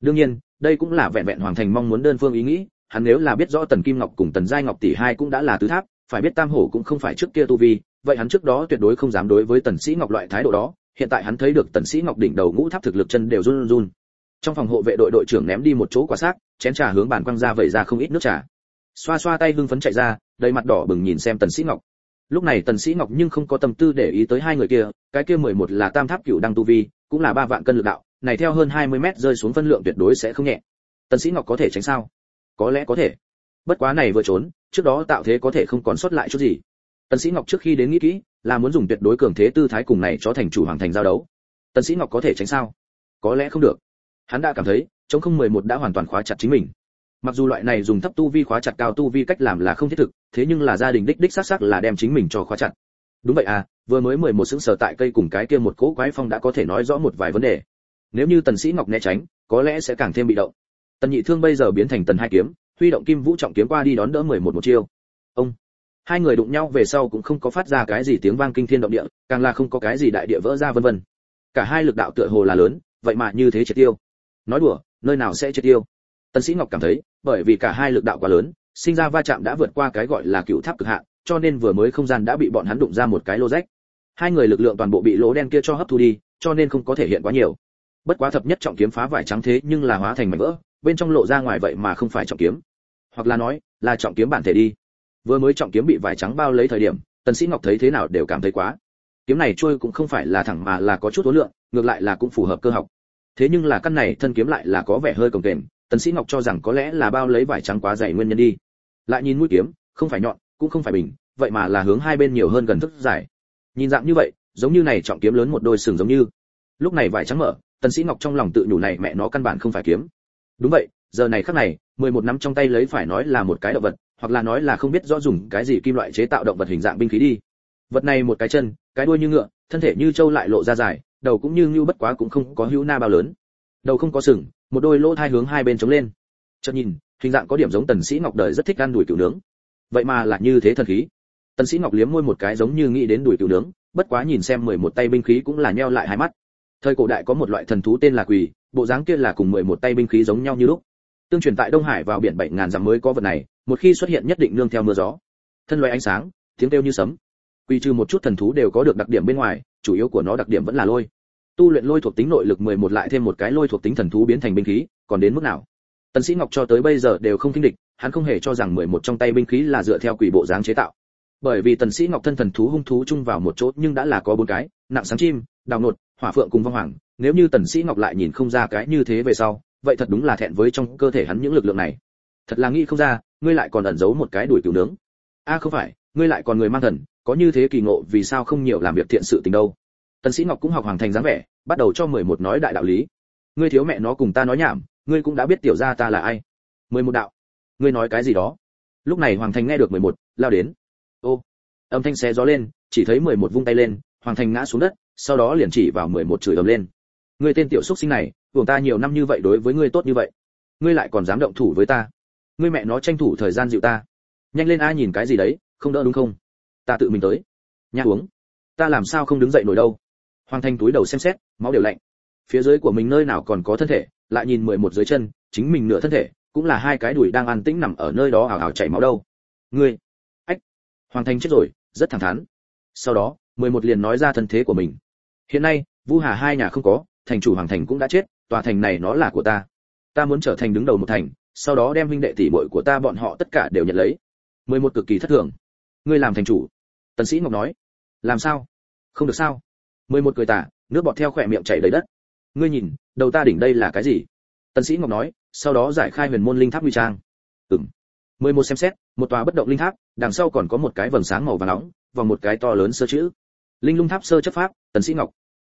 Đương nhiên, đây cũng là vẹn vẹn hoàng thành mong muốn đơn phương ý nghĩ, hắn nếu là biết rõ tần kim ngọc cùng tần giai ngọc tỷ hai cũng đã là tứ tháp, phải biết tam hổ cũng không phải trước kia tu vi vậy hắn trước đó tuyệt đối không dám đối với tần sĩ ngọc loại thái độ đó, hiện tại hắn thấy được tần sĩ ngọc đỉnh đầu ngũ tháp thực lực chân đều run run. Trong phòng hộ vệ đội đội trưởng ném đi một chỗ quả xác, chén trà hướng bàn quăng ra vẩy ra không ít nước trà. Xoa xoa tay hưng phấn chạy ra, đầy mặt đỏ bừng nhìn xem tần sĩ ngọc. Lúc này tần sĩ ngọc nhưng không có tâm tư để ý tới hai người kia, cái kia 11 là tam tháp cửu đăng tu vi, cũng là ba vạn cân lực đạo, này theo hơn 20 mét rơi xuống phân lượng tuyệt đối sẽ không nhẹ. Tần sĩ ngọc có thể tránh sao? Có lẽ có thể. Bất quá này vừa trốn, trước đó tạo thế có thể không còn sót lại chút gì tần sĩ ngọc trước khi đến nghĩ kỹ, là muốn dùng tuyệt đối cường thế tư thái cùng này cho thành chủ hoàng thành giao đấu. Tần sĩ ngọc có thể tránh sao? Có lẽ không được. Hắn đã cảm thấy, chống không 11 đã hoàn toàn khóa chặt chính mình. Mặc dù loại này dùng thấp tu vi khóa chặt cao tu vi cách làm là không thiết thực, thế nhưng là gia đình đích đích xác xác là đem chính mình cho khóa chặt. Đúng vậy à vừa mới mười một xứng sở tại cây cùng cái kia một cỗ quái phong đã có thể nói rõ một vài vấn đề. Nếu như tần sĩ ngọc né tránh, có lẽ sẽ càng thêm bị động. Tần nhị thương bây giờ biến thành tần hai kiếm, huy động kim vũ trọng kiếm qua đi đón đỡ mười một một chiêu. Ông! Hai người đụng nhau về sau cũng không có phát ra cái gì tiếng vang kinh thiên động địa, càng là không có cái gì đại địa vỡ ra vân vân. Cả hai lực đạo tựa hồ là lớn, vậy mà như thế triệt tiêu. Nói đùa, nơi nào sẽ triệt tiêu? Tần sĩ ngọc cảm thấy, bởi vì cả hai lực đạo quá lớn, sinh ra va chạm đã vượt qua cái gọi là cựu tháp cực hạn, cho nên vừa mới không gian đã bị bọn hắn đụng ra một cái lô rách. Hai người lực lượng toàn bộ bị lỗ đen kia cho hấp thu đi, cho nên không có thể hiện quá nhiều. Bất quá thập nhất trọng kiếm phá vải trắng thế nhưng là hóa thành mảnh vỡ, bên trong lộ ra ngoài vậy mà không phải trọng kiếm. Hoặc là nói, là trọng kiếm bản thể đi vừa mới trọng kiếm bị vải trắng bao lấy thời điểm, tần sĩ ngọc thấy thế nào đều cảm thấy quá. Kiếm này trôi cũng không phải là thẳng mà là có chút tối lượng ngược lại là cũng phù hợp cơ học. Thế nhưng là căn này thân kiếm lại là có vẻ hơi cồng kềnh, tần sĩ ngọc cho rằng có lẽ là bao lấy vải trắng quá dày nguyên nhân đi. Lại nhìn mũi kiếm, không phải nhọn, cũng không phải bình, vậy mà là hướng hai bên nhiều hơn gần thức dài nhìn dạng như vậy, giống như này trọng kiếm lớn một đôi sừng giống như. Lúc này vải trắng mở, tần sĩ ngọc trong lòng tự nhủ này mẹ nó căn bản không phải kiếm. Đúng vậy, giờ này khắc này, mười một năm trong tay lấy phải nói là một cái động vật hoặc là nói là không biết rõ dùng cái gì kim loại chế tạo động vật hình dạng binh khí đi. Vật này một cái chân, cái đuôi như ngựa, thân thể như trâu lại lộ ra dài, đầu cũng như như bất quá cũng không có hữu na bao lớn. Đầu không có sừng, một đôi lỗ thai hướng hai bên chống lên. Chợt nhìn, hình dạng có điểm giống tần sĩ ngọc đời rất thích ăn đùi cừu nướng. Vậy mà là như thế thần khí. Tần sĩ ngọc liếm môi một cái giống như nghĩ đến đùi cừu nướng, bất quá nhìn xem mười một tay binh khí cũng là nheo lại hai mắt. Thời cổ đại có một loại thần thú tên là quỳ, bộ dáng kia là cùng mười một tay binh khí giống nhau như lúc. Tương truyền tại đông hải vào biển bảy ngàn dặm mới có vật này một khi xuất hiện nhất định nương theo mưa gió, thân loài ánh sáng, tiếng kêu như sấm, quy trừ một chút thần thú đều có được đặc điểm bên ngoài, chủ yếu của nó đặc điểm vẫn là lôi. Tu luyện lôi thuộc tính nội lực 11 lại thêm một cái lôi thuộc tính thần thú biến thành binh khí, còn đến mức nào? Tần sĩ ngọc cho tới bây giờ đều không kinh địch, hắn không hề cho rằng 11 trong tay binh khí là dựa theo quỷ bộ dáng chế tạo. Bởi vì tần sĩ ngọc thân thần thú hung thú chung vào một chỗ nhưng đã là có bốn cái, nặng sáng chim, đào nột, hỏa phượng cùng vong hoàng, nếu như tần sĩ ngọc lại nhìn không ra cái như thế về sau, vậy thật đúng là thẹn với trong cơ thể hắn những lực lượng này thật là nghĩ không ra, ngươi lại còn ẩn giấu một cái đuổi tiểu nướng. A không phải, ngươi lại còn người mang thần, có như thế kỳ ngộ, vì sao không nhiều làm việc thiện sự tình đâu? Tần sĩ ngọc cũng học hoàng thành dáng vẻ, bắt đầu cho mười một nói đại đạo lý. Ngươi thiếu mẹ nó cùng ta nói nhảm, ngươi cũng đã biết tiểu gia ta là ai. Mười một đạo. Ngươi nói cái gì đó? Lúc này hoàng thành nghe được mười một, lao đến. Ô, âm thanh xé gió lên, chỉ thấy mười một vung tay lên, hoàng thành ngã xuống đất, sau đó liền chỉ vào mười một chửi ầm lên. Ngươi tên tiểu xuất sinh này uổng ta nhiều năm như vậy đối với ngươi tốt như vậy. Ngươi lại còn dám động thủ với ta ngươi mẹ nó tranh thủ thời gian dịu ta. Nhanh lên ai nhìn cái gì đấy, không đỡ đúng không? Ta tự mình tới. Nhà uống. Ta làm sao không đứng dậy nổi đâu? Hoàng thành túi đầu xem xét, máu đều lạnh. Phía dưới của mình nơi nào còn có thân thể, lại nhìn mười một dưới chân, chính mình nửa thân thể, cũng là hai cái đùi đang an tĩnh nằm ở nơi đó ảo ảo chảy máu đâu. Ngươi. Ách. Hoàng thành chết rồi, rất thẳng thắn. Sau đó, mười một liền nói ra thân thế của mình. Hiện nay, vu hà hai nhà không có, thành chủ hoàng thành cũng đã chết, tòa thành này nó là của ta. Ta muốn trở thành đứng đầu một thành sau đó đem huynh đệ tỷ muội của ta bọn họ tất cả đều nhận lấy. Mười một cực kỳ thất thường. Ngươi làm thành chủ. Tần sĩ ngọc nói. Làm sao? Không được sao? Mười một cười tà, nước bọt theo khóe miệng chảy đầy đất. Ngươi nhìn đầu ta đỉnh đây là cái gì? Tần sĩ ngọc nói sau đó giải khai huyền môn linh tháp nguy trang. Ừm. Mười một xem xét một tòa bất động linh tháp đằng sau còn có một cái vầng sáng màu vàng nóng và một cái to lớn sơ chữ. Linh lung tháp sơ chấp pháp tần sĩ ngọc.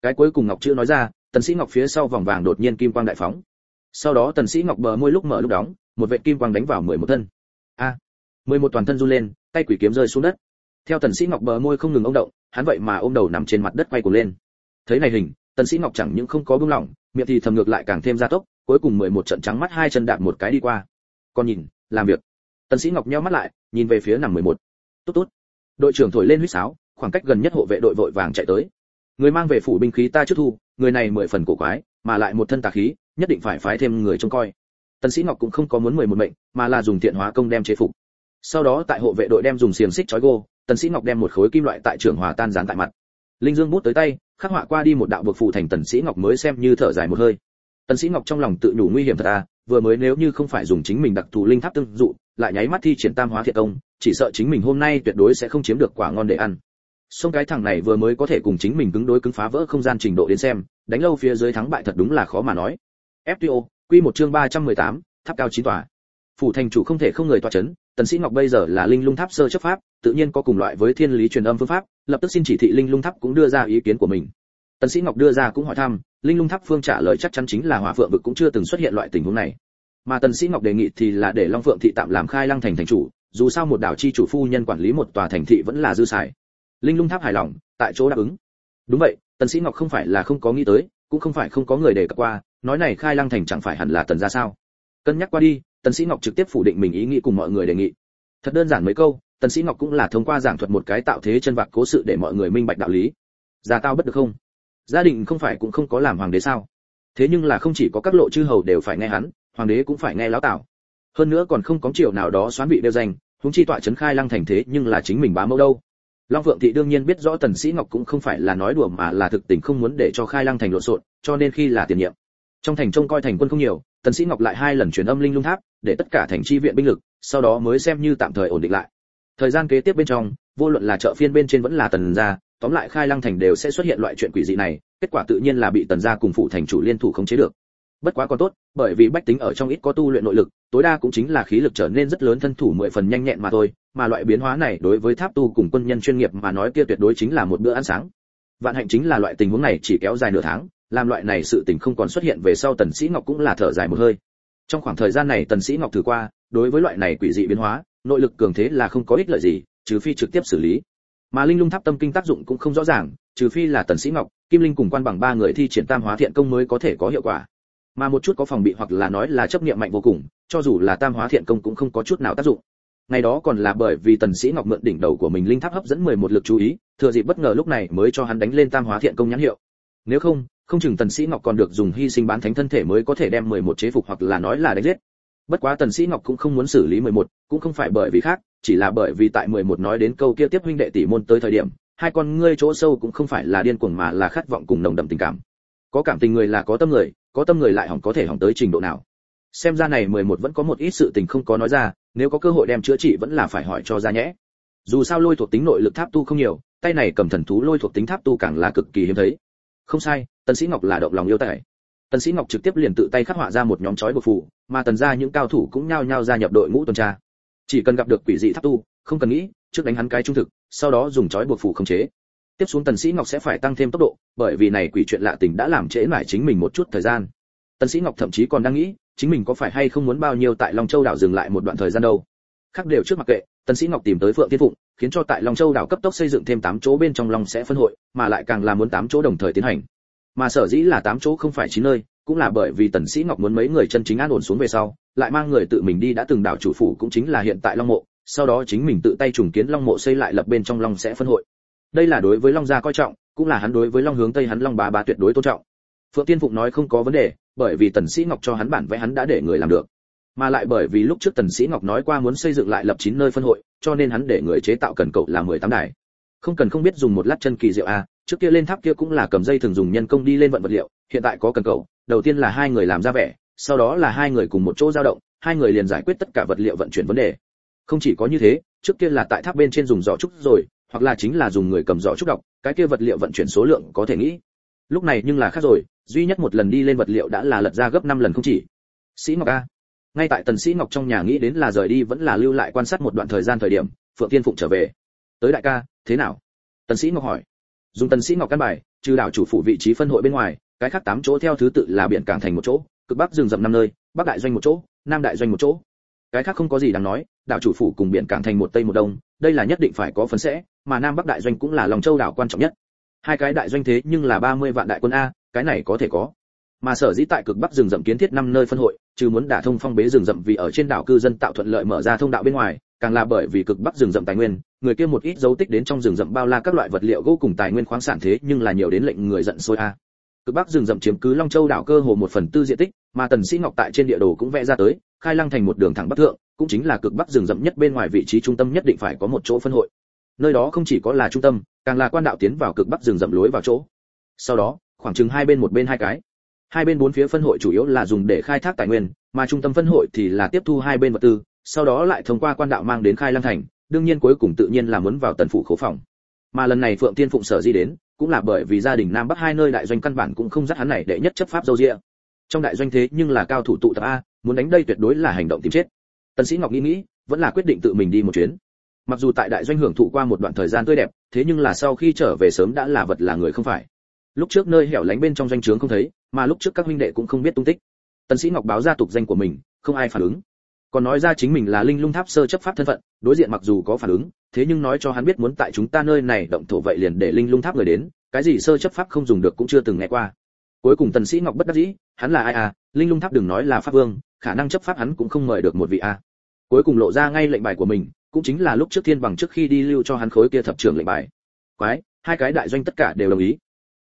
Cái cuối cùng ngọc chữ nói ra tần sĩ ngọc phía sau vòng vàng đột nhiên kim quang đại phóng sau đó tần sĩ ngọc bờ môi lúc mở lúc đóng, một vệt kim quang đánh vào mười một thân. A! Mười một toàn thân run lên, tay quỷ kiếm rơi xuống đất. Theo tần sĩ ngọc bờ môi không ngừng ông động, hắn vậy mà ôm đầu nằm trên mặt đất quay cuồng lên. Thấy này hình, tần sĩ ngọc chẳng những không có buông lỏng, miệng thì thầm ngược lại càng thêm gia tốc, cuối cùng mười một trận trắng mắt hai chân đạp một cái đi qua. Con nhìn, làm việc. Tần sĩ ngọc nheo mắt lại, nhìn về phía nằm mười một. Tốt tốt. Đội trưởng thổi lên huýt sáo, khoảng cách gần nhất hộ vệ đội vội vàng chạy tới. Người mang về phủ binh khí ta trước thu, người này mười phần cổ quái, mà lại một thân tà khí nhất định phải phái thêm người trông coi. Tần sĩ ngọc cũng không có muốn mười một mệnh mà là dùng tiện hóa công đem chế phục. Sau đó tại hộ vệ đội đem dùng xiềng xích trói gô tần sĩ ngọc đem một khối kim loại tại trường hòa tan dán tại mặt. Linh dương bút tới tay khắc họa qua đi một đạo vực phụ thành tần sĩ ngọc mới xem như thở dài một hơi. Tần sĩ ngọc trong lòng tự nhủ nguy hiểm thật à vừa mới nếu như không phải dùng chính mình đặc thù linh tháp tương dụ lại nháy mắt thi triển tam hóa thiệt công chỉ sợ chính mình hôm nay tuyệt đối sẽ không chiếm được quả ngon để ăn. Song cái thằng này vừa mới có thể cùng chính mình cứng đối cứng phá vỡ không gian trình độ đến xem, đánh lâu phía dưới thắng bại thật đúng là khó mà nói. FTO, quy một chương 318, tháp cao chín tòa. Phủ thành chủ không thể không người tòa chấn, Tần Sĩ Ngọc bây giờ là linh lung tháp sơ chấp pháp, tự nhiên có cùng loại với thiên lý truyền âm phương pháp, lập tức xin chỉ thị linh lung tháp cũng đưa ra ý kiến của mình. Tần Sĩ Ngọc đưa ra cũng hỏi thăm, linh lung tháp phương trả lời chắc chắn chính là hỏa phượng vực cũng chưa từng xuất hiện loại tình huống này. mà tần sĩ ngọc đề nghị thì là để long phượng thị tạm làm khai lăng thành thành chủ dù sao một đảo chi chủ phu nhân quản lý một tòa thành thị vẫn là dư xài linh lung tháp hài lòng tại chỗ đáp ứng đúng vậy tần sĩ ngọc không phải là không có nghĩ tới cũng không phải không có người đề cập qua nói này khai lăng thành chẳng phải hẳn là tần gia sao? Cân nhắc qua đi, tần sĩ ngọc trực tiếp phủ định mình ý nghĩ cùng mọi người đề nghị. Thật đơn giản mấy câu, tần sĩ ngọc cũng là thông qua giảng thuật một cái tạo thế chân vạc cố sự để mọi người minh bạch đạo lý. Gia tao bất được không? Gia đình không phải cũng không có làm hoàng đế sao? Thế nhưng là không chỉ có các lộ chư hầu đều phải nghe hắn, hoàng đế cũng phải nghe lão tào hơn nữa còn không có triều nào đó xoán vị đeo danh, huống chi tọa chấn khai lăng thành thế nhưng là chính mình bá mẫu đâu. Long phượng thị đương nhiên biết rõ tần sĩ ngọc cũng không phải là nói đùa mà là thực tình không muốn để cho khai lăng thành lộn xộn, cho nên khi là tiền nhiệm trong thành trông coi thành quân không nhiều, tần sĩ ngọc lại hai lần truyền âm linh lung tháp, để tất cả thành chi viện binh lực, sau đó mới xem như tạm thời ổn định lại. Thời gian kế tiếp bên trong, vô luận là chợ phiên bên trên vẫn là tần gia, tóm lại khai lăng thành đều sẽ xuất hiện loại chuyện quỷ dị này, kết quả tự nhiên là bị tần gia cùng phụ thành chủ liên thủ khống chế được. Bất quá còn tốt, bởi vì bách tính ở trong ít có tu luyện nội lực, tối đa cũng chính là khí lực trở nên rất lớn thân thủ mười phần nhanh nhẹn mà thôi, mà loại biến hóa này đối với tháp tu cùng quân nhân chuyên nghiệp mà nói kia tuyệt đối chính là một bữa ăn sáng. Vạn hạnh chính là loại tình huống này chỉ kéo dài nửa tháng làm loại này sự tình không còn xuất hiện về sau tần sĩ ngọc cũng là thở dài một hơi. Trong khoảng thời gian này tần sĩ ngọc thử qua, đối với loại này quỷ dị biến hóa, nội lực cường thế là không có ích lợi gì, trừ phi trực tiếp xử lý. Mà linh lung tháp tâm kinh tác dụng cũng không rõ ràng, trừ phi là tần sĩ ngọc, kim linh cùng quan bằng ba người thi triển tam hóa thiện công mới có thể có hiệu quả. Mà một chút có phòng bị hoặc là nói là chấp niệm mạnh vô cùng, cho dù là tam hóa thiện công cũng không có chút nào tác dụng. Ngày đó còn là bởi vì tần sĩ ngọc mượn đỉnh đầu của mình linh tháp hấp dẫn 11 lực chú ý, thừa dịp bất ngờ lúc này mới cho hắn đánh lên tam hóa thiện công nhãn hiệu nếu không không chừng tần sĩ ngọc còn được dùng hy sinh bán thánh thân thể mới có thể đem 11 chế phục hoặc là nói là đánh giết. Bất quá tần sĩ ngọc cũng không muốn xử lý 11, cũng không phải bởi vì khác chỉ là bởi vì tại 11 nói đến câu kia tiếp huynh đệ tỷ môn tới thời điểm hai con ngươi chỗ sâu cũng không phải là điên cuồng mà là khát vọng cùng nồng đậm tình cảm. Có cảm tình người là có tâm người có tâm người lại hỏng có thể hỏng tới trình độ nào. Xem ra này 11 vẫn có một ít sự tình không có nói ra nếu có cơ hội đem chữa trị vẫn là phải hỏi cho ra nhẽ. Dù sao lôi thuộc tính nội lực tháp tu không nhiều tay này cầm thần thú lôi thuộc tính tháp tu càng là cực kỳ hiếm thấy không sai, tần sĩ ngọc là động lòng yêu tài. Tần sĩ ngọc trực tiếp liền tự tay khắc họa ra một nhóm chói buộc phù, mà tần gia những cao thủ cũng nhao nhao gia nhập đội ngũ tuần tra. Chỉ cần gặp được quỷ dị tháp tu, không cần nghĩ, trước đánh hắn cái trung thực, sau đó dùng chói buộc phù khống chế. Tiếp xuống tần sĩ ngọc sẽ phải tăng thêm tốc độ, bởi vì này quỷ chuyện lạ tình đã làm trễ nải chính mình một chút thời gian. Tần sĩ ngọc thậm chí còn đang nghĩ, chính mình có phải hay không muốn bao nhiêu tại long châu đảo dừng lại một đoạn thời gian đâu. Khác đều trước mặc kệ tần sĩ ngọc tìm tới phượng tiên phụng, khiến cho tại long châu đảo cấp tốc xây dựng thêm 8 chỗ bên trong long sẽ phân hội, mà lại càng là muốn 8 chỗ đồng thời tiến hành. Mà sở dĩ là 8 chỗ không phải chín nơi, cũng là bởi vì tần sĩ ngọc muốn mấy người chân chính an ổn xuống về sau, lại mang người tự mình đi đã từng đảo chủ phủ cũng chính là hiện tại long mộ, sau đó chính mình tự tay trùng kiến long mộ xây lại lập bên trong long sẽ phân hội. Đây là đối với long gia coi trọng, cũng là hắn đối với long hướng tây hắn long bá bá tuyệt đối tôn trọng. Phượng tiên phụng nói không có vấn đề, bởi vì tần sĩ ngọc cho hắn bản vẽ hắn đã để người làm được mà lại bởi vì lúc trước tần sĩ ngọc nói qua muốn xây dựng lại lập chín nơi phân hội, cho nên hắn để người chế tạo cần cậu là 18 đài. Không cần không biết dùng một lát chân kỳ diệu a, trước kia lên tháp kia cũng là cầm dây thường dùng nhân công đi lên vận vật liệu, hiện tại có cần cậu, đầu tiên là hai người làm ra vẻ, sau đó là hai người cùng một chỗ dao động, hai người liền giải quyết tất cả vật liệu vận chuyển vấn đề. Không chỉ có như thế, trước kia là tại tháp bên trên dùng giỏ trúc rồi, hoặc là chính là dùng người cầm giỏ trúc đọc, cái kia vật liệu vận chuyển số lượng có thể nghĩ. Lúc này nhưng là khác rồi, duy nhất một lần đi lên vật liệu đã là lật ra gấp 5 lần không chỉ. Sĩ ngọc a ngay tại tần sĩ ngọc trong nhà nghĩ đến là rời đi vẫn là lưu lại quan sát một đoạn thời gian thời điểm, phượng tiên phụng trở về. Tới đại ca, thế nào? Tần sĩ ngọc hỏi. Dùng tần sĩ ngọc căn bài, trừ đảo chủ phủ vị trí phân hội bên ngoài, cái khác tám chỗ theo thứ tự là biển cảng thành một chỗ, cực bắc rừng rậm năm nơi, bắc đại doanh một chỗ, nam đại doanh một chỗ. Cái khác không có gì đáng nói, đảo chủ phủ cùng biển cảng thành một tây một đông, đây là nhất định phải có phân sẽ, mà nam bắc đại doanh cũng là lòng châu đảo quan trọng nhất. Hai cái đại doanh thế nhưng là 30 vạn đại quân a, cái này có thể có mà sở dĩ tại cực bắc rừng rậm kiến thiết năm nơi phân hội trừ muốn đả thông phong bế rừng rậm vì ở trên đảo cư dân tạo thuận lợi mở ra thông đạo bên ngoài, càng là bởi vì cực bắc rừng rậm tài nguyên, người kia một ít dấu tích đến trong rừng rậm bao la các loại vật liệu gỗ cùng tài nguyên khoáng sản thế, nhưng là nhiều đến lệnh người giận sôi a. Cực bắc rừng rậm chiếm cứ long châu đảo cơ hồ một phần tư diện tích, mà tần sĩ ngọc tại trên địa đồ cũng vẽ ra tới, khai lăng thành một đường thẳng bắc thượng, cũng chính là cực bắc rừng rậm nhất bên ngoài vị trí trung tâm nhất định phải có một chỗ phân hội. Nơi đó không chỉ có là trung tâm, càng là quan đạo tiến vào cực bắc rừng rậm lối vào chỗ. Sau đó, khoảng chừng hai bên một bên hai cái hai bên bốn phía phân hội chủ yếu là dùng để khai thác tài nguyên, mà trung tâm phân hội thì là tiếp thu hai bên vật tư, sau đó lại thông qua quan đạo mang đến khai lăng thành, đương nhiên cuối cùng tự nhiên là muốn vào tần phủ khố phòng. Mà lần này phượng tiên phụng sở di đến, cũng là bởi vì gia đình nam bắc hai nơi đại doanh căn bản cũng không dắt hắn này đệ nhất chấp pháp dâu dịa. Trong đại doanh thế nhưng là cao thủ tụ tập a, muốn đánh đây tuyệt đối là hành động tìm chết. Tần sĩ ngọc nghĩ nghĩ, vẫn là quyết định tự mình đi một chuyến. Mặc dù tại đại doanh hưởng thụ qua một đoạn thời gian tươi đẹp, thế nhưng là sau khi trở về sớm đã là vật là người không phải lúc trước nơi hẻo lánh bên trong doanh trướng không thấy, mà lúc trước các huynh đệ cũng không biết tung tích. Tần sĩ ngọc báo ra tục danh của mình, không ai phản ứng. Còn nói ra chính mình là linh lung tháp sơ chấp pháp thân phận, đối diện mặc dù có phản ứng, thế nhưng nói cho hắn biết muốn tại chúng ta nơi này động thổ vậy liền để linh lung tháp người đến, cái gì sơ chấp pháp không dùng được cũng chưa từng nghe qua. Cuối cùng tần sĩ ngọc bất đắc dĩ, hắn là ai à linh lung tháp đừng nói là pháp vương, khả năng chấp pháp hắn cũng không mời được một vị a cuối cùng lộ ra ngay lệnh bài của mình, cũng chính là lúc trước thiên bằng trước khi đi lưu cho hắn khối kia thập trưởng lệnh bài. Quái, hai cái đại doanh tất cả đều đồng ý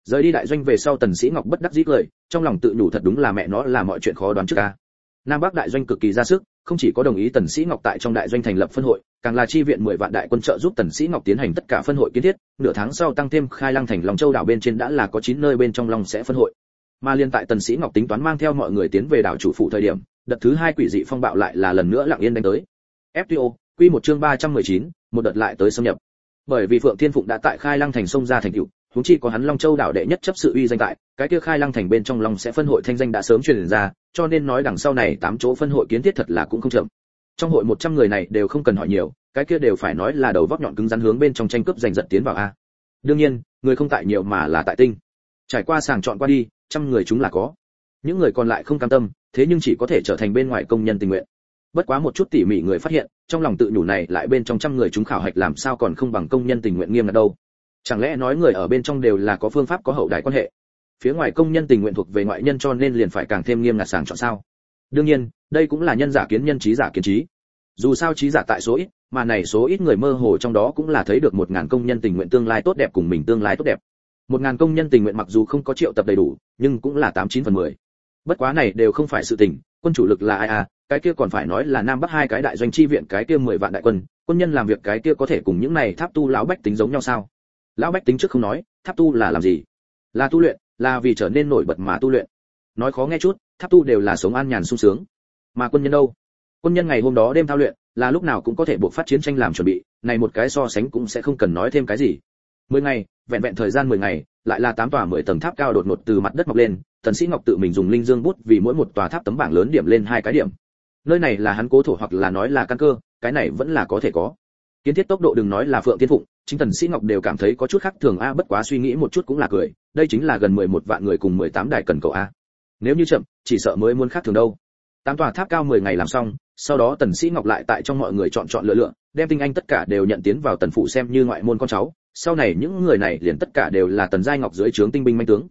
rời đi đại doanh về sau tần sĩ ngọc bất đắc dĩ cười trong lòng tự nhủ thật đúng là mẹ nó là mọi chuyện khó đoán trước a. Nam bắc đại doanh cực kỳ ra sức không chỉ có đồng ý tần sĩ ngọc tại trong đại doanh thành lập phân hội càng là chi viện 10 vạn đại quân trợ giúp tần sĩ ngọc tiến hành tất cả phân hội kiến thiết nửa tháng sau tăng thêm khai lăng thành long châu đảo bên trên đã là có 9 nơi bên trong long sẽ phân hội. Mà liên tại tần sĩ ngọc tính toán mang theo mọi người tiến về đảo chủ phụ thời điểm đợt thứ hai quỷ dị phong bạo lại là lần nữa lặng yên đánh tới. Fto quy một chương 319, một đợt lại tới xâm nhập. Bởi vì phượng thiên phụng đã tại khai lăng thành sông ra thành cựu huống chi có hắn long châu đảo đệ nhất chấp sự uy danh tại, cái kia khai lăng thành bên trong long sẽ phân hội thanh danh đã sớm truyền ra, cho nên nói đằng sau này tám chỗ phân hội kiến thiết thật là cũng không chậm. Trong hội 100 người này đều không cần hỏi nhiều, cái kia đều phải nói là đầu vóc nhọn cứng rắn hướng bên trong tranh cướp giành giật tiến vào a. Đương nhiên, người không tại nhiều mà là tại tinh. Trải qua sàng chọn qua đi, trăm người chúng là có. Những người còn lại không cam tâm, thế nhưng chỉ có thể trở thành bên ngoài công nhân tình nguyện. Bất quá một chút tỉ mỉ người phát hiện, trong lòng tự nhủ này lại bên trong trăm người chúng khảo hạch làm sao còn không bằng công nhân tình nguyện nghiêm ngặt đâu chẳng lẽ nói người ở bên trong đều là có phương pháp có hậu đại quan hệ? Phía ngoài công nhân tình nguyện thuộc về ngoại nhân cho nên liền phải càng thêm nghiêm ngặt sàng chọn sao? Đương nhiên, đây cũng là nhân giả kiến nhân trí giả kiến trí. Dù sao trí giả tại số ít, mà này số ít người mơ hồ trong đó cũng là thấy được một ngàn công nhân tình nguyện tương lai tốt đẹp cùng mình tương lai tốt đẹp. Một ngàn công nhân tình nguyện mặc dù không có triệu tập đầy đủ, nhưng cũng là tám chín phần mười. Bất quá này đều không phải sự tình, quân chủ lực là ai à? Cái kia còn phải nói là nam bắc hai cái đại doanh chi viện, cái kia mười vạn đại quân quân nhân làm việc cái kia có thể cùng những này tháp tu lão bách tính giống nhau sao? Lão bách tính trước không nói, tháp tu là làm gì? Là tu luyện, là vì trở nên nổi bật mà tu luyện. Nói khó nghe chút, tháp tu đều là sống an nhàn sung sướng. Mà quân nhân đâu? Quân nhân ngày hôm đó đêm thao luyện, là lúc nào cũng có thể buộc phát chiến tranh làm chuẩn bị, này một cái so sánh cũng sẽ không cần nói thêm cái gì. Mười ngày, vẹn vẹn thời gian mười ngày, lại là tám tòa mười tầng tháp cao đột ngột từ mặt đất mọc lên tần sĩ ngọc tự mình dùng linh dương bút vì mỗi một tòa tháp tấm bảng lớn điểm lên hai cái điểm. Nơi này là hắn cố thổ hoặc là nói là căn cơ, cái này vẫn là có thể có kiến thiết tốc độ đừng nói là phượng thiên phụng, chính tần sĩ ngọc đều cảm thấy có chút khác thường a, bất quá suy nghĩ một chút cũng là cười, đây chính là gần 11 vạn người cùng 18 đài cần cầu a. Nếu như chậm, chỉ sợ mới muốn khác thường đâu. Tám tòa tháp cao 10 ngày làm xong, sau đó tần sĩ ngọc lại tại trong mọi người chọn chọn lựa lựa, đem tinh anh tất cả đều nhận tiến vào tần phụ xem như ngoại môn con cháu, sau này những người này liền tất cả đều là tần giai ngọc dưới trướng tinh binh manh tướng.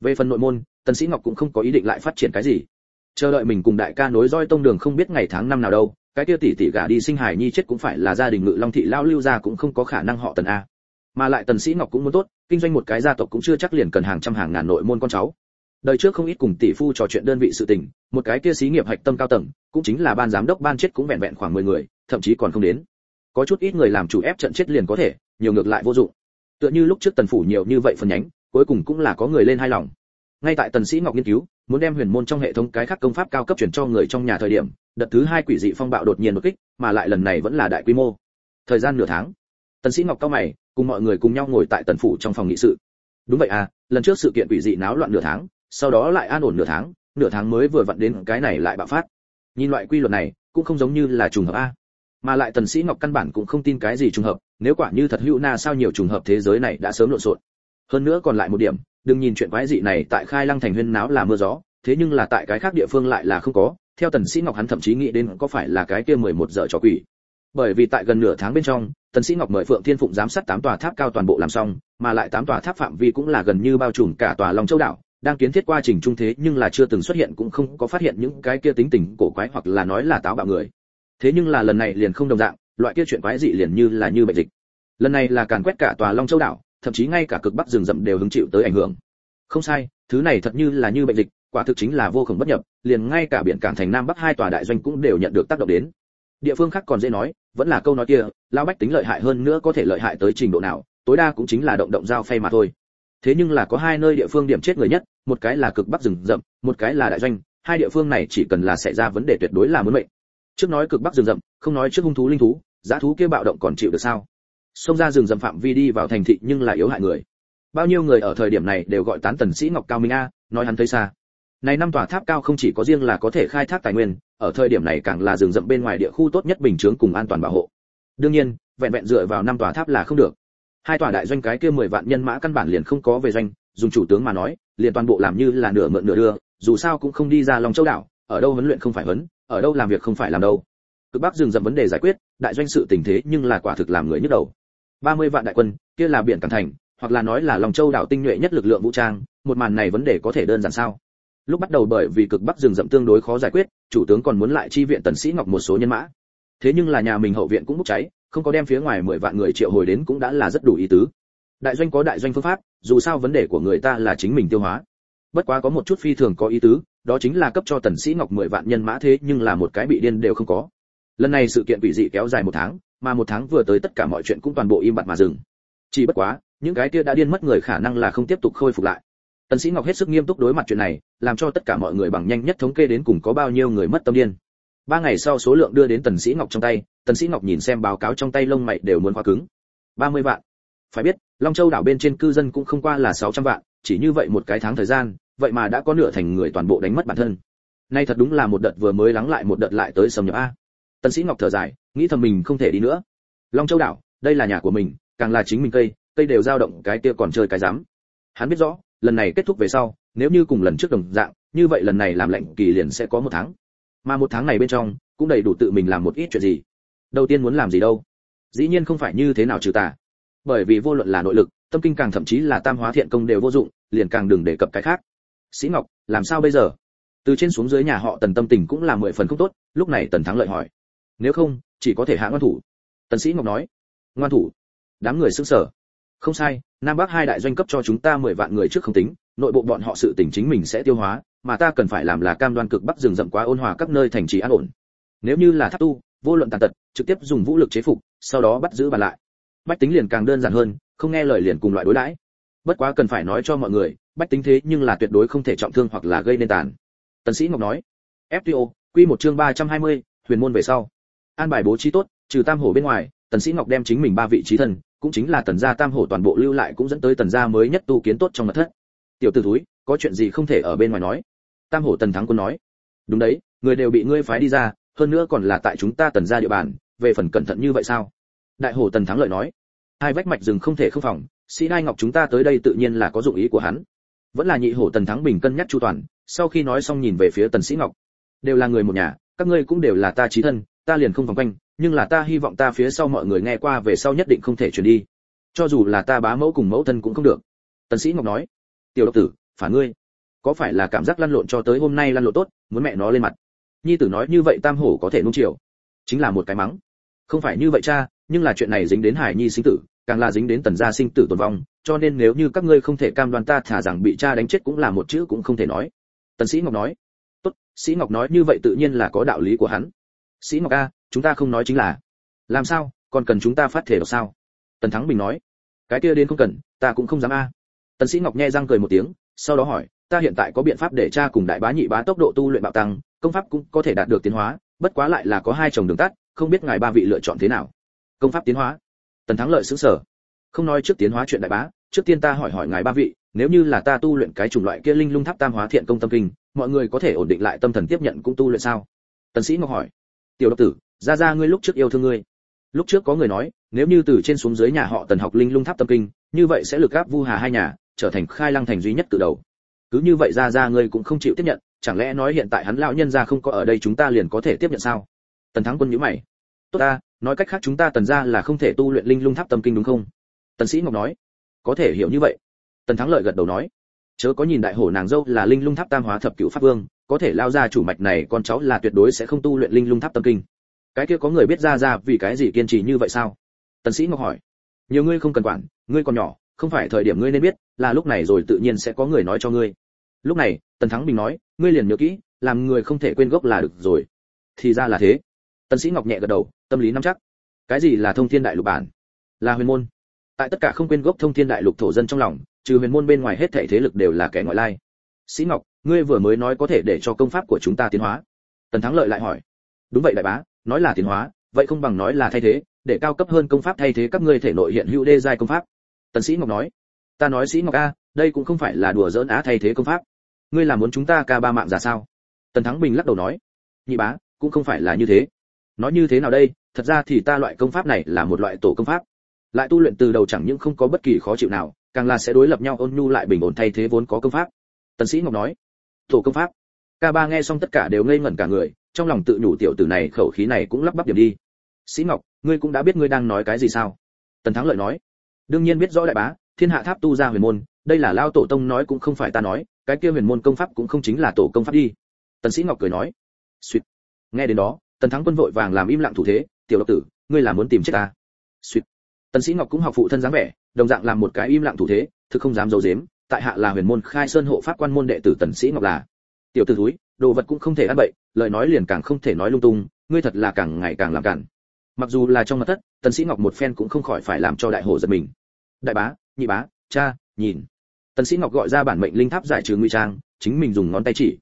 Về phần nội môn, tần sĩ ngọc cũng không có ý định lại phát triển cái gì. Chờ đợi mình cùng đại ca nối roi tông đường không biết ngày tháng năm nào đâu cái kia tỷ tỷ gả đi sinh hải nhi chết cũng phải là gia đình ngự long thị lao lưu gia cũng không có khả năng họ tần a. Mà lại tần sĩ ngọc cũng muốn tốt, kinh doanh một cái gia tộc cũng chưa chắc liền cần hàng trăm hàng ngàn nội môn con cháu. Đời trước không ít cùng tỷ phu trò chuyện đơn vị sự tình, một cái kia xí nghiệp hạch tâm cao tầng, cũng chính là ban giám đốc ban chết cũng vẹn vẹn khoảng 10 người, thậm chí còn không đến. Có chút ít người làm chủ ép trận chết liền có thể, nhiều ngược lại vô dụng. Tựa như lúc trước tần phủ nhiều như vậy phần nhánh, cuối cùng cũng là có người lên hai lòng. Ngay tại tần sĩ ngọc nghiên cứu muốn đem huyền môn trong hệ thống cái khác công pháp cao cấp chuyển cho người trong nhà thời điểm, đợt thứ hai quỷ dị phong bạo đột nhiên đột kích, mà lại lần này vẫn là đại quy mô. Thời gian nửa tháng, tần sĩ ngọc cao mày, cùng mọi người cùng nhau ngồi tại tần phủ trong phòng nghị sự. Đúng vậy à lần trước sự kiện quỷ dị náo loạn nửa tháng, sau đó lại an ổn nửa tháng nửa tháng mới vừa vặn đến cái này lại bạo phát. Nhìn loại quy luật này, cũng không giống như là trùng hợp a. Mà lại tần sĩ ngọc căn bản cũng không tin cái gì trùng hợp, nếu quả như thật hữu na sao nhiều trùng hợp thế giới này đã sớm lộn xộn. Hơn nữa còn lại một điểm đừng nhìn chuyện quái dị này tại khai lăng thành huyên náo là mưa gió, thế nhưng là tại cái khác địa phương lại là không có, theo tần sĩ ngọc hắn thậm chí nghĩ đến có phải là cái kia 11 giờ trò quỷ. Bởi vì tại gần nửa tháng bên trong, tần sĩ ngọc mời phượng thiên phụng giám sát tám tòa tháp cao toàn bộ làm xong, mà lại tám tòa tháp phạm vi cũng là gần như bao trùm cả tòa long châu đảo, đang kiến thiết quá trình trung thế nhưng là chưa từng xuất hiện cũng không có phát hiện những cái kia tính tình cổ quái hoặc là nói là táo bạo người. Thế nhưng là lần này liền không đồng dạng, loại kia chuyện quái dị liền như là như bệnh dịch. Lần này là càn quét cả tòa long châu đảo thậm chí ngay cả cực bắc rừng rậm đều hứng chịu tới ảnh hưởng. Không sai, thứ này thật như là như bệnh dịch, quả thực chính là vô cùng bất nhập, liền ngay cả biển cảng thành nam bắc hai tòa đại doanh cũng đều nhận được tác động đến. Địa phương khác còn dễ nói, vẫn là câu nói kia, lão bách tính lợi hại hơn nữa có thể lợi hại tới trình độ nào, tối đa cũng chính là động động dao phay mà thôi. Thế nhưng là có hai nơi địa phương điểm chết người nhất, một cái là cực bắc rừng rậm, một cái là đại doanh, hai địa phương này chỉ cần là xảy ra vấn đề tuyệt đối là muốn mệnh. Trước nói cực bắc rừng rậm, không nói trước hung thú linh thú, giá thú kia bạo động còn chịu được sao? Xông ra rừng rậm phạm vi đi vào thành thị nhưng là yếu hại người. Bao nhiêu người ở thời điểm này đều gọi tán tần sĩ ngọc cao minh a, nói hắn thấy xa. Này năm tòa tháp cao không chỉ có riêng là có thể khai thác tài nguyên, ở thời điểm này càng là rừng rậm bên ngoài địa khu tốt nhất bình chướng cùng an toàn bảo hộ. Đương nhiên, vẹn vẹn dựa vào năm tòa tháp là không được. Hai tòa đại doanh cái kia mười vạn nhân mã căn bản liền không có về doanh, dùng chủ tướng mà nói, liền toàn bộ làm như là nửa mượn nửa đưa, dù sao cũng không đi ra lòng châu đảo, ở đâu huấn luyện không phải huấn, ở đâu làm việc không phải làm đâu. Cực bắc dừng rậm vấn đề giải quyết, đại doanh sự tình thế nhưng là quả thực làm người nhức đầu. 30 vạn đại quân, kia là biển cảng thành, hoặc là nói là lòng châu đảo tinh nhuệ nhất lực lượng vũ trang, một màn này vấn đề có thể đơn giản sao? Lúc bắt đầu bởi vì cực bắc rừng rậm tương đối khó giải quyết, chủ tướng còn muốn lại chi viện tần sĩ ngọc một số nhân mã. Thế nhưng là nhà mình hậu viện cũng bốc cháy, không có đem phía ngoài 10 vạn người triệu hồi đến cũng đã là rất đủ ý tứ. Đại doanh có đại doanh phương pháp, dù sao vấn đề của người ta là chính mình tiêu hóa. Bất quá có một chút phi thường có ý tứ, đó chính là cấp cho tần sĩ ngọc 10 vạn nhân mã thế nhưng là một cái bị điên đều không có. Lần này sự kiện quỷ dị kéo dài một tháng mà một tháng vừa tới tất cả mọi chuyện cũng toàn bộ im bặt mà dừng. Chỉ bất quá, những cái kia đã điên mất người khả năng là không tiếp tục khôi phục lại. Tần sĩ ngọc hết sức nghiêm túc đối mặt chuyện này, làm cho tất cả mọi người bằng nhanh nhất thống kê đến cùng có bao nhiêu người mất tâm điên. Ba ngày sau số lượng đưa đến tần sĩ ngọc trong tay, tần sĩ ngọc nhìn xem báo cáo trong tay lông mày đều muốn khóa cứng. 30 vạn. Phải biết, long châu đảo bên trên cư dân cũng không qua là 600 vạn, chỉ như vậy một cái tháng thời gian, vậy mà đã có nửa thành người toàn bộ đánh mất bản thân. Nay thật đúng là một đợt vừa mới lắng lại một đợt lại tới sầm nhập a. Tần sĩ ngọc thở dài nghĩ thầm mình không thể đi nữa. Long châu đảo, đây là nhà của mình, càng là chính mình cây cây đều dao động, cái kia còn chơi cái dám. Hắn biết rõ, lần này kết thúc về sau, nếu như cùng lần trước đồng dạng, như vậy lần này làm lệnh kỳ liền sẽ có một tháng. Mà một tháng này bên trong, cũng đầy đủ tự mình làm một ít chuyện gì. Đầu tiên muốn làm gì đâu? Dĩ nhiên không phải như thế nào trừ tà. Bởi vì vô luận là nội lực, tâm kinh càng thậm chí là tam hóa thiện công đều vô dụng, liền càng đừng đề cập cái khác. Sĩ ngọc, làm sao bây giờ? Từ trên xuống dưới nhà họ tần tâm tình cũng là mười phần không tốt, lúc này tần thắng lợi hỏi. Nếu không chỉ có thể hạ ngoan thủ. Tần sĩ ngọc nói ngoan thủ? Đám người sững sờ. Không sai nam bắc hai đại doanh cấp cho chúng ta mười vạn người trước không tính nội bộ bọn họ sự tình chính mình sẽ tiêu hóa mà ta cần phải làm là cam đoan cực bắc rừng rậm quá ôn hòa các nơi thành trì an ổn. Nếu như là tháp tu vô luận tàn tật trực tiếp dùng vũ lực chế phục sau đó bắt giữ bàn lại. Bách tính liền càng đơn giản hơn không nghe lời liền cùng loại đối đãi. Bất quá cần phải nói cho mọi người bách tính thế nhưng là tuyệt đối không thể trọng thương hoặc là gây nên tàn. Tần sĩ ngọc nói fto quy một chương 320, huyền môn về sau an bài bố trí tốt, trừ tam hổ bên ngoài, tần sĩ ngọc đem chính mình ba vị trí thần cũng chính là tần gia tam hổ toàn bộ lưu lại cũng dẫn tới tần gia mới nhất tu kiến tốt trong mật thất. Tiểu tử túi có chuyện gì không thể ở bên ngoài nói? Tam hổ tần thắng quân nói. Đúng đấy, người đều bị ngươi phái đi ra, hơn nữa còn là tại chúng ta tần gia địa bàn, về phần cẩn thận như vậy sao? Đại hổ tần thắng lợi nói. Hai vách mạch rừng không thể không phòng, sĩ đai ngọc chúng ta tới đây tự nhiên là có dụng ý của hắn. Vẫn là nhị hổ tần thắng bình cân nhắc chu toàn, sau khi nói xong nhìn về phía tần sĩ ngọc. Đều là người một nhà, các ngươi cũng đều là ta chí thân ta liền không vòng quanh, nhưng là ta hy vọng ta phía sau mọi người nghe qua về sau nhất định không thể chuyển đi. Cho dù là ta bá mẫu cùng mẫu thân cũng không được. Tần sĩ ngọc nói. Tiểu độc tử phản ngươi. Có phải là cảm giác lăn lộn cho tới hôm nay lăn lộn tốt, muốn mẹ nó lên mặt? Nhi tử nói như vậy tam hổ có thể nung chiều. Chính là một cái mắng. Không phải như vậy cha, nhưng là chuyện này dính đến hải nhi sinh tử, càng là dính đến tần gia sinh tử tồn vong, cho nên nếu như các ngươi không thể cam đoan ta thả rằng bị cha đánh chết cũng là một chữ cũng không thể nói. Tần sĩ ngọc nói. Tốt, sĩ ngọc nói như vậy tự nhiên là có đạo lý của hắn sĩ ngọc a, chúng ta không nói chính là. Làm sao? Còn cần chúng ta phát thể độc sao? Tần thắng bình nói. Cái kia đến không cần, ta cũng không dám a. Tần sĩ ngọc nhe răng cười một tiếng, sau đó hỏi, ta hiện tại có biện pháp để cha cùng đại bá nhị bá tốc độ tu luyện bạo tăng, công pháp cũng có thể đạt được tiến hóa, bất quá lại là có hai chồng đường tắt, không biết ngài ba vị lựa chọn thế nào. Công pháp tiến hóa. Tần thắng lợi sững sờ. Không nói trước tiến hóa chuyện đại bá, trước tiên ta hỏi hỏi ngài ba vị, nếu như là ta tu luyện cái chủng loại kia linh lung tháp tam hóa thiện công tâm kinh, mọi người có thể ổn định lại tâm thần tiếp nhận cũng tu luyện sao? Tần sĩ ngọc hỏi tiểu độc tử ra ra ngươi lúc trước yêu thương ngươi. Lúc trước có người nói, nếu như từ trên xuống dưới nhà họ tần học linh lung tháp tâm kinh, như vậy sẽ lực gáp vu hà hai nhà, trở thành khai lăng thành duy nhất từ đầu. Cứ như vậy ra ra ngươi cũng không chịu tiếp nhận, chẳng lẽ nói hiện tại hắn lão nhân gia không có ở đây chúng ta liền có thể tiếp nhận sao? Tần thắng quân nhíu mày. Tốt ta, nói cách khác chúng ta tần gia là không thể tu luyện linh lung tháp tâm kinh đúng không? Tần sĩ ngọc nói. Có thể hiểu như vậy. Tần thắng lợi gật đầu nói. Chớ có nhìn đại hổ nàng dâu là linh lung tháp tam hóa thập cửu pháp vương có thể lao ra chủ mạch này, con cháu là tuyệt đối sẽ không tu luyện linh lung tháp tâm kinh. Cái kia có người biết ra ra vì cái gì kiên trì như vậy sao? Tần sĩ ngọc hỏi. Nhiều ngươi không cần quản, ngươi còn nhỏ, không phải thời điểm ngươi nên biết, là lúc này rồi tự nhiên sẽ có người nói cho ngươi. Lúc này, tần thắng bình nói, ngươi liền nhớ kỹ, làm người không thể quên gốc là được rồi. Thì ra là thế. Tần sĩ ngọc nhẹ gật đầu, tâm lý nắm chắc. Cái gì là thông thiên đại lục bản? Là huyền môn. Tại tất cả không quên gốc thông thiên đại lục thổ dân trong lòng, trừ huyền môn bên ngoài hết thảy thế lực đều là kẻ ngoại lai sĩ ngọc, ngươi vừa mới nói có thể để cho công pháp của chúng ta tiến hóa. Tần thắng lợi lại hỏi. Đúng vậy đại bá, nói là tiến hóa, vậy không bằng nói là thay thế, để cao cấp hơn công pháp thay thế các ngươi thể nội hiện hữu đê giai công pháp. Tần sĩ ngọc nói. Ta nói sĩ ngọc a, đây cũng không phải là đùa giỡn á thay thế công pháp. Ngươi là muốn chúng ta ca ba mạng giả sao? Tần thắng bình lắc đầu nói. Nhị bá, cũng không phải là như thế. Nói như thế nào đây? Thật ra thì ta loại công pháp này là một loại tổ công pháp. Lại tu luyện từ đầu chẳng những không có bất kỳ khó chịu nào, càng là sẽ đối lập nhau ôn nhu lại bình ổn thay thế vốn có công pháp tần sĩ ngọc nói, tổ công pháp. Ca ba nghe xong tất cả đều ngây ngẩn cả người, trong lòng tự nhủ tiểu tử này khẩu khí này cũng lắp bắp điểm đi. Sĩ ngọc, ngươi cũng đã biết ngươi đang nói cái gì sao? Tần thắng lợi nói, đương nhiên biết rõ đại bá, thiên hạ tháp tu ra huyền môn, đây là lao tổ tông nói cũng không phải ta nói, cái kia huyền môn công pháp cũng không chính là tổ công pháp đi. Tần sĩ ngọc cười nói, suýt. Nghe đến đó, tần thắng quân vội vàng làm im lặng thủ thế, tiểu độc tử, ngươi là muốn tìm chết ta? Suýt. Tần sĩ ngọc cũng học phụ thân dáng vẻ, đồng dạng làm một cái im lặng thủ thế, thực không dám giấu giếm tại hạ là huyền môn khai sơn hộ pháp quan môn đệ tử tần sĩ ngọc là. Tiểu tử thúi, đồ vật cũng không thể ăn bậy, lời nói liền càng không thể nói lung tung, ngươi thật là càng ngày càng làm cản. Mặc dù là trong mặt thất, tần sĩ ngọc một phen cũng không khỏi phải làm cho đại hổ giật mình. Đại bá, nhị bá, cha, nhìn. Tần sĩ ngọc gọi ra bản mệnh linh tháp giải trừ nguy trang, chính mình dùng ngón tay chỉ.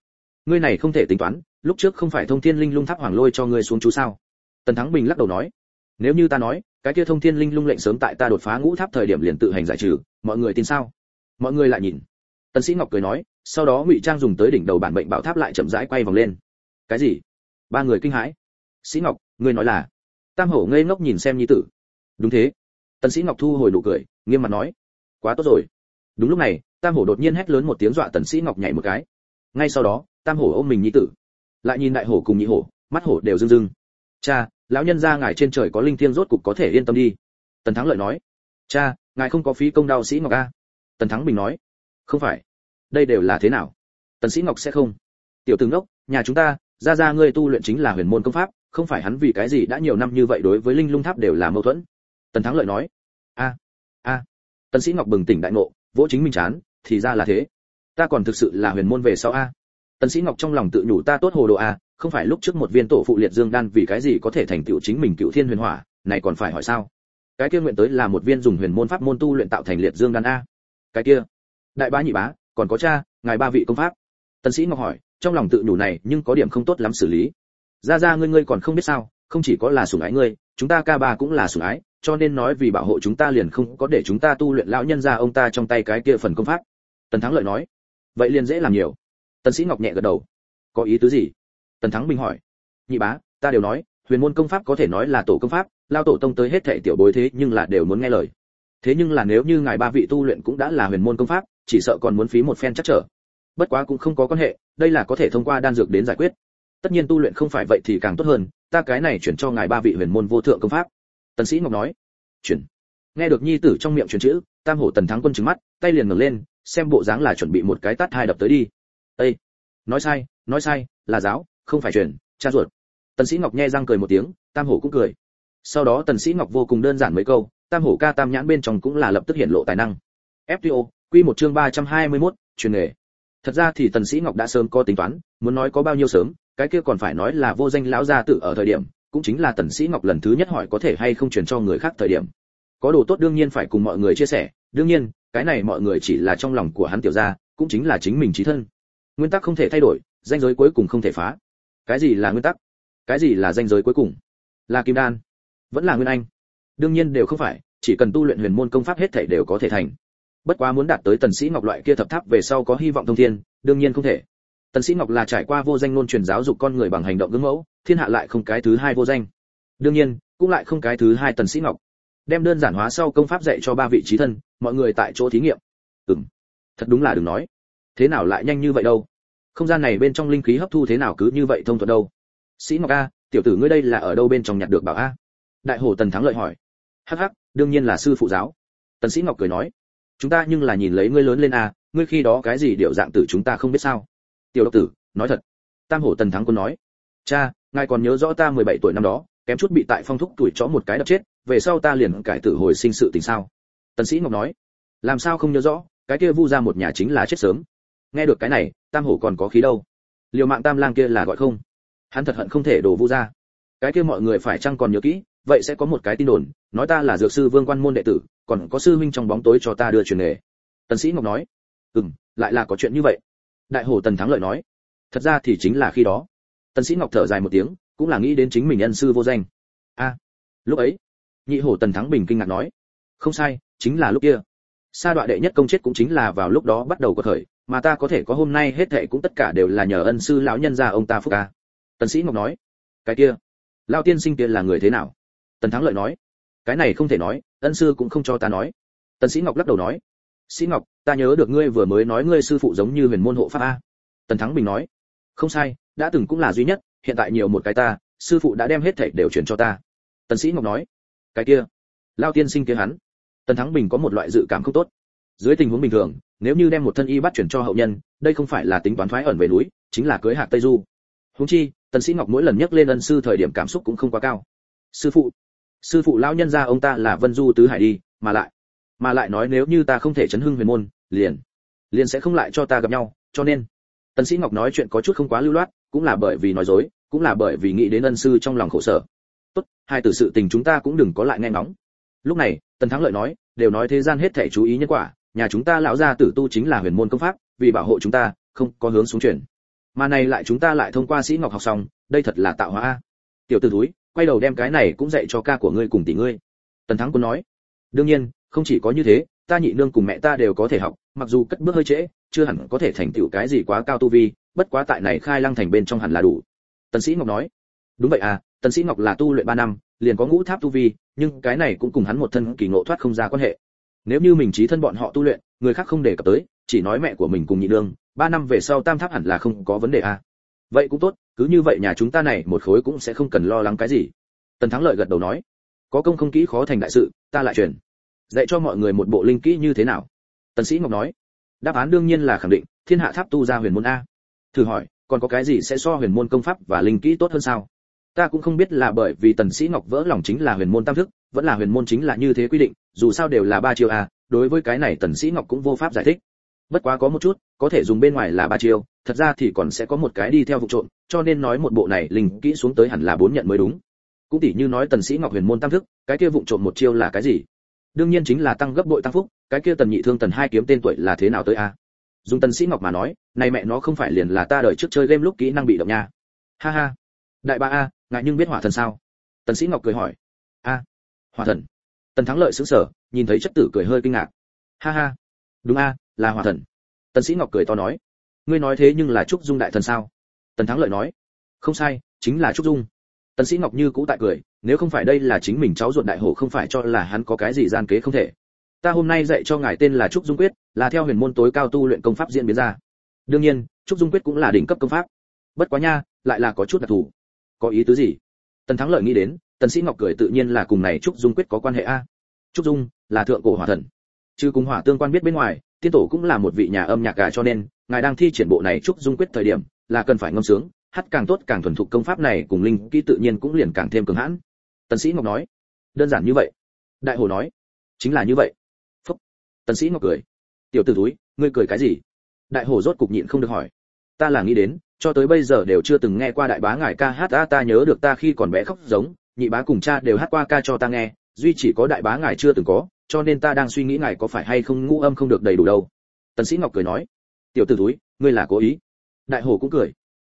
Ngươi này không thể tính toán, lúc trước không phải thông thiên linh lung tháp hoàng lôi cho ngươi xuống chú sao? Tần thắng bình lắc đầu nói. Nếu như ta nói, cái kia thông thiên linh lung lệnh sớm tại ta đột phá ngũ tháp thời điểm liền tự hành giải trừ, mọi người tin sao? Mọi người lại nhìn. Tần sĩ ngọc cười nói, sau đó ngụy trang dùng tới đỉnh đầu bản bệnh bảo tháp lại chậm rãi quay vòng lên. Cái gì? Ba người kinh hãi. Sĩ ngọc, ngươi nói là? Tam hổ ngây ngốc nhìn xem nhi tử. Đúng thế. Tần sĩ ngọc thu hồi nụ cười, nghiêm mặt nói, quá tốt rồi. Đúng lúc này, tam hổ đột nhiên hét lớn một tiếng dọa tần sĩ ngọc nhảy một cái. Ngay sau đó, tam hổ ôm mình nhi tử. Lại nhìn đại hổ cùng nhị hổ, mắt hổ đều rưng rưng. Cha, lão nhân gia ngài trên trời có linh thiêng rốt cục có thể yên tâm đi. Tần thắng lợi nói, cha, ngài không có phí công đau sĩ ngọc a tần thắng bình nói, không phải. Đây đều là thế nào? Tần sĩ ngọc sẽ không. Tiểu tướng đốc nhà chúng ta gia gia ngươi tu luyện chính là huyền môn công pháp, không phải hắn vì cái gì đã nhiều năm như vậy đối với linh lung tháp đều là mâu thuẫn. Tần thắng lợi nói, a a. Tần sĩ ngọc bừng tỉnh đại ngộ, vỗ chính mình chán, thì ra là thế. Ta còn thực sự là huyền môn về sau a. Tần sĩ ngọc trong lòng tự nhủ, ta tốt hồ đồ a, không phải lúc trước một viên tổ phụ liệt dương đan vì cái gì có thể thành tựu chính mình cựu thiên huyền hỏa, này còn phải hỏi sao? Cái kia nguyện tới là một viên dùng huyền môn pháp môn tu luyện tạo thành liệt dương đan a cái kia. Đại bá nhị bá, còn có cha, ngài ba vị công pháp. Tân sĩ ngọc hỏi, trong lòng tự nhủ này, nhưng có điểm không tốt lắm xử lý. Ra ra ngươi ngươi còn không biết sao, không chỉ có là sủng ái ngươi, chúng ta ca ba cũng là sủng ái, cho nên nói vì bảo hộ chúng ta liền không có để chúng ta tu luyện lão nhân gia ông ta trong tay cái kia phần công pháp. Tần thắng lợi nói, vậy liền dễ làm nhiều. Tần sĩ ngọc nhẹ gật đầu. Có ý tứ gì? Tần thắng bình hỏi, nhị bá, ta đều nói, huyền môn công pháp có thể nói là tổ công pháp, lao tổ tông tới hết thệ tiểu bối thế nhưng là đều muốn nghe lời thế nhưng là nếu như ngài ba vị tu luyện cũng đã là huyền môn công pháp, chỉ sợ còn muốn phí một phen chắc trở. Bất quá cũng không có quan hệ, đây là có thể thông qua đan dược đến giải quyết. Tất nhiên tu luyện không phải vậy thì càng tốt hơn, ta cái này chuyển cho ngài ba vị huyền môn vô thượng công pháp. Tần sĩ ngọc nói. Chuyển. Nghe được nhi tử trong miệng truyền chữ, tam hổ tần thắng quân trừng mắt, tay liền ngẩng lên, xem bộ dáng là chuẩn bị một cái tát hai đập tới đi. Ê! nói sai nói sai, là giáo, không phải chuyển, cha ruột. Tần sĩ ngọc nhe răng cười một tiếng, tam hổ cũng cười. Sau đó tần sĩ ngọc vô cùng đơn giản mấy câu tam hổ ca tam nhãn bên trong cũng là lập tức hiện lộ tài năng. Fto quy một chương 321, truyền nghề. Thật ra thì tần sĩ ngọc đã sớm có tính toán muốn nói có bao nhiêu sớm cái kia còn phải nói là vô danh lão gia tử ở thời điểm cũng chính là tần sĩ ngọc lần thứ nhất hỏi có thể hay không truyền cho người khác thời điểm. Có đồ tốt đương nhiên phải cùng mọi người chia sẻ đương nhiên cái này mọi người chỉ là trong lòng của hắn tiểu gia cũng chính là chính mình trí thân. Nguyên tắc không thể thay đổi danh giới cuối cùng không thể phá. Cái gì là nguyên tắc? Cái gì là danh giới cuối cùng? Là kim đan. Vẫn là nguyên anh đương nhiên đều không phải, chỉ cần tu luyện huyền môn công pháp hết thảy đều có thể thành. Bất quá muốn đạt tới tần sĩ ngọc loại kia thập tháp về sau có hy vọng thông thiên, đương nhiên không thể. Tần sĩ ngọc là trải qua vô danh ngôn truyền giáo dục con người bằng hành động gương mẫu, thiên hạ lại không cái thứ hai vô danh. Đương nhiên, cũng lại không cái thứ hai tần sĩ ngọc. Đem đơn giản hóa sau công pháp dạy cho ba vị trí thân, mọi người tại chỗ thí nghiệm. Ừm, thật đúng là đừng nói. Thế nào lại nhanh như vậy đâu? Không gian này bên trong linh khí hấp thu thế nào cứ như vậy thông thuận đâu? Sĩ ngọc a, tiểu tử ngươi đây là ở đâu bên trong nhặt được bảo a? Đại hổ tần thắng lợi hỏi hắc hắc đương nhiên là sư phụ giáo. Tần sĩ ngọc cười nói chúng ta nhưng là nhìn lấy ngươi lớn lên à, ngươi khi đó cái gì điệu dạng tử chúng ta không biết sao. Tiểu độc tử nói thật. Tam hổ tần thắng quân nói cha ngài còn nhớ rõ ta 17 tuổi năm đó kém chút bị tại phong thúc tuổi chó một cái đập chết về sau ta liền cải tử hồi sinh sự tình sao? Tần sĩ ngọc nói làm sao không nhớ rõ cái kia vu ra một nhà chính là chết sớm. Nghe được cái này tam hổ còn có khí đâu? Liều mạng tam lang kia là gọi không? Hắn thật hận không thể đổ vu ra. Cái kia mọi người phải chăng còn nhớ kỹ vậy sẽ có một cái tin đồn, nói ta là dược sư vương quan môn đệ tử, còn có sư huynh trong bóng tối cho ta đưa truyền nghề. Tần sĩ ngọc nói, ừm, lại là có chuyện như vậy. Đại hổ tần thắng lợi nói, thật ra thì chính là khi đó. Tần sĩ ngọc thở dài một tiếng, cũng là nghĩ đến chính mình ân sư vô danh. A, lúc ấy? Nhị hổ tần thắng bình kinh ngạc nói, không sai, chính là lúc kia. Sa đoạn đệ nhất công chết cũng chính là vào lúc đó bắt đầu có khởi mà ta có thể có hôm nay hết thệ cũng tất cả đều là nhờ ân sư lão nhân gia ông ta phúc ca. Tần sĩ ngọc nói, cái kia lão tiên sinh kia là người thế nào? Tần thắng lợi nói, cái này không thể nói, ân sư cũng không cho ta nói. Tần sĩ ngọc lắc đầu nói, sĩ ngọc, ta nhớ được ngươi vừa mới nói ngươi sư phụ giống như huyền môn hộ pháp a. Tần thắng bình nói, không sai, đã từng cũng là duy nhất, hiện tại nhiều một cái ta, sư phụ đã đem hết thảy đều chuyển cho ta. Tần sĩ ngọc nói, cái kia, lao tiên sinh kia hắn. Tần thắng bình có một loại dự cảm không tốt. Dưới tình huống bình thường, nếu như đem một thân y bắt chuyển cho hậu nhân, đây không phải là tính toán thoái ẩn về núi, chính là cưới hạc tây du. Huống chi, tần sĩ ngọc mỗi lần nhắc lên ân sư thời điểm cảm xúc cũng không quá cao. Sư phụ sư phụ lão nhân gia ông ta là vân du tứ hải đi, mà lại mà lại nói nếu như ta không thể chấn hưng huyền môn, liền liền sẽ không lại cho ta gặp nhau, cho nên, tần sĩ ngọc nói chuyện có chút không quá lưu loát, cũng là bởi vì nói dối, cũng là bởi vì nghĩ đến ân sư trong lòng khổ sở. Tốt, hai từ sự tình chúng ta cũng đừng có lại nghe ngóng. Lúc này, tần thắng lợi nói, đều nói thế gian hết thảy chú ý nhân quả, nhà chúng ta lão gia tử tu chính là huyền môn công pháp, vì bảo hộ chúng ta, không có hướng xuống chuyển. Mà này lại chúng ta lại thông qua sĩ ngọc học xong, đây thật là tạo hóa a. Tiểu tử túi quay đầu đem cái này cũng dạy cho ca của ngươi cùng tỷ ngươi. Tần thắng quân nói, đương nhiên, không chỉ có như thế, ta nhị nương cùng mẹ ta đều có thể học, mặc dù cất bước hơi trễ, chưa hẳn có thể thành tựu cái gì quá cao tu vi, bất quá tại này khai lăng thành bên trong hẳn là đủ. Tần sĩ ngọc nói, đúng vậy à tần sĩ ngọc là tu luyện 3 năm, liền có ngũ tháp tu vi, nhưng cái này cũng cùng hắn một thân kỳ ngộ thoát không ra quan hệ. Nếu như mình trí thân bọn họ tu luyện, người khác không đề cập tới, chỉ nói mẹ của mình cùng nhị nương, ba năm về sau tam tháp hẳn là không có vấn đề à vậy cũng tốt, cứ như vậy nhà chúng ta này một khối cũng sẽ không cần lo lắng cái gì. Tần thắng lợi gật đầu nói, có công không kỹ khó thành đại sự, ta lại truyền. Dạy cho mọi người một bộ linh kỹ như thế nào? Tần sĩ ngọc nói, đáp án đương nhiên là khẳng định, thiên hạ tháp tu ra huyền môn a. Thử hỏi, còn có cái gì sẽ so huyền môn công pháp và linh kỹ tốt hơn sao? Ta cũng không biết là bởi vì tần sĩ ngọc vỡ lòng chính là huyền môn tam thức, vẫn là huyền môn chính là như thế quy định, dù sao đều là ba chiêu a, đối với cái này tần sĩ ngọc cũng vô pháp giải thích. Bất quá có một chút, có thể dùng bên ngoài là ba chiêu thật ra thì còn sẽ có một cái đi theo vụ trộn cho nên nói một bộ này linh kỹ xuống tới hẳn là bốn nhận mới đúng. Cũng tỷ như nói tần sĩ ngọc huyền môn tam thức, cái kia vụ trộn một chiêu là cái gì? Đương nhiên chính là tăng gấp bội tăng phúc, cái kia tần nhị thương tần hai kiếm tên tuổi là thế nào tới a? Dùng tần sĩ ngọc mà nói, này mẹ nó không phải liền là ta đợi trước chơi game lúc kỹ năng bị động nha. Ha ha. Đại ba a, ngại nhưng biết hỏa thần sao? Tần sĩ ngọc cười hỏi. A. Hỏa thần. Tần thắng lợi sững sờ, nhìn thấy chất tử cười hơi kinh ngạc. Ha ha. Đúng a, là hỏa thần. Tần sĩ ngọc cười to nói ngươi nói thế nhưng là trúc dung đại thần sao? Tần thắng lợi nói, không sai, chính là trúc dung. Tần sĩ ngọc như cũ tại cười, nếu không phải đây là chính mình cháu ruột đại hổ không phải cho là hắn có cái gì gian kế không thể. Ta hôm nay dạy cho ngài tên là trúc dung quyết, là theo huyền môn tối cao tu luyện công pháp diễn biến ra. Đương nhiên, trúc dung quyết cũng là đỉnh cấp công pháp. Bất quá nha, lại là có chút đặc thù. Có ý tứ gì? Tần thắng lợi nghĩ đến, tần sĩ ngọc cười tự nhiên là cùng này trúc dung quyết có quan hệ a. Trúc dung là thượng cổ hỏa thần. Chứ cùng hỏa tương quan biết bên ngoài tiên tổ cũng là một vị nhà âm nhạc cả cho nên, ngài đang thi triển bộ này trúc dung quyết thời điểm, là cần phải ngâm sướng, hát càng tốt càng thuần thục công pháp này cùng linh kỹ tự nhiên cũng liền càng thêm cường hãn. Tần sĩ ngọc nói, đơn giản như vậy. Đại hồ nói, chính là như vậy. Phúc. Tần sĩ ngọc cười. Tiểu tử túi ngươi cười cái gì? Đại hồ rốt cục nhịn không được hỏi. Ta là nghĩ đến, cho tới bây giờ đều chưa từng nghe qua đại bá ngài ca hát ta ta nhớ được ta khi còn bé khóc giống, nhị bá cùng cha đều hát qua ca cho ta nghe, duy chỉ có đại bá ngài chưa từng có cho nên ta đang suy nghĩ ngài có phải hay không ngũ âm không được đầy đủ đâu. Tần sĩ ngọc cười nói, tiểu tử túi ngươi là cố ý. Đại hổ cũng cười.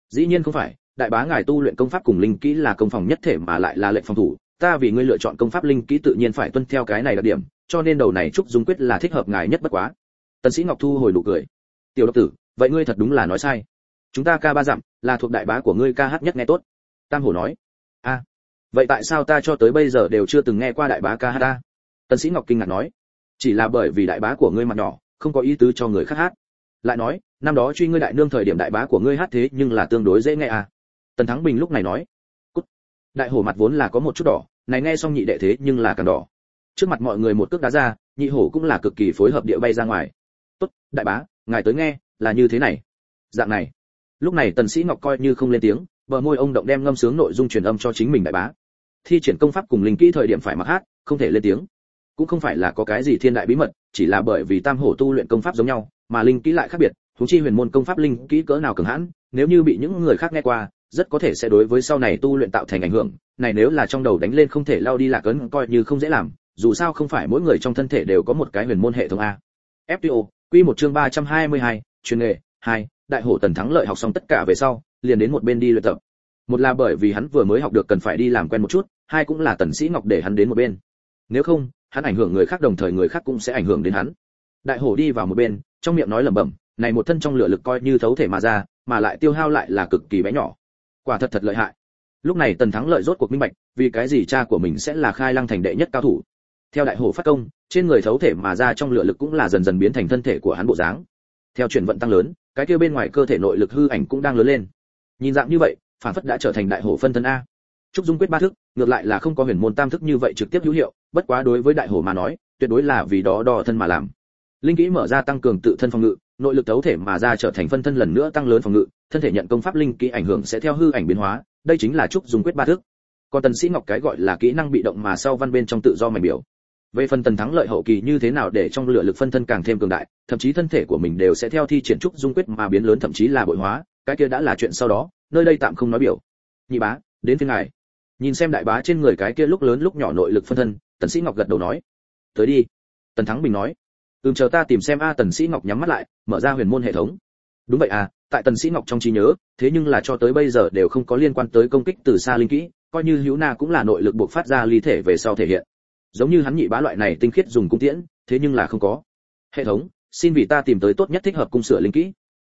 Dĩ nhiên không phải, đại bá ngài tu luyện công pháp cùng linh kỹ là công phòng nhất thể mà lại là lệnh phòng thủ. Ta vì ngươi lựa chọn công pháp linh kỹ tự nhiên phải tuân theo cái này đặc điểm, cho nên đầu này trúc dung quyết là thích hợp ngài nhất bất quá. Tần sĩ ngọc thu hồi nụ cười. Tiểu độc tử, vậy ngươi thật đúng là nói sai. Chúng ta ca ba dặm, là thuộc đại bá của ngươi ca hát nhất nghe tốt. Tam hổ nói. A vậy tại sao ta cho tới bây giờ đều chưa từng nghe qua đại bá ca hát ta? Tần sĩ ngọc kinh ngạc nói, chỉ là bởi vì đại bá của ngươi mặt nhỏ, không có ý tứ cho người khác hát. Lại nói, năm đó truy ngươi đại nương thời điểm đại bá của ngươi hát thế nhưng là tương đối dễ nghe à. Tần thắng bình lúc này nói, Cút. đại hổ mặt vốn là có một chút đỏ, này nghe xong nhị đệ thế nhưng là càng đỏ. Trước mặt mọi người một cước đá ra, nhị hổ cũng là cực kỳ phối hợp địa bay ra ngoài. Tốt, đại bá, ngài tới nghe, là như thế này. Dạng này, lúc này tần sĩ ngọc coi như không lên tiếng, bờ môi ông động đem ngâm sướng nội dung truyền âm cho chính mình đại bá. Thi triển công pháp cùng linh kỹ thời điểm phải mặc hát, không thể lên tiếng cũng không phải là có cái gì thiên đại bí mật chỉ là bởi vì tam hổ tu luyện công pháp giống nhau mà linh kỹ lại khác biệt thú chi huyền môn công pháp linh kỹ cỡ nào cường hãn nếu như bị những người khác nghe qua rất có thể sẽ đối với sau này tu luyện tạo thành ảnh hưởng. Này nếu là trong đầu đánh lên không thể lao đi lạc ấn coi như không dễ làm dù sao không phải mỗi người trong thân thể đều có một cái huyền môn hệ thống a. Fto quy một chương 322, chuyên nghề 2, đại hổ tần thắng lợi học xong tất cả về sau liền đến một bên đi luyện tập. Một là bởi vì hắn vừa mới học được cần phải đi làm quen một chút hai cũng là tần sĩ ngọc để hắn đến một bên. Nếu không hắn ảnh hưởng người khác đồng thời người khác cũng sẽ ảnh hưởng đến hắn. Đại hổ đi vào một bên, trong miệng nói lẩm bẩm, này một thân trong lửa lực coi như thấu thể mà ra, mà lại tiêu hao lại là cực kỳ bé nhỏ. Quả thật thật lợi hại. Lúc này tần thắng lợi rốt cuộc minh bạch, vì cái gì cha của mình sẽ là khai lăng thành đệ nhất cao thủ. Theo đại hổ phát công, trên người thấu thể mà ra trong lửa lực cũng là dần dần biến thành thân thể của hắn bộ dáng. Theo chuyển vận tăng lớn, cái kia bên ngoài cơ thể nội lực hư ảnh cũng đang lớn lên. Nhìn dạng như vậy, phản phất đã trở thành đại hổ phân thân a trúc dung quyết ba thức, ngược lại là không có huyền môn tam thức như vậy trực tiếp hữu hiệu, bất quá đối với đại hổ mà nói, tuyệt đối là vì đó đo thân mà làm. Linh kỹ mở ra tăng cường tự thân phòng ngự, nội lực tấu thể mà ra trở thành phân thân lần nữa tăng lớn phòng ngự, thân thể nhận công pháp linh kỹ ảnh hưởng sẽ theo hư ảnh biến hóa, đây chính là trúc dung quyết ba thức. Còn tần sĩ ngọc cái gọi là kỹ năng bị động mà sau văn bên trong tự do mảnh biểu. Về phần tần thắng lợi hậu kỳ như thế nào để trong lửa lực phân thân càng thêm cường đại, thậm chí thân thể của mình đều sẽ theo thi triển trúc dung quyết mà biến lớn thậm chí là bội hóa, cái kia đã là chuyện sau đó, nơi đây tạm không nói biểu. Nhị bá, đến phiên ngài nhìn xem đại bá trên người cái kia lúc lớn lúc nhỏ nội lực phân thân, tần sĩ ngọc gật đầu nói, tới đi. Tần thắng bình nói, ừm, chờ ta tìm xem a tần sĩ ngọc nhắm mắt lại, mở ra huyền môn hệ thống. Đúng vậy à tại tần sĩ ngọc trong trí nhớ, thế nhưng là cho tới bây giờ đều không có liên quan tới công kích từ xa linh kỹ, coi như hữu na cũng là nội lực buộc phát ra ly thể về sau thể hiện. Giống như hắn nhị bá loại này tinh khiết dùng cung tiễn, thế nhưng là không có. Hệ thống, xin vì ta tìm tới tốt nhất thích hợp cung sửa linh kỹ.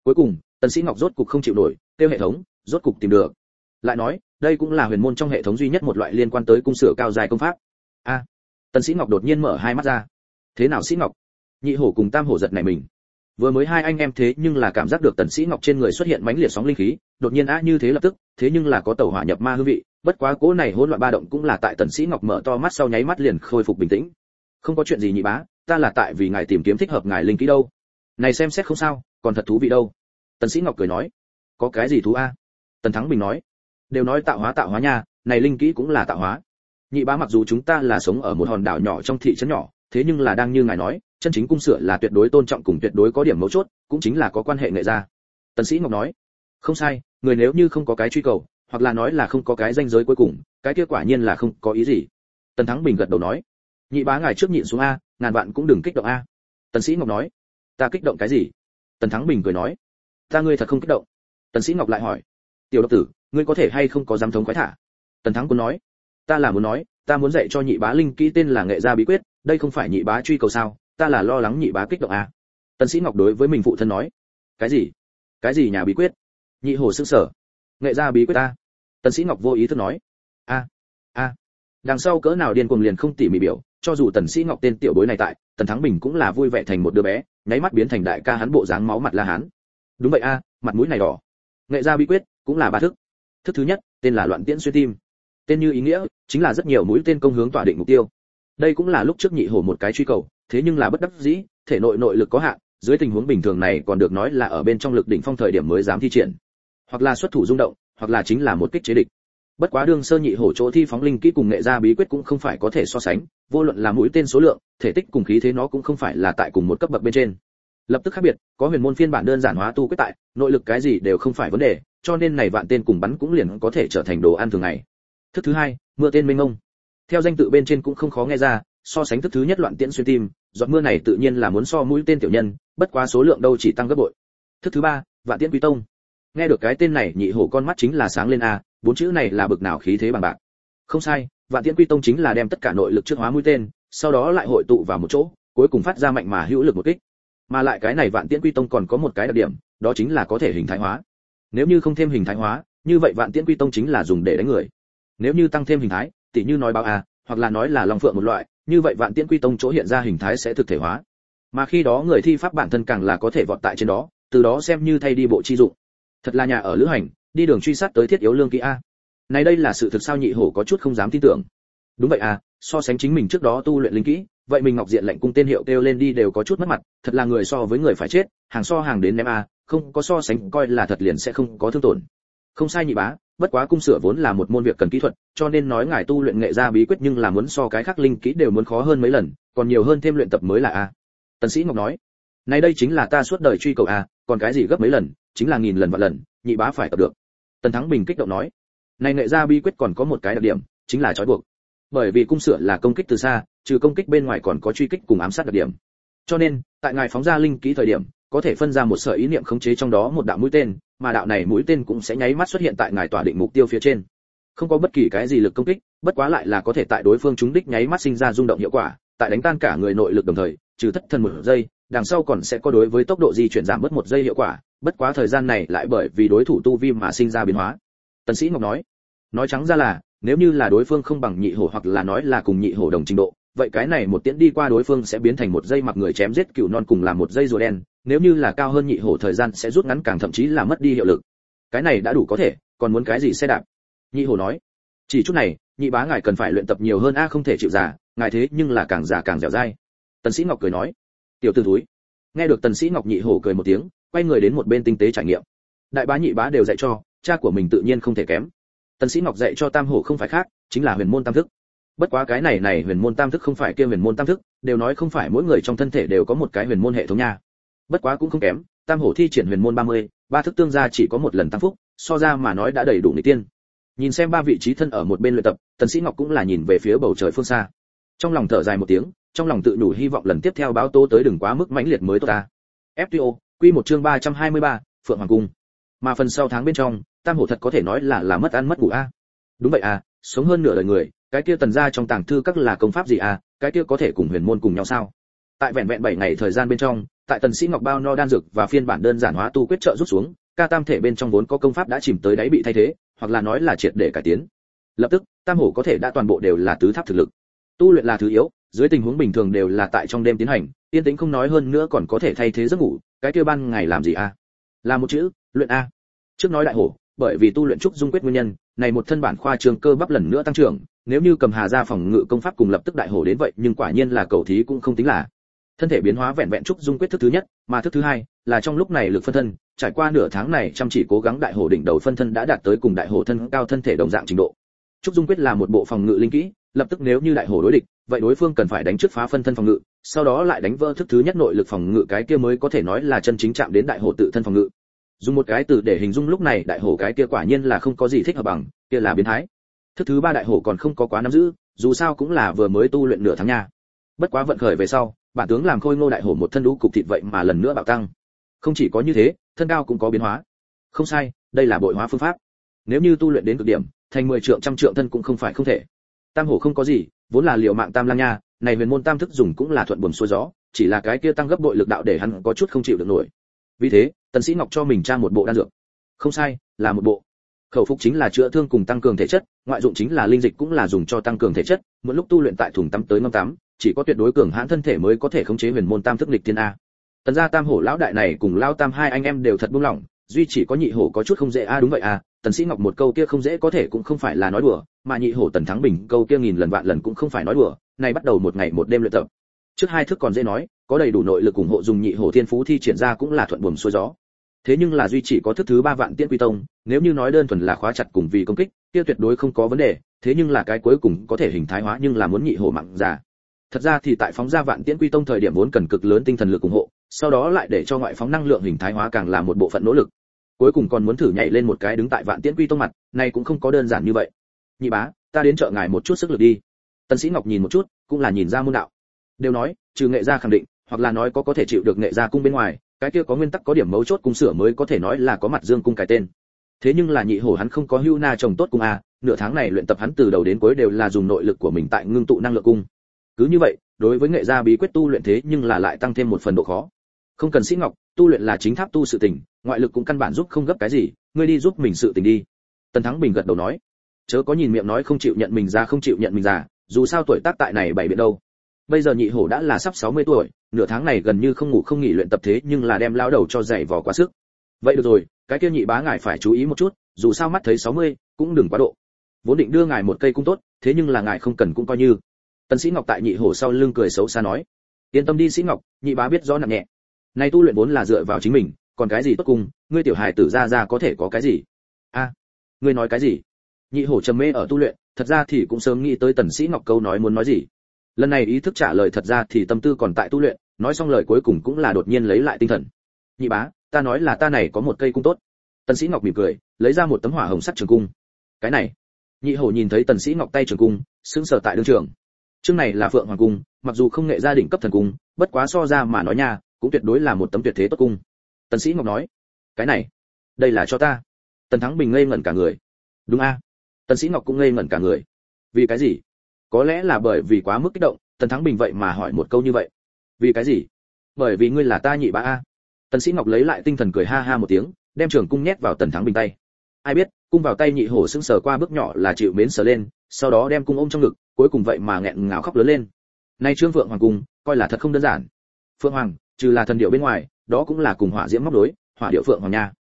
Cuối cùng, tần sĩ ngọc rốt cục không chịu nổi, tiêu hệ thống, rốt cục tìm được. Lại nói đây cũng là huyền môn trong hệ thống duy nhất một loại liên quan tới cung sửa cao dài công pháp. A, tần sĩ ngọc đột nhiên mở hai mắt ra. Thế nào sĩ ngọc? Nhị hổ cùng tam hổ giật này mình. Vừa mới hai anh em thế nhưng là cảm giác được tần sĩ ngọc trên người xuất hiện mãnh liệt sóng linh khí, đột nhiên á như thế lập tức, thế nhưng là có tẩu hỏa nhập ma hương vị, bất quá cố này hỗn loạn ba động cũng là tại tần sĩ ngọc mở to mắt sau nháy mắt liền khôi phục bình tĩnh. Không có chuyện gì nhị bá, ta là tại vì ngài tìm kiếm thích hợp ngài linh khí đâu. Này xem xét không sao, còn thật thú vị đâu. Tần sĩ ngọc cười nói, có cái gì thú a? Tần thắng bình nói đều nói tạo hóa tạo hóa nha, này linh kỹ cũng là tạo hóa. Nhị bá mặc dù chúng ta là sống ở một hòn đảo nhỏ trong thị trấn nhỏ, thế nhưng là đang như ngài nói, chân chính cung sửa là tuyệt đối tôn trọng cùng tuyệt đối có điểm mấu chốt, cũng chính là có quan hệ nghệ gia. Tần sĩ ngọc nói, không sai, người nếu như không có cái truy cầu, hoặc là nói là không có cái danh giới cuối cùng, cái kia quả nhiên là không có ý gì. Tần thắng bình gật đầu nói, nhị bá ngài trước nhịn xuống a, ngàn vạn cũng đừng kích động a. Tần sĩ ngọc nói, ta kích động cái gì? Tần thắng bình cười nói, ta ngươi thật không kích động. Tần sĩ ngọc lại hỏi, tiểu độc tử ngươi có thể hay không có dám thống khoái thả? Tần thắng quân nói ta là muốn nói ta muốn dạy cho nhị bá linh kỹ tên là nghệ gia bí quyết đây không phải nhị bá truy cầu sao ta là lo lắng nhị bá kích động à. tần sĩ ngọc đối với mình phụ thân nói cái gì? Cái gì nhà bí quyết? Nhị hồ sững sở, nghệ gia bí quyết ta. Tần sĩ ngọc vô ý thức nói a a. Đằng sau cỡ nào điên cuồng liền không tỉ mỉ biểu cho dù tần sĩ ngọc tên tiểu bối này tại tần thắng bình cũng là vui vẻ thành một đứa bé nháy mắt biến thành đại ca hắn bộ dáng máu mặt la hán. Đúng vậy a mặt mũi này đỏ. Nghệ gia bí quyết cũng là ba thức thức thứ nhất, tên là loạn tiễn xuyên tim. Tên như ý nghĩa chính là rất nhiều mũi tên công hướng tỏa định mục tiêu. Đây cũng là lúc trước nhị hổ một cái truy cầu, thế nhưng là bất đắc dĩ, thể nội nội lực có hạn, dưới tình huống bình thường này còn được nói là ở bên trong lực đỉnh phong thời điểm mới dám thi triển. Hoặc là xuất thủ rung động, hoặc là chính là một kích chế địch. Bất quá đương sơ nhị hổ chỗ thi phóng linh kỹ cùng nghệ gia bí quyết cũng không phải có thể so sánh, vô luận là mũi tên số lượng, thể tích cùng khí thế nó cũng không phải là tại cùng một cấp bậc bên trên. Lập tức khác biệt, có huyền môn phiên bản đơn giản hóa tu quyết tại, nội lực cái gì đều không phải vấn đề cho nên này vạn tên cùng bắn cũng liền có thể trở thành đồ ăn thường ngày. Thức thứ hai, mưa tên minh ngông theo danh tự bên trên cũng không khó nghe ra, so sánh thức thứ nhất loạn tiễn xuyên tim, giọt mưa này tự nhiên là muốn so mũi tên tiểu nhân, bất quá số lượng đâu chỉ tăng gấp bội. Thức thứ ba, vạn tiễn quý tông. Nghe được cái tên này, nhị hổ con mắt chính là sáng lên a, bốn chữ này là bực nào khí thế bằng bạc. Không sai, vạn tiễn quy tông chính là đem tất cả nội lực trước hóa mũi tên, sau đó lại hội tụ vào một chỗ, cuối cùng phát ra mạnh mà hữu lực một kích. Mà lại cái này vạn tiễn quy tông còn có một cái đặc điểm, đó chính là có thể hình thái hóa nếu như không thêm hình thái hóa, như vậy vạn tiễn quy tông chính là dùng để đánh người. Nếu như tăng thêm hình thái tỉ như nói báo a, hoặc là nói là long phượng một loại, như vậy vạn tiễn quy tông chỗ hiện ra hình thái sẽ thực thể hóa. Mà khi đó người thi pháp bản thân càng là có thể vọt tại trên đó, từ đó xem như thay đi bộ chi dụng. Thật là nhà ở lữ hành, đi đường truy sát tới thiết yếu lương kỹ a. Này đây là sự thực sao nhị hổ có chút không dám tin tưởng. Đúng vậy à so sánh chính mình trước đó tu luyện linh kỹ, vậy mình ngọc diện lệnh cung tên hiệu kêu lên đi đều có chút mất mặt, thật là người so với người phải chết, hàng so hàng đến ném a không có so sánh, coi là thật liền sẽ không có thương tổn. Không sai nhị bá, bất quá cung sửa vốn là một môn việc cần kỹ thuật, cho nên nói ngài tu luyện nghệ gia bí quyết nhưng là muốn so cái khác linh kỹ đều muốn khó hơn mấy lần, còn nhiều hơn thêm luyện tập mới là a. Tần sĩ ngọc nói, này đây chính là ta suốt đời truy cầu a, còn cái gì gấp mấy lần, chính là nghìn lần vạn lần, nhị bá phải tập được. Tần thắng bình kích động nói, này nghệ gia bí quyết còn có một cái đặc điểm, chính là trói buộc. Bởi vì cung sửa là công kích từ xa, trừ công kích bên ngoài còn có truy kích cùng ám sát đặc điểm. Cho nên, tại ngài phóng ra linh kỹ thời điểm có thể phân ra một sợi ý niệm khống chế trong đó một đạo mũi tên, mà đạo này mũi tên cũng sẽ nháy mắt xuất hiện tại ngài tỏa định mục tiêu phía trên. Không có bất kỳ cái gì lực công kích, bất quá lại là có thể tại đối phương chúng đích nháy mắt sinh ra rung động hiệu quả, tại đánh tan cả người nội lực đồng thời, trừ thất thân một giây, đằng sau còn sẽ có đối với tốc độ di chuyển giảm mất một giây hiệu quả, bất quá thời gian này lại bởi vì đối thủ tu vi mà sinh ra biến hóa. Tần sĩ ngọc nói nói trắng ra là, nếu như là đối phương không bằng nhị hổ hoặc là nói là cùng nhị hổ đồng trình độ vậy cái này một tiễn đi qua đối phương sẽ biến thành một dây mặc người chém giết cựu non cùng làm một dây rùa đen, nếu như là cao hơn nhị hổ thời gian sẽ rút ngắn càng thậm chí là mất đi hiệu lực. Cái này đã đủ có thể, còn muốn cái gì xe đạp? Nhị hổ nói. Chỉ chút này, nhị bá ngài cần phải luyện tập nhiều hơn a, không thể chịu già, ngài thế nhưng là càng già càng dẻo dai. Tần sĩ ngọc cười nói. Tiểu tử túi nghe được tần sĩ ngọc nhị hổ cười một tiếng, quay người đến một bên tinh tế trải nghiệm. Đại bá nhị bá đều dạy cho, cha của mình tự nhiên không thể kém. Tần sĩ ngọc dạy cho tam hổ không phải khác, chính là huyền môn tam thức bất quá cái này này huyền môn tam thức không phải kia huyền môn tam thức đều nói không phải mỗi người trong thân thể đều có một cái huyền môn hệ thống nha. Bất quá cũng không kém tam hổ thi triển huyền môn 30, ba thức tương gia chỉ có một lần tăng phúc so ra mà nói đã đầy đủ người tiên. Nhìn xem ba vị trí thân ở một bên luyện tập tần sĩ ngọc cũng là nhìn về phía bầu trời phương xa. Trong lòng thở dài một tiếng trong lòng tự đủ hy vọng lần tiếp theo báo tố tới đừng quá mức mãnh liệt mới tốt ta. FTO quy một chương 323, phượng hoàng cung. Mà phần sau tháng bên trong tam hổ thật có thể nói là là mất ăn mất ngủ a. Đúng vậy à sống hơn nửa đời người cái kia tần gia trong tàng thư các là công pháp gì à cái kia có thể cùng huyền môn cùng nhau sao? Tại vẹn vẹn 7 ngày thời gian bên trong, tại tần sĩ ngọc bao no đan dược và phiên bản đơn giản hóa tu quyết trợ rút xuống, ca tam thể bên trong vốn có công pháp đã chìm tới đáy bị thay thế, hoặc là nói là triệt để cải tiến. Lập tức, tam hổ có thể đã toàn bộ đều là tứ tháp thực lực. Tu luyện là thứ yếu, dưới tình huống bình thường đều là tại trong đêm tiến hành, yên tĩnh không nói hơn nữa còn có thể thay thế giấc ngủ, cái kia ban ngày làm gì a à? là một chữ, luyện a. Trước nói đại hổ, bởi vì tu luyện trúc dung quyết nguyên nhân, này một thân bản khoa trường cơ bắp lần nữa tăng trưởng nếu như cầm hà ra phòng ngự công pháp cùng lập tức đại hổ đến vậy, nhưng quả nhiên là cầu thí cũng không tính là. Thân thể biến hóa vẹn vẹn trúc dung quyết thức thứ nhất, mà thức thứ hai là trong lúc này lực phân thân, trải qua nửa tháng này chăm chỉ cố gắng đại hổ đỉnh đầu phân thân đã đạt tới cùng đại hổ thân cao thân thể đồng dạng trình độ. Trúc dung quyết là một bộ phòng ngự linh kỹ, lập tức nếu như đại hổ đối địch, vậy đối phương cần phải đánh trước phá phân thân phòng ngự, sau đó lại đánh vỡ thức thứ nhất nội lực phòng ngự cái kia mới có thể nói là chân chính chạm đến đại hổ tự thân phòng ngự. Dùng một cái từ để hình dung lúc này đại hổ cái kia quả nhiên là không có gì thích hợp bằng, kia là biến thái thức thứ ba đại hổ còn không có quá nắm giữ, dù sao cũng là vừa mới tu luyện nửa tháng nha. Bất quá vận khởi về sau, bản tướng làm khôi ngô đại hổ một thân lũ cục thịt vậy mà lần nữa bạo tăng. Không chỉ có như thế, thân cao cũng có biến hóa. Không sai, đây là bội hóa phương pháp. Nếu như tu luyện đến cực điểm, thành mười trượng trăm trượng thân cũng không phải không thể. Tam hổ không có gì, vốn là liệu mạng tam lang nha, này huyền môn tam thức dùng cũng là thuận buồm xuôi gió, chỉ là cái kia tăng gấp bội lực đạo để hắn có chút không chịu được nổi. Vì thế, tần sĩ ngọc cho mình tra một bộ đan dược. Không sai, là một bộ khẩu phục chính là chữa thương cùng tăng cường thể chất, ngoại dụng chính là linh dịch cũng là dùng cho tăng cường thể chất mỗi lúc tu luyện tại thùng tắm tới ngâm tắm, chỉ có tuyệt đối cường hãn thân thể mới có thể khống chế huyền môn tam thức lịch tiên a. Tần gia tam hổ lão đại này cùng lao tam hai anh em đều thật buông lỏng, duy chỉ có nhị hổ có chút không dễ a, đúng vậy a, tần sĩ ngọc một câu kia không dễ có thể cũng không phải là nói đùa, mà nhị hổ tần thắng bình câu kia nghìn lần vạn lần cũng không phải nói đùa này bắt đầu một ngày một đêm luyện tập. Trước hai thức còn dễ nói, có đầy đủ nội lực ủng hộ dùng nhị hổ thiên phú thi triển ra cũng là thuận buồm xuôi gió thế nhưng là duy chỉ có thức thứ ba vạn tiễn quy tông, nếu như nói đơn thuần là khóa chặt cùng vì công kích, kia tuyệt đối không có vấn đề, thế nhưng là cái cuối cùng có thể hình thái hóa nhưng là muốn nhị hổ mạng giả. Thật ra thì tại phóng ra vạn tiễn quy tông thời điểm vốn cần cực lớn tinh thần lực ủng hộ, sau đó lại để cho ngoại phóng năng lượng hình thái hóa càng là một bộ phận nỗ lực. Cuối cùng còn muốn thử nhảy lên một cái đứng tại vạn tiễn quy tông mặt, này cũng không có đơn giản như vậy. Nhị bá, ta đến chợ ngài một chút sức lực đi. Tân sĩ ngọc nhìn một chút, cũng là nhìn ra môn đạo. Đều nói, trừ nghệ gia khẳng định, hoặc là nói có có thể chịu được nghệ gia cung bên ngoài cái kia có nguyên tắc có điểm mấu chốt cung sửa mới có thể nói là có mặt dương cung cái tên. Thế nhưng là nhị hổ hắn không có hưu na trồng tốt cung a nửa tháng này luyện tập hắn từ đầu đến cuối đều là dùng nội lực của mình tại ngưng tụ năng lượng cung. Cứ như vậy, đối với nghệ gia bí quyết tu luyện thế nhưng là lại tăng thêm một phần độ khó. Không cần sĩ ngọc, tu luyện là chính tháp tu sự tình, ngoại lực cũng căn bản giúp không gấp cái gì, ngươi đi giúp mình sự tình đi. Tần thắng bình gật đầu nói, chớ có nhìn miệng nói không chịu nhận mình ra không chịu nhận mình già dù sao tuổi tác tại này bảy biện đâu bây giờ nhị hổ đã là sắp 60 tuổi nửa tháng này gần như không ngủ không nghỉ luyện tập thế nhưng là đem lao đầu cho dày vò quá sức. Vậy được rồi cái kia nhị bá ngài phải chú ý một chút dù sao mắt thấy 60, cũng đừng quá độ. Vốn định đưa ngài một cây cung tốt thế nhưng là ngài không cần cũng coi như. Tần sĩ ngọc tại nhị hổ sau lưng cười xấu xa nói yên tâm đi sĩ ngọc nhị bá biết rõ nặng nhẹ. Nay tu luyện vốn là dựa vào chính mình còn cái gì tốt cung ngươi tiểu hài tử ra ra có thể có cái gì? A ngươi nói cái gì? Nhị hổ trầm mê ở tu luyện thật ra thì cũng sớm nghĩ tới tần sĩ ngọc câu nói muốn nói gì lần này ý thức trả lời thật ra thì tâm tư còn tại tu luyện, nói xong lời cuối cùng cũng là đột nhiên lấy lại tinh thần. Nhị bá, ta nói là ta này có một cây cung tốt. Tần sĩ ngọc mỉm cười, lấy ra một tấm hỏa hồng sắc trường cung. Cái này. Nhị hổ nhìn thấy tần sĩ ngọc tay trường cung, sững sờ tại đương trường. Chương này là phượng hoàng cung, mặc dù không nghệ gia đình cấp thần cung, bất quá so ra mà nói nha, cũng tuyệt đối là một tấm tuyệt thế tốt cung. Tần sĩ ngọc nói, cái này, đây là cho ta. Tần thắng bình ngây ngẩn cả người. Đúng a. Tần sĩ ngọc cũng ngây ngẩn cả người. Vì cái gì? Có lẽ là bởi vì quá mức kích động, tần thắng bình vậy mà hỏi một câu như vậy. Vì cái gì? Bởi vì ngươi là ta nhị bá a. Tần sĩ ngọc lấy lại tinh thần cười ha ha một tiếng, đem trường cung nhét vào tần thắng bình tay. Ai biết, cung vào tay nhị hổ sững sờ qua bước nhỏ là chịu mến sờ lên, sau đó đem cung ôm trong ngực, cuối cùng vậy mà nghẹn ngào khóc lớn lên. Nay trương vượng hoàng cung, coi là thật không đơn giản. Phượng hoàng, trừ là thần điệu bên ngoài, đó cũng là cùng hỏa diễm móc đối, hỏa điệu phượng hoàng nha.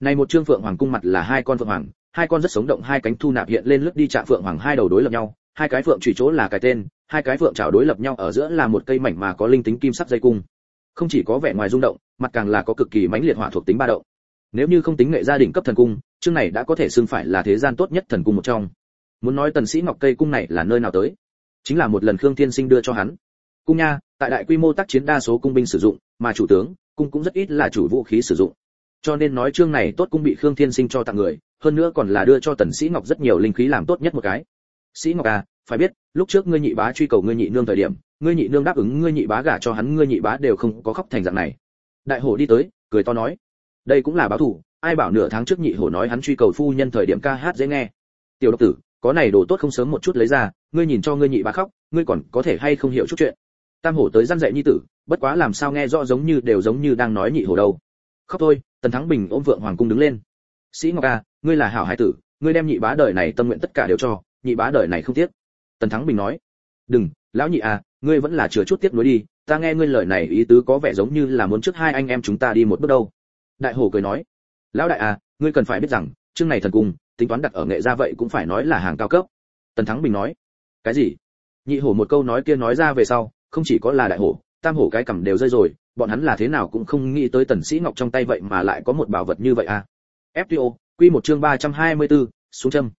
Này một trương phượng hoàng cung mặt là hai con phượng hoàng, hai con rất sống động hai cánh thu nạp hiện lên lướt đi chạm phượng hoàng hai đầu đối lập nhau hai cái phượng chủy chỗ là cái tên, hai cái phượng chảo đối lập nhau ở giữa là một cây mảnh mà có linh tính kim sắc dây cung. Không chỉ có vẻ ngoài rung động, mặt càng là có cực kỳ mãnh liệt hỏa thuộc tính ba động. Nếu như không tính nghệ gia đình cấp thần cung, chương này đã có thể xưng phải là thế gian tốt nhất thần cung một trong. Muốn nói tần sĩ ngọc cây cung này là nơi nào tới? Chính là một lần khương thiên sinh đưa cho hắn. Cung nha, tại đại quy mô tác chiến đa số cung binh sử dụng, mà chủ tướng, cung cũng rất ít là chủ vũ khí sử dụng. Cho nên nói chương này tốt cung bị khương thiên sinh cho tặng người, hơn nữa còn là đưa cho tần sĩ ngọc rất nhiều linh khí làm tốt nhất một cái sĩ ngọc à phải biết, lúc trước ngươi nhị bá truy cầu ngươi nhị nương thời điểm, ngươi nhị nương đáp ứng ngươi nhị bá gả cho hắn, ngươi nhị bá đều không có khóc thành dạng này. Đại hổ đi tới, cười to nói, đây cũng là báo thủ, ai bảo nửa tháng trước nhị hổ nói hắn truy cầu phu nhân thời điểm ca hát dễ nghe. Tiểu độc tử, có này đồ tốt không sớm một chút lấy ra, ngươi nhìn cho ngươi nhị bá khóc, ngươi còn có thể hay không hiểu chút chuyện. Tam hổ tới răn dạy nhi tử, bất quá làm sao nghe rõ giống như đều giống như đang nói nhị hổ đâu. Khóc thôi, tần thắng bình ôm vượng hoàng cung đứng lên. Sĩ ngọc a ngươi là hảo hải tử, ngươi đem nhị bá đời này tâm nguyện tất cả đều cho nhị bá đời này không tiếc. Tần thắng bình nói đừng lão nhị à, ngươi vẫn là chừa chút tiếc nuối đi ta nghe ngươi lời này ý tứ có vẻ giống như là muốn trước hai anh em chúng ta đi một bước đâu. Đại hổ cười nói lão đại à, ngươi cần phải biết rằng chương này thần cung tính toán đặt ở nghệ gia vậy cũng phải nói là hàng cao cấp. Tần thắng bình nói cái gì? Nhị hổ một câu nói kia nói ra về sau không chỉ có là đại hổ tam hổ cái cầm đều rơi rồi bọn hắn là thế nào cũng không nghĩ tới tần sĩ ngọc trong tay vậy mà lại có một bảo vật như vậy à. FTO quy một chương 324, xuống châm.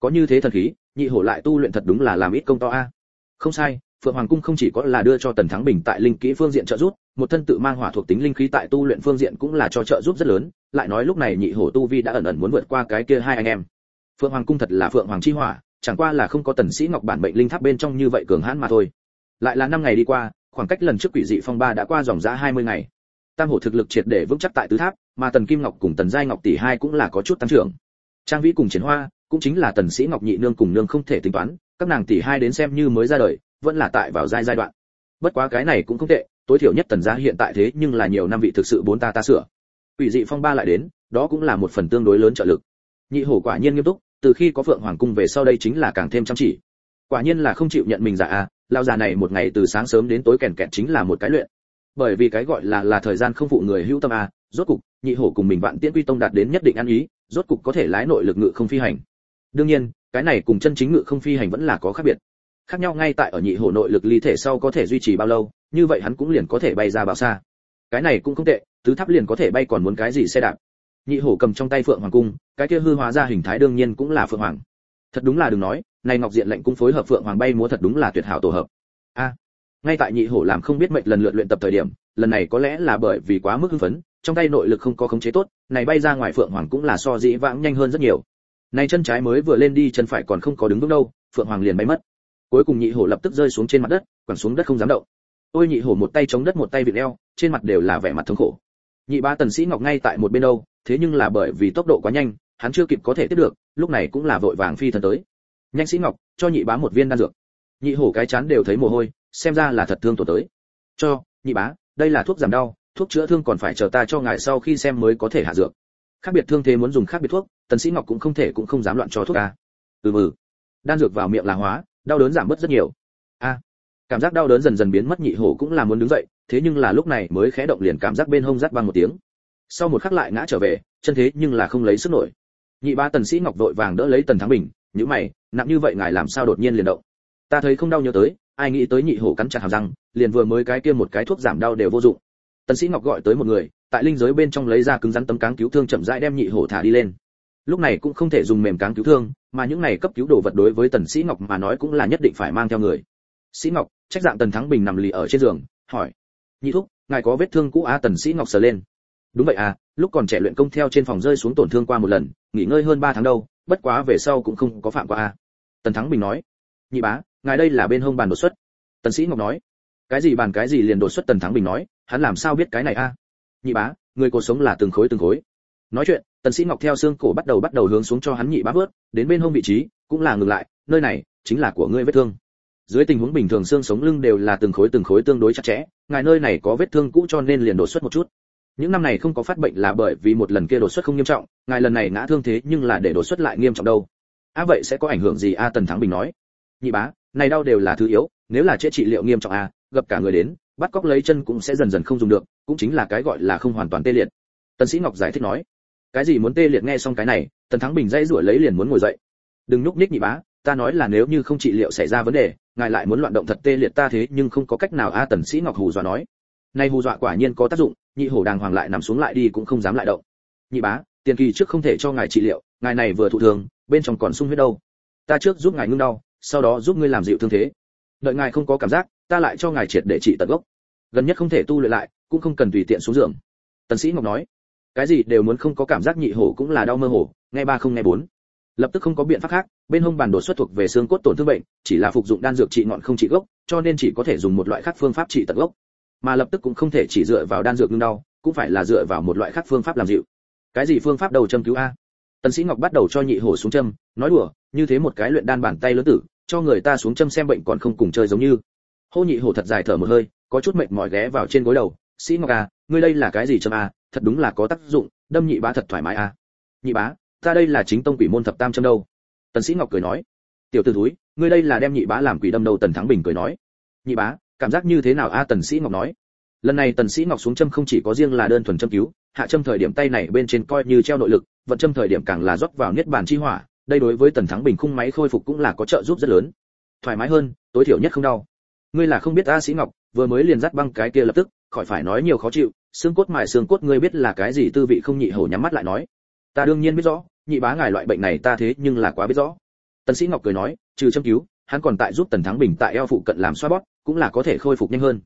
Có như thế thần khí nhị hổ lại tu luyện thật đúng là làm ít công to a. Không sai, phượng hoàng cung không chỉ có là đưa cho tần thắng bình tại linh kỹ phương diện trợ giúp, một thân tự mang hỏa thuộc tính linh khí tại tu luyện phương diện cũng là cho trợ giúp rất lớn, lại nói lúc này nhị hổ tu vi đã ẩn ẩn muốn vượt qua cái kia hai anh em. Phượng hoàng cung thật là phượng hoàng chi hỏa, chẳng qua là không có tần sĩ ngọc bản bệnh linh tháp bên trong như vậy cường hãn mà thôi. Lại là năm ngày đi qua, khoảng cách lần trước quỷ dị phong ba đã qua dòng giá 20 ngày. Tam hổ thực lực triệt để vững chắc tại tứ tháp, mà tần kim ngọc cùng tần giai ngọc tỷ hai cũng là có chút tăng trưởng. Trang vĩ cùng chiến hoa cũng chính là tần sĩ ngọc nhị nương cùng nương không thể tính toán, các nàng tỷ hai đến xem như mới ra đời, vẫn là tại vào giai giai đoạn. Bất quá cái này cũng không tệ, tối thiểu nhất tần gia hiện tại thế nhưng là nhiều năm vị thực sự bốn ta ta sửa. Quỷ dị phong ba lại đến, đó cũng là một phần tương đối lớn trợ lực. Nhị hổ quả nhiên nghiêm túc, từ khi có phượng hoàng cung về sau đây chính là càng thêm chăm chỉ. Quả nhiên là không chịu nhận mình giả à lao già này một ngày từ sáng sớm đến tối kèn kẹt chính là một cái luyện. Bởi vì cái gọi là là thời gian không phụ người hữu tâm à rốt cục, nhị hổ cùng mình vạn tiễn quy tông đạt đến nhất định ăn ý, rốt cục có thể lái nội lực ngự không phi hành đương nhiên, cái này cùng chân chính ngự không phi hành vẫn là có khác biệt. Khác nhau ngay tại ở nhị hổ nội lực ly thể sau có thể duy trì bao lâu, như vậy hắn cũng liền có thể bay ra bao xa. Cái này cũng không tệ, tứ tháp liền có thể bay còn muốn cái gì xe đạp. Nhị hổ cầm trong tay phượng hoàng cung, cái kia hư hóa ra hình thái đương nhiên cũng là phượng hoàng. Thật đúng là đừng nói, này ngọc diện lệnh cung phối hợp phượng hoàng bay múa thật đúng là tuyệt hảo tổ hợp. A, ngay tại nhị hổ làm không biết mệnh lần lượt luyện tập thời điểm, lần này có lẽ là bởi vì quá mức hưng phấn, trong tay nội lực không có khống chế tốt, này bay ra ngoài phượng hoàng cũng là so dĩ vãng nhanh hơn rất nhiều này chân trái mới vừa lên đi chân phải còn không có đứng vững đâu, phượng hoàng liền bay mất. Cuối cùng nhị hổ lập tức rơi xuống trên mặt đất, quẳng xuống đất không dám động. Ôi nhị hổ một tay chống đất một tay vịn eo, trên mặt đều là vẻ mặt thống khổ. Nhị ba tần sĩ ngọc ngay tại một bên đâu, thế nhưng là bởi vì tốc độ quá nhanh, hắn chưa kịp có thể tiếp được, lúc này cũng là vội vàng phi thần tới. Nhanh sĩ ngọc, cho nhị bá một viên đan dược. Nhị hổ cái chán đều thấy mồ hôi, xem ra là thật thương tổ tới. Cho, nhị bá, đây là thuốc giảm đau, thuốc chữa thương còn phải chờ ta cho ngài sau khi xem mới có thể hạ dược. Khác biệt thương thế muốn dùng khác biệt thuốc tần sĩ ngọc cũng không thể cũng không dám loạn cho thuốc a. Từ từ, đan dược vào miệng là hóa đau đớn giảm bớt rất nhiều. A. Cảm giác đau đớn dần dần biến mất nhị hổ cũng là muốn đứng dậy thế nhưng là lúc này mới khẽ động liền cảm giác bên hông rát băng một tiếng. Sau một khắc lại ngã trở về chân thế nhưng là không lấy sức nổi. Nhị ba tần sĩ ngọc vội vàng đỡ lấy tần thắng bình nhũ mày nặng như vậy ngài làm sao đột nhiên liền động? Ta thấy không đau nhớ tới ai nghĩ tới nhị hổ cắn chặt hàm răng liền vừa mới cái kia một cái thuốc giảm đau đều vô dụng. Tần sĩ ngọc gọi tới một người tại linh giới bên trong lấy ra cứng rắn tấm cáng cứu thương chậm rãi đem nhị hổ thả đi lên lúc này cũng không thể dùng mềm cáng cứu thương, mà những này cấp cứu đồ vật đối với tần sĩ ngọc mà nói cũng là nhất định phải mang theo người. Sĩ ngọc, trách dạng tần thắng bình nằm lì ở trên giường, hỏi. Nhị thúc, ngài có vết thương cũ á? Tần sĩ ngọc sờ lên. Đúng vậy à lúc còn trẻ luyện công theo trên phòng rơi xuống tổn thương qua một lần, nghỉ ngơi hơn 3 tháng đâu, bất quá về sau cũng không có phạm qua à tần thắng bình nói. Nhị bá, ngài đây là bên hông bàn đột xuất. Tần sĩ ngọc nói. Cái gì bàn cái gì liền đột xuất tần thắng bình nói, hắn làm sao biết cái này a? Nhị bá, người cuộc sống là từng khối từng khối. Nói chuyện tần sĩ ngọc theo xương cổ bắt đầu bắt đầu hướng xuống cho hắn nhị bá vớt, đến bên hông vị trí, cũng là ngừng lại, nơi này chính là của ngươi vết thương. Dưới tình huống bình thường xương sống lưng đều là từng khối từng khối tương đối chặt chẽ, ngài nơi này có vết thương cũ cho nên liền đột xuất một chút. Những năm này không có phát bệnh là bởi vì một lần kia đột xuất không nghiêm trọng, ngài lần này ngã thương thế nhưng là để đột xuất lại nghiêm trọng đâu. A vậy sẽ có ảnh hưởng gì a tần thắng bình nói? Nhị bá, này đau đều là thứ yếu, nếu là chế trị liệu nghiêm trọng a, gặp cả người đến, bắt cóc lấy chân cũng sẽ dần dần không dùng được, cũng chính là cái gọi là không hoàn toàn tê liệt. Tần sĩ ngọc giải thích nói cái gì muốn tê liệt nghe xong cái này, tần thắng bình dây rủi lấy liền muốn ngồi dậy. Đừng nhúc nhích nhị bá, ta nói là nếu như không trị liệu xảy ra vấn đề, ngài lại muốn loạn động thật tê liệt ta thế nhưng không có cách nào, a, tần sĩ ngọc hù dọa nói. Nay hù dọa quả nhiên có tác dụng, nhị hổ đàng hoàng lại nằm xuống lại đi cũng không dám lại động. Nhị bá, tiền kỳ trước không thể cho ngài trị liệu, ngài này vừa thụ thường, bên trong còn sung huyết đâu. Ta trước giúp ngài ngưng đau, sau đó giúp ngươi làm dịu thương thế. Đợi ngài không có cảm giác, ta lại cho ngài triệt để trị tận gốc. Gần nhất không thể tu luyện lại, cũng không cần tùy tiện xuống giường. Tần sĩ ngọc nói cái gì đều muốn không có cảm giác nhị hổ cũng là đau mơ hồ, nghe ba không nghe bốn. Lập tức không có biện pháp khác, bên hông bản đồ xuất thuộc về xương cốt tổn thương bệnh, chỉ là phục dụng đan dược trị ngọn không trị gốc, cho nên chỉ có thể dùng một loại khác phương pháp trị tận gốc. Mà lập tức cũng không thể chỉ dựa vào đan dược ngưng đau, cũng phải là dựa vào một loại khác phương pháp làm dịu. Cái gì phương pháp đầu châm cứu a? Tần sĩ ngọc bắt đầu cho nhị hổ xuống châm, nói đùa, như thế một cái luyện đan bàn tay lớn tử, cho người ta xuống châm xem bệnh còn không cùng chơi giống như. Hô nhị hổ thật dài thở một hơi, có chút mệt mỏi ghé vào trên gối đầu, sĩ ngọc à ngươi đây là cái gì châm a? Thật đúng là có tác dụng, đâm nhị bá thật thoải mái a. Nhị bá, ta đây là chính tông quỷ môn thập tam châm đâu. Tần sĩ ngọc cười nói. Tiểu tử thúi, ngươi đây là đem nhị bá làm quỷ đâm đầu tần thắng bình cười nói. Nhị bá, cảm giác như thế nào a? Tần sĩ ngọc nói. Lần này tần sĩ ngọc xuống châm không chỉ có riêng là đơn thuần châm cứu, hạ châm thời điểm tay này bên trên coi như treo nội lực, vận châm thời điểm càng là rót vào niết bàn chi hỏa, đây đối với tần thắng bình khung máy khôi phục cũng là có trợ giúp rất lớn. Thoải mái hơn, tối thiểu nhất không đau. Ngươi là không biết a sĩ ngọc, vừa mới liền dắt băng cái kia lập tức khỏi phải nói nhiều khó chịu, xương cốt mài xương cốt ngươi biết là cái gì tư vị không nhị hổ nhắm mắt lại nói. Ta đương nhiên biết rõ, nhị bá ngài loại bệnh này ta thế nhưng là quá biết rõ. Tần sĩ ngọc cười nói, trừ châm cứu, hắn còn tại giúp tần thắng bình tại eo phụ cận làm xoa bóp, cũng là có thể khôi phục nhanh hơn.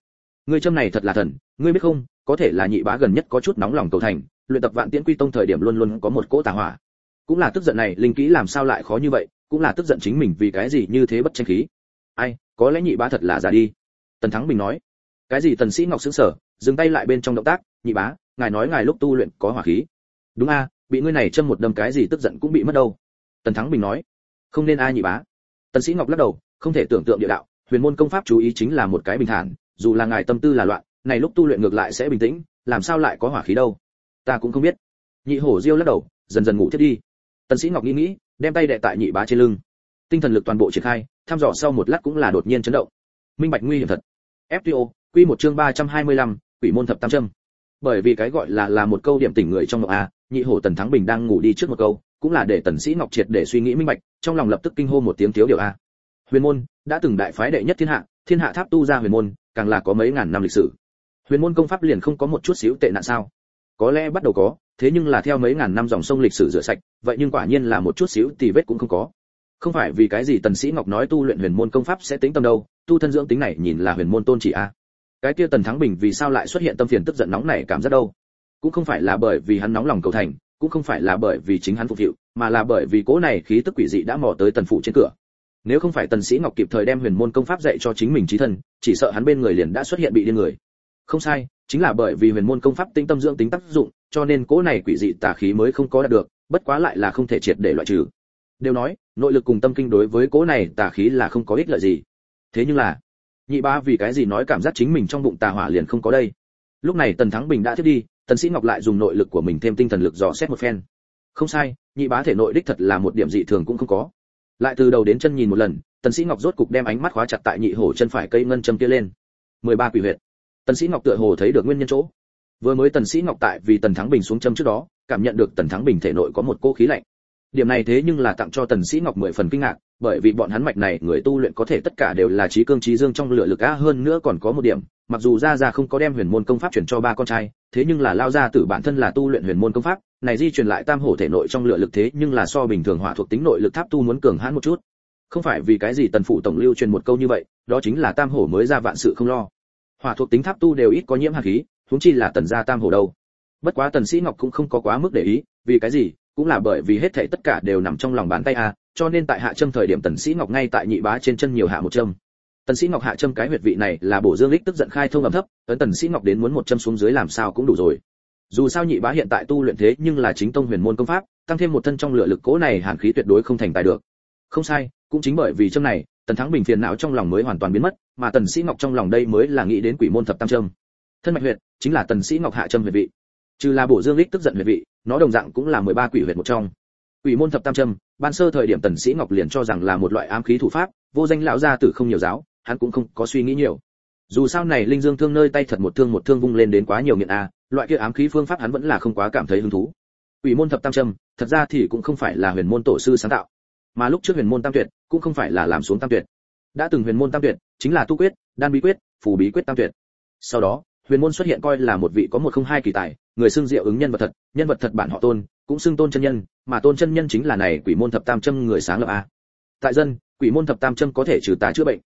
Ngươi châm này thật là thần, ngươi biết không, có thể là nhị bá gần nhất có chút nóng lòng cầu thành, luyện tập vạn tiễn quy tông thời điểm luôn luôn có một cỗ tà hỏa. Cũng là tức giận này, linh kỹ làm sao lại khó như vậy, cũng là tức giận chính mình vì cái gì như thế bất tranh khí. Ai, có lẽ nhị bá thật là giả đi. Tần thắng bình nói cái gì tần sĩ ngọc sững sờ dừng tay lại bên trong động tác, nhị bá, ngài nói ngài lúc tu luyện có hỏa khí. Đúng a, bị ngươi này châm một đâm cái gì tức giận cũng bị mất đâu. Tần thắng bình nói. Không nên ai nhị bá. Tần sĩ ngọc lắc đầu, không thể tưởng tượng địa đạo, huyền môn công pháp chú ý chính là một cái bình thản, dù là ngài tâm tư là loạn, này lúc tu luyện ngược lại sẽ bình tĩnh, làm sao lại có hỏa khí đâu? Ta cũng không biết. Nhị hổ diêu lắc đầu, dần dần ngủ thiết đi. Tần sĩ ngọc nghĩ nghĩ, đem tay đè tại nhị bá trên lưng. Tinh thần lực toàn bộ triển khai, thăm dò sau một lát cũng là đột nhiên chấn động. Minh bạch nguy hiểm thật. Fto quy một chương 325, quỷ môn thập tam châm. Bởi vì cái gọi là là một câu điểm tỉnh người trong mộng a à, nhị hổ tần thắng bình đang ngủ đi trước một câu cũng là để tần sĩ ngọc triệt để suy nghĩ minh bạch trong lòng lập tức kinh hô một tiếng thiếu điều a huyền môn đã từng đại phái đệ nhất thiên hạ thiên hạ tháp tu ra huyền môn càng là có mấy ngàn năm lịch sử. Huyền môn công pháp liền không có một chút xíu tệ nạn sao? Có lẽ bắt đầu có thế nhưng là theo mấy ngàn năm dòng sông lịch sử rửa sạch vậy nhưng quả nhiên là một chút xíu tì vết cũng không có. Không phải vì cái gì tần sĩ ngọc nói tu luyện huyền môn công pháp sẽ tính tâm đâu tu thân dưỡng tính này nhìn là huyền môn tôn chỉ a cái kia tần thắng bình vì sao lại xuất hiện tâm phiền tức giận nóng này cảm giác đâu? Cũng không phải là bởi vì hắn nóng lòng cầu thành, cũng không phải là bởi vì chính hắn phục vụ mà là bởi vì cố này khí tức quỷ dị đã mò tới tần phụ trên cửa. Nếu không phải tần sĩ ngọc kịp thời đem huyền môn công pháp dạy cho chính mình trí thân, chỉ sợ hắn bên người liền đã xuất hiện bị điên người. Không sai, chính là bởi vì huyền môn công pháp tinh tâm dưỡng tính tác dụng, cho nên cố này quỷ dị tà khí mới không có đạt được, bất quá lại là không thể triệt để loại trừ. Đều nói, nội lực cùng tâm kinh đối với cố này tà khí là không có ích lợi gì. Thế nhưng là nhị ba vì cái gì nói cảm giác chính mình trong bụng tà hỏa liền không có đây? Lúc này tần thắng bình đã thiết đi, tần sĩ ngọc lại dùng nội lực của mình thêm tinh thần lực dò xét một phen. Không sai, nhị bá thể nội đích thật là một điểm dị thường cũng không có. Lại từ đầu đến chân nhìn một lần, tần sĩ ngọc rốt cục đem ánh mắt khóa chặt tại nhị hổ chân phải cây ngân châm kia lên. 13 quỷ huyệt. Tần sĩ ngọc tựa hồ thấy được nguyên nhân chỗ. Vừa mới tần sĩ ngọc tại vì tần thắng bình xuống châm trước đó, cảm nhận được tần thắng bình thể nội có một cô khí lạnh điểm này thế nhưng là tặng cho tần sĩ ngọc mười phần kinh ngạc, bởi vì bọn hắn mạch này, người tu luyện có thể tất cả đều là trí cương trí dương trong lửa lực á hơn nữa còn có một điểm, mặc dù gia gia không có đem huyền môn công pháp truyền cho ba con trai, thế nhưng là lao gia tử bản thân là tu luyện huyền môn công pháp, này di truyền lại tam hổ thể nội trong lửa lực thế nhưng là so bình thường hỏa thuộc tính nội lực tháp tu muốn cường hãn một chút. Không phải vì cái gì tần phụ tổng lưu truyền một câu như vậy, đó chính là tam hổ mới ra vạn sự không lo. Hỏa thuộc tính tháp tu đều ít có nhiễm hạt khí, huống chi là tần gia tam hổ đâu. Bất quá tần sĩ ngọc cũng không có quá mức để ý, vì cái gì? Cũng là bởi vì hết thảy tất cả đều nằm trong lòng bàn tay a, cho nên tại hạ châm thời điểm tần sĩ ngọc ngay tại nhị bá trên chân nhiều hạ một châm. Tần sĩ ngọc hạ châm cái huyệt vị này là bổ dương lực tức giận khai thông ẩm thấp, ấn tần sĩ ngọc đến muốn một châm xuống dưới làm sao cũng đủ rồi. Dù sao nhị bá hiện tại tu luyện thế nhưng là chính tông huyền môn công pháp, tăng thêm một thân trong lửa lực cố này hàn khí tuyệt đối không thành tài được. Không sai, cũng chính bởi vì châm này, tần thắng bình phiền não trong lòng mới hoàn toàn biến mất, mà tần sĩ ngọc trong lòng đây mới là nghĩ đến quỷ môn thập tam châm. Thân mạch huyệt, chính là tần sĩ ngọc hạ châm huyệt vị. Trừ là bổ dương lực tức giận huyệt vị nó đồng dạng cũng là 13 quỷ huyệt một trong. Quỷ môn thập tam châm, ban sơ thời điểm tần sĩ ngọc liền cho rằng là một loại ám khí thủ pháp, vô danh lão gia tử không nhiều giáo, hắn cũng không có suy nghĩ nhiều. Dù sao này linh dương thương nơi tay thật một thương một thương vung lên đến quá nhiều nghiện a, loại kia ám khí phương pháp hắn vẫn là không quá cảm thấy hứng thú. Quỷ môn thập tam châm, thật ra thì cũng không phải là huyền môn tổ sư sáng tạo, mà lúc trước huyền môn tam tuyệt, cũng không phải là làm xuống tam tuyệt. Đã từng huyền môn tam tuyệt, chính là tu quyết, đan bí quyết, phù bí quyết tam tuyệt. Sau đó huyền môn xuất hiện coi là một vị có một không hai kỳ tài, người xưng diệu ứng nhân vật thật, nhân vật thật bản họ tôn, cũng xưng tôn chân nhân, mà tôn chân nhân chính là này quỷ môn thập tam châm người sáng lập a. Tại dân, quỷ môn thập tam châm có thể trừ tà chữa bệnh.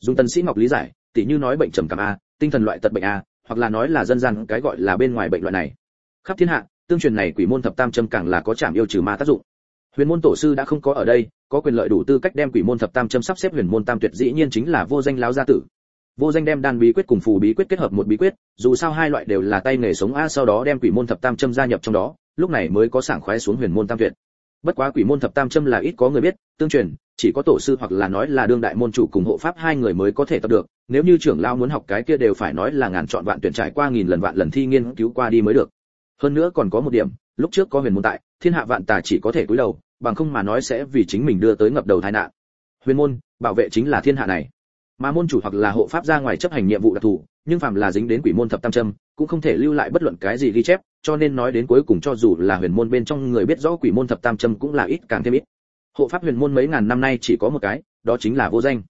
Dùng tần sĩ ngọc lý giải tỷ như nói bệnh trầm cảm a, tinh thần loại tật bệnh a, hoặc là nói là dân gian cái gọi là bên ngoài bệnh loại này. Khắp thiên hạ, tương truyền này quỷ môn thập tam châm càng là có chạm yêu trừ ma tác dụng. Huyền môn tổ sư đã không có ở đây, có quyền lợi đủ tư cách đem quỷ môn thập tam châm sắp xếp huyền môn tam tuyệt dĩ nhiên chính là vô danh láo gia tử vô danh đem đan bí quyết cùng phù bí quyết kết hợp một bí quyết, dù sao hai loại đều là tay nghề sống a sau đó đem quỷ môn thập tam châm gia nhập trong đó, lúc này mới có sảng khoái xuống huyền môn tam tuyệt. Bất quá quỷ môn thập tam châm là ít có người biết, tương truyền, chỉ có tổ sư hoặc là nói là đương đại môn chủ cùng hộ pháp hai người mới có thể tập được, nếu như trưởng lao muốn học cái kia đều phải nói là ngàn chọn vạn tuyển trải qua nghìn lần vạn lần thi nghiên cứu qua đi mới được. Hơn nữa còn có một điểm, lúc trước có huyền môn tại, thiên hạ vạn tà chỉ có thể cúi đầu, bằng không mà nói sẽ vì chính mình đưa tới ngập đầu tai nạn. Huyền môn, bảo vệ chính là thiên hạ này mà môn chủ hoặc là hộ pháp ra ngoài chấp hành nhiệm vụ đặc thù, nhưng phàm là dính đến quỷ môn thập tam trâm cũng không thể lưu lại bất luận cái gì ghi chép, cho nên nói đến cuối cùng cho dù là huyền môn bên trong người biết rõ quỷ môn thập tam trâm cũng là ít càng thêm ít. Hộ pháp huyền môn mấy ngàn năm nay chỉ có một cái, đó chính là vô danh.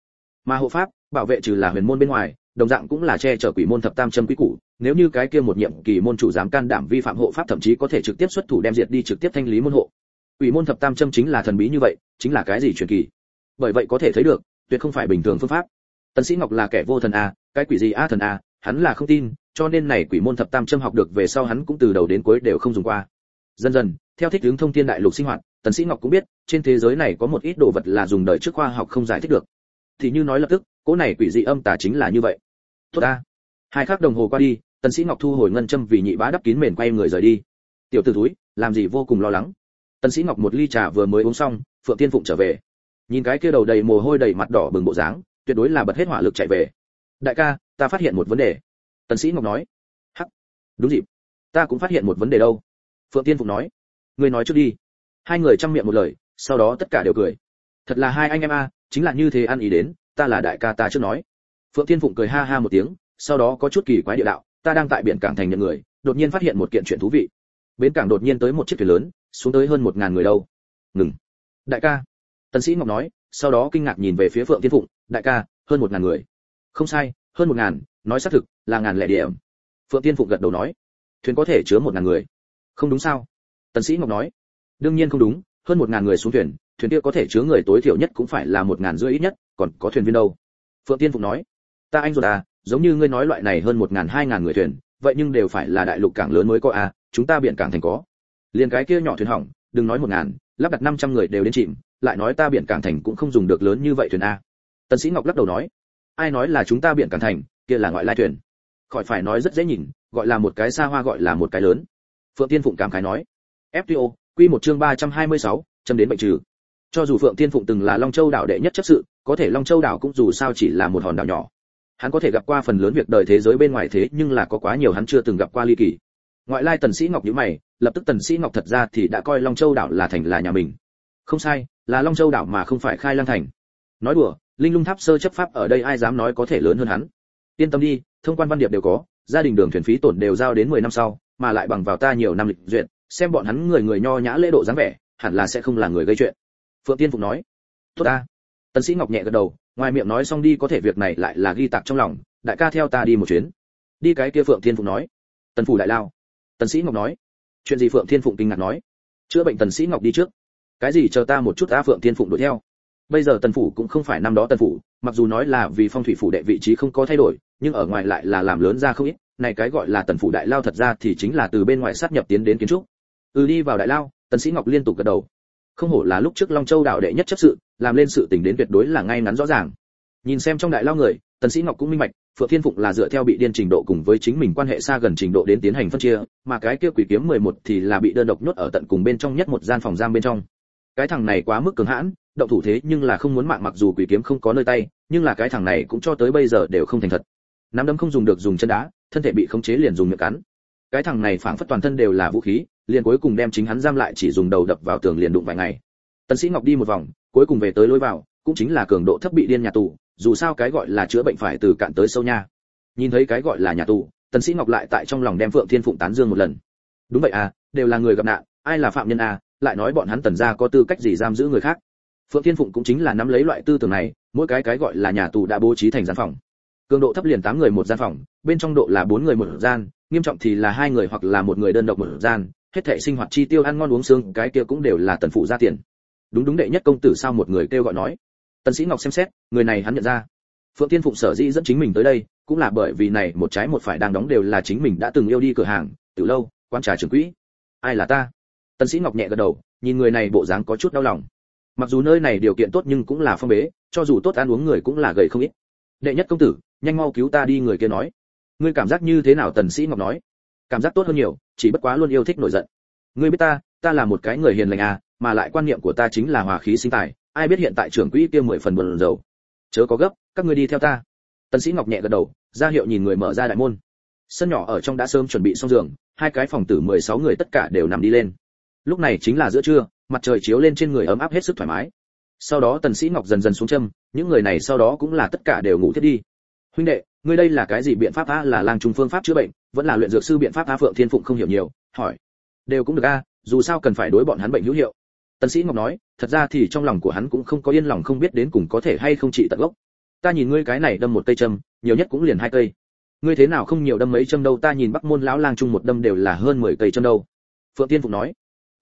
Mà hộ pháp, bảo vệ trừ là huyền môn bên ngoài, đồng dạng cũng là che chở quỷ môn thập tam trâm quý cũ nếu như cái kia một nhiệm kỳ môn chủ dám can đảm vi phạm hộ pháp thậm chí có thể trực tiếp xuất thủ đem diệt đi trực tiếp thanh lý môn hộ. Quỷ môn thập tam trâm chính là thần bí như vậy, chính là cái gì truyền kỳ? Bởi vậy có thể thấy được, tuyệt không phải bình thường phương pháp tần sĩ ngọc là kẻ vô thần à? cái quỷ gì a thần à? hắn là không tin, cho nên này quỷ môn thập tam châm học được về sau hắn cũng từ đầu đến cuối đều không dùng qua. Dần dần, theo thích ứng thông thiên đại lục sinh hoạt, tần sĩ ngọc cũng biết, trên thế giới này có một ít đồ vật là dùng đời trước khoa học không giải thích được. Thì như nói lập tức, cỗ này quỷ dị âm tà chính là như vậy. Tốt a hai khắc đồng hồ qua đi, tần sĩ ngọc thu hồi ngân châm vì nhị bá đắp kín mền quay người rời đi. Tiểu tử túi làm gì vô cùng lo lắng. Tần sĩ ngọc một ly trà vừa mới uống xong, phượng tiên phụng trở về. Nhìn cái kia đầu đầy mồ hôi đầy mặt đỏ bừng bộ dáng tuyệt đối là bật hết hỏa lực chạy về. Đại ca, ta phát hiện một vấn đề. Tần sĩ ngọc nói. Hắc. Đúng dịp. Ta cũng phát hiện một vấn đề đâu. Phượng tiên phục nói. Ngươi nói trước đi. Hai người chăm miệng một lời, sau đó tất cả đều cười. Thật là hai anh em a, chính là như thế ăn ý đến, ta là đại ca ta trước nói. Phượng tiên phụng cười ha ha một tiếng, sau đó có chút kỳ quái địa đạo, ta đang tại biển cảng thành nhận người, đột nhiên phát hiện một kiện chuyện thú vị. Bến cảng đột nhiên tới một chiếc thuyền lớn, xuống tới hơn một ngàn người đâu. Ngừng. Đại ca. Tần sĩ ngọc nói, sau đó kinh ngạc nhìn về phía phượng tiên phụng đại ca, hơn một ngàn người. Không sai, hơn một ngàn, nói xác thực, là ngàn lẻ điểm. Phượng tiên phụng gật đầu nói, thuyền có thể chứa một ngàn người. Không đúng sao? Tần sĩ ngọc nói, đương nhiên không đúng, hơn một ngàn người xuống thuyền thuyền kia có thể chứa người tối thiểu nhất cũng phải là một ngàn rưỡi ít nhất, còn có thuyền viên đâu? Phượng tiên phụng nói, ta anh rồi à giống như ngươi nói loại này hơn một ngàn, hai ngàn người thuyền, vậy nhưng đều phải là đại lục cảng lớn mới có à chúng ta biển cảng thành có. Liền cái kia nhỏ thuyền hỏng, đừng nói một ngàn, lắp đặt năm trăm người đều đến chìm, lại nói ta biển cảng thành cũng không dùng được lớn như vậy thuyền a tần sĩ ngọc lắc đầu nói ai nói là chúng ta biển cảng thành kia là ngoại lai thuyền. Khỏi phải nói rất dễ nhìn gọi là một cái xa hoa gọi là một cái lớn. Phượng tiên phụng cảm khái nói fto quy một chương 326, châm đến bệnh trừ. Cho dù phượng tiên phụng từng là long châu đảo đệ nhất chấp sự có thể long châu đảo cũng dù sao chỉ là một hòn đảo nhỏ. Hắn có thể gặp qua phần lớn việc đời thế giới bên ngoài thế nhưng là có quá nhiều hắn chưa từng gặp qua ly kỳ. Ngoại lai tần sĩ ngọc nhíu mày lập tức tần sĩ ngọc thật ra thì đã coi long châu đảo là thành là nhà mình. Không sai là long châu đảo mà không phải khai lang thành. Nói đùa linh lung tháp sơ chấp pháp ở đây ai dám nói có thể lớn hơn hắn? Yên tâm đi, thông quan văn điệp đều có, gia đình đường thuyền phí tổn đều giao đến 10 năm sau, mà lại bằng vào ta nhiều năm lịch duyệt, xem bọn hắn người người nho nhã lễ độ dáng vẻ, hẳn là sẽ không là người gây chuyện. Phượng tiên phục nói. Tốt ta. Tần sĩ ngọc nhẹ gật đầu, ngoài miệng nói xong đi, có thể việc này lại là ghi tạc trong lòng, đại ca theo ta đi một chuyến. Đi cái kia phượng tiên phục nói. Tần phủ đại lao. Tần sĩ ngọc nói. Chuyện gì phượng thiên phụng kinh ngạc nói. Chữa bệnh tần sĩ ngọc đi trước. Cái gì chờ ta một chút a phượng thiên phụng đuổi theo bây giờ tần phủ cũng không phải năm đó tần phủ, mặc dù nói là vì phong thủy phủ đệ vị trí không có thay đổi, nhưng ở ngoài lại là làm lớn ra không ít. Này cái gọi là tần phủ đại lao thật ra thì chính là từ bên ngoài sát nhập tiến đến kiến trúc. Ừ đi vào đại lao, tần sĩ ngọc liên tục gật đầu. Không hổ là lúc trước long châu đạo đệ nhất chấp sự, làm lên sự tình đến tuyệt đối là ngay ngắn rõ ràng. Nhìn xem trong đại lao người, tần sĩ ngọc cũng minh bạch, phượng thiên phụng là dựa theo bị điên trình độ cùng với chính mình quan hệ xa gần trình độ đến tiến hành phân chia, mà cái kia quỷ kiếm 11 thì là bị đơn độc nhốt ở tận cùng bên trong nhất một gian phòng giam bên trong. Cái thằng này quá mức cường hãn động thủ thế nhưng là không muốn mạng mặc dù quỷ kiếm không có nơi tay, nhưng là cái thằng này cũng cho tới bây giờ đều không thành thật. Nắm đấm không dùng được dùng chân đá, thân thể bị khống chế liền dùng miệng cắn. Cái thằng này phảng phất toàn thân đều là vũ khí, liền cuối cùng đem chính hắn giam lại chỉ dùng đầu đập vào tường liền đụng vài ngày. Tần sĩ ngọc đi một vòng, cuối cùng về tới lối vào, cũng chính là cường độ thấp bị điên nhà tù, dù sao cái gọi là chữa bệnh phải từ cạn tới sâu nha. Nhìn thấy cái gọi là nhà tù, tần sĩ ngọc lại tại trong lòng đem phượng thiên phụng tán dương một lần. Đúng vậy à đều là người gặp nạn, ai là phạm nhân à lại nói bọn hắn tần gia có tư cách gì giam giữ người khác phượng thiên phụng cũng chính là nắm lấy loại tư tưởng này, mỗi cái cái gọi là nhà tù đã bố trí thành gian phòng. Cường độ thấp liền tám người một gian phòng, bên trong độ là bốn người một gian, nghiêm trọng thì là hai người hoặc là một người đơn độc một gian, hết thảy sinh hoạt chi tiêu ăn ngon uống sướng, cái kia cũng đều là tần phụ ra tiền. Đúng đúng đệ nhất công tử sao một người kêu gọi nói. Tần sĩ ngọc xem xét, người này hắn nhận ra. Phượng thiên phụng sở dĩ dẫn chính mình tới đây, cũng là bởi vì này, một trái một phải đang đóng đều là chính mình đã từng yêu đi cửa hàng, từ lâu quan trà trưởng quỹ. Ai là ta? Tần sĩ ngọc nhẹ gật đầu, nhìn người này bộ dáng có chút đau lòng mặc dù nơi này điều kiện tốt nhưng cũng là phong bế, cho dù tốt ăn uống người cũng là gầy không ít. Đệ nhất công tử, nhanh mau cứu ta đi người kia nói. Ngươi cảm giác như thế nào tần sĩ ngọc nói? Cảm giác tốt hơn nhiều, chỉ bất quá luôn yêu thích nổi giận. Ngươi biết ta ta là một cái người hiền lành à mà lại quan niệm của ta chính là hòa khí sinh tài, ai biết hiện tại trưởng quỹ kia mười phần buồn rầu. Chớ có gấp, các ngươi đi theo ta. Tần sĩ ngọc nhẹ gật đầu, ra hiệu nhìn người mở ra đại môn. Sân nhỏ ở trong đã sớm chuẩn bị xong giường, hai cái phòng tử 16 người tất cả đều nằm đi lên. Lúc này chính là giữa trưa mặt trời chiếu lên trên người ấm áp hết sức thoải mái. Sau đó tần sĩ ngọc dần dần xuống châm, những người này sau đó cũng là tất cả đều ngủ thiết đi. Huynh đệ, ngươi đây là cái gì biện pháp a là lang trung phương pháp chữa bệnh, vẫn là luyện dược sư biện pháp a phượng thiên phụng không hiểu nhiều, hỏi. Đều cũng được a dù sao cần phải đối bọn hắn bệnh hữu hiệu. Tần sĩ ngọc nói, thật ra thì trong lòng của hắn cũng không có yên lòng không biết đến cùng có thể hay không trị tận gốc. Ta nhìn ngươi cái này đâm một cây châm, nhiều nhất cũng liền hai cây. Ngươi thế nào không nhiều đâm mấy châm đâu, ta nhìn bắc môn lão lang trung một đâm đều là hơn 10 cây châm đâu. Phượng tiên phụng nói,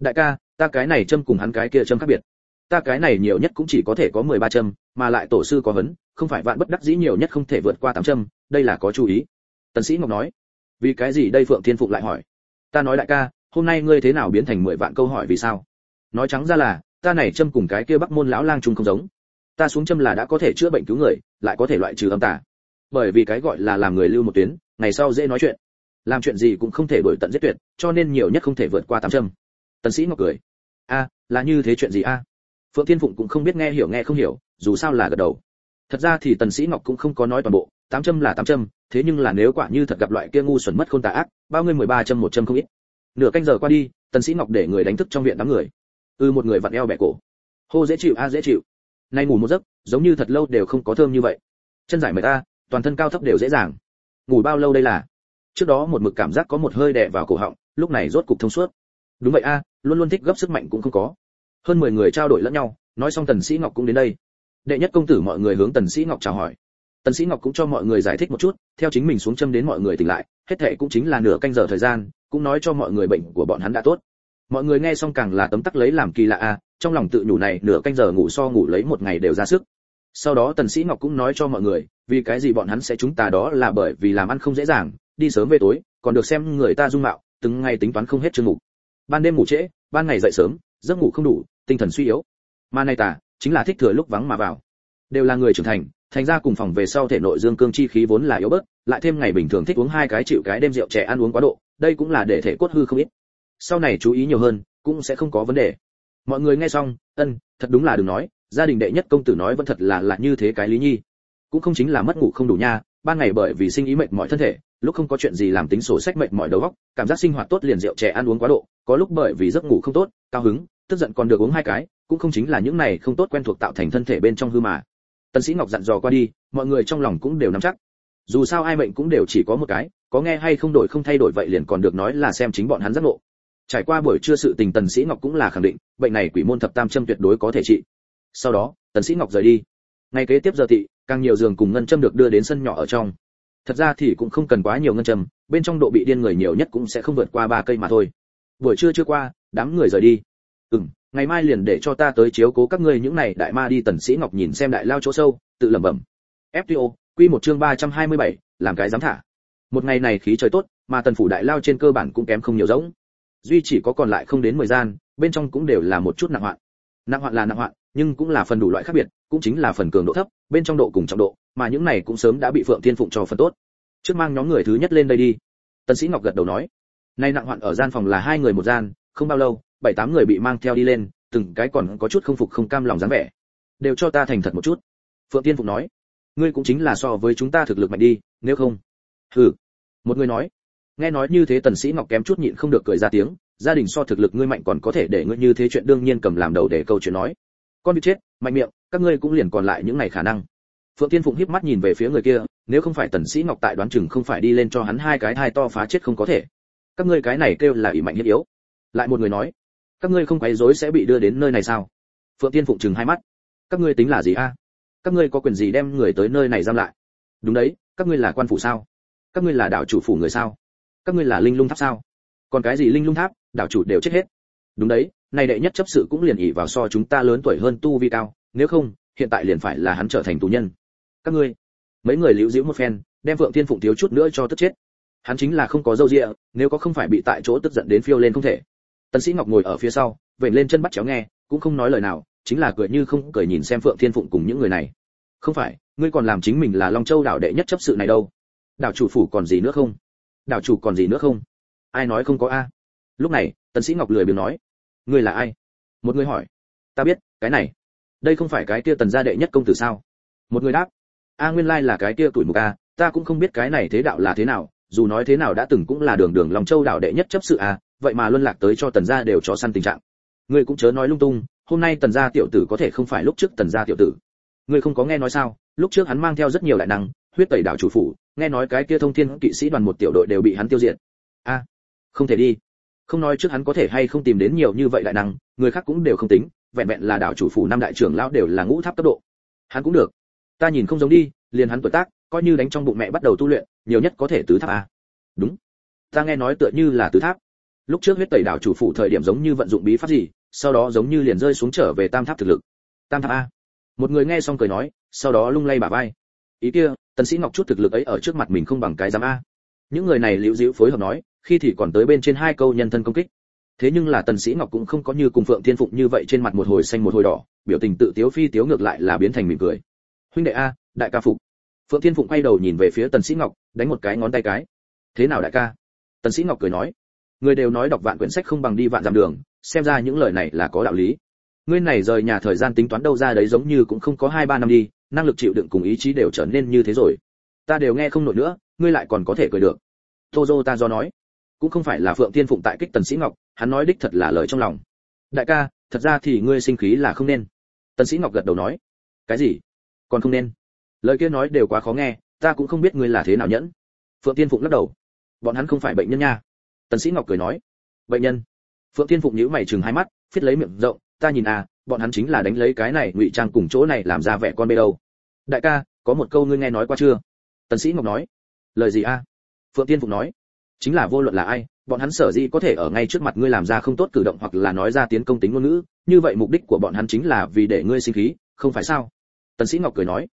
đại ca ta cái này châm cùng hắn cái kia châm khác biệt. Ta cái này nhiều nhất cũng chỉ có thể có 13 châm, mà lại tổ sư có hấn, không phải vạn bất đắc dĩ nhiều nhất không thể vượt qua 8 châm, đây là có chú ý. Tần sĩ ngọc nói, vì cái gì đây phượng thiên phụng lại hỏi? Ta nói đại ca, hôm nay ngươi thế nào biến thành 10 vạn câu hỏi vì sao? Nói trắng ra là, ta này châm cùng cái kia bắc môn lão lang trung không giống. Ta xuống châm là đã có thể chữa bệnh cứu người, lại có thể loại trừ âm tà. Bởi vì cái gọi là làm người lưu một tuyến, ngày sau dễ nói chuyện. Làm chuyện gì cũng không thể đổi tận giết tuyệt, cho nên nhiều nhất không thể vượt qua tám châm. Tần sĩ ngọc cười a, là như thế chuyện gì a? Phượng thiên phụng cũng không biết nghe hiểu nghe không hiểu, dù sao là gật đầu. Thật ra thì tần sĩ ngọc cũng không có nói toàn bộ, tám châm là tám châm, thế nhưng là nếu quả như thật gặp loại kia ngu xuẩn mất khôn tà ác, bao ngươi 13 châm một châm không ít. Nửa canh giờ qua đi, tần sĩ ngọc để người đánh thức trong viện đám người. Ư một người vặn eo bẻ cổ. Hô dễ chịu, a dễ chịu. Nay ngủ một giấc, giống như thật lâu đều không có thơm như vậy. Chân giải mệt ta, toàn thân cao thấp đều dễ dàng. Ngủ bao lâu đây là? Trước đó một mực cảm giác có một hơi đè vào cổ họng, lúc này rốt cục thông suốt. Đúng vậy a luôn luôn thích gấp sức mạnh cũng không có. Hơn 10 người trao đổi lẫn nhau, nói xong tần sĩ ngọc cũng đến đây. Đệ nhất công tử mọi người hướng tần sĩ ngọc chào hỏi. Tần sĩ ngọc cũng cho mọi người giải thích một chút, theo chính mình xuống châm đến mọi người tỉnh lại, hết thề cũng chính là nửa canh giờ thời gian, cũng nói cho mọi người bệnh của bọn hắn đã tốt. Mọi người nghe xong càng là tấm tắc lấy làm kỳ lạ a trong lòng tự nhủ này, nửa canh giờ ngủ so ngủ lấy một ngày đều ra sức. Sau đó tần sĩ ngọc cũng nói cho mọi người, vì cái gì bọn hắn sẽ chúng ta đó là bởi vì làm ăn không dễ dàng, đi sớm về tối, còn được xem người ta dung mạo, từng ngày tính toán không hết chương ngủ ban đêm ngủ trễ, ban ngày dậy sớm, giấc ngủ không đủ, tinh thần suy yếu. Mà này ta chính là thích thừa lúc vắng mà vào. Đều là người trưởng thành thành ra cùng phòng về sau thể nội dương cương chi khí vốn là yếu bớt, lại thêm ngày bình thường thích uống hai cái chịu cái đêm rượu trẻ ăn uống quá độ, đây cũng là để thể cốt hư không ít. Sau này chú ý nhiều hơn, cũng sẽ không có vấn đề. Mọi người nghe xong, ân, thật đúng là đừng nói, gia đình đệ nhất công tử nói vẫn thật là là như thế cái lý nhi. Cũng không chính là mất ngủ không đủ nha ban ngày bởi vì sinh ý mệt mỏi thân thể, lúc không có chuyện gì làm tính sổ sách mệt mỏi đầu óc, cảm giác sinh hoạt tốt liền rượu chè ăn uống quá độ, có lúc bởi vì giấc ngủ không tốt, cao hứng, tức giận còn được uống hai cái, cũng không chính là những này không tốt quen thuộc tạo thành thân thể bên trong hư mà. Tân sĩ ngọc dặn dò qua đi, mọi người trong lòng cũng đều nắm chắc. Dù sao ai mệnh cũng đều chỉ có một cái, có nghe hay không đổi không thay đổi vậy liền còn được nói là xem chính bọn hắn giác ngộ. Trải qua buổi trưa sự tình tần sĩ ngọc cũng là khẳng định, bệnh này quỷ môn thập tam châm tuyệt đối có thể trị. Sau đó, tần sĩ ngọc rời đi. Ngày kế tiếp giờ thị càng nhiều giường cùng ngân châm được đưa đến sân nhỏ ở trong. Thật ra thì cũng không cần quá nhiều ngân châm bên trong độ bị điên người nhiều nhất cũng sẽ không vượt qua ba cây mà thôi. Buổi trưa chưa qua đám người rời đi. Ừm ngày mai liền để cho ta tới chiếu cố các ngươi những này đại ma đi tần sĩ ngọc nhìn xem đại lao chỗ sâu tự lẩm bẩm. Fto quy một chương 327, làm cái dám thả. Một ngày này khí trời tốt mà tần phủ đại lao trên cơ bản cũng kém không nhiều giống duy chỉ có còn lại không đến mười gian bên trong cũng đều là một chút nặng hoạn nặng hoạn là nặng hoạn, nhưng cũng là phần đủ loại khác biệt, cũng chính là phần cường độ thấp, bên trong độ cùng trọng độ, mà những này cũng sớm đã bị phượng thiên phụng cho phần tốt. Trước mang nhóm người thứ nhất lên đây đi. Tần sĩ ngọc gật đầu nói, nay nặng hoạn ở gian phòng là hai người một gian, không bao lâu, bảy tám người bị mang theo đi lên, từng cái còn có chút không phục không cam lòng dáng vẻ. Đều cho ta thành thật một chút. Phượng thiên phụng nói, ngươi cũng chính là so với chúng ta thực lực mạnh đi, nếu không. Hừ. Một người nói, nghe nói như thế tần sĩ ngọc kém chút nhịn không được cười ra tiếng gia đình so thực lực ngươi mạnh còn có thể để ngươi như thế chuyện đương nhiên cầm làm đầu để câu chuyện nói. Con bị chết, mạnh miệng, các ngươi cũng liền còn lại những ngày khả năng. Phượng tiên phụng híp mắt nhìn về phía người kia, nếu không phải tần sĩ ngọc tại đoán chừng không phải đi lên cho hắn hai cái hai to phá chết không có thể. Các ngươi cái này kêu là ỷ mạnh nhất yếu. Lại một người nói, các ngươi không quấy rối sẽ bị đưa đến nơi này sao? Phượng tiên phụng chừng hai mắt, các ngươi tính là gì a? Các ngươi có quyền gì đem người tới nơi này giam lại? Đúng đấy, các ngươi là quan phủ sao? Các ngươi là đảo chủ phủ người sao? Các ngươi là linh lung tháp sao? Còn cái gì linh lung tháp? Đảo chủ đều chết hết. Đúng đấy này đệ nhất chấp sự cũng liền ỉ vào so chúng ta lớn tuổi hơn tu vi cao nếu không hiện tại liền phải là hắn trở thành tù nhân. Các ngươi mấy người liễu diễu một phen đem vượng thiên phụng thiếu chút nữa cho tức chết. Hắn chính là không có dâu dịa, nếu có không phải bị tại chỗ tức giận đến phiêu lên không thể. Tần sĩ ngọc ngồi ở phía sau vểnh lên chân bắt chéo nghe cũng không nói lời nào chính là cười như không cười nhìn xem phượng thiên phụng cùng những người này. Không phải ngươi còn làm chính mình là long châu đảo đệ nhất chấp sự này đâu. Đảo chủ phủ còn gì nữa không? Đảo chủ còn gì nữa không? Ai nói không có a? Lúc này, tần sĩ ngọc lười biếng nói, ngươi là ai? Một người hỏi, ta biết, cái này, đây không phải cái kia tần gia đệ nhất công tử sao? Một người đáp, a, nguyên lai là cái kia tuổi mục a, ta cũng không biết cái này thế đạo là thế nào, dù nói thế nào đã từng cũng là đường đường lòng châu đảo đệ nhất chấp sự a, vậy mà luân lạc tới cho tần gia đều cho săn tình trạng. Ngươi cũng chớ nói lung tung, hôm nay tần gia tiểu tử có thể không phải lúc trước tần gia tiểu tử. Ngươi không có nghe nói sao? Lúc trước hắn mang theo rất nhiều đại năng, huyết tẩy đảo chủ phủ, nghe nói cái kia thông thiên kỵ sĩ đoàn một tiểu đội đều bị hắn tiêu diệt. A, không thể đi không nói trước hắn có thể hay không tìm đến nhiều như vậy đại năng, người khác cũng đều không tính, vẹn vẹn là đảo chủ phủ năm đại trưởng lão đều là ngũ tháp cấp độ. Hắn cũng được. Ta nhìn không giống đi, liền hắn tuổi tác, coi như đánh trong bụng mẹ bắt đầu tu luyện, nhiều nhất có thể tứ tháp a. Đúng. Ta nghe nói tựa như là tứ tháp. Lúc trước huyết tẩy đảo chủ phủ thời điểm giống như vận dụng bí pháp gì, sau đó giống như liền rơi xuống trở về tam tháp thực lực. Tam tháp a. Một người nghe xong cười nói, sau đó lung lay bả vai. Ý kia, tần sĩ ngọc chút thực lực ấy ở trước mặt mình không bằng cái giám a. Những người này liễu diễu phối hợp nói khi thì còn tới bên trên hai câu nhân thân công kích. Thế nhưng là tần sĩ ngọc cũng không có như cùng phượng thiên phụng như vậy trên mặt một hồi xanh một hồi đỏ, biểu tình tự tiếu phi tiếu ngược lại là biến thành mỉm cười. Huynh đệ a, đại ca phục phượng thiên phụng quay đầu nhìn về phía tần sĩ ngọc, đánh một cái ngón tay cái. Thế nào đại ca? Tần sĩ ngọc cười nói. Người đều nói đọc vạn quyển sách không bằng đi vạn dặm đường, xem ra những lời này là có đạo lý. Ngươi này rời nhà thời gian tính toán đâu ra đấy giống như cũng không có hai ba năm đi, năng lực chịu đựng cùng ý chí đều trở nên như thế rồi. Ta đều nghe không nổi nữa, ngươi lại còn có thể cười được. Tô ta do nói cũng không phải là phượng tiên phụng tại kích tần sĩ ngọc, hắn nói đích thật là lời trong lòng. Đại ca, thật ra thì ngươi sinh khí là không nên. Tần sĩ ngọc gật đầu nói. Cái gì? Còn không nên. Lời kia nói đều quá khó nghe, ta cũng không biết ngươi là thế nào nhẫn. Phượng tiên phụng lắc đầu. Bọn hắn không phải bệnh nhân nha. Tần sĩ ngọc cười nói. Bệnh nhân. Phượng tiên phụng nhíu mày chừng hai mắt phết lấy miệng rộng. Ta nhìn à bọn hắn chính là đánh lấy cái này ngụy trang cùng chỗ này làm ra vẻ con bê đâu. Đại ca, có một câu ngươi nghe nói qua chưa? Tần sĩ ngọc nói. Lời gì a phượng tiên phụng nói chính là vô luận là ai, bọn hắn sở dĩ có thể ở ngay trước mặt ngươi làm ra không tốt cử động hoặc là nói ra tiến công tính ngôn ngữ, như vậy mục đích của bọn hắn chính là vì để ngươi sinh khí, không phải sao? Tần sĩ ngọc cười nói.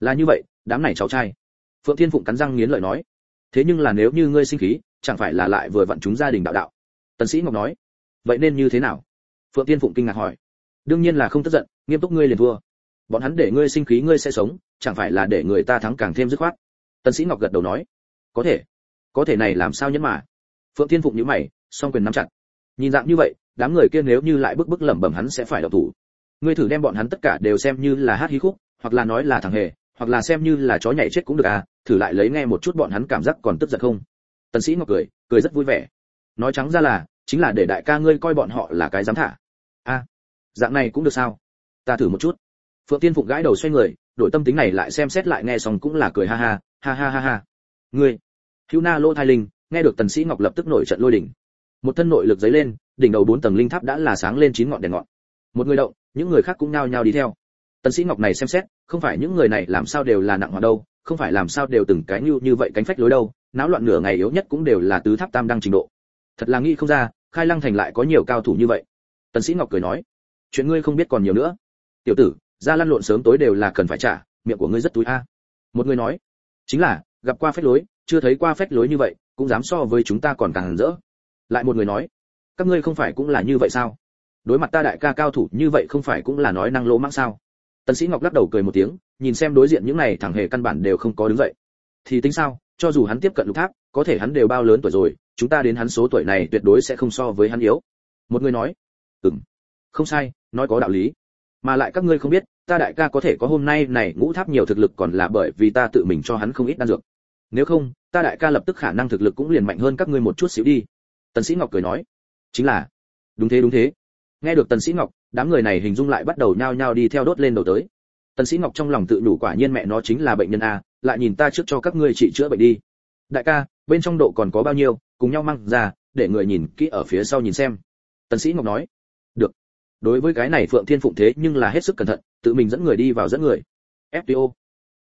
Là như vậy, đám này cháu trai. Phượng thiên phụng cắn răng nghiến lợi nói. Thế nhưng là nếu như ngươi sinh khí, chẳng phải là lại vừa vặn chúng gia đình đạo đạo? Tần sĩ ngọc nói. Vậy nên như thế nào? Phượng thiên phụng kinh ngạc hỏi. Đương nhiên là không tức giận, nghiêm túc ngươi liền thua. Bọn hắn để ngươi sinh khí ngươi sẽ sống, chẳng phải là để người ta thắng càng thêm dứt khoát? Tần sĩ ngọc gật đầu nói. Có thể có thể này làm sao nhẫn mà? Phượng thiên phụng nhíu mày, song quyền nắm chặt. Nhìn dạng như vậy, đám người kia nếu như lại bức bức lẩm bẩm hắn sẽ phải động thủ. Ngươi thử đem bọn hắn tất cả đều xem như là hát hí khúc, hoặc là nói là thằng hề, hoặc là xem như là chó nhảy chết cũng được à thử lại lấy nghe một chút bọn hắn cảm giác còn tức giận không? Tần sĩ ngọc cười cười rất vui vẻ. Nói trắng ra là, chính là để đại ca ngươi coi bọn họ là cái dám thả. A dạng này cũng được sao? Ta thử một chút. Phượng tiên phụng gãi đầu xoay người, đổi tâm tính này lại xem xét lại nghe xong cũng là cười ha ha ha ha ha ha. Ngươi hữu na lô thai linh, nghe được tần sĩ ngọc lập tức nổi trận lôi đỉnh một thân nội lực dấy lên, đỉnh đầu bốn tầng linh tháp đã là sáng lên chín ngọn đèn ngọn. Một người động, những người khác cũng nhao nhao đi theo. Tần sĩ ngọc này xem xét, không phải những người này làm sao đều là nặng hoạt đâu, không phải làm sao đều từng cái như như vậy cánh phách lối đâu, náo loạn nửa ngày yếu nhất cũng đều là tứ tháp tam đăng trình độ. Thật là nghĩ không ra, khai lăng thành lại có nhiều cao thủ như vậy. Tần sĩ ngọc cười nói, chuyện ngươi không biết còn nhiều nữa. Tiểu tử, ra lăn lộn sớm tối đều là cần phải trả, miệng của ngươi rất túi a. Một người nói, chính là, gặp qua phách lối chưa thấy qua phách lối như vậy, cũng dám so với chúng ta còn càng rỡ. Lại một người nói, các ngươi không phải cũng là như vậy sao? Đối mặt ta đại ca cao thủ như vậy không phải cũng là nói năng lỗ mãng sao? Tần sĩ ngọc lắc đầu cười một tiếng, nhìn xem đối diện những này thằng hề căn bản đều không có đứng dậy. Thì tính sao, cho dù hắn tiếp cận lục tháp, có thể hắn đều bao lớn tuổi rồi, chúng ta đến hắn số tuổi này tuyệt đối sẽ không so với hắn yếu. Một người nói, ừm, không sai, nói có đạo lý. Mà lại các ngươi không biết, ta đại ca có thể có hôm nay này ngũ tháp nhiều thực lực còn là bởi vì ta tự mình cho hắn không ít đan dược nếu không, ta đại ca lập tức khả năng thực lực cũng liền mạnh hơn các ngươi một chút xíu đi. Tần sĩ ngọc cười nói. Chính là. Đúng thế đúng thế. Nghe được tần sĩ ngọc, đám người này hình dung lại bắt đầu nhao nhao đi theo đốt lên đầu tới. Tần sĩ ngọc trong lòng tự nhủ quả nhiên mẹ nó chính là bệnh nhân a, lại nhìn ta trước cho các ngươi trị chữa bệnh đi. Đại ca, bên trong độ còn có bao nhiêu, cùng nhau mang ra, để người nhìn kỹ ở phía sau nhìn xem. Tần sĩ ngọc nói. Được. đối với cái này phượng thiên phụng thế nhưng là hết sức cẩn thận, tự mình dẫn người đi vào dẫn người. Fto